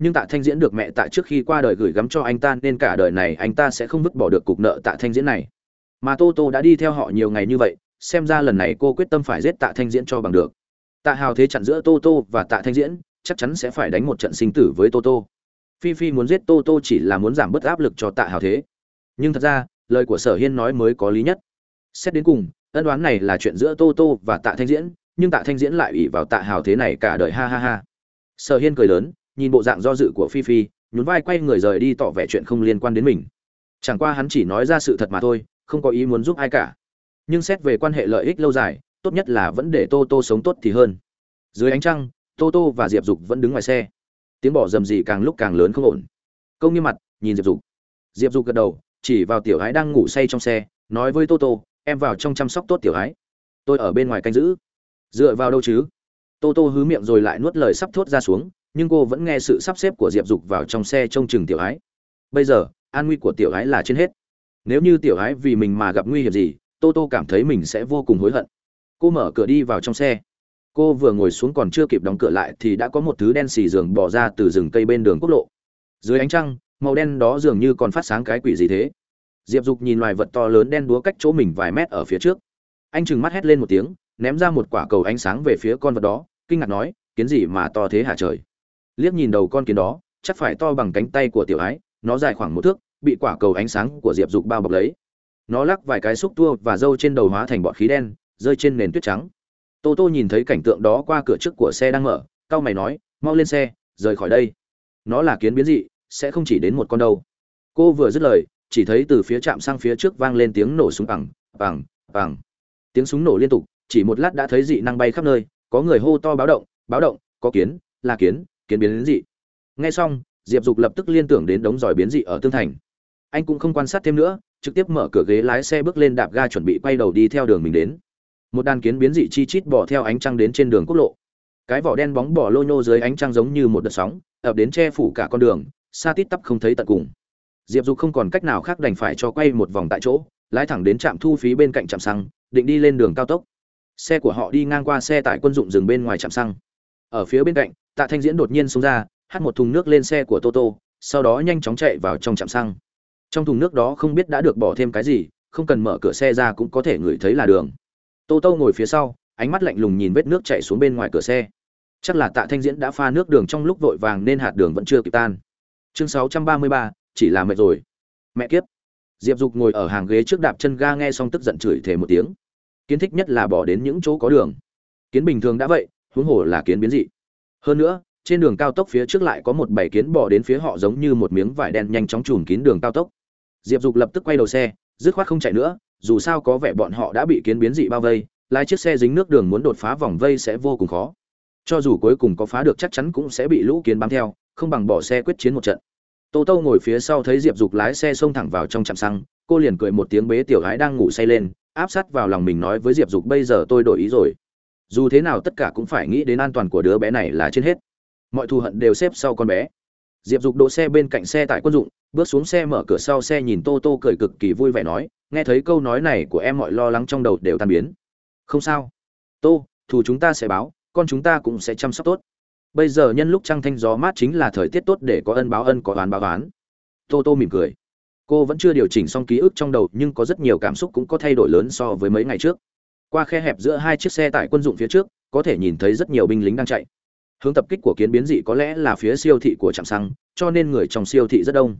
nhưng tạ thanh diễn được mẹ tạ trước khi qua đời gửi gắm cho anh ta nên cả đời này anh ta sẽ không vứt bỏ được cục nợ tạ thanh diễn này. Mà tô tô đã đi theo họ nhiều ngày như vậy, xem ra lần này cô quyết tâm phải giết tạ thanh diễn cho bằng được. Tạ hào thế chặn giữa tô tô và tạ thanh diễn, chắc chắn sẽ phải đánh một trận sinh tử với tô tô. Phi phi muốn giết tô tô chỉ là muốn giảm bớt áp lực cho tạ hào thế. Nhưng thật ra, lời của sở hiên nói mới có lý nhất. Xét đến cùng, ân đoán này là chuyện giữa tô tô và tạ thanh diễn, nhưng tạ thanh diễn lại ủy vào tạ hào thế này cả đời, ha ha ha. Sở hiên cười lớn nhìn bộ dạng do dự của phi phi, nhún vai quay người rời đi tỏ vẻ chuyện không liên quan đến mình. Chẳng qua hắn chỉ nói ra sự thật mà thôi, không có ý muốn giúp ai cả. Nhưng xét về quan hệ lợi ích lâu dài, tốt nhất là vẫn để tô tô sống tốt thì hơn. Dưới ánh trăng, tô tô và diệp dục vẫn đứng ngoài xe. Tiếng bỏ rầm rì càng lúc càng lớn không ổn. Câu nghiêm mặt, nhìn diệp dục. Diệp dục gật đầu, chỉ vào tiểu gái đang ngủ say trong xe, nói với tô tô, em vào trong chăm sóc tốt tiểu gái tôi ở bên ngoài canh giữ. Dựa vào đâu chứ? Tô tô hứ miệng rồi lại nuốt lời sắp thốt ra xuống, nhưng cô vẫn nghe sự sắp xếp của diệp dục vào trong xe trông chừng tiểu ái. Bây giờ, an nguy của tiểu ái là trên hết. Nếu như tiểu ái vì mình mà gặp nguy hiểm gì, tô tô cảm thấy mình sẽ vô cùng hối hận. Cô mở cửa đi vào trong xe. Cô vừa ngồi xuống còn chưa kịp đóng cửa lại thì đã có một thứ đen xì giường bỏ ra từ rừng cây bên đường quốc lộ. Dưới ánh trăng, màu đen đó dường như còn phát sáng cái quỷ gì thế. Diệp dục nhìn loài vật to lớn đen đúa cách chỗ mình vài mét ở phía trước. Anh trừng mắt hét lên một tiếng ném ra một quả cầu ánh sáng về phía con vật đó, kinh ngạc nói, kiến gì mà to thế hả trời? Liếc nhìn đầu con kiến đó, chắc phải to bằng cánh tay của tiểu ái, nó dài khoảng một thước, bị quả cầu ánh sáng của diệp dục bao bọc lấy. Nó lắc vài cái xúc tua và râu trên đầu hóa thành bọt khí đen, rơi trên nền tuyết trắng. Tô tô nhìn thấy cảnh tượng đó qua cửa trước của xe đang mở, cau mày nói, mau lên xe, rời khỏi đây. Nó là kiến biến dị, sẽ không chỉ đến một con đâu. Cô vừa dứt lời, chỉ thấy từ phía trạm sang phía trước vang lên tiếng nổ súng bằng bằng bằng. Tiếng súng nổ liên tục chỉ một lát đã thấy dị năng bay khắp nơi, có người hô to báo động báo động, có kiến, là kiến kiến biến dị. Nghe xong, diệp dục lập tức liên tưởng đến đống giỏi biến dị ở tương thành. Anh cũng không quan sát thêm nữa, trực tiếp mở cửa ghế lái xe bước lên đạp ga chuẩn bị quay đầu đi theo đường mình đến. Một đàn kiến biến dị chi chít bỏ theo ánh trăng đến trên đường quốc lộ. Cái vỏ đen bóng bỏ lô nhô dưới ánh trăng giống như một đợt sóng, ập đến che phủ cả con đường, xa tít tắp không thấy tận cùng. Diệp dục không còn cách nào khác đành phải cho quay một vòng tại chỗ, lái thẳng đến trạm thu phí bên cạnh trạm xăng, định đi lên đường cao tốc xe của họ đi ngang qua xe tải quân dụng dừng bên ngoài trạm xăng. Ở phía bên cạnh tạ thanh diễn đột nhiên xông ra hắt một thùng nước lên xe của toto sau đó nhanh chóng chạy vào trong trạm xăng. Trong thùng nước đó không biết đã được bỏ thêm cái gì không cần mở cửa xe ra cũng có thể ngửi thấy là đường. Tô tô ngồi phía sau ánh mắt lạnh lùng nhìn vết nước chảy xuống bên ngoài cửa xe. Chắc là tạ thanh diễn đã pha nước đường trong lúc vội vàng nên hạt đường vẫn chưa kịp tan. Chương 633, chỉ là mệt rồi. Mẹ kiếp. Diệp dục ngồi ở hàng ghế trước đạp chân ga nghe xong tức giận chửi thề một tiếng kiến thích nhất là bỏ đến những chỗ có đường. Kiến bình thường đã vậy, huống hồ là kiến biến dị. Hơn nữa, trên đường cao tốc phía trước lại có một bảy kiến bỏ đến phía họ giống như một miếng vải đen nhanh chóng chùm kín đường cao tốc. Diệp dục lập tức quay đầu xe, dứt khoát không chạy nữa, dù sao có vẻ bọn họ đã bị kiến biến dị bao vây, lái chiếc xe dính nước đường muốn đột phá vòng vây sẽ vô cùng khó. Cho dù cuối cùng có phá được chắc chắn cũng sẽ bị lũ kiến bám theo, không bằng bỏ xe quyết chiến một trận. Tô tô ngồi phía sau thấy diệp dục lái xe xông thẳng vào trong trạm xăng, cô liền cười một tiếng bế tiểu gái đang ngủ say lên áp sát vào lòng mình nói với diệp dục, bây giờ tôi đổi ý rồi. Dù thế nào tất cả cũng phải nghĩ đến an toàn của đứa bé này là trên hết. Mọi thù hận đều xếp sau con bé. Diệp dục đỗ xe bên cạnh xe tại quân dụng, bước xuống xe mở cửa sau xe nhìn tô tô cười cực kỳ vui vẻ nói, nghe thấy câu nói này của em mọi lo lắng trong đầu đều tan biến. Không sao. Tô, thù chúng ta sẽ báo, con chúng ta cũng sẽ chăm sóc tốt. Bây giờ nhân lúc trăng thanh gió mát chính là thời tiết tốt để có ân báo ân, có oán báo oán. Tô tô mỉm cười cô vẫn chưa điều chỉnh xong ký ức trong đầu, nhưng có rất nhiều cảm xúc cũng có thay đổi lớn so với mấy ngày trước. Qua khe hẹp giữa hai chiếc xe tải quân dụng phía trước, có thể nhìn thấy rất nhiều binh lính đang chạy. Hướng tập kích của kiến biến dị có lẽ là phía siêu thị của trạm xăng, cho nên người trong siêu thị rất đông.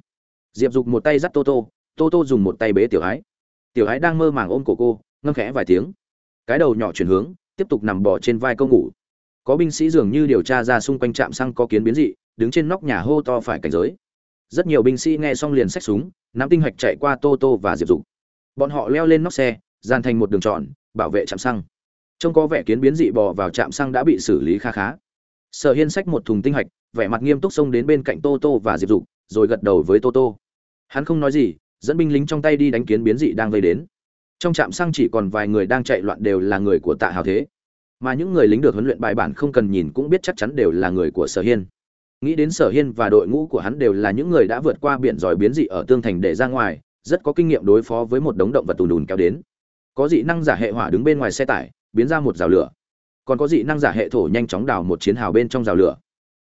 Diệp dục một tay dắt tô tô tô tô dùng một tay bế tiểu ái tiểu ái đang mơ màng ôm cổ cô, ngâm khẽ vài tiếng. Cái đầu nhỏ chuyển hướng, tiếp tục nằm bò trên vai câu ngủ. Có binh sĩ dường như điều tra ra xung quanh trạm xăng có kiến biến dị, đứng trên nóc nhà hô to phải cảnh giới. Rất nhiều binh sĩ nghe xong liền xách súng nắm tinh hạch chạy qua tô tô và diệp dục. Bọn họ leo lên nóc xe, dàn thành một đường tròn, bảo vệ trạm xăng. Trông có vẻ kiến biến dị bò vào trạm xăng đã bị xử lý kha khá. Sở hiên xách một thùng tinh hạch, vẻ mặt nghiêm túc xông đến bên cạnh tô tô và diệp dục, rồi gật đầu với tô tô. Hắn không nói gì, dẫn binh lính trong tay đi đánh kiến biến dị đang vây đến. Trong trạm xăng chỉ còn vài người đang chạy loạn đều là người của tạ hào thế. Mà những người lính được huấn luyện bài bản không cần nhìn cũng biết chắc chắn đều là người của sở hiên nghĩ đến sở hiên và đội ngũ của hắn đều là những người đã vượt qua biển giỏi biến dị ở tương thành để ra ngoài, rất có kinh nghiệm đối phó với một đống động vật tùn đùn kéo đến. Có dị năng giả hệ hỏa đứng bên ngoài xe tải, biến ra một rào lửa. Còn có dị năng giả hệ thổ nhanh chóng đào một chiến hào bên trong rào lửa.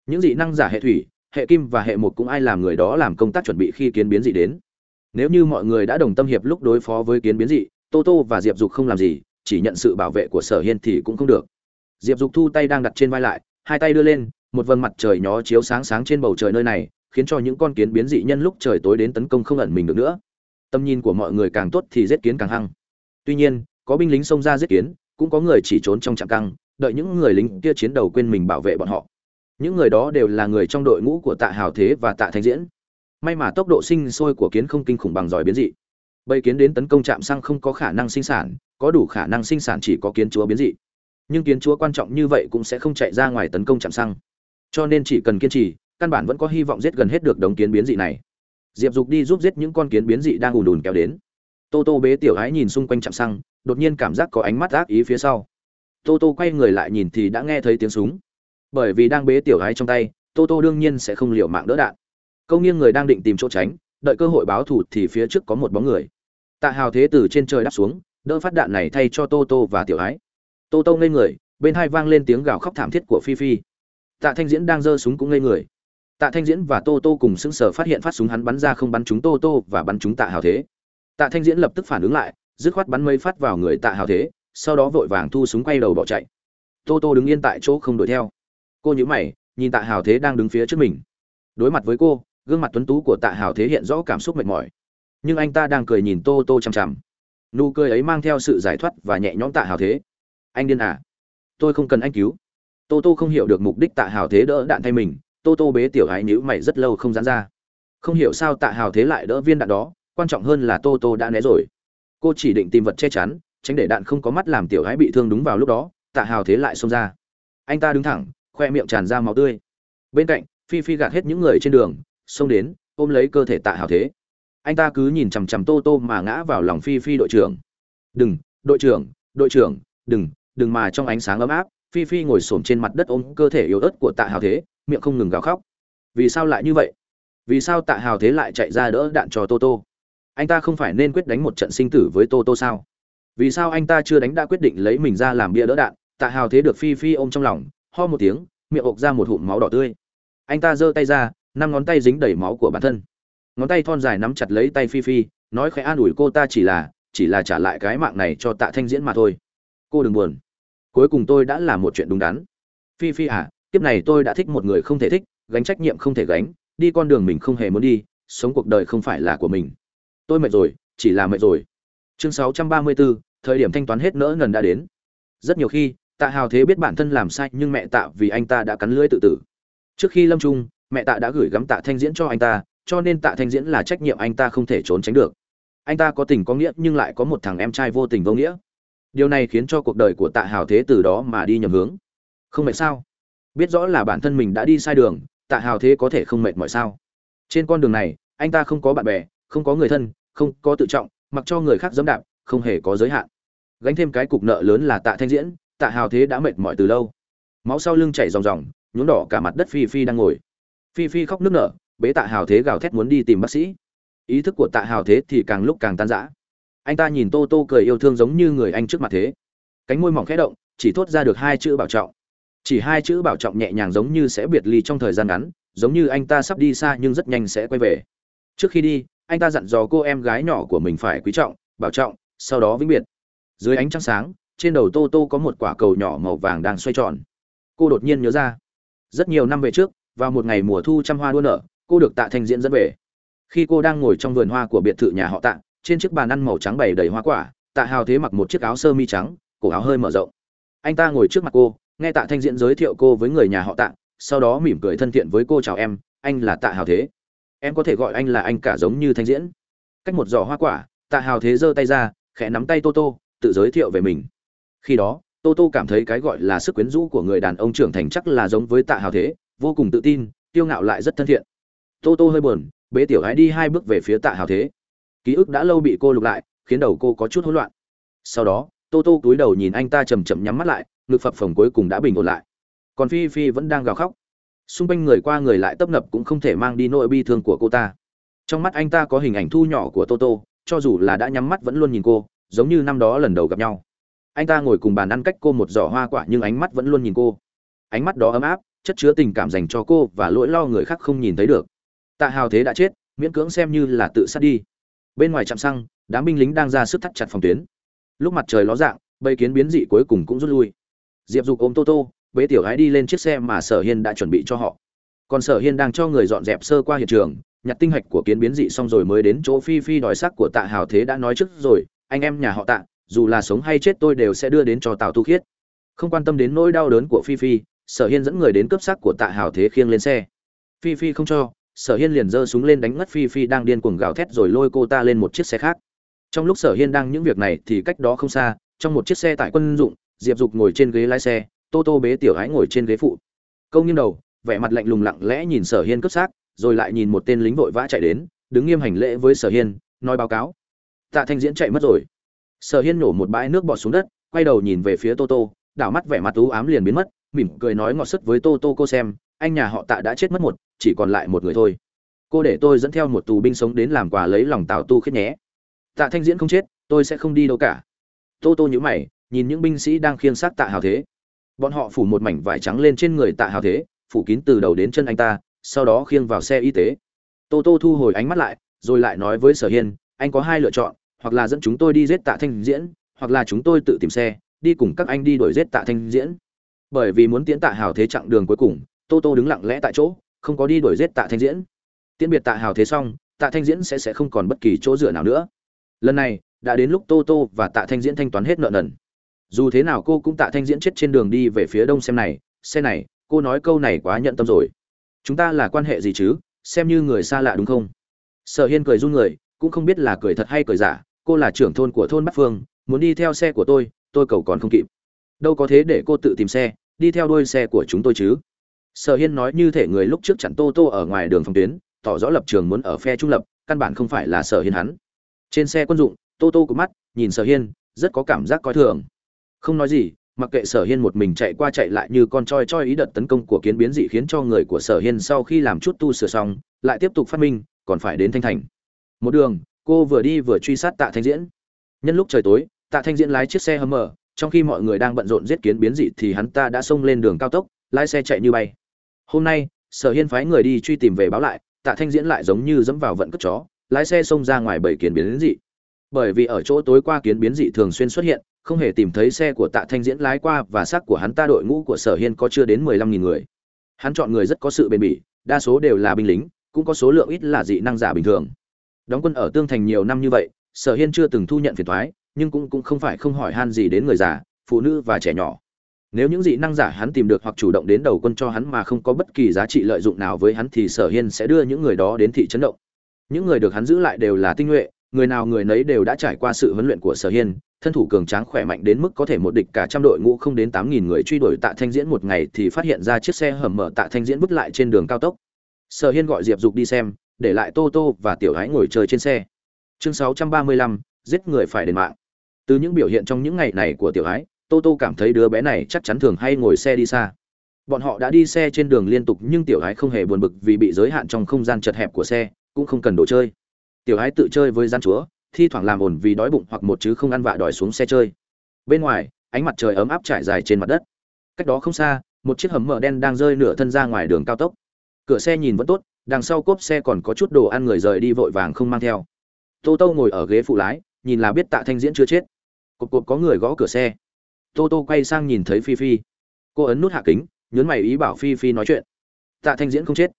Những dị năng giả hệ thủy, hệ kim và hệ một cũng ai làm người đó làm công tác chuẩn bị khi kiến biến dị đến. Nếu như mọi người đã đồng tâm hiệp lúc đối phó với kiến biến dị, tô tô và diệp dục không làm gì, chỉ nhận sự bảo vệ của sở hiên thì cũng không được. Diệp dục thu tay đang đặt trên vai lại, hai tay đưa lên một vầng mặt trời nhó chiếu sáng sáng trên bầu trời nơi này, khiến cho những con kiến biến dị nhân lúc trời tối đến tấn công không ẩn mình được nữa. Tầm nhìn của mọi người càng tốt thì giết kiến càng hăng. Tuy nhiên, có binh lính xông ra giết kiến, cũng có người chỉ trốn trong trạm căng, đợi những người lính kia chiến đầu quên mình bảo vệ bọn họ. Những người đó đều là người trong đội ngũ của tạ hào thế và tạ thanh diễn. May mà tốc độ sinh sôi của kiến không kinh khủng bằng giỏi biến dị. Bầy kiến đến tấn công trạm xăng không có khả năng sinh sản, có đủ khả năng sinh sản chỉ có kiến chúa biến dị. Nhưng kiến chúa quan trọng như vậy cũng sẽ không chạy ra ngoài tấn công trạm xăng cho nên chỉ cần kiên trì, căn bản vẫn có hy vọng giết gần hết được đống kiến biến dị này. Diệp dục đi giúp giết những con kiến biến dị đang ùn ùn kéo đến. Tô tô bế tiểu ái nhìn xung quanh chạm xăng, đột nhiên cảm giác có ánh mắt ác ý phía sau. Tô tô quay người lại nhìn thì đã nghe thấy tiếng súng. Bởi vì đang bế tiểu ái trong tay, tô tô đương nhiên sẽ không liều mạng đỡ đạn. Câu nghiêng người đang định tìm chỗ tránh, đợi cơ hội báo thù thì phía trước có một bóng người. Tạ hào thế từ trên trời đáp xuống, đỡ phát đạn này thay cho tô tô và tiểu ái. Tô tô ngây người, bên hai vang lên tiếng gào khóc thảm thiết của phi phi tạ thanh diễn đang giơ súng cũng ngây người. Tạ thanh diễn và tô tô cùng sững sờ phát hiện phát súng hắn bắn ra không bắn chúng tô tô và bắn chúng tạ hào thế. Tạ thanh diễn lập tức phản ứng lại, dứt khoát bắn mây phát vào người tạ hào thế, sau đó vội vàng thu súng quay đầu bỏ chạy. Tô tô đứng yên tại chỗ không đuổi theo. Cô nhíu mày, nhìn tạ hào thế đang đứng phía trước mình. Đối mặt với cô, gương mặt tuấn tú của tạ hào thế hiện rõ cảm xúc mệt mỏi. Nhưng anh ta đang cười nhìn tô tô chằm chằm. Nụ cười ấy mang theo sự giải thoát và nhẹ nhõm tạ hào thế. Anh điên à? Tôi không cần anh cứu tô tô không hiểu được mục đích tạ hào thế đỡ đạn thay mình, tô tô bế tiểu ái nhữ mày rất lâu không dán ra. Không hiểu sao tạ hào thế lại đỡ viên đạn đó, quan trọng hơn là tô tô đã né rồi. Cô chỉ định tìm vật che chắn, tránh để đạn không có mắt làm tiểu ái bị thương đúng vào lúc đó, tạ hào thế lại xông ra. Anh ta đứng thẳng, khoe miệng tràn ra máu tươi. Bên cạnh, phi phi gạt hết những người trên đường, xông đến, ôm lấy cơ thể tạ hào thế. Anh ta cứ nhìn chằm chằm tô tô mà ngã vào lòng phi phi đội trưởng. Đừng, đội trưởng đội trưởng, đừng đừng mà trong ánh sáng ấm áp phi phi ngồi xổm trên mặt đất ôm cơ thể yếu ớt của tạ hào thế, miệng không ngừng gào khóc. Vì sao lại như vậy? Vì sao tạ hào thế lại chạy ra đỡ đạn cho tô tô? Anh ta không phải nên quyết đánh một trận sinh tử với tô tô sao? Vì sao anh ta chưa đánh đã quyết định lấy mình ra làm bia đỡ đạn? Tạ hào thế được phi phi ôm trong lòng, ho một tiếng, miệng ộc ra một hụm máu đỏ tươi. Anh ta giơ tay ra, năm ngón tay dính đầy máu của bản thân. Ngón tay thon dài nắm chặt lấy tay phi phi, nói khẽ an ủi cô ta chỉ là chỉ là trả lại cái mạng này cho tạ thanh diễn mà thôi. Cô đừng buồn cuối cùng tôi đã làm một chuyện đúng đắn. Phi phi à tiếp này tôi đã thích một người không thể thích gánh trách nhiệm không thể gánh đi con đường mình không hề muốn đi sống cuộc đời không phải là của mình. Tôi mệt rồi chỉ là mệt rồi. Chương 634, thời điểm thanh toán hết nỡ ngần đã đến. Rất nhiều khi tạ hào thế biết bản thân làm sai nhưng mẹ tạ vì anh ta đã cắn lưỡi tự tử. Trước khi lâm trung mẹ tạ đã gửi gắm tạ thanh diễn cho anh ta cho nên tạ thanh diễn là trách nhiệm anh ta không thể trốn tránh được. Anh ta có tình có nghĩa nhưng lại có một thằng em trai vô tình vô nghĩa điều này khiến cho cuộc đời của tạ hào thế từ đó mà đi nhầm hướng. Không mệt sao? Biết rõ là bản thân mình đã đi sai đường, tạ hào thế có thể không mệt mọi sao? Trên con đường này, anh ta không có bạn bè, không có người thân, không có tự trọng, mặc cho người khác dẫm đạp, không hề có giới hạn. Gánh thêm cái cục nợ lớn là tạ thanh diễn, tạ hào thế đã mệt mỏi từ lâu. Máu sau lưng chảy ròng ròng, nhuốm đỏ cả mặt đất phi phi đang ngồi. Phi phi khóc nức nở, bế tạ hào thế gào thét muốn đi tìm bác sĩ. Ý thức của tạ hào thế thì càng lúc càng tan rã anh ta nhìn tô tô cười yêu thương giống như người anh trước mặt thế. Cánh môi mỏng khẽ động, chỉ thốt ra được hai chữ bảo trọng. Chỉ hai chữ bảo trọng nhẹ nhàng giống như sẽ biệt ly trong thời gian ngắn, giống như anh ta sắp đi xa nhưng rất nhanh sẽ quay về. Trước khi đi, anh ta dặn dò cô em gái nhỏ của mình phải quý trọng, bảo trọng, sau đó vĩnh biệt. Dưới ánh trăng sáng, trên đầu tô tô có một quả cầu nhỏ màu vàng đang xoay tròn. Cô đột nhiên nhớ ra, rất nhiều năm về trước, vào một ngày mùa thu trăm hoa đua nở, cô được tạ thanh diễn dẫn về. Khi cô đang ngồi trong vườn hoa của biệt thự nhà họ tạ trên chiếc bàn ăn màu trắng bày đầy hoa quả, tạ hào thế mặc một chiếc áo sơ mi trắng, cổ áo hơi mở rộng. Anh ta ngồi trước mặt cô, nghe tạ thanh diễn giới thiệu cô với người nhà họ tạ, sau đó mỉm cười thân thiện với cô, chào em, anh là tạ hào thế. Em có thể gọi anh là anh cả giống như thanh diễn. Cách một giỏ hoa quả, tạ hào thế giơ tay ra, khẽ nắm tay tô tô, tự giới thiệu về mình. Khi đó, tô tô cảm thấy cái gọi là sức quyến rũ của người đàn ông trưởng thành chắc là giống với tạ hào thế, vô cùng tự tin tiêu ngạo lại rất thân thiện. Tô tô hơi buồn, bế tiểu gái đi hai bước về phía tạ hào thế ký ức đã lâu bị cô lục lại, khiến đầu cô có chút hỗn loạn. Sau đó, tô tô cúi đầu nhìn anh ta chầm chậm nhắm mắt lại, ngực phập phồng cuối cùng đã bình ổn lại. Còn phi phi vẫn đang gào khóc. Xung quanh người qua người lại tấp nập cũng không thể mang đi nỗi bi thương của cô ta. Trong mắt anh ta có hình ảnh thu nhỏ của toto cho dù là đã nhắm mắt vẫn luôn nhìn cô, giống như năm đó lần đầu gặp nhau. Anh ta ngồi cùng bàn ăn cách cô một giỏ hoa quả nhưng ánh mắt vẫn luôn nhìn cô. Ánh mắt đó ấm áp, chất chứa tình cảm dành cho cô và lỗi lo người khác không nhìn thấy được. Tạ hào thế đã chết, miễn cưỡng xem như là tự sát đi bên ngoài trạm xăng, đám binh lính đang ra sức thắt chặt phòng tuyến. Lúc mặt trời ló dạng, bầy kiến biến dị cuối cùng cũng rút lui. Diệp dục ôm tô tô, bế tiểu gái đi lên chiếc xe mà sở hiên đã chuẩn bị cho họ. Còn sở hiên đang cho người dọn dẹp sơ qua hiện trường, nhặt tinh hạch của kiến biến dị xong rồi mới đến chỗ phi phi đòi xác của tạ hào thế đã nói trước rồi, anh em nhà họ tạ, dù là sống hay chết tôi đều sẽ đưa đến cho tào tu khiết. Không quan tâm đến nỗi đau đớn của phi phi, sở hiên dẫn người đến cướp xác của tạ hào thế khiêng lên xe. Phi phi không cho sở hiên liền giơ súng lên đánh ngất phi phi đang điên cuồng gào thét rồi lôi cô ta lên một chiếc xe khác. Trong lúc sở hiên đang những việc này thì cách đó không xa, trong một chiếc xe tại quân dụng, diệp dục ngồi trên ghế lái xe, tô tô bế tiểu ái ngồi trên ghế phụ. Câu nghiêng đầu, vẻ mặt lạnh lùng lặng lẽ nhìn sở hiên cướp xác, rồi lại nhìn một tên lính vội vã chạy đến, đứng nghiêm hành lễ với sở hiên, nói báo cáo. Tạ thanh diễn chạy mất rồi. Sở hiên nổ một bãi nước bọt xuống đất, quay đầu nhìn về phía tô tô, đảo mắt vẻ mặt ú ám liền biến mất, mỉm cười nói ngọt sức với tô tô cô xem, anh nhà họ tạ đã chết mất một chỉ còn lại một người thôi. Cô để tôi dẫn theo một tù binh sống đến làm quà lấy lòng tào tu khiết nhé. Tạ thanh diễn không chết, tôi sẽ không đi đâu cả. Tô tô nhữ mày, nhìn những binh sĩ đang khiêng xác tạ hào thế. Bọn họ phủ một mảnh vải trắng lên trên người tạ hào thế, phủ kín từ đầu đến chân anh ta, sau đó khiêng vào xe y tế. Tô tô thu hồi ánh mắt lại, rồi lại nói với sở hiên, anh có hai lựa chọn, hoặc là dẫn chúng tôi đi giết tạ thanh diễn, hoặc là chúng tôi tự tìm xe, đi cùng các anh đi đuổi giết tạ thanh diễn. Bởi vì muốn tiến tạ hào thế chặng đường cuối cùng, tô tô đứng lặng lẽ tại chỗ không có đi đuổi giết tạ thanh diễn. Tiễn biệt tạ hào thế xong, tạ thanh diễn sẽ sẽ không còn bất kỳ chỗ dựa nào nữa. Lần này, đã đến lúc tô tô và tạ thanh diễn thanh toán hết nợ nần. Dù thế nào cô cũng tạ thanh diễn chết trên đường đi về phía đông xem này xe này, cô nói câu này quá nhận tâm rồi. Chúng ta là quan hệ gì chứ, xem như người xa lạ đúng không? Sở hiên cười run người, cũng không biết là cười thật hay cười giả, cô là trưởng thôn của thôn bắc phương, muốn đi theo xe của tôi tôi cầu còn không kịp. Đâu có thế để cô tự tìm xe, đi theo đuôi xe của chúng tôi chứ sở hiên nói như thể người lúc trước chặn tô tô ở ngoài đường phòng tuyến, tỏ rõ lập trường muốn ở phe trung lập, căn bản không phải là sở hiên hắn. Trên xe quân dụng, tô tô có mắt, nhìn sở hiên, rất có cảm giác coi thường. Không nói gì, mặc kệ sở hiên một mình chạy qua chạy lại như con choi choi ý đợt tấn công của kiến biến dị khiến cho người của sở hiên sau khi làm chút tu sửa xong, lại tiếp tục phát minh, còn phải đến thanh thành. Một đường, cô vừa đi vừa truy sát tạ thanh diễn. Nhân lúc trời tối, tạ thanh diễn lái chiếc xe hâm mở trong khi mọi người đang bận rộn giết kiến biến dị thì hắn ta đã xông lên đường cao tốc, lái xe chạy như bay hôm nay, sở hiên phái người đi truy tìm về báo lại, tạ thanh diễn lại giống như dẫm vào vận cất chó, lái xe xông ra ngoài bảy kiến biến dị. Bởi vì ở chỗ tối qua kiến biến dị thường xuyên xuất hiện, không hề tìm thấy xe của tạ thanh diễn lái qua và xác của hắn ta đội ngũ của sở hiên có chưa đến mười lăm nghìn người. Hắn chọn người rất có sự bền bỉ, đa số đều là binh lính, cũng có số lượng ít là dị năng giả bình thường. Đóng quân ở tương thành nhiều năm như vậy, sở hiên chưa từng thu nhận phiền thoái nhưng cũng cũng không phải không hỏi han gì đến người già, phụ nữ và trẻ nhỏ nếu những dị năng giả hắn tìm được hoặc chủ động đến đầu quân cho hắn mà không có bất kỳ giá trị lợi dụng nào với hắn thì sở hiên sẽ đưa những người đó đến thị trấn động. Những người được hắn giữ lại đều là tinh nhuệ, người nào người nấy đều đã trải qua sự huấn luyện của sở hiên, thân thủ cường tráng khỏe mạnh đến mức có thể một địch cả trăm đội ngũ không đến tám nghìn người truy đuổi tạ thanh diễn một ngày thì phát hiện ra chiếc xe hầm mở tạ thanh diễn vứt lại trên đường cao tốc. Sở hiên gọi diệp dục đi xem, để lại tô tô và tiểu hái ngồi chơi trên xe. Chương sáu trăm ba mươi lăm, giết người phải đền mạng. Từ những biểu hiện trong những ngày này của tiểu hái tô tô cảm thấy đứa bé này chắc chắn thường hay ngồi xe đi xa. Bọn họ đã đi xe trên đường liên tục nhưng tiểu ái không hề buồn bực vì bị giới hạn trong không gian chật hẹp của xe, cũng không cần đồ chơi. Tiểu ái tự chơi với gian chúa, thi thoảng làm ồn vì đói bụng hoặc một chứ không ăn vạ đòi xuống xe chơi. Bên ngoài, ánh mặt trời ấm áp trải dài trên mặt đất. Cách đó không xa, một chiếc hầm mở đen đang rơi nửa thân ra ngoài đường cao tốc. Cửa xe nhìn vẫn tốt, đằng sau cốp xe còn có chút đồ ăn người rời đi vội vàng không mang theo. Tô tô ngồi ở ghế phụ lái, nhìn là biết tạ thanh diễn chưa chết. Cột cột có người gõ cửa xe tô tô quay sang nhìn thấy phi phi. Cô ấn nút hạ kính nhấn mày ý bảo phi phi nói chuyện. Tạ thanh diễn không chết.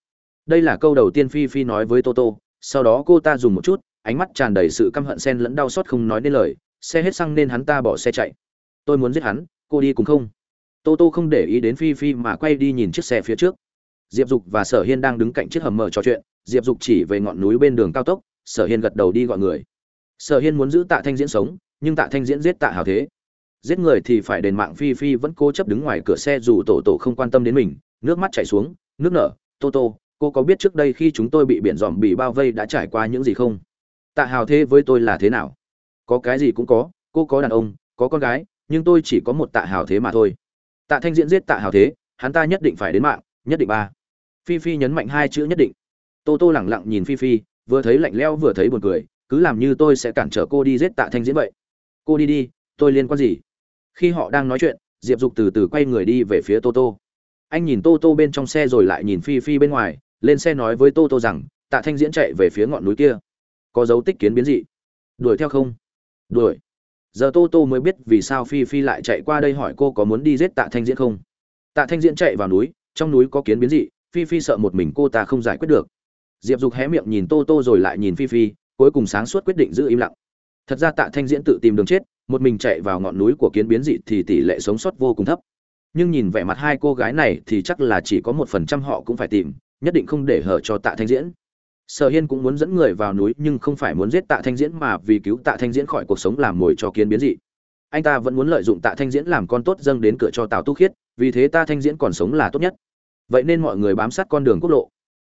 Đây là câu đầu tiên phi phi nói với tô tô. Sau đó cô ta dùng một chút, ánh mắt tràn đầy sự căm hận sen lẫn đau xót không nói nên lời. Xe hết xăng nên hắn ta bỏ xe chạy. Tôi muốn giết hắn, cô đi cùng không? Tô tô không để ý đến phi phi mà quay đi nhìn chiếc xe phía trước. Diệp dục và sở hiên đang đứng cạnh chiếc hầm mở trò chuyện. Diệp dục chỉ về ngọn núi bên đường cao tốc. Sở hiên gật đầu đi gọi người. Sở hiên muốn giữ tạ thanh diễn sống, nhưng tạ thanh diễn giết tạ hào thế giết người thì phải đền mạng phi phi vẫn cố chấp đứng ngoài cửa xe dù tổ tổ không quan tâm đến mình, nước mắt chảy xuống, nước nở, tô tô, cô có biết trước đây khi chúng tôi bị biển dòm bị bao vây đã trải qua những gì không? Tạ hào thế với tôi là thế nào? Có cái gì cũng có, cô có đàn ông, có con gái, nhưng tôi chỉ có một tạ hào thế mà thôi. Tạ thanh diễn giết tạ hào thế, hắn ta nhất định phải đến mạng, nhất định ba. Phi phi nhấn mạnh hai chữ nhất định. Tô tô lẳng lặng nhìn phi phi, vừa thấy lạnh leo vừa thấy buồn cười, cứ làm như tôi sẽ cản trở cô đi giết tạ thanh diễn vậy. Cô đi đi, tôi liên quan gì? Khi họ đang nói chuyện, diệp dục từ từ quay người đi về phía tô tô. Anh nhìn tô tô bên trong xe rồi lại nhìn phi phi bên ngoài, lên xe nói với tô tô rằng, tạ thanh diễn chạy về phía ngọn núi kia. Có dấu tích kiến biến dị. Đuổi theo không? Đuổi. Giờ tô tô mới biết vì sao phi phi lại chạy qua đây hỏi cô có muốn đi giết tạ thanh diễn không. Tạ thanh diễn chạy vào núi, trong núi có kiến biến dị, phi phi sợ một mình cô ta không giải quyết được. Diệp dục hé miệng nhìn tô tô rồi lại nhìn phi phi, cuối cùng sáng suốt quyết định giữ im lặng. Thật ra tạ thanh diễn tự tìm đường chết một mình chạy vào ngọn núi của kiến biến dị thì tỷ lệ sống sót vô cùng thấp. Nhưng nhìn vẻ mặt hai cô gái này thì chắc là chỉ có một phần trăm họ cũng phải tìm, nhất định không để hở cho tạ thanh diễn. Sở hiên cũng muốn dẫn người vào núi nhưng không phải muốn giết tạ thanh diễn mà vì cứu tạ thanh diễn khỏi cuộc sống làm mồi cho kiến biến dị. Anh ta vẫn muốn lợi dụng tạ thanh diễn làm con tốt dâng đến cửa cho tào tu khiết, vì thế tạ thanh diễn còn sống là tốt nhất. Vậy nên mọi người bám sát con đường quốc lộ.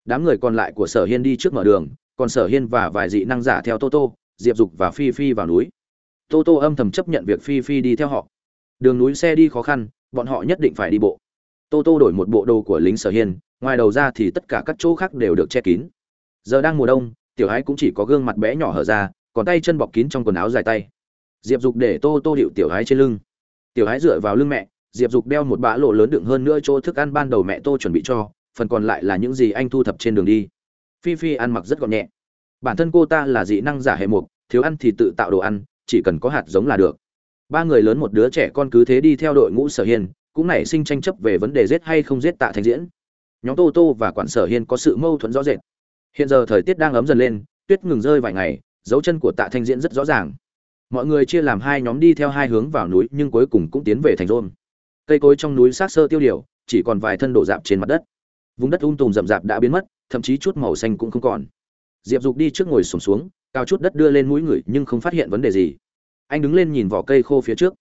Đám người còn lại của sở hiên đi trước mở đường, còn sở hiên và vài dị năng giả theo tô tô, diệp dục và phi phi vào núi tô tô âm thầm chấp nhận việc phi phi đi theo họ. Đường núi xe đi khó khăn, bọn họ nhất định phải đi bộ. Tô tô đổi một bộ đồ của lính sở hiên, ngoài đầu ra thì tất cả các chỗ khác đều được che kín. Giờ đang mùa đông, tiểu ái cũng chỉ có gương mặt bé nhỏ hở ra, còn tay chân bọc kín trong quần áo dài tay. Diệp dục để tô tô điệu tiểu ái trên lưng. Tiểu ái dựa vào lưng mẹ, diệp dục đeo một bã lộ lớn đựng hơn nữa chỗ thức ăn ban đầu mẹ tô chuẩn bị cho, phần còn lại là những gì anh thu thập trên đường đi. Phi phi ăn mặc rất gọn nhẹ. Bản thân cô ta là dị năng giả hệ mục, thiếu ăn thì tự tạo đồ ăn chỉ cần có hạt giống là được. Ba người lớn một đứa trẻ con cứ thế đi theo đội ngũ sở hiên cũng nảy sinh tranh chấp về vấn đề giết hay không giết tạ thanh diễn. Nhóm tô tô và quản sở hiên có sự mâu thuẫn rõ rệt. Hiện giờ thời tiết đang ấm dần lên tuyết ngừng rơi vài ngày dấu chân của tạ thanh diễn rất rõ ràng. Mọi người chia làm hai nhóm đi theo hai hướng vào núi nhưng cuối cùng cũng tiến về thành rôn. Cây cối trong núi sát sơ tiêu điều chỉ còn vài thân đổ dạp trên mặt đất. Vùng đất um tùm rậm rạp đã biến mất thậm chí chút màu xanh cũng không còn. Diệp dục đi trước ngồi sùng xuống, xuống cao chút đất đưa lên mũi người nhưng không phát hiện vấn đề gì. Anh đứng lên nhìn vỏ cây khô phía trước.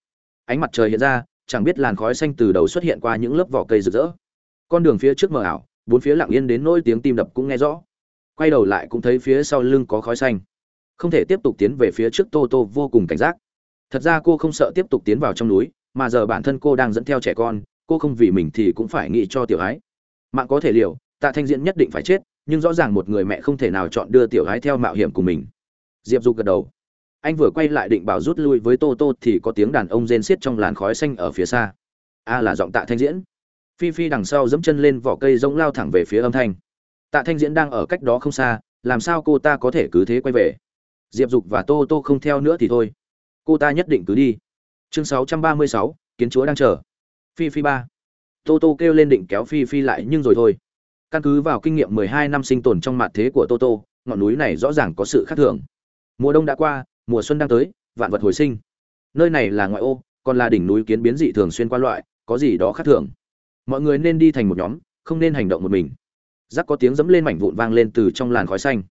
Ánh mặt trời hiện ra, chẳng biết làn khói xanh từ đầu xuất hiện qua những lớp vỏ cây rực rỡ. Con đường phía trước mờ ảo, bốn phía lặng yên đến nỗi tiếng tim đập cũng nghe rõ. Quay đầu lại cũng thấy phía sau lưng có khói xanh. Không thể tiếp tục tiến về phía trước tô tô vô cùng cảnh giác. Thật ra cô không sợ tiếp tục tiến vào trong núi, mà giờ bản thân cô đang dẫn theo trẻ con, cô không vì mình thì cũng phải nghĩ cho tiểu ái mạng có thể liều, tạ thanh diễn nhất định phải chết, nhưng rõ ràng một người mẹ không thể nào chọn đưa tiểu ái theo mạo hiểm của mình diệp dục gật đầu. Anh vừa quay lại định bảo rút lui với tô tô thì có tiếng đàn ông rên xiết trong làn khói xanh ở phía xa. A là giọng tạ thanh diễn. Phi phi đằng sau dẫm chân lên vỏ cây rỗng lao thẳng về phía âm thanh. Tạ thanh diễn đang ở cách đó không xa làm sao cô ta có thể cứ thế quay về? Diệp dục và tô tô không theo nữa thì thôi. Cô ta nhất định cứ đi. Chương 636, kiến chúa đang chờ. Phi phi ba. Tô tô kêu lên định kéo phi phi lại nhưng rồi thôi. Căn cứ vào kinh nghiệm 12 năm sinh tồn trong mặt thế của tô tô ngọn núi này rõ ràng có sự khác thường mùa đông đã qua, mùa xuân đang tới, vạn vật hồi sinh. Nơi này là ngoại ô, còn là đỉnh núi kiến biến dị thường xuyên qua loại, có gì đó khác thường. Mọi người nên đi thành một nhóm, không nên hành động một mình. Rắc có tiếng dẫm lên mảnh vụn vang lên từ trong làn khói xanh.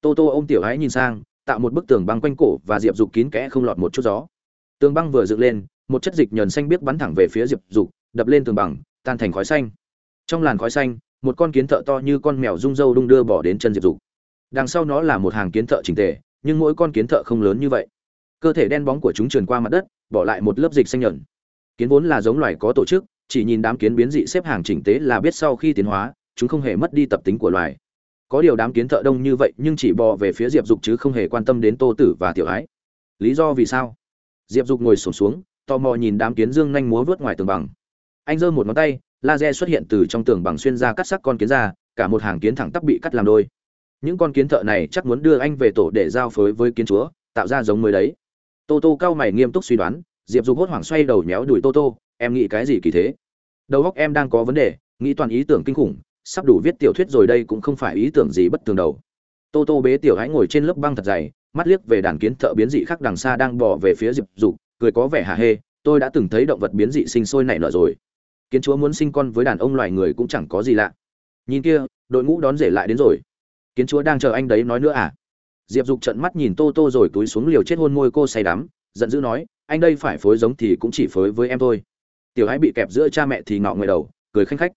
Tô tô ôm tiểu ái nhìn sang, tạo một bức tường băng quanh cổ và diệp dục kín kẽ không lọt một chút gió. Tường băng vừa dựng lên, một chất dịch nhờn xanh biếc bắn thẳng về phía diệp dục, đập lên tường bằng, tan thành khói xanh. Trong làn khói xanh, một con kiến thợ to như con mèo rung râu đung đưa bỏ đến chân diệp dục. Đằng sau nó là một hàng kiến thợ chỉnh tề nhưng mỗi con kiến thợ không lớn như vậy. Cơ thể đen bóng của chúng trườn qua mặt đất bỏ lại một lớp dịch xanh nhợn. Kiến vốn là giống loài có tổ chức chỉ nhìn đám kiến biến dị xếp hàng chỉnh tế là biết sau khi tiến hóa chúng không hề mất đi tập tính của loài. Có điều đám kiến thợ đông như vậy nhưng chỉ bò về phía diệp dục chứ không hề quan tâm đến tô tử và tiểu ái. Lý do vì sao? Diệp dục ngồi sổm xuống, xuống tò mò nhìn đám kiến dương nhanh múa vớt ngoài tường bằng. Anh giơ một ngón tay laser xuất hiện từ trong tường bằng xuyên ra cắt sắc con kiến ra cả một hàng kiến thẳng tắp bị cắt làm đôi những con kiến thợ này chắc muốn đưa anh về tổ để giao phối với kiến chúa, tạo ra giống mới đấy. Tô tô cao mày nghiêm túc suy đoán, diệp dục hốt hoảng xoay đầu méo đuổi tô tô, em nghĩ cái gì kỳ thế? Đầu óc em đang có vấn đề, nghĩ toàn ý tưởng kinh khủng, sắp đủ viết tiểu thuyết rồi đây cũng không phải ý tưởng gì bất thường đầu tô tô bế tiểu hãy ngồi trên lớp băng thật dày, mắt liếc về đàn kiến thợ biến dị khác đằng xa đang bỏ về phía diệp dục, cười có vẻ hả hê, tôi đã từng thấy động vật biến dị sinh sôi nảy nở rồi. Kiến chúa muốn sinh con với đàn ông loài người cũng chẳng có gì lạ. Nhìn kia, đội ngũ đón rể lại đến rồi kiến chúa đang chờ anh đấy nói nữa à? Diệp dục trận mắt nhìn tô tô rồi túi xuống liều chết hôn môi cô say đắm, giận dữ nói, anh đây phải phối giống thì cũng chỉ phối với em thôi. Tiểu hãy bị kẹp giữa cha mẹ thì ngọ người đầu, cười khanh khách.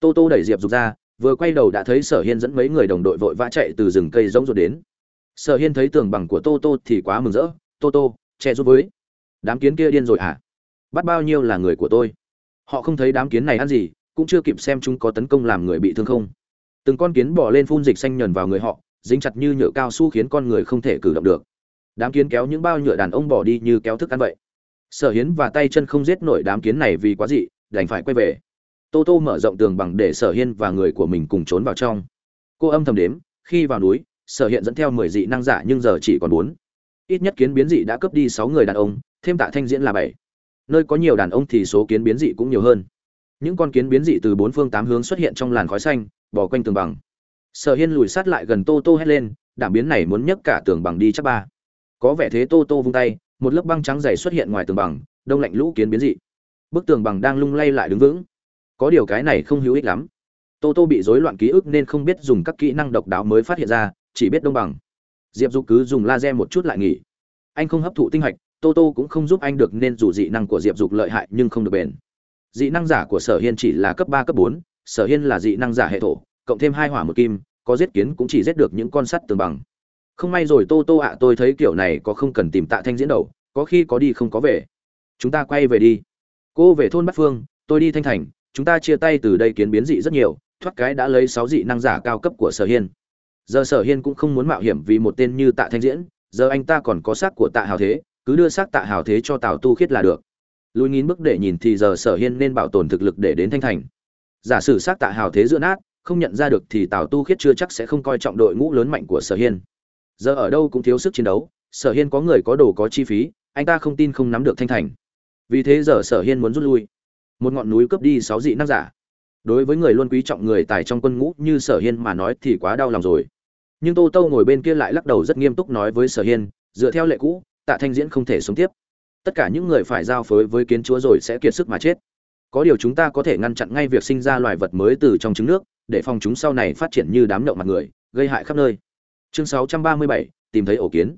Tô tô đẩy diệp dục ra, vừa quay đầu đã thấy sở hiên dẫn mấy người đồng đội vội vã chạy từ rừng cây rỗng rồi đến. Sở hiên thấy tường bằng của tô tô thì quá mừng rỡ, tô tô, che giúp với. Đám kiến kia điên rồi à bắt bao nhiêu là người của tôi? Họ không thấy đám kiến này ăn gì, cũng chưa kịp xem chúng có tấn công làm người bị thương không từng con kiến bỏ lên phun dịch xanh nhờn vào người họ, dính chặt như nhựa cao su khiến con người không thể cử động được. Đám kiến kéo những bao nhựa đàn ông bỏ đi như kéo thức ăn vậy. Sở hiến và tay chân không giết nổi đám kiến này vì quá dị, đành phải quay về. Tô tô mở rộng tường bằng để sở hiên và người của mình cùng trốn vào trong. Cô âm thầm đếm, khi vào núi, sở hiện dẫn theo mười dị năng giả nhưng giờ chỉ còn bốn. Ít nhất kiến biến dị đã cướp đi sáu người đàn ông, thêm tạ thanh diễn là bảy. Nơi có nhiều đàn ông thì số kiến biến dị cũng nhiều hơn. Những con kiến biến dị từ bốn phương tám hướng xuất hiện trong làn khói xanh bỏ quanh tường bằng. Sở hiên lùi sát lại gần tô tô hét lên, đảm biến này muốn nhấc cả tường bằng đi chắc ba. Có vẻ thế tô tô vung tay, một lớp băng trắng dày xuất hiện ngoài tường bằng, đông lạnh lũ kiến biến dị. Bức tường bằng đang lung lay lại đứng vững. Có điều cái này không hữu ích lắm. Tô tô bị rối loạn ký ức nên không biết dùng các kỹ năng độc đáo mới phát hiện ra, chỉ biết đông bằng. Diệp dục cứ dùng laser một chút lại nghỉ. Anh không hấp thụ tinh hạch, tô tô cũng không giúp anh được nên dù dị năng của diệp dục lợi hại nhưng không được bền. Dị năng giả của sở hiên chỉ là cấp ba, cấp bốn sở hiên là dị năng giả hệ thổ, cộng thêm hai hỏa một kim, có giết kiến cũng chỉ giết được những con sắt tường bằng. Không may rồi tô tô ạ, tôi thấy kiểu này có không cần tìm tạ thanh diễn đầu, có khi có đi không có về. Chúng ta quay về đi. Cô về thôn bắc phương, tôi đi thanh thành, chúng ta chia tay từ đây kiến biến dị rất nhiều, thoát cái đã lấy sáu dị năng giả cao cấp của sở hiên. Giờ sở hiên cũng không muốn mạo hiểm vì một tên như tạ thanh diễn, giờ anh ta còn có xác của tạ hào thế, cứ đưa xác tạ hào thế cho tào tu khiết là được. Lùi nghìn bước để nhìn thì giờ sở hiên nên bảo tồn thực lực để đến thanh thành giả sử xác tạ hào thế giữa nát, không nhận ra được thì tào tu khiết chưa chắc sẽ không coi trọng đội ngũ lớn mạnh của sở hiên. Giờ ở đâu cũng thiếu sức chiến đấu, sở hiên có người có đồ có chi phí, anh ta không tin không nắm được thanh thành. Vì thế giờ sở hiên muốn rút lui. Một ngọn núi cướp đi sáu dị năng giả. Đối với người luôn quý trọng người tài trong quân ngũ như sở hiên mà nói thì quá đau lòng rồi. Nhưng tô tô ngồi bên kia lại lắc đầu rất nghiêm túc nói với sở hiên, dựa theo lệ cũ, tạ thanh diễn không thể sống tiếp. Tất cả những người phải giao phối với kiến chúa rồi sẽ kiệt sức mà chết có điều chúng ta có thể ngăn chặn ngay việc sinh ra loài vật mới từ trong trứng nước để phòng chúng sau này phát triển như đám nhậu mặt người gây hại khắp nơi. Chương 637, tìm thấy ổ kiến.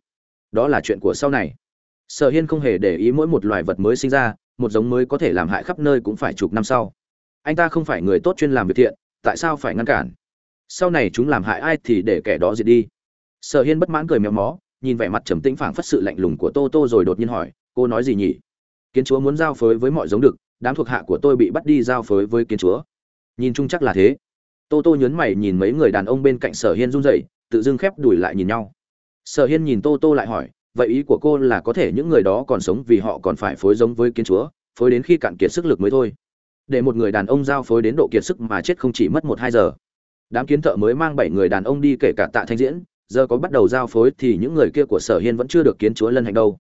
Đó là chuyện của sau này. Sở hiên không hề để ý mỗi một loài vật mới sinh ra một giống mới có thể làm hại khắp nơi cũng phải chục năm sau. Anh ta không phải người tốt chuyên làm việc thiện tại sao phải ngăn cản? Sau này chúng làm hại ai thì để kẻ đó diệt đi. Sở hiên bất mãn cười méo mó nhìn vẻ mặt trầm tĩnh phảng phất sự lạnh lùng của tô tô rồi đột nhiên hỏi cô nói gì nhỉ? Kiến chúa muốn giao phối với mọi giống đực đám thuộc hạ của tôi bị bắt đi giao phối với kiến chúa. Nhìn chung chắc là thế. Tô tô nhớn mày nhìn mấy người đàn ông bên cạnh sở hiên run rẩy, tự dưng khép đuổi lại nhìn nhau. Sở hiên nhìn tô tô lại hỏi, vậy ý của cô là có thể những người đó còn sống vì họ còn phải phối giống với kiến chúa, phối đến khi cạn kiệt sức lực mới thôi? Để một người đàn ông giao phối đến độ kiệt sức mà chết không chỉ mất một hai giờ. Đám kiến thợ mới mang bảy người đàn ông đi kể cả tạ thanh diễn, giờ có bắt đầu giao phối thì những người kia của sở hiên vẫn chưa được kiến chúa lân hành đâu.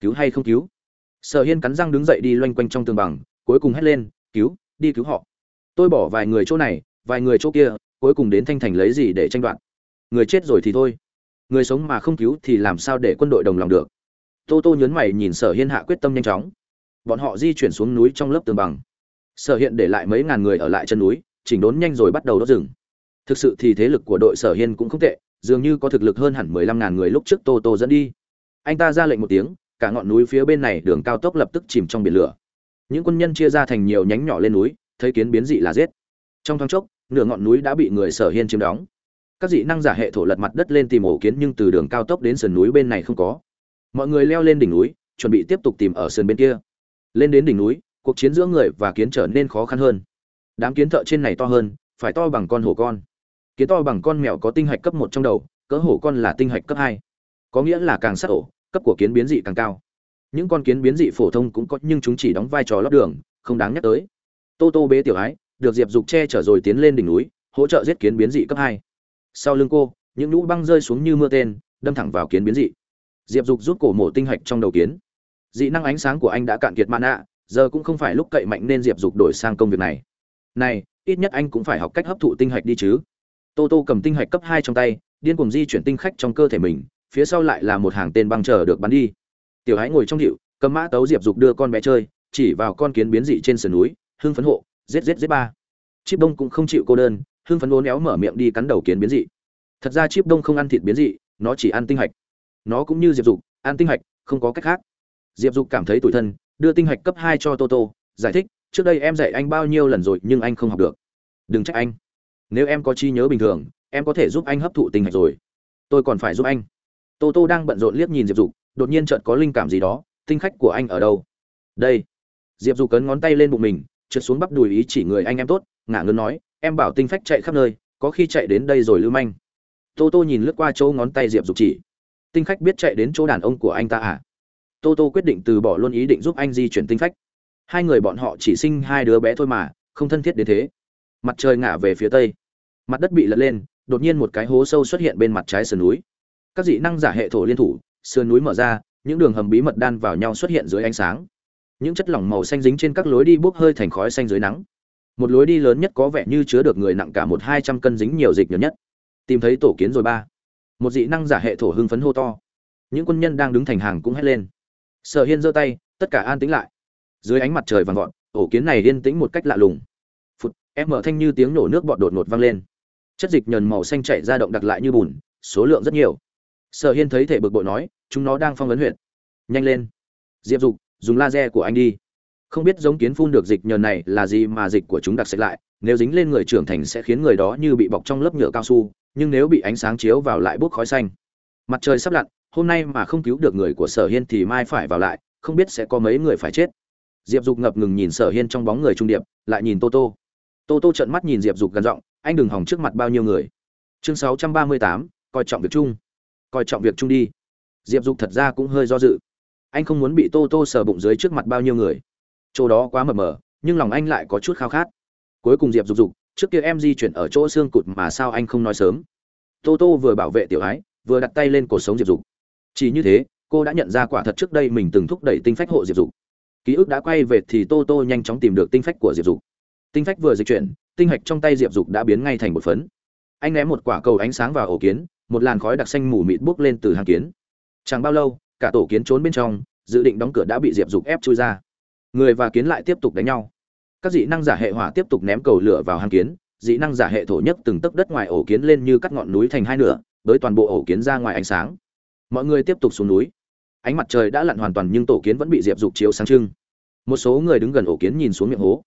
Cứu hay không cứu? Sở hiên cắn răng đứng dậy đi loanh quanh trong tường bằng cuối cùng hét lên, cứu, đi cứu họ. Tôi bỏ vài người chỗ này, vài người chỗ kia, cuối cùng đến thanh thành lấy gì để tranh đoạt? Người chết rồi thì thôi. Người sống mà không cứu thì làm sao để quân đội đồng lòng được? Tô tô nhấn mày nhìn sở hiên hạ quyết tâm nhanh chóng. Bọn họ di chuyển xuống núi trong lớp tường bằng. Sở hiện để lại mấy ngàn người ở lại chân núi, chỉnh đốn nhanh rồi bắt đầu đốt rừng. Thực sự thì thế lực của đội sở hiên cũng không tệ, dường như có thực lực hơn hẳn mười lăm ngàn người lúc trước tô tô dẫn đi. Anh ta ra lệnh một tiếng, cả ngọn núi phía bên này đường cao tốc lập tức chìm trong biển lửa những quân nhân chia ra thành nhiều nhánh nhỏ lên núi, thấy kiến biến dị là giết. Trong thoáng chốc, nửa ngọn núi đã bị người sở hiên chiếm đóng. Các dị năng giả hệ thổ lật mặt đất lên tìm ổ kiến nhưng từ đường cao tốc đến sườn núi bên này không có. Mọi người leo lên đỉnh núi, chuẩn bị tiếp tục tìm ở sườn bên kia. Lên đến đỉnh núi, cuộc chiến giữa người và kiến trở nên khó khăn hơn. Đám kiến thợ trên này to hơn, phải to bằng con hổ con. Kiến to bằng con mèo có tinh hạch cấp một trong đầu, cỡ hổ con là tinh hạch cấp hai. Có nghĩa là càng sát ổ cấp của kiến biến dị càng cao những con kiến biến dị phổ thông cũng có nhưng chúng chỉ đóng vai trò lót đường, không đáng nhắc tới. Tô tô bế tiểu ái, được diệp dục che chở rồi tiến lên đỉnh núi, hỗ trợ giết kiến biến dị cấp hai. Sau lưng cô, những nhũ băng rơi xuống như mưa tên, đâm thẳng vào kiến biến dị. Diệp dục rút cổ mổ tinh hạch trong đầu kiến. Dị năng ánh sáng của anh đã cạn kiệt mạn ạ, giờ cũng không phải lúc cậy mạnh nên diệp dục đổi sang công việc này. Này, ít nhất anh cũng phải học cách hấp thụ tinh hạch đi chứ. Tô tô cầm tinh hạch cấp hai trong tay, điên cuồng di chuyển tinh khách trong cơ thể mình, phía sau lại là một hàng tên băng chờ được bắn đi tiểu hãy ngồi trong điệu, cầm mã tấu diệp dục đưa con bé chơi, chỉ vào con kiến biến dị trên sườn núi, hưng phấn hộ, giết giết giết ba. Chip đông cũng không chịu cô đơn, hưng phấn uốn éo mở miệng đi cắn đầu kiến biến dị. Thật ra chip đông không ăn thịt biến dị, nó chỉ ăn tinh hạch. Nó cũng như diệp dục, ăn tinh hạch, không có cách khác. Diệp dục cảm thấy tủi thân, đưa tinh hạch cấp hai cho toto giải thích, trước đây em dạy anh bao nhiêu lần rồi nhưng anh không học được. Đừng trách anh. Nếu em có trí nhớ bình thường, em có thể giúp anh hấp thụ tinh hạch rồi. Tôi còn phải giúp anh. Toto đang bận rộn liếc nhìn diệp dục đột nhiên chợt có linh cảm gì đó, tinh khách của anh ở đâu? Đây. Diệp dù cấn ngón tay lên bụng mình, trượt xuống bắp đùi ý chỉ người anh em tốt, ngả ngớn nói, em bảo tinh phách chạy khắp nơi, có khi chạy đến đây rồi lưu manh. Tô tô nhìn lướt qua chỗ ngón tay diệp dục chỉ. Tinh khách biết chạy đến chỗ đàn ông của anh ta à? Tô tô quyết định từ bỏ luôn ý định giúp anh di chuyển tinh phách hai người bọn họ chỉ sinh hai đứa bé thôi mà, không thân thiết đến thế. Mặt trời ngả về phía tây. Mặt đất bị lật lên, đột nhiên một cái hố sâu xuất hiện bên mặt trái sườn núi. Các dị năng giả hệ thổ liên thủ sườn núi mở ra, những đường hầm bí mật đan vào nhau xuất hiện dưới ánh sáng. Những chất lỏng màu xanh dính trên các lối đi bốc hơi thành khói xanh dưới nắng. Một lối đi lớn nhất có vẻ như chứa được người nặng cả một hai trăm cân dính nhiều dịch nhiều nhất. Tìm thấy tổ kiến rồi ba. Một dị năng giả hệ thổ hưng phấn hô to. Những quân nhân đang đứng thành hàng cũng hét lên. Sở hiên giơ tay, tất cả an tĩnh lại. Dưới ánh mặt trời vàng gọn ổ kiến này yên tĩnh một cách lạ lùng. Phụt, em mở thanh như tiếng nổ nước bọt đột ngột vang lên. Chất dịch nhờn màu xanh chảy ra động đặc lại như bùn, số lượng rất nhiều. Sở hiên thấy thể bực bội nói chúng nó đang phong ấn huyện nhanh lên. Diệp dục, dùng laser của anh đi. Không biết giống kiến phun được dịch nhờn này là gì mà dịch của chúng đặc sạch lại, nếu dính lên người trưởng thành sẽ khiến người đó như bị bọc trong lớp nhựa cao su, nhưng nếu bị ánh sáng chiếu vào lại bốc khói xanh. Mặt trời sắp lặn, hôm nay mà không cứu được người của sở hiên thì mai phải vào lại, không biết sẽ có mấy người phải chết. Diệp dục ngập ngừng nhìn sở hiên trong bóng người trung điệp, lại nhìn tô tô. Tô tô trợn mắt nhìn diệp dục gần giọng, anh đừng hỏng trước mặt bao nhiêu người. Chương sáu trăm ba mươi tám, coi trọng việc chung. Coi trọng việc chung đi diệp dục thật ra cũng hơi do dự. Anh không muốn bị tô tô sờ bụng dưới trước mặt bao nhiêu người. Chỗ đó quá mờ mờ, nhưng lòng anh lại có chút khao khát. Cuối cùng diệp dục dục, trước kia em di chuyển ở chỗ xương cụt mà sao anh không nói sớm. Tô tô vừa bảo vệ tiểu ái, vừa đặt tay lên cuộc sống diệp dục. Chỉ như thế, cô đã nhận ra quả thật trước đây mình từng thúc đẩy tinh phách hộ diệp dục. Ký ức đã quay về thì tô tô nhanh chóng tìm được tinh phách của diệp dục. Tinh phách vừa dịch chuyển, tinh hạch trong tay diệp dục đã biến ngay thành một phấn. Anh ném một quả cầu ánh sáng vào ổ kiến, một làn khói đặc xanh mù mịt bốc lên từ hàng kiến chẳng bao lâu, cả tổ kiến trốn bên trong, dự định đóng cửa đã bị diệp dục ép chui ra. Người và kiến lại tiếp tục đánh nhau. Các dị năng giả hệ hỏa tiếp tục ném cầu lửa vào hàng kiến, dị năng giả hệ thổ nhất từng tấc đất ngoài ổ kiến lên như cắt ngọn núi thành hai nửa, với toàn bộ ổ kiến ra ngoài ánh sáng. Mọi người tiếp tục xuống núi. Ánh mặt trời đã lặn hoàn toàn nhưng tổ kiến vẫn bị diệp dục chiếu sáng trưng. Một số người đứng gần ổ kiến nhìn xuống miệng hố.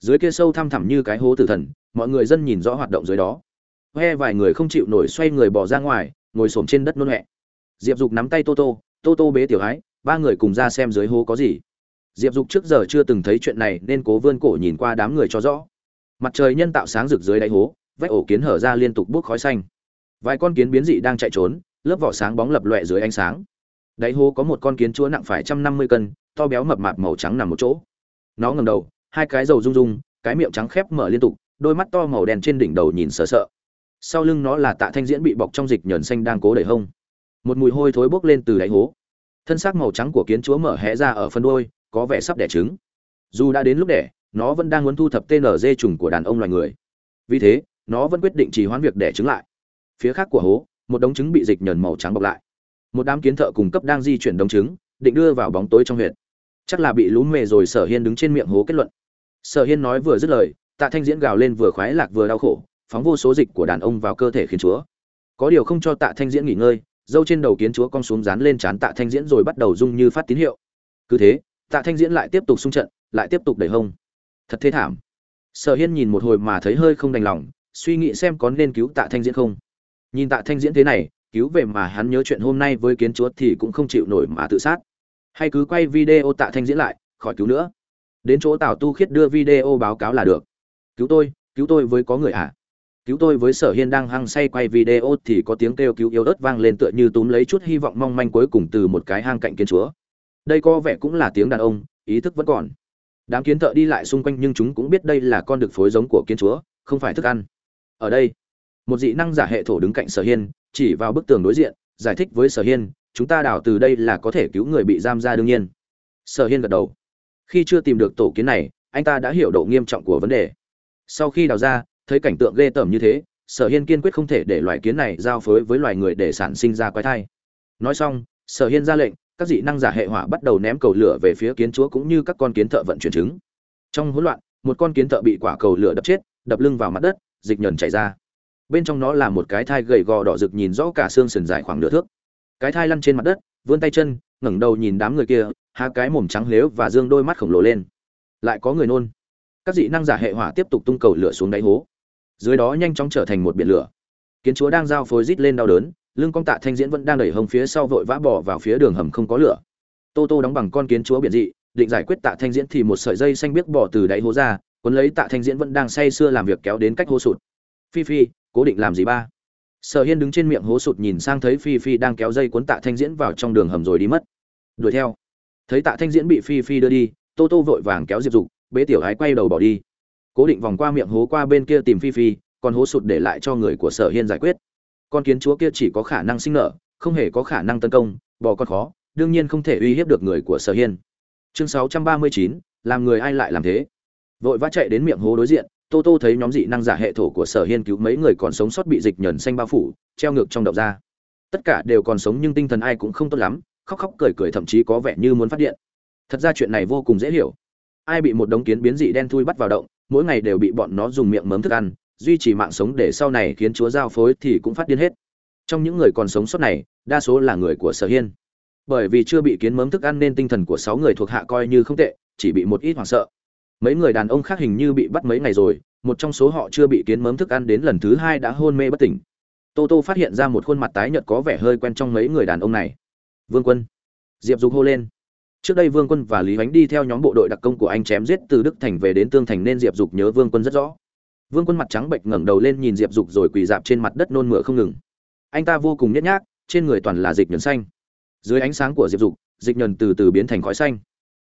Dưới kia sâu thăm thẳm như cái hố tử thần, mọi người dân nhìn rõ hoạt động dưới đó. Hoe vài người không chịu nổi xoay người bỏ ra ngoài, ngồi xổm trên đất nôn huệ diệp dục nắm tay tô tô tô tô bế tiểu ái ba người cùng ra xem dưới hố có gì. Diệp dục trước giờ chưa từng thấy chuyện này nên cố vươn cổ nhìn qua đám người cho rõ. Mặt trời nhân tạo sáng rực dưới đáy hố, vách ổ kiến hở ra liên tục bốc khói xanh. Vài con kiến biến dị đang chạy trốn, lớp vỏ sáng bóng lập lọe dưới ánh sáng. Đáy hố có một con kiến chúa nặng phải trăm năm mươi cân, to béo mập mạp màu trắng nằm một chỗ. Nó ngầm đầu, hai cái dầu rung rung, cái miệng trắng khép mở liên tục, đôi mắt to màu đen trên đỉnh đầu nhìn sợ sợ. Sau lưng nó là tạ thanh diễn bị bọc trong dịch nhờn xanh đang cố đẩy hông một mùi hôi thối bốc lên từ đáy hố. Thân xác màu trắng của kiến chúa mở hé ra ở phân đôi có vẻ sắp đẻ trứng. Dù đã đến lúc đẻ, nó vẫn đang muốn thu thập tên ở dê trùng của đàn ông loài người. Vì thế, nó vẫn quyết định trì hoãn việc đẻ trứng lại. Phía khác của hố, một đống trứng bị dịch nhờn màu trắng bọc lại. Một đám kiến thợ cung cấp đang di chuyển đống trứng, định đưa vào bóng tối trong huyệt. Chắc là bị lú mề rồi sở hiên đứng trên miệng hố kết luận. Sở hiên nói vừa dứt lời, tạ thanh diễn gào lên vừa khoái lạc vừa đau khổ, phóng vô số dịch của đàn ông vào cơ thể khiến chúa. Có điều không cho tạ thanh diễn nghỉ ngơi dâu trên đầu kiến chúa cong xuống dán lên trán tạ thanh diễn rồi bắt đầu rung như phát tín hiệu. Cứ thế, tạ thanh diễn lại tiếp tục xung trận, lại tiếp tục đẩy hông. Thật thế thảm. Sở hiên nhìn một hồi mà thấy hơi không đành lòng, suy nghĩ xem có nên cứu tạ thanh diễn không. Nhìn tạ thanh diễn thế này, cứu về mà hắn nhớ chuyện hôm nay với kiến chúa thì cũng không chịu nổi mà tự sát. Hay cứ quay video tạ thanh diễn lại, khỏi cứu nữa. Đến chỗ tào tu khiết đưa video báo cáo là được. Cứu tôi cứu tôi với có người ạ à? Cứu tôi với sở hiên đang hăng say quay video thì có tiếng kêu cứu yếu ớt vang lên tựa như túm lấy chút hy vọng mong manh cuối cùng từ một cái hang cạnh kiến chúa. Đây có vẻ cũng là tiếng đàn ông, ý thức vẫn còn. Đám kiến thợ đi lại xung quanh nhưng chúng cũng biết đây là con đực phối giống của kiến chúa, không phải thức ăn. Ở đây, một dị năng giả hệ thổ đứng cạnh sở hiên, chỉ vào bức tường đối diện, giải thích với sở hiên, chúng ta đào từ đây là có thể cứu người bị giam ra đương nhiên. Sở hiên gật đầu. Khi chưa tìm được tổ kiến này, anh ta đã hiểu độ nghiêm trọng của vấn đề. Sau khi đào ra thấy cảnh tượng ghê tởm như thế, sở hiên kiên quyết không thể để loài kiến này giao phối với loài người để sản sinh ra quái thai. Nói xong, sở hiên ra lệnh, các dị năng giả hệ hỏa bắt đầu ném cầu lửa về phía kiến chúa cũng như các con kiến thợ vận chuyển trứng. Trong hỗn loạn, một con kiến thợ bị quả cầu lửa đập chết, đập lưng vào mặt đất, dịch nhờn chảy ra. Bên trong nó là một cái thai gầy gò đỏ rực nhìn rõ cả xương sườn dài khoảng nửa thước. Cái thai lăn trên mặt đất, vươn tay chân, ngẩng đầu nhìn đám người kia, há cái mồm trắng lếu và dương đôi mắt khổng lồ lên. Lại có người nôn. Các dị năng giả hệ hỏa tiếp tục tung cầu lửa xuống đáy hố dưới đó nhanh chóng trở thành một biển lửa. Kiến chúa đang giao phối rít lên đau đớn, lưng con tạ thanh diễn vẫn đang đẩy hông phía sau vội vã bỏ vào phía đường hầm không có lửa. Tô tô đóng bằng con kiến chúa biển dị, định giải quyết tạ thanh diễn thì một sợi dây xanh biếc bỏ từ đáy hố ra, cuốn lấy tạ thanh diễn vẫn đang say sưa làm việc kéo đến cách hố sụt. Phi phi, cố định làm gì ba? Sở hiên đứng trên miệng hố sụt nhìn sang thấy phi phi đang kéo dây cuốn tạ thanh diễn vào trong đường hầm rồi đi mất. Đuổi theo. Thấy tạ thanh diễn bị phi phi đưa đi, tô tô vội vàng kéo diệp dục, bế tiểu ái quay đầu bỏ đi cố định vòng qua miệng hố qua bên kia tìm phi phi còn hố sụt để lại cho người của sở hiên giải quyết. Con kiến chúa kia chỉ có khả năng sinh nở không hề có khả năng tấn công bò con khó đương nhiên không thể uy hiếp được người của sở hiên. Chương 639, làm người ai lại làm thế? Vội vã chạy đến miệng hố đối diện tô tô thấy nhóm dị năng giả hệ thổ của sở hiên cứu mấy người còn sống sót bị dịch nhờn xanh bao phủ treo ngược trong đậu ra. Tất cả đều còn sống nhưng tinh thần ai cũng không tốt lắm khóc khóc cười cười thậm chí có vẻ như muốn phát điện. Thật ra chuyện này vô cùng dễ hiểu. Ai bị một đống kiến biến dị đen thui bắt vào động mỗi ngày đều bị bọn nó dùng miệng mớm thức ăn, duy trì mạng sống để sau này khiến chúa giao phối thì cũng phát điên hết. Trong những người còn sống sót này, đa số là người của sở hiên. Bởi vì chưa bị kiến mớm thức ăn nên tinh thần của sáu người thuộc hạ coi như không tệ, chỉ bị một ít hoảng sợ. Mấy người đàn ông khác hình như bị bắt mấy ngày rồi, một trong số họ chưa bị kiến mớm thức ăn đến lần thứ hai đã hôn mê bất tỉnh. Tô tô phát hiện ra một khuôn mặt tái nhợt có vẻ hơi quen trong mấy người đàn ông này. Vương quân. Diệp dục hô lên trước đây vương quân và lý ánh đi theo nhóm bộ đội đặc công của anh chém giết từ đức thành về đến tương thành nên diệp dục nhớ vương quân rất rõ. Vương quân mặt trắng bệnh ngẩng đầu lên nhìn diệp dục rồi quỳ dạp trên mặt đất nôn mửa không ngừng. Anh ta vô cùng nhét nhác, trên người toàn là dịch nhuần xanh. Dưới ánh sáng của diệp dục, dịch nhuần từ từ biến thành khói xanh.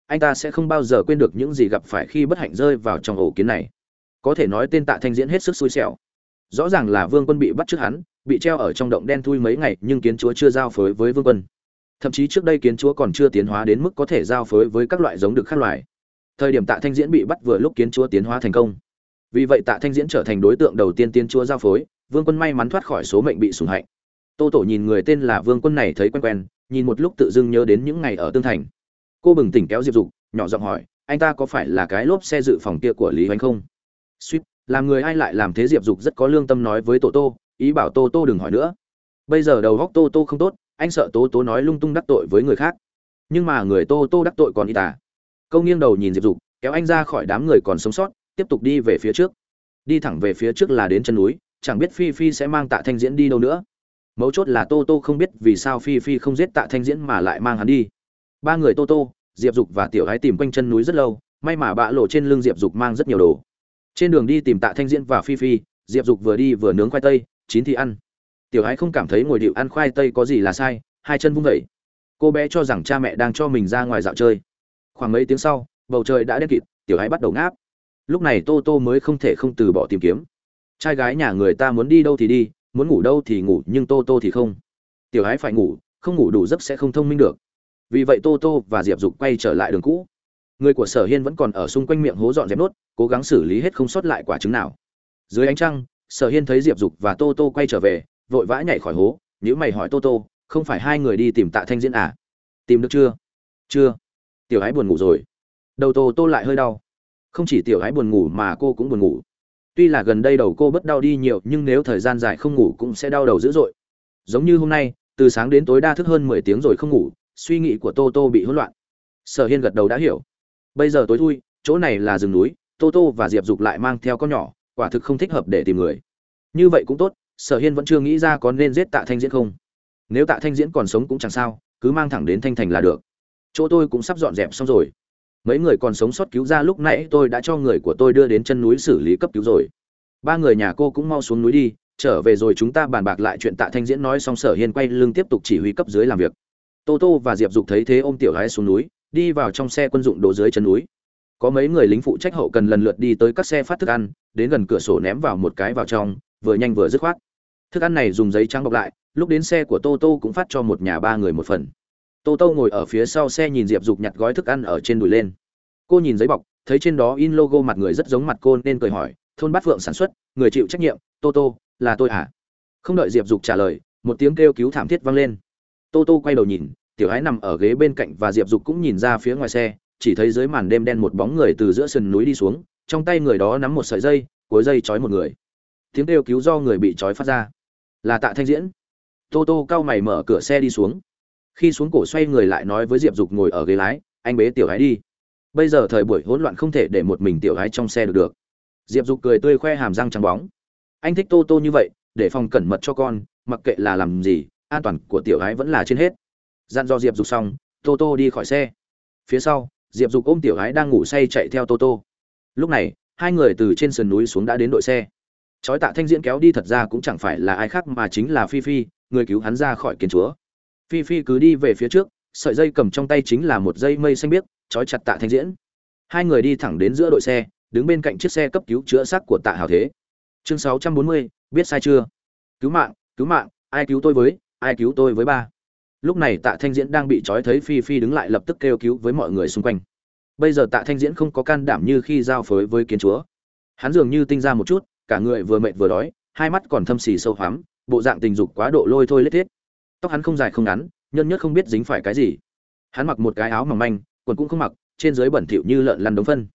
Anh ta sẽ không bao giờ quên được những gì gặp phải khi bất hạnh rơi vào trong ổ kiến này. Có thể nói tên tạ thanh diễn hết sức xui xẻo. Rõ ràng là vương quân bị bắt trước hắn, bị treo ở trong động đen thui mấy ngày, nhưng kiến chúa chưa giao phối với vương quân thậm chí trước đây kiến chúa còn chưa tiến hóa đến mức có thể giao phối với các loại giống được khác loài. Thời điểm tạ thanh diễn bị bắt vừa lúc kiến chúa tiến hóa thành công. Vì vậy tạ thanh diễn trở thành đối tượng đầu tiên tiên chúa giao phối, vương quân may mắn thoát khỏi số mệnh bị sủng hạnh. Tô tổ nhìn người tên là vương quân này thấy quen quen, nhìn một lúc tự dưng nhớ đến những ngày ở tương thành. Cô bừng tỉnh kéo diệp dục, nhỏ giọng hỏi, anh ta có phải là cái lốp xe dự phòng kia của lý hoành không? Suýt, làm người ai lại làm thế? Diệp dục rất có lương tâm nói với tổ tô, ý bảo tô tô đừng hỏi nữa. Bây giờ đầu góc tô tô không tốt anh sợ tô tô nói lung tung đắc tội với người khác. Nhưng mà người tô tô đắc tội còn y tả à. câu nghiêng đầu nhìn diệp dục, kéo anh ra khỏi đám người còn sống sót, tiếp tục đi về phía trước. Đi thẳng về phía trước là đến chân núi, chẳng biết phi phi sẽ mang tạ thanh diễn đi đâu nữa. Mấu chốt là tô tô không biết vì sao phi phi không giết tạ thanh diễn mà lại mang hắn đi. Ba người tô tô diệp dục và tiểu gái tìm quanh chân núi rất lâu, may mà bạ lộ trên lưng diệp dục mang rất nhiều đồ. Trên đường đi tìm tạ thanh diễn và phi phi, diệp dục vừa đi vừa nướng khoai tây, chín thì ăn tiểu gái không cảm thấy ngồi điệu ăn khoai tây có gì là sai, hai chân vung vẩy cô bé cho rằng cha mẹ đang cho mình ra ngoài dạo chơi. Khoảng mấy tiếng sau, bầu trời đã đen kịt, tiểu gái bắt đầu ngáp. Lúc này tô tô mới không thể không từ bỏ tìm kiếm. Trai gái nhà người ta muốn đi đâu thì đi, muốn ngủ đâu thì ngủ, nhưng tô tô thì không. Tiểu ái phải ngủ, không ngủ đủ giấc sẽ không thông minh được. Vì vậy tô tô và diệp dục quay trở lại đường cũ. Người của sở hiên vẫn còn ở xung quanh miệng hố dọn dẹp nốt, cố gắng xử lý hết không sót lại quả trứng nào. Dưới ánh trăng, sở hiên thấy diệp dục và tô tô quay trở về vội vã nhảy khỏi hố nếu mày hỏi tô tô, không phải hai người đi tìm tạ thanh diễn à? Tìm được chưa? Chưa. Tiểu ái buồn ngủ rồi. Đầu tô tô lại hơi đau. Không chỉ tiểu ái buồn ngủ mà cô cũng buồn ngủ. Tuy là gần đây đầu cô bất đau đi nhiều, nhưng nếu thời gian dài không ngủ cũng sẽ đau đầu dữ dội. Giống như hôm nay, từ sáng đến tối đa thức hơn mười tiếng rồi không ngủ, suy nghĩ của tô tô bị hỗn loạn. Sở hiên gật đầu đã hiểu. Bây giờ tối thui, chỗ này là rừng núi, tô tô và diệp dục lại mang theo con nhỏ, quả thực không thích hợp để tìm người. Như vậy cũng tốt sở hiên vẫn chưa nghĩ ra có nên giết tạ thanh diễn không. Nếu tạ thanh diễn còn sống cũng chẳng sao, cứ mang thẳng đến thanh thành là được. Chỗ tôi cũng sắp dọn dẹp xong rồi. Mấy người còn sống sót cứu ra lúc nãy tôi đã cho người của tôi đưa đến chân núi xử lý cấp cứu rồi. Ba người nhà cô cũng mau xuống núi đi, trở về rồi chúng ta bàn bạc lại chuyện tạ thanh diễn nói xong sở hiên quay lưng tiếp tục chỉ huy cấp dưới làm việc. Tô tô và diệp dục thấy thế ôm tiểu gái xuống núi, đi vào trong xe quân dụng đổ dưới chân núi. Có mấy người lính phụ trách hậu cần lần lượt đi tới các xe phát thức ăn, đến gần cửa sổ ném vào một cái vào trong, vừa nhanh vừa dứt khoát thức ăn này dùng giấy trắng bọc lại, lúc đến xe của tô tô cũng phát cho một nhà ba người một phần. Tô tô ngồi ở phía sau xe nhìn diệp dục nhặt gói thức ăn ở trên đùi lên. Cô nhìn giấy bọc, thấy trên đó in logo mặt người rất giống mặt cô nên cười hỏi, thôn bát phượng sản xuất, người chịu trách nhiệm, tô tô, là tôi à? Không đợi diệp dục trả lời, một tiếng kêu cứu thảm thiết vang lên. Tô tô quay đầu nhìn, tiểu ái nằm ở ghế bên cạnh và diệp dục cũng nhìn ra phía ngoài xe, chỉ thấy dưới màn đêm đen một bóng người từ giữa sườn núi đi xuống, trong tay người đó nắm một sợi dây, cuối dây trói một người. Tiếng kêu cứu do người bị trói phát ra là tạ thanh diễn. Tô tô cao mày mở cửa xe đi xuống. Khi xuống cổ xoay người lại nói với diệp dục ngồi ở ghế lái, anh bế tiểu gái đi. Bây giờ thời buổi hỗn loạn không thể để một mình tiểu gái trong xe được được. Diệp dục cười tươi khoe hàm răng trắng bóng. Anh thích tô tô như vậy, để phòng cẩn mật cho con, mặc kệ là làm gì, an toàn của tiểu gái vẫn là trên hết. Dặn dò diệp dục xong, tô tô đi khỏi xe. Phía sau, diệp dục ôm tiểu gái đang ngủ say chạy theo tô tô. Lúc này, hai người từ trên sườn núi xuống đã đến đội xe chói tạ thanh diễn kéo đi thật ra cũng chẳng phải là ai khác mà chính là phi phi, người cứu hắn ra khỏi kiến chúa. Phi phi cứ đi về phía trước, sợi dây cầm trong tay chính là một dây mây xanh biếc trói chặt tạ thanh diễn. Hai người đi thẳng đến giữa đội xe, đứng bên cạnh chiếc xe cấp cứu chữa xác của tạ hào thế. Chương sáu trăm bốn mươi, biết sai chưa? Cứu mạng cứu mạng, ai cứu tôi với, ai cứu tôi với ba? Lúc này tạ thanh diễn đang bị trói thấy phi phi đứng lại lập tức kêu cứu với mọi người xung quanh. Bây giờ tạ thanh diễn không có can đảm như khi giao phối với kiến chúa. Hắn dường như tinh ra một chút cả người vừa mệt vừa đói, hai mắt còn thâm xì sâu hoắm, bộ dạng tình dục quá độ lôi thôi lết thiết. Tóc hắn không dài không ngắn nhân nhất không biết dính phải cái gì. Hắn mặc một cái áo mỏng manh, quần cũng không mặc, trên dưới bẩn thỉu như lợn lăn đống phân.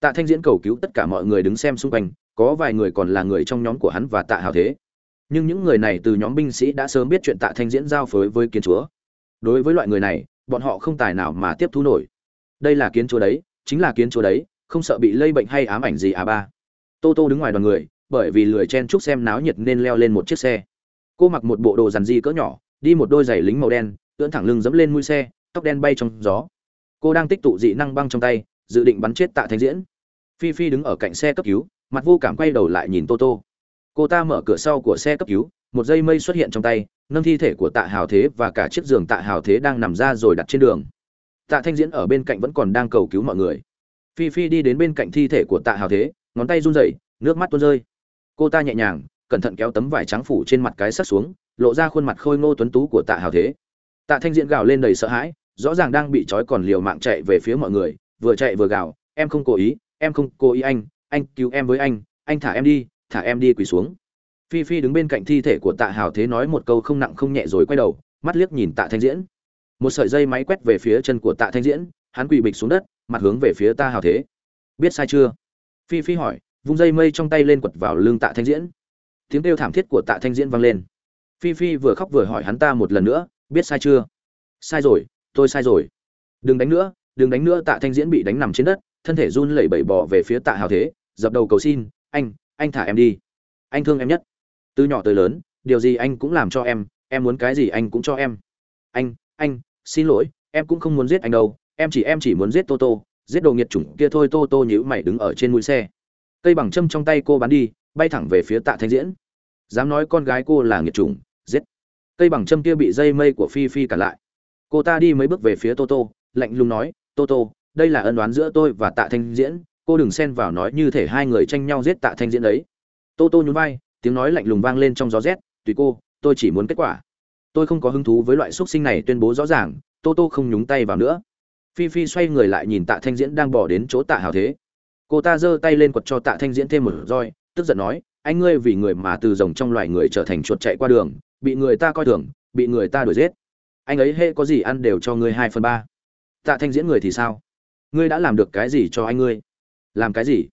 Tạ thanh diễn cầu cứu tất cả mọi người đứng xem xung quanh, có vài người còn là người trong nhóm của hắn và tạ hào thế. Nhưng những người này từ nhóm binh sĩ đã sớm biết chuyện tạ thanh diễn giao phối với kiến chúa. Đối với loại người này, bọn họ không tài nào mà tiếp thu nổi. Đây là kiến chúa đấy, chính là kiến chúa đấy, không sợ bị lây bệnh hay ám ảnh gì à ba. Tô tô đứng ngoài đoàn người bởi vì lười chen chúc xem náo nhiệt nên leo lên một chiếc xe. Cô mặc một bộ đồ dàn di cỡ nhỏ, đi một đôi giày lính màu đen, ưỡn thẳng lưng dẫm lên mũi xe, tóc đen bay trong gió. Cô đang tích tụ dị năng băng trong tay, dự định bắn chết tạ thanh diễn. Phi phi đứng ở cạnh xe cấp cứu, mặt vô cảm quay đầu lại nhìn tô tô. Cô ta mở cửa sau của xe cấp cứu, một dây mây xuất hiện trong tay, nâng thi thể của tạ hào thế và cả chiếc giường tạ hào thế đang nằm ra rồi đặt trên đường. Tạ thanh diễn ở bên cạnh vẫn còn đang cầu cứu mọi người. Phi phi đi đến bên cạnh thi thể của tạ hào thế, ngón tay run rẩy, nước mắt tuôn rơi cô ta nhẹ nhàng, cẩn thận kéo tấm vải trắng phủ trên mặt cái sắt xuống, lộ ra khuôn mặt khôi ngô tuấn tú của tạ hào thế. Tạ thanh diễn gào lên đầy sợ hãi, rõ ràng đang bị trói còn liều mạng chạy về phía mọi người, vừa chạy vừa gào, em không cố ý, em không cố ý anh anh cứu em với anh anh thả em đi, thả em đi quỳ xuống. Phi phi đứng bên cạnh thi thể của tạ hào thế nói một câu không nặng không nhẹ rồi quay đầu, mắt liếc nhìn tạ thanh diễn. Một sợi dây máy quét về phía chân của tạ thanh diễn, hắn quỳ bịch xuống đất, mặt hướng về phía tạ hào thế. Biết sai chưa? Phi phi hỏi vung dây mây trong tay lên quật vào lưng tạ thanh diễn. Tiếng kêu thảm thiết của tạ thanh diễn vang lên. Phi phi vừa khóc vừa hỏi hắn ta một lần nữa, biết sai chưa? Sai rồi, tôi sai rồi. Đừng đánh nữa, đừng đánh nữa, tạ thanh diễn bị đánh nằm trên đất, thân thể run lẩy bẩy bỏ về phía tạ hào thế, dập đầu cầu xin, anh anh thả em đi. Anh thương em nhất. Từ nhỏ tới lớn, điều gì anh cũng làm cho em em muốn cái gì anh cũng cho em. Anh anh, xin lỗi, em cũng không muốn giết anh đâu, em chỉ em chỉ muốn giết tô tô, giết đồ nghiệt chủng kia thôi. Tô tô nhữ mày đứng ở trên mũi xe cây bằng châm trong tay cô bắn đi, bay thẳng về phía tạ thanh diễn. Dám nói con gái cô là nghiệt chủng, giết. Cây bằng châm kia bị dây mây của phi phi cản lại. Cô ta đi mấy bước về phía tô tô, lạnh lùng nói, tô tô, đây là ân đoán giữa tôi và tạ thanh diễn. Cô đừng xen vào nói như thể hai người tranh nhau giết tạ thanh diễn đấy. Tô tô nhún vai, tiếng nói lạnh lùng vang lên trong gió rét, tùy cô, tôi chỉ muốn kết quả. Tôi không có hứng thú với loại x u ấ t sinh này tuyên bố rõ ràng. Tô tô không nhúng tay vào nữa. Phi phi xoay người lại nhìn tạ thanh diễn đang bỏ đến chỗ tạ hào thế cô ta giơ tay lên quật cho tạ thanh diễn thêm một roi, tức giận nói, anh ngươi vì người mà từ rồng trong loài người trở thành chuột chạy qua đường, bị người ta coi thường, bị người ta đuổi giết. Anh ấy hễ có gì ăn đều cho ngươi hai phần ba. Tạ thanh diễn người thì sao? Ngươi đã làm được cái gì cho anh ngươi? Làm cái gì?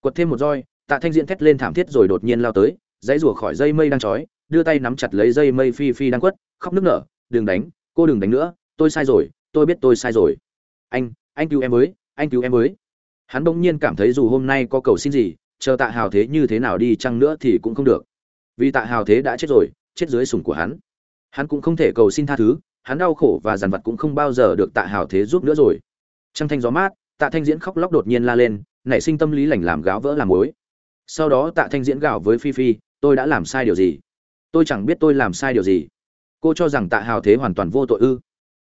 Quật thêm một roi, tạ thanh diễn thét lên thảm thiết rồi đột nhiên lao tới, dãy rủa khỏi dây mây đang trói, đưa tay nắm chặt lấy dây mây phi phi đang quất, khóc nức nở, đừng đánh, cô đừng đánh nữa, tôi sai rồi, tôi biết tôi sai rồi. Anh anh cứu em với, anh cứu em với hắn bỗng nhiên cảm thấy dù hôm nay có cầu xin gì, chờ tạ hào thế như thế nào đi chăng nữa thì cũng không được. Vì tạ hào thế đã chết rồi, chết dưới sủng của hắn. Hắn cũng không thể cầu xin tha thứ, hắn đau khổ và dằn vặt cũng không bao giờ được tạ hào thế giúp nữa rồi. Trăng thanh gió mát, tạ thanh diễn khóc lóc đột nhiên la lên, nảy sinh tâm lý lành làm gáo vỡ làm mối sau đó tạ thanh diễn gào với phi phi, tôi đã làm sai điều gì? Tôi chẳng biết tôi làm sai điều gì. Cô cho rằng tạ hào thế hoàn toàn vô tội ư?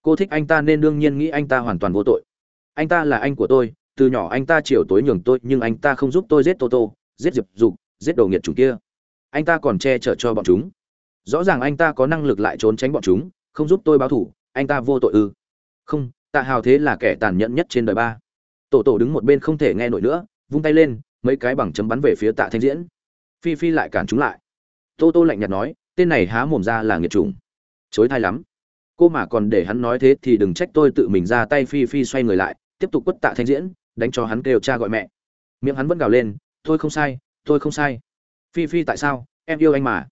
Cô thích anh ta nên đương nhiên nghĩ anh ta hoàn toàn vô tội. Anh ta là anh của tôi từ nhỏ anh ta chiều tối nhường tôi, nhưng anh ta không giúp tôi giết tô tô giết diệp dục, giết đồ nghiệt chủng kia. Anh ta còn che chở cho bọn chúng. Rõ ràng anh ta có năng lực lại trốn tránh bọn chúng, không giúp tôi báo thủ anh ta vô tội ư. Không, tạ hào thế là kẻ tàn nhẫn nhất trên đời ba. Tổ tổ đứng một bên không thể nghe nổi nữa, vung tay lên, mấy cái bằng chấm bắn về phía tạ thanh diễn. Phi phi lại cản chúng lại. Tô tô lạnh nhạt nói, tên này há mồm ra là nghiệt chủng. Chối thai lắm. Cô mà còn để hắn nói thế thì đừng trách tôi tự mình ra tay, phi phi xoay người lại, tiếp tục quất tạ thanh diễn đánh cho hắn kêu cha gọi mẹ. Miệng hắn vẫn gào lên tôi không sai tôi không sai. Phi phi tại sao? Em yêu anh mà.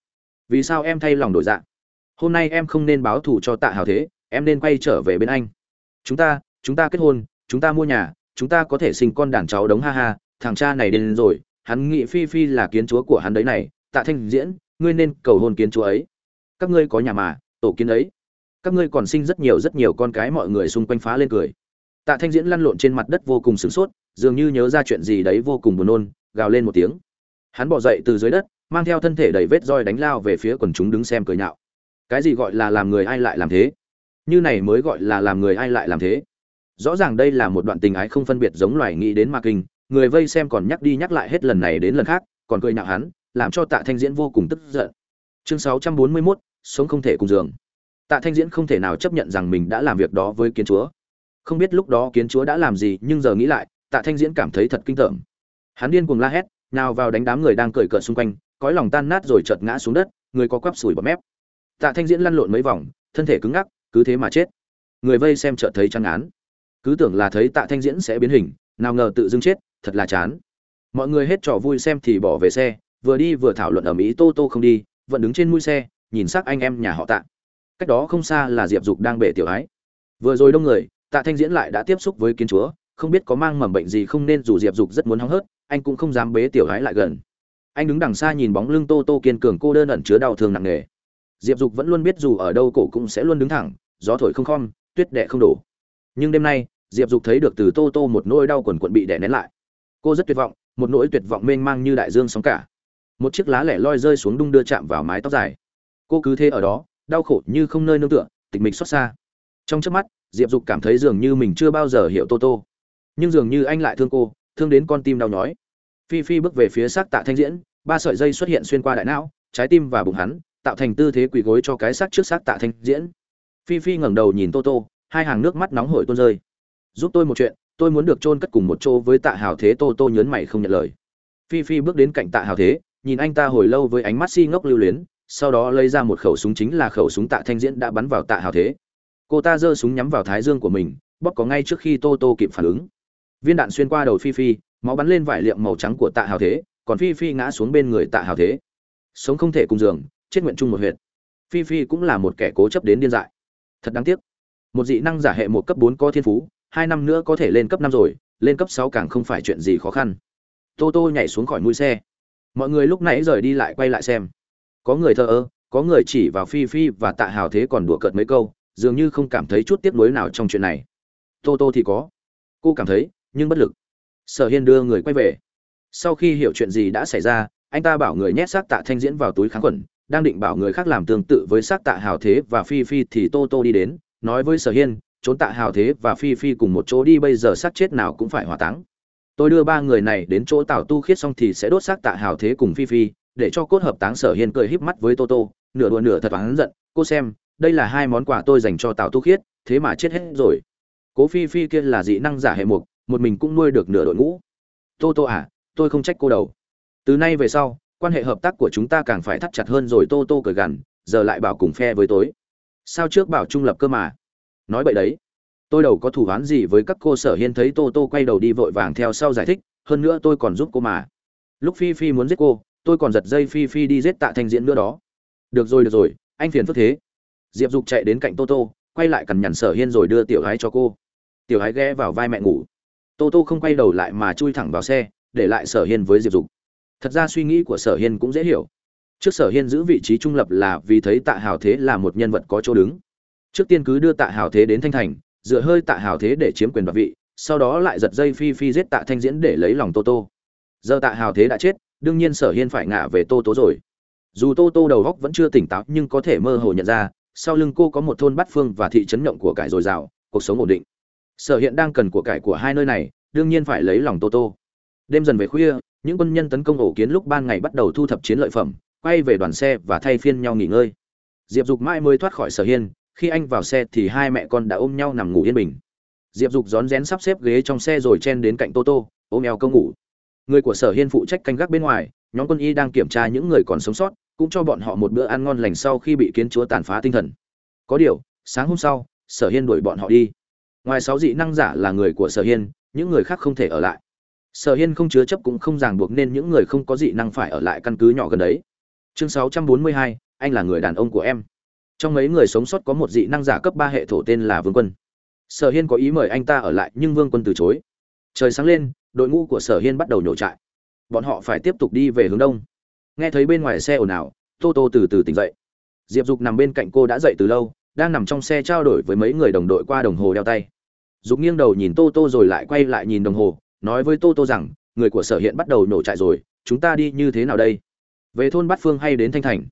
Vì sao em thay lòng đổi dạ? Hôm nay em không nên báo thù cho tạ hào thế, em nên quay trở về bên anh. Chúng ta chúng ta kết hôn, chúng ta mua nhà, chúng ta có thể sinh con đàn cháu đống ha ha, thằng cha này đến rồi, hắn nghĩ phi phi là kiến chúa của hắn đấy này. Tạ thanh diễn, ngươi nên cầu hôn kiến chúa ấy. Các ngươi có nhà mà, tổ kiến ấy. Các ngươi còn sinh rất nhiều rất nhiều con cái mọi người xung quanh phá lên cười tạ thanh diễn lăn lộn trên mặt đất vô cùng sửng sốt dường như nhớ ra chuyện gì đấy vô cùng buồn nôn gào lên một tiếng. Hắn bỏ dậy từ dưới đất mang theo thân thể đầy vết roi đánh lao về phía quần chúng đứng xem cười nhạo. Cái gì gọi là làm người ai lại làm thế? Như này mới gọi là làm người ai lại làm thế? Rõ ràng đây là một đoạn tình ái không phân biệt giống loài nghĩ đến ma kinh người vây xem còn nhắc đi nhắc lại hết lần này đến lần khác còn cười nhạo hắn làm cho tạ thanh diễn vô cùng tức giận. Chương 641, sống không thể cùng giường. Tạ thanh diễn không thể nào chấp nhận rằng mình đã làm việc đó với kiến chúa không biết lúc đó kiến chúa đã làm gì, nhưng giờ nghĩ lại, tạ thanh diễn cảm thấy thật kinh tởm. Hắn điên cuồng la hét, nào vào đánh đám người đang cười cợt xung quanh, cõi lòng tan nát rồi chợt ngã xuống đất, người có quắp sủi bọt mép. Tạ thanh diễn lăn lộn mấy vòng, thân thể cứng ngắc, cứ thế mà chết. Người vây xem chợt thấy trăng án. Cứ tưởng là thấy tạ thanh diễn sẽ biến hình, nào ngờ tự dưng chết, thật là chán. Mọi người hết trò vui xem thì bỏ về xe, vừa đi vừa thảo luận ở mỹ tô tô không đi, vẫn đứng trên mũi xe, nhìn sắc anh em nhà họ tạ. Cách đó không xa là diệp dục đang bể tiểu ái. Vừa rồi đông người tạ thanh diễn lại đã tiếp xúc với kiến chúa, không biết có mang mầm bệnh gì không nên dù diệp dục rất muốn hóng hớt, anh cũng không dám bế tiểu gái lại gần. Anh đứng đằng xa nhìn bóng lưng tô tô kiên cường cô đơn ẩn chứa đau thương nặng nề. Diệp dục vẫn luôn biết dù ở đâu cổ cũng sẽ luôn đứng thẳng, gió thổi không khom, tuyết đẻ không đổ. Nhưng đêm nay, diệp dục thấy được từ tô tô một nỗi đau quần quận bị đè nén lại. Cô rất tuyệt vọng, một nỗi tuyệt vọng mênh mang như đại dương sóng cả. Một chiếc lá lẻ loi rơi xuống đung đưa chạm vào mái tóc dài. Cô cứ thế ở đó, đau khổ như không nơi nương tựa, tịch mịch xót xa. Trong chớp mắt diệp dục cảm thấy dường như mình chưa bao giờ hiểu tô tô. Nhưng dường như anh lại thương cô, thương đến con tim đau nhói. Phi phi bước về phía xác tạ thanh diễn, ba sợi dây xuất hiện xuyên qua đại não, trái tim và bụng hắn, tạo thành tư thế quỳ gối cho cái xác trước xác tạ thanh diễn. Phi phi ngẩng đầu nhìn tô tô, hai hàng nước mắt nóng hổi tuôn rơi. Giúp tôi một chuyện, tôi muốn được chôn cất cùng một chỗ với tạ hào thế. Tô tô nhớn mày không nhận lời. Phi phi bước đến cạnh tạ hào thế, nhìn anh ta hồi lâu với ánh mắt si ngốc lưu luyến, sau đó lấy ra một khẩu súng chính là khẩu súng tạ thanh diễn đã bắn vào tạ hào thế cô ta giơ súng nhắm vào thái dương của mình, bóp có ngay trước khi tô tô kịp phản ứng. Viên đạn xuyên qua đầu phi phi, máu bắn lên vải liệm màu trắng của tạ hào thế, còn phi phi ngã xuống bên người tạ hào thế. Sống không thể cùng giường, chết nguyện chung một huyệt. Phi phi cũng là một kẻ cố chấp đến điên dại. Thật đáng tiếc. Một dị năng giả hệ một cấp bốn có thiên phú, hai năm nữa có thể lên cấp năm rồi, lên cấp sáu càng không phải chuyện gì khó khăn. Tô tô nhảy xuống khỏi mũi xe. Mọi người lúc nãy rời đi lại quay lại xem. Có người thờ ơ, có người chỉ vào phi phi và tạ hào thế còn đùa cợt mấy câu dường như không cảm thấy chút tiếc nuối nào trong chuyện này. Tô tô thì có. Cô cảm thấy, nhưng bất lực. Sở hiên đưa người quay về. Sau khi hiểu chuyện gì đã xảy ra, anh ta bảo người nhét xác tạ thanh diễn vào túi kháng khuẩn, đang định bảo người khác làm tương tự với xác tạ hào thế và phi phi thì tô tô đi đến, nói với sở hiên, trốn tạ hào thế và phi phi cùng một chỗ đi, bây giờ xác chết nào cũng phải hỏa táng. Tôi đưa ba người này đến chỗ tảo tu khiết xong thì sẽ đốt xác tạ hào thế cùng phi phi, để cho cốt hợp táng sở hiên cười híp mắt với tô tô, nửa đùa nửa thật oán giận, cô xem đây là hai món quà tôi dành cho tào tu khiết, thế mà chết hết rồi. Cố phi phi kia là dị năng giả hệ mục, một mình cũng nuôi được nửa đội ngũ. Tô tô à tôi không trách cô đầu từ nay về sau, quan hệ hợp tác của chúng ta càng phải thắt chặt hơn rồi, tô tô cười gằn, giờ lại bảo cùng phe với tối sao trước bảo trung lập cơ mà? Nói vậy đấy. Tôi đầu có thủ hoán gì với các cô sở hiên thấy tô tô quay đầu đi vội vàng theo sau giải thích, hơn nữa tôi còn giúp cô mà. Lúc phi phi muốn giết cô, tôi còn giật dây phi phi đi giết tạ thanh diễn nữa đó. Được rồi được rồi, anh phiền phức thế diệp dục chạy đến cạnh tô tô, quay lại cằn nhằn sở hiên rồi đưa tiểu gái cho cô. Tiểu gái ghé vào vai mẹ ngủ. Tô tô không quay đầu lại mà chui thẳng vào xe, để lại sở hiên với diệp dục. Thật ra suy nghĩ của sở hiên cũng dễ hiểu. Trước sở hiên giữ vị trí trung lập là vì thấy tạ hào thế là một nhân vật có chỗ đứng. Trước tiên cứ đưa tạ hào thế đến thanh thành, dựa hơi tạ hào thế để chiếm quyền đoạt vị, sau đó lại giật dây phi phi giết tạ thanh diễn để lấy lòng tô tô. Giờ tạ hào thế đã chết, đương nhiên sở hiên phải ngả về tô tố rồi. Dù tô tô đầu góc vẫn chưa tỉnh táo nhưng có thể mơ hồ nhận ra sau lưng cô có một thôn bát phương và thị trấn nhộng của cải dồi dào, cuộc sống ổn định. Sở hiện đang cần của cải của hai nơi này, đương nhiên phải lấy lòng tô tô. Đêm dần về khuya, những quân nhân tấn công ổ kiến lúc ban ngày bắt đầu thu thập chiến lợi phẩm, quay về đoàn xe và thay phiên nhau nghỉ ngơi. Diệp dục mãi mới thoát khỏi sở hiên, khi anh vào xe thì hai mẹ con đã ôm nhau nằm ngủ yên bình. Diệp dục rón rén sắp xếp ghế trong xe rồi chen đến cạnh tô tô, ôm eo câu ngủ. Người của sở hiên phụ trách canh gác bên ngoài nhóm quân y đang kiểm tra những người còn sống sót cũng cho bọn họ một bữa ăn ngon lành sau khi bị kiến chúa tàn phá tinh thần. Có điều sáng hôm sau sở hiên đuổi bọn họ đi. Ngoài sáu dị năng giả là người của sở hiên những người khác không thể ở lại. Sở hiên không chứa chấp cũng không ràng buộc nên những người không có dị năng phải ở lại căn cứ nhỏ gần đấy. Chương 642, anh là người đàn ông của em. Trong mấy người sống sót có một dị năng giả cấp ba hệ thổ tên là vương quân. Sở hiên có ý mời anh ta ở lại nhưng vương quân từ chối. Trời sáng lên đội ngũ của sở hiên bắt đầu nhổ trại bọn họ phải tiếp tục đi về hướng đông. Nghe thấy bên ngoài xe ồn ào, tô tô từ từ tỉnh dậy. Diệp dục nằm bên cạnh cô đã dậy từ lâu, đang nằm trong xe trao đổi với mấy người đồng đội qua đồng hồ đeo tay. Dục nghiêng đầu nhìn tô tô rồi lại quay lại nhìn đồng hồ, nói với tô tô rằng, người của sở hiện bắt đầu nổ trại rồi, chúng ta đi như thế nào đây? Về thôn bát phương hay đến thanh thành?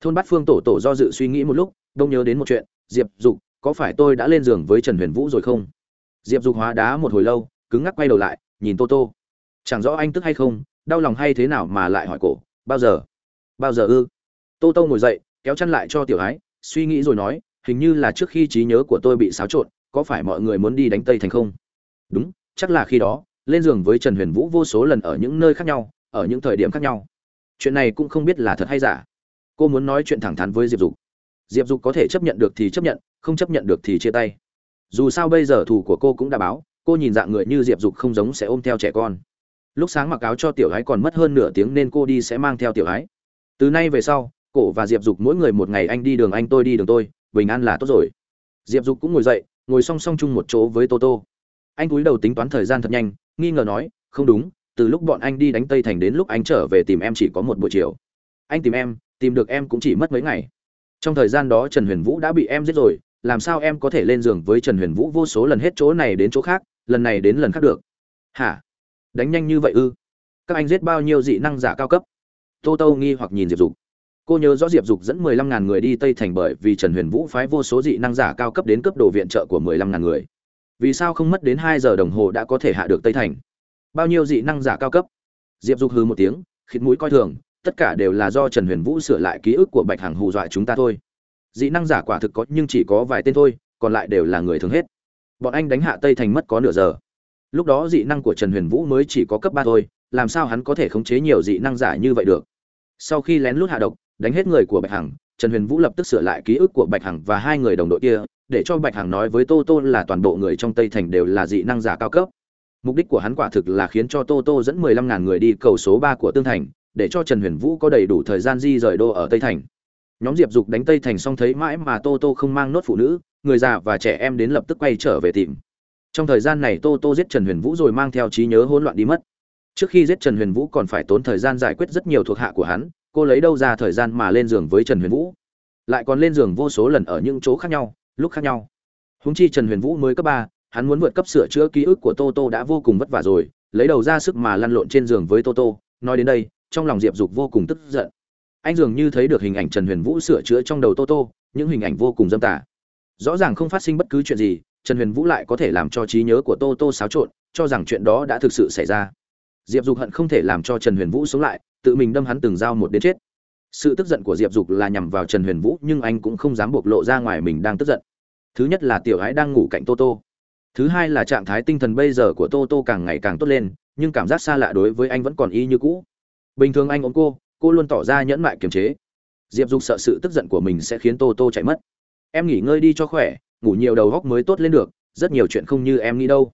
Thôn bát phương tổ tổ do dự suy nghĩ một lúc, đông nhớ đến một chuyện, diệp dục, có phải tôi đã lên giường với trần huyền vũ rồi không? Diệp dục hóa đá một hồi lâu, cứng ngắc quay đầu lại, nhìn tô tô. Chẳng rõ anh tức hay không đau lòng hay thế nào mà lại hỏi cổ, bao giờ? Bao giờ ư? Tô tô ngồi dậy, kéo chăn lại cho tiểu ái suy nghĩ rồi nói, hình như là trước khi trí nhớ của tôi bị xáo trộn, có phải mọi người muốn đi đánh tây thành không? Đúng, chắc là khi đó, lên giường với trần huyền vũ vô số lần ở những nơi khác nhau, ở những thời điểm khác nhau. Chuyện này cũng không biết là thật hay giả. Cô muốn nói chuyện thẳng thắn với diệp dục. Diệp dục có thể chấp nhận được thì chấp nhận, không chấp nhận được thì chia tay. Dù sao bây giờ thủ của cô cũng đã báo, cô nhìn dạng người như diệp dục không giống sẽ ôm theo trẻ con lúc sáng mặc áo cho tiểu ái còn mất hơn nửa tiếng nên cô đi sẽ mang theo tiểu ái từ nay về sau, cổ và diệp dục mỗi người một ngày anh đi đường anh tôi đi đường tôi, bình an là tốt rồi. Diệp dục cũng ngồi dậy, ngồi song song chung một chỗ với tô tô. Anh cúi đầu tính toán thời gian thật nhanh, nghi ngờ nói, không đúng, từ lúc bọn anh đi đánh tây thành đến lúc anh trở về tìm em chỉ có một buổi chiều. Anh tìm em, tìm được em cũng chỉ mất mấy ngày. Trong thời gian đó trần huyền vũ đã bị em giết rồi, làm sao em có thể lên giường với trần huyền vũ vô số lần hết chỗ này đến chỗ khác, lần này đến lần khác được? Hả? Đánh nhanh như vậy ư? Các anh giết bao nhiêu dị năng giả cao cấp? Tô tô nghi hoặc nhìn diệp dục. Cô nhớ rõ diệp dục dẫn mười lăm ngàn người đi tây thành bởi vì trần huyền vũ phái vô số dị năng giả cao cấp đến cấp đồ viện trợ của mười lăm ngàn người. Vì sao không mất đến hai giờ đồng hồ đã có thể hạ được tây thành? Bao nhiêu dị năng giả cao cấp? Diệp dục hư một tiếng, khịt mũi coi thường, tất cả đều là do trần huyền vũ sửa lại ký ức của bạch hằng hù dọa chúng ta thôi. Dị năng giả quả thực có, nhưng chỉ có vài tên thôi, còn lại đều là người thường hết. Bọn anh đánh hạ tây thành mất có nửa giờ lúc đó dị năng của trần huyền vũ mới chỉ có cấp ba thôi, làm sao hắn có thể khống chế nhiều dị năng giả như vậy được? Sau khi lén lút hạ độc, đánh hết người của bạch hằng, trần huyền vũ lập tức sửa lại ký ức của bạch hằng và hai người đồng đội kia, để cho bạch hằng nói với tô tô là toàn bộ người trong tây thành đều là dị năng giả cao cấp. Mục đích của hắn quả thực là khiến cho tô tô dẫn mười lăm ngàn người đi cầu số ba của tương thành, để cho trần huyền vũ có đầy đủ thời gian di rời đô ở tây thành. Nhóm diệp dục đánh tây thành xong thấy mãi mà tô tô không mang nốt phụ nữ, người già và trẻ em đến lập tức quay trở về tìm trong thời gian này tô tô giết trần huyền vũ rồi mang theo trí nhớ hỗn loạn đi mất. Trước khi giết trần huyền vũ còn phải tốn thời gian giải quyết rất nhiều thuộc hạ của hắn, cô lấy đâu ra thời gian mà lên giường với trần huyền vũ? Lại còn lên giường vô số lần ở những chỗ khác nhau, lúc khác nhau. Húng chi trần huyền vũ mới cấp ba, hắn muốn vượt cấp sửa chữa ký ức của tô tô đã vô cùng vất vả rồi, lấy đầu ra sức mà lăn lộn trên giường với tô tô. Nói đến đây, trong lòng diệp dục vô cùng tức giận. Anh dường như thấy được hình ảnh trần huyền vũ sửa chữa trong đầu tô tô, những hình ảnh vô cùng dâm tả rõ ràng không phát sinh bất cứ chuyện gì trần huyền vũ lại có thể làm cho trí nhớ của tô tô xáo trộn, cho rằng chuyện đó đã thực sự xảy ra. Diệp dục hận không thể làm cho trần huyền vũ sống lại, tự mình đâm hắn từng dao một đến chết. Sự tức giận của diệp dục là nhằm vào trần huyền vũ, nhưng anh cũng không dám bộc lộ ra ngoài mình đang tức giận. Thứ nhất là tiểu ái đang ngủ cạnh tô tô. Thứ hai là trạng thái tinh thần bây giờ của tô tô càng ngày càng tốt lên, nhưng cảm giác xa lạ đối với anh vẫn còn y như cũ. Bình thường anh ôm cô cô luôn tỏ ra nhẫn mại kiềm chế. Diệp dục sợ sự tức giận của mình sẽ khiến tô tô chạy mất. Em nghỉ ngơi đi cho khỏe ngủ nhiều đầu góc mới tốt lên được, rất nhiều chuyện không như em nghĩ đâu.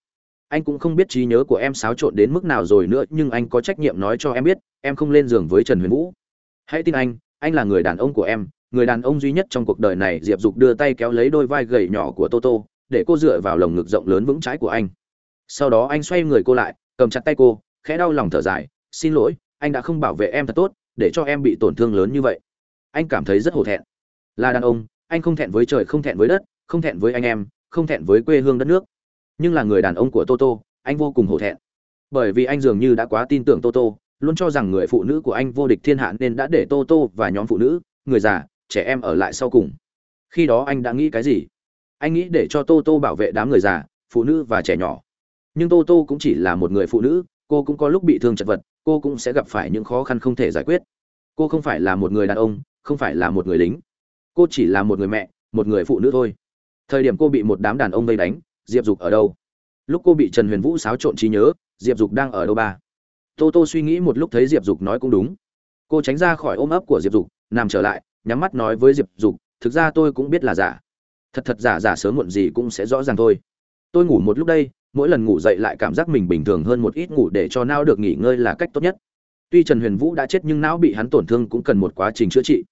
Anh cũng không biết trí nhớ của em xáo trộn đến mức nào rồi nữa, nhưng anh có trách nhiệm nói cho em biết, em không lên giường với trần huyền vũ. Hãy tin anh anh là người đàn ông của em, người đàn ông duy nhất trong cuộc đời này, diệp dục đưa tay kéo lấy đôi vai gầy nhỏ của toto để cô dựa vào lồng ngực rộng lớn vững trái của anh. Sau đó anh xoay người cô lại, cầm chặt tay cô, khẽ đau lòng thở dài, xin lỗi, anh đã không bảo vệ em thật tốt, để cho em bị tổn thương lớn như vậy. Anh cảm thấy rất hổ thẹn. Là đàn ông, anh không thẹn với trời, không thẹn với đất không thẹn với anh em, không thẹn với quê hương đất nước. Nhưng là người đàn ông của toto, anh vô cùng hổ thẹn. Bởi vì anh dường như đã quá tin tưởng toto, luôn cho rằng người phụ nữ của anh vô địch thiên hạ nên đã để toto và nhóm phụ nữ, người già, trẻ em ở lại sau cùng. Khi đó anh đã nghĩ cái gì? Anh nghĩ để cho toto bảo vệ đám người già, phụ nữ và trẻ nhỏ. Nhưng toto cũng chỉ là một người phụ nữ, cô cũng có lúc bị thương chật vật, cô cũng sẽ gặp phải những khó khăn không thể giải quyết. Cô không phải là một người đàn ông, không phải là một người lính. Cô chỉ là một người mẹ, một người phụ nữ thôi thời điểm cô bị một đám đàn ông vây đánh, diệp dục ở đâu? Lúc cô bị trần huyền vũ xáo trộn trí nhớ, diệp dục đang ở đâu ba? Tô tô suy nghĩ một lúc thấy diệp dục nói cũng đúng. Cô tránh ra khỏi ôm ấp của diệp dục, nằm trở lại, nhắm mắt nói với diệp dục, thực ra tôi cũng biết là giả. Thật thật giả giả sớm muộn gì cũng sẽ rõ ràng thôi. Tôi ngủ một lúc đây, mỗi lần ngủ dậy lại cảm giác mình bình thường hơn một ít ngủ để cho não được nghỉ ngơi là cách tốt nhất. Tuy trần huyền vũ đã chết nhưng não bị hắn tổn thương cũng cần một quá trình chữa trị.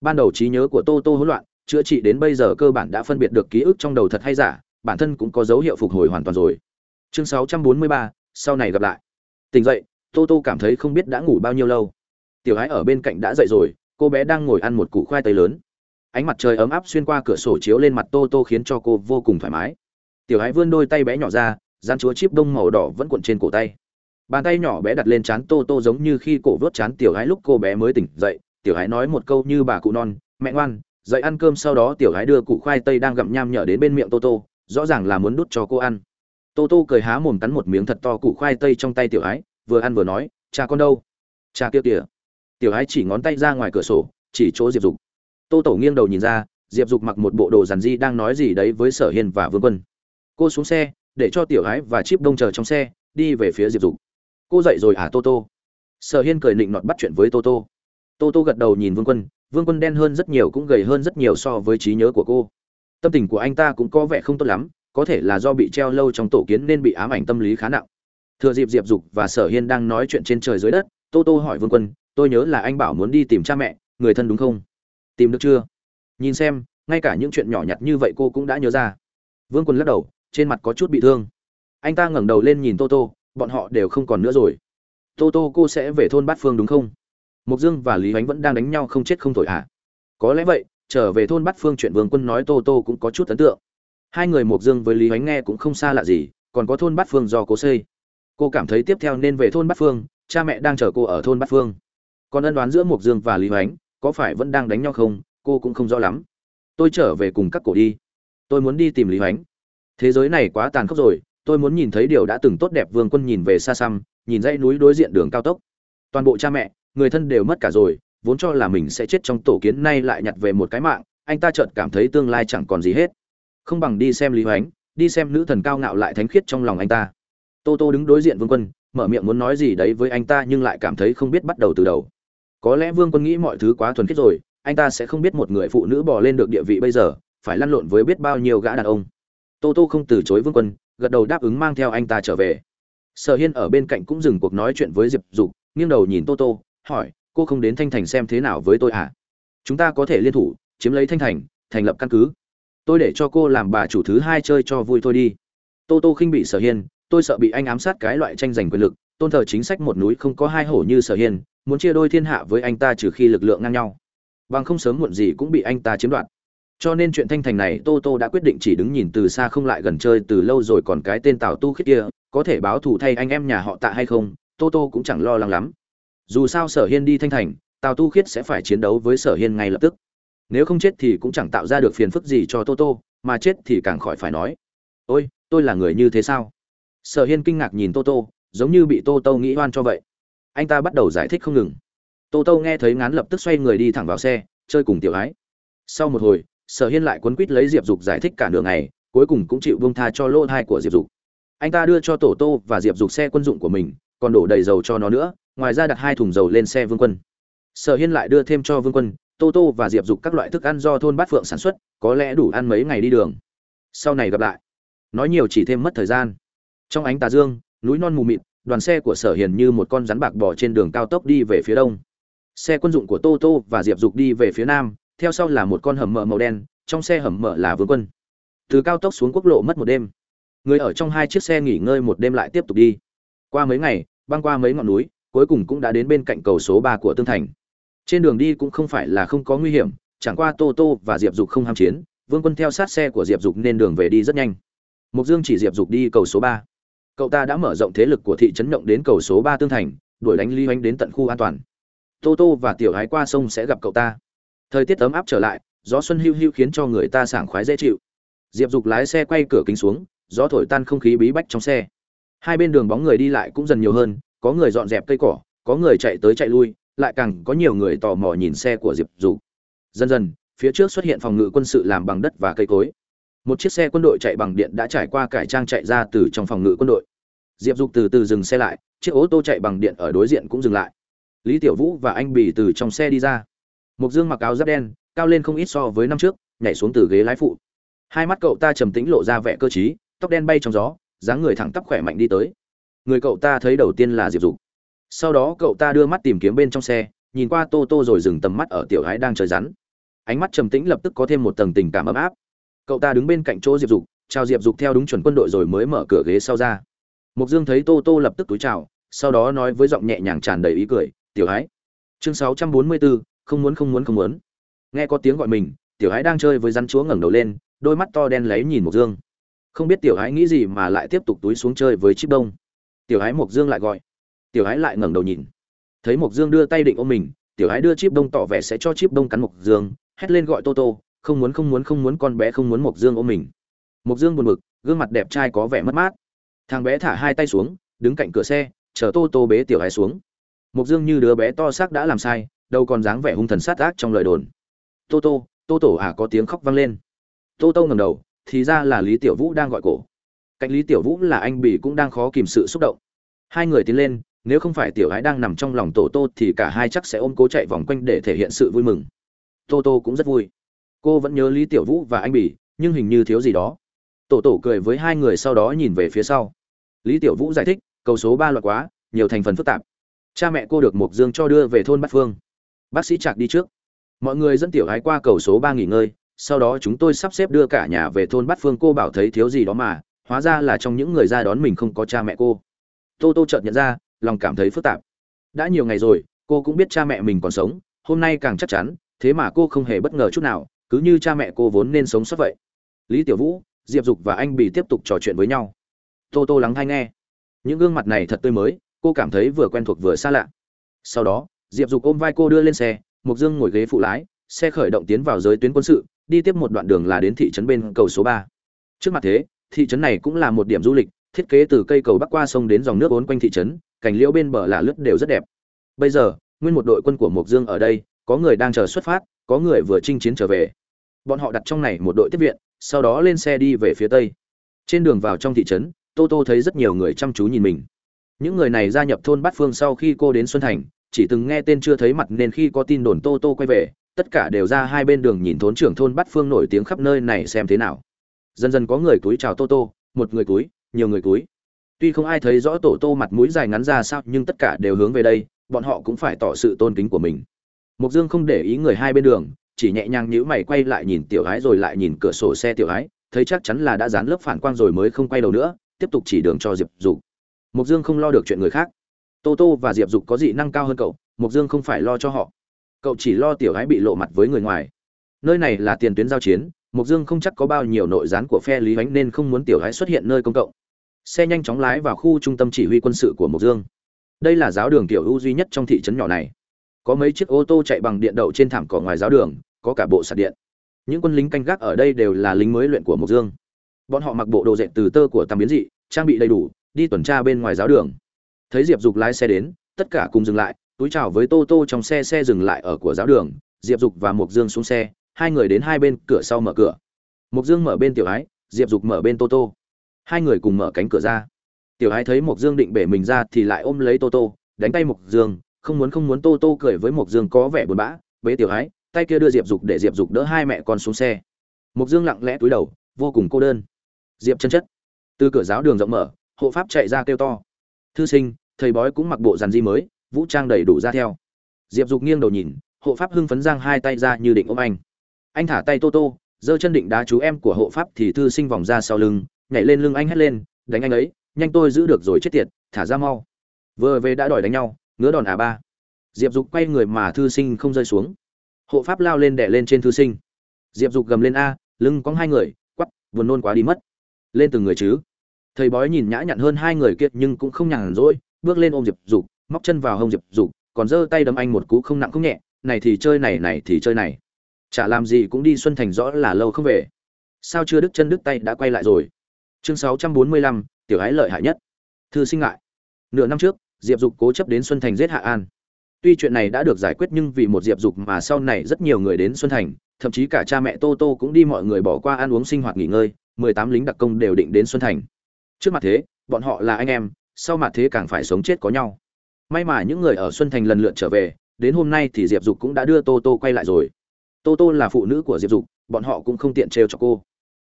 Ban đầu trí nhớ của tô tô hỗn loạn chữa trị đến bây giờ cơ bản đã phân biệt được ký ức trong đầu thật hay giả bản thân cũng có dấu hiệu phục hồi hoàn toàn rồi. Chương 643, sau này gặp lại. Tỉnh dậy tô tô cảm thấy không biết đã ngủ bao nhiêu lâu. Tiểu ái ở bên cạnh đã dậy rồi cô bé đang ngồi ăn một củ khoai tây lớn. Ánh mặt trời ấm áp xuyên qua cửa sổ chiếu lên mặt tô tô khiến cho cô vô cùng thoải mái. Tiểu ái vươn đôi tay bé nhỏ ra gian chúa chip đông màu đỏ vẫn cuộn trên cổ tay. Bàn tay nhỏ bé đặt lên trán tô tô giống như khi cổ vớt trán tiểu ái lúc cô bé mới tỉnh dậy tiểu ái nói một câu như bà cụ non mẹ ngoan dậy ăn cơm sau đó tiểu gái đưa củ khoai tây đang gặm nham nhở đến bên miệng tô tô, rõ ràng là muốn đút cho cô ăn. Tô tô cười há mồm cắn một miếng thật to củ khoai tây trong tay tiểu gái, vừa ăn vừa nói, cha con đâu? Cha kia kìa. Tiểu gái chỉ ngón tay ra ngoài cửa sổ, chỉ chỗ diệp dục. Tô tổ nghiêng đầu nhìn ra, diệp dục mặc một bộ đồ dàn di đang nói gì đấy với sở hiên và vương quân. Cô xuống xe, để cho tiểu gái và chip đông chờ trong xe, đi về phía diệp dục. Cô dậy rồi à tô tô? Sở hiên cười nịnh nọt bắt chuyện với tô tô. Tô tô gật đầu nhìn vương quân vương quân đen hơn rất nhiều cũng gầy hơn rất nhiều so với trí nhớ của cô. Tâm tình của anh ta cũng có vẻ không tốt lắm, có thể là do bị treo lâu trong tổ kiến nên bị ám ảnh tâm lý khá nặng. Thừa dịp diệp dục và sở hiên đang nói chuyện trên trời dưới đất, tô tô hỏi vương quân, tôi nhớ là anh bảo muốn đi tìm cha mẹ, người thân đúng không? Tìm được chưa? Nhìn xem, ngay cả những chuyện nhỏ nhặt như vậy cô cũng đã nhớ ra. Vương quân lắc đầu, trên mặt có chút bị thương. Anh ta ngẩng đầu lên nhìn tô tô, bọn họ đều không còn nữa rồi. Tô tô, cô sẽ về thôn bát phương đúng không? Mục dương và lý ánh vẫn đang đánh nhau không chết không thổi à? có lẽ vậy, trở về thôn bát phương chuyện vương quân nói tô tô cũng có chút ấn tượng. Hai người mộc dương với lý ánh nghe cũng không xa lạ gì, còn có thôn bát phương do cố xây. Cô cảm thấy tiếp theo nên về thôn bát phương, cha mẹ đang chờ cô ở thôn bát phương. Còn ân đoán giữa mộc dương và lý ánh, có phải vẫn đang đánh nhau không, cô cũng không rõ lắm. Tôi trở về cùng các cổ đi. Tôi muốn đi tìm lý ánh. Thế giới này quá tàn khốc rồi, tôi muốn nhìn thấy điều đã từng tốt đẹp vương quân nhìn về xa xăm, nhìn dãy núi đối diện đường cao tốc. Toàn bộ cha mẹ người thân đều mất cả rồi, vốn cho là mình sẽ chết trong tổ kiến nay lại nhặt về một cái mạng, anh ta chợt cảm thấy tương lai chẳng còn gì hết. Không bằng đi xem lý hoánh, đi xem nữ thần cao ngạo lại thánh khiết trong lòng anh ta. Tô tô đứng đối diện vương quân, mở miệng muốn nói gì đấy với anh ta nhưng lại cảm thấy không biết bắt đầu từ đầu. Có lẽ vương quân nghĩ mọi thứ quá thuần khiết rồi, anh ta sẽ không biết một người phụ nữ bỏ lên được địa vị bây giờ, phải lăn lộn với biết bao nhiêu gã đàn ông. Tô tô không từ chối vương quân, gật đầu đáp ứng mang theo anh ta trở về. Sở hiên ở bên cạnh cũng dừng cuộc nói chuyện với diệp dục, nghiêng đầu nhìn tô tô hỏi, cô không đến thanh thành xem thế nào với tôi à? Chúng ta có thể liên thủ, chiếm lấy thanh thành thành lập căn cứ. Tôi để cho cô làm bà chủ thứ hai chơi cho vui thôi đi. Tô tô khinh bị sở hiên, tôi sợ bị anh ám sát cái loại tranh giành quyền lực, tôn thờ chính sách một núi không có hai hổ như sở hiên, muốn chia đôi thiên hạ với anh ta trừ khi lực lượng ngang nhau. Bằng không sớm muộn gì cũng bị anh ta chiếm đoạt. Cho nên chuyện thanh thành này, tô tô đã quyết định chỉ đứng nhìn từ xa không lại gần chơi từ lâu rồi còn cái tên tào tu khiết kia, có thể báo thù thay anh em nhà họ tạ hay không, tô tô cũng chẳng lo lắng lắm dù sao sở hiên đi thanh thành, tào tu khiết sẽ phải chiến đấu với sở hiên ngay lập tức. Nếu không chết thì cũng chẳng tạo ra được phiền phức gì cho tô tô, mà chết thì càng khỏi phải nói. Ôi, tôi là người như thế sao? Sở hiên kinh ngạc nhìn tô tô, giống như bị tô tô nghĩ oan cho vậy. Anh ta bắt đầu giải thích không ngừng. Tô tô nghe thấy ngán lập tức xoay người đi thẳng vào xe, chơi cùng tiểu ái. Sau một hồi, sở hiên lại quấn quít lấy diệp dục giải thích cả nửa ngày, cuối cùng cũng chịu bông tha cho lỗ thai của diệp dục. Anh ta đưa cho tổ tô và diệp dục xe quân dụng của mình, còn đổ đầy dầu cho nó nữa ngoài ra đặt hai thùng dầu lên xe vương quân. Sở hiên lại đưa thêm cho vương quân, tô tô và diệp dục các loại thức ăn do thôn bát phượng sản xuất, có lẽ đủ ăn mấy ngày đi đường. Sau này gặp lại. Nói nhiều chỉ thêm mất thời gian. Trong ánh tà dương, núi non mù mịt, đoàn xe của sở hiền như một con rắn bạc bò trên đường cao tốc đi về phía đông. Xe quân dụng của tô tô và diệp dục đi về phía nam, theo sau là một con hầm mở màu đen, trong xe hầm mở là vương quân. Từ cao tốc xuống quốc lộ mất một đêm. Người ở trong hai chiếc xe nghỉ ngơi một đêm lại tiếp tục đi. Qua mấy ngày, băng qua mấy ngọn núi cuối cùng cũng đã đến bên cạnh cầu số ba của tương thành. Trên đường đi cũng không phải là không có nguy hiểm, chẳng qua tô tô và diệp dục không ham chiến, vương quân theo sát xe của diệp dục nên đường về đi rất nhanh. Mục dương chỉ diệp dục đi cầu số ba. Cậu ta đã mở rộng thế lực của thị trấn động đến cầu số ba tương thành, đuổi đánh ly Hoánh đến tận khu an toàn. Tô tô và tiểu Hái qua sông sẽ gặp cậu ta. Thời tiết ấm áp trở lại, gió xuân hưu hưu khiến cho người ta sảng khoái dễ chịu. Diệp dục lái xe quay cửa kính xuống, gió thổi tan không khí bí bách trong xe. Hai bên đường bóng người đi lại cũng dần nhiều hơn có người dọn dẹp cây cỏ, có người chạy tới chạy lui, lại càng có nhiều người tò mò nhìn xe của diệp dục dần dần, phía trước xuất hiện phòng ngự quân sự làm bằng đất và cây cối. Một chiếc xe quân đội chạy bằng điện đã trải qua cải trang chạy ra từ trong phòng ngự quân đội. Diệp dục từ từ dừng xe lại, chiếc ô tô chạy bằng điện ở đối diện cũng dừng lại. Lý tiểu vũ và anh bì từ trong xe đi ra. Mục dương mặc áo giáp đen, cao lên không ít so với năm trước, nhảy xuống từ ghế lái phụ. Hai mắt cậu ta trầm tĩnh lộ ra vẻ cơ t tóc đen bay trong gió, dáng người thẳng tắp khỏe mạnh đi tới người cậu ta thấy đầu tiên là diệp dục. Sau đó cậu ta đưa mắt tìm kiếm bên trong xe, nhìn qua tô tô rồi dừng tầm mắt ở tiểu gái đang chơi rắn. Ánh mắt trầm tĩnh lập tức có thêm một tầng tình cảm ấm áp. Cậu ta đứng bên cạnh chỗ diệp dục, chào diệp dục theo đúng chuẩn quân đội rồi mới mở cửa ghế sau ra. Mục dương thấy tô tô lập tức túi chào, sau đó nói với giọng nhẹ nhàng tràn đầy ý cười, tiểu ái chương sáu trăm bốn mươi bốn, không muốn không muốn không muốn. Nghe có tiếng gọi mình, tiểu ái đang chơi với rắn chúa ngẩng đầu lên, đôi mắt to đen lấy nhìn mục dương. Không biết tiểu hãi nghĩ gì mà lại tiếp tục túi xuống chơi với chip đông tiểu hái mộc dương lại gọi. Tiểu hái lại ngẩng đầu nhìn. Thấy Mộc dương đưa tay định ôm mình, tiểu hái đưa chip đông tỏ vẻ sẽ cho chip đông cắn Mộc dương, hét lên gọi tô tô, không muốn không muốn không muốn, con bé không muốn mộc dương ôm mình. Mộc dương buồn bực, gương mặt đẹp trai có vẻ mất mát. Thằng bé thả hai tay xuống, đứng cạnh cửa xe, chờ tô tô bế tiểu hái xuống. Mộc dương như đứa bé to xác đã làm sai đâu còn dáng vẻ hung thần sát ác trong lời đồn. Tô tô tô tổ à có tiếng khóc vang lên. Tô tô ngầm đầu, thì ra là lý tiểu vũ đang gọi cổ cạnh lý tiểu vũ là anh bỉ cũng đang khó kìm sự xúc động. Hai người tiến lên, nếu không phải tiểu gái đang nằm trong lòng tổ tô thì cả hai chắc sẽ ôm cố chạy vòng quanh để thể hiện sự vui mừng. Tô tô cũng rất vui. Cô vẫn nhớ lý tiểu vũ và anh bỉ nhưng hình như thiếu gì đó. Tổ tổ cười với hai người sau đó nhìn về phía sau. Lý tiểu vũ giải thích, cầu số ba loại quá, nhiều thành phần phức tạp. Cha mẹ cô được mộc dương cho đưa về thôn bát phương. Bác sĩ trạc đi trước. Mọi người dẫn tiểu gái qua cầu số ba nghỉ ngơi, sau đó chúng tôi sắp xếp đưa cả nhà về thôn bát phương, cô bảo thấy thiếu gì đó mà hóa ra là trong những người ra đón mình không có cha mẹ cô. Tô tô chợt nhận ra, lòng cảm thấy phức tạp. Đã nhiều ngày rồi, cô cũng biết cha mẹ mình còn sống, hôm nay càng chắc chắn, thế mà cô không hề bất ngờ chút nào, cứ như cha mẹ cô vốn nên sống sót vậy. Lý tiểu vũ, diệp dục và anh bị tiếp tục trò chuyện với nhau. Tô tô lắng hay nghe. Những gương mặt này thật tươi mới, cô cảm thấy vừa quen thuộc vừa xa lạ. Sau đó, diệp dục ôm vai cô đưa lên xe mục dương ngồi ghế phụ lái, xe khởi động tiến vào giới tuyến quân sự, đi tiếp một đoạn đường là đến thị trấn bên cầu số ba. Trước mặt thế thị trấn này cũng là một điểm du lịch, thiết kế từ cây cầu bắc qua sông đến dòng nước ốn quanh thị trấn cảnh liễu bên bờ là lướt đều rất đẹp. Bây giờ, nguyên một đội quân của Mộc dương ở đây, có người đang chờ xuất phát, có người vừa chinh chiến trở về. Bọn họ đặt trong này một đội tiếp viện, sau đó lên xe đi về phía tây. Trên đường vào trong thị trấn, tô tô thấy rất nhiều người chăm chú nhìn mình. Những người này gia nhập thôn bát phương sau khi cô đến xuân thành, chỉ từng nghe tên chưa thấy mặt nên khi có tin đồn tô tô quay về, tất cả đều ra hai bên đường nhìn thốn trưởng thôn bát phương nổi tiếng khắp nơi này xem thế nào dần dần có người túi chào tô tô một người túi nhiều người túi tuy không ai thấy rõ tổ tô mặt mũi dài ngắn ra sao nhưng tất cả đều hướng về đây bọn họ cũng phải tỏ sự tôn kính của mình Mục Dương không để ý người hai bên đường, chỉ nhẹ nhàng nhíu mày quay lại nhìn tiểu gái rồi lại nhìn cửa sổ xe tiểu gái, thấy chắc chắn là đã dán lớp phản quang rồi mới không quay đầu nữa, tiếp tục chỉ đường cho Diệp Dục. Mục Dương không lo được chuyện người khác. Tô Tô và Diệp Dục có dị năng cao hơn cậu, Mục Dương không phải lo cho họ. Cậu chỉ lo tiểu gái bị lộ mặt với người ngoài. Nơi này là tiền tuyến giao chiến, Mục Dương không chắc có bao nhiêu nội gián của phe Lý Hoánh nên không muốn tiểu hái xuất hiện nơi công cộng. Xe nhanh chóng lái vào khu trung tâm chỉ huy quân sự của Mục Dương. Đây là giáo đường tiểu ưu duy nhất trong thị trấn nhỏ này. Có mấy chiếc ô tô chạy bằng điện đậu trên thảm cỏ ngoài giáo đường, có cả bộ sạc điện. Những quân lính canh gác ở đây đều là lính mới luyện của mộc dương. Bọn họ mặc bộ đồ dệt từ tơ của tam biến dị, trang bị đầy đủ, đi tuần tra bên ngoài giáo đường. Thấy diệp dục lái xe đến, tất cả cùng dừng lại, túi chào với tô tô trong xe xe dừng lại ở của giáo đường. Diệp dục và mộc dương xuống xe hai người đến hai bên cửa sau mở cửa. Mộc dương mở bên tiểu ái, diệp dục mở bên tô tô. Hai người cùng mở cánh cửa ra. Tiểu ái thấy mộc dương định bể mình ra thì lại ôm lấy tô tô, đánh tay mộc dương, không muốn không muốn tô tô cười với mộc dương có vẻ buồn bã, bế tiểu ái, tay kia đưa diệp dục để diệp dục đỡ hai mẹ con xuống xe. Mộc dương lặng lẽ túi đầu, vô cùng cô đơn. Diệp chân chất. Từ cửa giáo đường rộng mở, hộ pháp chạy ra kêu to. Thư sinh, thầy bói cũng mặc bộ dàn di mới, vũ trang đầy đủ ra theo. Diệp dục nghiêng đầu nhìn, hộ pháp hưng phấn giang hai tay ra như định ôm anh anh thả tay tô tô giơ chân định đá chú em của hộ pháp thì thư sinh vòng ra sau lưng, nhảy lên lưng anh hét lên, đánh anh ấy, nhanh tôi giữ được rồi chết tiệt, thả ra mau. Vừa về đã đòi đánh nhau, ngứa đòn à ba. Diệp dục quay người mà thư sinh không rơi xuống. Hộ pháp lao lên đẻ lên trên thư sinh. Diệp dục gầm lên a, lưng cóng hai người, quắp, buồn nôn quá đi mất. Lên từng người chứ. Thầy bói nhìn nhã nhặn hơn hai người kia nhưng cũng không nhàn rỗi, bước lên ôm diệp dục, móc chân vào hông diệp dục, còn giơ tay đấm anh một cú không nặng không nhẹ, này thì chơi này này thì chơi này chả làm gì cũng đi xuân thành rõ là lâu không về. Sao chưa đứt chân đứt tay đã quay lại rồi? Chương sáu trăm bốn mươi lăm, tiểu ái lợi hại nhất. Thư sinh ngại. Nửa năm trước, diệp dục cố chấp đến xuân thành giết hạ an. Tuy chuyện này đã được giải quyết nhưng vì một diệp dục mà sau này rất nhiều người đến xuân thành, thậm chí cả cha mẹ tô tô cũng đi mọi người bỏ qua ăn uống sinh hoạt nghỉ ngơi, mười tám lính đặc công đều định đến xuân thành. Trước mặt thế, bọn họ là anh em, sau mặt thế càng phải sống chết có nhau. May mà những người ở xuân thành lần lượt trở về, đến hôm nay thì diệp dục cũng đã đưa tô tô quay lại rồi tô tô là phụ nữ của diệp dục, bọn họ cũng không tiện trêu cho cô.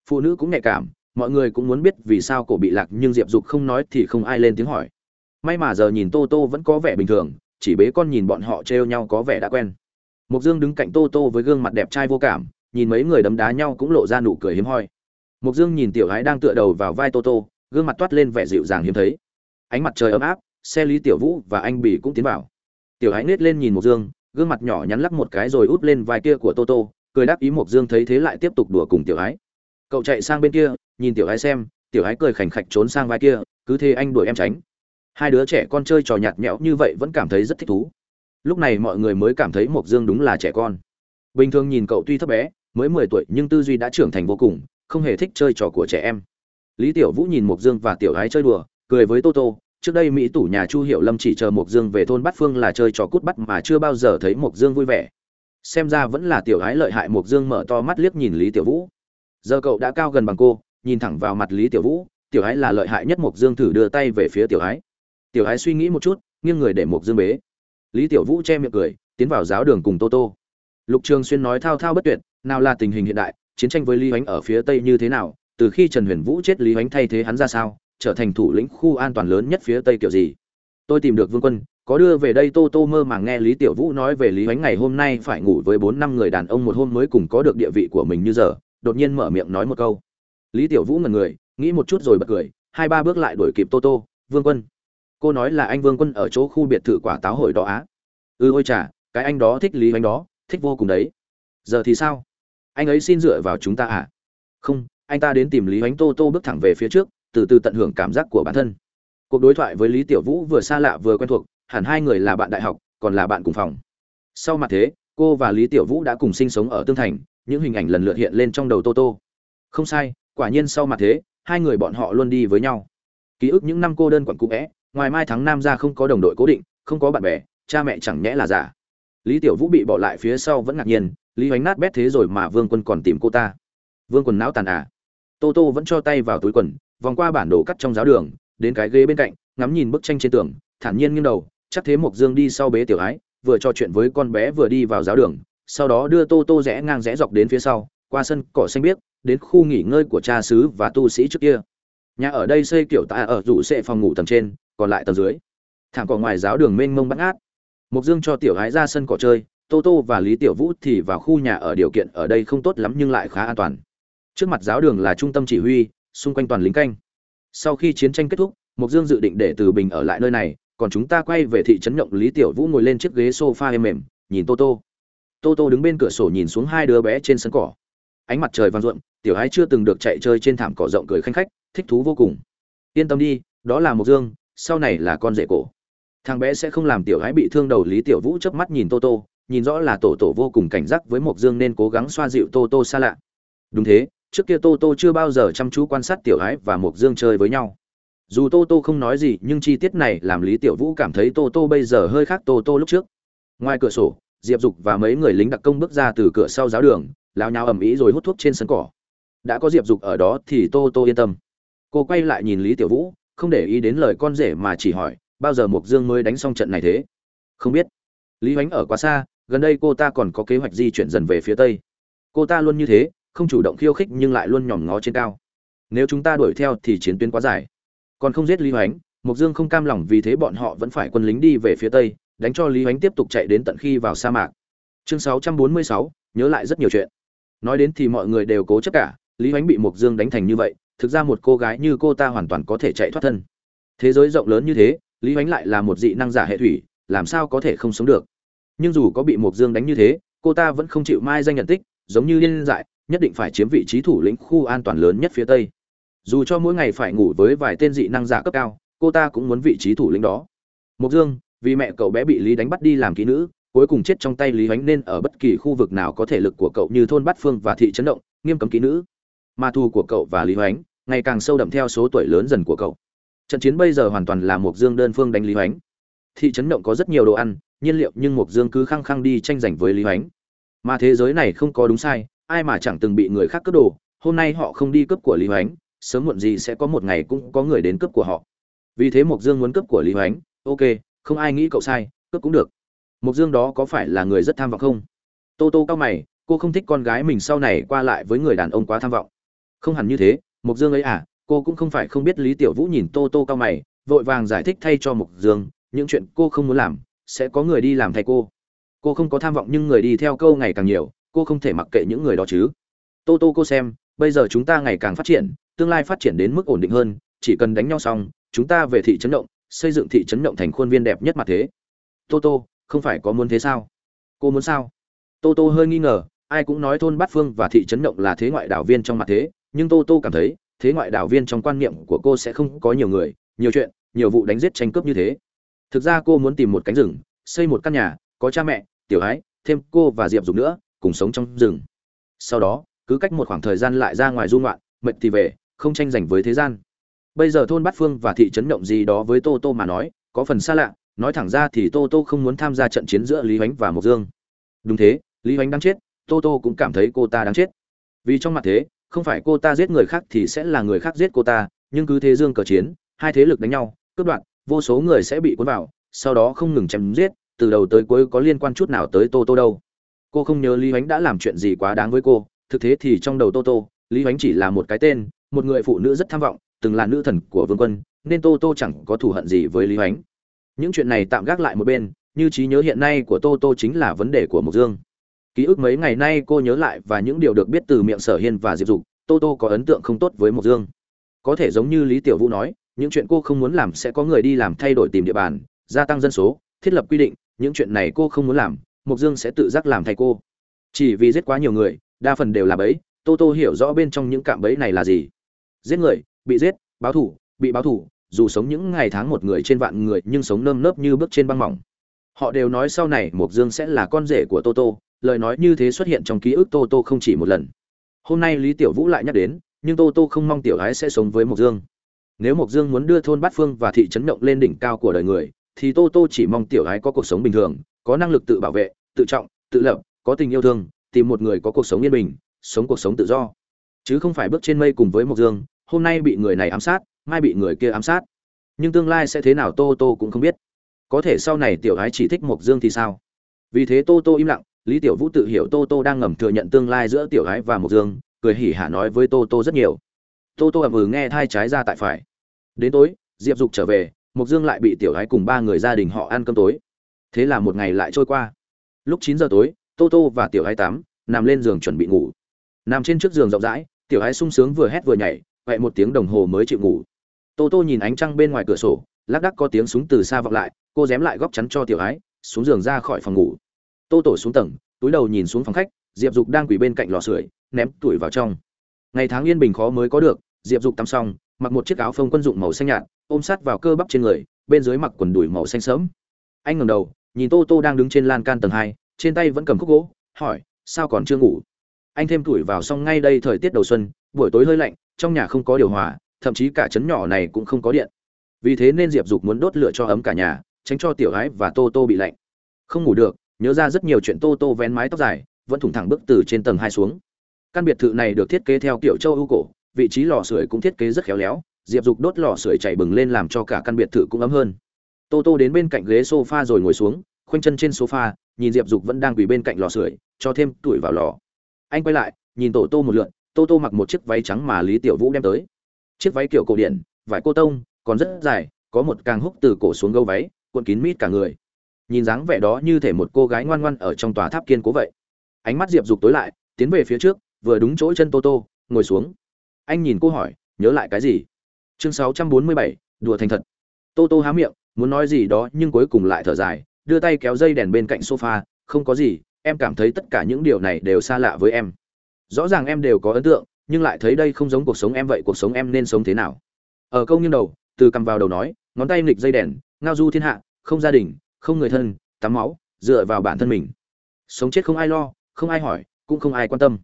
Phụ nữ cũng nhạy cảm, mọi người cũng muốn biết vì sao cổ bị lạc nhưng diệp dục không nói thì không ai lên tiếng hỏi. May mà giờ nhìn tô tô vẫn có vẻ bình thường, chỉ bế con nhìn bọn họ trêu nhau có vẻ đã quen. Mục dương đứng cạnh tô tô với gương mặt đẹp trai vô cảm, nhìn mấy người đấm đá nhau cũng lộ ra nụ cười hiếm hoi. Mục dương nhìn tiểu gái đang tựa đầu vào vai tô tô, gương mặt toát lên vẻ dịu dàng hiếm thấy. Ánh mặt trời ấm áp, xe lý tiểu vũ và anh bỉ cũng tiến vào. Tiểu gái nết lên nhìn mục dương gương mặt nhỏ nhắn lắc một cái rồi út lên vai kia của tô tô, cười đáp ý Mộc dương thấy thế lại tiếp tục đùa cùng tiểu Ái. cậu chạy sang bên kia, nhìn tiểu Ái xem, tiểu Ái cười khành khạch trốn sang vai kia, cứ thế anh đuổi em tránh. Hai đứa trẻ con chơi trò nhạt nhẽo như vậy vẫn cảm thấy rất thích thú. Lúc này mọi người mới cảm thấy mộc dương đúng là trẻ con. Bình thường nhìn cậu tuy thấp bé, mới mười tuổi nhưng tư duy đã trưởng thành vô cùng, không hề thích chơi trò của trẻ em. Lý tiểu vũ nhìn mộc dương và tiểu Ái chơi đùa, cười với toto trước đây mỹ tủ nhà chu hiệu lâm chỉ chờ mộc dương về thôn bát phương là chơi trò cút bắt mà chưa bao giờ thấy mộc dương vui vẻ. Xem ra vẫn là tiểu gái lợi hại mộc dương mở to mắt liếc nhìn lý tiểu vũ. Giờ cậu đã cao gần bằng cô, nhìn thẳng vào mặt lý tiểu vũ, tiểu gái là lợi hại nhất mộc dương thử đưa tay về phía tiểu gái tiểu ái suy nghĩ một chút, nghiêng người để mộc dương bế. Lý tiểu vũ che miệng cười, tiến vào giáo đường cùng tô tô. Lục trường xuyên nói thao thao bất tuyệt, nào là tình hình hiện đại, chiến tranh với lý ánh ở phía tây như thế nào, từ khi trần huyền vũ chết lý ánh thay thế hắn ra sao? Trở thành thủ lĩnh khu an toàn lớn nhất phía tây kiểu gì. Tôi tìm được vương quân, có đưa về đây tô tô mơ màng nghe lý tiểu vũ nói về lý ánh ngày hôm nay phải ngủ với bốn năm người đàn ông một hôm mới cùng có được địa vị của mình như giờ, đột nhiên mở miệng nói một câu. Lý tiểu vũ ngần người, nghĩ một chút rồi bật cười, hai ba bước lại đuổi kịp tô tô, vương quân. Cô nói là anh vương quân ở chỗ khu biệt thự quả táo hội đó á. Ừ ôi chà, cái anh đó thích lý ánh đó, thích vô cùng đấy. Giờ thì sao? Anh ấy xin dựa vào chúng ta à? Không, anh ta đến tìm lý ánh tô tô bước thẳng về phía trước từ từ tận hưởng cảm giác của bản thân. Cuộc đối thoại với lý tiểu vũ vừa xa lạ vừa quen thuộc, hẳn hai người là bạn đại học, còn là bạn cùng phòng. Sau mặt thế, cô và lý tiểu vũ đã cùng sinh sống ở tương thành, những hình ảnh lần lượt hiện lên trong đầu tô tô. Không sai, quả nhiên sau mặt thế, hai người bọn họ luôn đi với nhau. Ký ức những năm cô đơn quặn cũ vẽ ngoài mai thắng nam ra không có đồng đội cố định, không có bạn bè, cha mẹ chẳng nhẽ là giả. Lý tiểu vũ bị bỏ lại phía sau vẫn ngạc nhiên, lý hoánh nát bét thế rồi mà vương quân còn tìm cô ta. Vương quần não tàn à. Tô tô vẫn cho tay vào túi quần vòng qua bản đồ cắt trong giáo đường, đến cái ghế bên cạnh, ngắm nhìn bức tranh trên tường, thản nhiên nghiêng đầu, chắc thế mộc dương đi sau bế tiểu ái, vừa trò chuyện với con bé vừa đi vào giáo đường, sau đó đưa tô tô rẽ ngang rẽ dọc đến phía sau, qua sân cỏ xanh biếc, đến khu nghỉ ngơi của cha xứ và tu sĩ trước kia. Nhà ở đây xây kiểu tạ ở rủ sệ phòng ngủ tầng trên, còn lại tầng dưới. Thảm cỏ ngoài giáo đường mênh mông bắt ngát mục dương cho tiểu gái ra sân cỏ chơi, tô tô và lý tiểu vũ thì vào khu nhà ở điều kiện ở đây không tốt lắm nhưng lại khá an toàn. Trước mặt giáo đường là trung tâm chỉ huy xung quanh toàn lính canh. Sau khi chiến tranh kết thúc mục dương dự định để từ bình ở lại nơi này, còn chúng ta quay về thị trấn nhộng lý tiểu vũ ngồi lên chiếc ghế sofa êm mềm, nhìn tô tô. Tô tô đứng bên cửa sổ nhìn xuống hai đứa bé trên sân cỏ. Ánh mặt trời vàng ruộng tiểu ái chưa từng được chạy chơi trên thảm cỏ rộng cười khanh khách, thích thú vô cùng. Yên tâm đi, đó là mục dương, sau này là con rể cổ. Thằng bé sẽ không làm tiểu gái bị thương đầu lý tiểu vũ chớp mắt nhìn tô tô, nhìn rõ là tổ tổ vô cùng cảnh giác với mộc dương nên cố gắng xoa dịu tô tô xa lạ. Đúng thế trước kia tô tô chưa bao giờ chăm chú quan sát tiểu Ái và mộc dương chơi với nhau. Dù tô tô không nói gì, nhưng chi tiết này làm lý tiểu vũ cảm thấy tô tô bây giờ hơi khác tô tô lúc trước. Ngoài cửa sổ, diệp dục và mấy người lính đặc công bước ra từ cửa sau giáo đường, lao nhào ầm ĩ rồi hút thuốc trên sân cỏ. Đã có diệp dục ở đó thì tô tô yên tâm. Cô quay lại nhìn lý tiểu vũ, không để ý đến lời con rể mà chỉ hỏi, bao giờ Mộc dương mới đánh xong trận này thế? Không biết. Lý hoánh ở quá xa, gần đây cô ta còn có kế hoạch di chuyển dần về phía tây. Cô ta luôn như thế không chủ động khiêu khích nhưng lại luôn nhòm ngó trên cao. Nếu chúng ta đuổi theo thì chiến tuyến quá dài. Còn không giết lý hoánh mục dương không cam lòng vì thế bọn họ vẫn phải quân lính đi về phía tây đánh cho lý hoánh tiếp tục chạy đến tận khi vào sa mạc. Chương 646, nhớ lại rất nhiều chuyện. Nói đến thì mọi người đều cố chấp cả lý hoánh bị mục dương đánh thành như vậy thực ra một cô gái như cô ta hoàn toàn có thể chạy thoát thân. Thế giới rộng lớn như thế lý hoánh lại là một dị năng giả hệ thủy làm sao có thể không sống được? Nhưng dù có bị mộc dương đánh như thế cô ta vẫn không chịu mai danh nhận tích giống như liên dại nhất định phải chiếm vị trí thủ lĩnh khu an toàn lớn nhất phía tây. Dù cho mỗi ngày phải ngủ với vài tên dị năng giả cấp cao, cô ta cũng muốn vị trí thủ lĩnh đó. Mục dương, vì mẹ cậu bé bị lý đánh bắt đi làm kỹ nữ, cuối cùng chết trong tay lý ánh nên ở bất kỳ khu vực nào có thể lực của cậu như thôn bát phương và thị trấn động, nghiêm cấm kỹ nữ. Mà thù của cậu và lý ánh ngày càng sâu đậm theo số tuổi lớn dần của cậu. Trận chiến bây giờ hoàn toàn là mục dương đơn phương đánh lý ánh thị trấn động có rất nhiều đồ ăn, nhiên liệu nhưng mục dương cứ khăng khăng đi tranh giành với lý ánh mà thế giới này không có đúng sai ai mà chẳng từng bị người khác cướp đồ, hôm nay họ không đi cướp của lý hoánh, sớm muộn gì sẽ có một ngày cũng có người đến cướp của họ. Vì thế Mộc dương muốn cướp của lý hoánh, ok, không ai nghĩ cậu sai, cướp cũng được. Mộc dương đó có phải là người rất tham vọng không? Tô tô cao mày, cô không thích con gái mình sau này qua lại với người đàn ông quá tham vọng. Không hẳn như thế, Mộc dương ấy à cô cũng không phải không biết lý tiểu vũ nhìn tô tô cao mày, vội vàng giải thích thay cho Mộc dương, những chuyện cô không muốn làm, sẽ có người đi làm thay cô. Cô không có tham vọng nhưng người đi theo câu ngày càng nhiều cô không thể mặc kệ những người đó chứ. Tô tô cô xem, bây giờ chúng ta ngày càng phát triển, tương lai phát triển đến mức ổn định hơn, chỉ cần đánh nhau xong, chúng ta về thị trấn động, xây dựng thị trấn động thành khuôn viên đẹp nhất mặt thế. Tô tô, không phải có muốn thế sao? Cô muốn sao? Tô tô hơi nghi ngờ, ai cũng nói thôn bát phương và thị trấn động là thế ngoại đảo viên trong mặt thế, nhưng tô tô cảm thấy, thế ngoại đảo viên trong quan niệm của cô sẽ không có nhiều người, nhiều chuyện, nhiều vụ đánh giết tranh cướp như thế. Thực ra cô muốn tìm một cánh rừng, xây một căn nhà, có cha mẹ, tiểu ái thêm cô và diệp dục nữa cùng sống trong rừng. Sau đó, cứ cách một khoảng thời gian lại ra ngoài du ngoạn, mệt thì về, không tranh giành với thế gian. Bây giờ thôn bát phương và thị trấn động gì đó với tô tô mà nói, có phần xa lạ, nói thẳng ra thì tô tô không muốn tham gia trận chiến giữa lý hoánh và mộc dương. Đúng thế, lý hoánh đang chết, tô tô cũng cảm thấy cô ta đáng chết. Vì trong mặt thế, không phải cô ta giết người khác thì sẽ là người khác giết cô ta, nhưng cứ thế dương cờ chiến, hai thế lực đánh nhau, cướp đoạn vô số người sẽ bị cuốn vào, sau đó không ngừng chém giết, từ đầu tới cuối có liên quan chút nào tới tô tô đâu cô không nhớ lý ánh đã làm chuyện gì quá đáng với cô. Thực thế thì trong đầu tô tô, lý ánh chỉ là một cái tên, một người phụ nữ rất tham vọng, từng là nữ thần của vương quân, nên tô tô chẳng có thù hận gì với lý ánh những chuyện này tạm gác lại một bên, như trí nhớ hiện nay của tô tô chính là vấn đề của mộc dương. Ký ức mấy ngày nay cô nhớ lại và những điều được biết từ miệng sở hiên và diệp dục, tô tô có ấn tượng không tốt với mộc dương. Có thể giống như lý tiểu vũ nói, những chuyện cô không muốn làm sẽ có người đi làm thay đổi tìm địa bàn, gia tăng dân số, thiết lập quy định, những chuyện này cô không muốn làm mộc dương sẽ tự giác làm thầy cô. Chỉ vì giết quá nhiều người đa phần đều là bẫy tô tô hiểu rõ bên trong những cạm bẫy này là gì. Giết người bị giết báo thủ bị báo thủ dù sống những ngày tháng một người trên vạn người nhưng sống nơm nớp như bước trên băng mỏng. Họ đều nói sau này mộc dương sẽ là con rể của Tô Tô, lời nói như thế xuất hiện trong ký ức Tô Tô không chỉ một lần. Hôm nay lý tiểu vũ lại nhắc đến nhưng Tô Tô không mong tiểu ái sẽ sống với mộc dương. Nếu mộc dương muốn đưa thôn bát phương và thị trấn động lên đỉnh cao của đời người thì Tô Tô chỉ mong tiểu ái có cuộc sống bình thường có năng lực tự bảo vệ, tự trọng, tự lập, có tình yêu thương, tìm một người có cuộc sống yên bình, sống cuộc sống tự do. Chứ không phải bước trên mây cùng với mộc dương, hôm nay bị người này ám sát, mai bị người kia ám sát. Nhưng tương lai sẽ thế nào tô tô cũng không biết. Có thể sau này tiểu ái chỉ thích mộc dương thì sao? Vì thế tô tô im lặng, lý tiểu vũ tự hiểu tô tô đang ngầm thừa nhận tương lai giữa tiểu ái và mộc dương, cười hỉ hả nói với tô tô rất nhiều. Tô tô vừa ừ nghe thai trái ra tại phải. Đến tối, diệp dục trở về, mộc dương lại bị tiểu ái cùng ba người gia đình họ ăn cơm tối thế là một ngày lại trôi qua. Lúc chín giờ tối, tô tô và tiểu ái tắm nằm lên giường chuẩn bị ngủ. Nằm trên chiếc giường rộng rãi, tiểu ái sung sướng vừa hét vừa nhảy vậy một tiếng đồng hồ mới chịu ngủ. Tô tô nhìn ánh trăng bên ngoài cửa sổ, lác đác có tiếng súng từ xa vọng lại, cô dém lại góc chắn cho tiểu ái, xuống giường ra khỏi phòng ngủ. Tô tổ xuống tầng, túi đầu nhìn xuống phòng khách, diệp dục đang quỳ bên cạnh lò sưởi, ném tuổi vào trong. Ngày tháng yên bình khó mới có được, diệp dục tắm xong, mặc một chiếc áo phông quân dụng màu xanh nhạt, ôm sát vào cơ bắp trên người, bên dưới mặc quần đùi màu xanh sớm anh ngẩng đầu nhìn tô tô đang đứng trên lan can tầng hai, trên tay vẫn cầm khúc gỗ, hỏi, sao còn chưa ngủ? Anh thêm tuổi vào xong ngay đây thời tiết đầu xuân, buổi tối hơi lạnh, trong nhà không có điều hòa, thậm chí cả trấn nhỏ này cũng không có điện. Vì thế nên diệp dục muốn đốt lửa cho ấm cả nhà, tránh cho tiểu gái và tô tô bị lạnh. Không ngủ được, nhớ ra rất nhiều chuyện tô tô vén mái tóc dài, vẫn thủng thẳng bước từ trên tầng hai xuống. Căn biệt thự này được thiết kế theo kiểu châu ưu cổ, vị trí lò sưởi cũng thiết kế rất khéo léo, diệp dục đốt lò sưởi chảy bừng lên làm cho cả căn biệt thự cũng ấm hơn tô tô đến bên cạnh ghế sofa rồi ngồi xuống khoanh chân trên sofa nhìn diệp dục vẫn đang quỳ bên cạnh lò sưởi cho thêm tuổi vào lò. Anh quay lại nhìn tổ tô một lượn tô tô mặc một chiếc váy trắng mà lý tiểu vũ đem tới. Chiếc váy kiểu cổ điển vải cô tông còn rất dài có một càng húc từ cổ xuống gâu váy cuộn kín mít cả người. Nhìn dáng vẻ đó như thể một cô gái ngoan ngoan ở trong tòa tháp kiên cố vậy. Ánh mắt diệp dục tối lại tiến về phía trước vừa đúng chỗ chân tô tô ngồi xuống. Anh nhìn cô hỏi nhớ lại cái gì? Chương 647, đùa thành thật. Tô tô há miệng muốn nói gì đó nhưng cuối cùng lại thở dài, đưa tay kéo dây đèn bên cạnh sofa, không có gì, em cảm thấy tất cả những điều này đều xa lạ với em. Rõ ràng em đều có ấn tượng, nhưng lại thấy đây không giống cuộc sống em vậy, cuộc sống em nên sống thế nào? Ở câu nghiêng đầu, từ cầm vào đầu nói, ngón tay nghịch dây đèn, ngao du thiên hạ, không gia đình, không người thân, tắm máu, dựa vào bản thân mình. Sống chết không ai lo, không ai hỏi, cũng không ai quan tâm.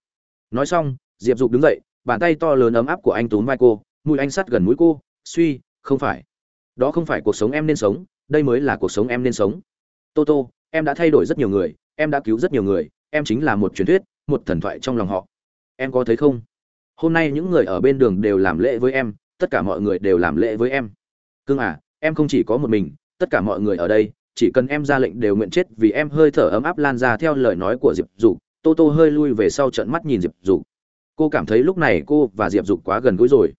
Nói xong, diệp dục đứng dậy, bàn tay to lớn ấm áp của anh túm vai cô mũi anh sắt gần mũi cô, suy, không phải đó không phải cuộc sống em nên sống, đây mới là cuộc sống em nên sống. Tô tô em đã thay đổi rất nhiều người, em đã cứu rất nhiều người, em chính là một truyền thuyết, một thần thoại trong lòng họ. Em có thấy không? Hôm nay những người ở bên đường đều làm lễ với em, tất cả mọi người đều làm lễ với em. Cưng à em không chỉ có một mình, tất cả mọi người ở đây, chỉ cần em ra lệnh đều nguyện chết vì em hơi thở ấm áp lan ra theo lời nói của diệp dục. Tô tô hơi lui về sau trận mắt nhìn diệp dục. Cô cảm thấy lúc này cô và diệp dục quá gần gũi rồi.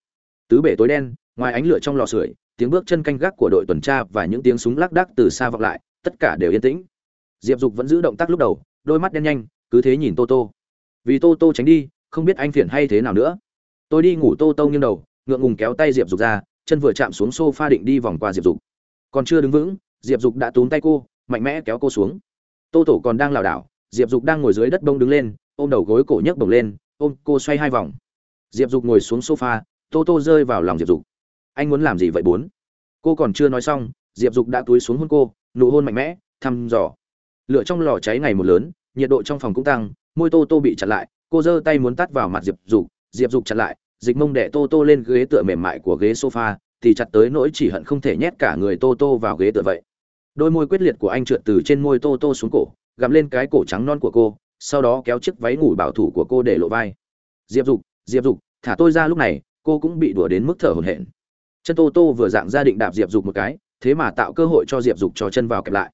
Tứ bể tối đen, ngoài ánh lửa trong lò sưởi tiếng bước chân canh gác của đội tuần tra và những tiếng súng lác đác từ xa vọng lại, tất cả đều yên tĩnh. Diệp dục vẫn giữ động tác lúc đầu, đôi mắt đen nhanh, cứ thế nhìn tô tô. Vì tô tô tránh đi, không biết anh phiền hay thế nào nữa. Tôi đi ngủ tô tô nghiêng đầu, ngượng ngùng kéo tay diệp dục ra, chân vừa chạm xuống s o f a định đi vòng qua diệp dục. Còn chưa đứng vững, diệp dục đã túm tay cô, mạnh mẽ kéo cô xuống. Tô tổ còn đang lảo đảo, diệp dục đang ngồi dưới đất bông đứng lên, ôm đầu gối cổ nhấc bổng lên, ôm cô xoay hai vòng. Diệp dục ngồi xuống sofa, tô tô rơi vào lòng diệp dục anh muốn làm gì vậy bốn? Cô còn chưa nói xong, diệp dục đã túi xuống hôn cô, nụ hôn mạnh mẽ, thăm dò. Lửa trong lò cháy ngày một lớn, nhiệt độ trong phòng cũng tăng, môi tô tô bị chặt lại, cô giơ tay muốn tắt vào mặt diệp dục diệp dục chặt lại, dịch mông đẻ tô tô lên ghế tựa mềm mại của ghế sofa, thì chặt tới nỗi chỉ hận không thể nhét cả người tô tô vào ghế tựa vậy. Đôi môi quyết liệt của anh trượt từ trên môi tô tô xuống cổ, gặm lên cái cổ trắng non của cô, sau đó kéo chiếc váy ngủ bảo thủ của cô để lộ vai. Diệp dục diệp dục, thả tôi ra lúc này, cô cũng bị đùa đến mức thở hổn hển chân tô tô vừa dạng ra định đạp diệp dục một cái, thế mà tạo cơ hội cho diệp dục cho chân vào kẹp lại.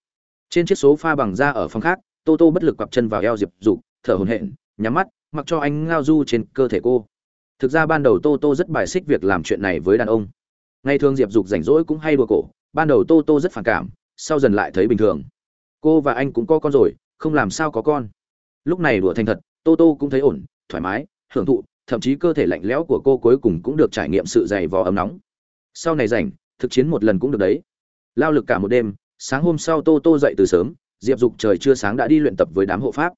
Trên chiếc số pha bằng da ở phòng khác, tô tô bất lực quặp chân vào eo diệp dục, thở hổn hển, nhắm mắt, mặc cho anh ngao du trên cơ thể cô. Thực ra ban đầu tô tô rất bài xích việc làm chuyện này với đàn ông. Ngày thường diệp dục rảnh rỗi cũng hay đùa cổ, ban đầu tô tô rất phản cảm, sau dần lại thấy bình thường. Cô và anh cũng có con rồi, không làm sao có con. Lúc này đùa thành thật, tô tô cũng thấy ổn, thoải mái, hưởng thụ, thậm chí cơ thể lạnh lẽo của cô cuối cùng cũng được trải nghiệm sự dày vò ấm nóng sau này rảnh, thực chiến một lần cũng được đấy. Lao lực cả một đêm, sáng hôm sau tô tô dậy từ sớm, diệp dục trời chưa sáng đã đi luyện tập với đám hộ pháp.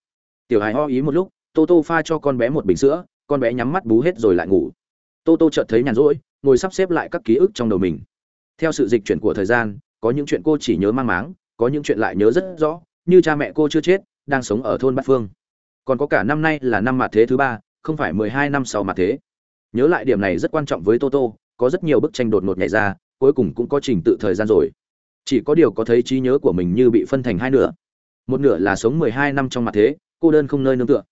Tiểu hài ho ý một lúc, tô tô pha cho con bé một bình sữa, con bé nhắm mắt bú hết rồi lại ngủ. Tô tô chợt thấy nhàn rỗi, ngồi sắp xếp lại các ký ức trong đầu mình. Theo sự dịch chuyển của thời gian, có những chuyện cô chỉ nhớ mang máng, có những chuyện lại nhớ rất rõ, như cha mẹ cô chưa chết, đang sống ở thôn bát phương. Còn có cả năm nay là năm mặt thế thứ ba, không phải mười hai năm sau mặt thế. Nhớ lại điểm này rất quan trọng với toto có rất nhiều bức tranh đột ngột nhảy ra, cuối cùng cũng có trình tự thời gian rồi. Chỉ có điều có thấy trí nhớ của mình như bị phân thành hai nửa. Một nửa là sống mười hai năm trong mặt thế, cô đơn không nơi nương tựa.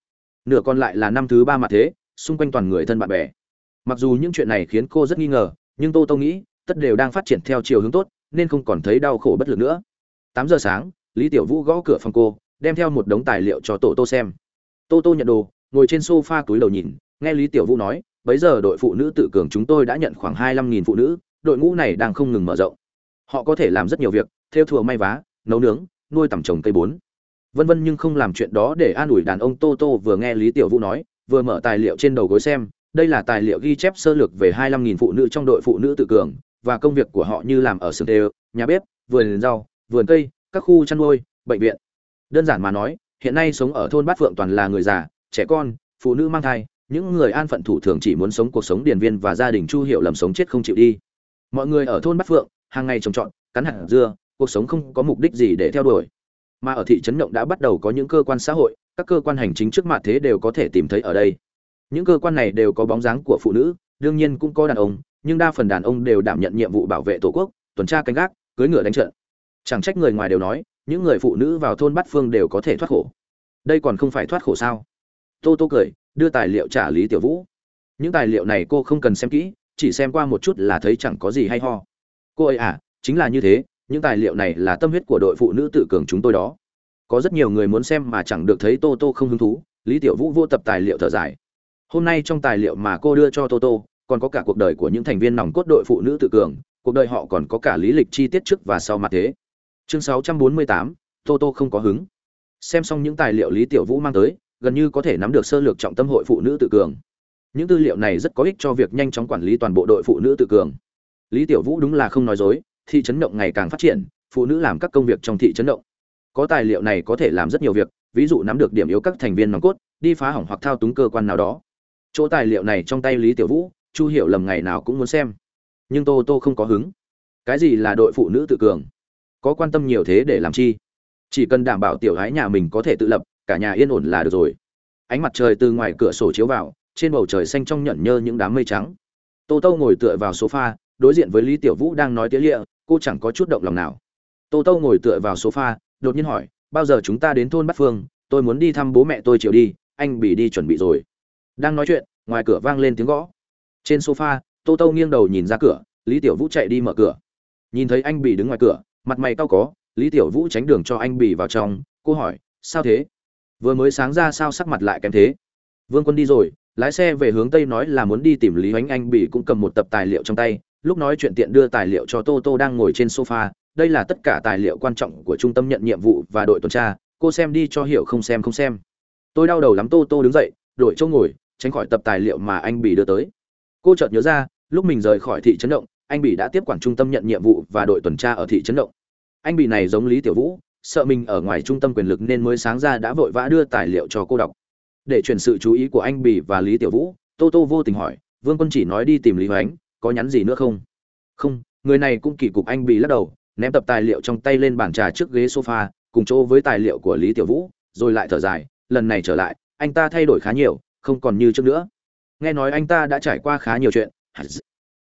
Nửa còn lại là năm thứ ba mặt thế, xung quanh toàn người thân bạn bè. Mặc dù những chuyện này khiến cô rất nghi ngờ, nhưng tô tô nghĩ, tất đều đang phát triển theo chiều hướng tốt, nên không còn thấy đau khổ bất lực nữa. Tám giờ sáng, lý tiểu vũ gõ cửa phòng cô, đem theo một đống tài liệu cho tổ tô xem. Tô tô nhận đồ, ngồi trên sofa túi đầu nhìn, nghe lý tiểu vũ nói bấy giờ đội phụ nữ tự cường chúng tôi đã nhận khoảng hai mươi nghìn phụ nữ, đội ngũ này đang không ngừng mở rộng. Họ có thể làm rất nhiều việc, theo thùa may vá, nấu nướng, nuôi tầm trồng cây bốn vân vân nhưng không làm chuyện đó để an ủi đàn ông tô tô vừa nghe lý tiểu vũ nói, vừa mở tài liệu trên đầu gối xem, đây là tài liệu ghi chép sơ lược về hai mươi nghìn phụ nữ trong đội phụ nữ tự cường, và công việc của họ như làm ở xưởng đều, nhà bếp, vườn rau, vườn cây, các khu chăn nuôi, bệnh viện. Đơn giản mà nói, hiện nay sống ở thôn bát phượng toàn là người già, trẻ con, phụ nữ mang thai những người an phận thủ thường chỉ muốn sống cuộc sống điền viên và gia đình chu hiệu lầm sống chết không chịu đi. Mọi người ở thôn bát phượng, hàng ngày trồng trọt, cắn hạt dưa, cuộc sống không có mục đích gì để theo đuổi. Mà ở thị trấn động đã bắt đầu có những cơ quan xã hội, các cơ quan hành chính trước mặt thế đều có thể tìm thấy ở đây. Những cơ quan này đều có bóng dáng của phụ nữ, đương nhiên cũng có đàn ông, nhưng đa phần đàn ông đều đảm nhận nhiệm vụ bảo vệ tổ quốc, tuần tra canh gác cưới ngựa đánh trận. Chẳng trách người ngoài đều nói, những người phụ nữ vào thôn bát phương đều có thể thoát khổ. Đây còn không phải thoát khổ sao? Tô tô cười đưa tài liệu trả lý tiểu vũ. Những tài liệu này cô không cần xem kỹ chỉ xem qua một chút là thấy chẳng có gì hay ho. Cô ấy à chính là như thế những tài liệu này là tâm huyết của đội phụ nữ tự cường chúng tôi đó. Có rất nhiều người muốn xem mà chẳng được thấy tô tô không hứng thú lý tiểu vũ vô tập tài liệu thở dài. Hôm nay trong tài liệu mà cô đưa cho tô tô còn có cả cuộc đời của những thành viên nòng cốt đội phụ nữ tự cường cuộc đời họ còn có cả lý lịch chi tiết trước và sau mặt thế. Chương 648, tô tô không có hứng. Xem xong những tài liệu lý tiểu vũ mang tới gần như có thể nắm được sơ lược trọng tâm hội phụ nữ tự cường. Những tư liệu này rất có ích cho việc nhanh chóng quản lý toàn bộ đội phụ nữ tự cường. Lý tiểu vũ đúng là không nói dối, thị trấn động ngày càng phát triển, phụ nữ làm các công việc trong thị trấn động. Có tài liệu này có thể làm rất nhiều việc, ví dụ nắm được điểm yếu các thành viên nòng cốt, đi phá hỏng hoặc thao túng cơ quan nào đó. Chỗ tài liệu này trong tay lý tiểu vũ, chu hiểu lầm ngày nào cũng muốn xem. Nhưng tô tô không có hứng. Cái gì là đội phụ nữ tự cường? Có quan tâm nhiều thế để làm chi? Chỉ cần đảm bảo tiểu gái nhà mình có thể tự lập cả nhà yên ổn là được rồi. Ánh mặt trời từ ngoài cửa sổ chiếu vào, trên bầu trời xanh trong nhẫn nhơ những đám mây trắng. Tô tô ngồi tựa vào sofa, đối diện với lý tiểu vũ đang nói tía lịa, cô chẳng có chút động lòng nào. Tô tô ngồi tựa vào sofa, đột nhiên hỏi, bao giờ chúng ta đến thôn bát phương? Tôi muốn đi thăm bố mẹ tôi chiều đi, anh bị đi chuẩn bị rồi. Đang nói chuyện, ngoài cửa vang lên tiếng gõ. Trên sofa, tô tô nghiêng đầu nhìn ra cửa, lý tiểu vũ chạy đi mở cửa. Nhìn thấy anh bị đứng ngoài cửa, mặt mày cau có, lý tiểu vũ tránh đường cho anh bị vào trong, cô hỏi, sao thế? Vừa mới sáng ra sao sắc mặt lại kém thế? Vương quân đi rồi, lái xe về hướng tây nói là muốn đi tìm lý ánh anh bị cũng cầm một tập tài liệu trong tay, lúc nói chuyện tiện đưa tài liệu cho tô tô đang ngồi trên sofa, đây là tất cả tài liệu quan trọng của trung tâm nhận nhiệm vụ và đội tuần tra, cô xem đi cho hiểu không xem không xem. Tôi đau đầu lắm, tô tô đứng dậy, đổi chỗ ngồi, tránh khỏi tập tài liệu mà anh bị đưa tới. Cô chợt nhớ ra, lúc mình rời khỏi thị trấn động, anh bị đã tiếp quản trung tâm nhận nhiệm vụ và đội tuần tra ở thị trấn động. Anh bị này giống lý tiểu vũ sợ mình ở ngoài trung tâm quyền lực nên mới sáng ra đã vội vã đưa tài liệu cho cô đọc. Để chuyển sự chú ý của anh bì và lý tiểu vũ, tô tô vô tình hỏi, vương quân chỉ nói đi tìm lý hoánh, có nhắn gì nữa không? Không, người này cũng kỳ cục, anh bì lắc đầu, ném tập tài liệu trong tay lên bàn trà trước ghế sofa, cùng chỗ với tài liệu của lý tiểu vũ, rồi lại thở dài, lần này trở lại, anh ta thay đổi khá nhiều, không còn như trước nữa. Nghe nói anh ta đã trải qua khá nhiều chuyện.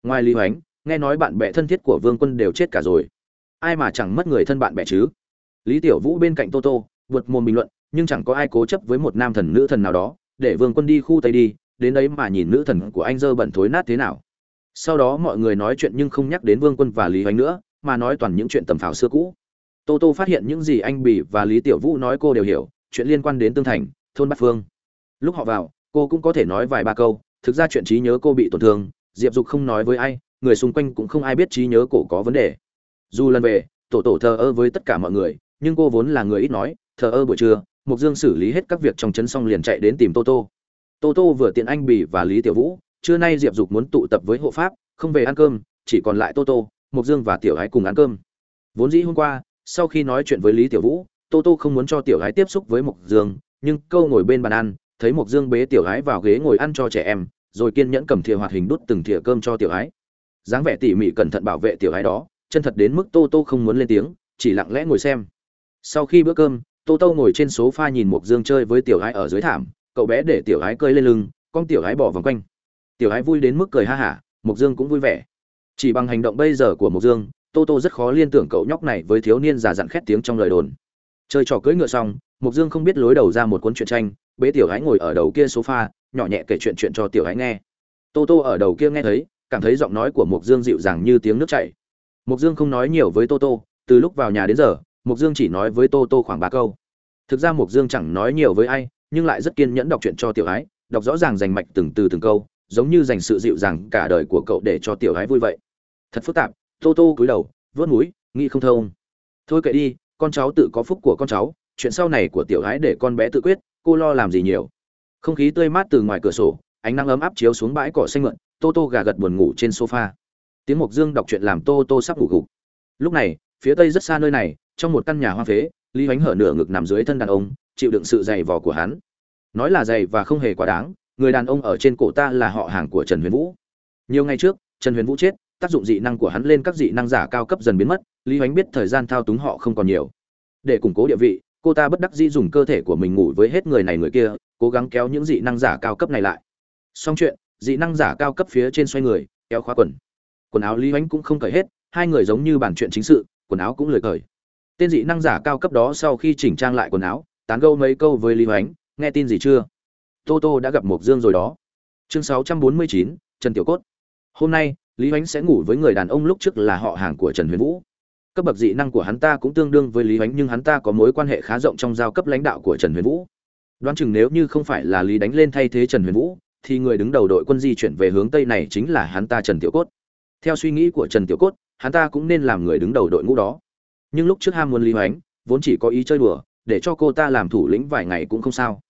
Ngoài lý hoánh, nghe nói bạn bè thân thiết của vương quân đều chết cả rồi. Ai mà chẳng mất người thân bạn bè chứ? Lý tiểu vũ bên cạnh tô tô, vượt mồm bình luận, nhưng chẳng có ai cố chấp với một nam thần nữ thần nào đó, để vương quân đi khu tây đi, đến đấy mà nhìn nữ thần của anh dơ bẩn thối nát thế nào. Sau đó mọi người nói chuyện nhưng không nhắc đến vương quân và lý Hoành nữa, mà nói toàn những chuyện tầm phào xưa cũ. Tô tô phát hiện những gì anh bỉ và lý tiểu vũ nói cô đều hiểu, chuyện liên quan đến tương thành, thôn bát phương. Lúc họ vào, cô cũng có thể nói vài ba câu, thực ra chuyện trí nhớ cô bị tổn thương, diệp dục không nói với ai, người xung quanh cũng không ai biết trí nhớ cổ có vấn đề. Dù lần về, tổ tổ thờ ơ với tất cả mọi người nhưng cô vốn là người ít nói, thờ ơ buổi trưa mục dương xử lý hết các việc trong chấn xong liền chạy đến tìm tô tô. Tô tô vừa tiện anh bỉ và lý tiểu vũ, trưa nay diệp dục muốn tụ tập với hộ pháp, không về ăn cơm, chỉ còn lại tô tô mục dương và tiểu gái cùng ăn cơm. Vốn dĩ hôm qua, sau khi nói chuyện với lý tiểu vũ, tô tô không muốn cho tiểu gái tiếp xúc với mục dương, nhưng câu ngồi bên bàn ăn, thấy mục dương bế tiểu gái vào ghế ngồi ăn cho trẻ em, rồi kiên nhẫn cầm thìa hoạt hình đút từng thìa cơm cho tiểu gái dáng vẻ tỉ mỉ cẩn thận bảo vệ tiểu gái đó, chân thật đến mức tô tô không muốn lên tiếng, chỉ lặng lẽ ngồi xem sau khi bữa cơm tô tô ngồi trên số pha nhìn mục dương chơi với tiểu gái ở dưới thảm cậu bé để tiểu gái cơi lên lưng con tiểu gái bỏ vòng quanh. Tiểu gái vui đến mức cười ha hả mục dương cũng vui vẻ. Chỉ bằng hành động bây giờ của mục dương tô tô rất khó liên tưởng cậu nhóc này với thiếu niên già dặn khét tiếng trong lời đồn. Chơi trò cưỡi ngựa xong mục dương không biết lối đầu ra một cuốn truyện tranh bế tiểu gái ngồi ở đầu kia số pha, nhỏ nhẹ kể chuyện chuyện cho tiểu gái nghe. Tô tô ở đầu kia nghe thấy cảm thấy giọng nói của mục dương dịu dàng như tiếng nước chảy. Mục dương không nói nhiều với tô tô từ lúc vào nhà đến giờ mục dương chỉ nói với tô tô khoảng ba câu. Thực ra mục dương chẳng nói nhiều với ai, nhưng lại rất kiên nhẫn đọc chuyện cho tiểu Ái. đọc rõ ràng rành mạch từng từ từng câu, giống như dành sự dịu dàng cả đời của cậu để cho tiểu Ái vui vậy. Thật phức tạp, tô tô cúi đầu vớt núi nghĩ không thông. Thôi kệ đi, con cháu tự có phúc của con cháu, chuyện sau này của tiểu Ái để con bé tự quyết, cô lo làm gì nhiều. Không khí tươi mát từ ngoài cửa sổ, ánh nắng ấm áp chiếu xuống bãi cỏ xanh mượn, tô tô gà gật buồn ngủ trên sofa. Tiếng mộc dương đọc truyện làm tô tô sắp ngủ gục. Lúc này phía tây rất xa nơi này, trong một căn nhà hoa phế, lý hoánh hở nửa ngực nằm dưới thân đàn ông, chịu đựng sự dày vò của hắn. Nói là dày và không hề quá đáng, người đàn ông ở trên cổ ta là họ hàng của trần huyền vũ. Nhiều ngày trước, trần huyền vũ chết, tác dụng dị năng của hắn lên các dị năng giả cao cấp dần biến mất, lý hoánh biết thời gian thao túng họ không còn nhiều. Để củng cố địa vị, cô ta bất đắc dĩ dùng cơ thể của mình ngủ với hết người này người kia, cố gắng kéo những dị năng giả cao cấp này lại. Xong chuyện, dị năng giả cao cấp phía trên xoay người, kéo khóa quần. Quần áo lý hoánh cũng không cởi hết, hai người giống như bản chuyện chính sự quần áo cũng lười cởi. Tên dị năng giả cao cấp đó sau khi chỉnh trang lại quần áo tán gâu mấy câu với lý hoánh nghe tin gì chưa? Tô tô đã gặp mộc dương rồi đó. Chương 649, trần tiểu cốt. Hôm nay lý hoánh sẽ ngủ với người đàn ông lúc trước là họ hàng của trần huyền vũ. Cấp bậc dị năng của hắn ta cũng tương đương với lý hoánh nhưng hắn ta có mối quan hệ khá rộng trong giao cấp lãnh đạo của trần huyền vũ. Đoán chừng nếu như không phải là lý đánh lên thay thế trần huyền vũ thì người đứng đầu đội quân di chuyển về hướng tây này chính là hắn ta trần tiểu cốt. Theo suy nghĩ của trần tiểu cốt hắn ta cũng nên làm người đứng đầu đội ngũ đó. Nhưng lúc trước ham muốn lý hoánh, vốn chỉ có ý chơi đùa, để cho cô ta làm thủ lĩnh vài ngày cũng không sao.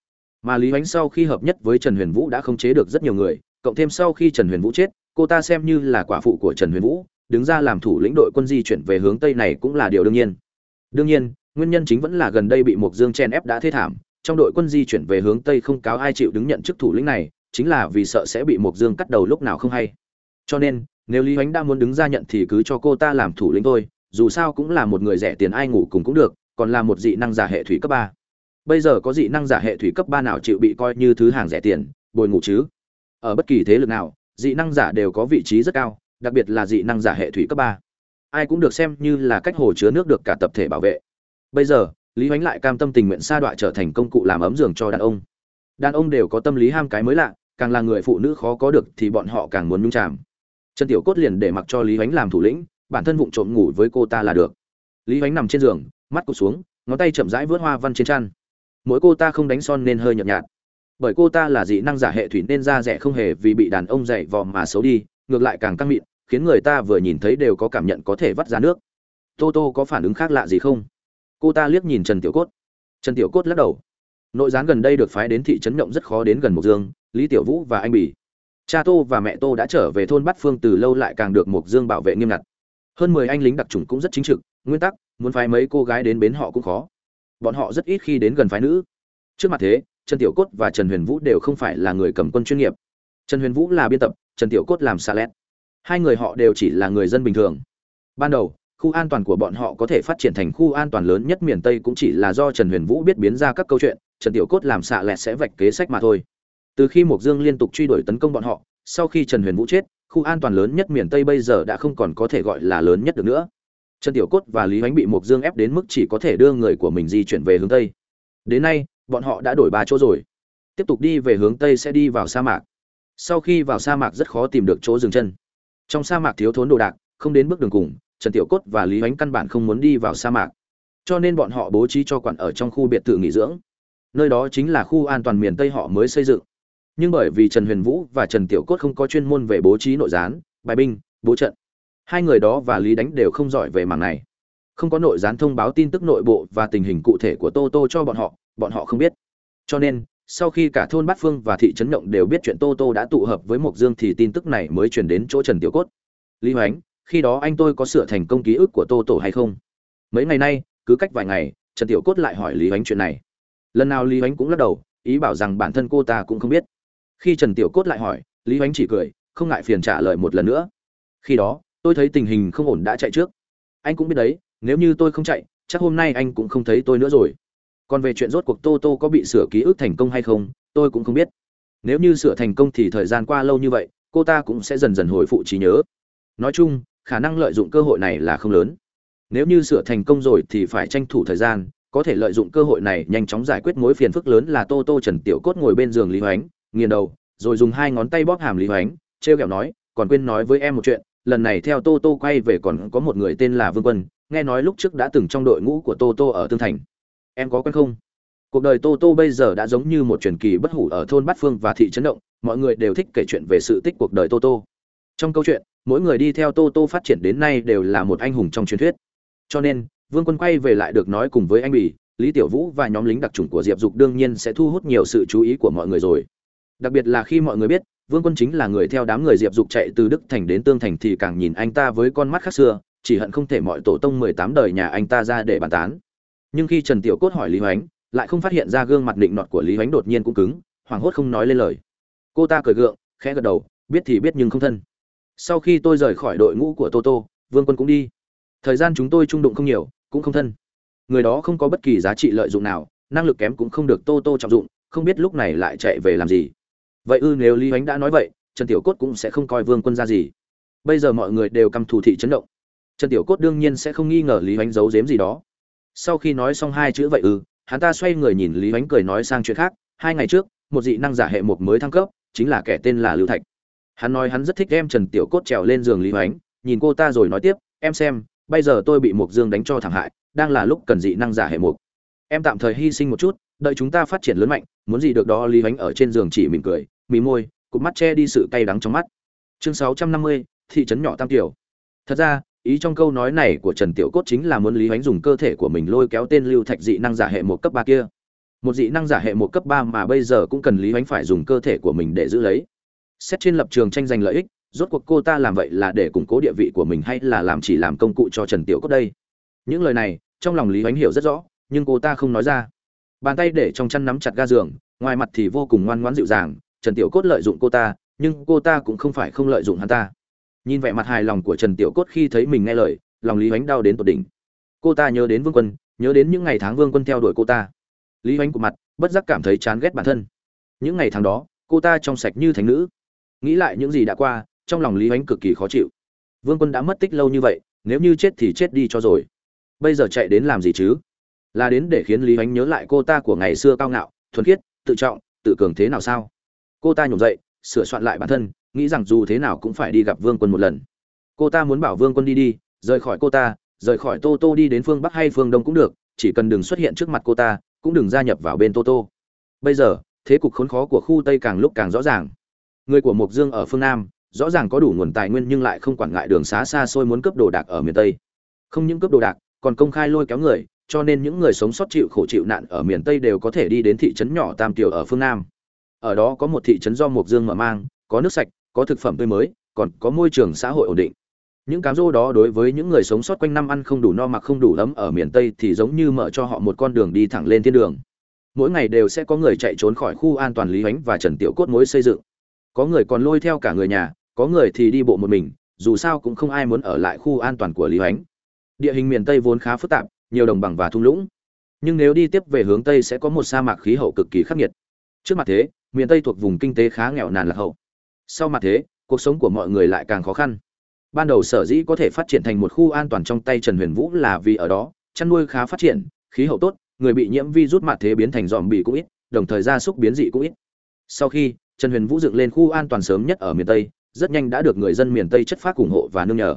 Mà lý hoánh sau khi hợp nhất với trần huyền vũ đã không chế được rất nhiều người, cộng thêm sau khi trần huyền vũ chết, cô ta xem như là quả phụ của trần huyền vũ, đứng ra làm thủ lĩnh đội quân di chuyển về hướng tây này cũng là điều đương nhiên. Đương nhiên, nguyên nhân chính vẫn là gần đây bị mộc dương chen ép đã thế thảm, trong đội quân di chuyển về hướng tây không cáo ai chịu đứng nhận chức thủ lĩnh này, chính là vì sợ sẽ bị mộc dương cắt đầu lúc nào không hay. Cho nên nếu lý ánh đã muốn đứng ra nhận thì cứ cho cô ta làm thủ lĩnh thôi, dù sao cũng là một người rẻ tiền ai ngủ cùng cũng được, còn là một dị năng giả hệ thủy cấp ba. Bây giờ có dị năng giả hệ thủy cấp ba nào chịu bị coi như thứ hàng rẻ tiền, bồi ngủ chứ? Ở bất kỳ thế lực nào, dị năng giả đều có vị trí rất cao, đặc biệt là dị năng giả hệ thủy cấp ba. Ai cũng được xem như là cách hồ chứa nước được cả tập thể bảo vệ. Bây giờ, lý hoánh lại cam tâm tình nguyện sa đọa trở thành công cụ làm ấm giường cho đàn ông. Đàn ông đều có tâm lý ham cái mới lạ, càng là người phụ nữ khó có được thì bọn họ càng muốn nhung chạm trần tiểu cốt liền để mặc cho lý hoánh làm thủ lĩnh, bản thân vụng trộm ngủ với cô ta là được. Lý hoánh nằm trên giường, mắt cụt xuống, ngón tay chậm rãi vớt hoa văn trên chăn mỗi cô ta không đánh son nên hơi nhợt nhạt. Bởi cô ta là dị năng giả hệ thủy nên da rẻ không hề vì bị đàn ông dạy vò mà xấu đi, ngược lại càng căng mịn, khiến người ta vừa nhìn thấy đều có cảm nhận có thể vắt ra nước. Tô tô có phản ứng khác lạ gì không? Cô ta liếc nhìn trần tiểu cốt. Trần tiểu cốt lắc đầu. Nội gián gần đây được phái đến thị trấn nhộng rất khó đến gần mộc dương, lý tiểu vũ và anh bỉ cha tô và mẹ tô đã trở về thôn bát phương từ lâu lại càng được mộc dương bảo vệ nghiêm ngặt. Hơn mười anh lính đặc trùng cũng rất chính trực, nguyên tắc, muốn phái mấy cô gái đến bến họ cũng khó. Bọn họ rất ít khi đến gần phái nữ. Trước mặt thế, trần tiểu cốt và trần huyền vũ đều không phải là người cầm quân chuyên nghiệp. Trần huyền vũ là biên tập, trần tiểu cốt làm xa lét. Hai người họ đều chỉ là người dân bình thường. Ban đầu, khu an toàn của bọn họ có thể phát triển thành khu an toàn lớn nhất miền tây cũng chỉ là do trần huyền vũ biết biến ra các câu chuyện, trần tiểu cốt làm xạ lẹt sẽ vạch kế sách mà thôi từ khi mộc dương liên tục truy đuổi tấn công bọn họ, sau khi trần huyền vũ chết, khu an toàn lớn nhất miền tây bây giờ đã không còn có thể gọi là lớn nhất được nữa. Trần tiểu cốt và lý h bị mộc dương ép đến mức chỉ có thể đưa người của mình di chuyển về hướng tây. Đến nay, bọn họ đã đổi ba chỗ rồi. Tiếp tục đi về hướng tây sẽ đi vào sa mạc. Sau khi vào sa mạc rất khó tìm được chỗ dừng chân. Trong sa mạc thiếu thốn đồ đạc, không đến bước đường cùng, trần tiểu cốt và lý h căn bản không muốn đi vào sa mạc. Cho nên bọn họ bố trí cho quản ở trong khu biệt thự nghỉ dưỡng. Nơi đó chính là khu an toàn miền tây họ mới xây dựng nhưng bởi vì trần huyền vũ và trần tiểu cốt không có chuyên môn về bố trí nội gián, bài binh, bố trận. Hai người đó và lý đánh đều không giỏi về mảng này. Không có nội gián thông báo tin tức nội bộ và tình hình cụ thể của tô tô cho bọn họ bọn họ không biết. Cho nên, sau khi cả thôn bát phương và thị trấn động đều biết chuyện tô tô đã tụ hợp với mộc dương thì tin tức này mới chuyển đến chỗ trần tiểu cốt. Lý hoánh, khi đó anh tôi có sửa thành công ký ức của tô tổ hay không? Mấy ngày nay, cứ cách vài ngày, trần tiểu cốt lại hỏi lý hoánh chuyện này. Lần nào lý hoánh cũng lắc đầu, ý bảo rằng bản thân cô ta cũng không biết khi trần tiểu cốt lại hỏi, lý hoánh chỉ cười, không ngại phiền trả lời một lần nữa. Khi đó, tôi thấy tình hình không ổn đã chạy trước. Anh cũng biết đấy, nếu như tôi không chạy, chắc hôm nay anh cũng không thấy tôi nữa rồi. Còn về chuyện rốt cuộc tô tô có bị sửa ký ức thành công hay không, tôi cũng không biết. Nếu như sửa thành công thì thời gian qua lâu như vậy, cô ta cũng sẽ dần dần hồi phụ trí nhớ. Nói chung, khả năng lợi dụng cơ hội này là không lớn. Nếu như sửa thành công rồi thì phải tranh thủ thời gian, có thể lợi dụng cơ hội này nhanh chóng giải quyết mối phiền phức lớn là tô tô trần tiểu cốt ngồi bên giường lý hoánh nghiền đầu, rồi dùng hai ngón tay bóp hàm lý hoánh t r e o kẹo nói, còn quên nói với em một chuyện, lần này theo tô tô quay về còn có một người tên là vương quân, nghe nói lúc trước đã từng trong đội ngũ của tô tô ở tương thành. Em có quen không? Cuộc đời tô tô bây giờ đã giống như một truyền kỳ bất hủ ở thôn bát phương và thị trấn động, mọi người đều thích kể chuyện về sự tích cuộc đời tô tô. Trong câu chuyện, mỗi người đi theo tô tô phát triển đến nay đều là một anh hùng trong truyền thuyết. Cho nên, vương quân quay về lại được nói cùng với anh bỉ lý tiểu vũ và nhóm lính đặc trùng của diệp dục đương nhiên sẽ thu hút nhiều sự chú ý của mọi người rồi đặc biệt là khi mọi người biết, vương quân chính là người theo đám người diệp dục chạy từ đức thành đến tương thành thì càng nhìn anh ta với con mắt khác xưa, chỉ hận không thể mọi tổ tông mười tám đời nhà anh ta ra để bàn tán. Nhưng khi trần tiểu cốt hỏi lý hoánh, lại không phát hiện ra gương mặt định nọt của lý hoánh đột nhiên cũng cứng, hoảng hốt không nói lên lời. Cô ta cười gượng, khẽ gật đầu, biết thì biết nhưng không thân. Sau khi tôi rời khỏi đội ngũ của toto vương quân cũng đi. Thời gian chúng tôi trung đụng không nhiều, cũng không thân. Người đó không có bất kỳ giá trị lợi dụng nào, năng lực kém cũng không được toto trọng dụng, không biết lúc này lại chạy về làm gì vậy ư, nếu lý ánh đã nói vậy, trần tiểu cốt cũng sẽ không coi vương quân ra gì. Bây giờ mọi người đều căm thù thị chấn động. Trần tiểu cốt đương nhiên sẽ không nghi ngờ lý ánh giấu giếm gì đó. Sau khi nói xong hai chữ vậy ư, hắn ta xoay người nhìn lý ánh cười nói sang chuyện khác. Hai ngày trước, một dị năng giả hệ một mới thăng cấp, chính là kẻ tên là lưu thạch. Hắn nói hắn rất thích em trần tiểu cốt trèo lên giường lý ánh nhìn cô ta rồi nói tiếp, em xem, bây giờ tôi bị mục dương đánh cho thảm hại, đang là lúc cần dị năng giả hệ mục. Em tạm thời hy sinh một chút đợi chúng ta phát triển lớn mạnh, muốn gì được đó lý ánh ở trên giường chỉ mỉm cười mì môi, cụp mắt che đi sự cay đắng trong mắt. Chương sáu trăm năm mươi, thị trấn nhỏ tam tiểu. Thật ra, ý trong câu nói này của trần tiểu cốt chính là muốn lý ánh dùng cơ thể của mình lôi kéo tên lưu thạch dị năng giả hệ một cấp ba kia. Một dị năng giả hệ một cấp ba mà bây giờ cũng cần lý ánh phải dùng cơ thể của mình để giữ lấy. Xét trên lập trường tranh giành lợi ích, rốt cuộc cô ta làm vậy là để củng cố địa vị của mình hay là làm chỉ làm công cụ cho trần tiểu cốt đây? Những lời này, trong lòng lý ánh hiểu rất rõ, nhưng cô ta không nói ra bàn tay để trong chăn nắm chặt ga giường, ngoài mặt thì vô cùng ngoan ngoãn dịu dàng, trần tiểu cốt lợi dụng cô ta, nhưng cô ta cũng không phải không lợi dụng hắn ta. Nhìn vẻ mặt hài lòng của trần tiểu cốt khi thấy mình nghe lời, lòng lý ánh đau đến tột đỉnh. Cô ta nhớ đến vương quân, nhớ đến những ngày tháng vương quân theo đuổi cô ta. Lý ánh của mặt, bất giác cảm thấy chán ghét bản thân. Những ngày tháng đó, cô ta trong sạch như thánh nữ. Nghĩ lại những gì đã qua, trong lòng lý ánh cực kỳ khó chịu. Vương quân đã mất tích lâu như vậy, nếu như chết thì chết đi cho rồi. Bây giờ chạy đến làm gì chứ? Là đến để khiến lý ánh nhớ lại cô ta của ngày xưa cao ngạo, thuần khiết, tự trọng, tự cường thế nào sao? Cô ta nhổm dậy, sửa soạn lại bản thân, nghĩ rằng dù thế nào cũng phải đi gặp vương quân một lần. Cô ta muốn bảo vương quân đi đi, rời khỏi cô ta, rời khỏi tô tô đi đến phương bắc hay phương đông cũng được, chỉ cần đừng xuất hiện trước mặt cô ta, cũng đừng gia nhập vào bên tô tô. Bây giờ, thế cục khốn khó của khu tây càng lúc càng rõ ràng. Người của mộc dương ở phương nam, rõ ràng có đủ nguồn tài nguyên nhưng lại không quản ngại đường xá xa xôi muốn cướp đồ đạc ở miền tây. Không những cướp đồ đạc, còn công khai lôi kéo người cho nên những người sống sót chịu khổ chịu nạn ở miền tây đều có thể đi đến thị trấn nhỏ tam Tiểu ở phương nam. Ở đó có một thị trấn do mộc dương mở mang, có nước sạch, có thực phẩm tươi mới, còn có môi trường xã hội ổn định. Những cám dỗ đó đối với những người sống sót quanh năm ăn không đủ no mặc không đủ lắm ở miền tây thì giống như mở cho họ một con đường đi thẳng lên thiên đường. Mỗi ngày đều sẽ có người chạy trốn khỏi khu an toàn lý Hoánh và trần tiểu cốt mối xây dựng. Có người còn lôi theo cả người nhà, có người thì đi bộ một mình, dù sao cũng không ai muốn ở lại khu an toàn của lý Hoánh. địa hình miền tây vốn khá phức tạp nhiều đồng bằng và thung lũng. Nhưng nếu đi tiếp về hướng tây sẽ có một sa mạc khí hậu cực kỳ khắc nghiệt. Trước mặt thế, miền tây thuộc vùng kinh tế khá nghèo nàn lạc hậu. Sau mặt thế, cuộc sống của mọi người lại càng khó khăn. Ban đầu sở dĩ có thể phát triển thành một khu an toàn trong tay trần huyền vũ là vì ở đó, chăn nuôi khá phát triển, khí hậu tốt, người bị nhiễm vi rút mặt thế biến thành dòm bị cũng ít, đồng thời gia súc biến dị cũng ít. Sau khi, trần huyền vũ dựng lên khu an toàn sớm nhất ở miền tây, rất nhanh đã được người dân miền tây chất phát ủng hộ và nương nhờ.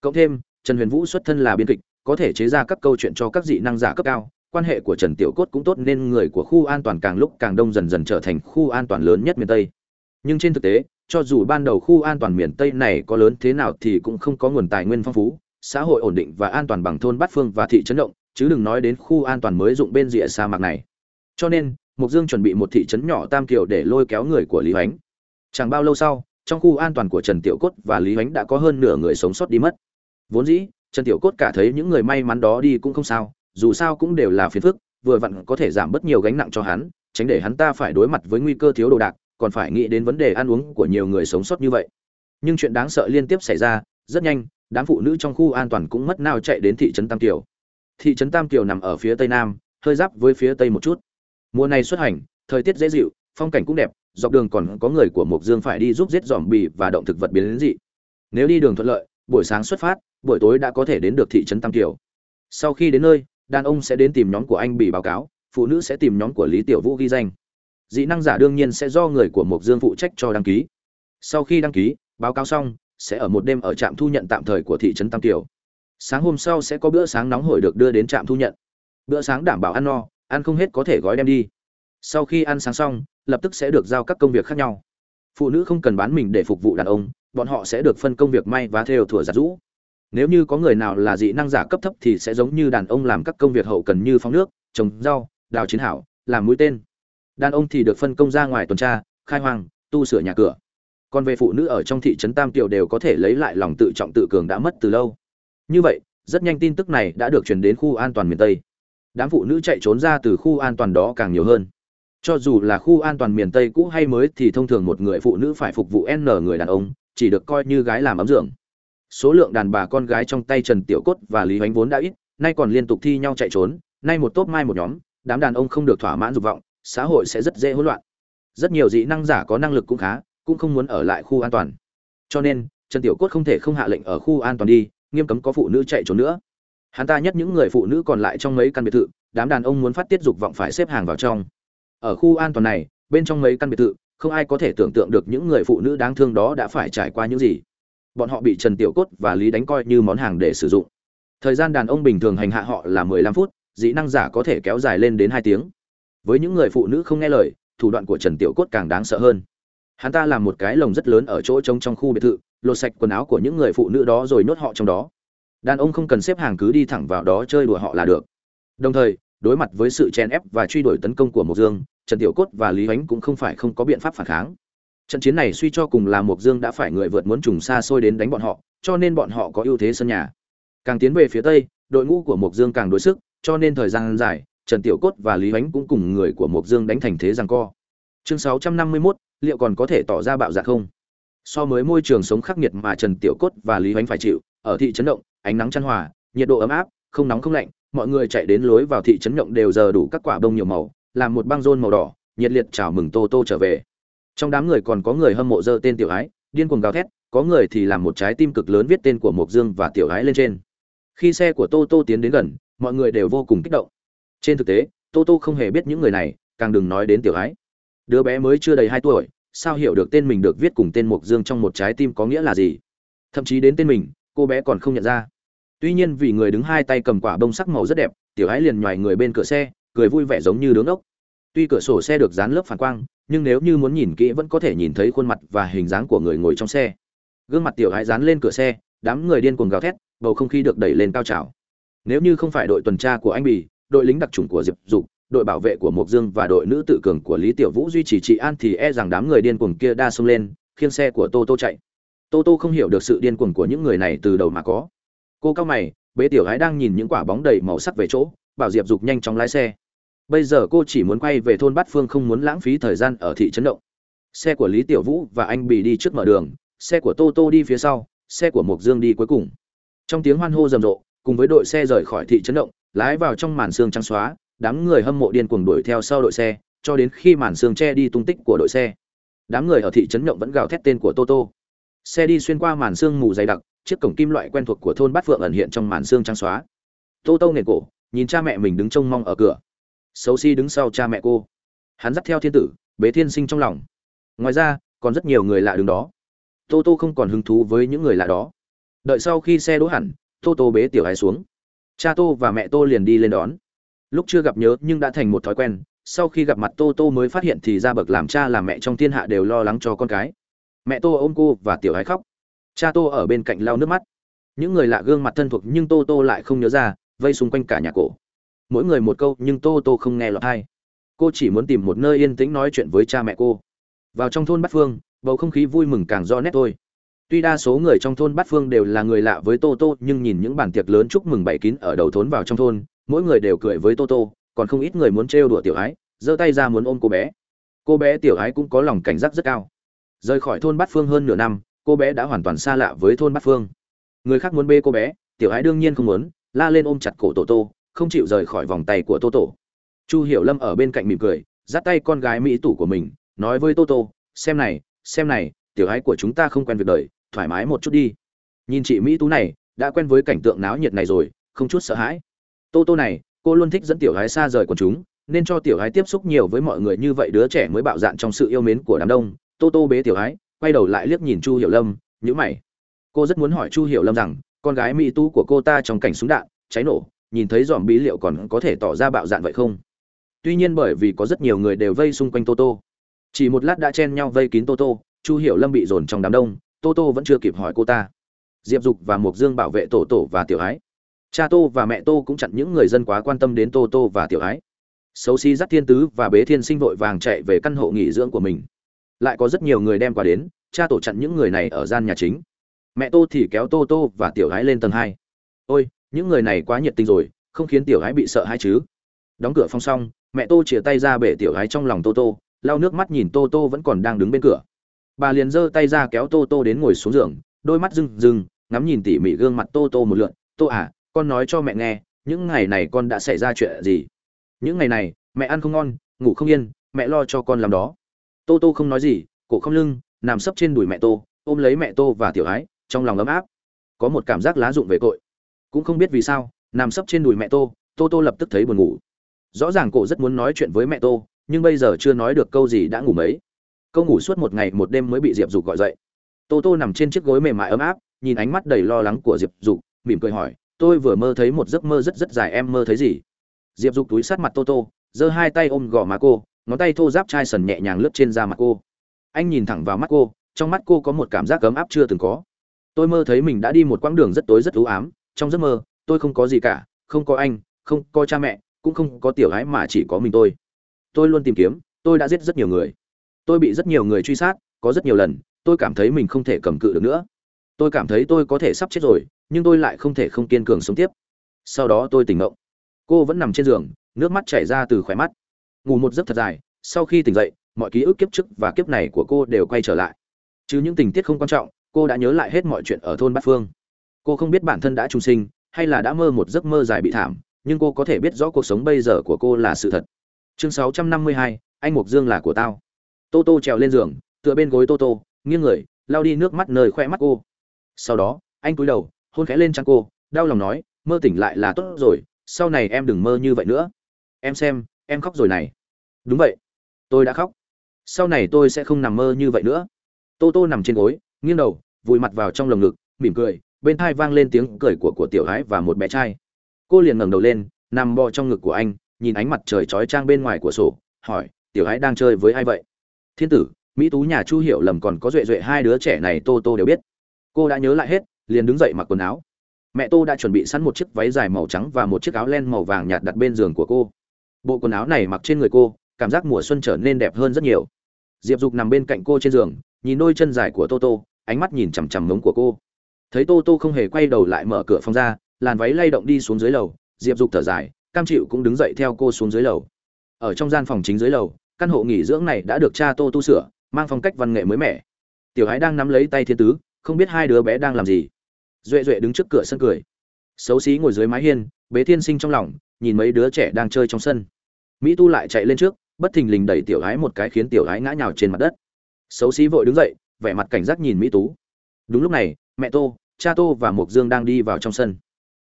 Cộng thêm, trần huyền vũ xuất thân là biên kịch có thể chế ra các câu chuyện cho các dị năng giả cấp cao, quan hệ của trần tiểu cốt cũng tốt nên người của khu an toàn càng lúc càng đông dần dần trở thành khu an toàn lớn nhất miền tây. Nhưng trên thực tế, cho dù ban đầu khu an toàn miền tây này có lớn thế nào thì cũng không có nguồn tài nguyên phong phú, xã hội ổn định và an toàn bằng thôn bát phương và thị trấn động, chứ đừng nói đến khu an toàn mới dụng bên rìa sa mạc này. Cho nên mục dương chuẩn bị một thị trấn nhỏ tam kiều để lôi kéo người của lý hoánh. Chẳng bao lâu sau, trong khu an toàn của trần tiểu cốt và lý hoánh đã có hơn nửa người sống sót đi mất. Vốn dĩ trần tiểu cốt cả thấy những người may mắn đó đi cũng không sao, dù sao cũng đều là phiền phức, vừa vặn có thể giảm bớt nhiều gánh nặng cho hắn, tránh để hắn ta phải đối mặt với nguy cơ thiếu đồ đạc, còn phải nghĩ đến vấn đề ăn uống của nhiều người sống sót như vậy. Nhưng chuyện đáng sợ liên tiếp xảy ra, rất nhanh, đám phụ nữ trong khu an toàn cũng mất nào chạy đến thị trấn tam kiều. Thị trấn tam kiều nằm ở phía tây nam, hơi giáp với phía tây một chút. Mùa này xuất hành, thời tiết dễ dịu, phong cảnh cũng đẹp, dọc đường còn có người của mộc dương phải đi giúp giết dòm bì và động thực vật biến đến dị. Nếu đi đường thuận lợi, buổi sáng xuất phát buổi tối đã có thể đến được thị trấn tam kiều. Sau khi đến nơi, đàn ông sẽ đến tìm nhóm của anh bị báo cáo, phụ nữ sẽ tìm nhóm của lý tiểu vũ ghi danh. Dị năng giả đương nhiên sẽ do người của mộc dương phụ trách cho đăng ký. Sau khi đăng ký, báo cáo xong, sẽ ở một đêm ở trạm thu nhận tạm thời của thị trấn tam kiều. Sáng hôm sau sẽ có bữa sáng nóng hổi được đưa đến trạm thu nhận. Bữa sáng đảm bảo ăn no, ăn không hết có thể gói đem đi. Sau khi ăn sáng xong, lập tức sẽ được giao các công việc khác nhau. Phụ nữ không cần bán mình để phục vụ đàn ông, bọn họ sẽ được phân công việc may và theo thủa giặt rũ nếu như có người nào là dị năng giả cấp thấp thì sẽ giống như đàn ông làm các công việc hậu cần như phóng nước, trồng rau, đào chiến hảo, làm mũi tên. Đàn ông thì được phân công ra ngoài tuần tra, khai hoang, tu sửa nhà cửa. Còn về phụ nữ ở trong thị trấn tam kiều đều có thể lấy lại lòng tự trọng tự cường đã mất từ lâu. Như vậy, rất nhanh tin tức này đã được truyền đến khu an toàn miền tây. Đám phụ nữ chạy trốn ra từ khu an toàn đó càng nhiều hơn. Cho dù là khu an toàn miền tây cũ hay mới thì thông thường một người phụ nữ phải phục vụ n người đàn ông, chỉ được coi như gái làm ấm dưỡng số lượng đàn bà con gái trong tay trần tiểu cốt và lý hoánh vốn đã ít, nay còn liên tục thi nhau chạy trốn, nay một tốp mai một nhóm, đám đàn ông không được thỏa mãn dục vọng, xã hội sẽ rất dễ hỗn loạn. Rất nhiều dị năng giả có năng lực cũng khá, cũng không muốn ở lại khu an toàn. Cho nên, trần tiểu cốt không thể không hạ lệnh ở khu an toàn đi, nghiêm cấm có phụ nữ chạy trốn nữa. Hắn ta nhất những người phụ nữ còn lại trong mấy căn biệt thự, đám đàn ông muốn phát tiết dục vọng phải xếp hàng vào trong. Ở khu an toàn này, bên trong mấy căn biệt thự, không ai có thể tưởng tượng được những người phụ nữ đáng thương đó đã phải trải qua những gì bọn họ bị trần tiểu cốt và lý đánh coi như món hàng để sử dụng. Thời gian đàn ông bình thường hành hạ họ là mười lăm phút dĩ năng giả có thể kéo dài lên đến hai tiếng. Với những người phụ nữ không nghe lời, thủ đoạn của trần tiểu cốt càng đáng sợ hơn. Hắn ta làm một cái lồng rất lớn ở chỗ trống trong khu biệt thự, lột sạch quần áo của những người phụ nữ đó rồi nhốt họ trong đó. Đàn ông không cần xếp hàng cứ đi thẳng vào đó chơi đùa họ là được. Đồng thời, đối mặt với sự chen ép và truy đuổi tấn công của mộc dương, trần tiểu cốt và lý ánh cũng không phải không có biện pháp phản kháng trận chiến này suy cho cùng là mộc dương đã phải người vượt muốn trùng xa xôi đến đánh bọn họ cho nên bọn họ có ưu thế sân nhà. Càng tiến về phía tây đội ngũ của mộc dương càng đối sức cho nên thời gian dài trần tiểu cốt và lý ánh cũng cùng người của mộc dương đánh thành thế rằng co. Chương 651, liệu còn có thể tỏ ra bạo dạn không? So với môi trường sống khắc nghiệt mà trần tiểu cốt và lý ánh phải chịu ở thị trấn động ánh nắng chăn hòa nhiệt độ ấm áp không nóng không lạnh mọi người chạy đến lối vào thị trấn động đều giờ đủ các quả bông nhiều màu làm một băng rôn màu đỏ nhiệt liệt chào mừng tô tô trở về trong đám người còn có người hâm mộ dơ tên tiểu ái, điên cuồng gào thét, có người thì làm một trái tim cực lớn viết tên của mộc dương và tiểu ái lên trên. Khi xe của tô tô tiến đến gần, mọi người đều vô cùng kích động. Trên thực tế, tô tô không hề biết những người này, càng đừng nói đến tiểu ái. Đứa bé mới chưa đầy hai tuổi, sao hiểu được tên mình được viết cùng tên mộc dương trong một trái tim có nghĩa là gì? Thậm chí đến tên mình, cô bé còn không nhận ra. Tuy nhiên vì người đứng hai tay cầm quả bông sắc màu rất đẹp, tiểu ái liền nhoài người bên cửa xe, cười vui vẻ giống như đứng ốc. Tuy cửa sổ xe được dán lớp phản quang nhưng nếu như muốn nhìn kỹ vẫn có thể nhìn thấy khuôn mặt và hình dáng của người ngồi trong xe. Gương mặt tiểu hãi dán lên cửa xe, đám người điên cuồng gào thét, bầu không khí được đẩy lên cao trào. Nếu như không phải đội tuần tra của anh bì, đội lính đặc trùng của diệp dục, đội bảo vệ của mộc dương và đội nữ tự cường của lý tiểu vũ duy trì trị an thì e rằng đám người điên cuồng kia đa xông lên, khiêng xe của tô tô chạy. Tô tô không hiểu được sự điên cuồng của những người này từ đầu mà có. Cô cao mày, bế tiểu gái đang nhìn những quả bóng đầy màu sắc về chỗ, bảo diệp dục nhanh chóng lái xe bây giờ cô chỉ muốn quay về thôn bát phương không muốn lãng phí thời gian ở thị trấn động. Xe của lý tiểu vũ và anh bì đi trước mở đường, xe của tô tô đi phía sau, xe của mộc dương đi cuối cùng. Trong tiếng hoan hô rầm rộ, cùng với đội xe rời khỏi thị trấn động, lái vào trong màn xương trắng xóa, đám người hâm mộ điên cuồng đuổi theo sau đội xe, cho đến khi màn xương che đi tung tích của đội xe. Đám người ở thị trấn động vẫn gào thét tên của Tô Tô. Xe đi xuyên qua màn xương mù dày đặc, chiếc cổng kim loại quen thuộc của thôn bát phượng ẩn hiện trong màn xương trắng xóa. Tô tô nghề cổ, nhìn cha mẹ mình đứng trông mong ở cửa xấu xí si đứng sau cha mẹ cô. Hắn dắt theo thiên tử, bế thiên sinh trong lòng. Ngoài ra, còn rất nhiều người lạ đứng đó. Tô tô không còn hứng thú với những người lạ đó. Đợi sau khi xe đỗ hẳn, tô tô bế tiểu hài xuống. Cha tô và mẹ tô liền đi lên đón. Lúc chưa gặp nhớ nhưng đã thành một thói quen, sau khi gặp mặt tô tô mới phát hiện thì ra bậc làm cha làm mẹ trong thiên hạ đều lo lắng cho con cái. Mẹ tô ôm cô và tiểu hài khóc. Cha tô ở bên cạnh lau nước mắt. Những người lạ gương mặt thân thuộc nhưng tô tô lại không nhớ ra, vây xung quanh cả nhà cổ mỗi người một câu nhưng tô tô không nghe lọt hay cô chỉ muốn tìm một nơi yên tĩnh nói chuyện với cha mẹ cô. Vào trong thôn bát phương, bầu không khí vui mừng càng rõ nét thôi. Tuy đa số người trong thôn bát phương đều là người lạ với tô tô, nhưng nhìn những bản tiệc lớn chúc mừng bảy kín ở đầu thốn vào trong thôn, mỗi người đều cười với tô tô, còn không ít người muốn trêu đùa tiểu ái, giơ tay ra muốn ôm cô bé. Cô bé tiểu ái cũng có lòng cảnh giác rất cao. Rời khỏi thôn bát phương hơn nửa năm, cô bé đã hoàn toàn xa lạ với thôn bát phương. Người khác muốn bê cô bé, tiểu ái đương nhiên không muốn, la lên ôm chặt cổ tổ tô không chịu rời khỏi vòng tay của tô tô, chu hiểu lâm ở bên cạnh mỉm cười dắt tay con gái mỹ tủ của mình nói với tô tô xem này xem này tiểu ái của chúng ta không quen việc đời thoải mái một chút đi. Nhìn chị mỹ tú này đã quen với cảnh tượng náo nhiệt này rồi không chút sợ hãi. Tô tô này cô luôn thích dẫn tiểu gái xa rời quần chúng nên cho tiểu gái tiếp xúc nhiều với mọi người như vậy đứa trẻ mới bạo dạn trong sự yêu mến của đám đông. Tô tô bế tiểu gái quay đầu lại liếc nhìn chu hiểu lâm nhữ mày. Cô rất muốn hỏi chu hiểu lâm rằng con gái mỹ tú của cô ta trong cảnh súng đạn cháy nổ nhìn thấy dòm bí liệu còn có thể tỏ ra bạo dạn vậy không? Tuy nhiên bởi vì có rất nhiều người đều vây xung quanh tô tô. Chỉ một lát đã chen nhau vây kín tô tô, chu hiểu lâm bị dồn trong đám đông, tô tô vẫn chưa kịp hỏi cô ta. Diệp dục và Mộc dương bảo vệ tổ tổ và tiểu ái. Cha tô và mẹ tô cũng chặn những người dân quá quan tâm đến tô tô và tiểu ái. Xấu xí dắt thiên tứ và bế thiên sinh vội vàng chạy về căn hộ nghỉ dưỡng của mình. Lại có rất nhiều người đem qua đến, cha tổ chặn những người này ở gian nhà chính. Mẹ tô thì kéo tô tô và tiểu ái lên tầng hai. Ôi những người này quá nhiệt tình rồi, không khiến tiểu ái bị sợ hãi chứ. Đóng cửa phong xong, mẹ tô chìa tay ra bể tiểu ái trong lòng tô tô, lau nước mắt nhìn tô tô vẫn còn đang đứng bên cửa. Bà liền giơ tay ra kéo tô tô đến ngồi xuống giường, đôi mắt rừng rừng ngắm nhìn tỉ mỉ gương mặt tô tô một lượn. Tô à con nói cho mẹ nghe, những ngày này con đã xảy ra chuyện gì? Những ngày này, mẹ ăn không ngon, ngủ không yên, mẹ lo cho con làm đó. Tô tô không nói gì, cổ không lưng, nằm sấp trên đùi mẹ tô, ôm lấy mẹ tô và tiểu ái trong lòng ấm áp. Có một cảm giác lá rụng về cội cũng không biết vì sao, nằm sấp trên đùi mẹ tô tô tô lập tức thấy buồn ngủ. Rõ ràng cổ rất muốn nói chuyện với mẹ tô, nhưng bây giờ chưa nói được câu gì đã ngủ mấy. Câu ngủ suốt một ngày một đêm mới bị diệp dục gọi dậy. Tô tô nằm trên chiếc gối mềm mại ấm áp, nhìn ánh mắt đầy lo lắng của diệp dục, mỉm cười hỏi, tôi vừa mơ thấy một giấc mơ rất rất dài, em mơ thấy gì? Diệp dục túi sát mặt tô tô, giơ hai tay ôm gò má cô, ngón tay thô giáp chai sần nhẹ nhàng lướt trên da mặt cô. Anh nhìn thẳng vào mắt cô, trong mắt cô có một cảm giác ấm áp chưa từng có. Tôi mơ thấy mình đã đi một quãng đường rất tối rất ưu ám trong giấc mơ, tôi không có gì cả, không có anh, không có cha mẹ, cũng không có tiểu gái mà chỉ có mình tôi. Tôi luôn tìm kiếm, tôi đã giết rất nhiều người. Tôi bị rất nhiều người truy sát, có rất nhiều lần, tôi cảm thấy mình không thể cầm cự được nữa. Tôi cảm thấy tôi có thể sắp chết rồi, nhưng tôi lại không thể không kiên cường sống tiếp. Sau đó tôi tỉnh ngộng cô vẫn nằm trên giường, nước mắt chảy ra từ khóe mắt. Ngủ một giấc thật dài, sau khi tỉnh dậy, mọi ký ức kiếp trước và kiếp này của cô đều quay trở lại. Chứ những tình tiết không quan trọng, cô đã nhớ lại hết mọi chuyện ở thôn bát phương cô không biết bản thân đã trung sinh hay là đã mơ một giấc mơ dài bị thảm nhưng cô có thể biết rõ cuộc sống bây giờ của cô là sự thật. Chương 652, anh mục dương là của tao. Tô tô trèo lên giường tựa bên gối tô tô nghiêng người lao đi nước mắt nơi khoe mắt cô. Sau đó anh cúi đầu hôn khẽ lên trăng cô đau lòng nói mơ tỉnh lại là tốt rồi sau này em đừng mơ như vậy nữa. Em xem em khóc rồi này. Đúng vậy. Tôi đã khóc. Sau này tôi sẽ không nằm mơ như vậy nữa. Tô tô nằm trên gối nghiêng đầu vùi mặt vào trong lồng ngực mỉm cười bên thai vang lên tiếng cười của của tiểu gái và một bé trai. Cô liền ngẩng đầu lên, nằm bò trong ngực của anh, nhìn ánh mặt trời chói trang bên ngoài của sổ, hỏi, tiểu gái đang chơi với ai vậy? Thiên tử, mỹ tú nhà chu hiểu lầm còn có duệ duệ hai đứa trẻ này tô tô đều biết. Cô đã nhớ lại hết, liền đứng dậy mặc quần áo. Mẹ tô đã chuẩn bị sẵn một chiếc váy dài màu trắng và một chiếc áo len màu vàng nhạt đặt bên giường của cô. Bộ quần áo này mặc trên người cô, cảm giác mùa xuân trở nên đẹp hơn rất nhiều. Diệp dục nằm bên cạnh cô trên giường, nhìn đôi chân dài của tô tô, ánh mắt nhìn chằm chằm ngống của cô thấy tô tô không hề quay đầu lại mở cửa phòng ra, làn váy lay động đi xuống dưới lầu, diệp dục thở dài, cam chịu cũng đứng dậy theo cô xuống dưới lầu. Ở trong gian phòng chính dưới lầu, căn hộ nghỉ dưỡng này đã được cha tô tu sửa, mang phong cách văn nghệ mới mẻ. Tiểu hái đang nắm lấy tay thiên tứ, không biết hai đứa bé đang làm gì. Duệ duệ đứng trước cửa sân cười. Xấu xí ngồi dưới mái hiên, bế thiên sinh trong lòng, nhìn mấy đứa trẻ đang chơi trong sân. Mỹ tu lại chạy lên trước, bất thình lình đẩy tiểu gái một cái khiến tiểu gái ngã nhào trên mặt đất. Xấu xí vội đứng dậy, vẻ mặt cảnh giác nhìn mỹ tú. Đúng lúc này mẹ tô, cha tô và mộc dương đang đi vào trong sân.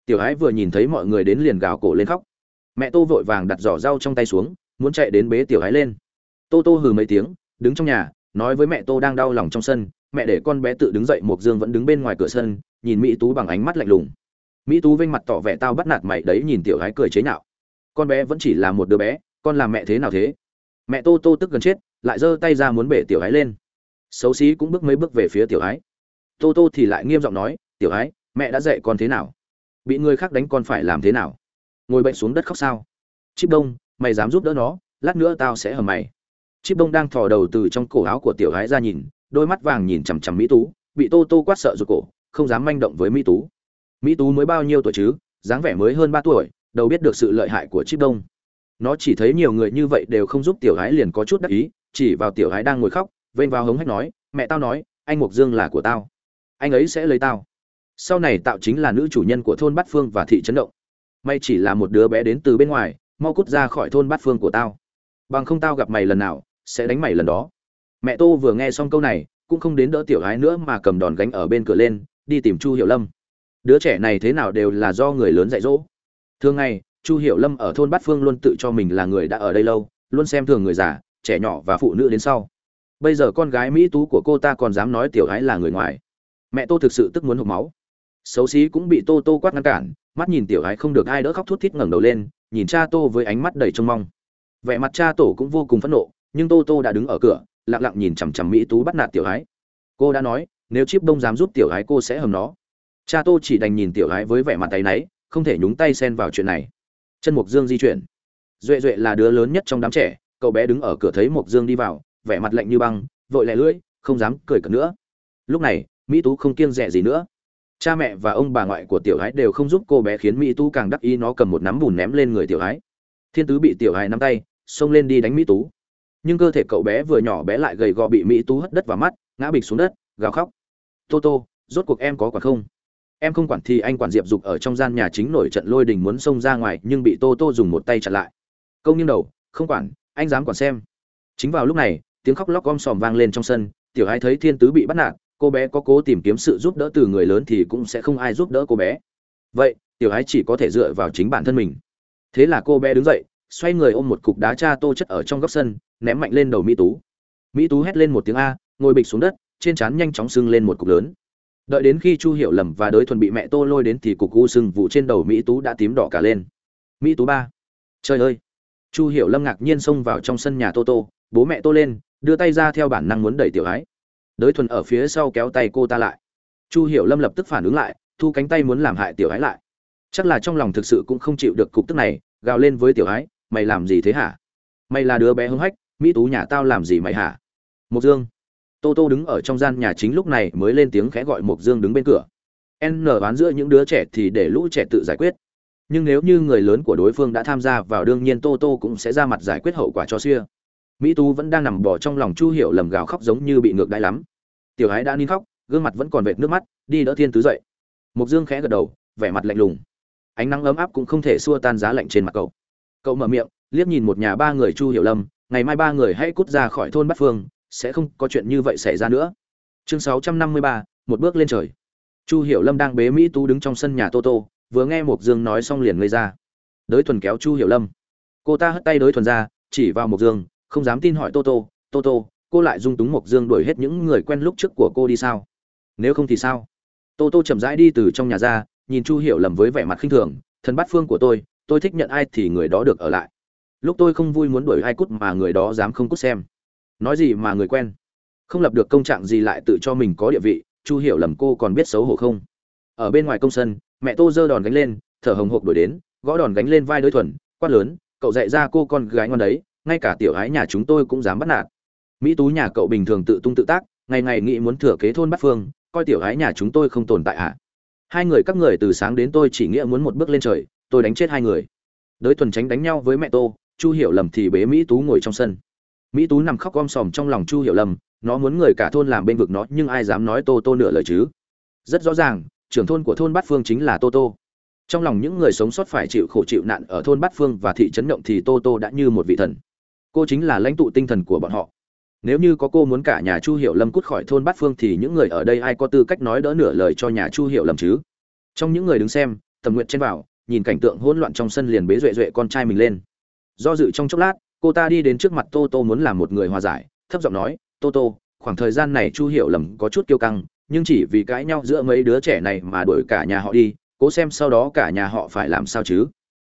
Tiểu ái vừa nhìn thấy mọi người đến liền gào cổ lên khóc. Mẹ tô vội vàng đặt giỏ rau trong tay xuống, muốn chạy đến bế tiểu ái lên. Tô tô hừ mấy tiếng, đứng trong nhà, nói với mẹ tô đang đau lòng trong sân, mẹ để con bé tự đứng dậy, mộc dương vẫn đứng bên ngoài cửa sân, nhìn mỹ tú bằng ánh mắt lạnh lùng. Mỹ tú vênh mặt tỏ vẻ tao bắt nạt mày đấy, nhìn tiểu gái cười chế nhạo. Con bé vẫn chỉ là một đứa bé, con làm mẹ thế nào thế? Mẹ tô tô tức gần chết, lại giơ tay ra muốn bể tiểu gái lên. Xấu xí cũng bước mấy bước về phía tiểu gái tô tô thì lại nghiêm giọng nói, tiểu gái mẹ đã dạy con thế nào? Bị người khác đánh con phải làm thế nào? Ngồi bệnh xuống đất khóc sao? Chip đông, mày dám giúp đỡ nó, lát nữa tao sẽ hầm mày. Chip đông đang thò đầu từ trong cổ áo của tiểu gái ra nhìn, đôi mắt vàng nhìn chằm chằm mỹ tú, bị tô tô quát sợ rụt cổ, không dám manh động với mỹ tú. Mỹ tú mới bao nhiêu tuổi chứ? Dáng vẻ mới hơn ba tuổi, đâu biết được sự lợi hại của chip đông. Nó chỉ thấy nhiều người như vậy đều không giúp tiểu gái liền có chút đắc ý, chỉ vào tiểu gái đang ngồi khóc, vênh vào hống hách nói, mẹ tao nói, anh mộc dương là của tao anh ấy sẽ lấy tao. Sau này tạo chính là nữ chủ nhân của thôn bát phương và thị trấn động. May chỉ là một đứa bé đến từ bên ngoài, mau cút ra khỏi thôn bát phương của tao. Bằng không tao gặp mày lần nào, sẽ đánh mày lần đó. Mẹ tô vừa nghe xong câu này, cũng không đến đỡ tiểu gái nữa mà cầm đòn gánh ở bên cửa lên, đi tìm chu Hiệu lâm. Đứa trẻ này thế nào đều là do người lớn dạy dỗ. Thường ngày, chu Hiệu lâm ở thôn bát phương luôn tự cho mình là người đã ở đây lâu, luôn xem thường người già, trẻ nhỏ và phụ nữ đến sau. Bây giờ con gái mỹ tú của cô ta còn dám nói tiểu gái là người ngoài mẹ tô thực sự tức muốn hộp máu. Xấu xí cũng bị tô tô quát ngăn cản, mắt nhìn tiểu ái không được ai đỡ khóc thút thít ngẩng đầu lên, nhìn cha tô với ánh mắt đầy trông mong. Vẻ mặt cha tổ cũng vô cùng phẫn nộ, nhưng tô tô đã đứng ở cửa, lặng lặng nhìn chằm chằm mỹ tú bắt nạt tiểu ái. Cô đã nói, nếu chip đông dám giúp tiểu ái cô sẽ hầm nó. Cha tô chỉ đành nhìn tiểu ái với vẻ mặt tay náy, không thể nhúng tay xen vào chuyện này. Chân mục dương di chuyển. Duệ duệ là đứa lớn nhất trong đám trẻ, cậu bé đứng ở cửa thấy mục dương đi vào, vẻ mặt lạnh như băng, vội lẹ lưỡi, không dám cười cợt nữa. Lúc này mỹ tú không kiêng rẻ gì nữa. Cha mẹ và ông bà ngoại của tiểu gái đều không giúp cô bé khiến mỹ tú càng đắc ý nó cầm một nắm bùn ném lên người tiểu gái thiên tứ bị tiểu gái nắm tay, xông lên đi đánh mỹ tú. Nhưng cơ thể cậu bé vừa nhỏ bé lại gầy gò bị mỹ tú hất đất vào mắt, ngã bịch xuống đất, gào khóc. Tô tô, rốt cuộc em có quản không? Em không quản thì anh quản diệp dục ở trong gian nhà chính nổi trận lôi đình muốn xông ra ngoài, nhưng bị tô tô dùng một tay chặn lại. Câu nghiêng đầu, không quản, anh dám quản xem. Chính vào lúc này, tiếng khóc lóc om sòm vang lên trong sân, tiểu hai thấy thiên tứ bị bắt nạt cô bé có cố tìm kiếm sự giúp đỡ từ người lớn thì cũng sẽ không ai giúp đỡ cô bé. Vậy, tiểu ái chỉ có thể dựa vào chính bản thân mình. Thế là cô bé đứng dậy, xoay người ôm một cục đá cha tô chất ở trong góc sân, ném mạnh lên đầu mỹ tú. Mỹ tú hét lên một tiếng a, ngồi bịch xuống đất, trên trán nhanh chóng sưng lên một cục lớn. Đợi đến khi chu hiểu lầm và đới thuần bị mẹ tô lôi đến thì cục u sưng vụ trên đầu mỹ tú đã tím đỏ cả lên. Mỹ tú ba. Trời ơi! Chu hiểu lâm ngạc nhiên xông vào trong sân nhà tô tô, bố mẹ tô lên, đưa tay ra theo bản năng muốn đẩy tiểu ái đới thuần ở phía sau kéo tay cô ta lại. Chu hiểu lâm lập tức phản ứng lại, thu cánh tay muốn làm hại tiểu ái lại. Chắc là trong lòng thực sự cũng không chịu được cục tức này, gào lên với tiểu ái mày làm gì thế hả? Mày là đứa bé hưng hách, mỹ tú nhà tao làm gì mày hả? Mộc dương. Tô tô đứng ở trong gian nhà chính lúc này mới lên tiếng khẽ gọi mộc dương đứng bên cửa. N bán giữa những đứa trẻ thì để lũ trẻ tự giải quyết. Nhưng nếu như người lớn của đối phương đã tham gia vào, đương nhiên tô tô cũng sẽ ra mặt giải quyết hậu quả cho xia mỹ tú vẫn đang nằm bò trong lòng chu hiểu lầm gào khóc giống như bị ngược đãi lắm. Tiểu ái đã nín khóc, gương mặt vẫn còn vệt nước mắt, đi đỡ thiên tứ dậy. Mục dương khẽ gật đầu, vẻ mặt lạnh lùng. Ánh nắng ấm áp cũng không thể xua tan giá lạnh trên mặt cậu. Cậu mở miệng, liếc nhìn một nhà ba người chu hiểu lâm ngày mai ba người hãy cút ra khỏi thôn bát phương, sẽ không có chuyện như vậy xảy ra nữa. Chương sáu trăm năm mươi ba, một bước lên trời. Chu hiểu lâm đang bế mỹ tú đứng trong sân nhà tô tô, vừa nghe mục dương nói xong liền ngây ra. Đới thuần kéo chu hiểu lâm cô ta hất tay đới thuần ra, chỉ vào mục dương không dám tin hỏi tô tô tô tô, cô lại dung túng mộc dương đuổi hết những người quen lúc trước của cô đi sao? Nếu không thì sao? Tô tô chậm rãi đi từ trong nhà ra, nhìn chu hiểu lầm với vẻ mặt khinh thường, thần bát phương của tôi tôi thích nhận ai thì người đó được ở lại. Lúc tôi không vui muốn đuổi ai cút mà người đó dám không cút xem. Nói gì mà người quen? Không lập được công trạng gì lại tự cho mình có địa vị, chu hiểu lầm cô còn biết xấu hổ không? Ở bên ngoài công sân, mẹ tô giơ đòn gánh lên, thở hồng hộc đuổi đến, gõ đòn gánh lên vai đối thuần, quát lớn, cậu dạy ra cô con gái ngon đấy ngay cả tiểu ái nhà chúng tôi cũng dám bắt nạt. Mỹ tú nhà cậu bình thường tự tung tự tác, ngày ngày nghĩ muốn thừa kế thôn bát phương, coi tiểu ái nhà chúng tôi không tồn tại ạ. À? hai người các người từ sáng đến tôi chỉ nghĩa muốn một bước lên trời, tôi đánh chết hai người. Đới tuần tránh đánh nhau với mẹ tô chu hiểu lầm thì bế mỹ tú ngồi trong sân. Mỹ tú nằm khóc gom sòm trong lòng chu hiểu lầm, nó muốn người cả thôn làm bên vực nó, nhưng ai dám nói tô tô nửa lời chứ? Rất rõ ràng, trưởng thôn của thôn bát phương chính là tô tô. Trong lòng những người sống sót phải chịu khổ chịu nạn ở thôn bát phương và thị trấn động thì tô tô đã như một vị thần cô chính là lãnh tụ tinh thần của bọn họ. Nếu như có cô muốn cả nhà chu hiệu lâm cút khỏi thôn bát phương thì những người ở đây ai có tư cách nói đỡ nửa lời cho nhà chu hiệu lâm chứ? Trong những người đứng xem, tầm nguyện trên vào, nhìn cảnh tượng hỗn loạn trong sân liền bế duệ duệ con trai mình lên. Do dự trong chốc lát, cô ta đi đến trước mặt tô tô muốn làm một người hòa giải, thấp giọng nói, tô tô, khoảng thời gian này chu hiểu lầm có chút kiêu căng, nhưng chỉ vì cãi nhau giữa mấy đứa trẻ này mà đuổi cả nhà họ đi, cố xem sau đó cả nhà họ phải làm sao chứ?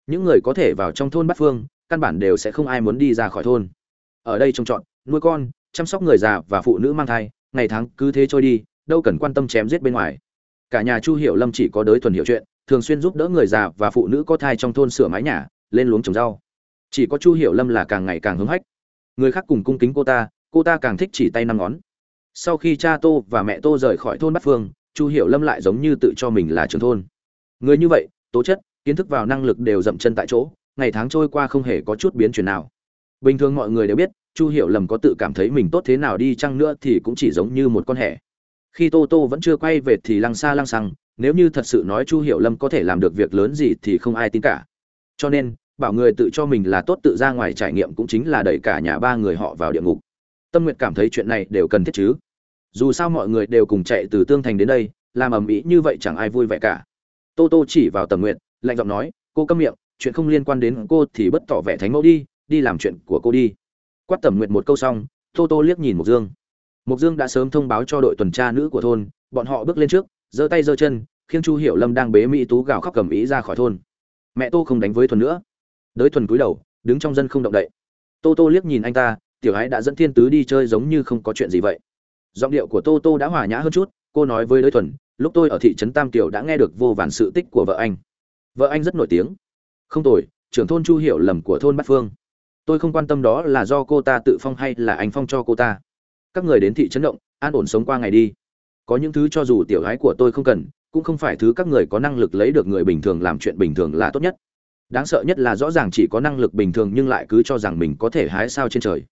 Những người có thể vào trong thôn bát phương căn bản đều sẽ không ai muốn đi ra khỏi thôn. Ở đây trông trọn, nuôi con chăm sóc người già và phụ nữ mang thai ngày tháng cứ thế trôi đi đâu cần quan tâm chém giết bên ngoài. Cả nhà chu hiểu lâm chỉ có đới thuần hiểu chuyện thường xuyên giúp đỡ người già và phụ nữ có thai trong thôn sửa mái nhà lên luống trồng rau. Chỉ có chu hiểu lâm là càng ngày càng hứng hách. Người khác cùng cung kính cô ta cô ta càng thích chỉ tay năm ngón. Sau khi cha tô và mẹ tô rời khỏi thôn bát phương chu hiểu lâm lại giống như tự cho mình là trưởng thôn. Người như vậy tố chất kiến thức vào năng lực đều dậm chân tại chỗ ngày tháng trôi qua không hề có chút biến chuyển nào. Bình thường mọi người đều biết chu hiểu lầm có tự cảm thấy mình tốt thế nào đi chăng nữa thì cũng chỉ giống như một con hẻ. Khi tô tô vẫn chưa quay về thì lăng xa lăng xăng nếu như thật sự nói chu hiểu lâm có thể làm được việc lớn gì thì không ai tin cả. Cho nên bảo người tự cho mình là tốt tự ra ngoài trải nghiệm cũng chính là đẩy cả nhà ba người họ vào địa ngục. Tâm nguyệt cảm thấy chuyện này đều cần thiết chứ. Dù sao mọi người đều cùng chạy từ tương thành đến đây làm ầm ĩ như vậy chẳng ai vui vẻ cả. Tô tô chỉ vào tầm Nguyệt, lạnh giọng nói cô câm miệng chuyện không liên quan đến cô thì bất tỏ vẻ thánh mẫu đi đi làm chuyện của cô đi. Quát tầm nguyện một câu xong, tô tô liếc nhìn mục dương. Mục dương đã sớm thông báo cho đội tuần tra nữ của thôn, bọn họ bước lên trước, giơ tay giơ chân khiến chu hiểu lâm đang bế mỹ tú gào khóc cầm ý ra khỏi thôn. Mẹ tô không đánh với thuần nữa. Đới thuần cúi đầu, đứng trong dân không động đậy. Tô tô liếc nhìn anh ta, tiểu ái đã dẫn thiên tứ đi chơi giống như không có chuyện gì vậy. Giọng điệu của tô tô đã hòa nhã hơn chút, cô nói với đới thuần, lúc tôi ở thị trấn tam tiểu đã nghe được vô vàn sự tích của vợ anh. Vợ anh rất nổi tiếng không tồi, trưởng thôn chu hiểu lầm của thôn bát phương. Tôi không quan tâm đó là do cô ta tự phong hay là anh phong cho cô ta. Các người đến thị trấn động, an ổn sống qua ngày đi. Có những thứ cho dù tiểu gái của tôi không cần, cũng không phải thứ các người có năng lực lấy được người bình thường làm chuyện bình thường là tốt nhất. Đáng sợ nhất là rõ ràng chỉ có năng lực bình thường nhưng lại cứ cho rằng mình có thể hái sao trên trời.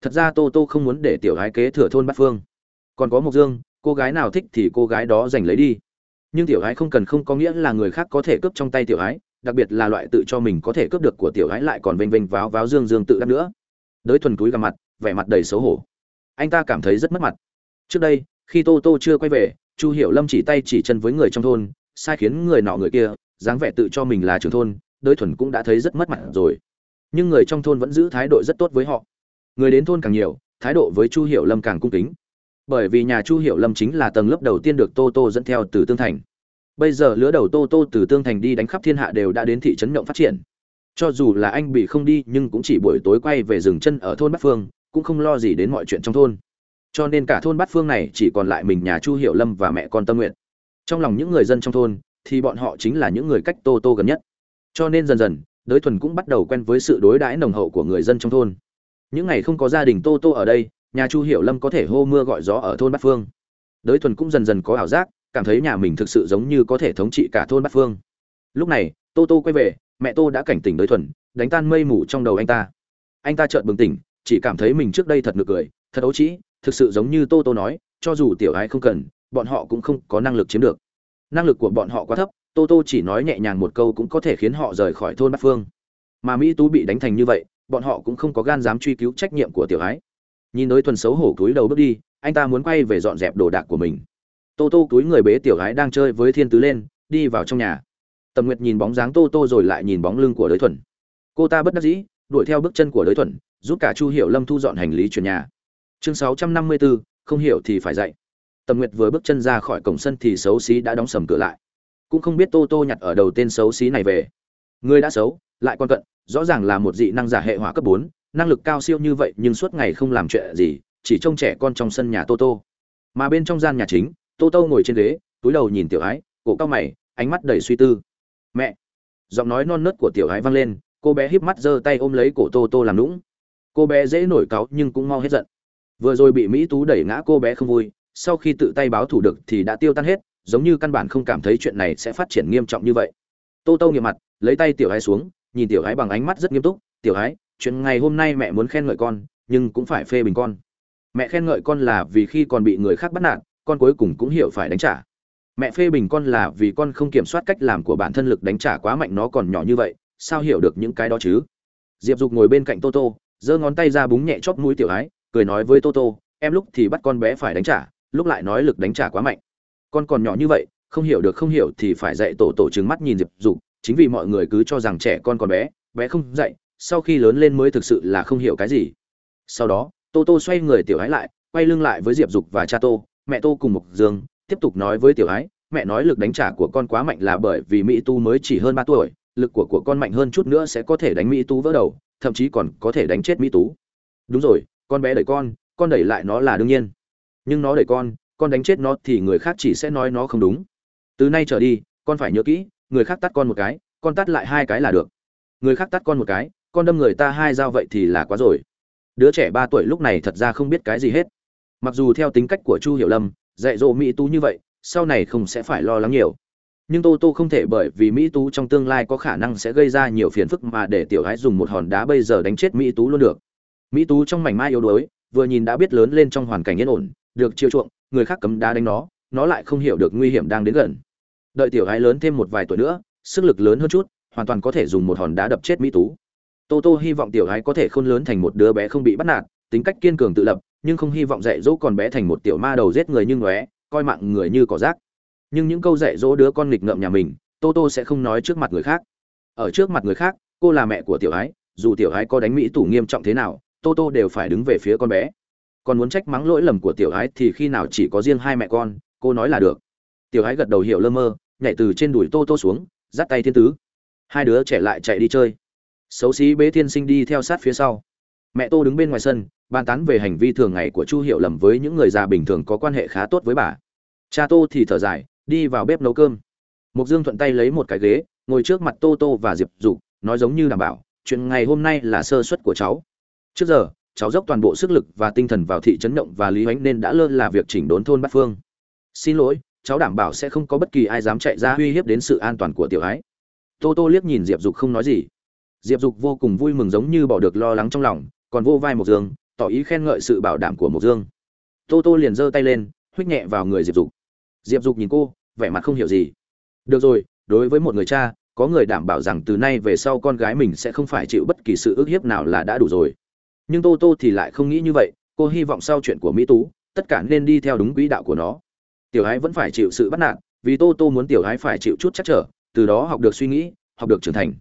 Thật ra tô tô không muốn để tiểu gái kế thừa thôn bát phương. Còn có mộc dương, cô gái nào thích thì cô gái đó giành lấy đi. Nhưng tiểu gái không cần không có nghĩa là người khác có thể cướp trong tay tiểu gái đặc biệt là loại tự cho mình có thể cướp được của tiểu gái lại còn vênh vênh váo váo dương dương tự đắc nữa. Đới thuần túi gặp mặt, vẻ mặt đầy xấu hổ. Anh ta cảm thấy rất mất mặt. Trước đây, khi tô tô chưa quay về, chu hiểu lâm chỉ tay chỉ chân với người trong thôn, sai khiến người nọ người kia, dáng vẻ tự cho mình là trưởng thôn, đới thuần cũng đã thấy rất mất mặt rồi. Nhưng người trong thôn vẫn giữ thái độ rất tốt với họ. Người đến thôn càng nhiều, thái độ với chu hiểu lâm càng cung kính. Bởi vì nhà chu hiểu lâm chính là tầng lớp đầu tiên được tô tô dẫn theo từ tương thành bây giờ lứa đầu tô tô từ tương thành đi đánh khắp thiên hạ đều đã đến thị trấn nhộng phát triển. Cho dù là anh bị không đi, nhưng cũng chỉ buổi tối quay về rừng chân ở thôn bát phương, cũng không lo gì đến mọi chuyện trong thôn. Cho nên cả thôn bát phương này chỉ còn lại mình nhà chu hiệu lâm và mẹ con tâm nguyện trong lòng những người dân trong thôn, thì bọn họ chính là những người cách tô tô gần nhất. Cho nên dần dần, đới thuần cũng bắt đầu quen với sự đối đãi nồng hậu của người dân trong thôn. Những ngày không có gia đình tô tô ở đây, nhà chu hiệu lâm có thể hô mưa gọi gió ở thôn bát phương. Đới thuần cũng dần dần có ảo giác cảm thấy nhà mình thực sự giống như có thể thống trị cả thôn bát phương. Lúc này, tô tô quay về, mẹ tô đã cảnh tỉnh đới thuần, đánh tan mây mù trong đầu anh ta. Anh ta chợt bừng tỉnh, chỉ cảm thấy mình trước đây thật nực cười, thật ấu trĩ, thực sự giống như tô tô nói, cho dù tiểu ái không cần, bọn họ cũng không có năng lực chiếm được. Năng lực của bọn họ quá thấp, tô tô chỉ nói nhẹ nhàng một câu cũng có thể khiến họ rời khỏi thôn bát phương. Mà mỹ tú bị đánh thành như vậy, bọn họ cũng không có gan dám truy cứu trách nhiệm của tiểu ái. Nhìn đối thuần xấu hổ cúi đầu bước đi, anh ta muốn quay về dọn dẹp đồ đạc của mình tô tô túi người bế tiểu gái đang chơi với thiên tứ lên, đi vào trong nhà. Tầm nguyệt nhìn bóng dáng tô tô rồi lại nhìn bóng lưng của đới thuần. Cô ta bất đắc dĩ, đuổi theo bước chân của đới thuần, giúp cả chu hiểu lâm thu dọn hành lý chuyển nhà. Chương sáu trăm năm mươi bốn không hiểu thì phải dạy. Tầm nguyệt vừa bước chân ra khỏi cổng sân thì xấu xí đã đóng sầm cửa lại. Cũng không biết tô tô nhặt ở đầu tên xấu xí này về. Người đã xấu, lại con cận, rõ ràng là một dị năng giả hệ hỏa cấp bốn, năng lực cao siêu như vậy nhưng suốt ngày không làm chuyện gì, chỉ trông trẻ con trong sân nhà tô tô. Mà bên trong gian nhà chính tô tô ngồi trên ghế, túi đầu nhìn tiểu ái, cổ cao mày, ánh mắt đầy suy tư. Mẹ! Giọng nói non nớt của tiểu ái vang lên, cô bé híp mắt giơ tay ôm lấy cổ tô tô làm lũng cô bé dễ nổi cáu nhưng cũng mau hết giận. Vừa rồi bị mỹ tú đẩy ngã cô bé không vui, sau khi tự tay báo thủ được thì đã tiêu tan hết, giống như căn bản không cảm thấy chuyện này sẽ phát triển nghiêm trọng như vậy. Tô tô nghiêm mặt, lấy tay tiểu ái xuống, nhìn tiểu ái bằng ánh mắt rất nghiêm túc. Tiểu ái, chuyện ngày hôm nay mẹ muốn khen ngợi con, nhưng cũng phải phê bình con. Mẹ khen ngợi con là vì khi còn bị người khác bắt nạt con cuối cùng cũng hiểu phải đánh trả. Mẹ phê bình con là vì con không kiểm soát cách làm của bản thân lực đánh trả quá mạnh nó còn nhỏ như vậy, sao hiểu được những cái đó chứ? Diệp dục ngồi bên cạnh tô tô, giơ ngón tay ra búng nhẹ chóp mũi tiểu ái, cười nói với tô tô, em lúc thì bắt con bé phải đánh trả, lúc lại nói lực đánh trả quá mạnh. Con còn nhỏ như vậy, không hiểu được không hiểu thì phải dạy tổ tổ trừng mắt nhìn diệp dục, chính vì mọi người cứ cho rằng trẻ con còn bé bé không dạy, sau khi lớn lên mới thực sự là không hiểu cái gì. Sau đó, tô tô xoay người tiểu ái lại, quay lưng lại với diệp dục và cha tô mẹ tô cùng mục dương tiếp tục nói với tiểu ái, mẹ nói lực đánh trả của con quá mạnh là bởi vì mỹ tu mới chỉ hơn ba tuổi, lực của của con mạnh hơn chút nữa sẽ có thể đánh mỹ tú vỡ đầu, thậm chí còn có thể đánh chết mỹ tú đúng rồi, con bé đẩy con con đẩy lại nó là đương nhiên. Nhưng nó đẩy con con đánh chết nó thì người khác chỉ sẽ nói nó không đúng. Từ nay trở đi, con phải nhớ kỹ, người khác tắt con một cái, con tắt lại hai cái là được. Người khác tắt con một cái, con đâm người ta hai dao vậy thì là quá rồi. Đứa trẻ ba tuổi lúc này thật ra không biết cái gì hết mặc dù theo tính cách của chu hiểu lâm, dạy dỗ mỹ tú như vậy, sau này không sẽ phải lo lắng nhiều. Nhưng tô tô không thể bởi vì mỹ tú trong tương lai có khả năng sẽ gây ra nhiều phiền phức mà để tiểu gái dùng một hòn đá bây giờ đánh chết mỹ tú luôn được. Mỹ tú trong mảnh mai yếu đuối, vừa nhìn đã biết lớn lên trong hoàn cảnh yên ổn, được chiêu chuộng, người khác cấm đá đánh nó nó lại không hiểu được nguy hiểm đang đến gần. Đợi tiểu gái lớn thêm một vài tuổi nữa, sức lực lớn hơn chút, hoàn toàn có thể dùng một hòn đá đập chết mỹ tú. Tô tô hy vọng tiểu gái có thể khôn lớn thành một đứa bé không bị bắt nạt, tính cách kiên cường tự lập nhưng không hy vọng dạy dỗ con bé thành một tiểu ma đầu giết người như ngóe, coi mạng người như cỏ rác. Nhưng những câu dạy dỗ đứa con nghịch ngợm nhà mình, tô tô sẽ không nói trước mặt người khác. Ở trước mặt người khác, cô là mẹ của tiểu ái, dù tiểu ái có đánh mỹ tủ nghiêm trọng thế nào, tô tô đều phải đứng về phía con bé. Còn muốn trách mắng lỗi lầm của tiểu ái thì khi nào chỉ có riêng hai mẹ con, cô nói là được. Tiểu ái gật đầu hiểu lơ mơ, nhảy từ trên đùi tô tô xuống, dắt tay thiên tứ. Hai đứa trẻ lại chạy đi chơi. Xấu xí bế thiên sinh đi theo sát phía sau. Mẹ tô đứng bên ngoài sân bàn tán về hành vi thường ngày của chu hiệu lầm với những người già bình thường có quan hệ khá tốt với bà. Cha tô thì thở dài, đi vào bếp nấu cơm. Mục dương thuận tay lấy một cái ghế, ngồi trước mặt tô tô và diệp dục, nói giống như đảm bảo, chuyện ngày hôm nay là sơ suất của cháu. Trước giờ, cháu dốc toàn bộ sức lực và tinh thần vào thị trấn động và lý ánh nên đã lơ là việc chỉnh đốn thôn bát phương. Xin lỗi, cháu đảm bảo sẽ không có bất kỳ ai dám chạy ra uy hiếp đến sự an toàn của tiểu ái tô tô liếc nhìn diệp dục không nói gì. Diệp dục vô cùng vui mừng giống như bỏ được lo lắng trong lòng, còn vô vai mộc dương tỏ ý khen ngợi sự bảo đảm của mộc dương. Tô tô liền giơ tay lên huých nhẹ vào người diệp dục. Diệp dục nhìn cô, vẻ mặt không hiểu gì. Được rồi, đối với một người cha, có người đảm bảo rằng từ nay về sau con gái mình sẽ không phải chịu bất kỳ sự ức hiếp nào là đã đủ rồi. Nhưng tô tô thì lại không nghĩ như vậy, cô hy vọng sau chuyện của mỹ tú, tất cả nên đi theo đúng quỹ đạo của nó. Tiểu ái vẫn phải chịu sự bắt nạt, vì tô tô muốn tiểu ái phải chịu chút chắc trở, từ đó học được suy nghĩ, học được trưởng thành.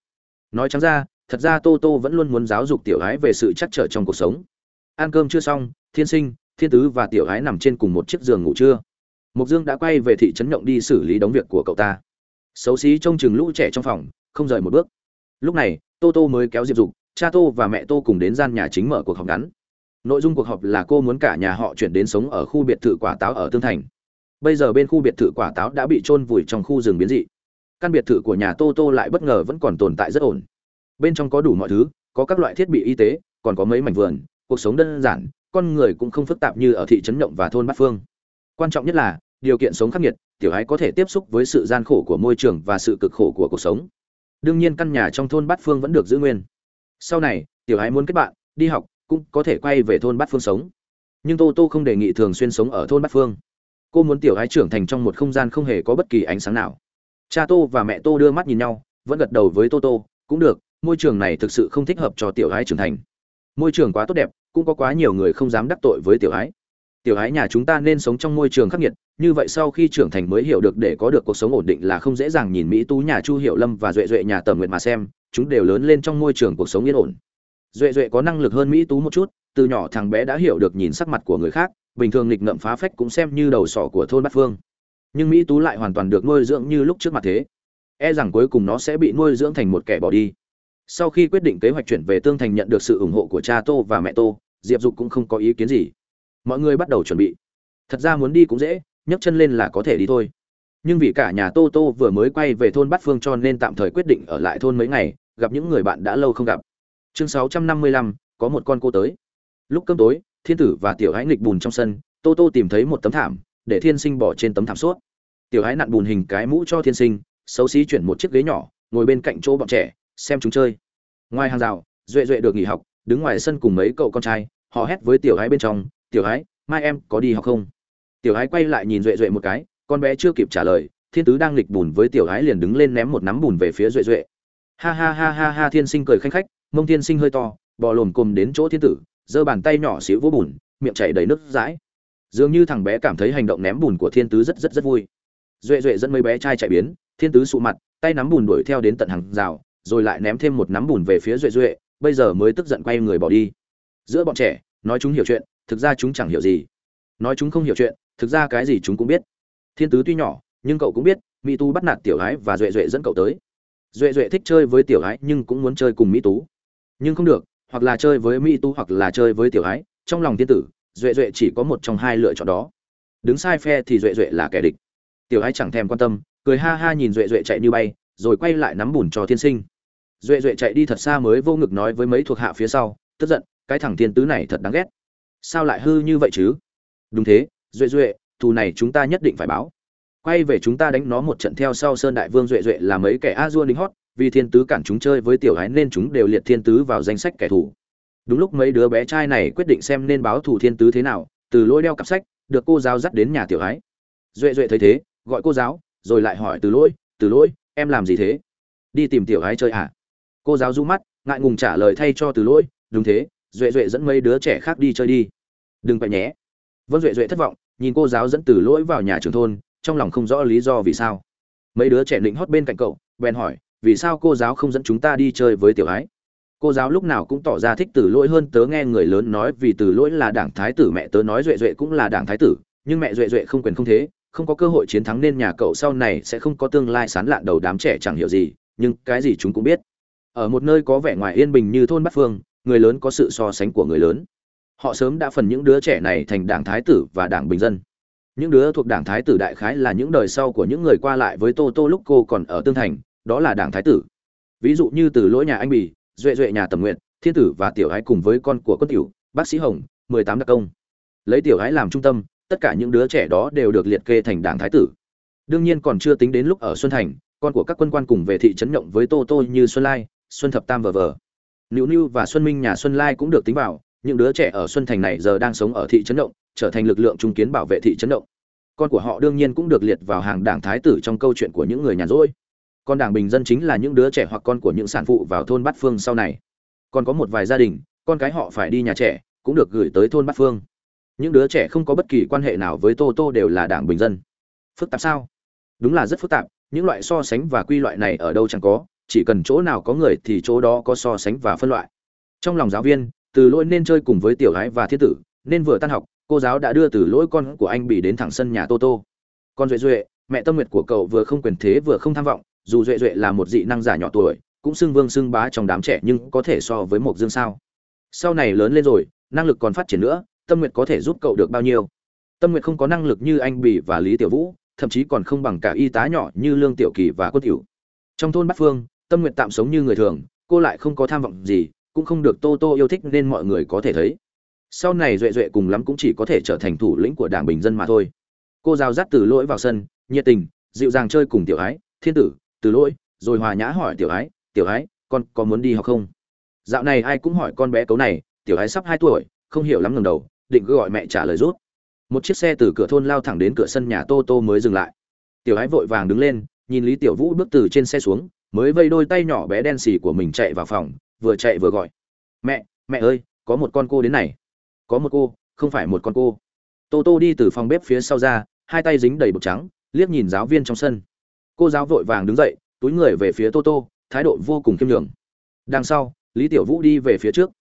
Nói trắng ra, thật ra tô tô vẫn luôn muốn giáo dục tiểu ái về sự chắc trở trong cuộc sống ăn cơm chưa xong, thiên sinh, thiên tứ và tiểu ái nằm trên cùng một chiếc giường ngủ trưa. Mục dương đã quay về thị trấn nhộng đi xử lý đống việc của cậu ta. Xấu xí trông chừng lũ trẻ trong phòng, không rời một bước. Lúc này, tô tô mới kéo diệp dục, cha tô và mẹ tô cùng đến gian nhà chính mở cuộc họp ngắn. Nội dung cuộc họp là cô muốn cả nhà họ chuyển đến sống ở khu biệt thự quả táo ở tương thành. Bây giờ bên khu biệt thự quả táo đã bị chôn vùi trong khu rừng biến dị. Căn biệt thự của nhà tô tô lại bất ngờ vẫn còn tồn tại rất ổn. Bên trong có đủ mọi thứ, có các loại thiết bị y tế, còn có mấy mảnh vườn cuộc sống đơn giản, con người cũng không phức tạp như ở thị trấn nhộng và thôn bát phương. Quan trọng nhất là, điều kiện sống khắc nghiệt, tiểu ái có thể tiếp xúc với sự gian khổ của môi trường và sự cực khổ của cuộc sống. Đương nhiên căn nhà trong thôn bát phương vẫn được giữ nguyên. Sau này, tiểu ái muốn kết bạn, đi học, cũng có thể quay về thôn bát phương sống. Nhưng tô tô không đề nghị thường xuyên sống ở thôn bát phương. Cô muốn tiểu ái trưởng thành trong một không gian không hề có bất kỳ ánh sáng nào. Cha tô và mẹ tô đưa mắt nhìn nhau, vẫn gật đầu với tô tô, cũng được, môi trường này thực sự không thích hợp cho tiểu ái trưởng thành môi trường quá tốt đẹp, cũng có quá nhiều người không dám đắc tội với tiểu ái tiểu ái nhà chúng ta nên sống trong môi trường khắc nghiệt, như vậy sau khi trưởng thành mới hiểu được để có được cuộc sống ổn định là không dễ dàng nhìn mỹ tú, nhà chu hiệu lâm và duệ duệ nhà tầm nguyện mà xem, chúng đều lớn lên trong môi trường cuộc sống yên ổn. Duệ duệ có năng lực hơn mỹ tú một chút, từ nhỏ thằng bé đã hiểu được nhìn sắc mặt của người khác, bình thường nghịch ngợm phá phách cũng xem như đầu sỏ của thôn bát phương. Nhưng mỹ tú lại hoàn toàn được nuôi dưỡng như lúc trước mặt thế. E rằng cuối cùng nó sẽ bị nuôi dưỡng thành một kẻ bỏ đi sau khi quyết định kế hoạch chuyển về tương thành nhận được sự ủng hộ của cha tô và mẹ tô, diệp dục cũng không có ý kiến gì. Mọi người bắt đầu chuẩn bị. Thật ra muốn đi cũng dễ, nhấc chân lên là có thể đi thôi. Nhưng vì cả nhà tô tô vừa mới quay về thôn bát phương cho nên tạm thời quyết định ở lại thôn mấy ngày, gặp những người bạn đã lâu không gặp. Chương sáu trăm năm mươi lăm, có một con cô tới. Lúc cơm tối, thiên tử và tiểu hãy nghịch bùn trong sân, tô tô tìm thấy một tấm thảm, để thiên sinh bỏ trên tấm thảm suốt. Tiểu hãy nặn bùn hình cái mũ cho thiên sinh, xấu xí chuyển một chiếc ghế nhỏ, ngồi bên cạnh chỗ bọn trẻ xem chúng chơi. Ngoài hàng rào, duệ duệ được nghỉ học, đứng ngoài sân cùng mấy cậu con trai, họ hét với tiểu gái bên trong, tiểu gái mai em có đi học không? Tiểu gái quay lại nhìn duệ duệ một cái, con bé chưa kịp trả lời, thiên tứ đang nghịch bùn với tiểu gái liền đứng lên ném một nắm bùn về phía duệ duệ. Ha ha ha ha ha, thiên sinh cười khanh khách, mông thiên sinh hơi to, bò lồm cồm đến chỗ thiên tử, giơ bàn tay nhỏ xíu vỗ bùn, miệng chảy đầy nước dãi dường như thằng bé cảm thấy hành động ném bùn của thiên tứ rất rất rất vui. Duệ duệ dẫn mấy bé trai chạy biến, thiên tứ sụ mặt, tay nắm bùn đuổi theo đến tận hàng rào rồi lại ném thêm một nắm bùn về phía duệ duệ, bây giờ mới tức giận quay người bỏ đi. Giữa bọn trẻ, nói chúng hiểu chuyện, thực ra chúng chẳng hiểu gì. Nói chúng không hiểu chuyện, thực ra cái gì chúng cũng biết. Thiên tứ tuy nhỏ, nhưng cậu cũng biết, mỹ tú bắt nạt tiểu gái và duệ duệ dẫn cậu tới. Duệ duệ thích chơi với tiểu gái nhưng cũng muốn chơi cùng mỹ tú. Nhưng không được, hoặc là chơi với mỹ tú hoặc là chơi với tiểu gái trong lòng thiên tử, duệ duệ chỉ có một trong hai lựa chọn đó. Đứng sai phe thì duệ duệ là kẻ địch. Tiểu gái chẳng thèm quan tâm, cười ha ha nhìn duệ duệ chạy như bay, rồi quay lại nắm bùn cho thiên sinh duệ duệ chạy đi thật xa mới vô ngực nói với mấy thuộc hạ phía sau, tức giận, cái thằng thiên tứ này thật đáng ghét. Sao lại hư như vậy chứ? Đúng thế, duệ duệ, thù này chúng ta nhất định phải báo. Quay về chúng ta đánh nó một trận theo sau sơn đại vương duệ duệ là mấy kẻ a dua đính hót, vì thiên tứ cản chúng chơi với tiểu hái nên chúng đều liệt thiên tứ vào danh sách kẻ thù. Đúng lúc mấy đứa bé trai này quyết định xem nên báo thù thiên tứ thế nào, từ lỗi đeo cặp sách, được cô giáo dắt đến nhà tiểu hái. Duệ duệ thấy thế, gọi cô giáo, rồi lại hỏi từ lỗi từ lỗi em làm gì thế? Đi tìm tiểu hái chơi à? Cô giáo du mắt, ngại ngùng trả lời thay cho từ lỗi, đúng thế, duệ duệ dẫn mấy đứa trẻ khác đi chơi đi. Đừng phải nhé. Vân duệ duệ thất vọng, nhìn cô giáo dẫn từ lỗi vào nhà trường thôn, trong lòng không rõ lý do vì sao. Mấy đứa trẻ định hót bên cạnh cậu, bèn hỏi, vì sao cô giáo không dẫn chúng ta đi chơi với tiểu ái? Cô giáo lúc nào cũng tỏ ra thích từ lỗi hơn tớ nghe người lớn nói vì từ lỗi là đảng thái tử mẹ tớ nói duệ duệ cũng là đảng thái tử, nhưng mẹ duệ duệ không quyền không thế, không có cơ hội chiến thắng nên nhà cậu sau này sẽ không có tương lai sán lạn đầu đám trẻ chẳng hiểu gì, nhưng cái gì chúng cũng biết ở một nơi có vẻ ngoài yên bình như thôn bát phương, người lớn có sự so sánh của người lớn. Họ sớm đã phần những đứa trẻ này thành đảng thái tử và đảng bình dân. Những đứa thuộc đảng thái tử đại khái là những đời sau của những người qua lại với tô tô lúc cô còn ở tương thành, đó là đảng thái tử. Ví dụ như từ lỗi nhà anh bì, duệ duệ nhà tầm nguyện thiên tử và tiểu ái cùng với con của quân tiểu bác sĩ hồng, mười tám đặc công. Lấy tiểu ái làm trung tâm, tất cả những đứa trẻ đó đều được liệt kê thành đảng thái tử. Đương nhiên còn chưa tính đến lúc ở xuân thành, con của các quân quan cùng về thị trấn nhộng với tô tô như xuân lai xuân thập tam vờ vờ. Nữu nữu và xuân minh nhà xuân lai cũng được tính vào, những đứa trẻ ở xuân thành này giờ đang sống ở thị trấn động, trở thành lực lượng trung kiến bảo vệ thị trấn động. Con của họ đương nhiên cũng được liệt vào hàng đảng thái tử trong câu chuyện của những người nhàn rỗi. Con đảng bình dân chính là những đứa trẻ hoặc con của những sản phụ vào thôn bát phương sau này. Còn có một vài gia đình, con cái họ phải đi nhà trẻ, cũng được gửi tới thôn bát phương. Những đứa trẻ không có bất kỳ quan hệ nào với tô tô đều là đảng bình dân. Phức tạp sao? Đúng là rất phức tạp, những loại so sánh và quy loại này ở đâu chẳng có chỉ cần chỗ nào có người thì chỗ đó có so sánh và phân loại. Trong lòng giáo viên, từ lỗi nên chơi cùng với tiểu gái và thiết tử, nên vừa tan học, cô giáo đã đưa từ lỗi con của anh bị đến thẳng sân nhà tô tô. Con duệ duệ, mẹ tâm nguyệt của cậu vừa không quyền thế vừa không tham vọng, dù duệ duệ là một dị năng giả nhỏ tuổi, cũng xưng vương xưng bá trong đám trẻ nhưng có thể so với một dương sao? Sau này lớn lên rồi, năng lực còn phát triển nữa, tâm nguyệt có thể giúp cậu được bao nhiêu? Tâm nguyệt không có năng lực như anh bỉ và lý tiểu vũ, thậm chí còn không bằng cả y tá nhỏ như lương tiểu kỳ và quân tiểu. Trong thôn bát phương tâm nguyện tạm sống như người thường, cô lại không có tham vọng gì, cũng không được tô tô yêu thích nên mọi người có thể thấy. Sau này duệ duệ cùng lắm cũng chỉ có thể trở thành thủ lĩnh của đảng bình dân mà thôi. Cô giao dắt từ lỗi vào sân, nhiệt tình, dịu dàng chơi cùng tiểu ái, thiên tử, từ lỗi, rồi hòa nhã hỏi tiểu ái tiểu ái, con có muốn đi học không? Dạo này ai cũng hỏi con bé cấu này, tiểu ái sắp hai tuổi, không hiểu lắm ngầm đầu, định cứ gọi mẹ trả lời rút. Một chiếc xe từ cửa thôn lao thẳng đến cửa sân nhà tô tô mới dừng lại. Tiểu ái vội vàng đứng lên, nhìn lý tiểu vũ bước từ trên xe xuống mới vây đôi tay nhỏ bé đen xì của mình chạy vào phòng, vừa chạy vừa gọi. Mẹ mẹ ơi, có một con cô đến này. Có một cô, không phải một con cô. Tô tô đi từ phòng bếp phía sau ra, hai tay dính đầy bột trắng, liếc nhìn giáo viên trong sân. Cô giáo vội vàng đứng dậy, túi người về phía tô tô, thái độ vô cùng kiêm nhường. Đằng sau, lý tiểu vũ đi về phía trước.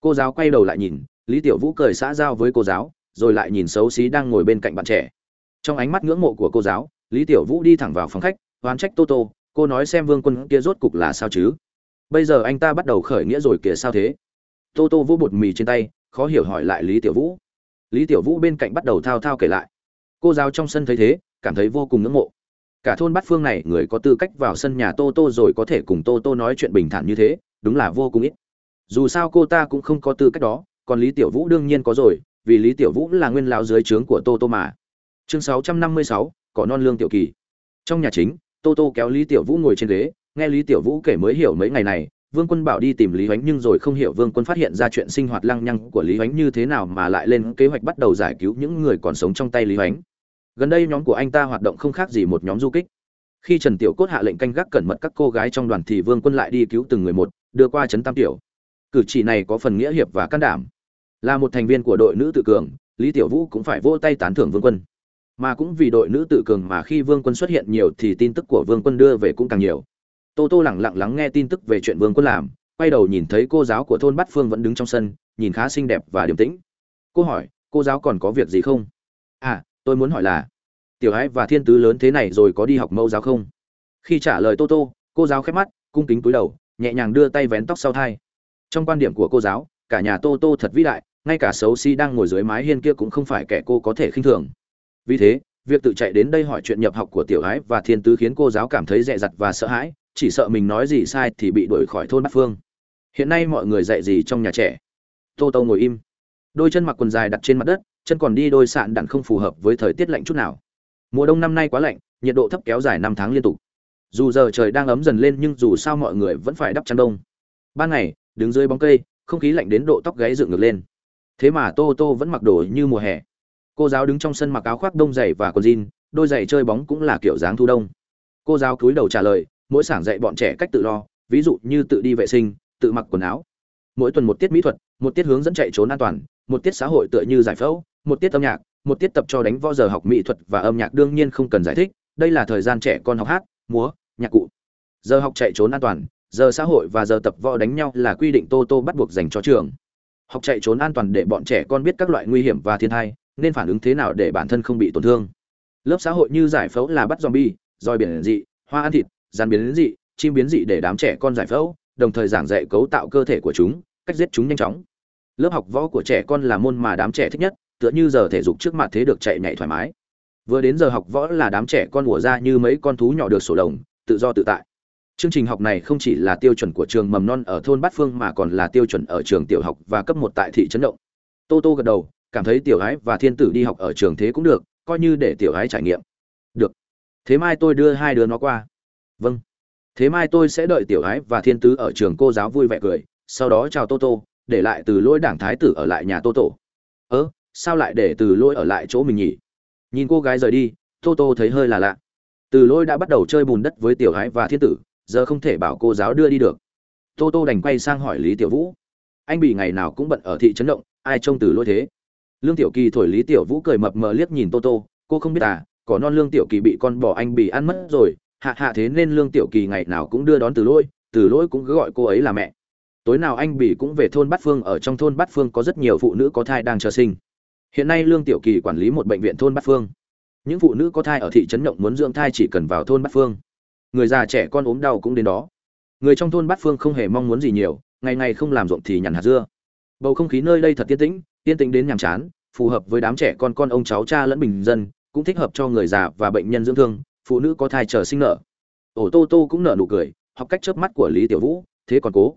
Cô giáo quay đầu lại nhìn, lý tiểu vũ cười xã giao với cô giáo, rồi lại nhìn xấu xí đang ngồi bên cạnh bạn trẻ. Trong ánh mắt ngưỡng mộ của cô giáo, lý tiểu vũ đi thẳng vào phòng khách, oán trách tô tô cô nói xem vương quân kia rốt cục là sao chứ? Bây giờ anh ta bắt đầu khởi nghĩa rồi kìa sao thế? Tô tô vỗ bột mì trên tay, khó hiểu hỏi lại lý tiểu vũ. Lý tiểu vũ bên cạnh bắt đầu thao thao kể lại. Cô giáo trong sân thấy thế, cảm thấy vô cùng ngưỡng mộ. Cả thôn bát phương này, người có tư cách vào sân nhà tô tô rồi có thể cùng tô tô nói chuyện bình thản như thế, đúng là vô cùng ít. Dù sao cô ta cũng không có tư cách đó, còn lý tiểu vũ đương nhiên có rồi, vì lý tiểu vũ là nguyên lão dưới trướng của tô tô mà. Chương sáu trăm năm mươi sáu, cỏ non lương tiểu kỳ. Trong nhà chính tô tô kéo lý tiểu vũ ngồi trên ghế, nghe lý tiểu vũ kể mới hiểu mấy ngày này, vương quân bảo đi tìm lý hoánh nhưng rồi không hiểu vương quân phát hiện ra chuyện sinh hoạt lăng nhăng của lý hoánh như thế nào mà lại lên kế hoạch bắt đầu giải cứu những người còn sống trong tay lý hoánh. Gần đây nhóm của anh ta hoạt động không khác gì một nhóm du kích. Khi trần tiểu cốt hạ lệnh canh gác cẩn mật các cô gái trong đoàn thì vương quân lại đi cứu từng người một, đưa qua trấn tam tiểu. Cử chỉ này có phần nghĩa hiệp và can đảm. Là một thành viên của đội nữ tự cường, lý tiểu vũ cũng phải vỗ tay tán thưởng vương quân mà cũng vì đội nữ tự cường mà khi vương quân xuất hiện nhiều thì tin tức của vương quân đưa về cũng càng nhiều. Tô tô lẳng lặng lắng nghe tin tức về chuyện vương quân làm, quay đầu nhìn thấy cô giáo của thôn bát phương vẫn đứng trong sân, nhìn khá xinh đẹp và điềm tĩnh. Cô hỏi, cô giáo còn có việc gì không? À tôi muốn hỏi là, tiểu ái và thiên tứ lớn thế này rồi có đi học mẫu giáo không? Khi trả lời tô tô, cô giáo khép mắt, cung kính cúi đầu, nhẹ nhàng đưa tay vén tóc sau thai. Trong quan điểm của cô giáo, cả nhà tô tô thật vĩ đại, ngay cả xấu si đang ngồi dưới mái hiên kia cũng không phải kẻ cô có thể khinh thường vì thế, việc tự chạy đến đây hỏi chuyện nhập học của tiểu ái và thiên tứ khiến cô giáo cảm thấy dè dặt và sợ hãi, chỉ sợ mình nói gì sai thì bị đuổi khỏi thôn bát phương. Hiện nay mọi người dạy gì trong nhà trẻ? Tô tô ngồi im. Đôi chân mặc quần dài đặt trên mặt đất, chân còn đi đôi sạn đặn không phù hợp với thời tiết lạnh chút nào. Mùa đông năm nay quá lạnh, nhiệt độ thấp kéo dài năm tháng liên tục. Dù giờ trời đang ấm dần lên nhưng dù sao mọi người vẫn phải đắp chăn đông. Ban ngày, đứng dưới bóng cây, không khí lạnh đến độ tóc gáy dựng ngược lên. Thế mà tô tô vẫn mặc đồ như mùa hè cô giáo đứng trong sân mặc áo khoác đông dày và quần jean, đôi giày chơi bóng cũng là kiểu dáng thu đông. Cô giáo cúi đầu trả lời, mỗi sảng dạy bọn trẻ cách tự lo, ví dụ như tự đi vệ sinh, tự mặc quần áo. Mỗi tuần một tiết mỹ thuật, một tiết hướng dẫn chạy trốn an toàn, một tiết xã hội tựa như giải phẫu, một tiết âm nhạc, một tiết tập cho đánh võ giờ học mỹ thuật và âm nhạc đương nhiên không cần giải thích, đây là thời gian trẻ con học hát, múa, nhạc cụ. Giờ học chạy trốn an toàn, giờ xã hội và giờ tập võ đánh nhau là quy định tô tô bắt buộc dành cho trường. Học chạy trốn an toàn để bọn trẻ con biết các loại nguy hiểm và thiên tai nên phản ứng thế nào để bản thân không bị tổn thương? Lớp xã hội như giải phẫu là bắt zombie, roi biển dị, hoa ăn thịt gian biến dị, chim biến dị để đám trẻ con giải phẫu, đồng thời giảng dạy cấu tạo cơ thể của chúng, cách giết chúng nhanh chóng. Lớp học võ của trẻ con là môn mà đám trẻ thích nhất, tựa như giờ thể dục trước mặt thế được chạy nhảy thoải mái. Vừa đến giờ học võ là đám trẻ con ùa ra như mấy con thú nhỏ được sổ đồng tự do tự tại. Chương trình học này không chỉ là tiêu chuẩn của trường mầm non ở thôn bát phương mà còn là tiêu chuẩn ở trường tiểu học và cấp một tại thị trấn động. Tô tô gật đầu cảm thấy tiểu ái và thiên tử đi học ở trường thế cũng được, coi như để tiểu ái trải nghiệm. Được. Thế mai tôi đưa hai đứa nó qua. Vâng. Thế mai tôi sẽ đợi tiểu ái và thiên tứ ở trường cô giáo vui vẻ cười, sau đó chào tô tô, để lại từ lỗi đảng thái tử ở lại nhà tô tổ. Ớ sao lại để từ lỗi ở lại chỗ mình nhỉ? Nhìn cô gái rời đi, tô tô thấy hơi là lạ. Từ lỗi đã bắt đầu chơi bùn đất với tiểu ái và thiên tử, giờ không thể bảo cô giáo đưa đi được. Tô tô đành quay sang hỏi lý tiểu vũ. Anh bị ngày nào cũng bận ở thị trấn động, ai trông từ lỗi thế? Lương tiểu kỳ thổi lý tiểu vũ cười mập mờ liếc nhìn tô tô, cô không biết à có non lương tiểu kỳ bị con bỏ anh bị ăn mất rồi, hạ hạ thế nên lương tiểu kỳ ngày nào cũng đưa đón từ lỗi từ lỗi cũng cứ gọi cô ấy là mẹ. Tối nào anh bị cũng về thôn bát phương, ở trong thôn bát phương có rất nhiều phụ nữ có thai đang chờ sinh. Hiện nay lương tiểu kỳ quản lý một bệnh viện thôn bát phương. Những phụ nữ có thai ở thị trấn nhộng muốn dưỡng thai chỉ cần vào thôn bát phương. Người già trẻ con ốm đau cũng đến đó. Người trong thôn bát phương không hề mong muốn gì nhiều, ngày ngày không làm ruộng thì nhằn hạt dưa. Bầu không khí nơi đây thật tiết tĩnh tiên tĩnh đến nhàm chán, phù hợp với đám trẻ con con ông cháu cha lẫn bình dân, cũng thích hợp cho người già và bệnh nhân dưỡng thương, phụ nữ có thai chờ sinh nở. Ổ tô tô cũng nở nụ cười, học cách chớp mắt của lý tiểu vũ, thế còn cố?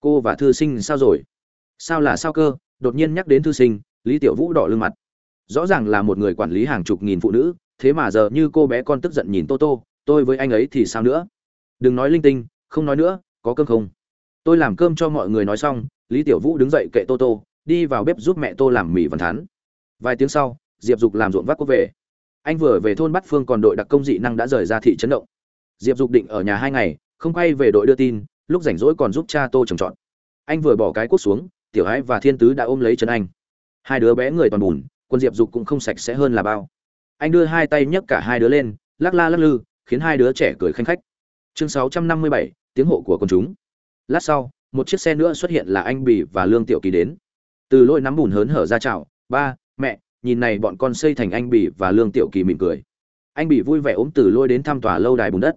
Cô và thư sinh sao rồi? Sao là sao cơ? đột nhiên nhắc đến thư sinh, lý tiểu vũ đỏ lưng mặt. Rõ ràng là một người quản lý hàng chục nghìn phụ nữ, thế mà giờ như cô bé con tức giận nhìn tô tô, tôi với anh ấy thì sao nữa? Đừng nói linh tinh, không nói nữa, có cơm không? Tôi làm cơm cho mọi người nói xong, lý tiểu vũ đứng dậy kệ tô tô đi vào bếp giúp mẹ tô làm mì văn thắn. Vài tiếng sau diệp dục làm ruộng vác quốc về. Anh vừa về thôn bát phương còn đội đặc công dị năng đã rời ra thị trấn động. Diệp dục định ở nhà hai ngày không quay về đội đưa tin lúc rảnh rỗi còn giúp cha tô trồng trọt. Anh vừa bỏ cái cuốc xuống tiểu ái và thiên tứ đã ôm lấy chân anh. Hai đứa bé người toàn bùn quân diệp dục cũng không sạch sẽ hơn là bao. Anh đưa hai tay nhấc cả hai đứa lên lắc la lắc lư khiến hai đứa trẻ cười khanh khách. Chương 657, tiếng hộ của con chúng. Lát sau một chiếc xe nữa xuất hiện là anh Bì và lương tiểu kỳ đến từ lôi nắm bùn hớn hở ra chào, ba, mẹ, nhìn này bọn con xây thành anh bỉ và lương tiểu kỳ mỉm cười. Anh bỉ vui vẻ ốm từ lôi đến thăm tòa lâu đài bùn đất.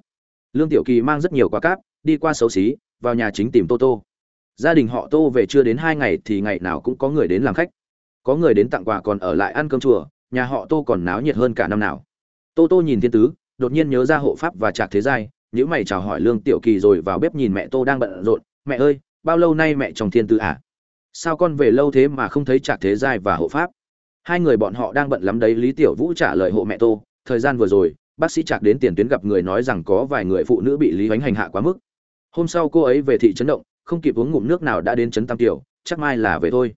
Lương tiểu kỳ mang rất nhiều quả cáp, đi qua xấu xí, vào nhà chính tìm tô tô. Gia đình họ tô về chưa đến hai ngày thì ngày nào cũng có người đến làm khách. Có người đến tặng quà còn ở lại ăn cơm chùa, nhà họ tô còn náo nhiệt hơn cả năm nào. Tô tô nhìn thiên tứ, đột nhiên nhớ ra hộ pháp và trạc thế giai nhữ mày chào hỏi lương tiểu kỳ rồi vào bếp nhìn mẹ tô đang bận rộn. Mẹ ơi, bao lâu nay mẹ chồng thiên tứ à? Sao con về lâu thế mà không thấy trạc thế giai và hộ pháp? Hai người bọn họ đang bận lắm đấy, lý tiểu vũ trả lời hộ mẹ tô. Thời gian vừa rồi, bác sĩ trạc đến tiền tuyến gặp người nói rằng có vài người phụ nữ bị lý ánh hành hạ quá mức. Hôm sau cô ấy về thị trấn động, không kịp uống ngụm nước nào đã đến trấn tam tiểu, chắc mai là về thôi.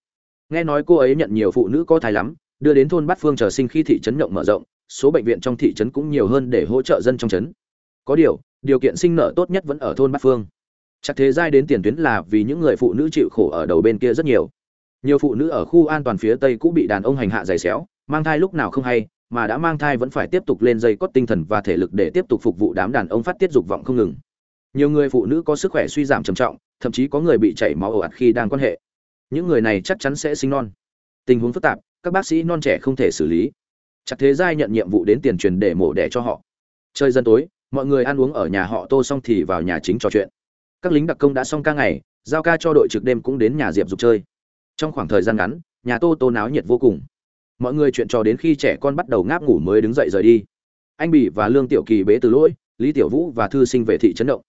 Nghe nói cô ấy nhận nhiều phụ nữ có thai lắm, đưa đến thôn bát phương chờ sinh khi thị trấn động mở rộng, số bệnh viện trong thị trấn cũng nhiều hơn để hỗ trợ dân trong trấn. Có điều điều kiện sinh nở tốt nhất vẫn ở thôn bát phương chắc thế giai đến tiền tuyến là vì những người phụ nữ chịu khổ ở đầu bên kia rất nhiều. Nhiều phụ nữ ở khu an toàn phía tây cũng bị đàn ông hành hạ dày xéo, mang thai lúc nào không hay, mà đã mang thai vẫn phải tiếp tục lên dây cót tinh thần và thể lực để tiếp tục phục vụ đám đàn ông phát tiết dục vọng không ngừng. Nhiều người phụ nữ có sức khỏe suy giảm trầm trọng, thậm chí có người bị chảy máu ồ ạt khi đang quan hệ. Những người này chắc chắn sẽ sinh non. Tình huống phức tạp, các bác sĩ non trẻ không thể xử lý. Chắc thế giai nhận nhiệm vụ đến tiền truyền để mổ đẻ cho họ. Chơi dân tối, mọi người ăn uống ở nhà họ tô xong thì vào nhà chính trò chuyện các lính đặc công đã xong ca ngày, giao ca cho đội trực đêm cũng đến nhà diệp dục chơi. Trong khoảng thời gian ngắn, nhà tô tô náo nhiệt vô cùng. Mọi người chuyện trò đến khi trẻ con bắt đầu ngáp ngủ mới đứng dậy rời đi. Anh bỉ và lương tiểu kỳ bế từ lỗi, lý tiểu vũ và thư sinh về thị trấn động.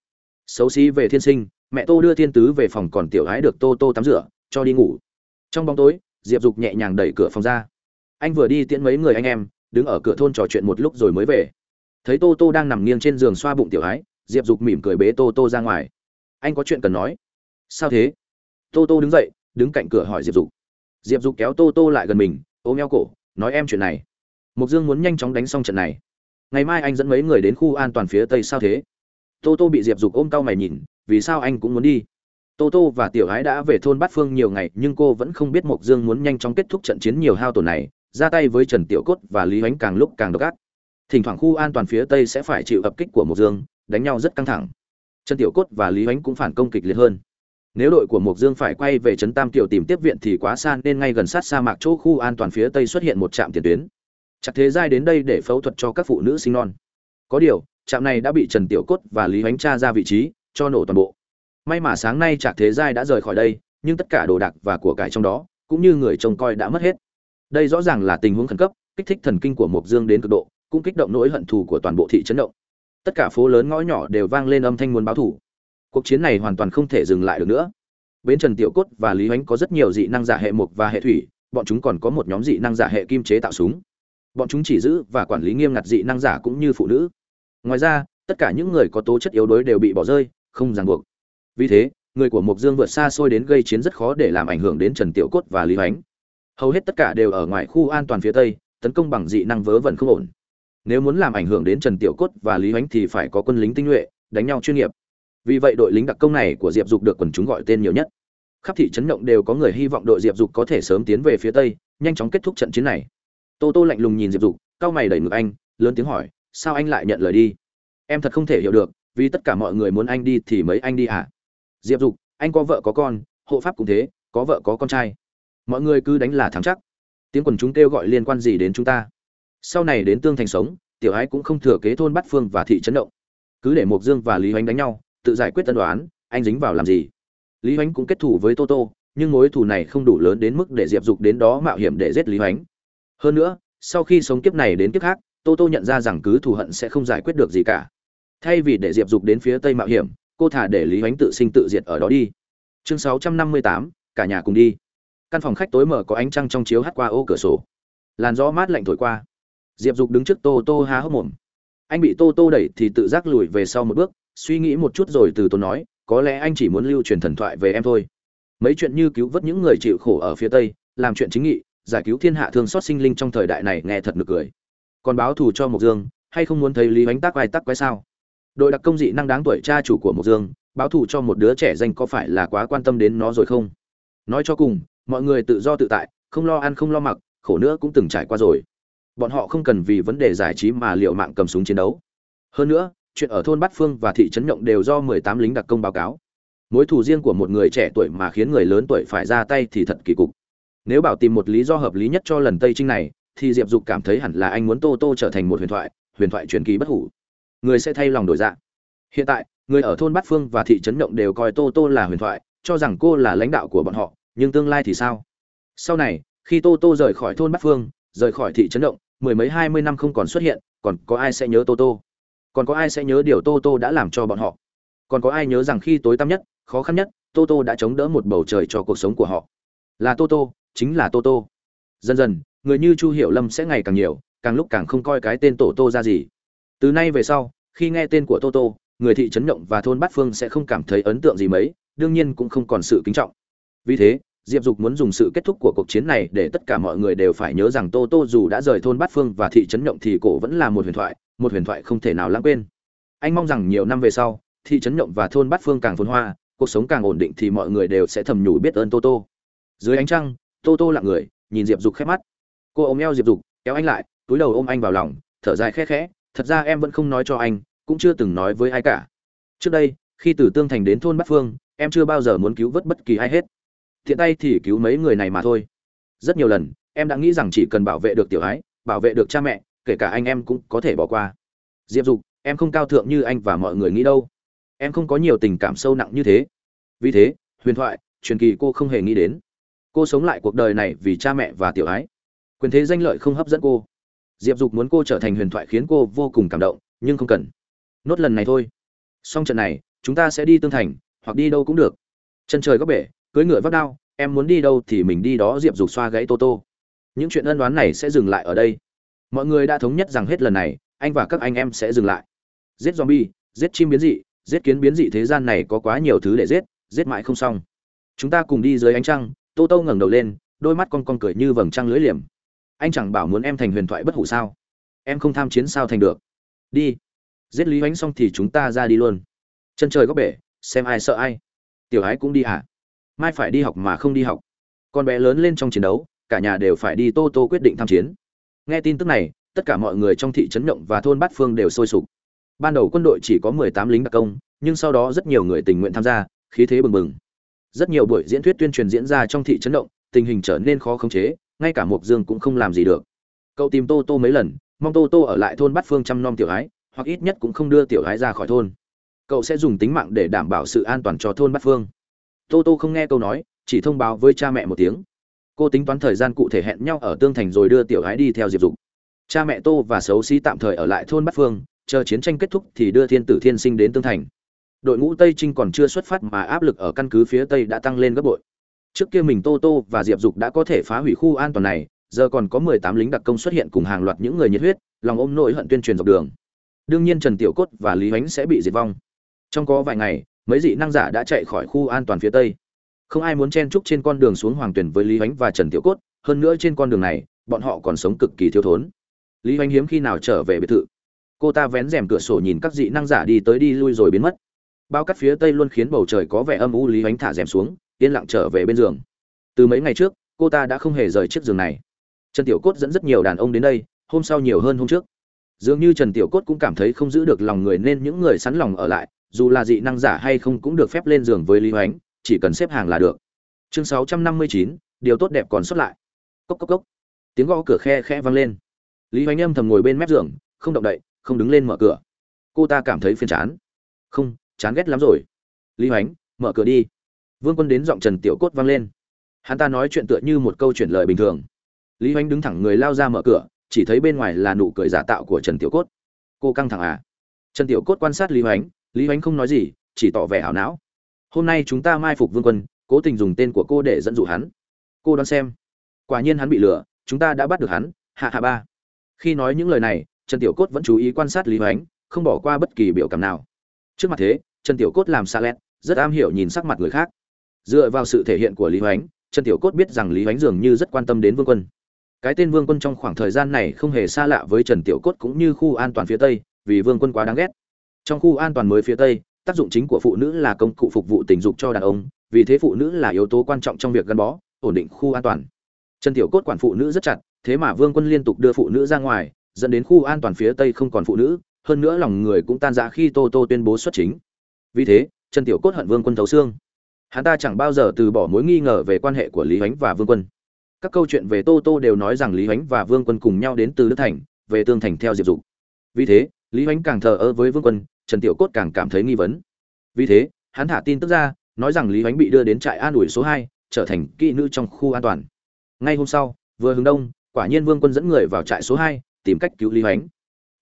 Xấu xí về thiên sinh, mẹ tô đưa thiên tứ về phòng còn tiểu gái được tô tô tắm rửa, cho đi ngủ. Trong bóng tối, diệp dục nhẹ nhàng đẩy cửa phòng ra. Anh vừa đi tiễn mấy người anh em, đứng ở cửa thôn trò chuyện một lúc rồi mới về. Thấy tô tô đang nằm nghiêng trên giường xoa bụng tiểu ái, diệp dục mỉm cười bế tô tô ra ngoài anh có chuyện cần nói. Sao thế? Tô tô đứng dậy, đứng cạnh cửa hỏi diệp dục. Diệp dục kéo tô tô lại gần mình, ôm eo cổ, nói em chuyện này. Mục dương muốn nhanh chóng đánh xong trận này. Ngày mai anh dẫn mấy người đến khu an toàn phía tây sao thế? Tô tô bị diệp dục ôm cau mày nhìn, vì sao anh cũng muốn đi? Tô tô và tiểu gái đã về thôn bát phương nhiều ngày, nhưng cô vẫn không biết mộc dương muốn nhanh chóng kết thúc trận chiến nhiều hao tổn này, ra tay với trần tiểu cốt và lý ánh càng lúc càng độc ác. Thỉnh thoảng khu an toàn phía tây sẽ phải chịu ập kích của mộc dương, đánh nhau rất căng thẳng trần tiểu cốt và lý ánh cũng phản công kịch liệt hơn. Nếu đội của mộc dương phải quay về trấn tam tiểu tìm tiếp viện thì quá xa nên ngay gần sát sa mạc chỗ khu an toàn phía tây xuất hiện một trạm tiền tuyến. Chặt thế giai đến đây để phẫu thuật cho các phụ nữ sinh non. Có điều, trạm này đã bị trần tiểu cốt và lý ánh tra ra vị trí, cho nổ toàn bộ. May mà sáng nay trạc thế giai đã rời khỏi đây, nhưng tất cả đồ đạc và của cải trong đó, cũng như người trông coi đã mất hết. Đây rõ ràng là tình huống khẩn cấp, kích thích thần kinh của mộc dương đến cực độ, cũng kích động nỗi hận thù của toàn bộ thị trấn động tất cả phố lớn ngõ nhỏ đều vang lên âm thanh muốn báo thủ. Cuộc chiến này hoàn toàn không thể dừng lại được nữa. Bến trần tiểu cốt và lý ánh có rất nhiều dị năng giả hệ mục và hệ thủy, bọn chúng còn có một nhóm dị năng giả hệ kim chế tạo súng. Bọn chúng chỉ giữ và quản lý nghiêm ngặt dị năng giả cũng như phụ nữ. Ngoài ra, tất cả những người có tố chất yếu đuối đều bị bỏ rơi, không ràng buộc. Vì thế, người của mộc dương vượt xa xôi đến gây chiến rất khó để làm ảnh hưởng đến trần tiểu cốt và lý ánh hầu hết tất cả đều ở ngoài khu an toàn phía tây, tấn công bằng dị năng vớ vẩn không ổn nếu muốn làm ảnh hưởng đến trần tiểu cốt và lý hoánh thì phải có quân lính tinh nhuệ, đánh nhau chuyên nghiệp. Vì vậy đội lính đặc công này của diệp dục được quần chúng gọi tên nhiều nhất. Khắp thị trấn động đều có người hy vọng đội diệp dục có thể sớm tiến về phía tây, nhanh chóng kết thúc trận chiến này. Tô tô lạnh lùng nhìn diệp dục cao mày đẩy ngực anh, lớn tiếng hỏi, sao anh lại nhận lời đi? Em thật không thể hiểu được, vì tất cả mọi người muốn anh đi thì mấy anh đi à? Diệp dục, anh có vợ có con, hộ pháp cũng thế, có vợ có con trai. Mọi người cứ đánh là thắng chắc. Tiếng quần chúng kêu gọi liên quan gì đến chúng ta? Sau này đến tương thành sống, tiểu ái cũng không thừa kế thôn bát phương và thị trấn động. Cứ để mộc dương và lý hoánh đánh nhau, tự giải quyết tân đoán anh dính vào làm gì? Lý hoánh cũng kết thù với tô tô, nhưng mối thù này không đủ lớn đến mức để diệp dục đến đó mạo hiểm để giết lý hoánh. Hơn nữa, sau khi sống kiếp này đến kiếp khác, tô tô nhận ra rằng cứ thù hận sẽ không giải quyết được gì cả. Thay vì để diệp dục đến phía tây mạo hiểm, cô thả để lý hoánh tự sinh tự diệt ở đó đi. Chương sáu trăm năm mươi tám, cả nhà cùng đi. Căn phòng khách tối mở có ánh trăng trong chiếu hắt qua ô cửa sổ. Làn gió mát lạnh thổi qua diệp dục đứng trước tô tô há hốc mồm. Anh bị tô tô đẩy thì tự giác lùi về sau một bước, suy nghĩ một chút rồi từ tô nói, có lẽ anh chỉ muốn lưu truyền thần thoại về em thôi. Mấy chuyện như cứu vớt những người chịu khổ ở phía tây, làm chuyện chính nghị, giải cứu thiên hạ thương xót sinh linh trong thời đại này nghe thật nực cười. Còn báo thù cho mộc dương, hay không muốn thấy lý ánh tác vai tắc quái sao? Đội đặc công dị năng đáng tuổi cha chủ của mộc dương, báo thù cho một đứa trẻ danh có phải là quá quan tâm đến nó rồi không? Nói cho cùng, mọi người tự do tự tại, không lo ăn không lo mặc, khổ nữa cũng từng trải qua rồi bọn họ không cần vì vấn đề giải trí mà liệu mạng cầm súng chiến đấu. Hơn nữa, chuyện ở thôn bát phương và thị trấn nhộng đều do mười tám lính đặc công báo cáo. Mối thù riêng của một người trẻ tuổi mà khiến người lớn tuổi phải ra tay thì thật kỳ cục. Nếu bảo tìm một lý do hợp lý nhất cho lần tây trinh này, thì diệp dục cảm thấy hẳn là anh muốn tô tô trở thành một huyền thoại huyền thoại truyền kỳ bất hủ. Người sẽ thay lòng đổi dạ. Hiện tại, người ở thôn bát phương và thị trấn nhộng đều coi tô tô là huyền thoại, cho rằng cô là lãnh đạo của bọn họ, nhưng tương lai thì sao? Sau này, khi tô tô rời khỏi thôn bát phương rời khỏi thị trấn động, mười mấy hai mươi năm không còn xuất hiện, còn có ai sẽ nhớ tô tô? Còn có ai sẽ nhớ điều tô tô đã làm cho bọn họ? Còn có ai nhớ rằng khi tối tăm nhất, khó khăn nhất, tô tô đã chống đỡ một bầu trời cho cuộc sống của họ? Là tô tô, chính là tô tô. Dần dần, người như chu hiểu lâm sẽ ngày càng nhiều, càng lúc càng không coi cái tên tổ tô ra gì. Từ nay về sau, khi nghe tên của tô tô, người thị trấn động và thôn bát phương sẽ không cảm thấy ấn tượng gì mấy, đương nhiên cũng không còn sự kính trọng. Vì thế diệp dục muốn dùng sự kết thúc của cuộc chiến này để tất cả mọi người đều phải nhớ rằng tô tô dù đã rời thôn bát phương và thị trấn Nhộng thì cổ vẫn là một huyền thoại, một huyền thoại không thể nào lãng quên. Anh mong rằng nhiều năm về sau, thị trấn Nhộng và thôn bát phương càng phồn hoa, cuộc sống càng ổn định thì mọi người đều sẽ thầm nhủ biết ơn tô tô. Dưới ánh trăng, tô tô lặng người, nhìn diệp dục khép mắt. Cô ôm eo diệp dục, kéo anh lại, túi đầu ôm anh vào lòng, thở dài khẽ khẽ, thật ra em vẫn không nói cho anh, cũng chưa từng nói với ai cả. Trước đây, khi từ tương thành đến thôn bát phương, em chưa bao giờ muốn cứu vớt bất kỳ ai hết thiện tay thì cứu mấy người này mà thôi. Rất nhiều lần, em đã nghĩ rằng chỉ cần bảo vệ được tiểu ái, bảo vệ được cha mẹ, kể cả anh em cũng có thể bỏ qua. Diệp dục, em không cao thượng như anh và mọi người nghĩ đâu. Em không có nhiều tình cảm sâu nặng như thế. Vì thế, huyền thoại, truyền kỳ cô không hề nghĩ đến. Cô sống lại cuộc đời này vì cha mẹ và tiểu ái. Quyền thế danh lợi không hấp dẫn cô. Diệp dục muốn cô trở thành huyền thoại khiến cô vô cùng cảm động, nhưng không cần. Nốt lần này thôi. Xong trận này, chúng ta sẽ đi tương thành, hoặc đi đâu cũng được. Chân trời góc bể cưới ngựa vác đao, em muốn đi đâu thì mình đi đó, diệp dục xoa gãy tô tô. Những chuyện ân đoán này sẽ dừng lại ở đây. Mọi người đã thống nhất rằng hết lần này, anh và các anh em sẽ dừng lại. Giết zombie, giết chim biến dị, giết kiến biến dị thế gian này có quá nhiều thứ để giết giết mãi không xong. Chúng ta cùng đi dưới ánh trăng, tô tô ngẩng đầu lên, đôi mắt con con cười như vầng trăng lưới liềm. Anh chẳng bảo muốn em thành huyền thoại bất hủ sao? Em không tham chiến sao thành được? Đi. Giết lý ánh xong thì chúng ta ra đi luôn. Chân trời góc bể, xem ai sợ ai. Tiểu ái cũng đi hả? Mai phải đi học mà không đi học. Con bé lớn lên trong chiến đấu, cả nhà đều phải đi tô tô quyết định tham chiến. Nghe tin tức này, tất cả mọi người trong thị trấn động và thôn bát phương đều sôi sục. Ban đầu quân đội chỉ có mười tám lính đặc công, nhưng sau đó rất nhiều người tình nguyện tham gia, khí thế bừng bừng. Rất nhiều buổi diễn thuyết tuyên truyền diễn ra trong thị trấn động tình hình trở nên khó khống chế, ngay cả mộc dương cũng không làm gì được. Cậu tìm tô tô mấy lần, mong tô tô ở lại thôn bát phương chăm nom tiểu ái, hoặc ít nhất cũng không đưa tiểu ái ra khỏi thôn. Cậu sẽ dùng tính mạng để đảm bảo sự an toàn cho thôn bát phương tô tô không nghe câu nói, chỉ thông báo với cha mẹ một tiếng. Cô tính toán thời gian cụ thể hẹn nhau ở tương thành rồi đưa tiểu ái đi theo diệp dục. Cha mẹ tô và xấu xí tạm thời ở lại thôn bát phương, chờ chiến tranh kết thúc thì đưa thiên tử thiên sinh đến tương thành. Đội ngũ tây trinh còn chưa xuất phát mà áp lực ở căn cứ phía tây đã tăng lên gấp bội. Trước kia mình tô tô và diệp dục đã có thể phá hủy khu an toàn này, giờ còn có mười tám lính đặc công xuất hiện cùng hàng loạt những người nhiệt huyết, lòng ôm nỗi hận tuyên truyền dọc đường. Đương nhiên trần tiểu cốt và lý ánh sẽ bị diệt vong. Trong có vài ngày mấy dị năng giả đã chạy khỏi khu an toàn phía tây. Không ai muốn chen trúc trên con đường xuống hoàng tuyển với lý ánh và trần tiểu cốt, hơn nữa trên con đường này, bọn họ còn sống cực kỳ thiếu thốn. Lý ánh hiếm khi nào trở về biệt thự. Cô ta vén rèm cửa sổ nhìn các dị năng giả đi tới đi lui rồi biến mất. Bao cắt phía tây luôn khiến bầu trời có vẻ âm u, lý ánh thả rèm xuống, yên lặng trở về bên giường. Từ mấy ngày trước, cô ta đã không hề rời chiếc giường này. Trần tiểu cốt dẫn rất nhiều đàn ông đến đây, hôm sau nhiều hơn hôm trước. Dường như trần tiểu cốt cũng cảm thấy không giữ được lòng người nên những người sẵn lòng ở lại dù là dị năng giả hay không cũng được phép lên giường với lý hoánh, chỉ cần xếp hàng là được. Chương sáu trăm năm mươi chín, điều tốt đẹp còn xuất lại. Cốc cốc cốc. Tiếng gõ cửa khe khe vang lên. Lý hoánh âm thầm ngồi bên mép giường, không động đậy, không đứng lên mở cửa. Cô ta cảm thấy phiền chán. Không, chán ghét lắm rồi. Lý hoánh, mở cửa đi. Vương quân đến giọng trần tiểu cốt vang lên. Hắn ta nói chuyện tựa như một câu chuyện lời bình thường. Lý hoánh đứng thẳng người lao ra mở cửa, chỉ thấy bên ngoài là nụ cười giả tạo của trần tiểu cốt. Cô căng thẳng à? Trần tiểu cốt quan sát lý hoánh lý hoánh không nói gì, chỉ tỏ vẻ ảo não. Hôm nay chúng ta mai phục vương quân, cố tình dùng tên của cô để dẫn dụ hắn. Cô đoán xem. Quả nhiên hắn bị lừa, chúng ta đã bắt được hắn, hạ hạ ba. Khi nói những lời này, trần tiểu cốt vẫn chú ý quan sát lý hoánh, không bỏ qua bất kỳ biểu cảm nào. Trước mặt thế, trần tiểu cốt làm xa lẹt, rất am hiểu nhìn sắc mặt người khác. Dựa vào sự thể hiện của lý hoánh, trần tiểu cốt biết rằng lý hoánh dường như rất quan tâm đến vương quân. Cái tên vương quân trong khoảng thời gian này không hề xa lạ với trần tiểu cốt cũng như khu an toàn phía tây, vì vương quân quá đáng ghét trong khu an toàn mới phía tây, tác dụng chính của phụ nữ là công cụ phục vụ tình dục cho đàn ông, vì thế phụ nữ là yếu tố quan trọng trong việc gắn bó, ổn định khu an toàn. Trần tiểu cốt quản phụ nữ rất chặt, thế mà vương quân liên tục đưa phụ nữ ra ngoài, dẫn đến khu an toàn phía tây không còn phụ nữ, hơn nữa lòng người cũng tan rã khi tô tô tuyên bố xuất chính. Vì thế, trần tiểu cốt hận vương quân thấu xương. Hắn ta chẳng bao giờ từ bỏ mối nghi ngờ về quan hệ của lý ánh và vương quân. Các câu chuyện về tô tô đều nói rằng lý ánh và vương quân cùng nhau đến từ đức thành, về tương thành theo diệp dục. Vì thế lý hoánh càng thờ ơ với vương quân, trần tiểu cốt càng cảm thấy nghi vấn. Vì thế, hắn thả tin tức ra, nói rằng lý hoánh bị đưa đến trại an ủi số hai, trở thành kỹ nữ trong khu an toàn. Ngay hôm sau, vừa hướng đông, quả nhiên vương quân dẫn người vào trại số hai, tìm cách cứu lý hoánh.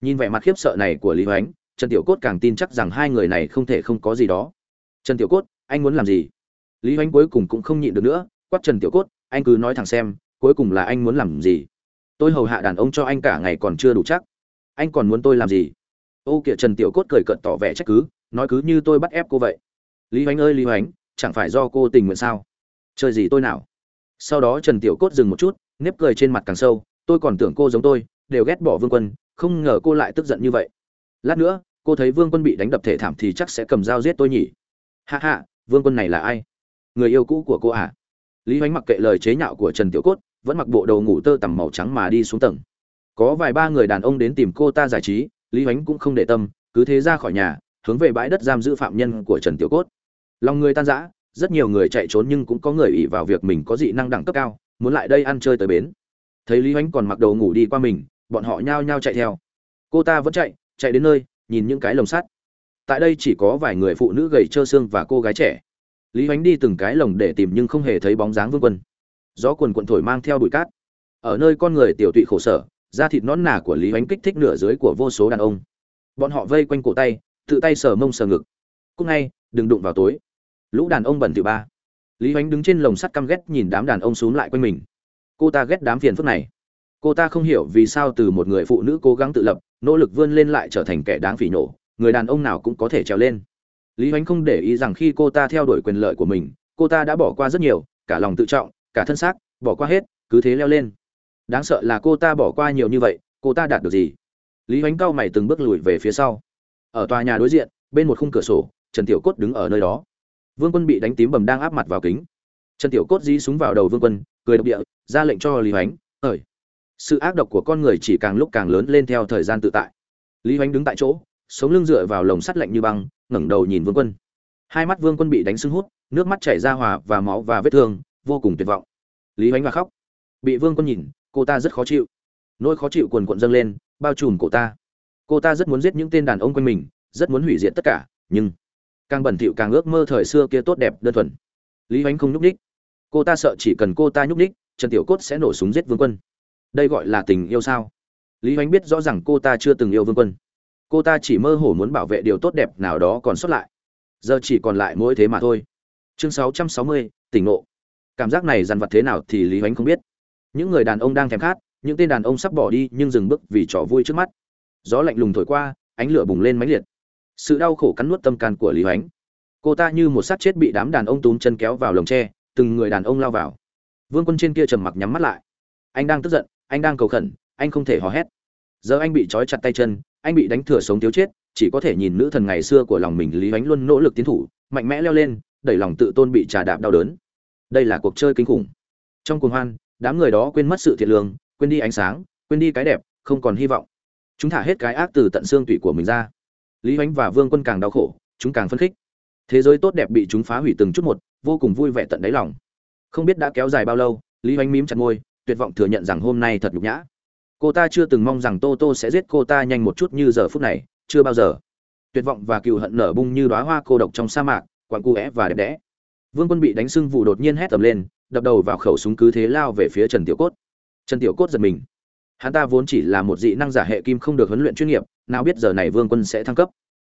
Nhìn vẻ mặt khiếp sợ này của lý hoánh, trần tiểu cốt càng tin chắc rằng hai người này không thể không có gì đó. Trần tiểu cốt, anh muốn làm gì? Lý hoánh cuối cùng cũng không nhịn được nữa, quát trần tiểu cốt, anh cứ nói thẳng xem, cuối cùng là anh muốn làm gì? Tôi hầu hạ đàn ông cho anh cả ngày còn chưa đủ chắc. Anh còn muốn tôi làm gì? Ô kìa, trần tiểu cốt cười cợt tỏ vẻ trách cứ, nói cứ như tôi bắt ép cô vậy. Lý hoánh ơi, lý hoánh, chẳng phải do cô tình nguyện sao? Chơi gì tôi nào? Sau đó trần tiểu cốt dừng một chút, nếp cười trên mặt càng sâu, tôi còn tưởng cô giống tôi, đều ghét bỏ vương quân, không ngờ cô lại tức giận như vậy. Lát nữa, cô thấy vương quân bị đánh đập thể thảm thì chắc sẽ cầm dao giết tôi nhỉ? Hạ hạ vương quân này là ai? Người yêu cũ của cô à? Lý hoánh mặc kệ lời chế nhạo của trần tiểu cốt, vẫn mặc bộ đầu ngủ tơ tằm màu trắng mà đi xuống tầng. Có vài ba người đàn ông đến tìm cô ta giải trí lý hoánh cũng không để tâm, cứ thế ra khỏi nhà, hướng về bãi đất giam giữ phạm nhân của trần tiểu cốt. Lòng người tan rã, rất nhiều người chạy trốn nhưng cũng có người ỉ vào việc mình có dị năng đẳng cấp cao, muốn lại đây ăn chơi tới bến. Thấy lý hoánh còn mặc đầu ngủ đi qua mình, bọn họ nhao nhao chạy theo. Cô ta vẫn chạy chạy đến nơi, nhìn những cái lồng sắt. Tại đây chỉ có vài người phụ nữ gầy trơ xương và cô gái trẻ. Lý hoánh đi từng cái lồng để tìm nhưng không hề thấy bóng dáng vương quân. Gió quần quận thổi mang theo bụi cát. Ở nơi con người tiểu tụy khổ sở da thịt nón nà của lý ánh kích thích nửa dưới của vô số đàn ông. Bọn họ vây quanh cổ tay, tự tay sờ mông sờ ngực. Cúc ngay, đừng đụng vào tối. Lũ đàn ông bẩn thứ ba. Lý ánh đứng trên lồng sắt căm ghét nhìn đám đàn ông xúm lại quanh mình. Cô ta ghét đám phiền phức này. Cô ta không hiểu vì sao từ một người phụ nữ cố gắng tự lập, nỗ lực vươn lên lại trở thành kẻ đáng phỉ nổ, người đàn ông nào cũng có thể trèo lên. Lý ánh không để ý rằng khi cô ta theo đuổi quyền lợi của mình, cô ta đã bỏ qua rất nhiều, cả lòng tự trọng, cả thân xác, bỏ qua hết, cứ thế leo lên đáng sợ là cô ta bỏ qua nhiều như vậy, cô ta đạt được gì? Lý hoánh cao mày từng bước lùi về phía sau. Ở tòa nhà đối diện, bên một khung cửa sổ, trần tiểu cốt đứng ở nơi đó. Vương quân bị đánh tím bầm đang áp mặt vào kính. Trần tiểu cốt dí súng vào đầu vương quân, cười độc địa, ra lệnh cho lý hoánh ời sự ác độc của con người chỉ càng lúc càng lớn lên theo thời gian tự tại. Lý hoánh đứng tại chỗ, sống lưng dựa vào lồng sắt lạnh như băng, ngẩng đầu nhìn vương quân. Hai mắt vương quân bị đánh sưng hút, nước mắt chảy ra hòa và máu và vết thương, vô cùng tuyệt vọng. Lý hoánh và khóc. Bị vương quân nhìn cô ta rất khó chịu. Nỗi khó chịu quần quận dâng lên bao trùm cổ ta. Cô ta rất muốn giết những tên đàn ông quanh mình rất muốn hủy diệt tất cả nhưng càng bẩn thỉu càng ước mơ thời xưa kia tốt đẹp đơn thuần. Lý hoánh không nhúc ních cô ta sợ chỉ cần cô ta nhúc ních trần tiểu cốt sẽ nổ súng giết vương quân. Đây gọi là tình yêu sao? Lý hoánh biết rõ rằng cô ta chưa từng yêu vương quân. Cô ta chỉ mơ hồ muốn bảo vệ điều tốt đẹp nào đó còn sót lại. Giờ chỉ còn lại mỗi thế mà thôi. Chương 660, tỉnh ngộ. Cảm giác này dằn vặt thế nào thì lý hoánh không biết những người đàn ông đang thèm khát, những tên đàn ông sắp bỏ đi nhưng dừng bước vì trò vui trước mắt. Gió lạnh lùng thổi qua, ánh lửa bùng lên mãnh liệt. Sự đau khổ cắn nuốt tâm can của lý hoánh. Cô ta như một xác chết bị đám đàn ông túm chân kéo vào lồng tre, từng người đàn ông lao vào. Vương quân trên kia trầm mặc nhắm mắt lại. Anh đang tức giận, anh đang cầu khẩn, anh không thể hò hét. Giờ anh bị trói chặt tay chân, anh bị đánh thừa sống thiếu chết, chỉ có thể nhìn nữ thần ngày xưa của lòng mình lý hoánh luôn nỗ lực tiến thủ, mạnh mẽ leo lên, đẩy lòng tự tôn bị trà đạp đau đớn. Đây là cuộc chơi kinh khủng. Trong cuồng hoan đám người đó quên mất sự thiện lương, quên đi ánh sáng, quên đi cái đẹp, không còn hy vọng. Chúng thả hết cái ác từ tận xương tủy của mình ra. Lý ánh và vương quân càng đau khổ, chúng càng phân khích. Thế giới tốt đẹp bị chúng phá hủy từng chút một, vô cùng vui vẻ tận đáy lòng. Không biết đã kéo dài bao lâu, lý ánh mím chặt môi, tuyệt vọng thừa nhận rằng hôm nay thật nhục nhã. Cô ta chưa từng mong rằng tô tô sẽ giết cô ta nhanh một chút như giờ phút này, chưa bao giờ. Tuyệt vọng và cựu hận nở bung như đoá hoa cô độc trong sa mạc, quặn cu é và đẹp đẽ. Vương quân bị đánh sưng vụ đột nhiên hét tầm lên đập đầu vào khẩu súng cứ thế lao về phía trần tiểu cốt. Trần tiểu cốt giật mình. Hắn ta vốn chỉ là một dị năng giả hệ kim không được huấn luyện chuyên nghiệp, nào biết giờ này vương quân sẽ thăng cấp.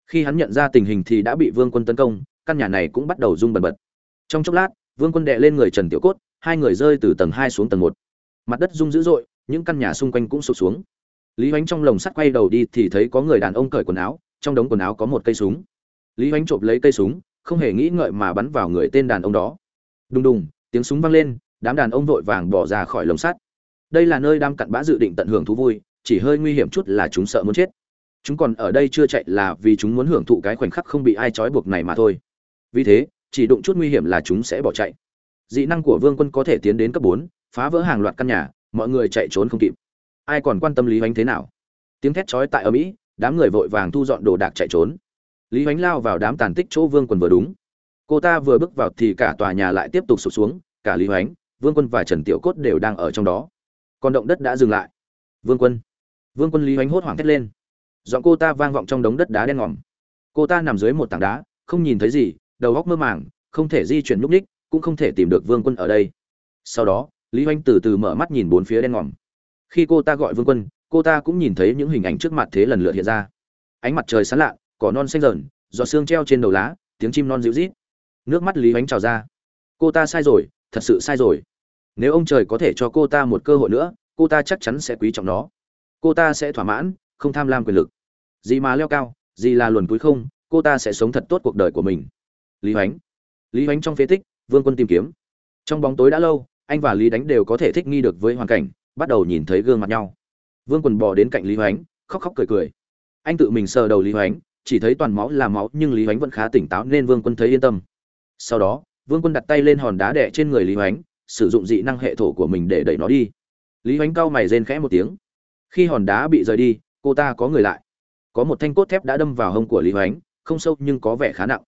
Khi hắn nhận ra tình hình thì đã bị vương quân tấn công, căn nhà này cũng bắt đầu rung bần bật. Trong chốc lát, vương quân đệ lên người trần tiểu cốt, hai người rơi từ tầng hai xuống tầng một. Mặt đất rung dữ dội, những căn nhà xung quanh cũng sụp xuống. Lý hoánh trong lồng sắt quay đầu đi thì thấy có người đàn ông cởi quần áo, trong đống quần áo có một cây súng. Lý hoánh trộm lấy cây súng, không hề nghĩ ngợi mà bắn vào người tên đàn ông đó. Đùng đùng tiếng súng vang lên, đám đàn ông vội vàng bỏ ra khỏi lồng sắt. Đây là nơi đang cặn bã dự định tận hưởng thú vui, chỉ hơi nguy hiểm chút là chúng sợ muốn chết. Chúng còn ở đây chưa chạy là vì chúng muốn hưởng thụ cái khoảnh khắc không bị ai trói buộc này mà thôi. Vì thế, chỉ đụng chút nguy hiểm là chúng sẽ bỏ chạy. Dị năng của vương quân có thể tiến đến cấp bốn, phá vỡ hàng loạt căn nhà, mọi người chạy trốn không kịp. Ai còn quan tâm lý hoánh thế nào? Tiếng thét chói tại ở mỹ, đám người vội vàng thu dọn đồ đạc chạy trốn. Lý hoánh lao vào đám tàn tích chỗ vương quân vừa đúng cô ta vừa bước vào thì cả tòa nhà lại tiếp tục sụp xuống, cả lý hoánh, vương quân và trần tiểu cốt đều đang ở trong đó. Còn động đất đã dừng lại. Vương quân. Vương quân lý hoánh hốt hoảng thét lên. Giọng cô ta vang vọng trong đống đất đá đen ngòm. Cô ta nằm dưới một tảng đá, không nhìn thấy gì, đầu góc mơ màng, không thể di chuyển núp ních cũng không thể tìm được vương quân ở đây. Sau đó, lý hoánh từ từ mở mắt nhìn bốn phía đen ngòm. Khi cô ta gọi vương quân, cô ta cũng nhìn thấy những hình ảnh trước mặt thế lần lượt hiện ra. Ánh mặt trời sáng lạ, cỏ non xanh rờn giọt xương treo trên đầu lá, tiếng chim non dịu rít nước mắt lý hoánh trào ra. Cô ta sai rồi, thật sự sai rồi. Nếu ông trời có thể cho cô ta một cơ hội nữa, cô ta chắc chắn sẽ quý trọng nó. Cô ta sẽ thỏa mãn, không tham lam quyền lực. Gì mà leo cao gì là luồn cuối không, cô ta sẽ sống thật tốt cuộc đời của mình. Lý hoánh lý hoánh trong phế tích, vương quân tìm kiếm. Trong bóng tối đã lâu, anh và lý đánh đều có thể thích nghi được với hoàn cảnh, bắt đầu nhìn thấy gương mặt nhau. Vương quần bò đến cạnh lý hoánh khóc khóc cười cười. Anh tự mình sờ đầu lý hoánh chỉ thấy toàn máu là máu nhưng lý hoánh vẫn khá tỉnh táo nên vương quân thấy yên tâm sau đó, vương quân đặt tay lên hòn đá đẻ trên người lý hoánh, sử dụng dị năng hệ thổ của mình để đẩy nó đi. Lý hoánh cau mày rên khẽ một tiếng. Khi hòn đá bị rời đi, cô ta có người lại. Có một thanh cốt thép đã đâm vào hông của lý hoánh, không sâu nhưng có vẻ khá nặng.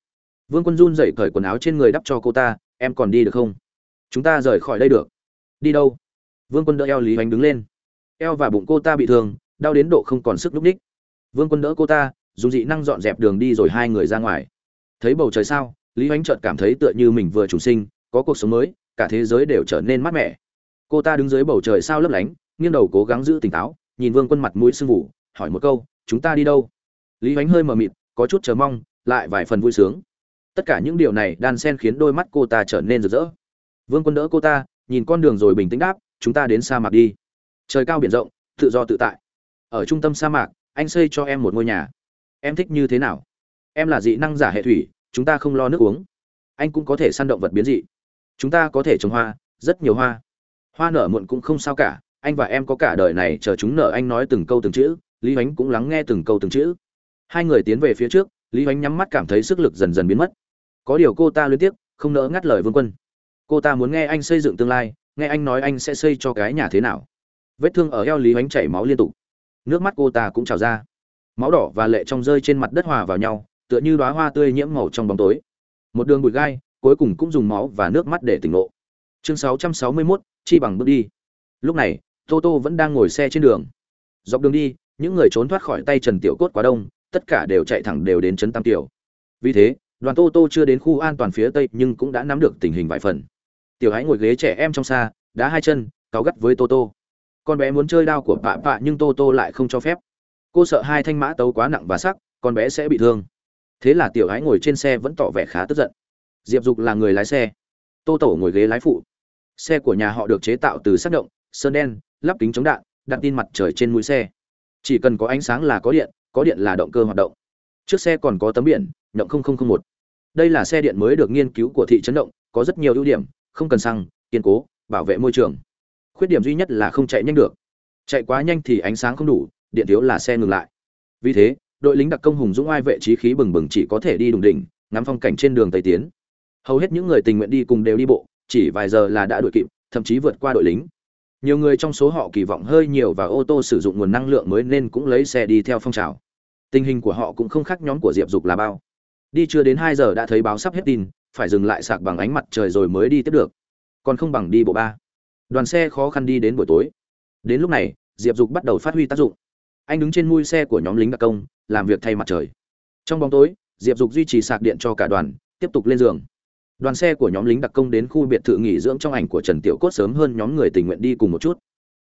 Vương quân run dậy cởi quần áo trên người đắp cho cô ta, em còn đi được không? Chúng ta rời khỏi đây được. Đi đâu? Vương quân đỡ eo lý hoánh đứng lên. Eo và bụng cô ta bị thương, đau đến độ không còn sức lúc ních. Vương quân đỡ cô ta, dùng dị năng dọn dẹp đường đi rồi hai người ra ngoài. Thấy bầu trời sao? Lý ánh chợt cảm thấy tựa như mình vừa chủ sinh, có cuộc sống mới, cả thế giới đều trở nên mát mẻ. Cô ta đứng dưới bầu trời sao lấp lánh, nghiêng đầu cố gắng giữ tỉnh táo, nhìn vương quân mặt mũi sưng vụ hỏi một câu, chúng ta đi đâu? Lý ánh hơi mờ mịt, có chút chờ mong, lại vài phần vui sướng. Tất cả những điều này đan sen khiến đôi mắt cô ta trở nên rực rỡ. Vương quân đỡ cô ta, nhìn con đường rồi bình tĩnh đáp, chúng ta đến sa mạc đi. Trời cao biển rộng, tự do tự tại. Ở trung tâm sa mạc, anh xây cho em một ngôi nhà. Em thích như thế nào? Em là dị năng giả hệ thủy chúng ta không lo nước uống. Anh cũng có thể săn động vật biến dị. Chúng ta có thể trồng hoa, rất nhiều hoa. Hoa nở muộn cũng không sao cả, anh và em có cả đời này chờ chúng nở anh nói từng câu từng chữ, lý ánh cũng lắng nghe từng câu từng chữ. Hai người tiến về phía trước, lý ánh nhắm mắt cảm thấy sức lực dần dần biến mất. Có điều cô ta liên tiếp, không nỡ ngắt lời vương quân. Cô ta muốn nghe anh xây dựng tương lai, nghe anh nói anh sẽ xây cho cái nhà thế nào. Vết thương ở eo lý ánh chảy máu liên tục. Nước mắt cô ta cũng trào ra. Máu đỏ và lệ trong rơi trên mặt đất hòa vào nhau tựa như đóa hoa tươi nhiễm màu trong bóng tối. Một đường bụi gai cuối cùng cũng dùng máu và nước mắt để tỉnh ngộ. Chương 661, chi bằng bước đi. Lúc này tô tô vẫn đang ngồi xe trên đường. Dọc đường đi những người trốn thoát khỏi tay trần tiểu cốt quá đông tất cả đều chạy thẳng đều đến trấn tam tiểu. Vì thế đoàn tô tô chưa đến khu an toàn phía tây nhưng cũng đã nắm được tình hình vài phần. Tiểu hãy ngồi ghế trẻ em trong xa đá hai chân cáu gắt với tô tô. Con bé muốn chơi đao của pạ pạ nhưng tô tô lại không cho phép. Cô sợ hai thanh mã tấu quá nặng và sắc con bé sẽ bị thương thế là tiểu ái ngồi trên xe vẫn tỏ vẻ khá tức giận. Diệp dục là người lái xe. Tô tổ ngồi ghế lái phụ. Xe của nhà họ được chế tạo từ sắc động, sơn đen, lắp kính chống đạn, đặt tin mặt trời trên mũi xe. Chỉ cần có ánh sáng là có điện có điện là động cơ hoạt động. Trước xe còn có tấm biển, động một. Đây là xe điện mới được nghiên cứu của thị trấn động, có rất nhiều ưu điểm, không cần xăng, kiên cố, bảo vệ môi trường. Khuyết điểm duy nhất là không chạy nhanh được. Chạy quá nhanh thì ánh sáng không đủ, điện thiếu là xe ngừng lại. Vì thế đội lính đặc công hùng dũng ai vệ trí khí bừng bừng chỉ có thể đi đùng đỉnh, ngắm phong cảnh trên đường tây tiến. Hầu hết những người tình nguyện đi cùng đều đi bộ, chỉ vài giờ là đã đuổi kịp, thậm chí vượt qua đội lính. Nhiều người trong số họ kỳ vọng hơi nhiều và ô tô sử dụng nguồn năng lượng mới nên cũng lấy xe đi theo phong trào. Tình hình của họ cũng không khác nhóm của diệp dục là bao. Đi chưa đến hai giờ đã thấy báo sắp hết tin, phải dừng lại sạc bằng ánh mặt trời rồi mới đi tiếp được. Còn không bằng đi bộ ba. Đoàn xe khó khăn đi đến buổi tối. Đến lúc này, diệp dục bắt đầu phát huy tác dụng. Anh đứng trên mui xe của nhóm lính đặc công làm việc thay mặt trời. Trong bóng tối, diệp dục duy trì sạc điện cho cả đoàn, tiếp tục lên giường. Đoàn xe của nhóm lính đặc công đến khu biệt thự nghỉ dưỡng trong ảnh của trần tiểu cốt sớm hơn nhóm người tình nguyện đi cùng một chút.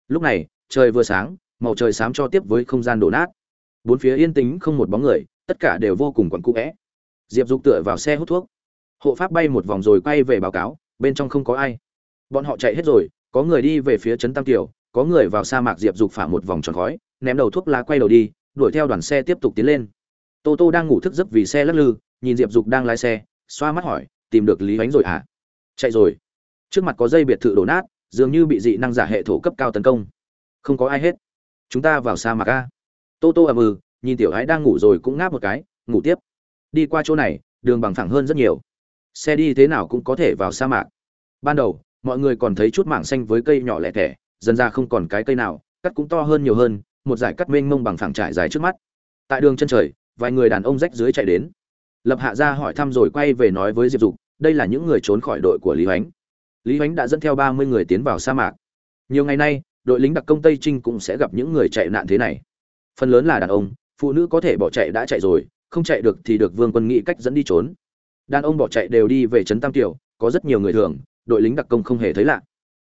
Lúc này, trời vừa sáng, màu trời xám cho tiếp với không gian đổ nát. Bốn phía yên tĩnh không một bóng người, tất cả đều vô cùng quặn cũ vẽ diệp dục tựa vào xe hút thuốc. Hộ pháp bay một vòng rồi quay về báo cáo, bên trong không có ai. Bọn họ chạy hết rồi, có người đi về phía trấn tam kiều, có người vào sa mạc diệp dục phả một vòng tròn khói, ném đầu thuốc lá quay đầu đi đuổi theo đoàn xe tiếp tục tiến lên. Tô tô đang ngủ thức giấc vì xe lắc lư, nhìn diệp dục đang lái xe, xoa mắt hỏi, tìm được lý ánh rồi hả? Chạy rồi. Trước mặt có dây biệt thự đổ nát, dường như bị dị năng giả hệ thổ cấp cao tấn công. Không có ai hết. Chúng ta vào sa mạc a. Tô tô ầm ừ nhìn tiểu ái đang ngủ rồi cũng ngáp một cái, ngủ tiếp. Đi qua chỗ này, đường bằng phẳng hơn rất nhiều. Xe đi thế nào cũng có thể vào sa mạc. Ban đầu, mọi người còn thấy chút mảng xanh với cây nhỏ lẻ tẻ dần ra không còn cái cây nào, cắt cũng to hơn nhiều hơn một giải cắt mênh mông bằng phẳng trải dài trước mắt. Tại đường chân trời, vài người đàn ông rách dưới chạy đến. Lập hạ ra hỏi thăm rồi quay về nói với diệp dục, đây là những người trốn khỏi đội của lý hoánh. Lý hoánh đã dẫn theo ba mươi người tiến vào sa mạc. Nhiều ngày nay, đội lính đặc công tây trinh cũng sẽ gặp những người chạy nạn thế này. Phần lớn là đàn ông, phụ nữ có thể bỏ chạy đã chạy rồi, không chạy được thì được vương quân nghĩ cách dẫn đi trốn. Đàn ông bỏ chạy đều đi về trấn tam tiểu, có rất nhiều người thường, đội lính đặc công không hề thấy lạ.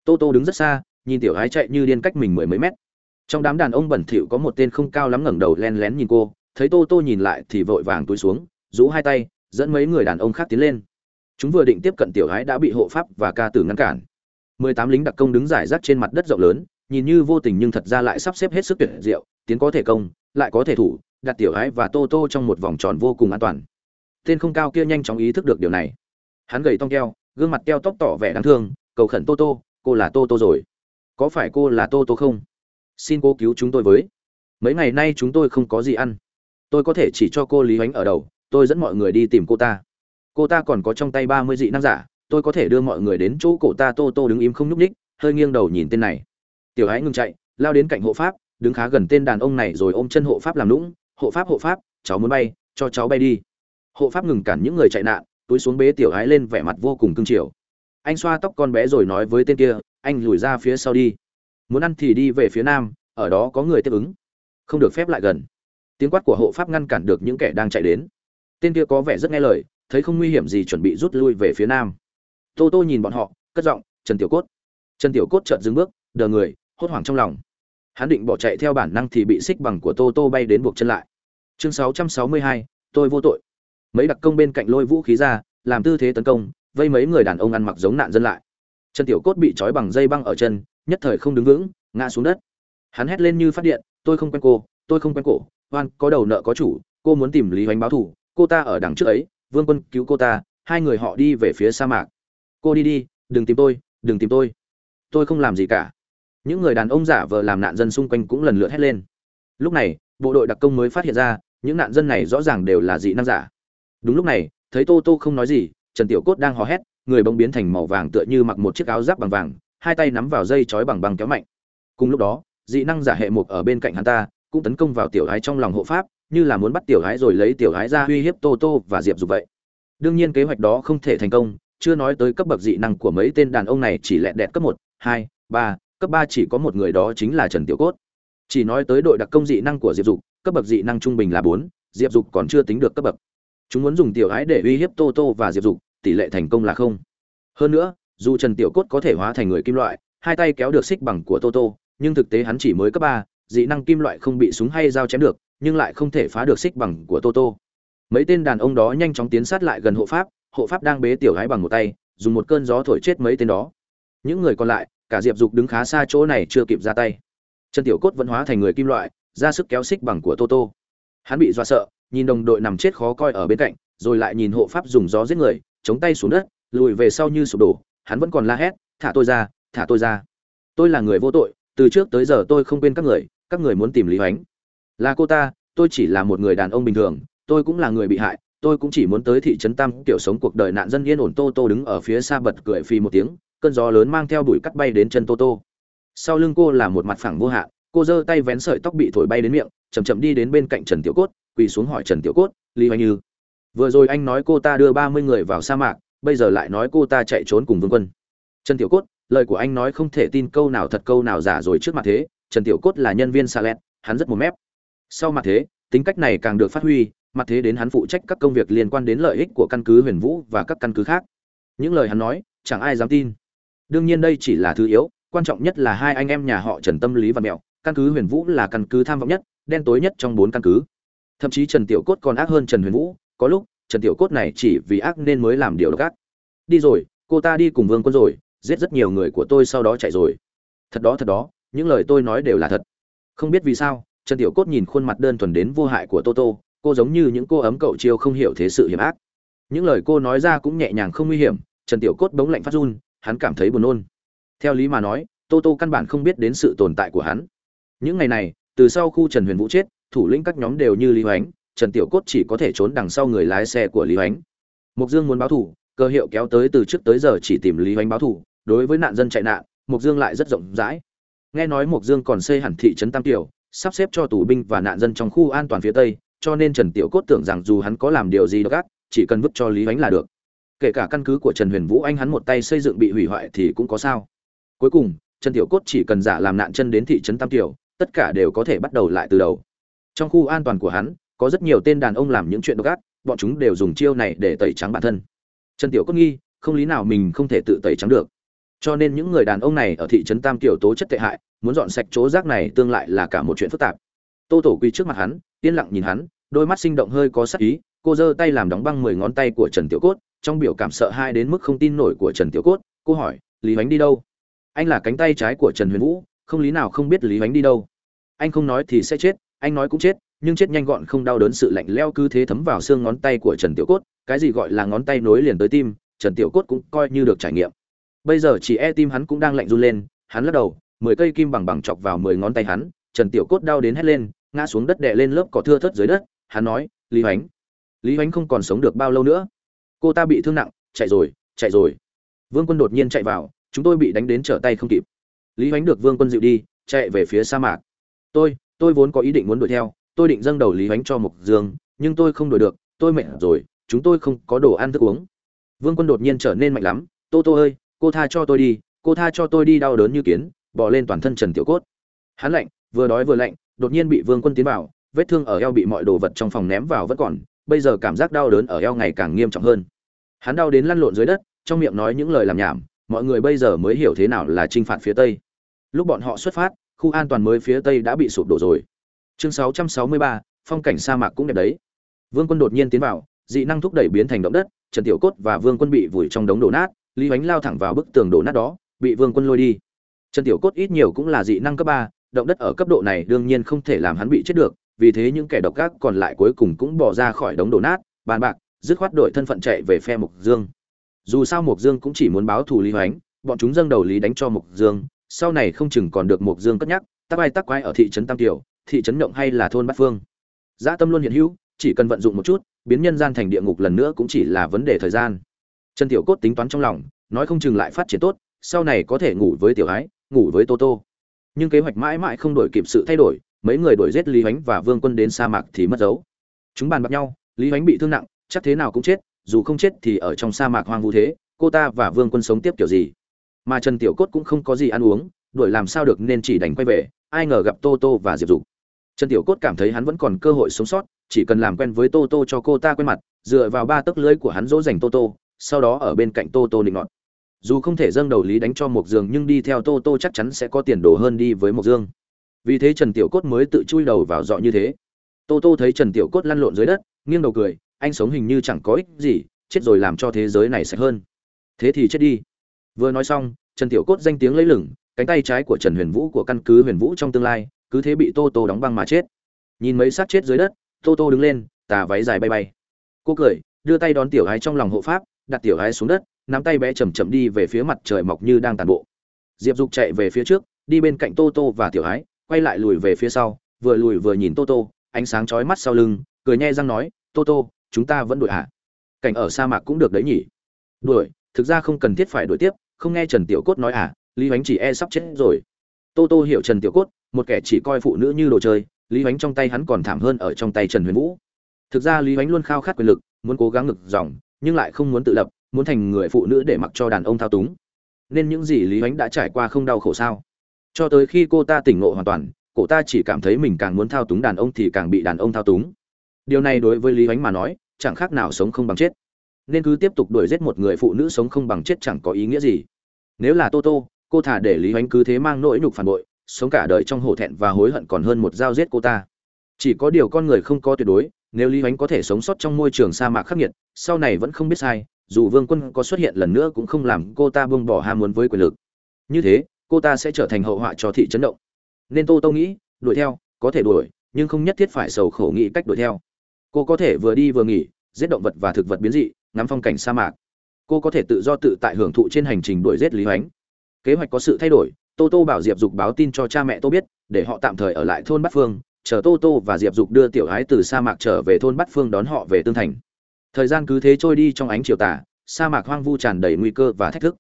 Tô tô đứng rất xa, nhìn tiểu ái chạy như điên cách mình mười mấy mét trong đám đàn ông bẩn thỉu có một tên không cao lắm ngẩng đầu len lén nhìn cô, thấy tô tô nhìn lại thì vội vàng túi xuống, rũ hai tay, dẫn mấy người đàn ông khác tiến lên. Chúng vừa định tiếp cận tiểu gái đã bị hộ pháp và ca tử ngăn cản. Mười tám lính đặc công đứng giải rác trên mặt đất rộng lớn, nhìn như vô tình nhưng thật ra lại sắp xếp hết sức tuyệt diệu, tiến có thể công, lại có thể thủ, đặt tiểu gái và tô tô trong một vòng tròn vô cùng an toàn. Tên không cao kia nhanh chóng ý thức được điều này. Hắn gầy tong keo, gương mặt keo tóc tỏ vẻ đáng thương, cầu khẩn tô tô, cô là tô tô rồi. Có phải cô là tô tô không? Xin cô cứu chúng tôi với. Mấy ngày nay chúng tôi không có gì ăn. Tôi có thể chỉ cho cô lý ánh ở đầu, tôi dẫn mọi người đi tìm cô ta. Cô ta còn có trong tay ba mươi dị năng giả, tôi có thể đưa mọi người đến chỗ cổ ta tô tô đứng im không nhúc ních hơi nghiêng đầu nhìn tên này. Tiểu ái ngừng chạy, lao đến cạnh hộ pháp, đứng khá gần tên đàn ông này rồi ôm chân hộ pháp làm lũng hộ pháp hộ pháp, cháu muốn bay, cho cháu bay đi. Hộ pháp ngừng cản những người chạy nạn, túi xuống bế tiểu ái lên vẻ mặt vô cùng cưng chiều. Anh xoa tóc con bé rồi nói với tên kia, anh lùi ra phía sau đi muốn ăn thì đi về phía nam ở đó có người tiếp ứng. Không được phép lại gần. Tiếng quát của hộ pháp ngăn cản được những kẻ đang chạy đến. Tên kia có vẻ rất nghe lời thấy không nguy hiểm gì chuẩn bị rút lui về phía nam. Tô tô nhìn bọn họ cất giọng trần tiểu cốt. Trần tiểu cốt chợt dừng bước đờ người hốt hoảng trong lòng. Hắn định bỏ chạy theo bản năng thì bị xích bằng của tô tô bay đến buộc chân lại. Chương 662, tôi vô tội. Mấy đặc công bên cạnh lôi vũ khí ra làm tư thế tấn công vây mấy người đàn ông ăn mặc giống nạn dân lại. Trần tiểu cốt bị trói bằng dây băng ở chân nhất thời không đứng vững, ngã xuống đất. Hắn hét lên như phát điện, tôi không quen cô, tôi không quen cổ, oan, có đầu nợ có chủ, cô muốn tìm lý hoánh báo thù, cô ta ở đằng trước ấy, vương quân cứu cô ta, hai người họ đi về phía sa mạc. Cô đi đi, đừng tìm tôi, đừng tìm tôi. Tôi không làm gì cả. Những người đàn ông giả vờ làm nạn dân xung quanh cũng lần lượt hét lên. Lúc này, bộ đội đặc công mới phát hiện ra, những nạn dân này rõ ràng đều là dị năng giả. Đúng lúc này, thấy tô tô không nói gì, trần tiểu cốt đang hò hét, người bỗng biến thành màu vàng tựa như mặc một chiếc áo giáp bằng vàng hai tay nắm vào dây chói bằng bằng kéo mạnh. Cùng lúc đó, dị năng giả hệ mục ở bên cạnh hắn ta cũng tấn công vào tiểu gái trong lòng hộ pháp, như là muốn bắt tiểu gái rồi lấy tiểu gái ra uy hiếp tô tô và diệp dục vậy. Đương nhiên kế hoạch đó không thể thành công, chưa nói tới cấp bậc dị năng của mấy tên đàn ông này chỉ lẹn đẹt cấp một, hai, ba, cấp ba chỉ có một người đó chính là trần tiểu cốt. Chỉ nói tới đội đặc công dị năng của diệp dục, cấp bậc dị năng trung bình là bốn, diệp dục còn chưa tính được cấp bậc. Chúng muốn dùng tiểu ái để uy hiếp tô tô và diệp dục, tỷ lệ thành công là không. Hơn nữa dù trần tiểu cốt có thể hóa thành người kim loại, hai tay kéo được xích bằng của tô tô, nhưng thực tế hắn chỉ mới cấp ba, dị năng kim loại không bị súng hay dao chém được, nhưng lại không thể phá được xích bằng của tô tô. Mấy tên đàn ông đó nhanh chóng tiến sát lại gần hộ pháp hộ pháp đang bế tiểu gái bằng một tay, dùng một cơn gió thổi chết mấy tên đó. Những người còn lại, cả diệp dục đứng khá xa chỗ này chưa kịp ra tay. Trần tiểu cốt vẫn hóa thành người kim loại, ra sức kéo xích bằng của tô tô. Hắn bị dọa sợ, nhìn đồng đội nằm chết khó coi ở bên cạnh, rồi lại nhìn hộ pháp dùng gió giết người, chống tay xuống đất, lùi về sau như sụp đổ hắn vẫn còn la hét, thả tôi ra, thả tôi ra. Tôi là người vô tội, từ trước tới giờ tôi không quên các người các người muốn tìm lý hoánh. Là cô ta, tôi chỉ là một người đàn ông bình thường, tôi cũng là người bị hại, tôi cũng chỉ muốn tới thị trấn tam kiểu sống cuộc đời nạn dân yên ổn. Tô tô đứng ở phía xa bật cười phì một tiếng, cơn gió lớn mang theo bụi cắt bay đến chân tô tô. Sau lưng cô là một mặt phẳng vô hạn cô giơ tay vén sợi tóc bị thổi bay đến miệng chầm chậm đi đến bên cạnh trần tiểu cốt, quỳ xuống hỏi trần tiểu cốt, lý hoài như vừa rồi anh nói cô ta đưa ba mươi người vào sa mạc bây giờ lại nói cô ta chạy trốn cùng vương quân. Trần tiểu cốt, lời của anh nói không thể tin câu nào thật, câu nào giả rồi trước mặt thế. Trần tiểu cốt là nhân viên xa lẹt, hắn rất một mép. Sau mặt thế, tính cách này càng được phát huy, mặt thế đến hắn phụ trách các công việc liên quan đến lợi ích của căn cứ huyền vũ và các căn cứ khác. Những lời hắn nói, chẳng ai dám tin. Đương nhiên đây chỉ là thứ yếu, quan trọng nhất là hai anh em nhà họ trần tâm lý và mẹo. Căn cứ huyền vũ là căn cứ tham vọng nhất, đen tối nhất trong bốn căn cứ. Thậm chí trần tiểu cốt còn ác hơn trần huyền vũ, có lúc trần tiểu cốt này chỉ vì ác nên mới làm điều độc ác. Đi rồi, cô ta đi cùng vương quân rồi, giết rất nhiều người của tôi sau đó chạy rồi. Thật đó thật đó, những lời tôi nói đều là thật. Không biết vì sao, trần tiểu cốt nhìn khuôn mặt đơn thuần đến vô hại của toto, cô giống như những cô ấm cậu chiêu không hiểu thế sự hiểm ác. Những lời cô nói ra cũng nhẹ nhàng không nguy hiểm, trần tiểu cốt bỗng lạnh phát run, hắn cảm thấy buồn nôn. Theo lý mà nói tô tô căn bản không biết đến sự tồn tại của hắn. Những ngày này, từ sau khu trần huyền vũ chết, thủ lĩnh các nhóm đều như lý hoánh trần tiểu cốt chỉ có thể trốn đằng sau người lái xe của lý hoánh. Mục dương muốn báo thủ cơ hiệu kéo tới từ trước tới giờ chỉ tìm lý hoánh báo thủ đối với nạn dân chạy nạn mục dương lại rất rộng rãi. Nghe nói mục dương còn xây hẳn thị trấn tam tiểu, sắp xếp cho tù binh và nạn dân trong khu an toàn phía tây, cho nên trần tiểu cốt tưởng rằng dù hắn có làm điều gì độc ác, chỉ cần vứt cho lý hoánh là được. Kể cả căn cứ của trần huyền vũ anh hắn một tay xây dựng bị hủy hoại thì cũng có sao. Cuối cùng, trần tiểu cốt chỉ cần giả làm nạn chân đến thị trấn tam tiểu, tất cả đều có thể bắt đầu lại từ đầu. Trong khu an toàn của hắn có rất nhiều tên đàn ông làm những chuyện độc ác, bọn chúng đều dùng chiêu này để tẩy trắng bản thân. Trần tiểu cốt nghi, không lý nào mình không thể tự tẩy trắng được. Cho nên những người đàn ông này ở thị trấn tam Kiều tố chất tệ hại, muốn dọn sạch chỗ rác này tương lại là cả một chuyện phức tạp. Tô tổ quy trước mặt hắn, yên lặng nhìn hắn, đôi mắt sinh động hơi có sắc ý, cô giơ tay làm đóng băng mười ngón tay của trần tiểu cốt, trong biểu cảm sợ hai đến mức không tin nổi của trần tiểu cốt, cô hỏi, lý Hoánh đi đâu? Anh là cánh tay trái của trần huyền vũ, không lý nào không biết lý Hoánh đi đâu. Anh không nói thì sẽ chết, anh nói cũng chết nhưng chết nhanh gọn không đau đớn sự lạnh leo cứ thế thấm vào xương ngón tay của trần tiểu cốt, cái gì gọi là ngón tay nối liền tới tim, trần tiểu cốt cũng coi như được trải nghiệm. Bây giờ chỉ e tim hắn cũng đang lạnh run lên, hắn lắc đầu, mười cây kim bằng bằng chọc vào mười ngón tay hắn, trần tiểu cốt đau đến hét lên, ngã xuống đất đè lên lớp cỏ thưa thớt dưới đất, hắn nói, lý hoánh lý hoánh không còn sống được bao lâu nữa. Cô ta bị thương nặng, chạy rồi chạy rồi. Vương quân đột nhiên chạy vào, chúng tôi bị đánh đến trở tay không kịp. Lý hoánh được vương quân dịu đi, chạy về phía sa mạc. Tôi tôi vốn có ý định muốn đuổi theo tôi định dâng đầu lý hoánh cho mục dương, nhưng tôi không đổi được, tôi mệt rồi, chúng tôi không có đồ ăn thức uống. Vương quân đột nhiên trở nên mạnh lắm, tô tô ơi, cô tha cho tôi đi, cô tha cho tôi đi đau đớn như kiến, bỏ lên toàn thân trần tiểu cốt. Hắn lạnh, vừa đói vừa lạnh, đột nhiên bị vương quân tiến vào, vết thương ở eo bị mọi đồ vật trong phòng ném vào vẫn còn, bây giờ cảm giác đau đớn ở eo ngày càng nghiêm trọng hơn. Hắn đau đến lăn lộn dưới đất, trong miệng nói những lời làm nhảm, mọi người bây giờ mới hiểu thế nào là t r i n h phạt phía tây. Lúc bọn họ xuất phát, khu an toàn mới phía tây đã bị sụp đổ rồi chương 663, phong cảnh sa mạc cũng đẹp đấy. Vương quân đột nhiên tiến vào dị năng thúc đẩy biến thành động đất trần tiểu cốt và vương quân bị vùi trong đống đổ nát lý ánh lao thẳng vào bức tường đổ nát đó bị vương quân lôi đi. Trần tiểu cốt ít nhiều cũng là dị năng cấp ba động đất ở cấp độ này đương nhiên không thể làm hắn bị chết được vì thế những kẻ độc ác còn lại cuối cùng cũng bỏ ra khỏi đống đổ nát bàn bạc dứt khoát đội thân phận chạy về phe mục dương. Dù sao mục dương cũng chỉ muốn báo thù lý hoánh bọn chúng dâng đầu lý đánh cho mục dương sau này không chừng còn được mục dương cất nhắc tắc ai tắc quái ở thị trấn tam tiểu thị trấn nhộng hay là thôn bát phương? Dã tâm luôn hiện hữu, chỉ cần vận dụng một chút, biến nhân gian thành địa ngục lần nữa cũng chỉ là vấn đề thời gian. Trần tiểu cốt tính toán trong lòng, nói không chừng lại phát triển tốt, sau này có thể ngủ với tiểu ái, ngủ với tô tô. Nhưng kế hoạch mãi mãi không đổi kịp sự thay đổi, mấy người đuổi giết lý ánh và vương quân đến sa mạc thì mất dấu. Chúng bàn bạc nhau, lý ánh bị thương nặng, chắc thế nào cũng chết, dù không chết thì ở trong sa mạc hoang vu thế, cô ta và vương quân sống tiếp kiểu gì? Mà trần tiểu cốt cũng không có gì ăn uống, đuổi làm sao được nên chỉ đành quay về, ai ngờ gặp tô tô và diệp dục trần tiểu cốt cảm thấy hắn vẫn còn cơ hội sống sót, chỉ cần làm quen với tô tô cho cô ta quen mặt, dựa vào ba tấc lưới của hắn dỗ dành tô tô, sau đó ở bên cạnh tô tô định nọt. Dù không thể dâng đầu lý đánh cho Mộc Dương, nhưng đi theo tô tô chắc chắn sẽ có tiền đồ hơn đi với Mộc dương. Vì thế trần tiểu cốt mới tự chui đầu vào dọ như thế. Tô tô thấy trần tiểu cốt lăn lộn dưới đất, nghiêng đầu cười, anh sống hình như chẳng có ích gì, chết rồi làm cho thế giới này sạch hơn. Thế thì chết đi. Vừa nói xong, trần tiểu cốt danh tiếng lấy lửng, cánh tay trái của trần huyền vũ của căn cứ huyền vũ trong tương lai cứ thế bị tô tô đóng băng mà chết. Nhìn mấy xác chết dưới đất, tô tô đứng lên, tà váy dài bay bay. Cô cười, đưa tay đón tiểu gái trong lòng hộ pháp, đặt tiểu gái xuống đất, nắm tay bé chầm chậm đi về phía mặt trời mọc như đang tàn bộ. Diệp dục chạy về phía trước, đi bên cạnh tô tô và tiểu gái quay lại lùi về phía sau, vừa lùi vừa nhìn tô tô, ánh sáng chói mắt sau lưng, cười nhe răng nói, tô tô, chúng ta vẫn đuổi hả? Cảnh ở sa mạc cũng được đấy nhỉ? Đuổi, thực ra không cần thiết phải đuổi tiếp, không nghe trần tiểu cốt nói à lý ánh chỉ e sắp chết rồi. Tô tô hiểu trần tiểu cốt một kẻ chỉ coi phụ nữ như đồ chơi, lý ánh trong tay hắn còn thảm hơn ở trong tay trần huyền vũ. Thực ra lý ánh luôn khao khát quyền lực, muốn cố gắng ngực dòng, nhưng lại không muốn tự lập, muốn thành người phụ nữ để mặc cho đàn ông thao túng. Nên những gì lý ánh đã trải qua không đau khổ sao? Cho tới khi cô ta tỉnh ngộ hoàn toàn, cô ta chỉ cảm thấy mình càng muốn thao túng đàn ông thì càng bị đàn ông thao túng. Điều này đối với lý ánh mà nói, chẳng khác nào sống không bằng chết. Nên cứ tiếp tục đuổi giết một người phụ nữ sống không bằng chết chẳng có ý nghĩa gì. Nếu là tô tô, cô thả để lý ánh cứ thế mang nỗi nhục phản bội sống cả đời trong hổ thẹn và hối hận còn hơn một dao giết cô ta. Chỉ có điều con người không có tuyệt đối, nếu lý ánh có thể sống sót trong môi trường sa mạc khắc nghiệt, sau này vẫn không biết sai, dù vương quân có xuất hiện lần nữa cũng không làm cô ta buông bỏ ham muốn với quyền lực. Như thế, cô ta sẽ trở thành hậu họa cho thị trấn động. Nên tô tô nghĩ, đuổi theo, có thể đuổi, nhưng không nhất thiết phải sầu khổ nghĩ cách đuổi theo. Cô có thể vừa đi vừa nghỉ, giết động vật và thực vật biến dị, ngắm phong cảnh sa mạc. Cô có thể tự do tự tại hưởng thụ trên hành trình đuổi giết lý hoánh. Kế hoạch có sự thay đổi tô tô bảo diệp dục báo tin cho cha mẹ tô biết, để họ tạm thời ở lại thôn bát phương, chờ tô tô và diệp dục đưa tiểu ái từ sa mạc trở về thôn bát phương đón họ về tương thành. Thời gian cứ thế trôi đi trong ánh chiều tà, sa mạc hoang vu tràn đầy nguy cơ và thách thức.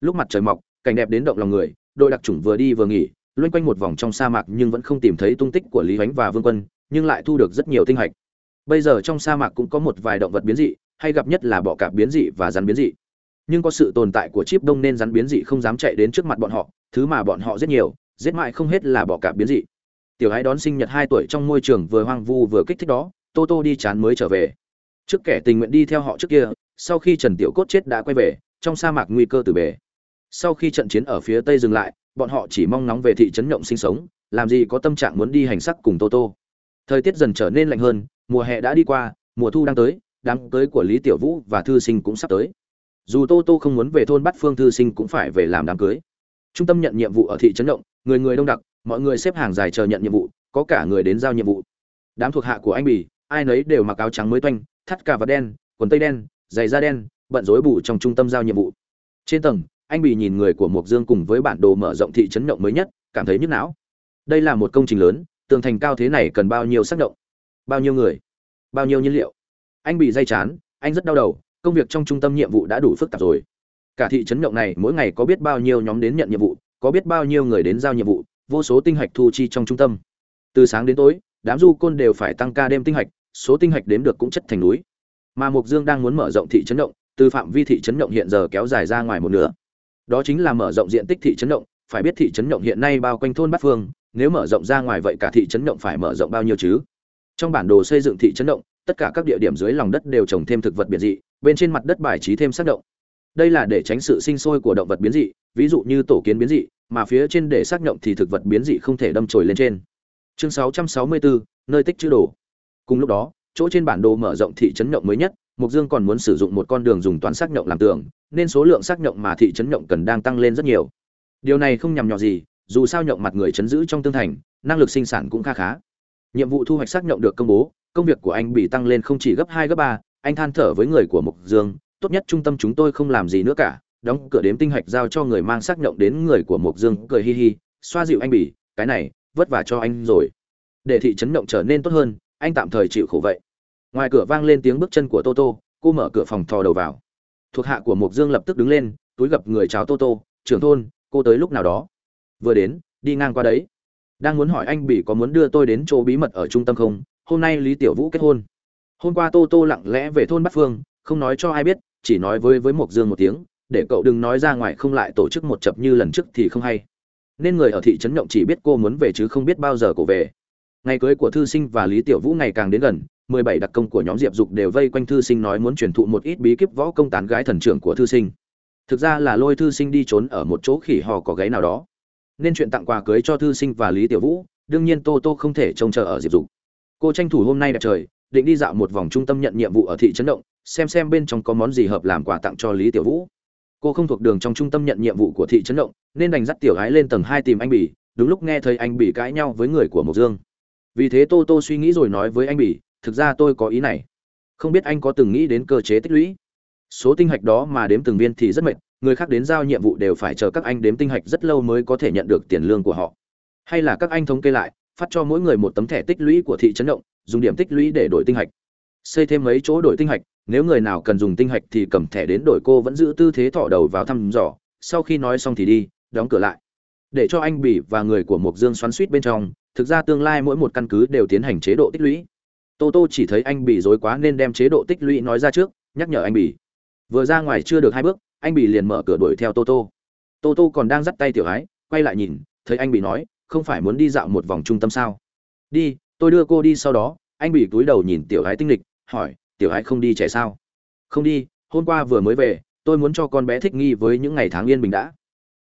Lúc mặt trời mọc, cảnh đẹp đến động lòng người, đội đặc chủng vừa đi vừa nghỉ, loanh quanh một vòng trong sa mạc nhưng vẫn không tìm thấy tung tích của lý ánh và vương quân, nhưng lại thu được rất nhiều tinh hạch. Bây giờ trong sa mạc cũng có một vài động vật biến dị, hay gặp nhất là bọ cạp biến dị và rắn biến dị. Nhưng có sự tồn tại của chip đông nên rắn biến dị không dám chạy đến trước mặt bọn họ thứ mà bọn họ rất nhiều, giết mãi không hết là bọ cạp biến dị. Tiểu hãy đón sinh nhật hai tuổi trong môi trường vừa hoang vu vừa kích thích đó, tô tô đi chán mới trở về. Trước kẻ tình nguyện đi theo họ trước kia, sau khi trần tiểu cốt chết đã quay về, trong sa mạc nguy cơ từ bể sau khi trận chiến ở phía tây dừng lại, bọn họ chỉ mong nóng về thị trấn nhộng sinh sống, làm gì có tâm trạng muốn đi hành sắc cùng tô tô. Thời tiết dần trở nên lạnh hơn, mùa hè đã đi qua, mùa thu đang tới, đám cưới của lý tiểu vũ và thư sinh cũng sắp tới. Dù tô tô không muốn về thôn bắt phương thư sinh cũng phải về làm đám cưới trung tâm nhận nhiệm vụ ở thị trấn động, người người đông đặc, mọi người xếp hàng dài chờ nhận nhiệm vụ, có cả người đến giao nhiệm vụ. Đám thuộc hạ của anh bỉ ai nấy đều mặc áo trắng mới toanh, thắt cà vạt đen, quần tây đen, giày da đen, bận rối bù trong trung tâm giao nhiệm vụ. Trên tầng, anh bỉ nhìn người của mộc dương cùng với bản đồ mở rộng thị trấn động mới nhất, cảm thấy nhức não. Đây là một công trình lớn, tường thành cao thế này cần bao nhiêu xác động? Bao nhiêu người? Bao nhiêu nhiên liệu? Anh bị dây chán, anh rất đau đầu, công việc trong trung tâm nhiệm vụ đã đủ phức tạp rồi cả thị trấn nhộng này mỗi ngày có biết bao nhiêu nhóm đến nhận nhiệm vụ, có biết bao nhiêu người đến giao nhiệm vụ, vô số tinh hạch thu chi trong trung tâm. Từ sáng đến tối, đám du côn đều phải tăng ca đêm tinh hạch, số tinh hạch đếm được cũng chất thành núi. Mà mục dương đang muốn mở rộng thị trấn động từ phạm vi thị trấn động hiện giờ kéo dài ra ngoài một nửa. Đó chính là mở rộng diện tích thị trấn động phải biết thị trấn động hiện nay bao quanh thôn bát phương, nếu mở rộng ra ngoài vậy cả thị trấn động phải mở rộng bao nhiêu chứ? Trong bản đồ xây dựng thị trấn động tất cả các địa điểm dưới lòng đất đều trồng thêm thực vật biệt dị, bên trên mặt đất bài trí thêm xác động đây là để tránh sự sinh sôi của động vật biến dị ví dụ như tổ kiến biến dị mà phía trên để xác nhộng thì thực vật biến dị không thể đâm chồi lên trên. Chương 664, nơi tích chữ đồ. Cùng lúc đó chỗ trên bản đồ mở rộng thị trấn nhộng mới nhất mục dương còn muốn sử dụng một con đường dùng toán xác nhộng làm tường nên số lượng xác nhộng mà thị trấn nhộng cần đang tăng lên rất nhiều. Điều này không nhằm nhỏ gì dù sao nhộng mặt người chấn giữ trong tương thành năng lực sinh sản cũng kha khá. Nhiệm vụ thu hoạch xác nhộng được công bố công việc của anh bị tăng lên không chỉ gấp hai gấp ba anh than thở với người của mục dương tốt nhất trung tâm chúng tôi không làm gì nữa cả, đóng cửa đếm tinh hạch giao cho người mang xác nhộng đến người của Mộc dương, cười hi hi, xoa dịu anh bỉ, cái này, vất vả cho anh rồi. Để thị trấn nhộng trở nên tốt hơn, anh tạm thời chịu khổ vậy. Ngoài cửa vang lên tiếng bước chân của toto cô mở cửa phòng thò đầu vào. Thuộc hạ của Mộc dương lập tức đứng lên, túi gặp người chào toto trưởng thôn, cô tới lúc nào đó? Vừa đến, đi ngang qua đấy. Đang muốn hỏi anh bỉ có muốn đưa tôi đến chỗ bí mật ở trung tâm không? Hôm nay lý tiểu vũ kết hôn. Hôm qua tô tô lặng lẽ về thôn bắc phương, không nói cho ai biết chỉ nói với với mộc dương một tiếng, để cậu đừng nói ra ngoài không lại tổ chức một chập như lần trước thì không hay. Nên người ở thị trấn nhộng chỉ biết cô muốn về chứ không biết bao giờ cô về. Ngày cưới của thư sinh và lý tiểu vũ ngày càng đến gần, mười bảy đặc công của nhóm diệp dục đều vây quanh thư sinh nói muốn truyền thụ một ít bí kíp võ công tán gái thần trưởng của thư sinh. Thực ra là lôi thư sinh đi trốn ở một chỗ khỉ hò có gáy nào đó. Nên chuyện tặng quà cưới cho thư sinh và lý tiểu vũ, đương nhiên tô tô không thể trông chờ ở diệp dục. Cô tranh thủ hôm nay đẹp trời, định đi dạo một vòng trung tâm nhận nhiệm vụ ở thị trấn động xem xem bên trong có món gì hợp làm quà tặng cho lý tiểu vũ. Cô không thuộc đường trong trung tâm nhận nhiệm vụ của thị trấn động, nên đành dắt tiểu gái lên tầng hai tìm anh bỉ, đúng lúc nghe thấy anh bỉ cãi nhau với người của mộc dương. Vì thế tô tô suy nghĩ rồi nói với anh bỉ, thực ra tôi có ý này. Không biết anh có từng nghĩ đến cơ chế tích lũy? Số tinh hạch đó mà đếm từng viên thì rất mệt, người khác đến giao nhiệm vụ đều phải chờ các anh đếm tinh hạch rất lâu mới có thể nhận được tiền lương của họ. Hay là các anh thống kê lại, phát cho mỗi người một tấm thẻ tích lũy của thị trấn động, dùng điểm tích lũy để đổi tinh hạch. Xây thêm mấy chỗ đổi tinh hạch nếu người nào cần dùng tinh hạch thì cầm thẻ đến đổi cô vẫn giữ tư thế thọ đầu vào thăm dò, sau khi nói xong thì đi, đóng cửa lại. Để cho anh bỉ và người của mộc dương xoắn suýt bên trong, thực ra tương lai mỗi một căn cứ đều tiến hành chế độ tích lũy. Tô tô chỉ thấy anh bỉ dối quá nên đem chế độ tích lũy nói ra trước, nhắc nhở anh bỉ. Vừa ra ngoài chưa được hai bước, anh bỉ liền mở cửa đuổi theo tô tô. Tô tô còn đang dắt tay tiểu ái quay lại nhìn, thấy anh bỉ nói, không phải muốn đi dạo một vòng trung tâm sao? Đi, tôi đưa cô đi sau đó. Anh bỉ cúi đầu nhìn tiểu gái tinh lịch, hỏi tiểu gái không đi trẻ sao? Không đi, hôm qua vừa mới về, tôi muốn cho con bé thích nghi với những ngày tháng yên bình đã.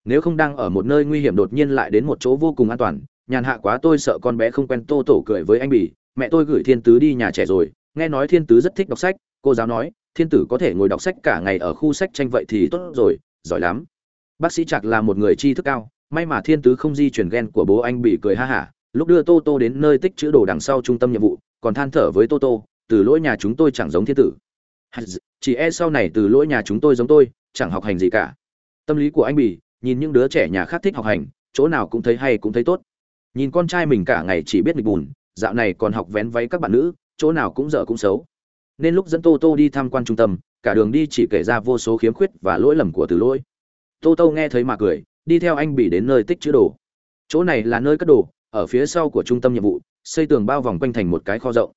Nếu không đang ở một nơi nguy hiểm đột nhiên lại đến một chỗ vô cùng an toàn, nhàn hạ quá tôi sợ con bé không quen tô tổ cười với anh bỉ mẹ tôi gửi thiên tứ đi nhà trẻ rồi, nghe nói thiên tứ rất thích đọc sách. Cô giáo nói, thiên tử có thể ngồi đọc sách cả ngày ở khu sách tranh vậy thì tốt rồi, giỏi lắm. Bác sĩ trạc là một người tri thức cao, may mà thiên tứ không di chuyển ghen của bố anh bị cười ha hả. Lúc đưa tô tô đến nơi tích chữ đồ đằng sau trung tâm nhiệm vụ, còn than thở với tô tô từ lỗi nhà chúng tôi chẳng giống thiên tử. Chỉ e sau này từ lỗi nhà chúng tôi giống tôi, chẳng học hành gì cả. Tâm lý của anh bỉ nhìn những đứa trẻ nhà khác thích học hành, chỗ nào cũng thấy hay cũng thấy tốt. Nhìn con trai mình cả ngày chỉ biết nghịch bùn, dạo này còn học vén váy các bạn nữ, chỗ nào cũng dở cũng xấu. Nên lúc dẫn tô tô đi tham quan trung tâm, cả đường đi chỉ kể ra vô số khiếm khuyết và lỗi lầm của từ lỗi. Tô tô nghe thấy mà cười, đi theo anh bỉ đến nơi tích chữ đồ. Chỗ này là nơi cất đồ, ở phía sau của trung tâm nhiệm vụ, xây tường bao vòng quanh thành một cái kho rộng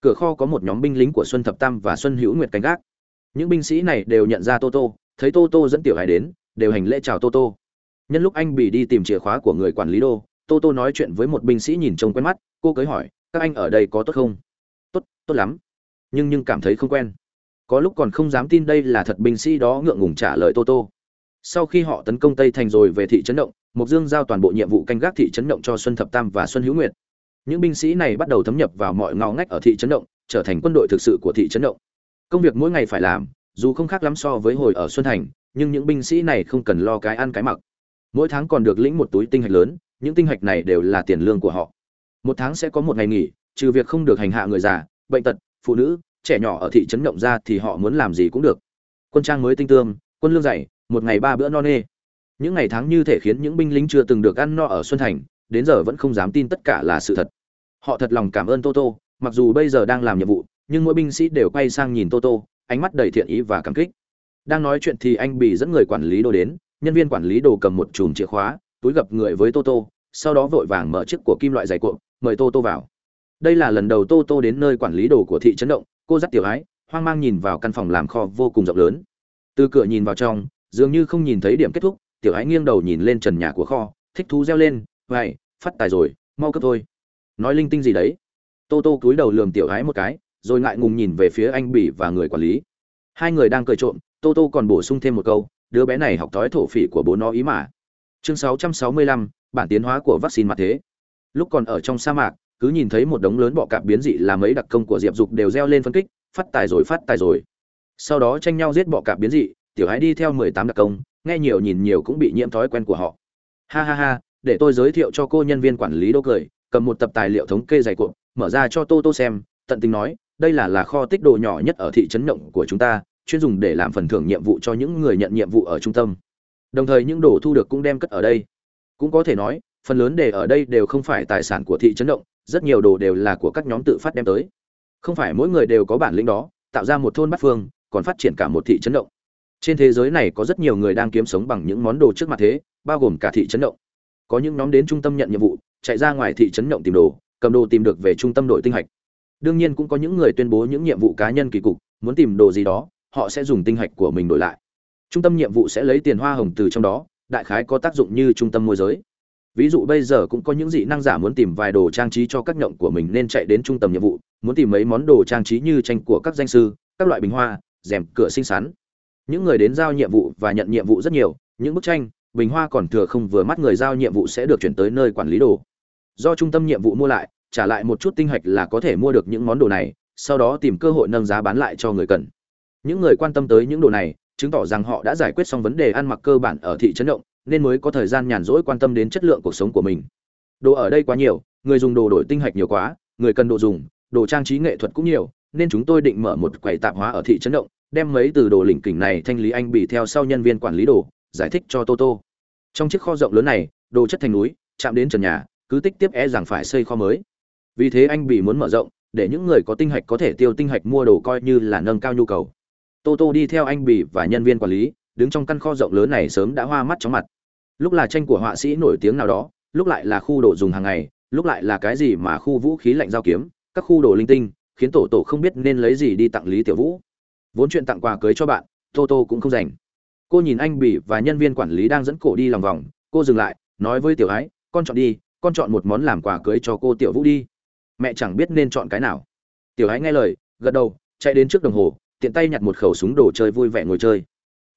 cửa kho có một nhóm binh lính của xuân thập tam và xuân hữu nguyệt canh gác. Những binh sĩ này đều nhận ra tô tô, thấy tô tô dẫn tiểu hải đến, đều hành lễ chào tô tô. Nhân lúc anh bị đi tìm chìa khóa của người quản lý đô, tô tô nói chuyện với một binh sĩ nhìn trông quen mắt, cô cưới hỏi, các anh ở đây có tốt không? Tốt tốt lắm, nhưng nhưng cảm thấy không quen. Có lúc còn không dám tin đây là thật binh sĩ đó ngượng ngùng trả lời tô tô. Sau khi họ tấn công tây thành rồi về thị trấn động mục dương giao toàn bộ nhiệm vụ canh gác thị trấn động cho xuân thập tam và xuân hữu nguyệt những binh sĩ này bắt đầu thấm nhập vào mọi ngõ ngách ở thị trấn động, trở thành quân đội thực sự của thị trấn động. Công việc mỗi ngày phải làm, dù không khác lắm so với hồi ở xuân thành, nhưng những binh sĩ này không cần lo cái ăn cái mặc. Mỗi tháng còn được lĩnh một túi tinh hạch lớn, những tinh hạch này đều là tiền lương của họ. Một tháng sẽ có một ngày nghỉ, trừ việc không được hành hạ người già, bệnh tật, phụ nữ, trẻ nhỏ ở thị trấn động ra thì họ muốn làm gì cũng được. Quân trang mới tinh tương quân lương dày, một ngày ba bữa no nê. Những ngày tháng như thể khiến những binh lính chưa từng được ăn no ở xuân thành, đến giờ vẫn không dám tin tất cả là sự thật họ thật lòng cảm ơn toto mặc dù bây giờ đang làm nhiệm vụ, nhưng mỗi binh sĩ đều quay sang nhìn toto ánh mắt đầy thiện ý và cảm kích. Đang nói chuyện thì anh bị dẫn người quản lý đồ đến, nhân viên quản lý đồ cầm một chùm chìa khóa, túi gặp người với toto sau đó vội vàng mở chiếc của kim loại dày cuộn, mời toto vào. Đây là lần đầu toto đến nơi quản lý đồ của thị trấn động, cô dắt tiểu ái, hoang mang nhìn vào căn phòng làm kho vô cùng rộng lớn. Từ cửa nhìn vào trong, dường như không nhìn thấy điểm kết thúc, tiểu ái nghiêng đầu nhìn lên trần nhà của kho, thích thú reo lên vậy phát tài rồi, mau cấp thôi nói linh tinh gì đấy? Tô tô cúi đầu lườm tiểu ái một cái rồi ngại ngùng nhìn về phía anh bỉ và người quản lý. Hai người đang cười trộm tô tô còn bổ sung thêm một câu đứa bé này học thói thổ phỉ của bố nó ý mà. Chương 665, bản tiến hóa của vaccine mặt thế. Lúc còn ở trong sa mạc cứ nhìn thấy một đống lớn bọ cạp biến dị làm mấy đặc công của diệp dục đều reo lên phân kích phát tài rồi phát tài rồi. Sau đó tranh nhau giết bọ cạp biến dị tiểu ái đi theo mười tám đặc công nghe nhiều nhìn nhiều cũng bị nhiễm thói quen của họ. Ha ha ha để tôi giới thiệu cho cô nhân viên quản lý đô cười cầm một tập tài liệu thống kê dày cuộn mở ra cho tô tô xem, tận tình nói, đây là là kho tích đồ nhỏ nhất ở thị trấn động của chúng ta, chuyên dùng để làm phần thưởng nhiệm vụ cho những người nhận nhiệm vụ ở trung tâm. Đồng thời những đồ thu được cũng đem cất ở đây. Cũng có thể nói, phần lớn đề ở đây đều không phải tài sản của thị trấn động rất nhiều đồ đều là của các nhóm tự phát đem tới. Không phải mỗi người đều có bản lĩnh đó, tạo ra một thôn bát phương, còn phát triển cả một thị trấn động trên thế giới này có rất nhiều người đang kiếm sống bằng những món đồ trước mặt thế, bao gồm cả thị trấn động có những nhóm đến trung tâm nhận nhiệm vụ chạy ra ngoài thị trấn động tìm đồ, cầm đồ tìm được về trung tâm đội tinh hạch. Đương nhiên cũng có những người tuyên bố những nhiệm vụ cá nhân kỳ cục, muốn tìm đồ gì đó, họ sẽ dùng tinh hạch của mình đổi lại. Trung tâm nhiệm vụ sẽ lấy tiền hoa hồng từ trong đó, đại khái có tác dụng như trung tâm môi giới. Ví dụ bây giờ cũng có những dị năng giả muốn tìm vài đồ trang trí cho các nhộng của mình nên chạy đến trung tâm nhiệm vụ, muốn tìm mấy món đồ trang trí như tranh của các danh sư, các loại bình hoa, rèm, cửa xinh xắn. Những người đến giao nhiệm vụ và nhận nhiệm vụ rất nhiều, những bức tranh, bình hoa còn thừa không vừa mắt người giao nhiệm vụ sẽ được chuyển tới nơi quản lý đồ do trung tâm nhiệm vụ mua lại, trả lại một chút tinh hạch là có thể mua được những món đồ này, sau đó tìm cơ hội nâng giá bán lại cho người cần. Những người quan tâm tới những đồ này, chứng tỏ rằng họ đã giải quyết xong vấn đề ăn mặc cơ bản ở thị trấn động, nên mới có thời gian nhàn rỗi quan tâm đến chất lượng cuộc sống của mình. Đồ ở đây quá nhiều, người dùng đồ đổi tinh hạch nhiều quá, người cần đồ dùng, đồ trang trí nghệ thuật cũng nhiều, nên chúng tôi định mở một quầy tạp hóa ở thị trấn động, đem mấy từ đồ lỉnh kỉnh này thanh lý anh bị theo sau nhân viên quản lý đồ, giải thích cho toto trong chiếc kho rộng lớn này, đồ chất thành núi, chạm đến trần nhà cứ tích tiếp e rằng phải xây kho mới. Vì thế anh bị muốn mở rộng, để những người có tinh hạch có thể tiêu tinh hạch mua đồ coi như là nâng cao nhu cầu. Tô tô đi theo anh bỉ và nhân viên quản lý, đứng trong căn kho rộng lớn này sớm đã hoa mắt chóng mặt. Lúc là tranh của họa sĩ nổi tiếng nào đó, lúc lại là khu đồ dùng hàng ngày, lúc lại là cái gì mà khu vũ khí lạnh giao kiếm, các khu đồ linh tinh, khiến tổ tổ không biết nên lấy gì đi tặng lý tiểu vũ. Vốn chuyện tặng quà cưới cho bạn, tô tô cũng không dành cô nhìn anh bỉ và nhân viên quản lý đang dẫn cổ đi lòng vòng, cô dừng lại, nói với tiểu ái, con chọn đi con chọn một món làm quà cưới cho cô tiểu vũ đi. Mẹ chẳng biết nên chọn cái nào. Tiểu ái nghe lời gật đầu chạy đến trước đồng hồ tiện tay nhặt một khẩu súng đồ chơi vui vẻ ngồi chơi.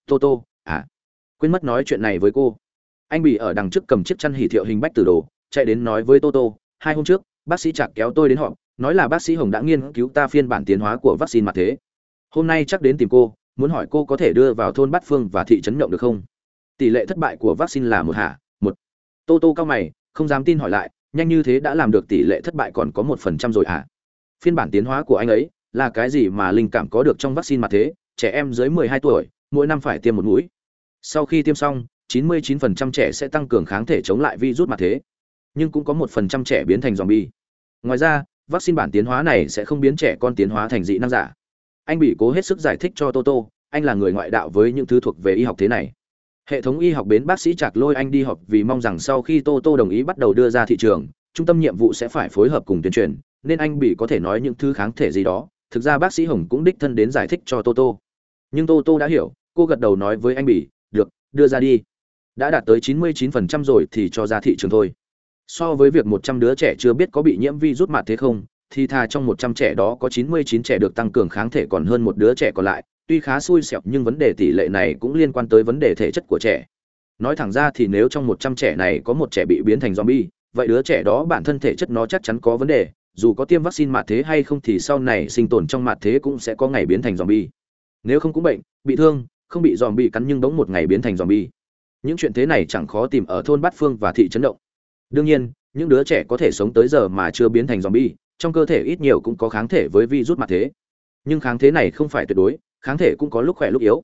Tô tô à quên mất nói chuyện này với cô. Anh bị ở đằng trước cầm chiếc chăn hỉ thiệu hình bách từ đồ chạy đến nói với tô tô hai hôm trước bác sĩ chạc kéo tôi đến họ, nói là bác sĩ hồng đã nghiên cứu ta phiên bản tiến hóa của vaccine mặt thế. Hôm nay chắc đến tìm cô muốn hỏi cô có thể đưa vào thôn bát phương và thị trấn nhộng được không? Tỷ lệ thất bại của vaccine là một hả? Một. Tô tô cao mày không dám tin hỏi lại, nhanh như thế đã làm được tỷ lệ thất bại còn có một phần trăm rồi à? phiên bản tiến hóa của anh ấy là cái gì mà linh cảm có được trong vaccine mặt thế? Trẻ em dưới 12 tuổi, mỗi năm phải tiêm một mũi. Sau khi tiêm xong 99% trẻ sẽ tăng cường kháng thể chống lại virus mà thế. Nhưng cũng có một phần trăm trẻ biến thành zombie. Ngoài ra, vaccine bản tiến hóa này sẽ không biến trẻ con tiến hóa thành dị năng giả. Anh bị cố hết sức giải thích cho toto, anh là người ngoại đạo với những thứ thuộc về y học thế này hệ thống y học bến bác sĩ chạc lôi anh đi họp vì mong rằng sau khi toto đồng ý bắt đầu đưa ra thị trường, trung tâm nhiệm vụ sẽ phải phối hợp cùng tuyên truyền, nên anh bị có thể nói những thứ kháng thể gì đó. Thực ra bác sĩ hồng cũng đích thân đến giải thích cho toto nhưng toto đã hiểu, cô gật đầu nói với anh bỉ, được, đưa ra đi. Đã đạt tới 99% rồi thì cho ra thị trường thôi. So với việc 100 đứa trẻ chưa biết có bị nhiễm virus mặt thế không, thì thà trong 100 trẻ đó có 99 trẻ được tăng cường kháng thể còn hơn một đứa trẻ còn lại tuy khá xui xẻo, nhưng vấn đề tỷ lệ này cũng liên quan tới vấn đề thể chất của trẻ. Nói thẳng ra thì nếu trong 100 trẻ này có một trẻ bị biến thành zombie, vậy đứa trẻ đó bản thân thể chất nó chắc chắn có vấn đề. Dù có tiêm vaccine mặt thế hay không thì sau này sinh tồn trong mặt thế cũng sẽ có ngày biến thành zombie. Nếu không cũng bệnh, bị thương, không bị zombie cắn nhưng bỗng một ngày biến thành zombie. Những chuyện thế này chẳng khó tìm ở thôn bát phương và thị trấn động. Đương nhiên, những đứa trẻ có thể sống tới giờ mà chưa biến thành zombie, trong cơ thể ít nhiều cũng có kháng thể với virus mặt thế. Nhưng kháng thế này không phải tuyệt đối kháng thể cũng có lúc khỏe lúc yếu.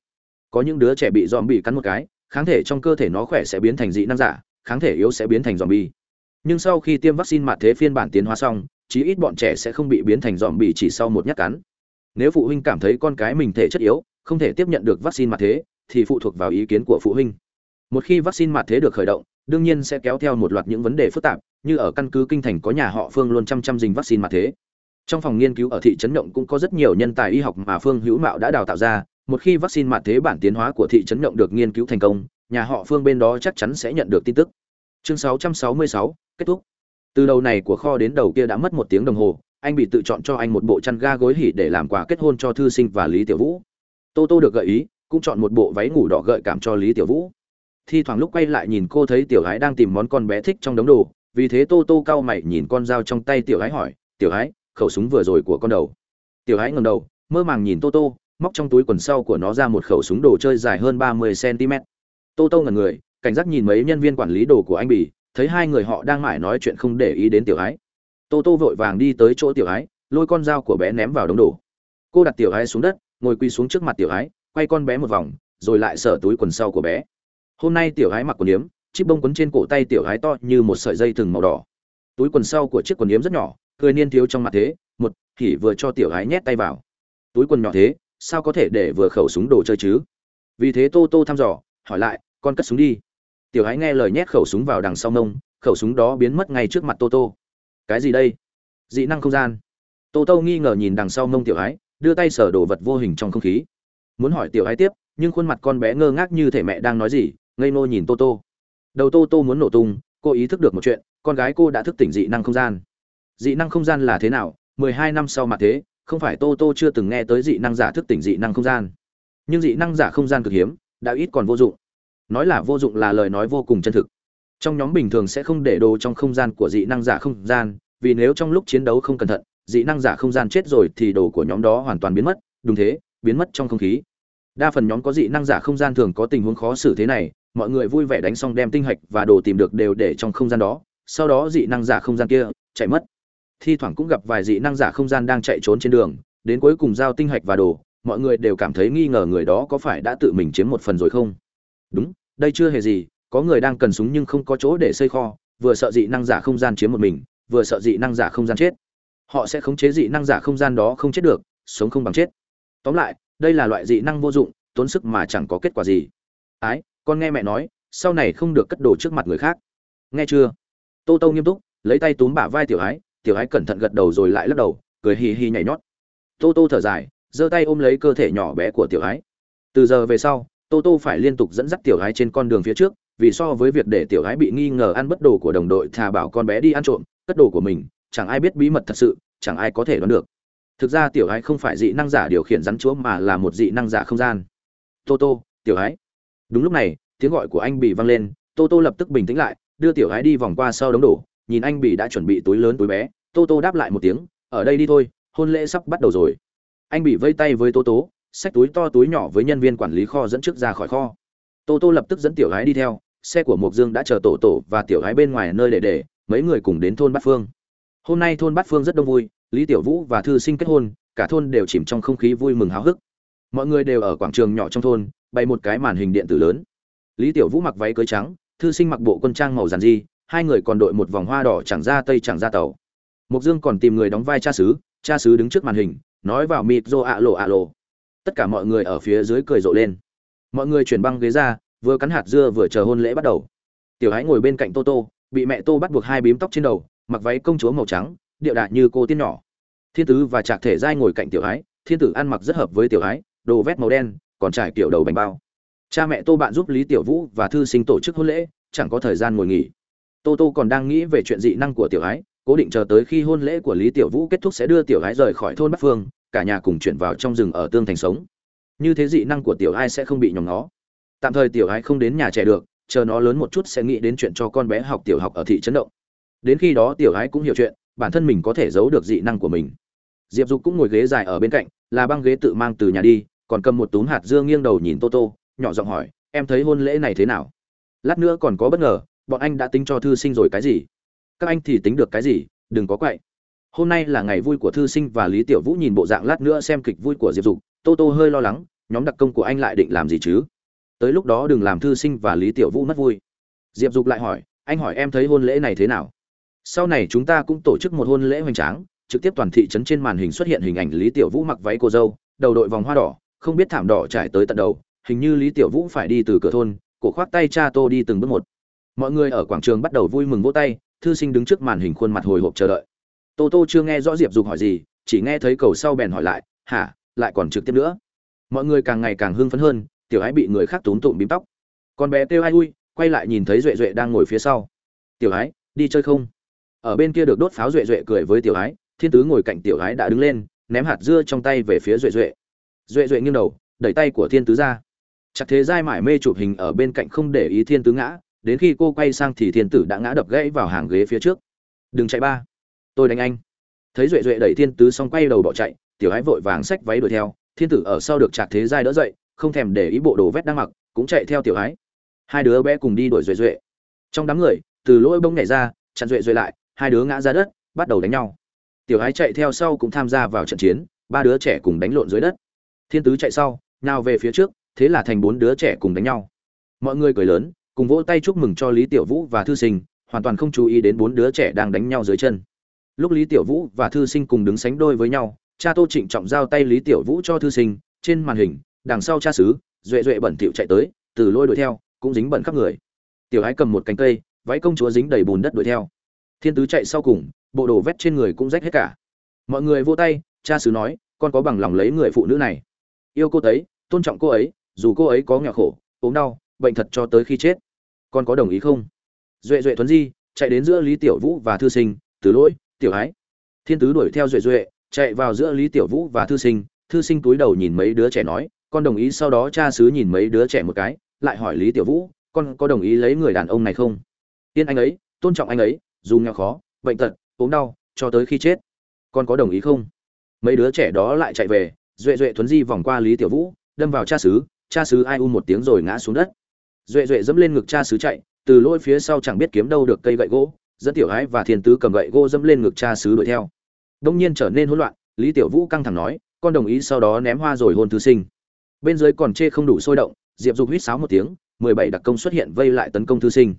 Có những đứa trẻ bị zombie cắn một cái, kháng thể trong cơ thể nó khỏe sẽ biến thành dị năng giả, kháng thể yếu sẽ biến thành zombie. Nhưng sau khi tiêm vaccine mặt thế phiên bản tiến hóa xong, chí ít bọn trẻ sẽ không bị biến thành zombie chỉ sau một nhát cắn. Nếu phụ huynh cảm thấy con cái mình thể chất yếu, không thể tiếp nhận được vaccine mặt thế, thì phụ thuộc vào ý kiến của phụ huynh. Một khi vaccine mặt thế được khởi động, đương nhiên sẽ kéo theo một loạt những vấn đề phức tạp, như ở căn cứ kinh thành có nhà họ phương luôn chăm chăm dình vaccine mặt thế trong phòng nghiên cứu ở thị trấn động cũng có rất nhiều nhân tài y học mà phương hữu mạo đã đào tạo ra một khi vaccine mặt thế bản tiến hóa của thị trấn động được nghiên cứu thành công nhà họ phương bên đó chắc chắn sẽ nhận được tin tức. Chương 666, kết thúc. Từ đầu này của kho đến đầu kia đã mất một tiếng đồng hồ anh bị tự chọn cho anh một bộ chăn ga gối hỉ để làm quà kết hôn cho thư sinh và lý tiểu vũ. Tô tô được gợi ý cũng chọn một bộ váy ngủ đỏ gợi cảm cho lý tiểu vũ. Thi thoảng lúc quay lại nhìn cô thấy tiểu gái đang tìm món con bé thích trong đống đồ vì thế tô tô cau mày nhìn con dao trong tay tiểu gái hỏi tiểu gái khẩu súng vừa rồi của con đầu. Tiểu hãy ngầm đầu, mơ màng nhìn tô tô, móc trong túi quần sau của nó ra một khẩu súng đồ chơi dài hơn ba mươi cm tô tô ngẩn người, cảnh giác nhìn mấy nhân viên quản lý đồ của anh bỉ thấy hai người họ đang mải nói chuyện không để ý đến tiểu hãy tô tô vội vàng đi tới chỗ tiểu hãy lôi con dao của bé ném vào đống đổ cô đặt tiểu hãy xuống đất, ngồi quỳ xuống trước mặt tiểu hãy quay con bé một vòng, rồi lại sở túi quần sau của bé. Hôm nay tiểu ái mặc quần yếm chiếc bông quấn trên cổ tay tiểu ái to như một sợi dây thừng màu đỏ. Túi quần sau của chiếc quần yếm rất nhỏ cười niên thiếu trong mặt thế, một, thì vừa cho tiểu gái nhét tay vào. Túi quần nhỏ thế, sao có thể để vừa khẩu súng đồ chơi chứ? Vì thế tô tô thăm dò, hỏi lại, con cất súng đi. Tiểu gái nghe lời nhét khẩu súng vào đằng sau nông khẩu súng đó biến mất ngay trước mặt tô tô. Cái gì đây? Dị năng không gian. Tô tô nghi ngờ nhìn đằng sau nông tiểu gái, đưa tay sở đồ vật vô hình trong không khí. Muốn hỏi tiểu gái tiếp, nhưng khuôn mặt con bé ngơ ngác như thể mẹ đang nói gì, ngây nô nhìn tô tô. Đầu tô tô muốn nổ tung, cô ý thức được một chuyện, con gái cô đã thức tỉnh dị năng không gian dị năng không gian là thế nào? mười hai năm sau mà thế, không phải tô tô chưa từng nghe tới dị năng giả thức tỉnh dị năng không gian. Nhưng dị năng giả không gian cực hiếm, đã ít còn vô dụng. Nói là vô dụng là lời nói vô cùng chân thực. Trong nhóm bình thường sẽ không để đồ trong không gian của dị năng giả không gian, vì nếu trong lúc chiến đấu không cẩn thận, dị năng giả không gian chết rồi thì đồ của nhóm đó hoàn toàn biến mất. Đúng thế, biến mất trong không khí. Đa phần nhóm có dị năng giả không gian thường có tình huống khó xử thế này, mọi người vui vẻ đánh xong đem tinh hạch và đồ tìm được đều để trong không gian đó, sau đó dị năng giả không gian kia chạy mất thi thoảng cũng gặp vài dị năng giả không gian đang chạy trốn trên đường, đến cuối cùng giao tinh hạch và đồ, mọi người đều cảm thấy nghi ngờ người đó có phải đã tự mình chiếm một phần rồi không? Đúng, đây chưa hề gì, có người đang cần súng nhưng không có chỗ để xây kho, vừa sợ dị năng giả không gian chiếm một mình, vừa sợ dị năng giả không gian chết. Họ sẽ khống chế dị năng giả không gian đó không chết được, sống không bằng chết. Tóm lại, đây là loại dị năng vô dụng, tốn sức mà chẳng có kết quả gì. Ái, con nghe mẹ nói, sau này không được cất đồ trước mặt người khác. Nghe chưa? Tô tô nghiêm túc, lấy tay túm bả vai tiểu ái tiểu ái cẩn thận gật đầu rồi lại lắc đầu, cười hì hì nhảy nhót. Tô tô thở dài, giơ tay ôm lấy cơ thể nhỏ bé của tiểu ái từ giờ về sau, tô tô phải liên tục dẫn dắt tiểu ái trên con đường phía trước, vì so với việc để tiểu ái bị nghi ngờ ăn bất đồ của đồng đội thà bảo con bé đi ăn trộm, cất đồ của mình, chẳng ai biết bí mật thật sự, chẳng ai có thể đoán được. Thực ra tiểu ái không phải dị năng giả điều khiển rắn chúa mà là một dị năng giả không gian. Tô tô, tiểu ái đúng lúc này, tiếng gọi của anh bị vang lên, tô tô lập tức bình tĩnh lại, đưa tiểu ái đi vòng qua sau đống đổ nhìn anh bị đã chuẩn bị túi lớn túi bé. Tô tô đáp lại một tiếng, ở đây đi thôi, hôn lễ sắp bắt đầu rồi. Anh bị vây tay với tô tố xách túi to túi nhỏ với nhân viên quản lý kho dẫn trước ra khỏi kho. Tô tô lập tức dẫn tiểu gái đi theo, xe của mộc dương đã chờ tổ tổ và tiểu gái bên ngoài nơi để để, mấy người cùng đến thôn bát phương. Hôm nay thôn bát phương rất đông vui, lý tiểu vũ và thư sinh kết hôn, cả thôn đều chìm trong không khí vui mừng háo hức. Mọi người đều ở quảng trường nhỏ trong thôn, bày một cái màn hình điện tử lớn. Lý tiểu vũ mặc váy cưới trắng, thư sinh mặc bộ quân trang màu giàn di hai người còn đội một vòng hoa đỏ chẳng ra tây chẳng ra tàu. Mục dương còn tìm người đóng vai cha xứ cha xứ đứng trước màn hình, nói vào mịt rô ạ lộ ạ lộ. Tất cả mọi người ở phía dưới cười rộ lên. Mọi người chuyển băng ghế ra, vừa cắn hạt dưa vừa chờ hôn lễ bắt đầu. Tiểu hãy ngồi bên cạnh tô tô, bị mẹ tô bắt buộc hai bím tóc trên đầu, mặc váy công chúa màu trắng, điệu đạn như cô tiên nhỏ. Thiên tứ và trạc thể giai ngồi cạnh tiểu hãy thiên tử ăn mặc rất hợp với tiểu hãy đồ vét màu đen, còn trải kiểu đầu bánh bao. Cha mẹ tô bạn giúp lý tiểu vũ và thư sinh tổ chức hôn lễ, chẳng có thời gian ngồi nghỉ tô tô còn đang nghĩ về chuyện dị năng của tiểu ái cố định chờ tới khi hôn lễ của lý tiểu vũ kết thúc sẽ đưa tiểu ái rời khỏi thôn bắc phương, cả nhà cùng chuyển vào trong rừng ở tương thành sống. Như thế dị năng của tiểu ái sẽ không bị nhòm nó tạm thời tiểu ái không đến nhà trẻ được, chờ nó lớn một chút sẽ nghĩ đến chuyện cho con bé học tiểu học ở thị trấn động. Đến khi đó tiểu ái cũng hiểu chuyện, bản thân mình có thể giấu được dị năng của mình. Diệp dục cũng ngồi ghế dài ở bên cạnh, là băng ghế tự mang từ nhà đi, còn cầm một túm hạt dưa nghiêng đầu nhìn tô tô, nhỏ giọng hỏi, em thấy hôn lễ này thế nào? Lát nữa còn có bất ngờ bọn anh đã tính cho thư sinh rồi cái gì? Các anh thì tính được cái gì? Đừng có quậy. Hôm nay là ngày vui của thư sinh và lý tiểu vũ nhìn bộ dạng lát nữa xem kịch vui của diệp dục. Tô tô hơi lo lắng, nhóm đặc công của anh lại định làm gì chứ? Tới lúc đó đừng làm thư sinh và lý tiểu vũ mất vui. Diệp dục lại hỏi, anh hỏi em thấy hôn lễ này thế nào? Sau này chúng ta cũng tổ chức một hôn lễ hoành tráng, trực tiếp toàn thị trấn trên màn hình xuất hiện hình ảnh lý tiểu vũ mặc váy cô dâu, đầu đội vòng hoa đỏ, không biết thảm đỏ trải tới tận đầu, hình như lý tiểu vũ phải đi từ cửa thôn, cổ khoác tay cha tô đi từng bước một mọi người ở quảng trường bắt đầu vui mừng vỗ tay, thư sinh đứng trước màn hình khuôn mặt hồi hộp chờ đợi. Tô tô chưa nghe rõ diệp dục hỏi gì, chỉ nghe thấy cầu sau bèn hỏi lại, hả, lại còn trực tiếp nữa? Mọi người càng ngày càng hưng phấn hơn, tiểu ái bị người khác túm tụm bím tóc. Con bé kêu ai ui, quay lại nhìn thấy duệ duệ đang ngồi phía sau. Tiểu ái đi chơi không? Ở bên kia được đốt pháo duệ duệ cười với tiểu ái thiên tứ ngồi cạnh tiểu ái đã đứng lên, ném hạt dưa trong tay về phía duệ duệ. Duệ duệ nghiêng đầu, đẩy tay của thiên tứ ra. Chặt thế giai mải mê chụp hình ở bên cạnh không để ý thiên tứ ngã đến khi cô quay sang thì thiên tử đã ngã đập gãy vào hàng ghế phía trước. Đừng chạy ba. Tôi đánh anh. Thấy duệ duệ đẩy thiên tứ xong quay đầu bỏ chạy, tiểu ái vội vàng xách váy đuổi theo. Thiên tử ở sau được trạc thế giai đỡ dậy, không thèm để ý bộ đồ vét đang mặc, cũng chạy theo tiểu ái hai đứa bé cùng đi đuổi duệ duệ. Trong đám người, từ lỗi bông nhảy ra, chặn duệ duệ lại, hai đứa ngã ra đất, bắt đầu đánh nhau. Tiểu ái chạy theo sau cũng tham gia vào trận chiến, ba đứa trẻ cùng đánh lộn dưới đất. Thiên tứ chạy sau nào về phía trước, thế là thành bốn đứa trẻ cùng đánh nhau. Mọi người cười lớn cùng vỗ tay chúc mừng cho lý tiểu vũ và thư sinh, hoàn toàn không chú ý đến bốn đứa trẻ đang đánh nhau dưới chân. Lúc lý tiểu vũ và thư sinh cùng đứng sánh đôi với nhau, cha tô trịnh trọng giao tay lý tiểu vũ cho thư sinh, trên màn hình, đằng sau cha xứ, duệ duệ bẩn tiểu chạy tới, từ lôi đuổi theo, cũng dính bẩn khắp người. Tiểu ái cầm một cánh cây, váy công chúa dính đầy bùn đất đuổi theo. Thiên tứ chạy sau cùng, bộ đồ vét trên người cũng rách hết cả. Mọi người vô tay, cha xứ nói, con có bằng lòng lấy người phụ nữ này. Yêu cô ấy, tôn trọng cô ấy, dù cô ấy có nghèo khổ, ốm đau, bệnh thật cho tới khi chết con có đồng ý không? Duệ duệ thuấn di, chạy đến giữa lý tiểu vũ và thư sinh, từ lỗi, tiểu ái. Thiên tứ đuổi theo duệ duệ, chạy vào giữa lý tiểu vũ và thư sinh. Thư sinh túi đầu nhìn mấy đứa trẻ nói, con đồng ý sau đó cha xứ nhìn mấy đứa trẻ một cái, lại hỏi lý tiểu vũ, con có đồng ý lấy người đàn ông này không? Tiên anh ấy, tôn trọng anh ấy, dù nghèo khó, bệnh tật, ốm đau, cho tới khi chết. Con có đồng ý không? Mấy đứa trẻ đó lại chạy về. Duệ duệ thuấn di vòng qua lý tiểu vũ, đâm vào cha xứ. Cha xứ ai u một tiếng rồi ngã xuống đất duệ duệ dẫm lên ngực cha sứ chạy, từ lỗi phía sau chẳng biết kiếm đâu được cây gậy gỗ, dẫn tiểu ái và thiên tứ cầm gậy gỗ dẫm lên ngực cha sứ đuổi theo. Đông nhiên trở nên hỗn loạn, lý tiểu vũ căng thẳng nói, con đồng ý sau đó ném hoa rồi hôn thư sinh. Bên dưới còn chê không đủ sôi động, diệp dục huýt sáo một tiếng, mười bảy đặc công xuất hiện vây lại tấn công thư sinh.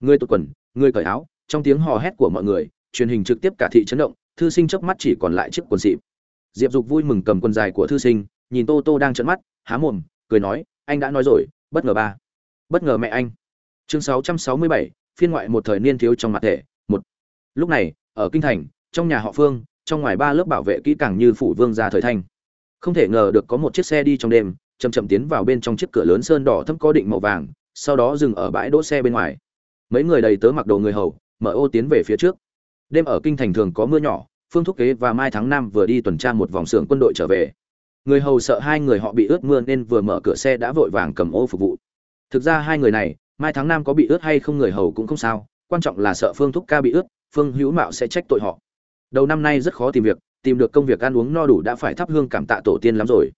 Người tụt quần người cởi áo. Trong tiếng hò hét của mọi người, truyền hình trực tiếp cả thị chấn động, thư sinh chớp mắt chỉ còn lại chiếc quần xịp. Diệp dục vui mừng cầm quần dài của thư sinh, nhìn tô tô đang trận mắt, há mồm, cười nói, anh đã nói rồi, bất ngờ ba bất ngờ mẹ anh. Chương 667, phiên ngoại một thời niên thiếu trong mặt thể một. Lúc này ở kinh thành trong nhà họ phương trong ngoài ba lớp bảo vệ kỹ càng như phủ vương gia thời thanh. Không thể ngờ được có một chiếc xe đi trong đêm chậm chậm tiến vào bên trong chiếc cửa lớn sơn đỏ thâm có định màu vàng sau đó dừng ở bãi đỗ xe bên ngoài. Mấy người đầy tớ mặc đồ người hầu mở ô tiến về phía trước. Đêm ở kinh thành thường có mưa nhỏ phương thúc kế và mai tháng năm vừa đi tuần tra một vòng xưởng quân đội trở về. Người hầu sợ hai người họ bị ướt mưa nên vừa mở cửa xe đã vội vàng cầm ô phục vụ thực ra hai người này, mai tháng năm có bị ướt hay không người hầu cũng không sao, quan trọng là sợ phương thúc ca bị ướt, phương hữu mạo sẽ trách tội họ. Đầu năm nay rất khó tìm việc, tìm được công việc ăn uống no đủ đã phải thắp hương cảm tạ tổ tiên lắm rồi.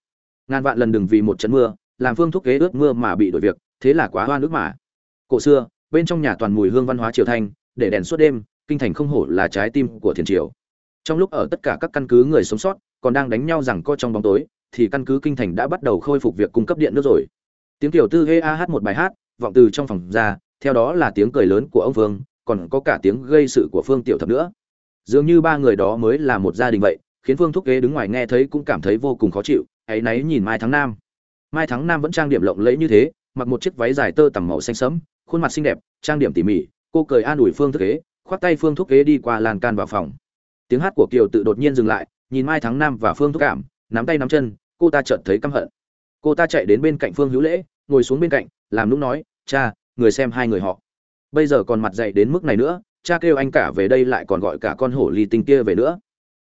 Ngàn vạn lần đừng vì một trận mưa, làm phương thúc kế ướt mưa mà bị đổi việc, thế là quá hoa nước mà. Cổ xưa, bên trong nhà toàn mùi hương văn hóa triều thanh, để đèn suốt đêm, kinh thành không hổ là trái tim của thiền triều. Trong lúc ở tất cả các căn cứ người sống sót, còn đang đánh nhau rằng co trong bóng tối, thì căn cứ kinh thành đã bắt đầu khôi phục việc cung cấp điện nước rồi tiếng tiểu tư hê a hát một bài hát, vọng từ trong phòng ra, theo đó là tiếng cười lớn của ông vương, còn có cả tiếng gây sự của phương tiểu thập nữa. Dường như ba người đó mới là một gia đình vậy, khiến phương thúc kế đứng ngoài nghe thấy cũng cảm thấy vô cùng khó chịu, ấy náy nhìn mai tháng nam. Mai tháng nam vẫn trang điểm lộng lẫy như thế, mặc một chiếc váy dài tơ tằm màu xanh sẫm, khuôn mặt xinh đẹp, trang điểm tỉ mỉ, cô cười an ủi phương thúc kế khoác tay phương thúc kế đi qua lan can vào phòng. Tiếng hát của kiều tự đột nhiên dừng lại, nhìn mai tháng nam và phương thúc cảm, nắm tay nắm chân, cô ta chợt thấy căm hận cô ta chạy đến bên cạnh phương hữu lễ, ngồi xuống bên cạnh, làm lúc nói, cha, người xem hai người họ. Bây giờ còn mặt dậy đến mức này nữa, cha kêu anh cả về đây lại còn gọi cả con hổ ly tinh kia về nữa.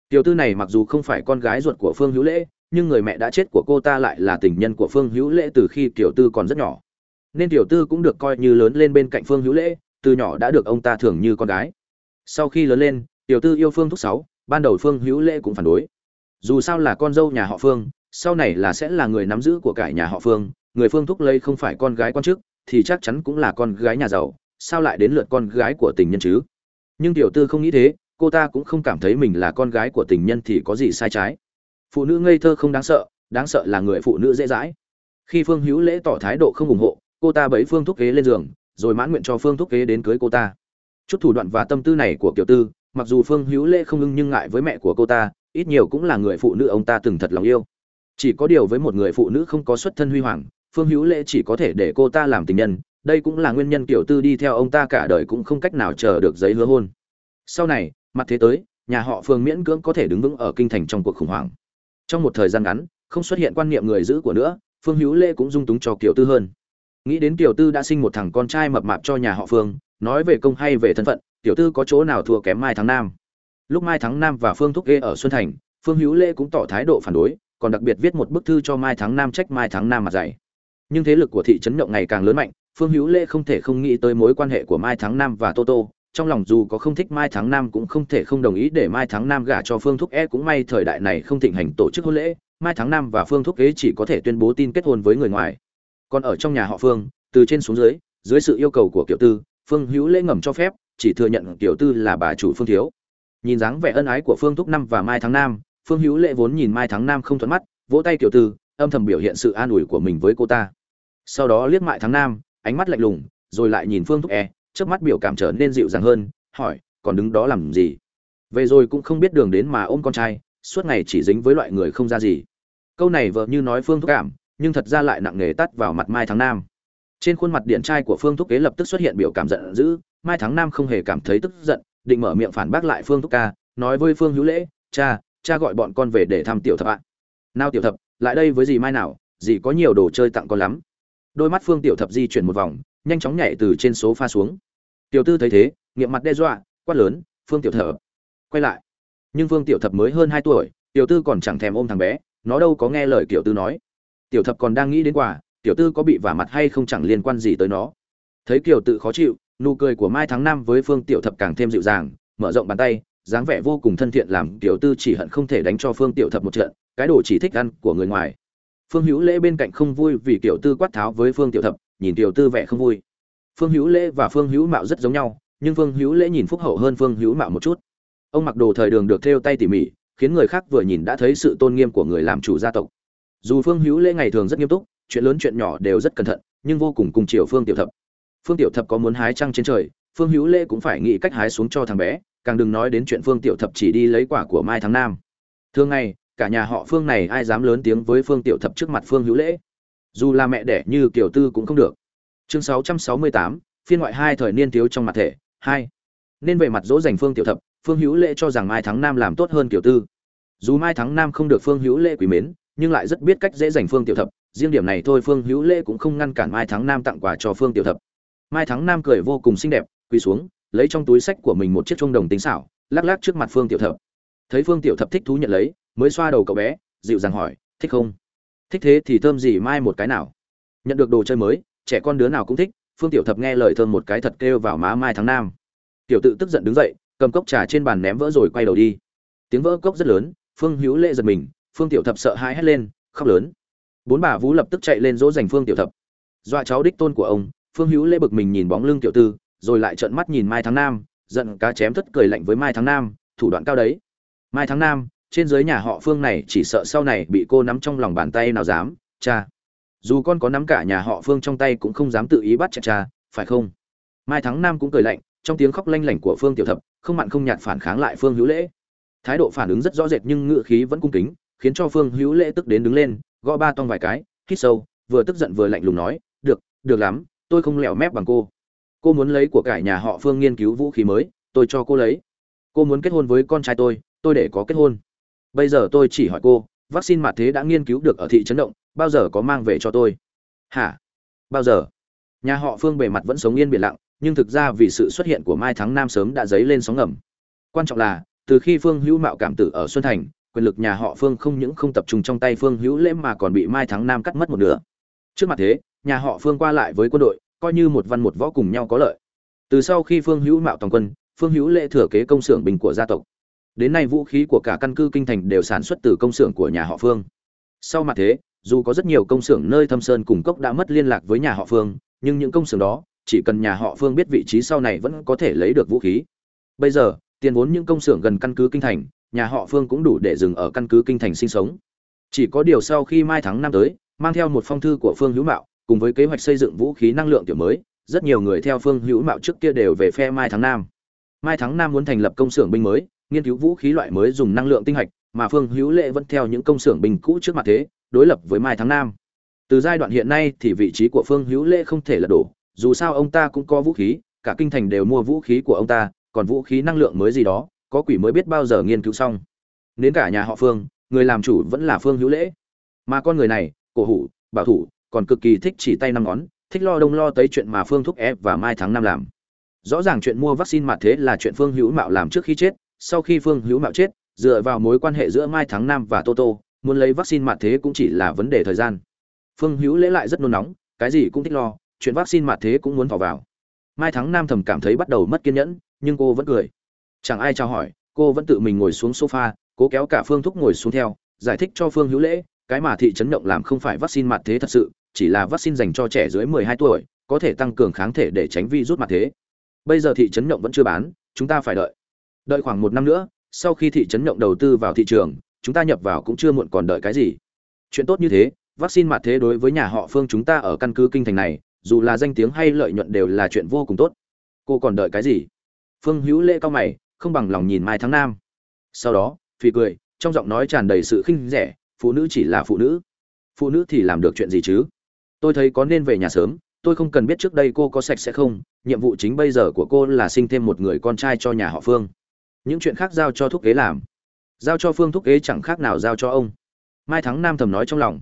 Tiểu tư này mặc dù không phải con gái ruột của phương hữu lễ, nhưng người mẹ đã chết của cô ta lại là tình nhân của phương hữu lễ từ khi tiểu tư còn rất nhỏ. Nên tiểu tư cũng được coi như lớn lên bên cạnh phương hữu lễ, từ nhỏ đã được ông ta thường như con gái. Sau khi lớn lên, tiểu tư yêu phương thúc sáu, ban đầu phương hữu lễ cũng phản đối. Dù sao là con dâu nhà họ phương sau này là sẽ là người nắm giữ của cải nhà họ phương, người phương thúc lây không phải con gái quan chức, thì chắc chắn cũng là con gái nhà giàu, sao lại đến lượt con gái của tình nhân chứ? Nhưng tiểu tư không nghĩ thế, cô ta cũng không cảm thấy mình là con gái của tình nhân thì có gì sai trái. Phụ nữ ngây thơ không đáng sợ đáng sợ là người phụ nữ dễ dãi. Khi phương hữu lễ tỏ thái độ không ủng hộ, cô ta bấy phương thúc kế lên giường, rồi mãn nguyện cho phương thúc kế đến cưới cô ta. Chút thủ đoạn và tâm tư này của kiểu tư, mặc dù phương hữu lễ không ưng nhưng ngại với mẹ của cô ta, ít nhiều cũng là người phụ nữ ông ta từng thật lòng yêu chỉ có điều với một người phụ nữ không có xuất thân huy hoàng, phương hữu lễ chỉ có thể để cô ta làm tình nhân, đây cũng là nguyên nhân kiểu tư đi theo ông ta cả đời cũng không cách nào chờ được giấy hứa hôn. Sau này, mặt thế tới, nhà họ phương miễn cưỡng có thể đứng vững ở kinh thành trong cuộc khủng hoảng. Trong một thời gian ngắn, không xuất hiện quan niệm người giữ của nữa, phương hữu lễ cũng dung túng cho kiểu tư hơn. Nghĩ đến kiểu tư đã sinh một thằng con trai mập mạp cho nhà họ phương, nói về công hay về thân phận tiểu tư có chỗ nào thua kém mai Thắng nam. Lúc mai Thắng nam và phương thúc ghê ở xuân thành, phương hữu lễ cũng tỏ thái độ phản đối còn đặc biệt viết một bức thư cho mai tháng nam trách mai tháng nam mặt dày nhưng thế lực của thị trấn nhộng ngày càng lớn mạnh, phương hữu lễ không thể không nghĩ tới mối quan hệ của mai tháng nam và tô tô, trong lòng dù có không thích mai tháng nam cũng không thể không đồng ý để mai tháng nam gả cho phương thúc e. Cũng may thời đại này không thịnh hành tổ chức hôn lễ, mai tháng nam và phương thúc ế chỉ có thể tuyên bố tin kết hôn với người ngoài. Còn ở trong nhà họ phương, từ trên xuống dưới dưới sự yêu cầu của kiểu tư, phương hữu lễ ngầm cho phép, chỉ thừa nhận kiểu tư là bà chủ phương thiếu. Nhìn dáng vẻ ân ái của phương thúc năm và mai tháng nam phương hữu lễ vốn nhìn mai tháng nam không thuận mắt, vỗ tay kiểu tư âm thầm biểu hiện sự an ủi của mình với cô ta. Sau đó liếc mại tháng nam, ánh mắt lạnh lùng, rồi lại nhìn phương thúc e trước mắt biểu cảm trở nên dịu dàng hơn, hỏi, còn đứng đó làm gì? Về rồi cũng không biết đường đến mà ôm con trai, suốt ngày chỉ dính với loại người không ra gì. Câu này vợ như nói phương thúc cảm, nhưng thật ra lại nặng nề tắt vào mặt mai tháng nam. Trên khuôn mặt điện trai của phương thúc kế lập tức xuất hiện biểu cảm giận dữ, mai tháng nam không hề cảm thấy tức giận, định mở miệng phản bác lại phương thúc ca nói với phương hữu lễ, cha cha gọi bọn con về để thăm tiểu thập ạ. Nào tiểu thập, lại đây với dì mai nào, dì có nhiều đồ chơi tặng con lắm. Đôi mắt phương tiểu thập di chuyển một vòng, nhanh chóng nhảy từ trên số pha xuống. Tiểu tư thấy thế, nghiệm mặt đe dọa, quát lớn, phương tiểu thập, quay lại. Nhưng phương tiểu thập mới hơn hai tuổi, tiểu tư còn chẳng thèm ôm thằng bé, nó đâu có nghe lời tiểu tư nói. Tiểu thập còn đang nghĩ đến quả tiểu tư có bị vả mặt hay không chẳng liên quan gì tới nó. Thấy kiều tự khó chịu, nụ cười của mai tháng năm với phương tiểu thập càng thêm dịu dàng, mở rộng bàn tay dáng vẻ vô cùng thân thiện làm tiểu tư chỉ hận không thể đánh cho phương tiểu thập một trận, cái đồ chỉ thích ăn của người ngoài. Phương hữu lễ bên cạnh không vui vì tiểu tư quát tháo với phương tiểu thập, nhìn tiểu tư vẻ không vui. Phương hữu lễ và phương hữu mạo rất giống nhau, nhưng phương hữu lễ nhìn phúc hậu hơn phương hữu mạo một chút. Ông mặc đồ thời đường được thêu tay tỉ mỉ, khiến người khác vừa nhìn đã thấy sự tôn nghiêm của người làm chủ gia tộc. Dù phương hữu lễ ngày thường rất nghiêm túc, chuyện lớn chuyện nhỏ đều rất cẩn thận, nhưng vô cùng cùng chiều phương tiểu thập. Phương tiểu thập có muốn hái trăng trên trời, phương hữu lễ cũng phải nghĩ cách hái xuống cho thằng bé càng đừng nói đến chuyện phương tiểu thập chỉ đi lấy quả của mai Thắng nam. Thường ngày cả nhà họ phương này ai dám lớn tiếng với phương tiểu thập trước mặt phương hữu lễ? Dù là mẹ đẻ như Tiểu tư cũng không được. Chương 668, phiên ngoại hai thời niên thiếu trong mặt thể hai. Nên về mặt dỗ dành phương tiểu thập phương hữu lễ cho rằng mai thắng nam làm tốt hơn Tiểu tư. Dù mai thắng nam không được phương hữu lễ quý mến nhưng lại rất biết cách dễ dành phương tiểu thập. Riêng điểm này thôi phương hữu lễ cũng không ngăn cản mai thắng nam tặng quà cho phương tiểu thập. Mai thắng nam cười vô cùng xinh đẹp quỳ xuống lấy trong túi sách của mình một chiếc chuông đồng tính xảo, lắc lắc trước mặt phương tiểu thập. Thấy phương tiểu thập thích thú nhận lấy, mới xoa đầu cậu bé, dịu dàng hỏi, thích không? Thích thế thì thơm gì mai một cái nào? Nhận được đồ chơi mới, trẻ con đứa nào cũng thích, phương tiểu thập nghe lời thơm một cái thật kêu vào má mai tháng nam. Tiểu tự tức giận đứng dậy, cầm cốc trà trên bàn ném vỡ rồi quay đầu đi. Tiếng vỡ cốc rất lớn, phương hữu lệ giật mình, phương tiểu thập sợ hãi hét lên, khóc lớn. Bốn bà vũ lập tức chạy lên dỗ dành phương tiểu thập. Dọa cháu đích tôn của ông, phương hữu lễ bực mình nhìn bóng lưng tiểu tư rồi lại trợn mắt nhìn mai tháng nam, giận cá chém thất cười lạnh với mai tháng nam, thủ đoạn cao đấy. Mai tháng nam, trên dưới nhà họ phương này chỉ sợ sau này bị cô nắm trong lòng bàn tay nào dám, cha. Dù con có nắm cả nhà họ phương trong tay cũng không dám tự ý bắt chặt cha, phải không? Mai thắng nam cũng cười lạnh, trong tiếng khóc lanh lảnh của phương tiểu thập, không mặn không nhạt phản kháng lại phương hữu lễ. Thái độ phản ứng rất rõ rệt nhưng ngựa khí vẫn cung kính, khiến cho phương hữu lễ tức đến đứng lên, gõ ba tong vài cái, hít sâu, vừa tức giận vừa lạnh lùng nói, được được lắm, tôi không lẹo mép bằng cô cô muốn lấy của cải nhà họ phương nghiên cứu vũ khí mới, tôi cho cô lấy. Cô muốn kết hôn với con trai tôi tôi để có kết hôn. Bây giờ tôi chỉ hỏi cô, vaccine mạ thế đã nghiên cứu được ở thị trấn động, bao giờ có mang về cho tôi? Hả? Bao giờ? Nhà họ phương bề mặt vẫn sống yên biển lặng, nhưng thực ra vì sự xuất hiện của mai thắng nam sớm đã dấy lên sóng ngầm. Quan trọng là, từ khi phương hữu mạo cảm tử ở xuân thành, quyền lực nhà họ phương không những không tập trung trong tay phương hữu lễ mà còn bị mai thắng nam cắt mất một nửa. Trước mặt thế, nhà họ phương qua lại với quân đội coi như một văn một võ cùng nhau có lợi. Từ sau khi phương hữu mạo toàn quân, phương hữu lễ thừa kế công xưởng bình của gia tộc. Đến nay vũ khí của cả căn cứ kinh thành đều sản xuất từ công xưởng của nhà họ phương. Sau mặt thế, dù có rất nhiều công xưởng nơi thâm sơn cùng cốc đã mất liên lạc với nhà họ phương, nhưng những công xưởng đó, chỉ cần nhà họ phương biết vị trí sau này vẫn có thể lấy được vũ khí. Bây giờ, tiền vốn những công xưởng gần căn cứ kinh thành, nhà họ phương cũng đủ để dừng ở căn cứ kinh thành sinh sống. Chỉ có điều sau khi mai tháng năm tới, mang theo một phong thư của phương hữu mạo cùng với kế hoạch xây dựng vũ khí năng lượng kiểu mới, rất nhiều người theo phương hữu mạo trước kia đều về phe mai Thắng Nam. mai Thắng Nam muốn thành lập công xưởng binh mới, nghiên cứu vũ khí loại mới dùng năng lượng tinh hạch, mà phương hữu lệ vẫn theo những công xưởng binh cũ trước mặt thế, đối lập với mai Thắng Nam. từ giai đoạn hiện nay thì vị trí của phương hữu lệ không thể lật đổ, dù sao ông ta cũng có vũ khí, cả kinh thành đều mua vũ khí của ông ta, còn vũ khí năng lượng mới gì đó, có quỷ mới biết bao giờ nghiên cứu xong đến cả nhà họ phương, người làm chủ vẫn là phương hữu lễ mà con người này, cổ hủ, bảo thủ còn cực kỳ thích chỉ tay năm ngón, thích lo đông lo tới chuyện mà phương thúc ép và mai tháng năm làm. Rõ ràng chuyện mua vaccine mặt thế là chuyện phương hữu mạo làm trước khi chết, sau khi phương hữu mạo chết, dựa vào mối quan hệ giữa mai tháng năm và toto muốn lấy vaccine mặt thế cũng chỉ là vấn đề thời gian. Phương hữu lễ lại rất nôn nóng, cái gì cũng thích lo, chuyện vaccine mặt thế cũng muốn vào vào. Mai tháng năm thầm cảm thấy bắt đầu mất kiên nhẫn, nhưng cô vẫn cười. Chẳng ai chào hỏi, cô vẫn tự mình ngồi xuống sofa, cố kéo cả phương thúc ngồi xuống theo, giải thích cho phương hữu lễ, cái mà thị trấn động làm không phải vaccine mặt thế thật sự chỉ là vaccine dành cho trẻ dưới 12 tuổi, có thể tăng cường kháng thể để tránh virus mặt thế. Bây giờ thị trấn động vẫn chưa bán, chúng ta phải đợi. Đợi khoảng một năm nữa, sau khi thị trấn động đầu tư vào thị trường, chúng ta nhập vào cũng chưa muộn còn đợi cái gì. Chuyện tốt như thế, vaccine mặt thế đối với nhà họ phương chúng ta ở căn cứ kinh thành này, dù là danh tiếng hay lợi nhuận đều là chuyện vô cùng tốt. Cô còn đợi cái gì? Phương hữu lễ cao mày, không bằng lòng nhìn mai tháng nam. Sau đó phi cười, trong giọng nói tràn đầy sự khinh rẻ, phụ nữ chỉ là phụ nữ. Phụ nữ thì làm được chuyện gì chứ? Tôi thấy có nên về nhà sớm, tôi không cần biết trước đây cô có sạch sẽ không, nhiệm vụ chính bây giờ của cô là sinh thêm một người con trai cho nhà họ phương. Những chuyện khác giao cho thúc kế làm. Giao cho phương thúc kế chẳng khác nào giao cho ông. Mai thắng nam thầm nói trong lòng.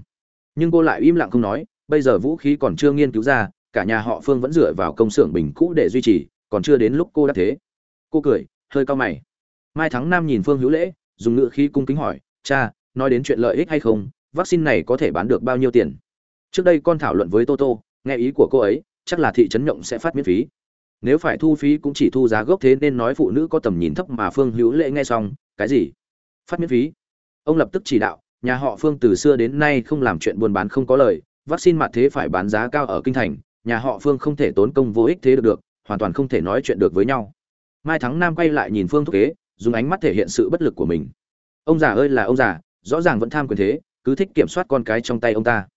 Nhưng cô lại im lặng không nói, bây giờ vũ khí còn chưa nghiên cứu ra, cả nhà họ phương vẫn dựa vào công xưởng bình cũ để duy trì, còn chưa đến lúc cô đã thế. Cô cười, hơi cao mày. Mai thắng nam nhìn phương hữu lễ, dùng ngựa khí cung kính hỏi, cha, nói đến chuyện lợi ích hay không? Vaccine này có thể bán được bao nhiêu tiền? Trước đây con thảo luận với toto nghe ý của cô ấy, chắc là thị trấn nhộng sẽ phát miễn phí. Nếu phải thu phí cũng chỉ thu giá gốc thế nên nói phụ nữ có tầm nhìn thấp mà phương hữu lễ nghe xong, cái gì? Phát miễn phí? Ông lập tức chỉ đạo, nhà họ phương từ xưa đến nay không làm chuyện buôn bán không có lời, vaccine mặt thế phải bán giá cao ở kinh thành, nhà họ phương không thể tốn công vô ích thế được được, hoàn toàn không thể nói chuyện được với nhau. Mai thắng nam quay lại nhìn phương thúc kế, dùng ánh mắt thể hiện sự bất lực của mình. Ông già ơi là ông già, rõ ràng vẫn tham quyền thế, cứ thích kiểm soát con cái trong tay ông ta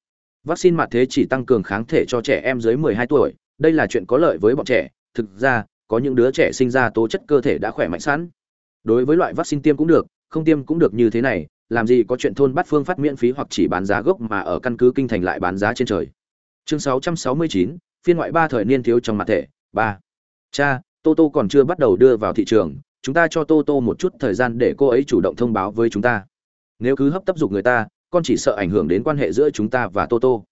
vaccine mặt thế chỉ tăng cường kháng thể cho trẻ em dưới 12 tuổi. Đây là chuyện có lợi với bọn trẻ. Thực ra có những đứa trẻ sinh ra tố chất cơ thể đã khỏe mạnh sẵn. Đối với loại vaccine tiêm cũng được không tiêm cũng được như thế này làm gì có chuyện thôn bắt phương phát miễn phí hoặc chỉ bán giá gốc mà ở căn cứ kinh thành lại bán giá trên trời. Chương 669, phiên ngoại ba thời niên thiếu trong mặt thể. Ba. Cha tô tô còn chưa bắt đầu đưa vào thị trường. Chúng ta cho tô tô một chút thời gian để cô ấy chủ động thông báo với chúng ta. Nếu cứ hấp tấp dục người ta con chỉ sợ ảnh hưởng đến quan hệ giữa chúng ta và tô tô.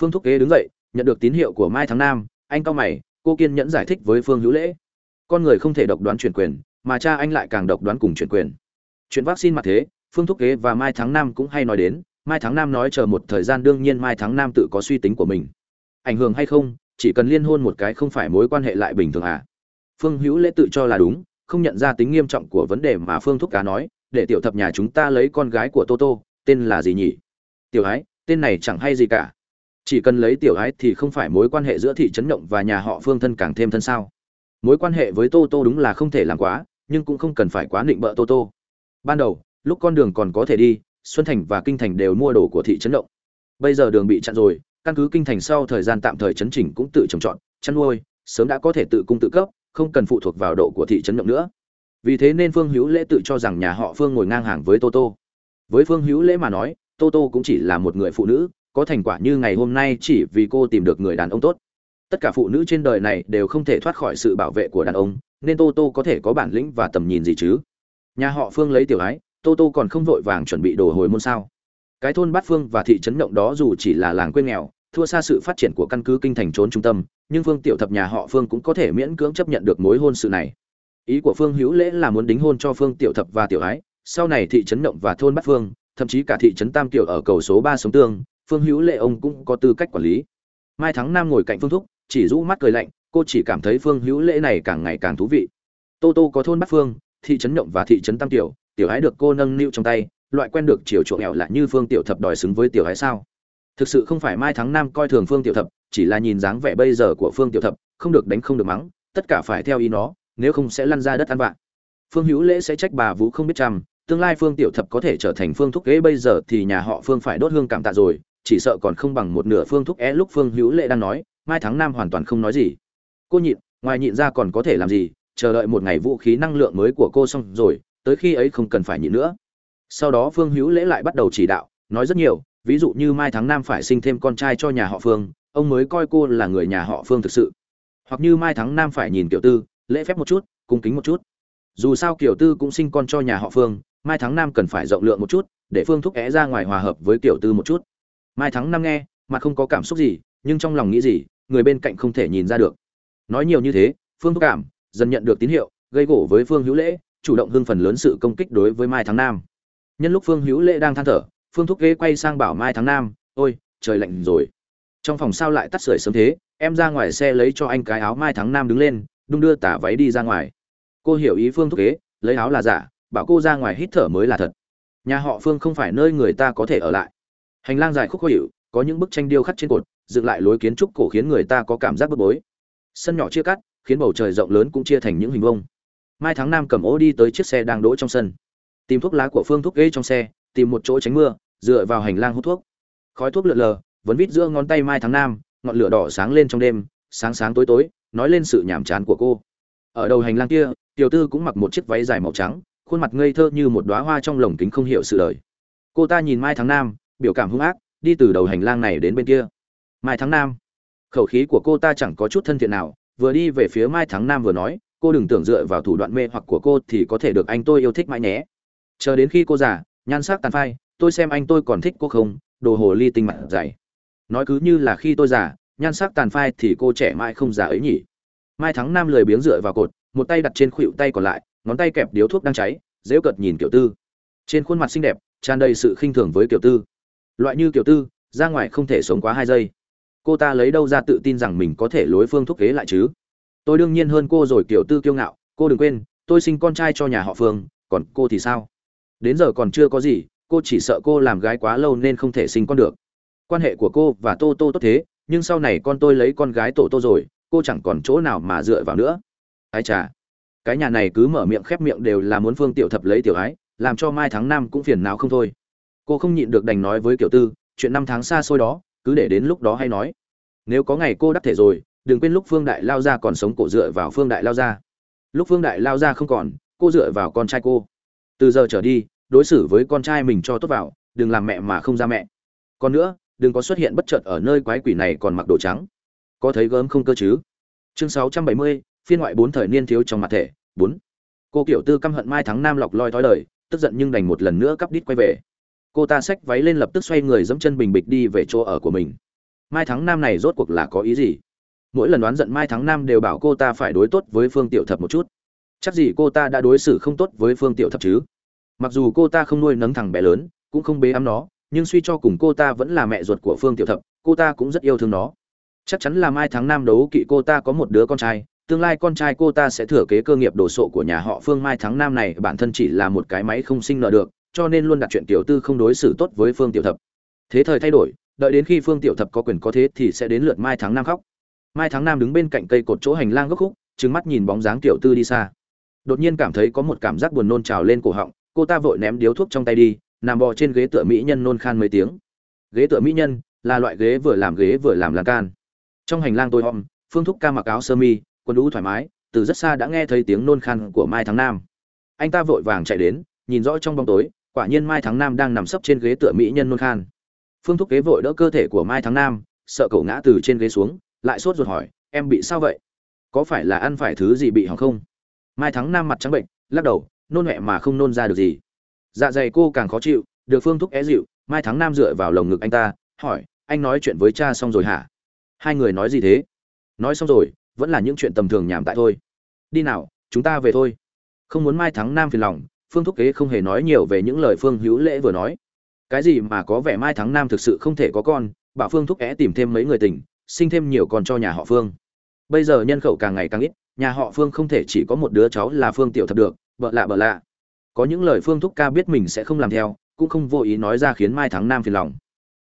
Phương thúc kế đứng dậy nhận được tín hiệu của mai tháng Nam, anh cao mày cô kiên nhẫn giải thích với phương hữu lễ. Con người không thể độc đoán chuyển quyền mà cha anh lại càng độc đoán cùng chuyển quyền. Chuyện vaccine mặt thế phương thúc kế và mai tháng Nam cũng hay nói đến mai tháng Nam nói chờ một thời gian đương nhiên mai tháng Nam tự có suy tính của mình. Ảnh hưởng hay không chỉ cần liên hôn một cái không phải mối quan hệ lại bình thường à? Phương hữu lễ tự cho là đúng không nhận ra tính nghiêm trọng của vấn đề mà phương thúc cá nói để tiểu thập nhà chúng ta lấy con gái của toto tên là gì nhỉ? Tiểu ái, tên này chẳng hay gì cả. Chỉ cần lấy tiểu ái thì không phải mối quan hệ giữa thị trấn động và nhà họ phương thân càng thêm thân sao? Mối quan hệ với tô tô đúng là không thể làm quá, nhưng cũng không cần phải quá định bợ tô tô. Ban đầu, lúc con đường còn có thể đi, xuân thành và kinh thành đều mua đồ của thị trấn động bây giờ đường bị chặn rồi, căn cứ kinh thành sau thời gian tạm thời chấn chỉnh cũng tự trồng trọt, chăn nuôi, sớm đã có thể tự cung tự cấp, không cần phụ thuộc vào độ của thị trấn động nữa. Vì thế nên phương hữu lễ tự cho rằng nhà họ phương ngồi ngang hàng với tô tô với phương hữu lễ mà nói, tô tô cũng chỉ là một người phụ nữ, có thành quả như ngày hôm nay chỉ vì cô tìm được người đàn ông tốt. Tất cả phụ nữ trên đời này đều không thể thoát khỏi sự bảo vệ của đàn ông, nên tô tô có thể có bản lĩnh và tầm nhìn gì chứ? Nhà họ phương lấy tiểu ái, tô tô còn không vội vàng chuẩn bị đồ hồi môn sao? Cái thôn bát phương và thị trấn động đó dù chỉ là làng quê nghèo, thua xa sự phát triển của căn cứ kinh thành trốn trung tâm, nhưng phương tiểu thập nhà họ phương cũng có thể miễn cưỡng chấp nhận được mối hôn sự này. Ý của phương hữu lễ là muốn đính hôn cho phương tiểu thập và tiểu ái sau này thị trấn động và thôn bát phương, thậm chí cả thị trấn tam kiều ở cầu số ba sống tương, phương hữu lệ ông cũng có tư cách quản lý. Mai thắng nam ngồi cạnh phương thúc, chỉ rũ mắt cười lạnh, cô chỉ cảm thấy phương hữu lễ này càng ngày càng thú vị. Tô tô có thôn bát phương, thị trấn động và thị trấn tam kiều, tiểu ái được cô nâng niu trong tay, loại quen được chiều chuộng nghèo lại như phương tiểu thập đòi xứng với tiểu ái sao? Thực sự không phải mai thắng nam coi thường phương tiểu thập, chỉ là nhìn dáng vẻ bây giờ của phương tiểu thập, không được đánh không được mắng, tất cả phải theo ý nó, nếu không sẽ lăn ra đất ăn vạ. Phương hữu lễ sẽ trách bà vũ không biết chăm tương lai phương tiểu thập có thể trở thành phương thúc ghế bây giờ thì nhà họ phương phải đốt hương cảm tạ rồi, chỉ sợ còn không bằng một nửa phương thúc é lúc phương hữu lễ đang nói, mai tháng năm hoàn toàn không nói gì. Cô nhịn, ngoài nhịn ra còn có thể làm gì, chờ đợi một ngày vũ khí năng lượng mới của cô xong rồi, tới khi ấy không cần phải nhịn nữa. Sau đó phương hữu lễ lại bắt đầu chỉ đạo, nói rất nhiều, ví dụ như mai tháng năm phải sinh thêm con trai cho nhà họ phương, ông mới coi cô là người nhà họ phương thực sự. Hoặc như mai tháng năm phải nhìn kiểu tư, lễ phép một chút, cung kính một chút. Dù sao kiểu tư cũng sinh con cho nhà họ phương mai thắng nam cần phải rộng lượng một chút, để phương thúc é ra ngoài hòa hợp với tiểu tư một chút. Mai thắng năm nghe mà không có cảm xúc gì, nhưng trong lòng nghĩ gì, người bên cạnh không thể nhìn ra được. Nói nhiều như thế, phương thúc cảm, dần nhận được tín hiệu, gây gỗ với phương hữu lễ, chủ động hưng phần lớn sự công kích đối với mai thắng nam. Nhân lúc phương hữu lễ đang than thở, phương thúc ghế quay sang bảo mai thắng nam, ôi, trời lạnh rồi. Trong phòng sao lại tắt sưởi sớm thế, em ra ngoài xe lấy cho anh cái áo mai thắng nam đứng lên, đung đưa tả váy đi ra ngoài. Cô hiểu ý phương thúc kế lấy áo là giả bảo cô ra ngoài hít thở mới là thật. Nhà họ phương không phải nơi người ta có thể ở lại. Hành lang dài khúc khó hiệu, có những bức tranh điêu khắc trên cột, dựng lại lối kiến trúc cổ khiến người ta có cảm giác bức bối. Sân nhỏ chia cắt, khiến bầu trời rộng lớn cũng chia thành những hình vông mai tháng năm cầm ô đi tới chiếc xe đang đỗ trong sân. Tìm thuốc lá của phương thuốc ghê trong xe, tìm một chỗ tránh mưa, dựa vào hành lang hút thuốc. Khói thuốc lượn lờ, vẫn vít giữa ngón tay mai tháng năm ngọn lửa đỏ sáng lên trong đêm, sáng sáng tối tối, nói lên sự nhàm chán của cô. Ở đầu hành lang kia, tiểu tư cũng mặc một chiếc váy dài màu trắng khuôn mặt ngây thơ như một đóa hoa trong lồng kính không hiểu sự đời. Cô ta nhìn mai tháng Nam, biểu cảm hung ác đi từ đầu hành lang này đến bên kia. Mai tháng Nam, khẩu khí của cô ta chẳng có chút thân thiện nào vừa đi về phía mai tháng Nam vừa nói cô đừng tưởng dựa vào thủ đoạn mê hoặc của cô thì có thể được anh tôi yêu thích mãi nhé. Chờ đến khi cô già nhan sắc tàn phai tôi xem anh tôi còn thích cô không? Đồ hồ ly tinh mặt dày. Nói cứ như là khi tôi già nhan sắc tàn phai thì cô trẻ mãi không già ấy nhỉ. Mai thắng nam lười biếng dựa vào cột một tay đặt trên khuỷu tay còn lại ngón tay kẹp điếu thuốc đang cháy dễu cợt nhìn kiểu tư. Trên khuôn mặt xinh đẹp, tràn đầy sự khinh thường với kiểu tư. Loại như kiểu tư, ra ngoài không thể sống quá hai giây. Cô ta lấy đâu ra tự tin rằng mình có thể lối phương thúc kế lại chứ? Tôi đương nhiên hơn cô rồi kiểu tư kiêu ngạo. Cô đừng quên, tôi sinh con trai cho nhà họ phương, còn cô thì sao? Đến giờ còn chưa có gì, cô chỉ sợ cô làm gái quá lâu nên không thể sinh con được. Quan hệ của cô và tô tô tốt thế, nhưng sau này con tôi lấy con gái tổ tô rồi, cô chẳng còn chỗ nào mà dựa vào nữa. Ai chà cái nhà này cứ mở miệng khép miệng đều là muốn phương tiểu thập lấy tiểu ái, làm cho mai tháng năm cũng phiền não không thôi. Cô không nhịn được đành nói với kiểu tư, chuyện năm tháng xa xôi đó, cứ để đến lúc đó hay nói. Nếu có ngày cô đắc thể rồi, đừng quên lúc phương đại lao ra còn sống cổ dựa vào phương đại lao ra lúc phương đại lao ra không còn, cô dựa vào con trai cô. Từ giờ trở đi, đối xử với con trai mình cho tốt vào, đừng làm mẹ mà không ra mẹ. Còn nữa, đừng có xuất hiện bất chợt ở nơi quái quỷ này còn mặc đồ trắng. Có thấy gớm không cơ chứ? Chương sáu trăm bảy mươi phiên ngoại bốn thời niên thiếu trong mặt thể, bốn. Cô kiểu tư căm hận mai thắng nam lọc loi thói lời, tức giận nhưng đành một lần nữa cắp đít quay về. Cô ta xách váy lên lập tức xoay người dẫm chân bình bịch đi về chỗ ở của mình. Mai thắng nam này rốt cuộc là có ý gì? Mỗi lần đoán giận mai thắng nam đều bảo cô ta phải đối tốt với phương tiểu thập một chút. Chắc gì cô ta đã đối xử không tốt với phương tiểu thập chứ? Mặc dù cô ta không nuôi nấng thằng bé lớn, cũng không bế ấm nó, nhưng suy cho cùng cô ta vẫn là mẹ ruột của phương tiểu thập, cô ta cũng rất yêu thương nó. Chắc chắn là mai tháng năm đấu kỵ cô ta có một đứa con trai tương lai con trai cô ta sẽ thừa kế cơ nghiệp đồ sộ của nhà họ phương mai tháng năm này, bản thân chỉ là một cái máy không sinh nở được, cho nên luôn đặt chuyện tiểu tư không đối xử tốt với phương tiểu thập. Thế thời thay đổi, đợi đến khi phương tiểu thập có quyền có thế thì sẽ đến lượt mai tháng năm khóc. Mai tháng năm đứng bên cạnh cây cột chỗ hành lang gốc khúc, trừng mắt nhìn bóng dáng tiểu tư đi xa. Đột nhiên cảm thấy có một cảm giác buồn nôn trào lên cổ họng, cô ta vội ném điếu thuốc trong tay đi, nằm bò trên ghế tựa mỹ nhân nôn khan mấy tiếng. Ghế tựa mỹ nhân là loại ghế vừa làm ghế vừa làm lan can. Trong hành lang tôi om phương thúc ca mặc áo sơ mi quần ú thoải mái, từ rất xa đã nghe thấy tiếng nôn khan của mai tháng nam. Anh ta vội vàng chạy đến, nhìn rõ trong bóng tối, quả nhiên mai tháng nam đang nằm sấp trên ghế tựa mỹ nhân nôn khan. Phương thúc kế vội đỡ cơ thể của mai tháng nam, sợ cậu ngã từ trên ghế xuống, lại sốt ruột hỏi, em bị sao vậy? Có phải là ăn phải thứ gì bị hỏng không? Mai tháng nam mặt trắng bệnh, lắc đầu, nôn mẹ mà không nôn ra được gì. Dạ dày cô càng khó chịu, được phương thúc é dịu, mai tháng nam dựa vào lồng ngực anh ta, hỏi, anh nói chuyện với cha xong rồi hả? Hai người nói gì thế? Nói xong rồi vẫn là những chuyện tầm thường nhảm tại thôi. Đi nào, chúng ta về thôi. Không muốn mai thắng nam phiền lòng, phương thúc kế không hề nói nhiều về những lời phương hữu lễ vừa nói. Cái gì mà có vẻ mai thắng nam thực sự không thể có con, bảo phương thúc é tìm thêm mấy người tình, sinh thêm nhiều con cho nhà họ phương. Bây giờ nhân khẩu càng ngày càng ít, nhà họ phương không thể chỉ có một đứa cháu là phương tiểu thập được, bợ lạ bợ lạ. Có những lời phương thúc ca biết mình sẽ không làm theo, cũng không vô ý nói ra khiến mai thắng nam phiền lòng.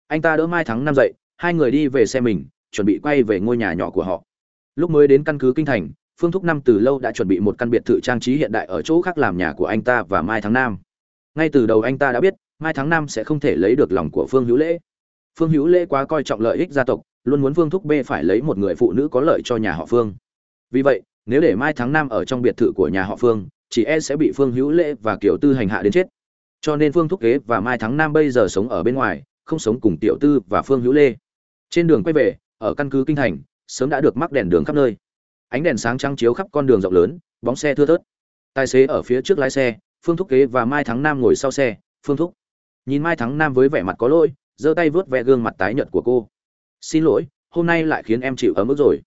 Anh ta đỡ mai thắng nam dậy, hai người đi về xe mình, chuẩn bị quay về ngôi nhà nhỏ của họ lúc mới đến căn cứ kinh thành, phương thúc năm từ lâu đã chuẩn bị một căn biệt thự trang trí hiện đại ở chỗ khác làm nhà của anh ta và mai thắng nam. Ngay từ đầu anh ta đã biết, mai thắng nam sẽ không thể lấy được lòng của phương hữu lễ. Phương hữu lễ quá coi trọng lợi ích gia tộc, luôn muốn phương thúc b phải lấy một người phụ nữ có lợi cho nhà họ phương. Vì vậy, nếu để mai thắng nam ở trong biệt thự của nhà họ phương chị e sẽ bị phương hữu lễ và kiểu tư hành hạ đến chết. Cho nên phương thúc kế và mai thắng nam bây giờ sống ở bên ngoài, không sống cùng tiểu tư và phương hữu lê trên đường quay về, ở căn cứ kinh thành sớm đã được mắc đèn đường khắp nơi. Ánh đèn sáng trăng chiếu khắp con đường rộng lớn, bóng xe thưa thớt. Tài xế ở phía trước lái xe, phương thúc kế và mai thắng nam ngồi sau xe, phương thúc. Nhìn mai thắng nam với vẻ mặt có lỗi, giơ tay vớt ve gương mặt tái nhợt của cô. Xin lỗi, hôm nay lại khiến em chịu ấm ức rồi.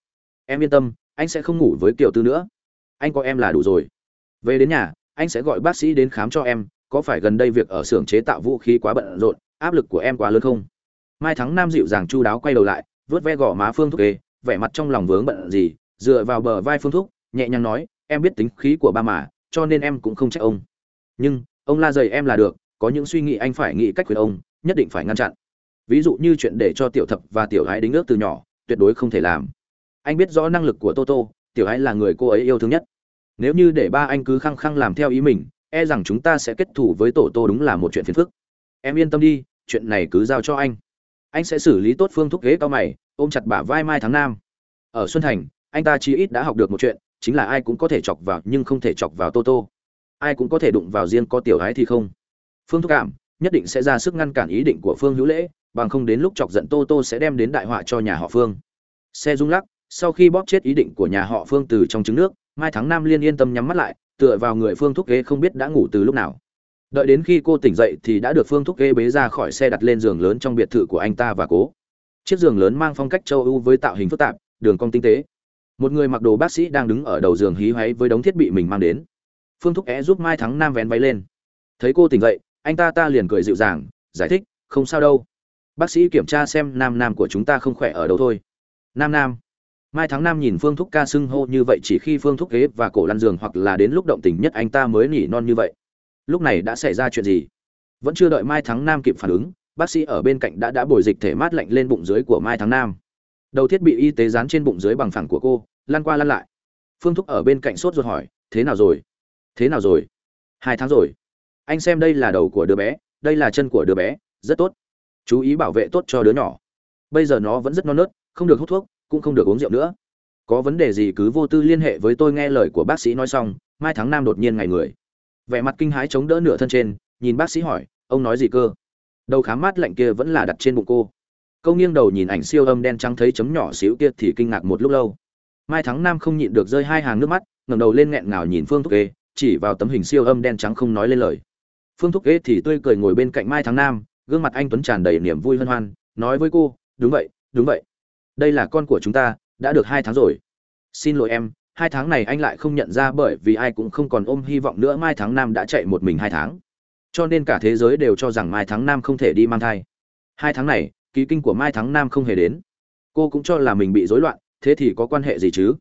Em yên tâm, anh sẽ không ngủ với Kiều tư nữa. Anh có em là đủ rồi. Về đến nhà, anh sẽ gọi bác sĩ đến khám cho em, có phải gần đây việc ở xưởng chế tạo vũ khí quá bận rộn, áp lực của em quá lớn không? Mai thắng nam dịu dàng chu đáo quay đầu lại, vớt ve gò má phương thúc kê vẻ mặt trong lòng vướng bận gì, dựa vào bờ vai phương thúc, nhẹ nhàng nói, em biết tính khí của ba mà, cho nên em cũng không trách ông. Nhưng, ông la dày em là được, có những suy nghĩ anh phải nghĩ cách khuyên ông, nhất định phải ngăn chặn. Ví dụ như chuyện để cho tiểu thập và tiểu gái đính ước từ nhỏ, tuyệt đối không thể làm. Anh biết rõ năng lực của toto tiểu gái là người cô ấy yêu thương nhất. Nếu như để ba anh cứ khăng khăng làm theo ý mình e rằng chúng ta sẽ kết thủ với tổ tô đúng là một chuyện phiền phức. Em yên tâm đi, chuyện này cứ giao cho anh anh sẽ xử lý tốt phương thúc ghế cao mày, ôm chặt bả vai mai tháng nam. Ở xuân thành, anh ta chí ít đã học được một chuyện, chính là ai cũng có thể chọc vào nhưng không thể chọc vào tô tô. Ai cũng có thể đụng vào riêng có tiểu ái thì không. Phương thúc cảm, nhất định sẽ ra sức ngăn cản ý định của phương hữu lễ, bằng không đến lúc chọc giận tô tô sẽ đem đến đại họa cho nhà họ phương. Xe rung lắc, sau khi bóp chết ý định của nhà họ phương từ trong trứng nước, mai tháng Nam liên yên tâm nhắm mắt lại, tựa vào người phương thúc ghế không biết đã ngủ từ lúc nào đợi đến khi cô tỉnh dậy thì đã được phương thúc ghê bế ra khỏi xe đặt lên giường lớn trong biệt thự của anh ta và cố. Chiếc giường lớn mang phong cách châu âu với tạo hình phức tạp, đường cong tinh tế. Một người mặc đồ bác sĩ đang đứng ở đầu giường hí hoáy với đống thiết bị mình mang đến. Phương thúc é giúp mai thắng nam vén váy lên. Thấy cô tỉnh dậy, anh ta ta liền cười dịu dàng, giải thích, không sao đâu. Bác sĩ kiểm tra xem nam nam của chúng ta không khỏe ở đâu thôi. Nam nam. Mai thắng nam nhìn phương thúc ca sưng hô như vậy chỉ khi phương thúc ghế và cổ lăn giường hoặc là đến lúc động tình nhất anh ta mới nỉ non như vậy lúc này đã xảy ra chuyện gì? Vẫn chưa đợi mai thắng nam kịp phản ứng, bác sĩ ở bên cạnh đã đã bồi dịch thể mát lạnh lên bụng dưới của mai thắng nam. Đầu thiết bị y tế dán trên bụng dưới bằng phẳng của cô, lăn qua lăn lại. Phương thúc ở bên cạnh sốt ruột hỏi, thế nào rồi? Thế nào rồi? Hai tháng rồi. Anh xem đây là đầu của đứa bé, đây là chân của đứa bé, rất tốt. Chú ý bảo vệ tốt cho đứa nhỏ. Bây giờ nó vẫn rất non nớt, không được hút thuốc, cũng không được uống rượu nữa. Có vấn đề gì cứ vô tư liên hệ với tôi nghe lời của bác sĩ nói xong, mai tháng Nam đột nhiên ngày người vẻ mặt kinh hãi chống đỡ nửa thân trên, nhìn bác sĩ hỏi, ông nói gì cơ? Đầu khám mát lạnh kia vẫn là đặt trên bụng cô. Câu nghiêng đầu nhìn ảnh siêu âm đen trắng thấy chấm nhỏ xíu kia thì kinh ngạc một lúc lâu. Mai thắng nam không nhịn được rơi hai hàng nước mắt, ngẩng đầu lên nghẹn ngào nhìn phương thúc ghê chỉ vào tấm hình siêu âm đen trắng không nói lên lời. Phương thúc ghê thì tươi cười ngồi bên cạnh mai thắng nam, gương mặt anh tuấn tràn đầy niềm vui hân hoan, nói với cô, đúng vậy đúng vậy. Đây là con của chúng ta, đã được hai tháng rồi. Xin lỗi em hai tháng này anh lại không nhận ra bởi vì ai cũng không còn ôm hy vọng nữa mai tháng nam đã chạy một mình hai tháng. Cho nên cả thế giới đều cho rằng mai tháng nam không thể đi mang thai. Hai tháng này ký kinh của mai tháng nam không hề đến. Cô cũng cho là mình bị rối loạn, thế thì có quan hệ gì chứ?